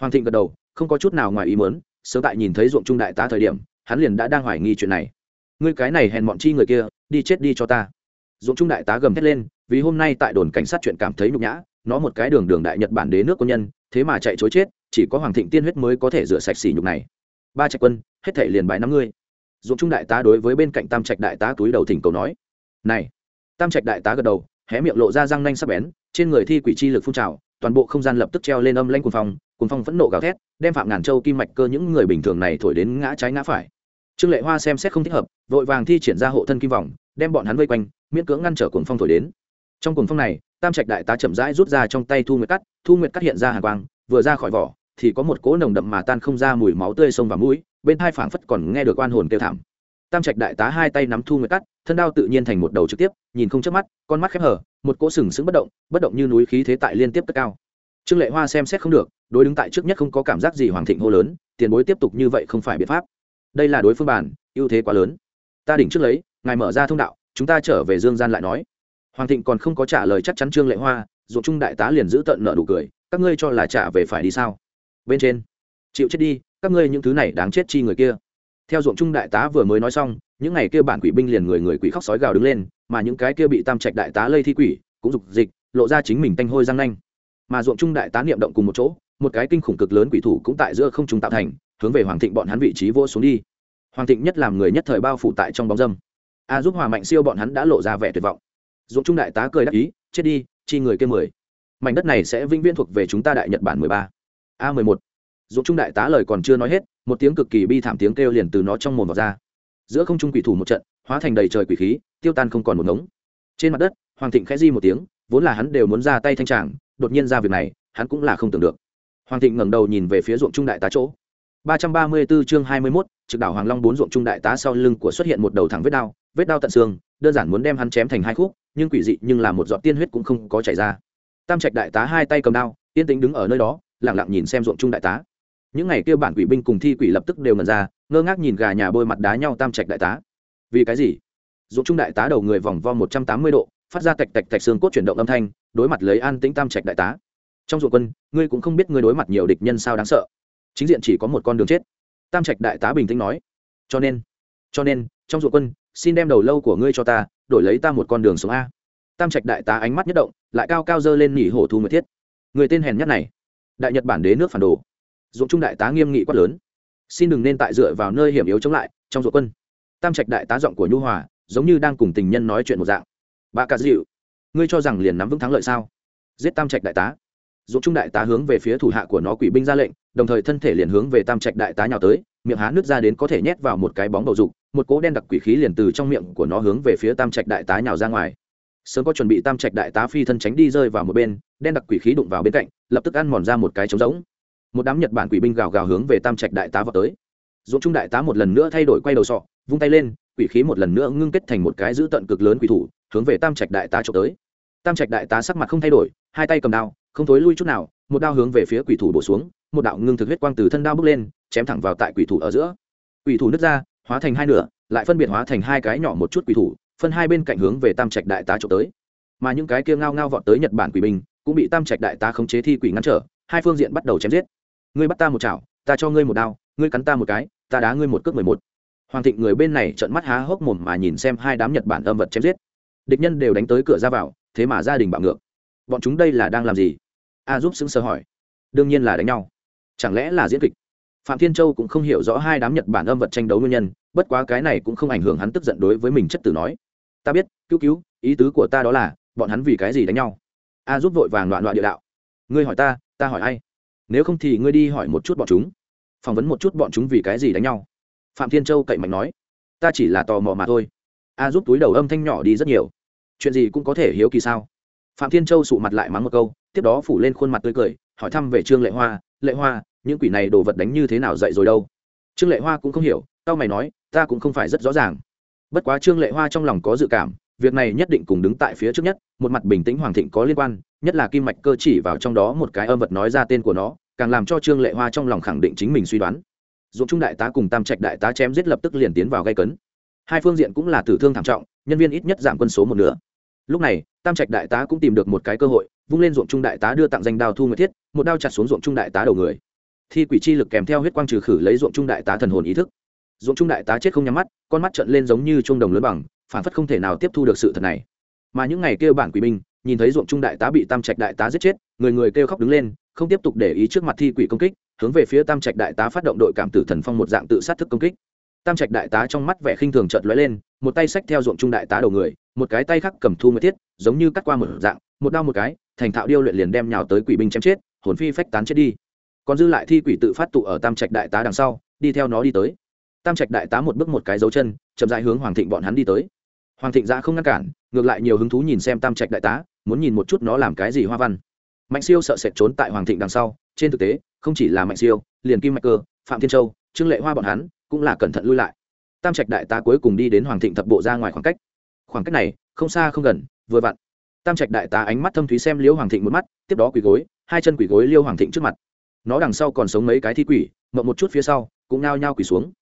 Hoàng thịnh gật đầu, không có chút nào ngoài ý muốn, sớm tại nhìn thấy ruộng trung đại tá thời điểm, hắn liền đã đang hoài nghi chuyện này. Ngươi cái này hèn bọn chi người kia, đi chết đi cho ta. Ruộng trung đại tá gầm thét lên, vì hôm nay tại đồn cảnh sát chuyện cảm thấy nhục nhã nó một cái đường đường đại nhật bản đế nước quân nhân, thế mà chạy chối chết, chỉ có hoàng thịnh tiên huyết mới có thể rửa sạch xỉ nhục này. Ba trạch quân, hết thể liền bài năm ngươi. Dụng trung đại tá đối với bên cạnh tam trạch đại tá túi đầu thỉnh cầu nói, này. Tam trạch đại tá gật đầu, hé miệng lộ ra răng nanh sắc bén, trên người thi quỷ chi lực phun trào, toàn bộ không gian lập tức treo lên âm lanh cuồng phong cuồng phong phẫn nộ gào thét, đem phạm ngàn châu kim mạch cơ những người bình thường này thổi đến ngã trái ngã phải. Trương lệ hoa xem xét không thích hợp, vội vàng thi triển ra hộ thân kim vòng, đem bọn hắn vây quanh, miễn cưỡng ngăn trở cuồng phong thổi đến trong cuồng phong này, tam trạch đại tá chậm rãi rút ra trong tay thu nguyệt cắt, thu nguyệt cắt hiện ra hàng quang, vừa ra khỏi vỏ, thì có một cỗ nồng đậm mà tan không ra mùi máu tươi sông và mũi, bên hai phảng phất còn nghe được oan hồn kêu thảm. Tam trạch đại tá hai tay nắm thu nguyệt cắt, thân đao tự nhiên thành một đầu trực tiếp, nhìn không chớp mắt, con mắt khép hở một cỗ sừng sững bất động bất động như núi khí thế tại liên tiếp cất cao. Trương lệ hoa xem xét không được, đối đứng tại trước nhất không có cảm giác gì hoàng thịnh hô lớn, tiền bối tiếp tục như vậy không phải biện pháp. Đây là đối phương bản, ưu thế quá lớn. Ta đỉnh trước lấy, ngài mở ra thông đạo, chúng ta trở về dương gian lại nói hoàng thịnh còn không có trả lời chắc chắn trương lệ hoa ruộng trung đại tá liền giữ tận nợ đủ cười, các ngươi cho là trả về phải đi sao? Bên trên. Chịu chết đi, các ngươi những thứ này đáng chết chi người kia. Theo ruộng trung đại tá vừa mới nói xong, những ngày kia bản quỷ binh liền người người quỷ khóc sói gào đứng lên, mà những cái kia bị tam trạch đại tá lây thi quỷ, cũng dục dịch, lộ ra chính mình tanh hôi răng nanh. Mà ruộng trung đại tá niệm động cùng một chỗ, một cái kinh khủng cực lớn quỷ thủ cũng tại giữa không trung tạo thành, hướng về hoàng thịnh bọn hắn vị trí vô xuống đi. Hoàng thịnh nhất làm người nhất thời bao phủ tại trong bóng dâm. A giúp hòa mạnh siêu bọn hắn đã lộ ra vẻ tuyệt vọng dũng trung đại tá cười đắc ý chết đi chi người kia mười. Mảnh đất này sẽ vĩnh viễn thuộc về chúng ta đại nhật bản mười ba. A mười một. Dụng trung đại tá lời còn chưa nói hết một tiếng cực kỳ bi thảm tiếng kêu liền từ nó trong mồm vào ra. Giữa không trung quỷ thủ một trận hóa thành đầy trời quỷ khí tiêu tan không còn một ngống. Trên mặt đất hoàng thịnh khẽ di một tiếng vốn là hắn đều muốn ra tay thanh tràng đột nhiên ra việc này hắn cũng là không tưởng được. Hoàng thịnh ngẩng đầu nhìn về phía ruộng trung đại tá chỗ. Ba trăm ba mươi 334 chương hai mươi 21, trực đảo hoàng long bốn ruộng trung đại tá sau lưng của xuất hiện một đầu thẳng vết đao vết đao tận xương đơn giản muốn đem hắn chém thành hai khúc nhưng quỷ dị nhưng là một giọt tiên huyết cũng không có chảy ra. Tam trạch đại tá hai tay cầm đao, yên tĩnh đứng ở nơi đó, lặng lặng nhìn xem ruộng trung đại tá. Những ngày kia bản quỷ binh cùng thi quỷ lập tức đều ngần ra, ngơ ngác nhìn gà nhà bôi mặt đá nhau tam trạch đại tá. Vì cái gì? Ruộng trung đại tá đầu người vòng vo một trăm tám mươi độ, phát ra tạch tạch tạch xương cốt chuyển động âm thanh, đối mặt lấy an tĩnh tam trạch đại tá. Trong ruộng quân, ngươi cũng không biết ngươi đối mặt nhiều địch nhân sao đáng sợ. Chính diện chỉ có một con đường chết. Tam trạch đại tá bình tĩnh nói. Cho nên cho nên, trong ruộng quân, xin đem đầu lâu của ngươi cho ta đổi lấy ta một con đường sống a. Tam trạch đại tá ánh mắt nhất động, lại cao cao dơ lên nhỉ hổ thu nguyệt thiết. Người tên hèn nhất này, đại nhật bản đế nước phản đồ. Dụng trung đại tá nghiêm nghị quát lớn. Xin đừng nên tại dựa vào nơi hiểm yếu chống lại, trong ruột quân. Tam trạch đại tá giọng của nhu hòa, giống như đang cùng tình nhân nói chuyện một dạng. Bà cà dịu, ngươi cho rằng liền nắm vững thắng lợi sao? Giết tam trạch đại tá. Dụng trung đại tá hướng về phía thủ hạ của nó quỷ binh ra lệnh đồng thời thân thể liền hướng về tam trạch đại tá nhào tới, miệng há nước ra đến có thể nhét vào một cái bóng bầu dục, một cỗ đen đặc quỷ khí liền từ trong miệng của nó hướng về phía tam trạch đại tá nhào ra ngoài. Sớm có chuẩn bị tam trạch đại tá phi thân tránh đi rơi vào một bên, đen đặc quỷ khí đụng vào bên cạnh, lập tức ăn mòn ra một cái trống rỗng. Một đám nhật bản quỷ binh gào gào hướng về tam trạch đại tá vào tới. Dũng trung đại tá một lần nữa thay đổi quay đầu sọ, vung tay lên, quỷ khí một lần nữa ngưng kết thành một cái giữ tận cực lớn quỷ thủ, hướng về tam trạch đại tá trộm tới. Tam trạch đại tá sắc mặt không thay đổi, hai tay cầm đao, không thối lui chút nào, một đao hướng về phía quỷ thủ bổ xuống một đạo ngưng thực huyết quang từ thân đao bước lên, chém thẳng vào tại quỷ thủ ở giữa. Quỷ thủ nứt ra, hóa thành hai nửa, lại phân biệt hóa thành hai cái nhỏ một chút quỷ thủ, phân hai bên cạnh hướng về tam trạch đại tá trộm tới. Mà những cái kia ngao ngao vọt tới nhật bản quỷ bình cũng bị tam trạch đại tá khống chế thi quỷ ngăn trở, hai phương diện bắt đầu chém giết. Ngươi bắt ta một chảo, ta cho ngươi một đao, ngươi cắn ta một cái, ta đá ngươi một cước mười một. Hoàng thịnh người bên này trợn mắt há hốc mồm mà nhìn xem hai đám nhật bản âm vật chém giết. Địch nhân đều đánh tới cửa ra vào, thế mà gia đình bạo ngược. Bọn chúng đây là đang làm gì? A giúp xứng sờ hỏi. Đương nhiên là đánh nhau chẳng lẽ là diễn kịch? Phạm thiên châu cũng không hiểu rõ hai đám nhật bản âm vật tranh đấu nguyên nhân, bất quá cái này cũng không ảnh hưởng hắn tức giận đối với mình chất tử nói. Ta biết, cứu cứu, ý tứ của ta đó là, bọn hắn vì cái gì đánh nhau? A giúp vội vàng loạn loạn địa đạo. Ngươi hỏi ta ta hỏi ai? Nếu không thì ngươi đi hỏi một chút bọn chúng. Phỏng vấn một chút bọn chúng vì cái gì đánh nhau? Phạm thiên châu cậy mạnh nói. Ta chỉ là tò mò mà thôi. A giúp túi đầu âm thanh nhỏ đi rất nhiều. Chuyện gì cũng có thể hiếu kỳ sao? Phạm thiên châu sụ mặt lại mắng một câu, tiếp đó phủ lên khuôn mặt tươi cười, hỏi thăm về trương lệ hoa. Lệ hoa những quỷ này đồ vật đánh như thế nào dậy rồi đâu? Trương lệ hoa cũng không hiểu, tao mày nói, ta cũng không phải rất rõ ràng. Bất quá trương lệ hoa trong lòng có dự cảm, việc này nhất định cùng đứng tại phía trước nhất, một mặt bình tĩnh hoàng thịnh có liên quan, nhất là kim mạch cơ chỉ vào trong đó một cái âm vật nói ra tên của nó, càng làm cho trương lệ hoa trong lòng khẳng định chính mình suy đoán. Dụng trung đại tá cùng tam trạch đại tá chém giết lập tức liền tiến vào gây cấn. Hai phương diện cũng là tử thương thảm trọng, nhân viên ít nhất giảm quân số một nửa. Lúc này, tam trạch đại tá cũng tìm được một cái cơ hội, vung lên ruộng trung đại tá đưa tặng danh đao thu nguyệt thiết, một đao chặt xuống ruộng trung đại tá đầu người thi quỷ chi lực kèm theo huyết quang trừ khử lấy ruộng trung đại tá thần hồn ý thức. Ruộng trung đại tá chết không nhắm mắt, con mắt trận lên giống như chuông đồng lớn bằng, phản phất không thể nào tiếp thu được sự thật này. Mà những ngày kêu bản quỷ binh, nhìn thấy ruộng trung đại tá bị tam trạch đại tá giết chết, người người kêu khóc đứng lên, không tiếp tục để ý trước mặt thi quỷ công kích, hướng về phía tam trạch đại tá phát động đội cảm tử thần phong một dạng tự sát thức công kích. Tam trạch đại tá trong mắt vẻ khinh thường chợt lóe lên, một tay xách theo ruộng trung đại tá đầu người, một cái tay khác cầm thu nguyệt thiết, giống như cắt qua một dạng, một đao một cái, thành thạo điêu luyện liền đem nhào tới quỷ binh chém chết, hồn phi phách tán chết đi còn dư lại thi quỷ tự phát tụ ở tam trạch đại tá đằng sau, đi theo nó đi tới. Tam trạch đại tá một bước một cái dấu chân, chậm dại hướng hoàng thịnh bọn hắn đi tới. Hoàng thịnh ra không ngăn cản, ngược lại nhiều hứng thú nhìn xem tam trạch đại tá, muốn nhìn một chút nó làm cái gì hoa văn. Mạnh siêu sợ sệt trốn tại hoàng thịnh đằng sau, trên thực tế, không chỉ là mạnh siêu, liền kim mạch cơ, phạm thiên châu, trương lệ hoa bọn hắn, cũng là cẩn thận lui lại. Tam trạch đại tá cuối cùng đi đến hoàng thịnh thập bộ ra ngoài khoảng cách. Khoảng cách này, không xa không gần, vừa vặn. Tam trạch đại tá ánh mắt thâm thúy xem liễu hoàng thịnh một mắt, tiếp đó quỳ gối, hai chân quỳ gối liêu hoàng thịnh trước mặt nó đằng sau còn sống mấy cái thi quỷ, mộng một chút phía sau, cũng nao nhao quỳ xuống.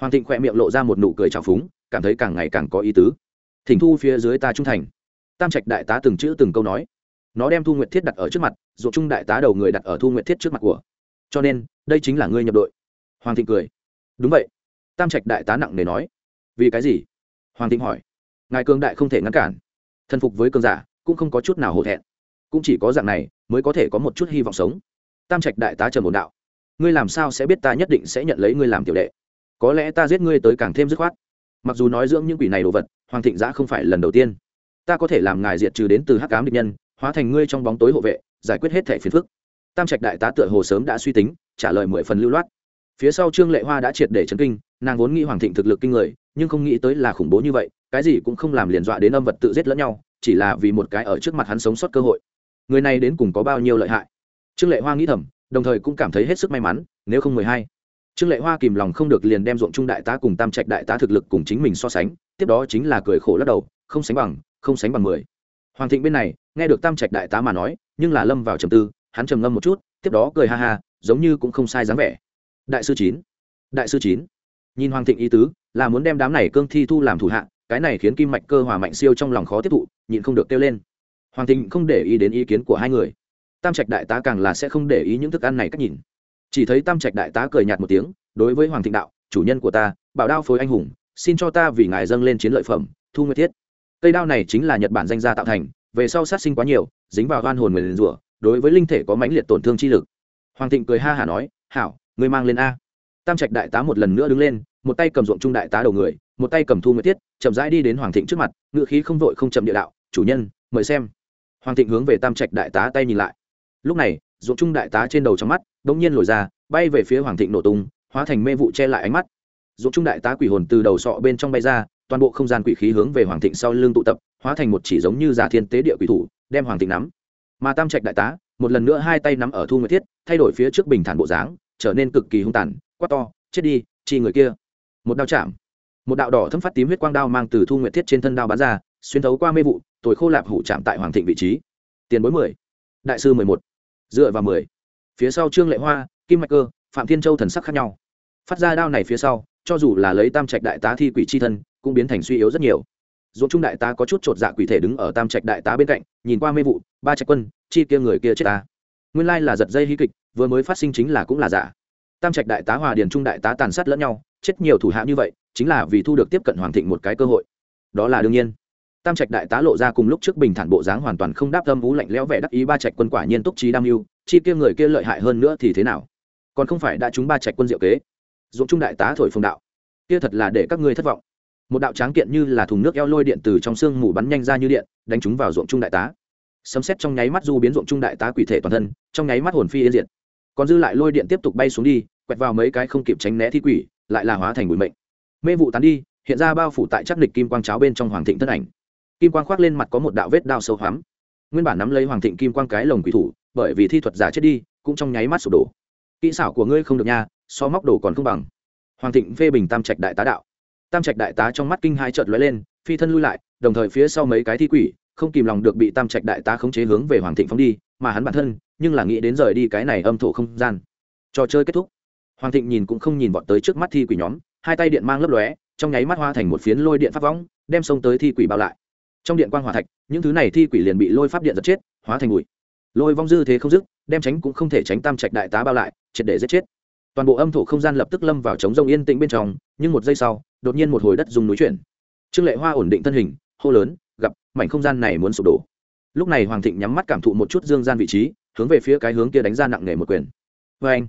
Hoàng thịnh khỏe miệng lộ ra một nụ cười trào phúng, cảm thấy càng ngày càng có ý tứ. Thỉnh thu phía dưới ta trung thành. Tam trạch đại tá từng chữ từng câu nói. Nó đem thu nguyệt thiết đặt ở trước mặt dụ trung đại tá đầu người đặt ở thu nguyệt thiết trước mặt của. Cho nên, đây chính là ngươi nhập đội. Hoàng thịnh cười. Đúng vậy. Tam trạch đại tá nặng nề nói. Vì cái gì? Hoàng thịnh hỏi. Ngài cương đại không thể ngăn cản. Thân phục với cương giả, cũng không có chút nào hổ thẹn. Cũng chỉ có dạng này, mới có thể có một chút hy vọng sống tam trạch đại tá trần một đạo. Ngươi làm sao sẽ biết ta nhất định sẽ nhận lấy ngươi làm tiểu đệ? Có lẽ ta giết ngươi tới càng thêm dứt khoát. Mặc dù nói dưỡng những quỷ này đồ vật, hoàng thịnh giã không phải lần đầu tiên. Ta có thể làm ngài diệt trừ đến từ hắc cám địch nhân, hóa thành ngươi trong bóng tối hộ vệ, giải quyết hết thẻ phiền phức. Tam trạch đại tá tựa hồ sớm đã suy tính, trả lời mười phần lưu loát. Phía sau trương lệ hoa đã triệt để chấn kinh, nàng vốn nghĩ hoàng thịnh thực lực kinh người, nhưng không nghĩ tới là khủng bố như vậy, cái gì cũng không làm liền dọa đến âm vật tự giết lẫn nhau, chỉ là vì một cái ở trước mặt hắn sống sót cơ hội. Người này đến cùng có bao nhiêu lợi hại? Trương lệ hoa nghĩ thầm, đồng thời cũng cảm thấy hết sức may mắn, nếu không mười hai. Trương lệ hoa kìm lòng không được liền đem ruộng trung đại tá cùng tam trạch đại tá thực lực cùng chính mình so sánh, tiếp đó chính là cười khổ lắc đầu, không sánh bằng, không sánh bằng mười. Hoàng thịnh bên này, nghe được tam trạch đại tá mà nói, nhưng là lâm vào trầm tư, hắn trầm ngâm một chút, tiếp đó cười ha ha, giống như cũng không sai dáng vẻ. Đại sư chín, đại sư chín. Nhìn hoàng thịnh ý tứ, là muốn đem đám này cương thi thu làm thủ hạ, cái này khiến kim mạch cơ hòa mạnh siêu trong lòng khó tiếp thụ, nhịn không được kêu lên. Hoàng thịnh không để ý đến ý kiến của hai người tam trạch đại tá càng là sẽ không để ý những thức ăn này cách nhìn. Chỉ thấy tam trạch đại tá cười nhạt một tiếng, đối với hoàng thịnh đạo, chủ nhân của ta, bảo đao phối anh hùng, xin cho ta vì ngài dâng lên chiến lợi phẩm, thu nguyệt thiết. Cây đao này chính là nhật bản danh gia tạo thành, về sau sát sinh quá nhiều, dính vào oan hồn người liền rủa, đối với linh thể có mãnh liệt tổn thương chi lực. Hoàng thịnh cười ha hả nói, hảo, ngươi mang lên a. Tam trạch đại tá một lần nữa đứng lên, một tay cầm ruộng trung đại tá đầu người, một tay cầm thu nguyệt thiết, chậm rãi đi đến hoàng thịnh trước mặt, ngựa khí không vội không chậm địa đạo, chủ nhân, mời xem. Hoàng thịnh hướng về tam trạch đại tá tay nhìn lại lúc này, ruộng trung đại tá trên đầu trong mắt đ ỗ n g nhiên lồi ra, bay về phía hoàng thịnh nổ tung, hóa thành mê vụ che lại ánh mắt. Ruộng trung đại tá quỷ hồn từ đầu sọ bên trong bay ra, toàn bộ không gian quỷ khí hướng về hoàng thịnh sau lưng tụ tập, hóa thành một chỉ giống như giả thiên tế địa quỷ thủ, đem hoàng thịnh nắm. Mà tam trạch đại tá, một lần nữa hai tay nắm ở thu nguyệt thiết, thay đổi phía trước bình thản bộ dáng, trở nên cực kỳ hung tàn, quát to, chết đi, chi người kia! Một đao chạm, một đạo đỏ thâm phát tím huyết quang đao mang từ thu nguyệt thiết trên thân đao bắn ra, xuyên thấu qua mê vụ, tồi khô lạp hủ chạm tại hoàng thịnh vị trí. Tiền bối mười, đại sư mười một dựa vào mười. Phía sau trương lệ hoa, kim mạch cơ, phạm thiên châu thần sắc khác nhau. Phát ra đao này phía sau, cho dù là lấy tam trạch đại tá thi quỷ c h i thân, cũng biến thành suy yếu rất nhiều. Dũng trung đại tá có chút chột dạ quỷ thể đứng ở tam trạch đại tá bên cạnh, nhìn qua mê vụ, ba trạch quân, chi kia người kia chết ta. Nguyên lai là giật dây hí kịch, vừa mới phát sinh chính là cũng là giả. Tam trạch đại tá hòa điền trung đại tá tàn sát lẫn nhau, chết nhiều thủ hạ như vậy, chính là vì thu được tiếp cận hoàng thịnh một cái cơ hội. Đó là đương nhiên tam trạch đại tá lộ ra cùng lúc trước bình thản bộ dáng hoàn toàn không đáp tâm vũ lạnh lẽo vẻ đắc ý ba trạch quân quả nhiên túc trí đam mưu, chi kia người kia lợi hại hơn nữa thì thế nào? Còn không phải đã chúng ba trạch quân diệu kế. Dụng trung đại tá thổi phồng đạo. Kia thật là để các ngươi thất vọng. Một đạo tráng kiện như là thùng nước eo lôi điện từ trong xương mù bắn nhanh ra như điện, đánh chúng vào ruộng trung đại tá. Sấm xét trong nháy mắt du biến ruộng trung đại tá quỷ thể toàn thân, trong nháy mắt hồn phi yên diệt. Còn dư lại lôi điện tiếp tục bay xuống đi, quẹt vào mấy cái không kịp tránh né thi quỷ, lại là hóa thành bụi mệnh. Mê vụ tán đi, hiện ra bao phủ tại chắc địch kim quang cháo bên trong hoàng thịnh thân ảnh kim quang khoác lên mặt có một đạo vết đao sâu hoắm. Nguyên bản nắm lấy hoàng thịnh kim quang cái lồng quỷ thủ, bởi vì thi thuật giả chết đi, cũng trong nháy mắt sụp đổ. Kỹ xảo của ngươi không được nha, so móc đồ còn không bằng. Hoàng thịnh phê bình tam trạch đại tá đạo. Tam trạch đại tá trong mắt kinh hai trợt lóe lên, phi thân lui lại, đồng thời phía sau mấy cái thi quỷ, không kìm lòng được bị tam trạch đại tá khống chế hướng về hoàng thịnh phóng đi, mà hắn bản thân, nhưng là nghĩ đến rời đi cái này âm thổ không gian. Trò chơi kết thúc. Hoàng thịnh nhìn cũng không nhìn vọt tới trước mắt thi quỷ nhóm, hai tay điện mang lấp lóe, trong nháy mắt hoa thành một phiến lôi điện phát võng đem xông tới thi quỷ bao lại trong điện quang hỏa thạch, những thứ này thi quỷ liền bị lôi pháp điện giật chết, hóa thành bụi. Lôi vong dư thế không dứt, đem tránh cũng không thể tránh tam trạch đại tá bao lại, triệt để giết chết. Toàn bộ âm thổ không gian lập tức lâm vào trống rông yên tĩnh bên trong, nhưng một giây sau, đột nhiên một hồi đất dùng núi chuyển. Trương lệ hoa ổn định thân hình, hô lớn, gặp, mảnh không gian này muốn sụp đổ. Lúc này hoàng thịnh nhắm mắt cảm thụ một chút dương gian vị trí, hướng về phía cái hướng kia đánh ra nặng nề một quyền. Vê anh,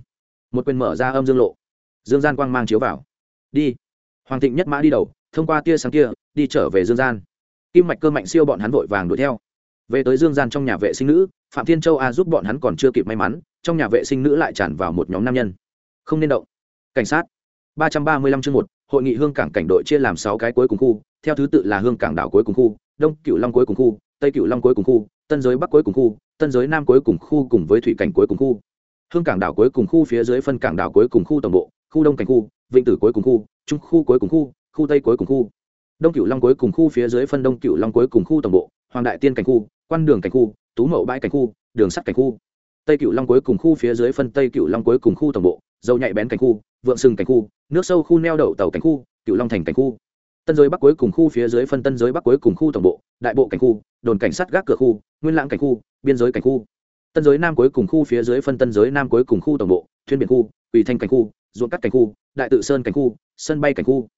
một quyền mở ra âm dương lộ. Dương gian quang mang chiếu vào. Đi. Hoàng thịnh nhất mã đi đầu, thông qua tia sáng kia, đi trở về dương gian kim mạch cơ mạnh siêu bọn hắn vội vàng đuổi theo về tới dương gian trong nhà vệ sinh nữ phạm thiên châu a giúp bọn hắn còn chưa kịp may mắn trong nhà vệ sinh nữ lại tràn vào một nhóm nam nhân không nên động cảnh sát ba trăm ba mươi lăm chương một hội nghị hương cảng cảnh đội chia làm sáu cái cuối cùng khu theo thứ tự là hương cảng đảo cuối cùng khu đông cựu long cuối cùng khu tây cựu long cuối cùng khu tân giới bắc cuối cùng khu tân giới nam cuối cùng khu cùng với thủy cảnh cuối cùng khu hương cảng đảo cuối cùng khu phía dưới phân cảng đảo cuối cùng khu tổng bộ khu đông cảnh khu vịnh tử cuối cùng khu trung khu cuối cùng khu khu tây cuối cùng khu đông cựu long cuối cùng khu phía dưới phân đông cựu long cuối cùng khu tổng bộ hoàng đại tiên cảnh khu quan đường cảnh khu tú mậu bãi cảnh khu đường sắt cảnh khu tây cựu long cuối cùng khu phía dưới phân tây cựu long cuối cùng khu tổng bộ dầu nhạy bén cảnh khu vượng sừng cảnh khu nước sâu khu neo đậu tàu cảnh khu cựu long thành cảnh khu tân giới bắc cuối cùng khu phía dưới phân tân giới bắc cuối cùng khu tổng bộ đại bộ cảnh khu đồn cảnh sát gác cửa khu nguyên lãng cảnh khu biên giới cảnh khu tân giới nam cuối cùng khu phía dưới phân tân giới nam cuối cùng khu tổng bộ thuyên biển khu ủy thanh cảnh khu ruộng cắt cảnh khu đại tự sơn cảnh khu sân bay cảnh khu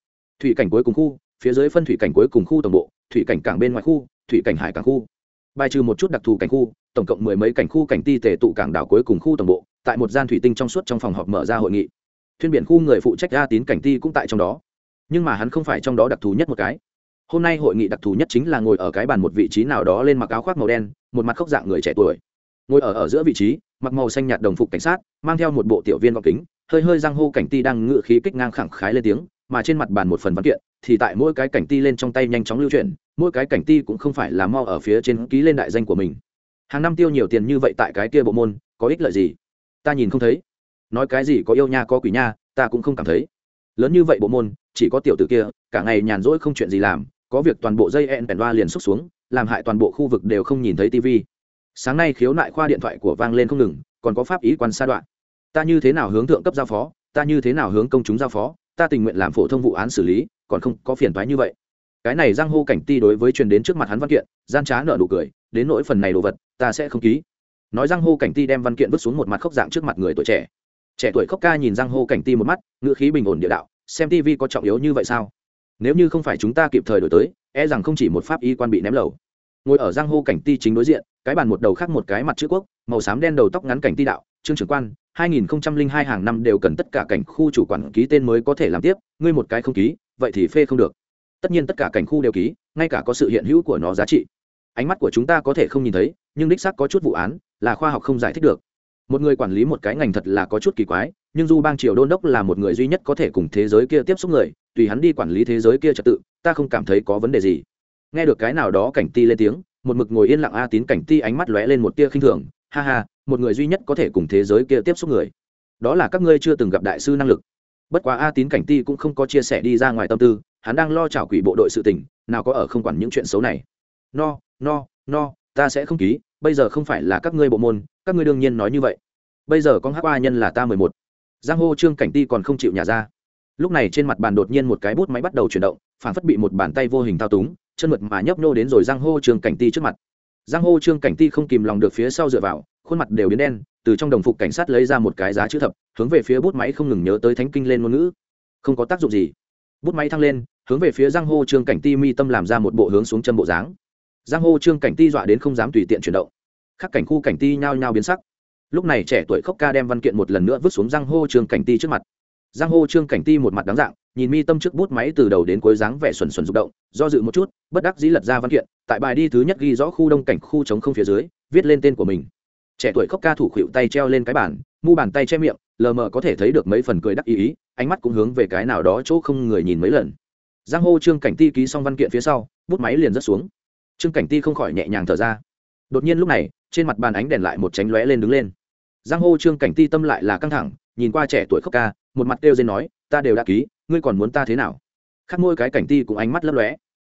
thủy cảnh cuối cùng khu phía dưới phân thủy cảnh cuối cùng khu tổng bộ, thủy cảnh cảng bên ngoài khu, thủy cảnh hải cảng khu. Bài trừ một chút đặc thù cảnh khu, tổng cộng mười mấy cảnh khu cảnh ti tề tụ cảng đảo cuối cùng khu tổng bộ, tại một gian thủy tinh trong suốt trong phòng họp mở ra hội nghị. Thuyên biển khu người phụ trách a tín cảnh ti cũng tại trong đó. Nhưng mà hắn không phải trong đó đặc thù nhất một cái. Hôm nay hội nghị đặc thù nhất chính là ngồi ở cái bàn một vị trí nào đó lên mặc áo khoác màu đen, một mặt khốc dạng người trẻ tuổi. Ngồi ở ở giữa vị trí, mặc màu xanh nhạt đồng phục cảnh sát, mang theo một bộ tiểu viên gọng kính, hơi hơi răng hô cảnh ti đang ngự khí kích ngang khẳng khái lên tiếng mà trên mặt bàn một phần văn kiện, thì tại mỗi cái cảnh ti lên trong tay nhanh chóng lưu chuyển, mỗi cái cảnh ti cũng không phải là mau ở phía trên ký lên đại danh của mình. Hàng năm tiêu nhiều tiền như vậy tại cái kia bộ môn, có ích lợi gì? Ta nhìn không thấy. Nói cái gì có yêu nha có quỷ nha, ta cũng không cảm thấy. Lớn như vậy bộ môn, chỉ có tiểu tử kia, cả ngày nhàn rỗi không chuyện gì làm, có việc toàn bộ dây en bèn đoa liền xúc xuống, làm hại toàn bộ khu vực đều không nhìn thấy tv sáng nay khiếu nại khoa điện thoại của vang lên không ngừng, còn có pháp ý quan sa đoạn. Ta như thế nào hướng thượng cấp giao phó, ta như thế nào hướng công chúng giao phó ta tình nguyện làm phổ thông vụ án xử lý, còn không có phiền thoái như vậy. Cái này giang hô cảnh ti đối với truyền đến trước mặt hắn văn kiện, gian trá nợ nụ cười, đến nỗi phần này đồ vật, ta sẽ không ký. Nói giang hô cảnh ti đem văn kiện vứt xuống một mặt khóc dạng trước mặt người tuổi trẻ. Trẻ tuổi khóc ca nhìn giang hô cảnh ti một mắt, ngữ khí bình ổn địa đạo, xem tv có trọng yếu như vậy sao? Nếu như không phải chúng ta kịp thời đổi tới e rằng không chỉ một pháp y quan bị ném lầu. Ngồi ở giang hô cảnh ti chính đối diện, cái bàn một đầu khác một cái mặt chữ quốc, màu xám đen đầu tóc ngắn cảnh ti đạo, trương trưởng quan 2002 hàng năm đều cần tất cả cảnh khu chủ quản ký tên mới có thể làm tiếp, ngươi một cái không ký, vậy thì phê không được. Tất nhiên tất cả cảnh khu đều ký, ngay cả có sự hiện hữu của nó giá trị. Ánh mắt của chúng ta có thể không nhìn thấy, nhưng đích xác có chút vụ án, là khoa học không giải thích được. Một người quản lý một cái ngành thật là có chút kỳ quái, nhưng du bang triều đôn đốc là một người duy nhất có thể cùng thế giới kia tiếp xúc người, tùy hắn đi quản lý thế giới kia trật tự, ta không cảm thấy có vấn đề gì. Nghe được cái nào đó cảnh ti lên tiếng, một mực ngồi yên lặng a tín cảnh ti ánh mắt lóe lên một tia khinh thường, ha ha một người duy nhất có thể cùng thế giới kia tiếp xúc người. Đó là các ngươi chưa từng gặp đại sư năng lực. Bất quá a tín cảnh ti cũng không có chia sẻ đi ra ngoài tâm tư, hắn đang lo chảo quỷ bộ đội sự tình, nào có ở không quản những chuyện xấu này. No no no, ta sẽ không ký, bây giờ không phải là các ngươi bộ môn, các ngươi đương nhiên nói như vậy. Bây giờ con hát a nhân là ta mười một. Giang hô trương cảnh ti còn không chịu nhà ra. Lúc này trên mặt bàn đột nhiên một cái bút máy bắt đầu chuyển động phản phất bị một bàn tay vô hình thao túng, chân mượt mà nhấp nô đến rồi giang hô trương cảnh ti trước mặt giang hô trương cảnh ti không kìm lòng được phía sau dựa vào, khuôn mặt đều biến đen, từ trong đồng phục cảnh sát lấy ra một cái giá chữ thập, hướng về phía bút máy không ngừng nhớ tới thánh kinh lên ngôn ngữ. Không có tác dụng gì. Bút máy thăng lên, hướng về phía giang hô trương cảnh ti mi tâm làm ra một bộ hướng xuống chân bộ dáng. Giang hô trương cảnh ti dọa đến không dám tùy tiện chuyển động. Khắc cảnh khu cảnh ti nhao nhao biến sắc. Lúc này trẻ tuổi khốc ca đem văn kiện một lần nữa vứt xuống giang hô trương cảnh ti trước mặt. Giang hô trương cảnh ti một mặt đáng dạng nhìn mi tâm trước bút máy từ đầu đến cuối dáng vẻ xuẩn xuẩn rụng động, do dự một chút, bất đắc dĩ lật ra văn kiện, tại bài đi thứ nhất ghi rõ khu đông cảnh khu chống không phía dưới, viết lên tên của mình. Trẻ tuổi khóc ca thủ khuỵu tay treo lên cái bàn, mu bàn tay che miệng, lờ mờ có thể thấy được mấy phần cười đắc ý ý, ánh mắt cũng hướng về cái nào đó chỗ không người nhìn mấy lần. Giang hô trương cảnh ti ký xong văn kiện phía sau, bút máy liền rớt xuống. Trương cảnh ti không khỏi nhẹ nhàng thở ra. Đột nhiên lúc này, trên mặt bàn ánh đèn lại một tránh lóe lên đứng lên. Giang hô trương cảnh ti tâm lại là căng thẳng, nhìn qua trẻ tuổi khóc ca, một mặt kêu dên nói, ta đều đã ký ngươi còn muốn ta thế nào? Khắc môi cái cảnh ti cũng ánh mắt lấp lóe.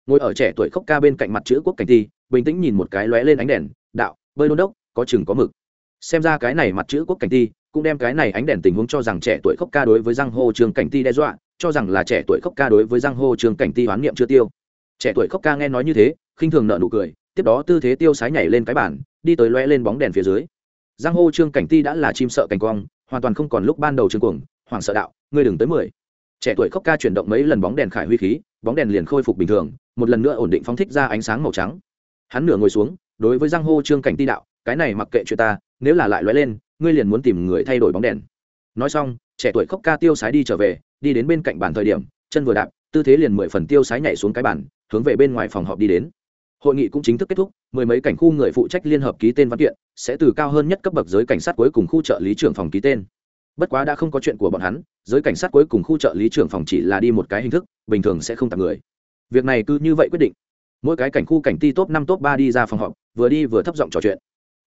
Ngồi ở trẻ tuổi khóc ca bên cạnh mặt chữ quốc cảnh ti, bình tĩnh nhìn một cái lóe lên ánh đèn, đạo, bơi đôn đốc, có chừng có mực. Xem ra cái này mặt chữ quốc cảnh ti cũng đem cái này ánh đèn tình huống cho rằng trẻ tuổi khóc ca đối với giang hồ trường cảnh ti đe dọa, cho rằng là trẻ tuổi khóc ca đối với giang hồ trường cảnh ti hoán niệm chưa tiêu. Trẻ tuổi khóc ca nghe nói như thế, khinh thường nợ nụ cười, tiếp đó tư thế tiêu sái nhảy lên cái bản đi tới lóe lên bóng đèn phía dưới. Giang hồ trương cảnh ti đã là chim sợ cảnh quang, hoàn toàn không còn lúc ban đầu trương cuồng hoàng sợ đạo, ngươi đừng tới mười trẻ tuổi khóc ca chuyển động mấy lần bóng đèn khải huy khí, bóng đèn liền khôi phục bình thường, một lần nữa ổn định phóng thích ra ánh sáng màu trắng. Hắn nửa ngồi xuống, đối với giang hô trương cảnh ti đạo, cái này mặc kệ chuyện ta, nếu là lại lóe lên, ngươi liền muốn tìm người thay đổi bóng đèn. Nói xong, trẻ tuổi khóc ca tiêu sái đi trở về, đi đến bên cạnh bàn thời điểm, chân vừa đạp, tư thế liền mười phần tiêu sái nhảy xuống cái bàn, hướng về bên ngoài phòng họp đi đến. Hội nghị cũng chính thức kết thúc, mười mấy cảnh khu người phụ trách liên hợp ký tên văn kiện, sẽ từ cao hơn nhất cấp bậc giới cảnh sát cuối cùng khu trợ lý trưởng phòng ký tên bất quá đã không có chuyện của bọn hắn, giới cảnh sát cuối cùng khu trợ lý trưởng phòng chỉ là đi một cái hình thức, bình thường sẽ không tặng người. Việc này cứ như vậy quyết định. Mỗi cái cảnh khu cảnh ti top năm, top ba đi ra phòng họp, vừa đi vừa thấp giọng trò chuyện.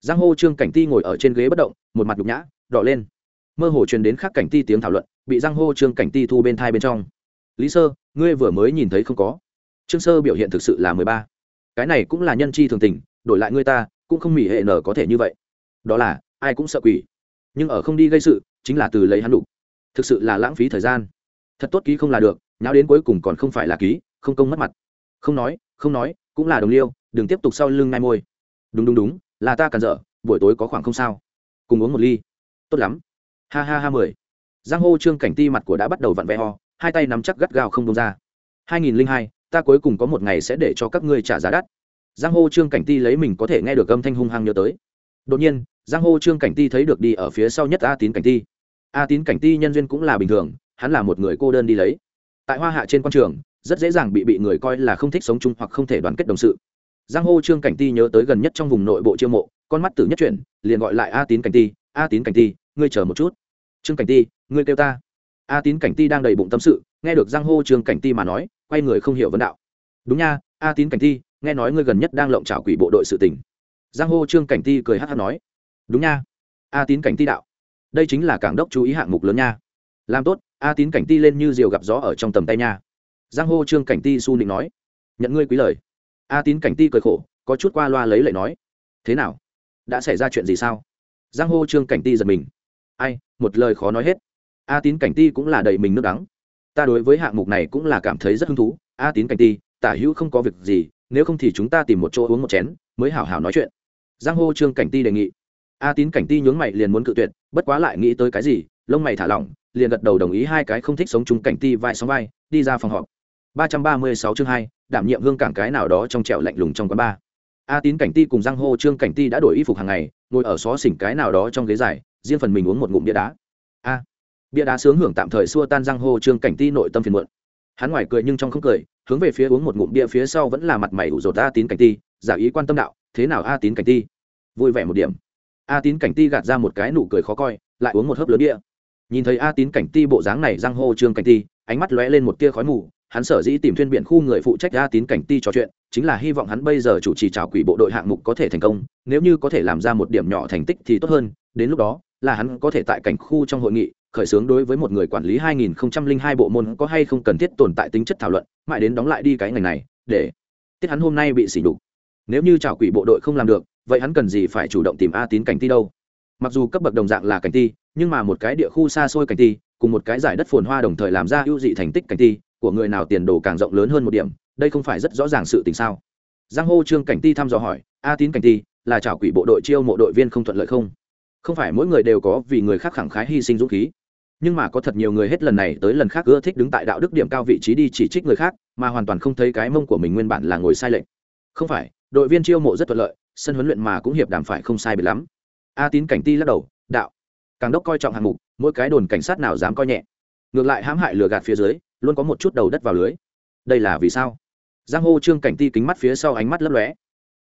Giang hô trương cảnh ti ngồi ở trên ghế bất động, một mặt nhục nhã, đỏ lên. Mơ hồ truyền đến khác cảnh ti tiếng thảo luận, bị giang hô trương cảnh ti thu bên thai bên trong. Lý sơ, ngươi vừa mới nhìn thấy không có. Trương sơ biểu hiện thực sự là mười ba. Cái này cũng là nhân chi thường tình, đổi lại ngươi ta, cũng không mỉ hệ nở có thể như vậy. Đó là, ai cũng sợ quỷ. Nhưng ở không đi gây sự chính là từ lấy hắn đủ thực sự là lãng phí thời gian. Thật tốt ký không là được, nháo đến cuối cùng còn không phải là ký, không công mất mặt. Không nói không nói, cũng là đồng liêu, đừng tiếp tục sau lưng ngai môi. Đúng đúng đúng, là ta cần dở, buổi tối có khoảng không sao. Cùng uống một ly. Tốt lắm. Ha ha ha mười. Giang hô trương cảnh ti mặt của đã bắt đầu vặn vẹ ho, hai tay nắm chắc gắt gao không đông ra. Hai nghìn lẻ hai, ta cuối cùng có một ngày sẽ để cho các ngươi trả giá đắt. Giang hô trương cảnh ti lấy mình có thể nghe được âm thanh hung hăng nhớ tới. Đột nhiên, giang hô trương cảnh ti thấy được đi ở phía sau nhất a tín cảnh ti a tín cảnh ti nhân duyên cũng là bình thường, hắn là một người cô đơn đi lấy. Tại hoa hạ trên quan trường, rất dễ dàng bị bị người coi là không thích sống chung hoặc không thể đoàn kết đồng sự. Giang hô trương cảnh ti nhớ tới gần nhất trong vùng nội bộ chiêu mộ, con mắt tử nhất chuyển, liền gọi lại a tín cảnh ti, a tín cảnh ti, ngươi chờ một chút. Trương cảnh ti, ngươi kêu ta. A tín cảnh ti đang đầy bụng tâm sự, nghe được giang hô trương cảnh ti mà nói, quay người không hiểu vấn đạo. Đúng nha, a tín cảnh ti, nghe nói ngươi gần nhất đang lộng trào quỷ bộ đội sự tỉnh giang hô trương cảnh ti cười hát hát nói, đúng nha, a tín cảnh ti đạo đây chính là cảng đốc chú ý hạng mục lớn nha. Làm tốt, a tín cảnh ti lên như diều gặp gió ở trong tầm tay nha. Giang hô trương cảnh ti su nịnh nói, nhận ngươi quý lời. A tín cảnh ti cười khổ, có chút qua loa lấy lệ nói, thế nào? Đã xảy ra chuyện gì sao? Giang hô trương cảnh ti giật mình, ai, một lời khó nói hết. A tín cảnh ti cũng là đầy mình nước đắng. Ta đối với hạng mục này cũng là cảm thấy rất hứng thú. A tín cảnh ti, tả hữu không có việc gì, nếu không thì chúng ta tìm một chỗ uống một chén, mới hảo hảo nói chuyện. Giang hô trương cảnh ti đề nghị. A tín cảnh ti nhướng mày liền muốn cự tuyệt bất quá lại nghĩ tới cái gì, lông mày thả lỏng, liền gật đầu đồng ý hai cái không thích sống chung cảnh ti vai sóng vai, đi ra phòng họp. Ba trăm ba mươi sáu chương hai, đảm nhiệm hương cảng cái nào đó trong trẹo lạnh lùng trong quán ba. A tín cảnh ti cùng giang hô trương cảnh ti đã đổi y phục hàng ngày, ngồi ở xó xỉnh cái nào đó trong ghế dài, riêng phần mình uống một ngụm bia đá. A, bia đá sướng hưởng tạm thời xua tan giang hô trương cảnh ti nội tâm phiền muộn. Hắn ngoài cười nhưng trong không cười, hướng về phía uống một ngụm bia phía sau vẫn là mặt mày ủ rột a tín cảnh ti, giả ý quan tâm đạo, thế nào a tín cảnh ti? Vui vẻ một điểm a tín cảnh ti gạt ra một cái nụ cười khó coi, lại uống một hớp lớn bia. Nhìn thấy a tín cảnh ti bộ dáng này giang hô trương cảnh ti, ánh mắt lóe lên một tia khói mù, hắn sở dĩ tìm thuyên biện khu người phụ trách a tín cảnh ti trò chuyện, chính là hy vọng hắn bây giờ chủ trì trào quỷ bộ đội hạng mục có thể thành công, nếu như có thể làm ra một điểm nhỏ thành tích thì tốt hơn, đến lúc đó là hắn có thể tại cảnh khu trong hội nghị, khởi xướng đối với một người quản lý 2002 bộ môn có hay không cần thiết tồn tại tính chất thảo luận, mãi đến đóng lại đi cái ngành này, để tiết hắn hôm nay bị sỉ nhục. Nếu như trào quỷ bộ đội không làm được vậy hắn cần gì phải chủ động tìm a tín cảnh ti đâu? Mặc dù cấp bậc đồng dạng là cảnh ti, nhưng mà một cái địa khu xa xôi cảnh ti, cùng một cái giải đất phồn hoa đồng thời làm ra ưu dị thành tích cảnh ti, của người nào tiền đồ càng rộng lớn hơn một điểm, đây không phải rất rõ ràng sự tình sao? Giang hô trương cảnh ti thăm dò hỏi, a tín cảnh ti, là trả quỷ bộ đội chiêu mộ đội viên không thuận lợi không? Không phải mỗi người đều có vì người khác khẳng khái hy sinh dũng khí. Nhưng mà có thật nhiều người hết lần này tới lần khác ưa thích đứng tại đạo đức điểm cao vị trí đi chỉ trích người khác, mà hoàn toàn không thấy cái mông của mình nguyên bản là ngồi sai lệnh không phải, đội viên chiêu mộ rất thuận lợi sân huấn luyện mà cũng hiệp đàm phải không sai biệt lắm. A tín cảnh ti lắc đầu, đạo. Càng đốc coi trọng hạng mục, mỗi cái đồn cảnh sát nào dám coi nhẹ. Ngược lại hãm hại lừa gạt phía dưới, luôn có một chút đầu đất vào lưới. Đây là vì sao? Giang hô trương cảnh ti kính mắt phía sau ánh mắt lấp lóe.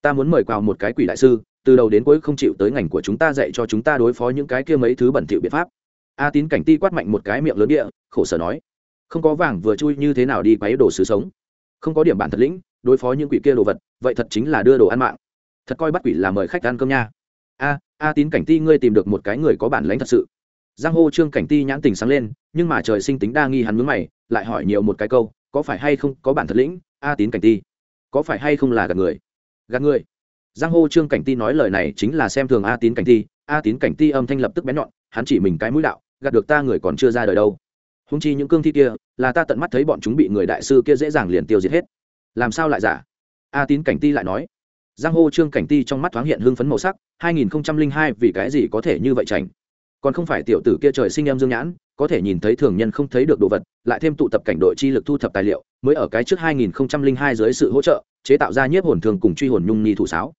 Ta muốn mời quào một cái quỷ đại sư, từ đầu đến cuối không chịu tới ngành của chúng ta dạy cho chúng ta đối phó những cái kia mấy thứ bẩn thỉu biện pháp. A tín cảnh ti quát mạnh một cái miệng lớn địa, khổ sở nói. Không có vàng vừa chui như thế nào đi quấy đồ sứ sống. Không có điểm bản thật lĩnh, đối phó những quỷ kia đồ vật, vậy thật chính là đưa đồ ăn mạng thật coi bắt quỷ là mời khách ăn cơm nha. A a tín cảnh ti, ngươi tìm được một cái người có bản lãnh thật sự. Giang hô trương cảnh ti nhãn tình sáng lên, nhưng mà trời sinh tính đa nghi hắn mướn mày, lại hỏi nhiều một cái câu, có phải hay không có bản thật lĩnh, a tín cảnh ti? Có phải hay không là gạt người? Gạt người. Giang hô trương cảnh ti nói lời này chính là xem thường a tín cảnh ti, a tín cảnh ti âm thanh lập tức bén nhọn, hắn chỉ mình cái mũi đạo, gạt được ta người còn chưa ra đời đâu. Húng chi những cương thi kia, là ta tận mắt thấy bọn chúng bị người đại sư kia dễ dàng liền tiêu diệt hết. Làm sao lại giả? A tín cảnh ti lại nói giang hô trương cảnh ti trong mắt thoáng hiện hưng phấn màu sắc 2002 vì cái gì có thể như vậy chảnh? Còn không phải tiểu tử kia trời sinh em dương nhãn, có thể nhìn thấy thường nhân không thấy được đồ vật, lại thêm tụ tập cảnh đội chi lực thu thập tài liệu, mới ở cái trước 2002 dưới sự hỗ trợ, chế tạo ra nhiếp hồn thương cùng truy hồn nhung ni thủ sáo.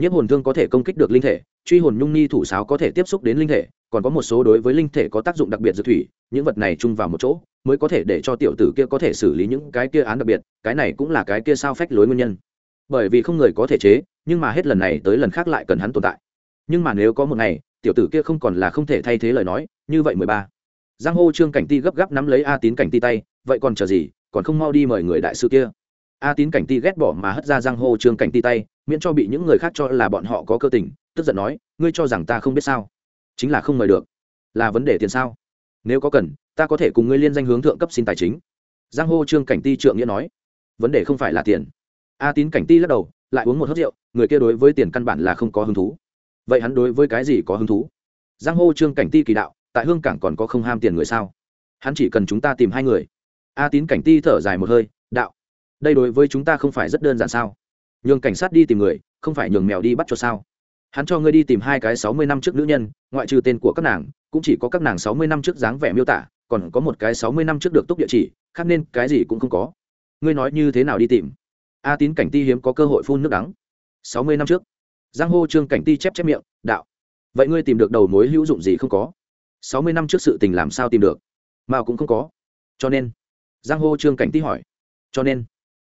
Nhiếp hồn thương có thể công kích được linh thể, truy hồn nhung ni thủ sáo có thể tiếp xúc đến linh thể, còn có một số đối với linh thể có tác dụng đặc biệt dược thủy, những vật này chung vào một chỗ, mới có thể để cho tiểu tử kia có thể xử lý những cái kia án đặc biệt, cái này cũng là cái kia sao phách lối nguyên nhân bởi vì không người có thể chế, nhưng mà hết lần này tới lần khác lại cần hắn tồn tại. Nhưng mà nếu có một ngày, tiểu tử kia không còn là không thể thay thế lời nói, như vậy mười ba. Giang hô trương cảnh ti gấp gáp nắm lấy a tín cảnh ti tay, vậy còn chờ gì? Còn không mau đi mời người đại sư kia. A tín cảnh ti ghét bỏ mà hất ra giang hô trương cảnh ti tay, miễn cho bị những người khác cho là bọn họ có cơ tình, tức giận nói, ngươi cho rằng ta không biết sao? Chính là không mời được. Là vấn đề tiền sao? Nếu có cần, ta có thể cùng ngươi liên danh hướng thượng cấp xin tài chính. Giang hô trương cảnh ti trượng nghĩa nói, vấn đề không phải là tiền a tín cảnh ti lắc đầu, lại uống một hớt rượu, người kia đối với tiền căn bản là không có hứng thú. Vậy hắn đối với cái gì có hứng thú? Giang hô trương cảnh ti kỳ đạo, tại hương cảng còn có không ham tiền người sao? Hắn chỉ cần chúng ta tìm hai người. A tín cảnh ti thở dài một hơi, đạo. Đây đối với chúng ta không phải rất đơn giản sao? Nhường cảnh sát đi tìm người, không phải nhường mèo đi bắt cho sao? Hắn cho ngươi đi tìm hai cái sáu mươi năm trước nữ nhân, ngoại trừ tên của các nàng, cũng chỉ có các nàng sáu mươi năm trước dáng vẻ miêu tả, còn có một cái sáu mươi năm trước được túc địa chỉ, khác nên cái gì cũng không có. Ngươi nói như thế nào đi tìm? A tín cảnh ti hiếm có cơ hội phun nước đắng. Sáu mươi năm trước, giang hô trương cảnh ti chép chép miệng, đạo, vậy ngươi tìm được đầu mối hữu dụng gì không có? Sáu mươi năm trước sự tình làm sao tìm được? Mà cũng không có. Cho nên, giang hô trương cảnh ti hỏi, cho nên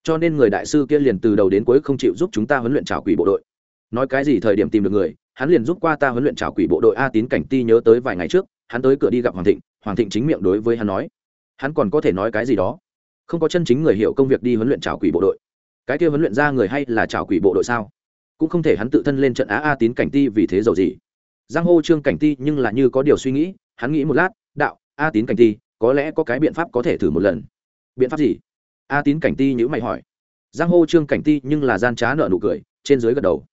cho nên người đại sư kia liền từ đầu đến cuối không chịu giúp chúng ta huấn luyện trào quỷ bộ đội. Nói cái gì thời điểm tìm được người, hắn liền giúp qua ta huấn luyện trào quỷ bộ đội a tín cảnh ti nhớ tới vài ngày trước, hắn tới cửa đi gặp hoàng thịnh hoàng thịnh chính miệng đối với hắn nói, hắn còn có thể nói cái gì đó? Không có chân chính người hiểu công việc đi huấn luyện trào quỷ bộ đội cái kia huấn luyện ra người hay là trào quỷ bộ đội sao? Cũng không thể hắn tự thân lên trận á a tín cảnh ti vì thế giàu gì. Giang hô trương cảnh ti nhưng là như có điều suy nghĩ, hắn nghĩ một lát, đạo, a tín cảnh ti, có lẽ có cái biện pháp có thể thử một lần. Biện pháp gì? A tín cảnh ti nhữ mày hỏi. Giang hô trương cảnh ti nhưng là gian trá nợ nụ cười, trên dưới gật đầu.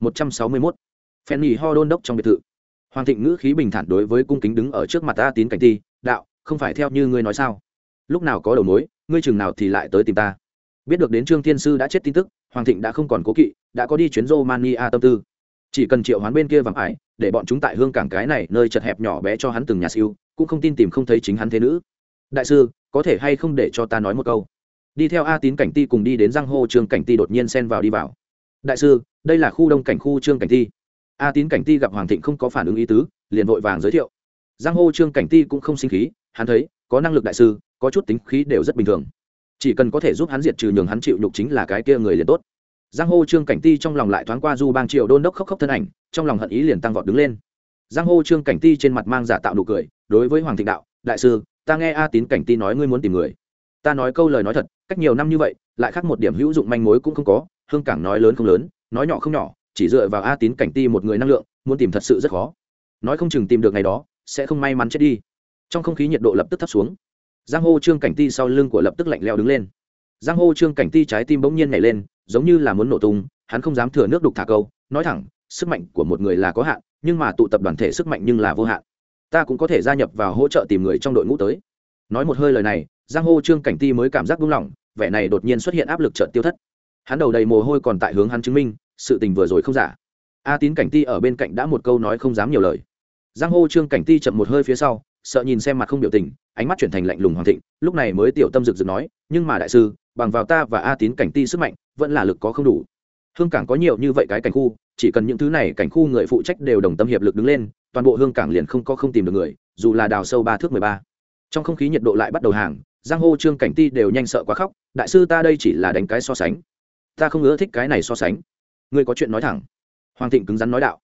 Một trăm sáu mươi mốt. Phen nhì ho đôn đốc trong biệt thự. Hoàng thịnh ngữ khí bình thản đối với cung kính đứng ở trước mặt a tín cảnh ti, đạo, không phải theo như ngươi nói sao? Lúc nào có đầu mối, ngươi chừng nào thì lại tới tìm ta? Biết được đến trương thiên sư đã chết tin tức, hoàng thịnh đã không còn cố kỵ, đã có đi chuyến romania tâm tư. Chỉ cần triệu hoán bên kia vàng ải, để bọn chúng tại hương cảng cái này nơi chật hẹp nhỏ bé cho hắn từng nhà siêu, cũng không tin tìm không thấy chính hắn thế nữ. Đại sư, có thể hay không để cho ta nói một câu? Đi theo a tín cảnh ti cùng đi đến giang hô trương cảnh ti đột nhiên xen vào đi vào. Đại sư, đây là khu đông cảnh khu trương cảnh ti. A tín cảnh ti gặp hoàng thịnh không có phản ứng ý tứ, liền vội vàng giới thiệu. Giang hô trương cảnh ti cũng không sinh khí, hắn thấy, có năng lực đại sư, có chút tính khí đều rất bình thường chỉ cần có thể giúp hắn diệt trừ nhường hắn chịu nhục chính là cái kia người liền tốt. Giang hô, trương cảnh ti trong lòng lại thoáng qua du bang triệu đôn đốc khóc khóc thân ảnh, trong lòng hận ý liền tăng vọt đứng lên. Giang hô, trương cảnh ti trên mặt mang giả tạo nụ cười, đối với hoàng thịnh đạo, đại sư, ta nghe a tín cảnh ti nói ngươi muốn tìm người. Ta nói câu lời nói thật, cách nhiều năm như vậy, lại khác một điểm hữu dụng manh mối cũng không có, hương cảng nói lớn không lớn, nói nhỏ không nhỏ, chỉ dựa vào a tín cảnh ti một người năng lượng, muốn tìm thật sự rất khó. Nói không chừng tìm được ngày đó, sẽ không may mắn chết đi. Trong không khí nhiệt độ lập tức thấp xuống giang hô trương cảnh ti sau lưng của lập tức lạnh leo đứng lên. Giang hô trương cảnh ti trái tim bỗng nhiên nhảy lên, giống như là muốn nổ tung, hắn không dám thừa nước đục thả câu, nói thẳng, sức mạnh của một người là có hạn, nhưng mà tụ tập đoàn thể sức mạnh nhưng là vô hạn. Ta cũng có thể gia nhập và hỗ trợ tìm người trong đội ngũ tới. Nói một hơi lời này, giang hô trương cảnh ti mới cảm giác buông lỏng, vẻ này đột nhiên xuất hiện áp lực trợn tiêu thất. Hắn đầu đầy mồ hôi còn tại hướng hắn chứng minh, sự tình vừa rồi không giả. A tín cảnh ti ở bên cạnh đã một câu nói không dám nhiều lời. Giang hô trương cảnh ti chậm một hơi phía sau sợ nhìn xem mặt không biểu tình, ánh mắt chuyển thành lạnh lùng hoàng thịnh, lúc này mới tiểu tâm rực rực nói, nhưng mà đại sư, bằng vào ta và a tín cảnh ti sức mạnh, vẫn là lực có không đủ. Hương cảng có nhiều như vậy cái cảnh khu, chỉ cần những thứ này cảnh khu người phụ trách đều đồng tâm hiệp lực đứng lên, toàn bộ hương cảng liền không có không tìm được người, dù là đào sâu ba thước mười ba. Trong không khí nhiệt độ lại bắt đầu hàng, giang hô trương cảnh ti đều nhanh sợ quá khóc, đại sư ta đây chỉ là đánh cái so sánh. Ta không ưa thích cái này so sánh. Ngươi có chuyện nói thẳng. Hoàng thịnh cứng rắn nói đạo.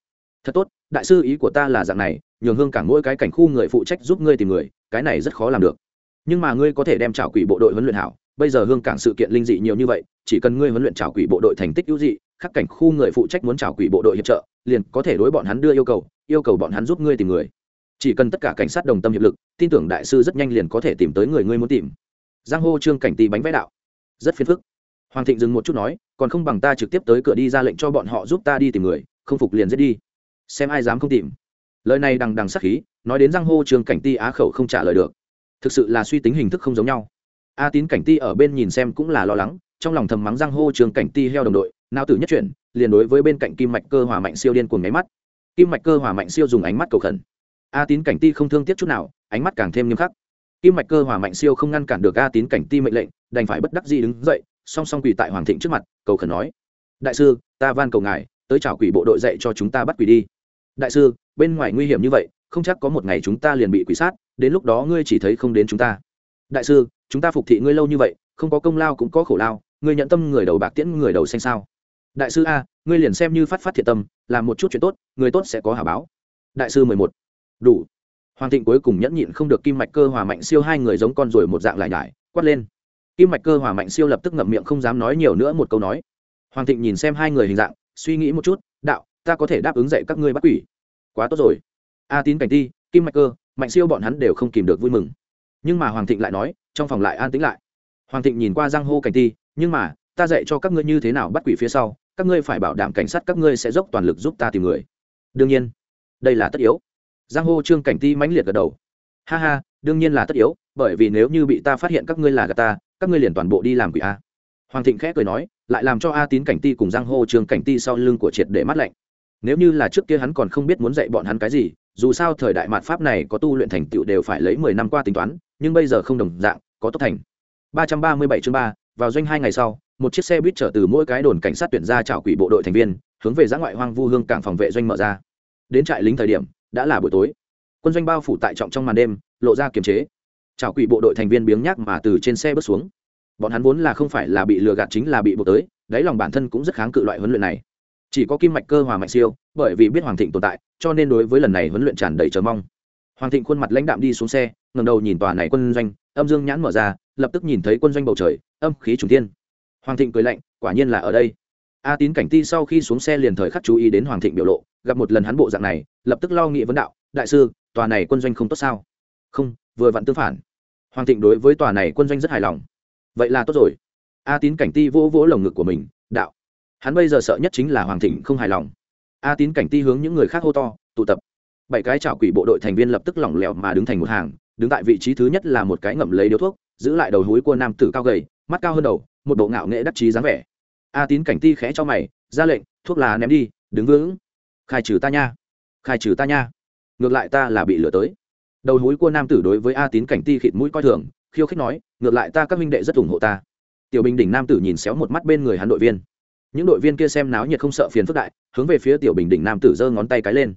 Thật tốt, đại sư ý của ta là dạng này nhường hương cảng mỗi cái cảnh khu người phụ trách giúp ngươi tìm người, cái này rất khó làm được. Nhưng mà ngươi có thể đem trào quỷ bộ đội huấn luyện hảo, bây giờ hương cảng sự kiện linh dị nhiều như vậy, chỉ cần ngươi huấn luyện trào quỷ bộ đội thành tích ưu dị, khắc cảnh khu người phụ trách muốn trào quỷ bộ đội hiệp trợ, liền có thể đối bọn hắn đưa yêu cầu yêu cầu bọn hắn giúp ngươi tìm người. Chỉ cần tất cả cảnh sát đồng tâm hiệp lực, tin tưởng đại sư rất nhanh liền có thể tìm tới người ngươi muốn tìm. Giang hô trương cảnh tì bánh vẽ đạo. Rất phiền phức. Hoàng thịnh dừng một chút nói, còn không bằng ta trực tiếp tới cửa đi ra lệnh cho bọn họ giúp ta đi tìm người, không phục liền giết đi. Xem ai dám không tìm lời này đằng đằng sắc khí, nói đến giang hô trường cảnh ti á khẩu không trả lời được. Thực sự là suy tính hình thức không giống nhau. A tín cảnh ti ở bên nhìn xem cũng là lo lắng, trong lòng thầm mắng giang hô trường cảnh ti heo đồng đội nào tử nhất chuyển, liền đối với bên cạnh kim mạch cơ hỏa mạnh siêu điên cuồng nháy mắt. Kim mạch cơ hỏa mạnh siêu dùng ánh mắt cầu khẩn. A tín cảnh ti không thương tiếc chút nào, ánh mắt càng thêm nghiêm khắc. Kim mạch cơ hỏa mạnh siêu không ngăn cản được a tín cảnh ti mệnh lệnh, đành phải bất đắc dĩ đứng dậy, song song quỳ tại hoàng thịnh trước mặt, cầu khẩn nói, đại sư, ta van cầu ngài, tới chào quỷ bộ đội dạy cho chúng ta bắt quỷ đi đại sư, bên ngoài nguy hiểm như vậy, không chắc có một ngày chúng ta liền bị quỷ sát, đến lúc đó ngươi chỉ thấy không đến chúng ta. Đại sư, chúng ta phục thị ngươi lâu như vậy, không có công lao cũng có khổ lao, ngươi nhận tâm người đầu bạc tiễn người đầu xanh sao? Đại sư a, ngươi liền xem như phát phát thiện tâm, làm một chút chuyện tốt, người tốt sẽ có hà báo. Đại sư mười một. Đủ. Hoàng thịnh cuối cùng nhẫn nhịn không được kim mạch cơ hòa mạnh siêu hai người giống con rồi một dạng lại nhải, quát lên. Kim mạch cơ hòa mạnh siêu lập tức ngậm miệng không dám nói nhiều nữa một câu nói. Hoàng thịnh nhìn xem hai người hình dạng, suy nghĩ một chút, đạo ta có thể đáp ứng dạy các ngươi bắt quỷ. Quá tốt rồi. A tín cảnh ti, kim mạch cơ, mạnh siêu bọn hắn đều không kìm được vui mừng. Nhưng mà hoàng thịnh lại nói, trong phòng lại an tĩnh lại. Hoàng thịnh nhìn qua giang hô cảnh ti, nhưng mà, ta dạy cho các ngươi như thế nào bắt quỷ phía sau, các ngươi phải bảo đảm cảnh sát các ngươi sẽ dốc toàn lực giúp ta tìm người. Đương nhiên, đây là tất yếu. Giang hô trương cảnh ti mãnh liệt gật đầu. Ha ha, đương nhiên là tất yếu, bởi vì nếu như bị ta phát hiện các ngươi là gà ta, các ngươi liền toàn bộ đi làm quỷ a. Hoàng thịnh khẽ cười nói, lại làm cho a tín cảnh ti cùng giang hô trương cảnh ti sau lưng của triệt để mắt lạnh nếu như là trước kia hắn còn không biết muốn dạy bọn hắn cái gì, dù sao thời đại mạt pháp này có tu luyện thành tựu đều phải lấy mười năm qua tính toán, nhưng bây giờ không đồng dạng, có tốc thành. ba trăm ba mươi bảy chương ba, vào doanh hai ngày sau, một chiếc xe buýt chở từ mỗi cái đồn cảnh sát tuyển ra trào quỷ bộ đội thành viên, hướng về giã ngoại hoang vu hương cảng phòng vệ doanh mở ra. Đến trại lính thời điểm, đã là buổi tối. Quân doanh bao phủ tại trọng trong màn đêm, lộ ra kiềm chế. Trào quỷ bộ đội thành viên biếng nhác mà từ trên xe bước xuống. Bọn hắn vốn là không phải là bị lừa gạt chính là bị buộc tới, đáy lòng bản thân cũng rất kháng cự loại huấn luyện này chỉ có kim mạch cơ hòa mạnh siêu, bởi vì biết hoàng thịnh tồn tại, cho nên đối với lần này huấn luyện tràn đầy chờ mong. Hoàng thịnh khuôn mặt lãnh đạm đi xuống xe ngầm đầu nhìn tòa này quân doanh, âm dương nhãn mở ra, lập tức nhìn thấy quân doanh bầu trời, âm khí trùng tiên hoàng thịnh cười lạnh, quả nhiên là ở đây. A tín cảnh ti sau khi xuống xe liền thời khắc chú ý đến hoàng thịnh biểu lộ, gặp một lần hắn bộ dạng này, lập tức lo nghị vấn đạo, đại sư, tòa này quân doanh không tốt sao? Không, vừa vặn tương phản. Hoàng thịnh đối với tòa này quân doanh rất hài lòng. Vậy là tốt rồi. A tín cảnh ti vỗ vỗ lồng ngực của mình, đạo hắn bây giờ sợ nhất chính là hoàng thịnh không hài lòng. A tín cảnh ti hướng những người khác hô to, tụ tập. Bảy cái trào quỷ bộ đội thành viên lập tức lỏng lẻo mà đứng thành một hàng, đứng tại vị trí thứ nhất là một cái ngậm lấy điếu thuốc, giữ lại đầu húi của nam tử cao gầy, mắt cao hơn đầu, một bộ ngạo nghệ đắc chí dáng vẻ. A tín cảnh ti khẽ cho mày, ra lệnh, thuốc là ném đi, đứng vững. Khai trừ ta nha, khai trừ ta nha. Ngược lại ta là bị lừa tới. Đầu húi của nam tử đối với a tín cảnh ti khịt mũi coi thường, khiêu khích nói, ngược lại ta các minh đệ rất ủng hộ ta. Tiểu bình đỉnh nam tử nhìn xéo một mắt bên người hắn đội viên những đội viên kia xem náo nhiệt không sợ phiền phức đại, hướng về phía tiểu bình đỉnh nam tử giơ ngón tay cái lên.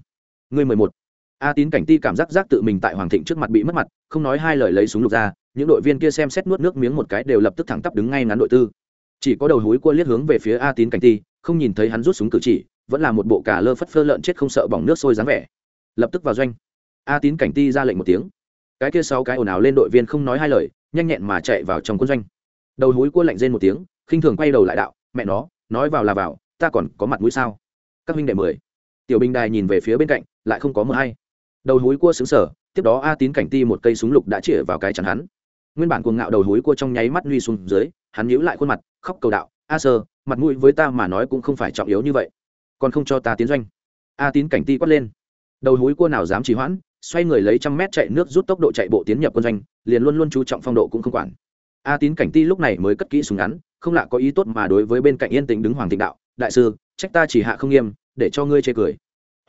Người mười một. A tín cảnh ti cảm giác giác tự mình tại hoàng thịnh trước mặt bị mất mặt, không nói hai lời lấy súng lục ra, những đội viên kia xem xét nuốt nước miếng một cái đều lập tức thẳng tắp đứng ngay ngắn đội tư. Chỉ có đầu hối cua liếc hướng về phía a tín cảnh ti, không nhìn thấy hắn rút súng cử chỉ, vẫn là một bộ cà lơ phất phơ lợn chết không sợ bỏng nước sôi dáng vẻ. Lập tức vào doanh. A tín cảnh ti ra lệnh một tiếng. Cái kia sáu cái ồn ào lên đội viên không nói hai lời, nhanh nhẹn mà chạy vào trong quân doanh. Đầu hối cua lạnh rên một tiếng, khinh thường quay đầu lại đạo, mẹ nó nói vào là vào, ta còn có mặt mũi sao? Các huynh đệ mười. Tiểu bình đài nhìn về phía bên cạnh, lại không có mờ hay. Đầu húi cua xứng sở tiếp đó a tín cảnh ti một cây súng lục đã chĩa vào cái chắn hắn. Nguyên bản cuồng ngạo đầu húi cua trong nháy mắt nuy xuống dưới, hắn nhíu lại khuôn mặt, khóc cầu đạo, a sơ, mặt mũi với ta mà nói cũng không phải trọng yếu như vậy. Còn không cho ta tiến doanh. A tín cảnh ti quát lên. Đầu húi cua nào dám trì hoãn, xoay người lấy trăm mét chạy nước rút tốc độ chạy bộ tiến nhập quân doanh, liền luôn luôn chú trọng phong độ cũng không quản. A tín cảnh ti lúc này mới cất kỹ súng ngắn không lạ có ý tốt mà đối với bên cạnh yên tĩnh đứng hoàng thịnh đạo, đại sư, trách ta chỉ hạ không nghiêm, để cho ngươi chê cười.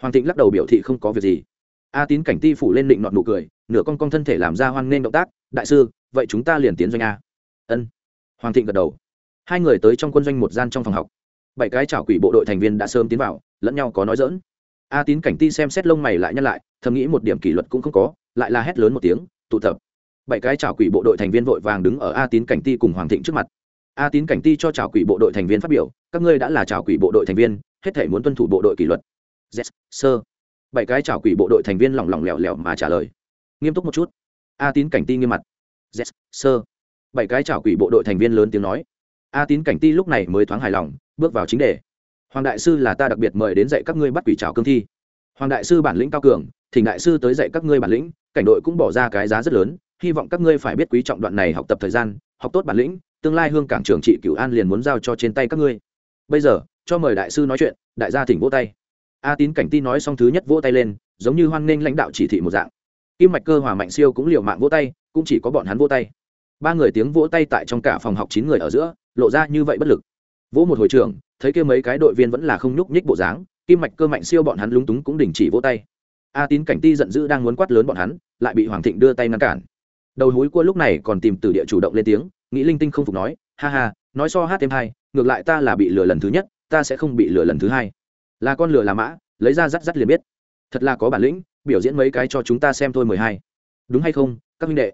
Hoàng thịnh lắc đầu biểu thị không có việc gì. A tín cảnh ti phủ lên định nọn nụ cười, nửa con con thân thể làm ra hoan nghênh động tác, đại sư, vậy chúng ta liền tiến doanh a. Ân. Hoàng thịnh gật đầu. Hai người tới trong quân doanh một gian trong phòng học. Bảy cái chảo quỷ bộ đội thành viên đã sớm tiến vào, lẫn nhau có nói dỡn a tín cảnh ti xem xét lông mày lại nhăn lại, thầm nghĩ một điểm kỷ luật cũng không có, lại là hét lớn một tiếng, tụ tập. Bảy cái chảo quỷ bộ đội thành viên vội vàng đứng ở a tín cảnh ti cùng hoàng thịnh trước mặt a tín cảnh ti cho chào quỷ bộ đội thành viên phát biểu các ngươi đã là chào quỷ bộ đội thành viên hết thể muốn tuân thủ bộ đội kỷ luật. Yes, sơ bảy cái chào quỷ bộ đội thành viên lỏng lỏng lẻo lẻo mà trả lời. Nghiêm túc một chút. A tín cảnh ti nghiêm mặt. Yes, sơ bảy cái chào quỷ bộ đội thành viên lớn tiếng nói. A tín cảnh ti lúc này mới thoáng hài lòng bước vào chính đề. Hoàng đại sư là ta đặc biệt mời đến dạy các ngươi bắt quỷ trào cương thi. Hoàng đại sư bản lĩnh cao cường thỉnh đại sư tới dạy các ngươi bản lĩnh cảnh đội cũng bỏ ra cái giá rất lớn hy vọng các ngươi phải biết quý trọng đoạn này học tập thời gian học tốt bản lĩnh tương lai hương cảng trưởng trị cửu an liền muốn giao cho trên tay các ngươi. Bây giờ, cho mời đại sư nói chuyện, đại gia thỉnh vỗ tay. A tín cảnh ti nói xong thứ nhất vỗ tay lên, giống như hoan nghênh lãnh đạo chỉ thị một dạng. Kim mạch cơ hòa mạnh siêu cũng liều mạng vỗ tay, cũng chỉ có bọn hắn vỗ tay. Ba người tiếng vỗ tay tại trong cả phòng học chín người ở giữa, lộ ra như vậy bất lực. Vỗ một hồi trưởng thấy kia mấy cái đội viên vẫn là không nhúc nhích bộ dáng, kim mạch cơ mạnh siêu bọn hắn lúng túng cũng đình chỉ vỗ tay. A tín cảnh ti giận dữ đang muốn quát lớn bọn hắn, lại bị hoàng thịnh đưa tay ngăn cản. Đầu hối cua lúc này còn tìm từ địa chủ động lên tiếng nghĩ linh tinh không phục nói, ha ha, nói so hát thêm hai, ngược lại ta là bị lừa lần thứ nhất, ta sẽ không bị lừa lần thứ hai. Là con lừa là mã, lấy ra rắt rắt liền biết. Thật là có bản lĩnh, biểu diễn mấy cái cho chúng ta xem thôi mười hai. Đúng hay không, các huynh đệ?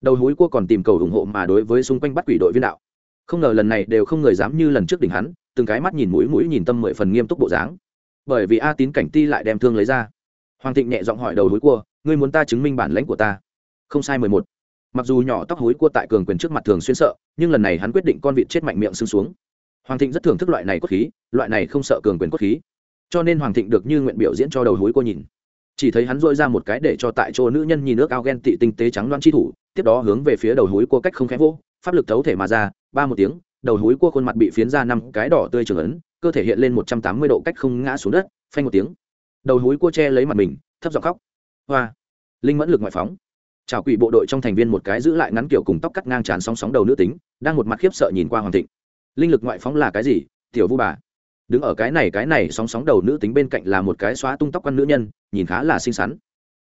Đầu hối cua còn tìm cầu ủng hộ mà đối với xung quanh bắt quỷ đội viên đạo. Không ngờ lần này đều không người dám như lần trước đỉnh hắn, từng cái mắt nhìn mũi mũi nhìn tâm mười phần nghiêm túc bộ dáng. Bởi vì a tín cảnh ti lại đem thương lấy ra. Hoàng thịnh nhẹ giọng hỏi đầu hối cua, ngươi muốn ta chứng minh bản lãnh của ta? Không sai mười một mặc dù nhỏ tóc hối cua tại cường quyền trước mặt thường xuyên sợ, nhưng lần này hắn quyết định con vịt chết mạnh miệng xương xuống. Hoàng thịnh rất thưởng thức loại này cốt khí, loại này không sợ cường quyền cốt khí. Cho nên hoàng thịnh được như nguyện biểu diễn cho đầu hối cua nhìn. Chỉ thấy hắn dội ra một cái để cho tại chỗ nữ nhân nhìn nước ao ghen tị tinh tế trắng loan chi thủ, tiếp đó hướng về phía đầu hối cua cách không khẽ vô pháp lực thấu thể mà ra, ba một tiếng, đầu hối cua khuôn mặt bị phiến ra năm cái đỏ tươi trường ấn, cơ thể hiện lên một trăm tám mươi độ cách không ngã xuống đất, phanh một tiếng. Đầu hối cua che lấy mặt mình, thấp giọng khóc. Hoa. Linh mẫn lực ngoại phóng chào quỷ bộ đội trong thành viên một cái giữ lại ngắn kiểu cùng tóc cắt ngang tràn sóng sóng đầu nữ tính, đang một mặt khiếp sợ nhìn qua hoàng thịnh. Linh lực ngoại phóng là cái gì? Tiểu vu bà. Đứng ở cái này cái này sóng sóng đầu nữ tính bên cạnh là một cái xóa tung tóc con nữ nhân, nhìn khá là xinh xắn.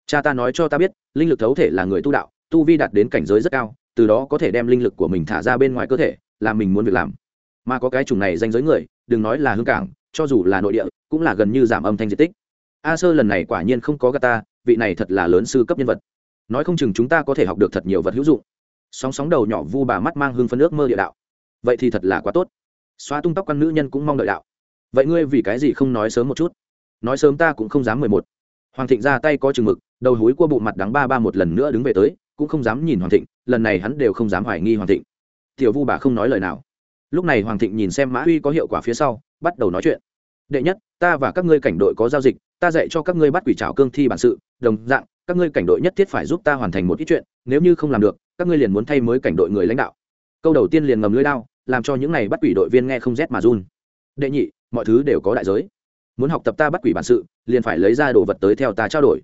Cha ta nói cho ta biết, linh lực thấu thể là người tu đạo, tu vi đạt đến cảnh giới rất cao, từ đó có thể đem linh lực của mình thả ra bên ngoài cơ thể làm mình muốn việc làm. Mà có cái chủng này danh giới người, đừng nói là hương cảng, cho dù là nội địa, cũng là gần như giảm âm thanh diện tích. A sơ lần này quả nhiên không có gà ta, vị này thật là lớn sư cấp nhân vật nói không chừng chúng ta có thể học được thật nhiều vật hữu dụng. Sóng sóng đầu nhỏ vu bà mắt mang hương phân ước mơ địa đạo. Vậy thì thật là quá tốt. Xóa tung tóc căn nữ nhân cũng mong đợi đạo. Vậy ngươi vì cái gì không nói sớm một chút? Nói sớm ta cũng không dám mười một. Hoàng thịnh ra tay có chừng mực, đầu húi cua bụng mặt đắng ba ba một lần nữa đứng về tới, cũng không dám nhìn hoàng thịnh, lần này hắn đều không dám hoài nghi hoàng thịnh. Tiểu vu bà không nói lời nào. Lúc này hoàng thịnh nhìn xem mã uy có hiệu quả phía sau, bắt đầu nói chuyện. Đệ nhất, ta và các ngươi cảnh đội có giao dịch, ta dạy cho các ngươi bắt quỷ trào cương thi bản sự, đồng dạng các ngươi cảnh đội nhất thiết phải giúp ta hoàn thành một ít chuyện, nếu như không làm được, các ngươi liền muốn thay mới cảnh đội người lãnh đạo. Câu đầu tiên liền ngầm lưới đao, làm cho những này bắt quỷ đội viên nghe không rét mà run. Đệ nhị, mọi thứ đều có đại giới. Muốn học tập ta bắt quỷ bản sự, liền phải lấy ra đồ vật tới theo ta trao đổi.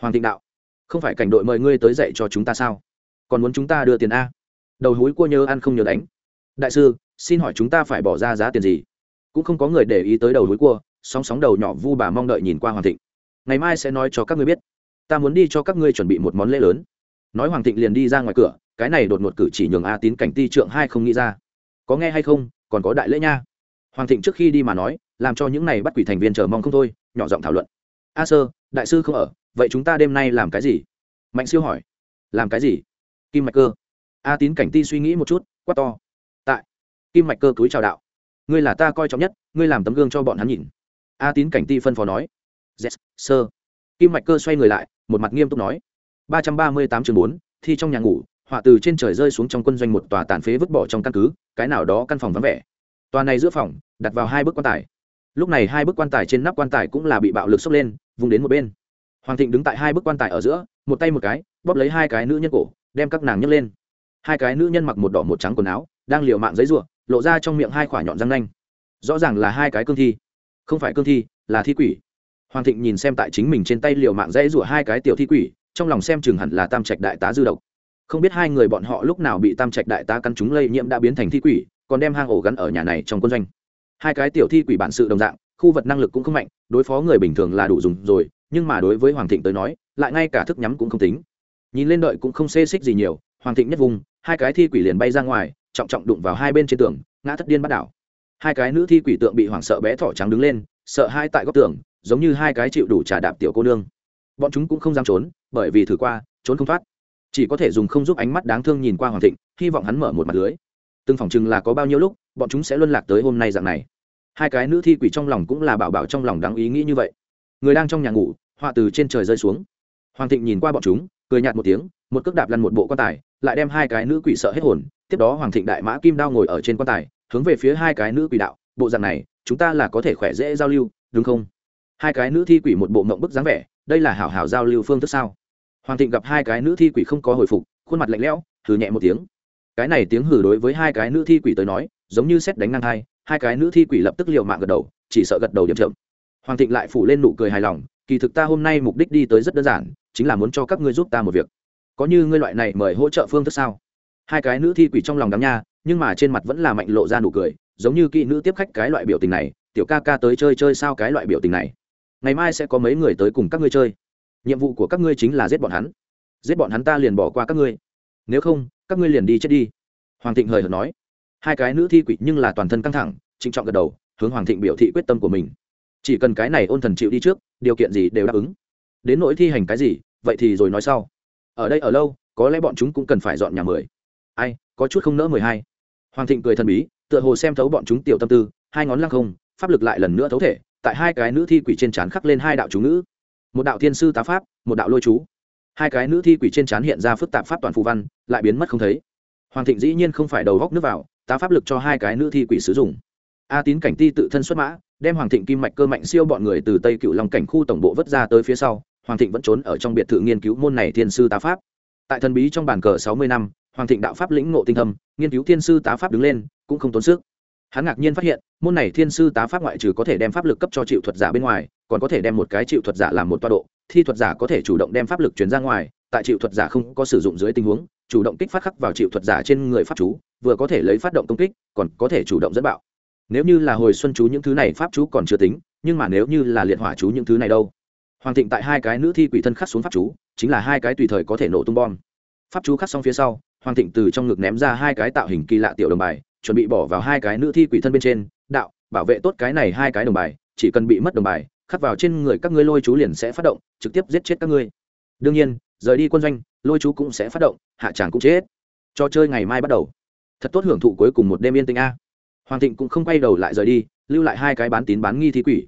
Hoàng thịnh đạo, không phải cảnh đội mời ngươi tới dạy cho chúng ta sao? Còn muốn chúng ta đưa tiền a? Đầu hối cua nhớ ăn không nhớ đánh. Đại sư, xin hỏi chúng ta phải bỏ ra giá tiền gì? Cũng không có người để ý tới đầu hối cua, sóng sóng đầu nhỏ vu bà mong đợi nhìn qua hoàng thịnh. Ngày mai sẽ nói cho các ngươi biết ta muốn đi cho các ngươi chuẩn bị một món lễ lớn. Nói hoàng thịnh liền đi ra ngoài cửa cái này đột ngột cử chỉ nhường a tín cảnh ti trượng hai không nghĩ ra. Có nghe hay không còn có đại lễ nha. Hoàng thịnh trước khi đi mà nói làm cho những này bắt quỷ thành viên chờ mong không thôi nhỏ giọng thảo luận. A sơ đại sư không ở vậy chúng ta đêm nay làm cái gì? Mạnh siêu hỏi. Làm cái gì? Kim mạch cơ. A tín cảnh ti suy nghĩ một chút quát to. Tại. Kim mạch cơ túi chào đạo. Ngươi là ta coi trọng nhất ngươi làm tấm gương cho bọn hắn nhìn. A tín cảnh ti phân phó nói. Yes, sơ kim mạch cơ xoay người lại, một mặt nghiêm túc nói. ba trăm ba mươi tám chương bốn, thi trong nhà ngủ, họa từ trên trời rơi xuống trong quân doanh một tòa tàn phế vứt bỏ trong căn cứ, cái nào đó căn phòng vắng vẻ. Tòa này giữa phòng, đặt vào hai bức quan tài. Lúc này hai bức quan tài trên nắp quan tài cũng là bị bạo lực sốc lên, vùng đến một bên. Hoàng thịnh đứng tại hai bức quan tài ở giữa, một tay một cái, bóp lấy hai cái nữ nhân cổ, đem các nàng nhấc lên. Hai cái nữ nhân mặc một đỏ một trắng quần áo, đang liều mạng giấy ruộng lộ ra trong miệng hai quả nhọn răng nanh. Rõ ràng là hai cái cương thi. Không phải cương thi, là thi quỷ hoàng thịnh nhìn xem tại chính mình trên tay liều mạng dãy rủa hai cái tiểu thi quỷ, trong lòng xem chừng hẳn là tam trạch đại tá dư độc. Không biết hai người bọn họ lúc nào bị tam trạch đại tá căn chúng lây nhiễm đã biến thành thi quỷ, còn đem hang ổ gắn ở nhà này trong quân doanh. Hai cái tiểu thi quỷ bản sự đồng dạng, khu vật năng lực cũng không mạnh, đối phó người bình thường là đủ dùng rồi, nhưng mà đối với hoàng thịnh tới nói, lại ngay cả thức nhắm cũng không tính. Nhìn lên đợi cũng không xê xích gì nhiều, hoàng thịnh nhất vùng, hai cái thi quỷ liền bay ra ngoài, trọng trọng đụng vào hai bên trên tường, ngã thất điên bắt đảo. Hai cái nữ thi quỷ tượng bị hoảng sợ bé thỏ trắng đứng lên, sợ hai tại góc tường giống như hai cái chịu đủ trả đạp tiểu cô nương. Bọn chúng cũng không dám trốn, bởi vì thử qua, trốn không thoát. Chỉ có thể dùng không giúp ánh mắt đáng thương nhìn qua hoàng thịnh, hy vọng hắn mở một mặt lưới. Từng phòng chừng là có bao nhiêu lúc, bọn chúng sẽ luân lạc tới hôm nay dạng này. Hai cái nữ thi quỷ trong lòng cũng là bảo bảo trong lòng đáng ý nghĩ như vậy. Người đang trong nhà ngủ, họa từ trên trời rơi xuống. Hoàng thịnh nhìn qua bọn chúng, cười nhạt một tiếng, một cước đạp lăn một bộ quan tài, lại đem hai cái nữ quỷ sợ hết hồn. Tiếp đó hoàng thịnh đại mã kim đao ngồi ở trên quan tài, hướng về phía hai cái nữ quỷ đạo, bộ dạng này, chúng ta là có thể khỏe dễ giao lưu, đúng không? Hai cái nữ thi quỷ một bộ mộng bức dáng vẻ, đây là hảo hảo giao lưu phương thức sao? Hoàng thịnh gặp hai cái nữ thi quỷ không có hồi phục, khuôn mặt lạnh lẽo, hừ nhẹ một tiếng. Cái này tiếng hử đối với hai cái nữ thi quỷ tới nói, giống như xét đánh ngang hai hai cái nữ thi quỷ lập tức liều mạng gật đầu, chỉ sợ gật đầu điểm chậm. Hoàng thịnh lại phủ lên nụ cười hài lòng, kỳ thực ta hôm nay mục đích đi tới rất đơn giản, chính là muốn cho các ngươi giúp ta một việc. Có như ngươi loại này mời hỗ trợ phương thức sao? Hai cái nữ thi quỷ trong lòng đám nha, nhưng mà trên mặt vẫn là mạnh lộ ra nụ cười, giống như kỹ nữ tiếp khách cái loại biểu tình này, tiểu ca ca tới chơi chơi sao cái loại biểu tình này ngày mai sẽ có mấy người tới cùng các ngươi chơi. Nhiệm vụ của các ngươi chính là giết bọn hắn. Giết bọn hắn ta liền bỏ qua các ngươi. Nếu không, các ngươi liền đi chết đi. Hoàng thịnh hời hợt nói. Hai cái nữ thi quỷ nhưng là toàn thân căng thẳng, trịnh trọng gật đầu, hướng hoàng thịnh biểu thị quyết tâm của mình. Chỉ cần cái này ôn thần chịu đi trước, điều kiện gì đều đáp ứng. Đến nỗi thi hành cái gì, vậy thì rồi nói sau. Ở đây ở lâu, có lẽ bọn chúng cũng cần phải dọn nhà mười. Ai, có chút không nỡ mười hai. Hoàng thịnh cười thần bí, tựa hồ xem thấu bọn chúng tiểu tâm tư, hai ngón lăng không, pháp lực lại lần nữa thấu thể tại hai cái nữ thi quỷ trên trán khắc lên hai đạo chú ngữ. Một đạo thiên sư tá pháp, một đạo lôi chú. Hai cái nữ thi quỷ trên trán hiện ra phức tạp pháp toàn phù văn, lại biến mất không thấy. Hoàng thịnh dĩ nhiên không phải đầu góc nước vào, tá pháp lực cho hai cái nữ thi quỷ sử dụng. A tín cảnh ti tự thân xuất mã, đem hoàng thịnh kim mạch cơ mạnh siêu bọn người từ tây cựu long cảnh khu tổng bộ vất ra tới phía sau, hoàng thịnh vẫn trốn ở trong biệt thự nghiên cứu môn này thiên sư tá pháp. Tại thần bí trong bàn cờ sáu mươi năm, hoàng thịnh đạo pháp lĩnh ngộ tinh thâm, nghiên cứu thiên sư tá pháp đứng lên, cũng không tốn sức hắn ngạc nhiên phát hiện, môn này thiên sư tá pháp ngoại trừ có thể đem pháp lực cấp cho chịu thuật giả bên ngoài, còn có thể đem một cái chịu thuật giả làm một toa độ, thi thuật giả có thể chủ động đem pháp lực chuyển ra ngoài, tại chịu thuật giả không có sử dụng dưới tình huống, chủ động kích phát khắc vào chịu thuật giả trên người pháp chú, vừa có thể lấy phát động công kích, còn có thể chủ động dẫn bạo. Nếu như là hồi xuân chú những thứ này pháp chú còn chưa tính, nhưng mà nếu như là liệt hỏa chú những thứ này đâu? Hoàng thịnh tại hai cái nữ thi quỷ thân khắc xuống pháp chú, chính là hai cái tùy thời có thể nổ tung bom. Pháp chú khắc xong phía sau, hoàng thịnh từ trong ngực ném ra hai cái tạo hình kỳ lạ tiểu đồng bài chuẩn bị bỏ vào hai cái nữ thi quỷ thân bên trên, đạo, bảo vệ tốt cái này hai cái đồng bài, chỉ cần bị mất đồng bài, khắc vào trên người các ngươi lôi chú liền sẽ phát động, trực tiếp giết chết các ngươi. Đương nhiên, rời đi quân doanh, lôi chú cũng sẽ phát động, hạ tràng cũng chết. Trò chơi ngày mai bắt đầu. Thật tốt hưởng thụ cuối cùng một đêm yên tĩnh a. Hoàng thịnh cũng không quay đầu lại rời đi, lưu lại hai cái bán tín bán nghi thi quỷ.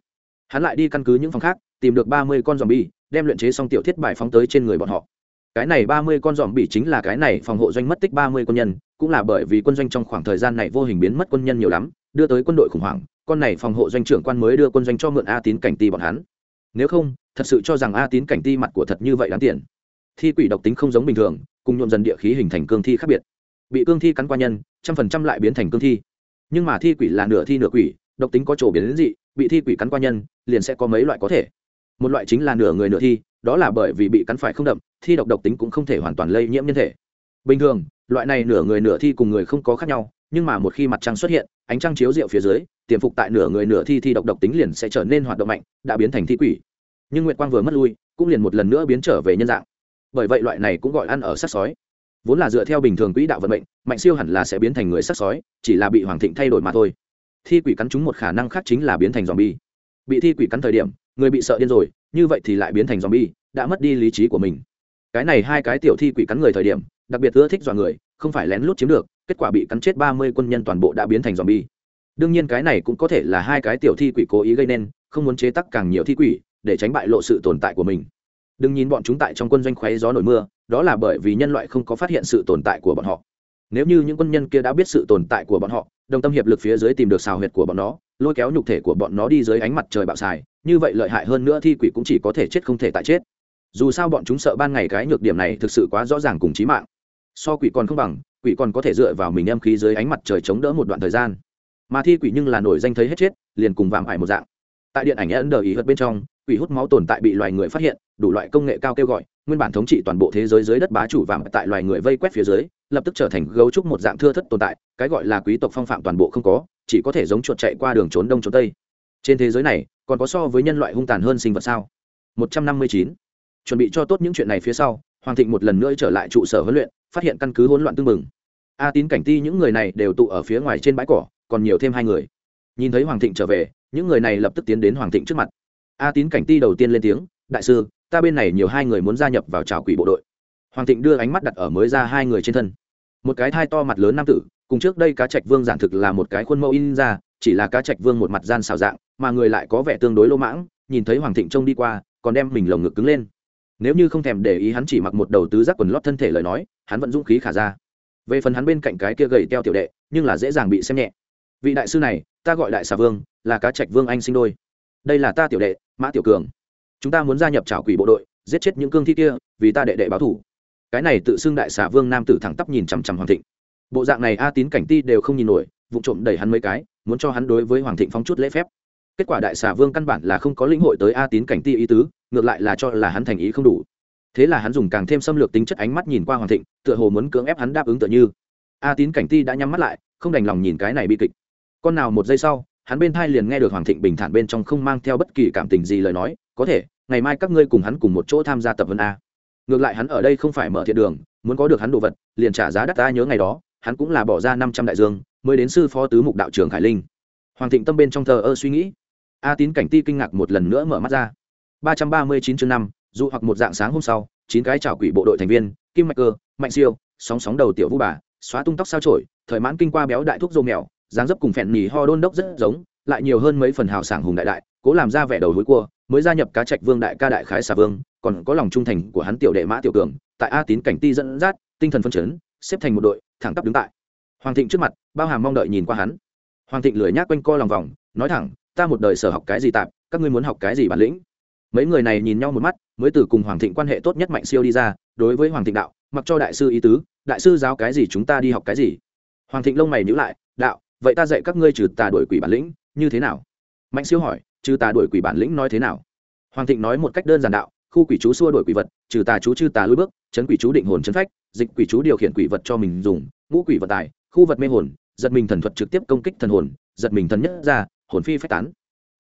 Hắn lại đi căn cứ những phòng khác, tìm được ba mươi con dòm bi đem luyện chế xong tiểu thiết bài phóng tới trên người bọn họ cái này ba mươi con dòm bị chính là cái này phòng hộ doanh mất tích ba mươi quân nhân, cũng là bởi vì quân doanh trong khoảng thời gian này vô hình biến mất quân nhân nhiều lắm, đưa tới quân đội khủng hoảng, con này phòng hộ doanh trưởng quan mới đưa quân doanh cho mượn a tín cảnh ti bọn hắn. Nếu không, thật sự cho rằng a tín cảnh ti mặt của thật như vậy đáng tiền. Thi quỷ độc tính không giống bình thường, cùng nhuộm dần địa khí hình thành cương thi khác biệt. Bị cương thi cắn qua nhân, trăm phần trăm lại biến thành cương thi. Nhưng mà thi quỷ là nửa thi nửa quỷ, độc tính có chỗ biến đến dị, bị thi quỷ cắn qua nhân, liền sẽ có mấy loại có thể một loại chính là nửa người nửa thi, đó là bởi vì bị cắn phải không đậm, thi độc độc tính cũng không thể hoàn toàn lây nhiễm nhân thể. Bình thường, loại này nửa người nửa thi cùng người không có khác nhau, nhưng mà một khi mặt trăng xuất hiện, ánh trăng chiếu rượu phía dưới, tiềm phục tại nửa người nửa thi thi độc độc tính liền sẽ trở nên hoạt động mạnh, đã biến thành thi quỷ. Nhưng nguyệt quang vừa mất lui, cũng liền một lần nữa biến trở về nhân dạng. Bởi vậy loại này cũng gọi ăn ở sát sói. Vốn là dựa theo bình thường quỹ đạo vận mệnh, mạnh siêu hẳn là sẽ biến thành người sát sói, chỉ là bị hoàng thịnh thay đổi mà thôi. Thi quỷ cắn chúng một khả năng khác chính là biến thành dòm bi bị thi quỷ cắn thời điểm người bị sợ điên rồi, như vậy thì lại biến thành z o m bi e đã mất đi lý trí của mình. Cái này hai cái tiểu thi quỷ cắn người thời điểm, đặc biệt ưa thích dọa người, không phải lén lút chiếm được, kết quả bị cắn chết ba mươi quân nhân toàn bộ đã biến thành z o m bi e đương nhiên cái này cũng có thể là hai cái tiểu thi quỷ cố ý gây nên, không muốn chế tắc càng nhiều thi quỷ, để tránh bại lộ sự tồn tại của mình. Đừng nhìn bọn chúng tại trong quân doanh khoáy gió nổi mưa, đó là bởi vì nhân loại không có phát hiện sự tồn tại của bọn họ. Nếu như những quân nhân kia đã biết sự tồn tại của bọn họ, đồng tâm hiệp lực phía dưới tìm được xào huyệt của bọn nó lôi kéo nhục thể của bọn nó đi dưới ánh mặt trời bạo xài, như vậy lợi hại hơn nữa thi quỷ cũng chỉ có thể chết không thể tại chết. Dù sao bọn chúng sợ ban ngày cái nhược điểm này thực sự quá rõ ràng cùng trí mạng. So quỷ còn không bằng, quỷ còn có thể dựa vào mình em khí dưới ánh mặt trời chống đỡ một đoạn thời gian. Mà thi quỷ nhưng là nổi danh thấy hết chết, liền cùng vàm ải một dạng. Tại điện ảnh ấn đờ ý hớt bên trong, quỷ hút máu tồn tại bị loài người phát hiện, đủ loại công nghệ cao kêu gọi, nguyên bản thống trị toàn bộ thế giới dưới đất bá chủ vàng tại loài người vây quét phía dưới, lập tức trở thành gấu trúc một dạng thưa thất tồn tại, cái gọi là quý tộc phong phạm toàn bộ không có chỉ có thể giống chuột chạy qua đường trốn đông trốn tây. Trên thế giới này, còn có so với nhân loại hung tàn hơn sinh vật sao? Một trăm năm mươi chín. Chuẩn bị cho tốt những chuyện này phía sau, hoàng thịnh một lần nữa trở lại trụ sở huấn luyện, phát hiện căn cứ hỗn loạn tương mừng a tín cảnh ti những người này đều tụ ở phía ngoài trên bãi cỏ, còn nhiều thêm hai người. Nhìn thấy hoàng thịnh trở về, những người này lập tức tiến đến hoàng thịnh trước mặt. A tín cảnh ti đầu tiên lên tiếng, đại sư, ta bên này nhiều hai người muốn gia nhập vào trào quỷ bộ đội. Hoàng thịnh đưa ánh mắt đặt ở mới ra hai người trên thân. Một cái thai to mặt lớn nam tử cùng trước đây cá trạch vương giản thực là một cái khuôn mẫu in ra, chỉ là cá trạch vương một mặt gian xào dạng, mà người lại có vẻ tương đối lỗ mãng, nhìn thấy hoàng thịnh trông đi qua, còn đem mình lồng ngực cứng lên. Nếu như không thèm để ý hắn chỉ mặc một đầu tứ giác quần lót thân thể lời nói, hắn vẫn dũng khí khả ra. Về phần hắn bên cạnh cái kia gầy teo tiểu đệ, nhưng là dễ dàng bị xem nhẹ. Vị đại sư này, ta gọi đại xà vương, là cá trạch vương anh sinh đôi. Đây là ta tiểu đệ, mã tiểu cường. Chúng ta muốn gia nhập trảo quỷ bộ đội, giết chết những cương thi kia, vì ta đệ đệ báo thủ. Cái này tự xưng đại xà vương nam tử thẳng tắp nhìn chằm chằm hoàng thịnh bộ dạng này a tín cảnh ti đều không nhìn nổi vụ trộm đẩy hắn mấy cái, muốn cho hắn đối với hoàng thịnh phóng chút lễ phép. Kết quả đại xà vương căn bản là không có lĩnh hội tới a tín cảnh ti ý tứ, ngược lại là cho là hắn thành ý không đủ. Thế là hắn dùng càng thêm xâm lược tính chất ánh mắt nhìn qua hoàng thịnh, tựa hồ muốn cưỡng ép hắn đáp ứng tựa như. A tín cảnh ti đã nhắm mắt lại, không đành lòng nhìn cái này bi kịch. Con nào một giây sau, hắn bên thai liền nghe được hoàng thịnh bình thản bên trong không mang theo bất kỳ cảm tình gì lời nói, có thể, ngày mai các ngươi cùng hắn cùng một chỗ tham gia tập vấn a. Ngược lại hắn ở đây không phải mở thiện đường, muốn có được hắn đồ vật, liền trả giá đắt ta nhớ ngày đó hắn cũng là bỏ ra năm trăm đại dương, mới đến sư phó tứ mục đạo trưởng khải linh. Hoàng thịnh tâm bên trong thờ ơ suy nghĩ. A tín cảnh ti kinh ngạc một lần nữa mở mắt ra. Ba trăm ba mươi chín chương năm dù hoặc một dạng sáng hôm sau, chín cái chảo quỷ bộ đội thành viên, kim mạch cơ, mạnh siêu, sóng sóng đầu tiểu vũ bà, xóa tung tóc sao trổi thời mãn kinh qua béo đại thuốc dô mèo, dáng dấp cùng phèn mì ho đôn đốc rất giống, lại nhiều hơn mấy phần hào sảng hùng đại đại, cố làm ra vẻ đầu hối cua, mới gia nhập cá trạch vương đại ca đại khái xà vương, còn có lòng trung thành của hắn tiểu đệ mã tiểu cường, tại a tín cảnh ti dẫn dắt, tinh thần phân chấn, xếp thành một đội thẳng tắp đứng tại. Hoàng thịnh trước mặt, bao hàm mong đợi nhìn qua hắn. Hoàng thịnh lười nhác quanh co lòng vòng, nói thẳng, ta một đời sở học cái gì tạp, các ngươi muốn học cái gì bản lĩnh? Mấy người này nhìn nhau một mắt, mới từ cùng hoàng thịnh quan hệ tốt nhất mạnh siêu đi ra, đối với hoàng thịnh đạo, mặc cho đại sư ý tứ, đại sư giáo cái gì chúng ta đi học cái gì? Hoàng thịnh lông mày nhữ lại, đạo, vậy ta dạy các ngươi trừ tà đổi quỷ bản lĩnh, như thế nào? Mạnh siêu hỏi, trừ tà đổi quỷ bản lĩnh nói thế nào? Hoàng thịnh nói một cách đơn giản đạo, khu quỷ chú xua đổi quỷ vật, trừ tà chú chư tà lôi bước, chấn quỷ chú định hồn chấn phách dịch quỷ chú điều khiển quỷ vật cho mình dùng, ngũ quỷ vật tài, khu vật mê hồn, giật mình thần thuật trực tiếp công kích thần hồn, giật mình thần nhất ra, hồn phi phách tán.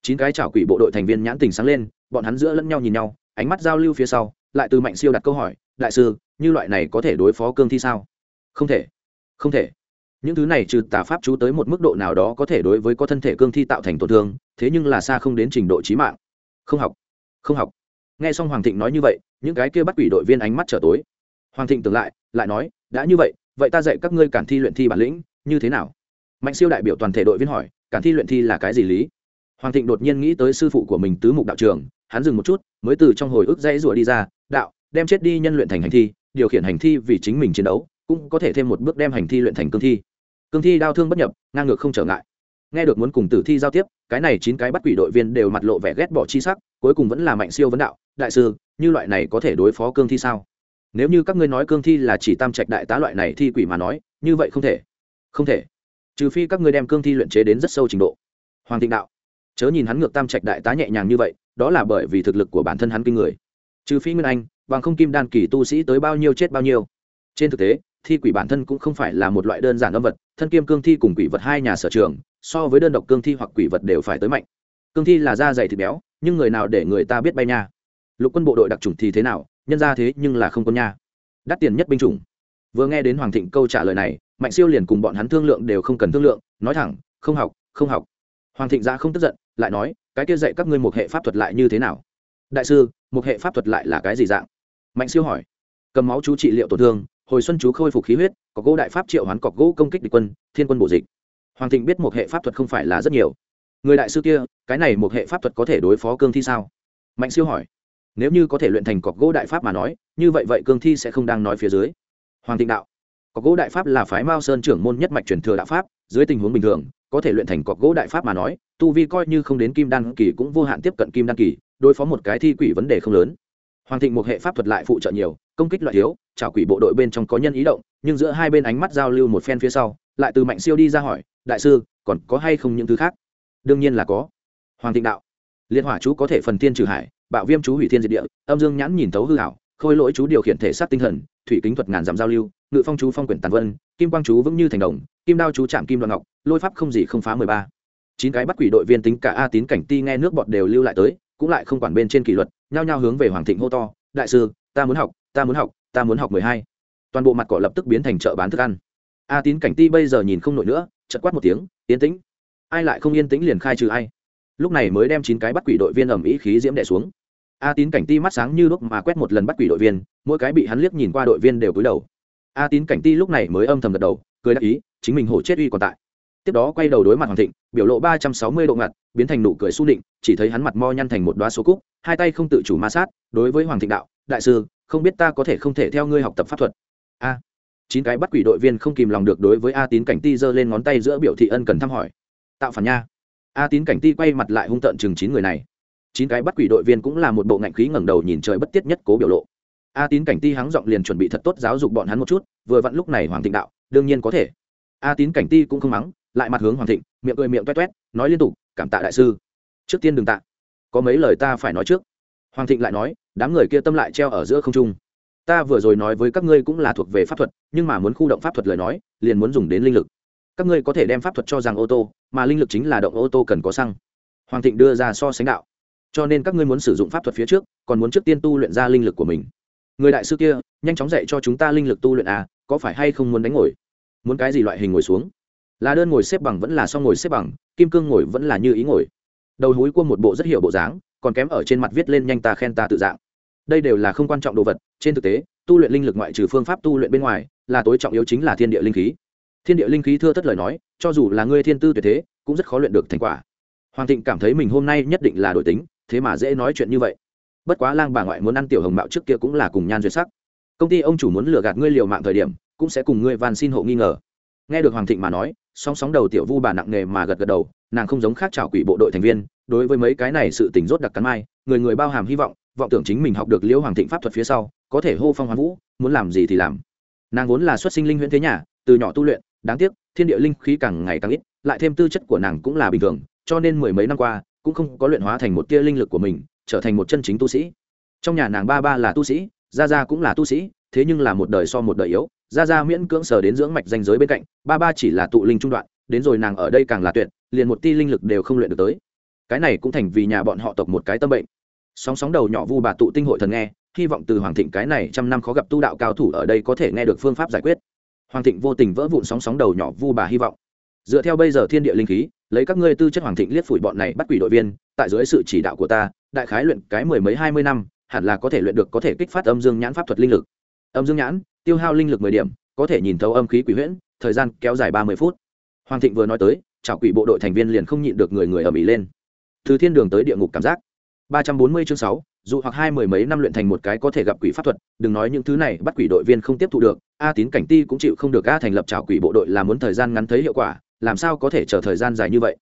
Chín cái chảo quỷ bộ đội thành viên nhãn tình sáng lên, bọn hắn giữa lẫn nhau nhìn nhau, ánh mắt giao lưu phía sau, lại từ mạnh siêu đặt câu hỏi, đại sư, như loại này có thể đối phó cương thi sao? Không thể không thể. Những thứ này trừ tà pháp chú tới một mức độ nào đó có thể đối với có thân thể cương thi tạo thành tổn thương, thế nhưng là xa không đến trình độ trí mạng. Không học không học. Nghe xong hoàng thịnh nói như vậy, những cái kia bắt quỷ đội viên ánh mắt trở tối hoàng thịnh tưởng lại lại nói, đã như vậy vậy ta dạy các ngươi cản thi luyện thi bản lĩnh, như thế nào? Mạnh siêu đại biểu toàn thể đội viên hỏi, cản thi luyện thi là cái gì lý? Hoàng thịnh đột nhiên nghĩ tới sư phụ của mình tứ mục đạo trường, hắn dừng một chút, mới từ trong hồi ức dãy rủa đi ra, đạo, đem chết đi nhân luyện thành hành thi, điều khiển hành thi vì chính mình chiến đấu, cũng có thể thêm một bước đem hành thi luyện thành cương thi. Cương thi đau thương bất nhập, ngang ngược không trở ngại. Nghe được muốn cùng tử thi giao tiếp, cái này chín cái bắt quỷ đội viên đều mặt lộ vẻ ghét bỏ chi sắc, cuối cùng vẫn là mạnh siêu vấn đạo, đại sư, như loại này có thể đối phó cương thi sao? Nếu như các ngươi nói cương thi là chỉ tam trạch đại tá loại này thi quỷ mà nói, như vậy không thể. Không thể. Trừ phi các ngươi đem cương thi luyện chế đến rất sâu trình độ. Hoàng thịnh đạo, chớ nhìn hắn ngược tam trạch đại tá nhẹ nhàng như vậy, đó là bởi vì thực lực của bản thân hắn kinh người. Trừ phi nguyên anh, bằng không kim đan kỳ tu sĩ tới bao nhiêu chết bao nhiêu. Trên thực tế, thi quỷ bản thân cũng không phải là một loại đơn giản âm vật, thân kim cương thi cùng quỷ vật hai nhà sở trường, so với đơn độc cương thi hoặc quỷ vật đều phải tới mạnh. Cương thi là da dày thịt béo, nhưng người nào để người ta biết bay nha? Lục quân bộ đội đặc trùng thì thế nào? Nhân ra thế nhưng là không có nha. Đắt tiền nhất binh chủng. Vừa nghe đến hoàng thịnh câu trả lời này, mạnh siêu liền cùng bọn hắn thương lượng đều không cần thương lượng, nói thẳng, không học không học. Hoàng thịnh ra không tức giận, lại nói, cái kia dạy các ngươi một hệ pháp thuật lại như thế nào? Đại sư, một hệ pháp thuật lại là cái gì dạng? Mạnh siêu hỏi. Cầm máu chú trị liệu tổn thương, hồi xuân chú khôi phục khí huyết, có gỗ đại pháp triệu hoán cọc gỗ công kích địch quân, thiên quân bổ dịch. Hoàng thịnh biết một hệ pháp thuật không phải là rất nhiều. Người đại sư kia, cái này một hệ pháp thuật có thể đối phó cương thi sao? Mạnh siêu hỏi nếu như có thể luyện thành cọc gỗ đại pháp mà nói, như vậy vậy cương thi sẽ không đang nói phía dưới. Hoàng thịnh đạo, cọc gỗ đại pháp là phái mao sơn trưởng môn nhất mạch truyền thừa đạo pháp, dưới tình huống bình thường, có thể luyện thành cọc gỗ đại pháp mà nói, tu vi coi như không đến kim đan kỳ cũng vô hạn tiếp cận kim đan kỳ, đối phó một cái thi quỷ vấn đề không lớn. Hoàng thịnh một hệ pháp thuật lại phụ trợ nhiều, công kích loại thiếu chào quỷ bộ đội bên trong có nhân ý động, nhưng giữa hai bên ánh mắt giao lưu một phen phía sau, lại từ mạnh siêu đi ra hỏi, đại sư, còn có hay không những thứ khác? Đương nhiên là có. Hoàng thịnh đạo, liên hỏa chú có thể phần tiên trừ hải bạo viêm chú hủy thiên diệt địa, âm dương nhãn nhìn thấu hư hảo khôi lỗi chú điều khiển thể sát tinh thần, thủy kính thuật ngàn dặm giao lưu, ngự phong chú phong quyển tàn vân, kim quang chú vững như thành đồng, kim đao chú chạm kim đoạn ngọc, lôi pháp không gì không phá mười ba. Chín cái bắt quỷ đội viên tính cả a tín cảnh ti nghe nước bọt đều lưu lại tới, cũng lại không quản bên trên kỷ luật, nhao nhao hướng về hoàng thịnh hô to, đại sư, ta muốn học, ta muốn học, ta muốn học mười hai. Toàn bộ mặt cỏ lập tức biến thành chợ bán thức ăn. A tín cảnh ti bây giờ nhìn không nổi nữa chật quát một tiếng, yên tĩnh. Ai lại không yên tĩnh liền khai trừ ai lúc này mới đem chín cái bắt quỷ đội viên ẩm ý khí diễm đẻ xuống. A tín cảnh ti mắt sáng như lúc mà quét một lần bắt quỷ đội viên, mỗi cái bị hắn liếc nhìn qua đội viên đều cúi đầu. A tín cảnh ti lúc này mới âm thầm gật đầu, cười đáp ý, chính mình hổ chết uy còn tại. Tiếp đó quay đầu đối mặt hoàng thịnh, biểu lộ ba trăm sáu mươi độ ngặt, biến thành nụ cười s u chỉ thấy hắn mặt mo nhăn thành một đoá số cúc, hai tay không tự chủ ma sát, đối với hoàng thịnh đạo, đại sư, không biết ta có thể không thể theo ngươi học tập pháp thuật. A, chín cái bắt quỷ đội viên không kìm lòng được đối với a tín cảnh ti giơ lên ngón tay giữa biểu thị ân cần thăm hỏi. Tạo phản nha a tín cảnh ti quay mặt lại hung tợn chừng chín người này. Chín cái bắt quỷ đội viên cũng là một bộ ngạnh khí ngẩng đầu nhìn trời bất tiết nhất cố biểu lộ. A tín cảnh ti hắng giọng liền chuẩn bị thật tốt giáo dục bọn hắn một chút, vừa vặn lúc này hoàng thịnh đạo, đương nhiên có thể. A tín cảnh ti cũng không mắng, lại mặt hướng hoàng thịnh, miệng cười miệng toét toét, nói liên tục, cảm tạ đại sư. Trước tiên đừng tạ. Có mấy lời ta phải nói trước. Hoàng thịnh lại nói, đám người kia tâm lại treo ở giữa không trung. Ta vừa rồi nói với các ngươi cũng là thuộc về pháp thuật, nhưng mà muốn khu động pháp thuật lời nói, liền muốn dùng đến linh lực các ngươi có thể đem pháp thuật cho rằng ô tô, mà linh lực chính là động ô tô cần có xăng. Hoàng thịnh đưa ra so sánh đạo. Cho nên các ngươi muốn sử dụng pháp thuật phía trước, còn muốn trước tiên tu luyện ra linh lực của mình. Người đại sư kia, nhanh chóng dạy cho chúng ta linh lực tu luyện à có phải hay không muốn đánh ngồi? Muốn cái gì loại hình ngồi xuống? Là đơn ngồi xếp bằng vẫn là song ngồi xếp bằng, kim cương ngồi vẫn là như ý ngồi. Đầu húi cua một bộ rất hiểu bộ dáng, còn kém ở trên mặt viết lên nhanh ta khen ta tự dạng. Đây đều là không quan trọng đồ vật, trên thực tế, tu luyện linh lực ngoại trừ phương pháp tu luyện bên ngoài, là tối trọng yếu chính là thiên địa linh khí thiên địa linh khí thưa tất lời nói, cho dù là ngươi thiên tư tuyệt thế, cũng rất khó luyện được thành quả. Hoàng thịnh cảm thấy mình hôm nay nhất định là đổi tính, thế mà dễ nói chuyện như vậy. Bất quá lang bà ngoại muốn ăn tiểu hồng mạo trước kia cũng là cùng nhan duyệt sắc. Công ty ông chủ muốn lừa gạt ngươi liều mạng thời điểm, cũng sẽ cùng ngươi van xin hộ nghi ngờ. Nghe được hoàng thịnh mà nói, song sóng đầu tiểu vu bà nặng nề mà gật gật đầu, nàng không giống khác trào quỷ bộ đội thành viên, đối với mấy cái này sự tình rốt đặc cắn mai, người người bao hàm hy vọng vọng tưởng chính mình học được liễu hoàng thịnh pháp thuật phía sau, có thể hô phong hoán vũ, muốn làm gì thì làm. Nàng vốn là xuất sinh linh huyễn thế nhà, từ nhỏ tu luyện đáng tiếc, thiên địa linh khí càng ngày càng ít, lại thêm tư chất của nàng cũng là bình thường, cho nên mười mấy năm qua, cũng không có luyện hóa thành một tia linh lực của mình, trở thành một chân chính tu sĩ. Trong nhà nàng ba ba là tu sĩ, gia gia cũng là tu sĩ, thế nhưng là một đời so một đời yếu. Gia gia miễn cưỡng sờ đến dưỡng mạch danh giới bên cạnh, ba ba chỉ là tụ linh trung đoạn, đến rồi nàng ở đây càng là tuyệt, liền một ti linh lực đều không luyện được tới. Cái này cũng thành vì nhà bọn họ tộc một cái tâm bệnh. Sóng sóng đầu nhỏ vu bà tụ tinh hội thần nghe, hy vọng từ hoàng thịnh cái này trăm năm khó gặp tu đạo cao thủ ở đây có thể nghe được phương pháp giải quyết hoàng thịnh vô tình vỡ vụn sóng sóng đầu nhỏ vu bà hy vọng. Dựa theo bây giờ thiên địa linh khí, lấy các ngươi tư chất hoàng thịnh liếc phủi bọn này bắt quỷ đội viên, tại dưới sự chỉ đạo của ta, đại khái luyện cái mười mấy hai mươi năm, hẳn là có thể luyện được có thể kích phát âm dương nhãn pháp thuật linh lực. Âm dương nhãn, tiêu hao linh lực mười điểm, có thể nhìn thấu âm khí quỷ huyễn, thời gian kéo dài ba mươi phút. Hoàng thịnh vừa nói tới chào quỷ bộ đội thành viên liền không nhịn được người người ở mỹ lên. Từ thiên đường tới địa ngục cảm giác. Ba trăm bốn mươi chương sáu dù hoặc hai mười mấy năm luyện thành một cái có thể gặp quỷ pháp thuật, đừng nói những thứ này, bắt quỷ đội viên không tiếp thụ được, a tín cảnh ti cũng chịu không được a thành lập trào quỷ bộ đội là muốn thời gian ngắn thấy hiệu quả, làm sao có thể chờ thời gian dài như vậy?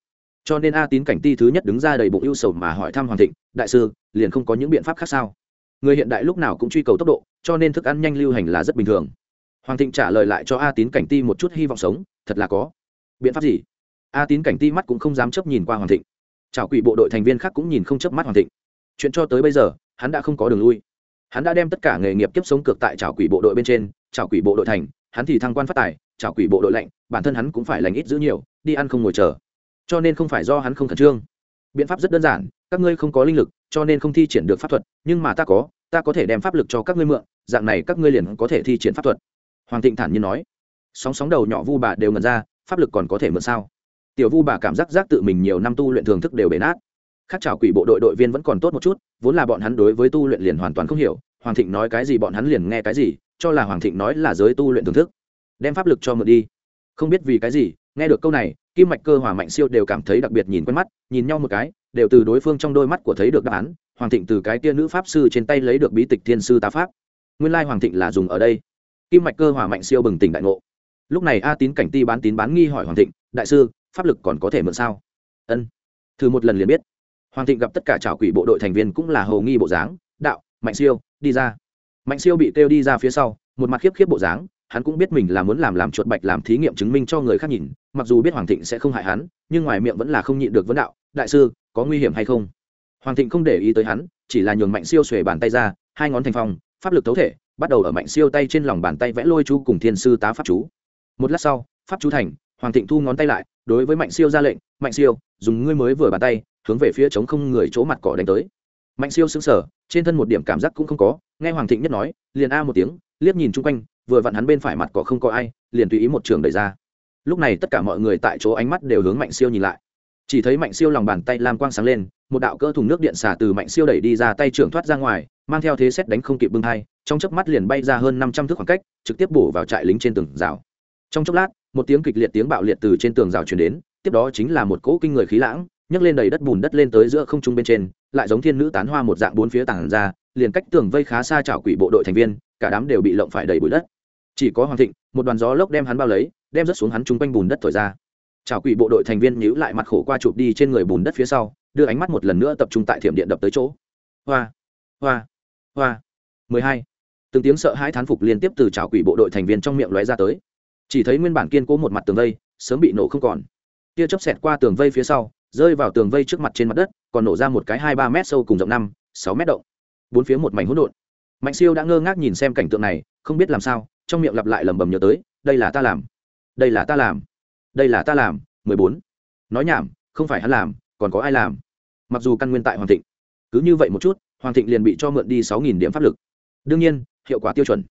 Cho nên a tín cảnh ti thứ nhất đứng ra đầy bụng ưu sầu mà hỏi thăm hoàng thịnh, đại sư, liền không có những biện pháp khác sao? Người hiện đại lúc nào cũng truy cầu tốc độ, cho nên thức ăn nhanh lưu hành là rất bình thường. Hoàng thịnh trả lời lại cho a tín cảnh ti một chút hy vọng sống, thật là có. Biện pháp gì? A tín cảnh ti mắt cũng không dám chấp nhìn qua hoàng thịnh. Trào quỷ bộ đội thành viên khác cũng nhìn không chớp mắt hoàng thịnh chuyện cho tới bây giờ, hắn đã không có đường lui. Hắn đã đem tất cả nghề nghiệp kiếp sống cược tại trào quỷ bộ đội bên trên trào quỷ bộ đội thành, hắn thì thăng quan phát tài trào quỷ bộ đội lạnh bản thân hắn cũng phải lành ít giữ nhiều, đi ăn không ngồi chờ. Cho nên không phải do hắn không khẩn trương. Biện pháp rất đơn giản, các ngươi không có linh lực, cho nên không thi triển được pháp thuật, nhưng mà ta có ta có thể đem pháp lực cho các ngươi mượn, dạng này các ngươi liền có thể thi triển pháp thuật. Hoàng thịnh thản nhiên nói. Sóng sóng đầu nhỏ vu bà đều ngần ra, pháp lực còn có thể mượn sao? Tiểu vu bà cảm giác giác tự mình nhiều năm tu luyện thường thức đều bể nát khác chào quỷ bộ đội đội viên vẫn còn tốt một chút, vốn là bọn hắn đối với tu luyện liền hoàn toàn không hiểu, hoàng thịnh nói cái gì bọn hắn liền nghe cái gì, cho là hoàng thịnh nói là giới tu luyện thưởng thức. Đem pháp lực cho mượn đi. Không biết vì cái gì, nghe được câu này, kim mạch cơ hòa mạnh siêu đều cảm thấy đặc biệt nhìn quen mắt, nhìn nhau một cái, đều từ đối phương trong đôi mắt của thấy được đáp án, hoàng thịnh từ cái tia nữ pháp sư trên tay lấy được bí tịch thiên sư tá pháp. Nguyên lai hoàng thịnh là dùng ở đây. Kim mạch cơ hòa mạnh siêu bừng tỉnh đại ngộ. Lúc này a tín cảnh ti bán tín bán nghi hỏi hoàng thịnh, đại sư, pháp lực còn có thể mượn sao? Ân. Thử một lần liền biết hoàng thịnh gặp tất cả trào quỷ bộ đội thành viên cũng là hầu nghi bộ dáng, đạo, mạnh siêu, đi ra. Mạnh siêu bị kêu đi ra phía sau, một mặt khiếp khiếp bộ dáng, hắn cũng biết mình là muốn làm làm chuột bạch làm thí nghiệm chứng minh cho người khác nhìn, mặc dù biết hoàng thịnh sẽ không hại hắn, nhưng ngoài miệng vẫn là không nhịn được vấn đạo, đại sư, có nguy hiểm hay không? Hoàng thịnh không để ý tới hắn, chỉ là nhường mạnh siêu xuề bàn tay ra, hai ngón thành phong, pháp lực thấu thể, bắt đầu ở mạnh siêu tay trên lòng bàn tay vẽ lôi chú cùng thiên sư tá pháp chú. Một lát sau, pháp chú thành, hoàng thịnh thu ngón tay lại, đối với mạnh siêu ra lệnh, mạnh siêu, dùng ngươi mới vừa bàn tay hướng về phía trống không người chỗ mặt cỏ đánh tới. Mạnh siêu xứng sở trên thân một điểm cảm giác cũng không có, nghe hoàng thịnh nhất nói, liền a một tiếng, liếc nhìn chung quanh, vừa vặn hắn bên phải mặt cỏ không có ai, liền tùy ý một trường đẩy ra. Lúc này tất cả mọi người tại chỗ ánh mắt đều hướng mạnh siêu nhìn lại. Chỉ thấy mạnh siêu lòng bàn tay lam quang sáng lên, một đạo cơ thùng nước điện xả từ mạnh siêu đẩy đi ra tay trưởng thoát ra ngoài, mang theo thế xét đánh không kịp bưng hai, trong chớp mắt liền bay ra hơn năm trăm thước khoảng cách, trực tiếp bổ vào trại lính trên tường rào. Trong chốc lát, một tiếng kịch liệt tiếng bạo liệt từ trên tường rào truyền đến, tiếp đó chính là một cỗ kinh người khí lãng nhấc lên đầy đất bùn đất lên tới giữa không trung bên trên, lại giống thiên nữ tán hoa một dạng bốn phía tảng ra, liền cách tường vây khá xa chảo quỷ bộ đội thành viên, cả đám đều bị lộng phải đầy bụi đất. Chỉ có hoàng thịnh, một đoàn gió lốc đem hắn bao lấy, đem rớt xuống hắn chung quanh bùn đất thổi ra. Chảo quỷ bộ đội thành viên nhíu lại mặt khổ qua chụp đi trên người bùn đất phía sau, đưa ánh mắt một lần nữa tập trung tại thiểm điện đập tới chỗ. Hoa hoa hoa. Mười hai. Từng tiếng sợ hãi thán phục liên tiếp từ chảo quỷ bộ đội thành viên trong miệng lóe ra tới. Chỉ thấy nguyên bản kiên cố một mặt tường vây, sớm bị nổ không còn. Tia chớp xẹt qua tường vây phía sau rơi vào tường vây trước mặt trên mặt đất, còn nổ ra một cái hai ba mét sâu cùng rộng năm, sáu mét động. Bốn phía một mảnh hỗn độn. Mạnh siêu đã ngơ ngác nhìn xem cảnh tượng này, không biết làm sao, trong miệng lặp lại lẩm bẩm nhớ tới, đây là ta làm. Đây là ta làm. Đây là ta làm. Mười bốn. Nói nhảm, không phải hắn làm, còn có ai làm? Mặc dù căn nguyên tại hoàng thịnh. Cứ như vậy một chút, hoàng thịnh liền bị cho mượn đi sáu nghìn điểm pháp lực. Đương nhiên, hiệu quả tiêu chuẩn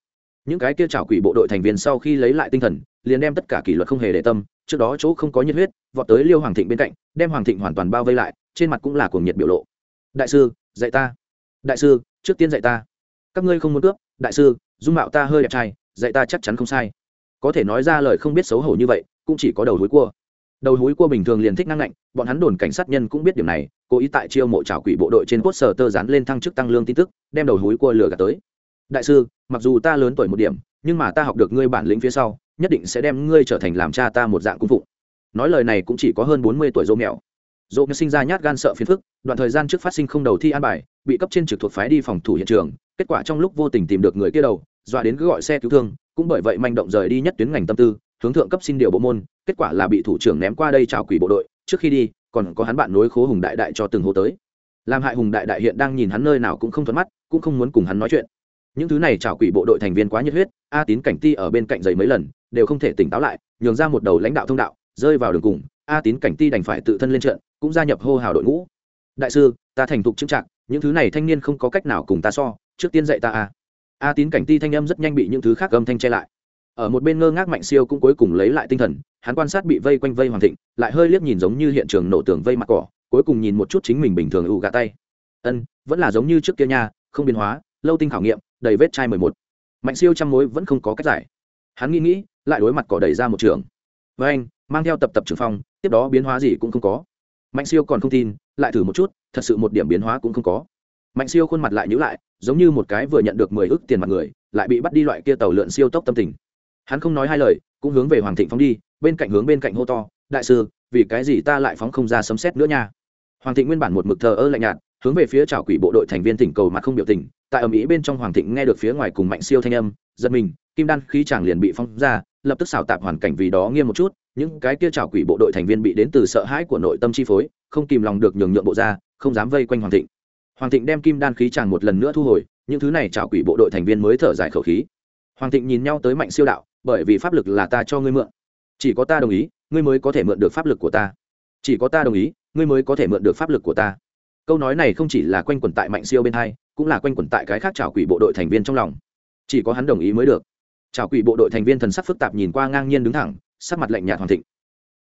những cái kia trảo quỷ bộ đội thành viên sau khi lấy lại tinh thần, liền đem tất cả kỷ luật không hề để tâm, trước đó chỗ không có nhiệt huyết, vọt tới liêu hoàng thịnh bên cạnh, đem hoàng thịnh hoàn toàn bao vây lại, trên mặt cũng là cuồng nhiệt biểu lộ. Đại sư, dạy ta. Đại sư, trước tiên dạy ta. Các ngươi không muốn cướp, đại sư, dung mạo ta hơi đẹp trai, dạy ta chắc chắn không sai. Có thể nói ra lời không biết xấu hổ như vậy, cũng chỉ có đầu hối cua. Đầu hối cua bình thường liền thích năng lạnh bọn hắn đồn cảnh sát nhân cũng biết điểm này, cố ý tại chiêu mộ trảo quỷ bộ đội trên quốc sở tơ dán lên thăng chức tăng lương tin tức, đem đầu hối cua lừa gạt tới đại sư, mặc dù ta lớn tuổi một điểm, nhưng mà ta học được ngươi bản lĩnh phía sau, nhất định sẽ đem ngươi trở thành làm cha ta một dạng cung phụng. Nói lời này cũng chỉ có hơn bốn mươi tuổi dô mèo. Dô sinh ra nhát gan sợ phiền phức, đoạn thời gian trước phát sinh không đầu thi an bài, bị cấp trên trực thuộc phái đi phòng thủ hiện trường, kết quả trong lúc vô tình tìm được người kia đầu, dọa đến cứ gọi xe cứu thương, cũng bởi vậy manh động rời đi nhất tuyến ngành tâm tư, hướng thượng cấp xin điều bộ môn, kết quả là bị thủ trưởng ném qua đây chào quỷ bộ đội, trước khi đi, còn có hắn bạn nối khố hùng đại đại cho từng hô tới. Làm hại hùng đại đại hiện đang nhìn hắn nơi nào cũng không thuận mắt, cũng không muốn cùng hắn nói chuyện những thứ này chảo quỷ bộ đội thành viên quá nhiệt huyết, a tín cảnh ti ở bên cạnh giày mấy lần, đều không thể tỉnh táo lại, nhường ra một đầu lãnh đạo thông đạo, rơi vào đường cùng, a tín cảnh ti đành phải tự thân lên trận, cũng gia nhập hô hào đội ngũ. Đại sư, ta thành thục chứng trạng những thứ này thanh niên không có cách nào cùng ta so, trước tiên dạy ta a. A tín cảnh ti thanh âm rất nhanh bị những thứ khác âm thanh che lại. Ở một bên ngơ ngác mạnh siêu cũng cuối cùng lấy lại tinh thần, hắn quan sát bị vây quanh vây hoàng thịnh, lại hơi liếc nhìn giống như hiện trường nổ tường vây mặt cỏ, cuối cùng nhìn một chút chính mình bình thường ụ gà tay. Ân, vẫn là giống như trước kia nha, không biến hóa, lâu tinh khảo nghiệm đầy vết chai mười một. Mạnh siêu trăm mối vẫn không có cách giải. Hắn nghĩ nghĩ, lại đối mặt cỏ đẩy ra một trường. Với anh, mang theo tập tập trưởng phong, tiếp đó biến hóa gì cũng không có. Mạnh siêu còn không tin, lại thử một chút, thật sự một điểm biến hóa cũng không có. Mạnh siêu khuôn mặt lại nhữ lại, giống như một cái vừa nhận được mười ước tiền mặt người, lại bị bắt đi loại kia tàu lượn siêu tốc tâm tình. Hắn không nói hai lời, cũng hướng về hoàng thịnh phóng đi, bên cạnh hướng bên cạnh hô to, đại sư, vì cái gì ta lại phóng không ra sấm xét nữa nha? Hoàng thịnh nguyên bản một mực thờ ơ lạnh nhạt hướng về phía trào quỷ bộ đội thành viên tỉnh cầu mặt không biểu tình, tại ở mỹ bên trong hoàng thịnh nghe được phía ngoài cùng mạnh siêu thanh âm, giật mình, kim đan khí chàng liền bị phong ra, lập tức xảo tạp hoàn cảnh vì đó nghiêm một chút, những cái kia trào quỷ bộ đội thành viên bị đến từ sợ hãi của nội tâm chi phối, không kìm lòng được nhường nhượng bộ ra, không dám vây quanh hoàng thịnh. Hoàng thịnh đem kim đan khí chàng một lần nữa thu hồi, những thứ này trào quỷ bộ đội thành viên mới thở dài khẩu khí. Hoàng thịnh nhìn nhau tới mạnh siêu đạo, bởi vì pháp lực là ta cho ngươi mượn. Chỉ có ta đồng ý, ngươi mới có thể mượn được pháp lực của ta. Chỉ có ta đồng ý, ngươi mới có thể mượn được pháp lực của ta câu nói này không chỉ là quanh quẩn tại mạnh siêu bên hai, cũng là quanh quẩn tại cái khác trào quỷ bộ đội thành viên trong lòng. Chỉ có hắn đồng ý mới được. Trào quỷ bộ đội thành viên thần sắc phức tạp nhìn qua ngang nhiên đứng thẳng, sắc mặt lạnh nhạt hoàng thịnh.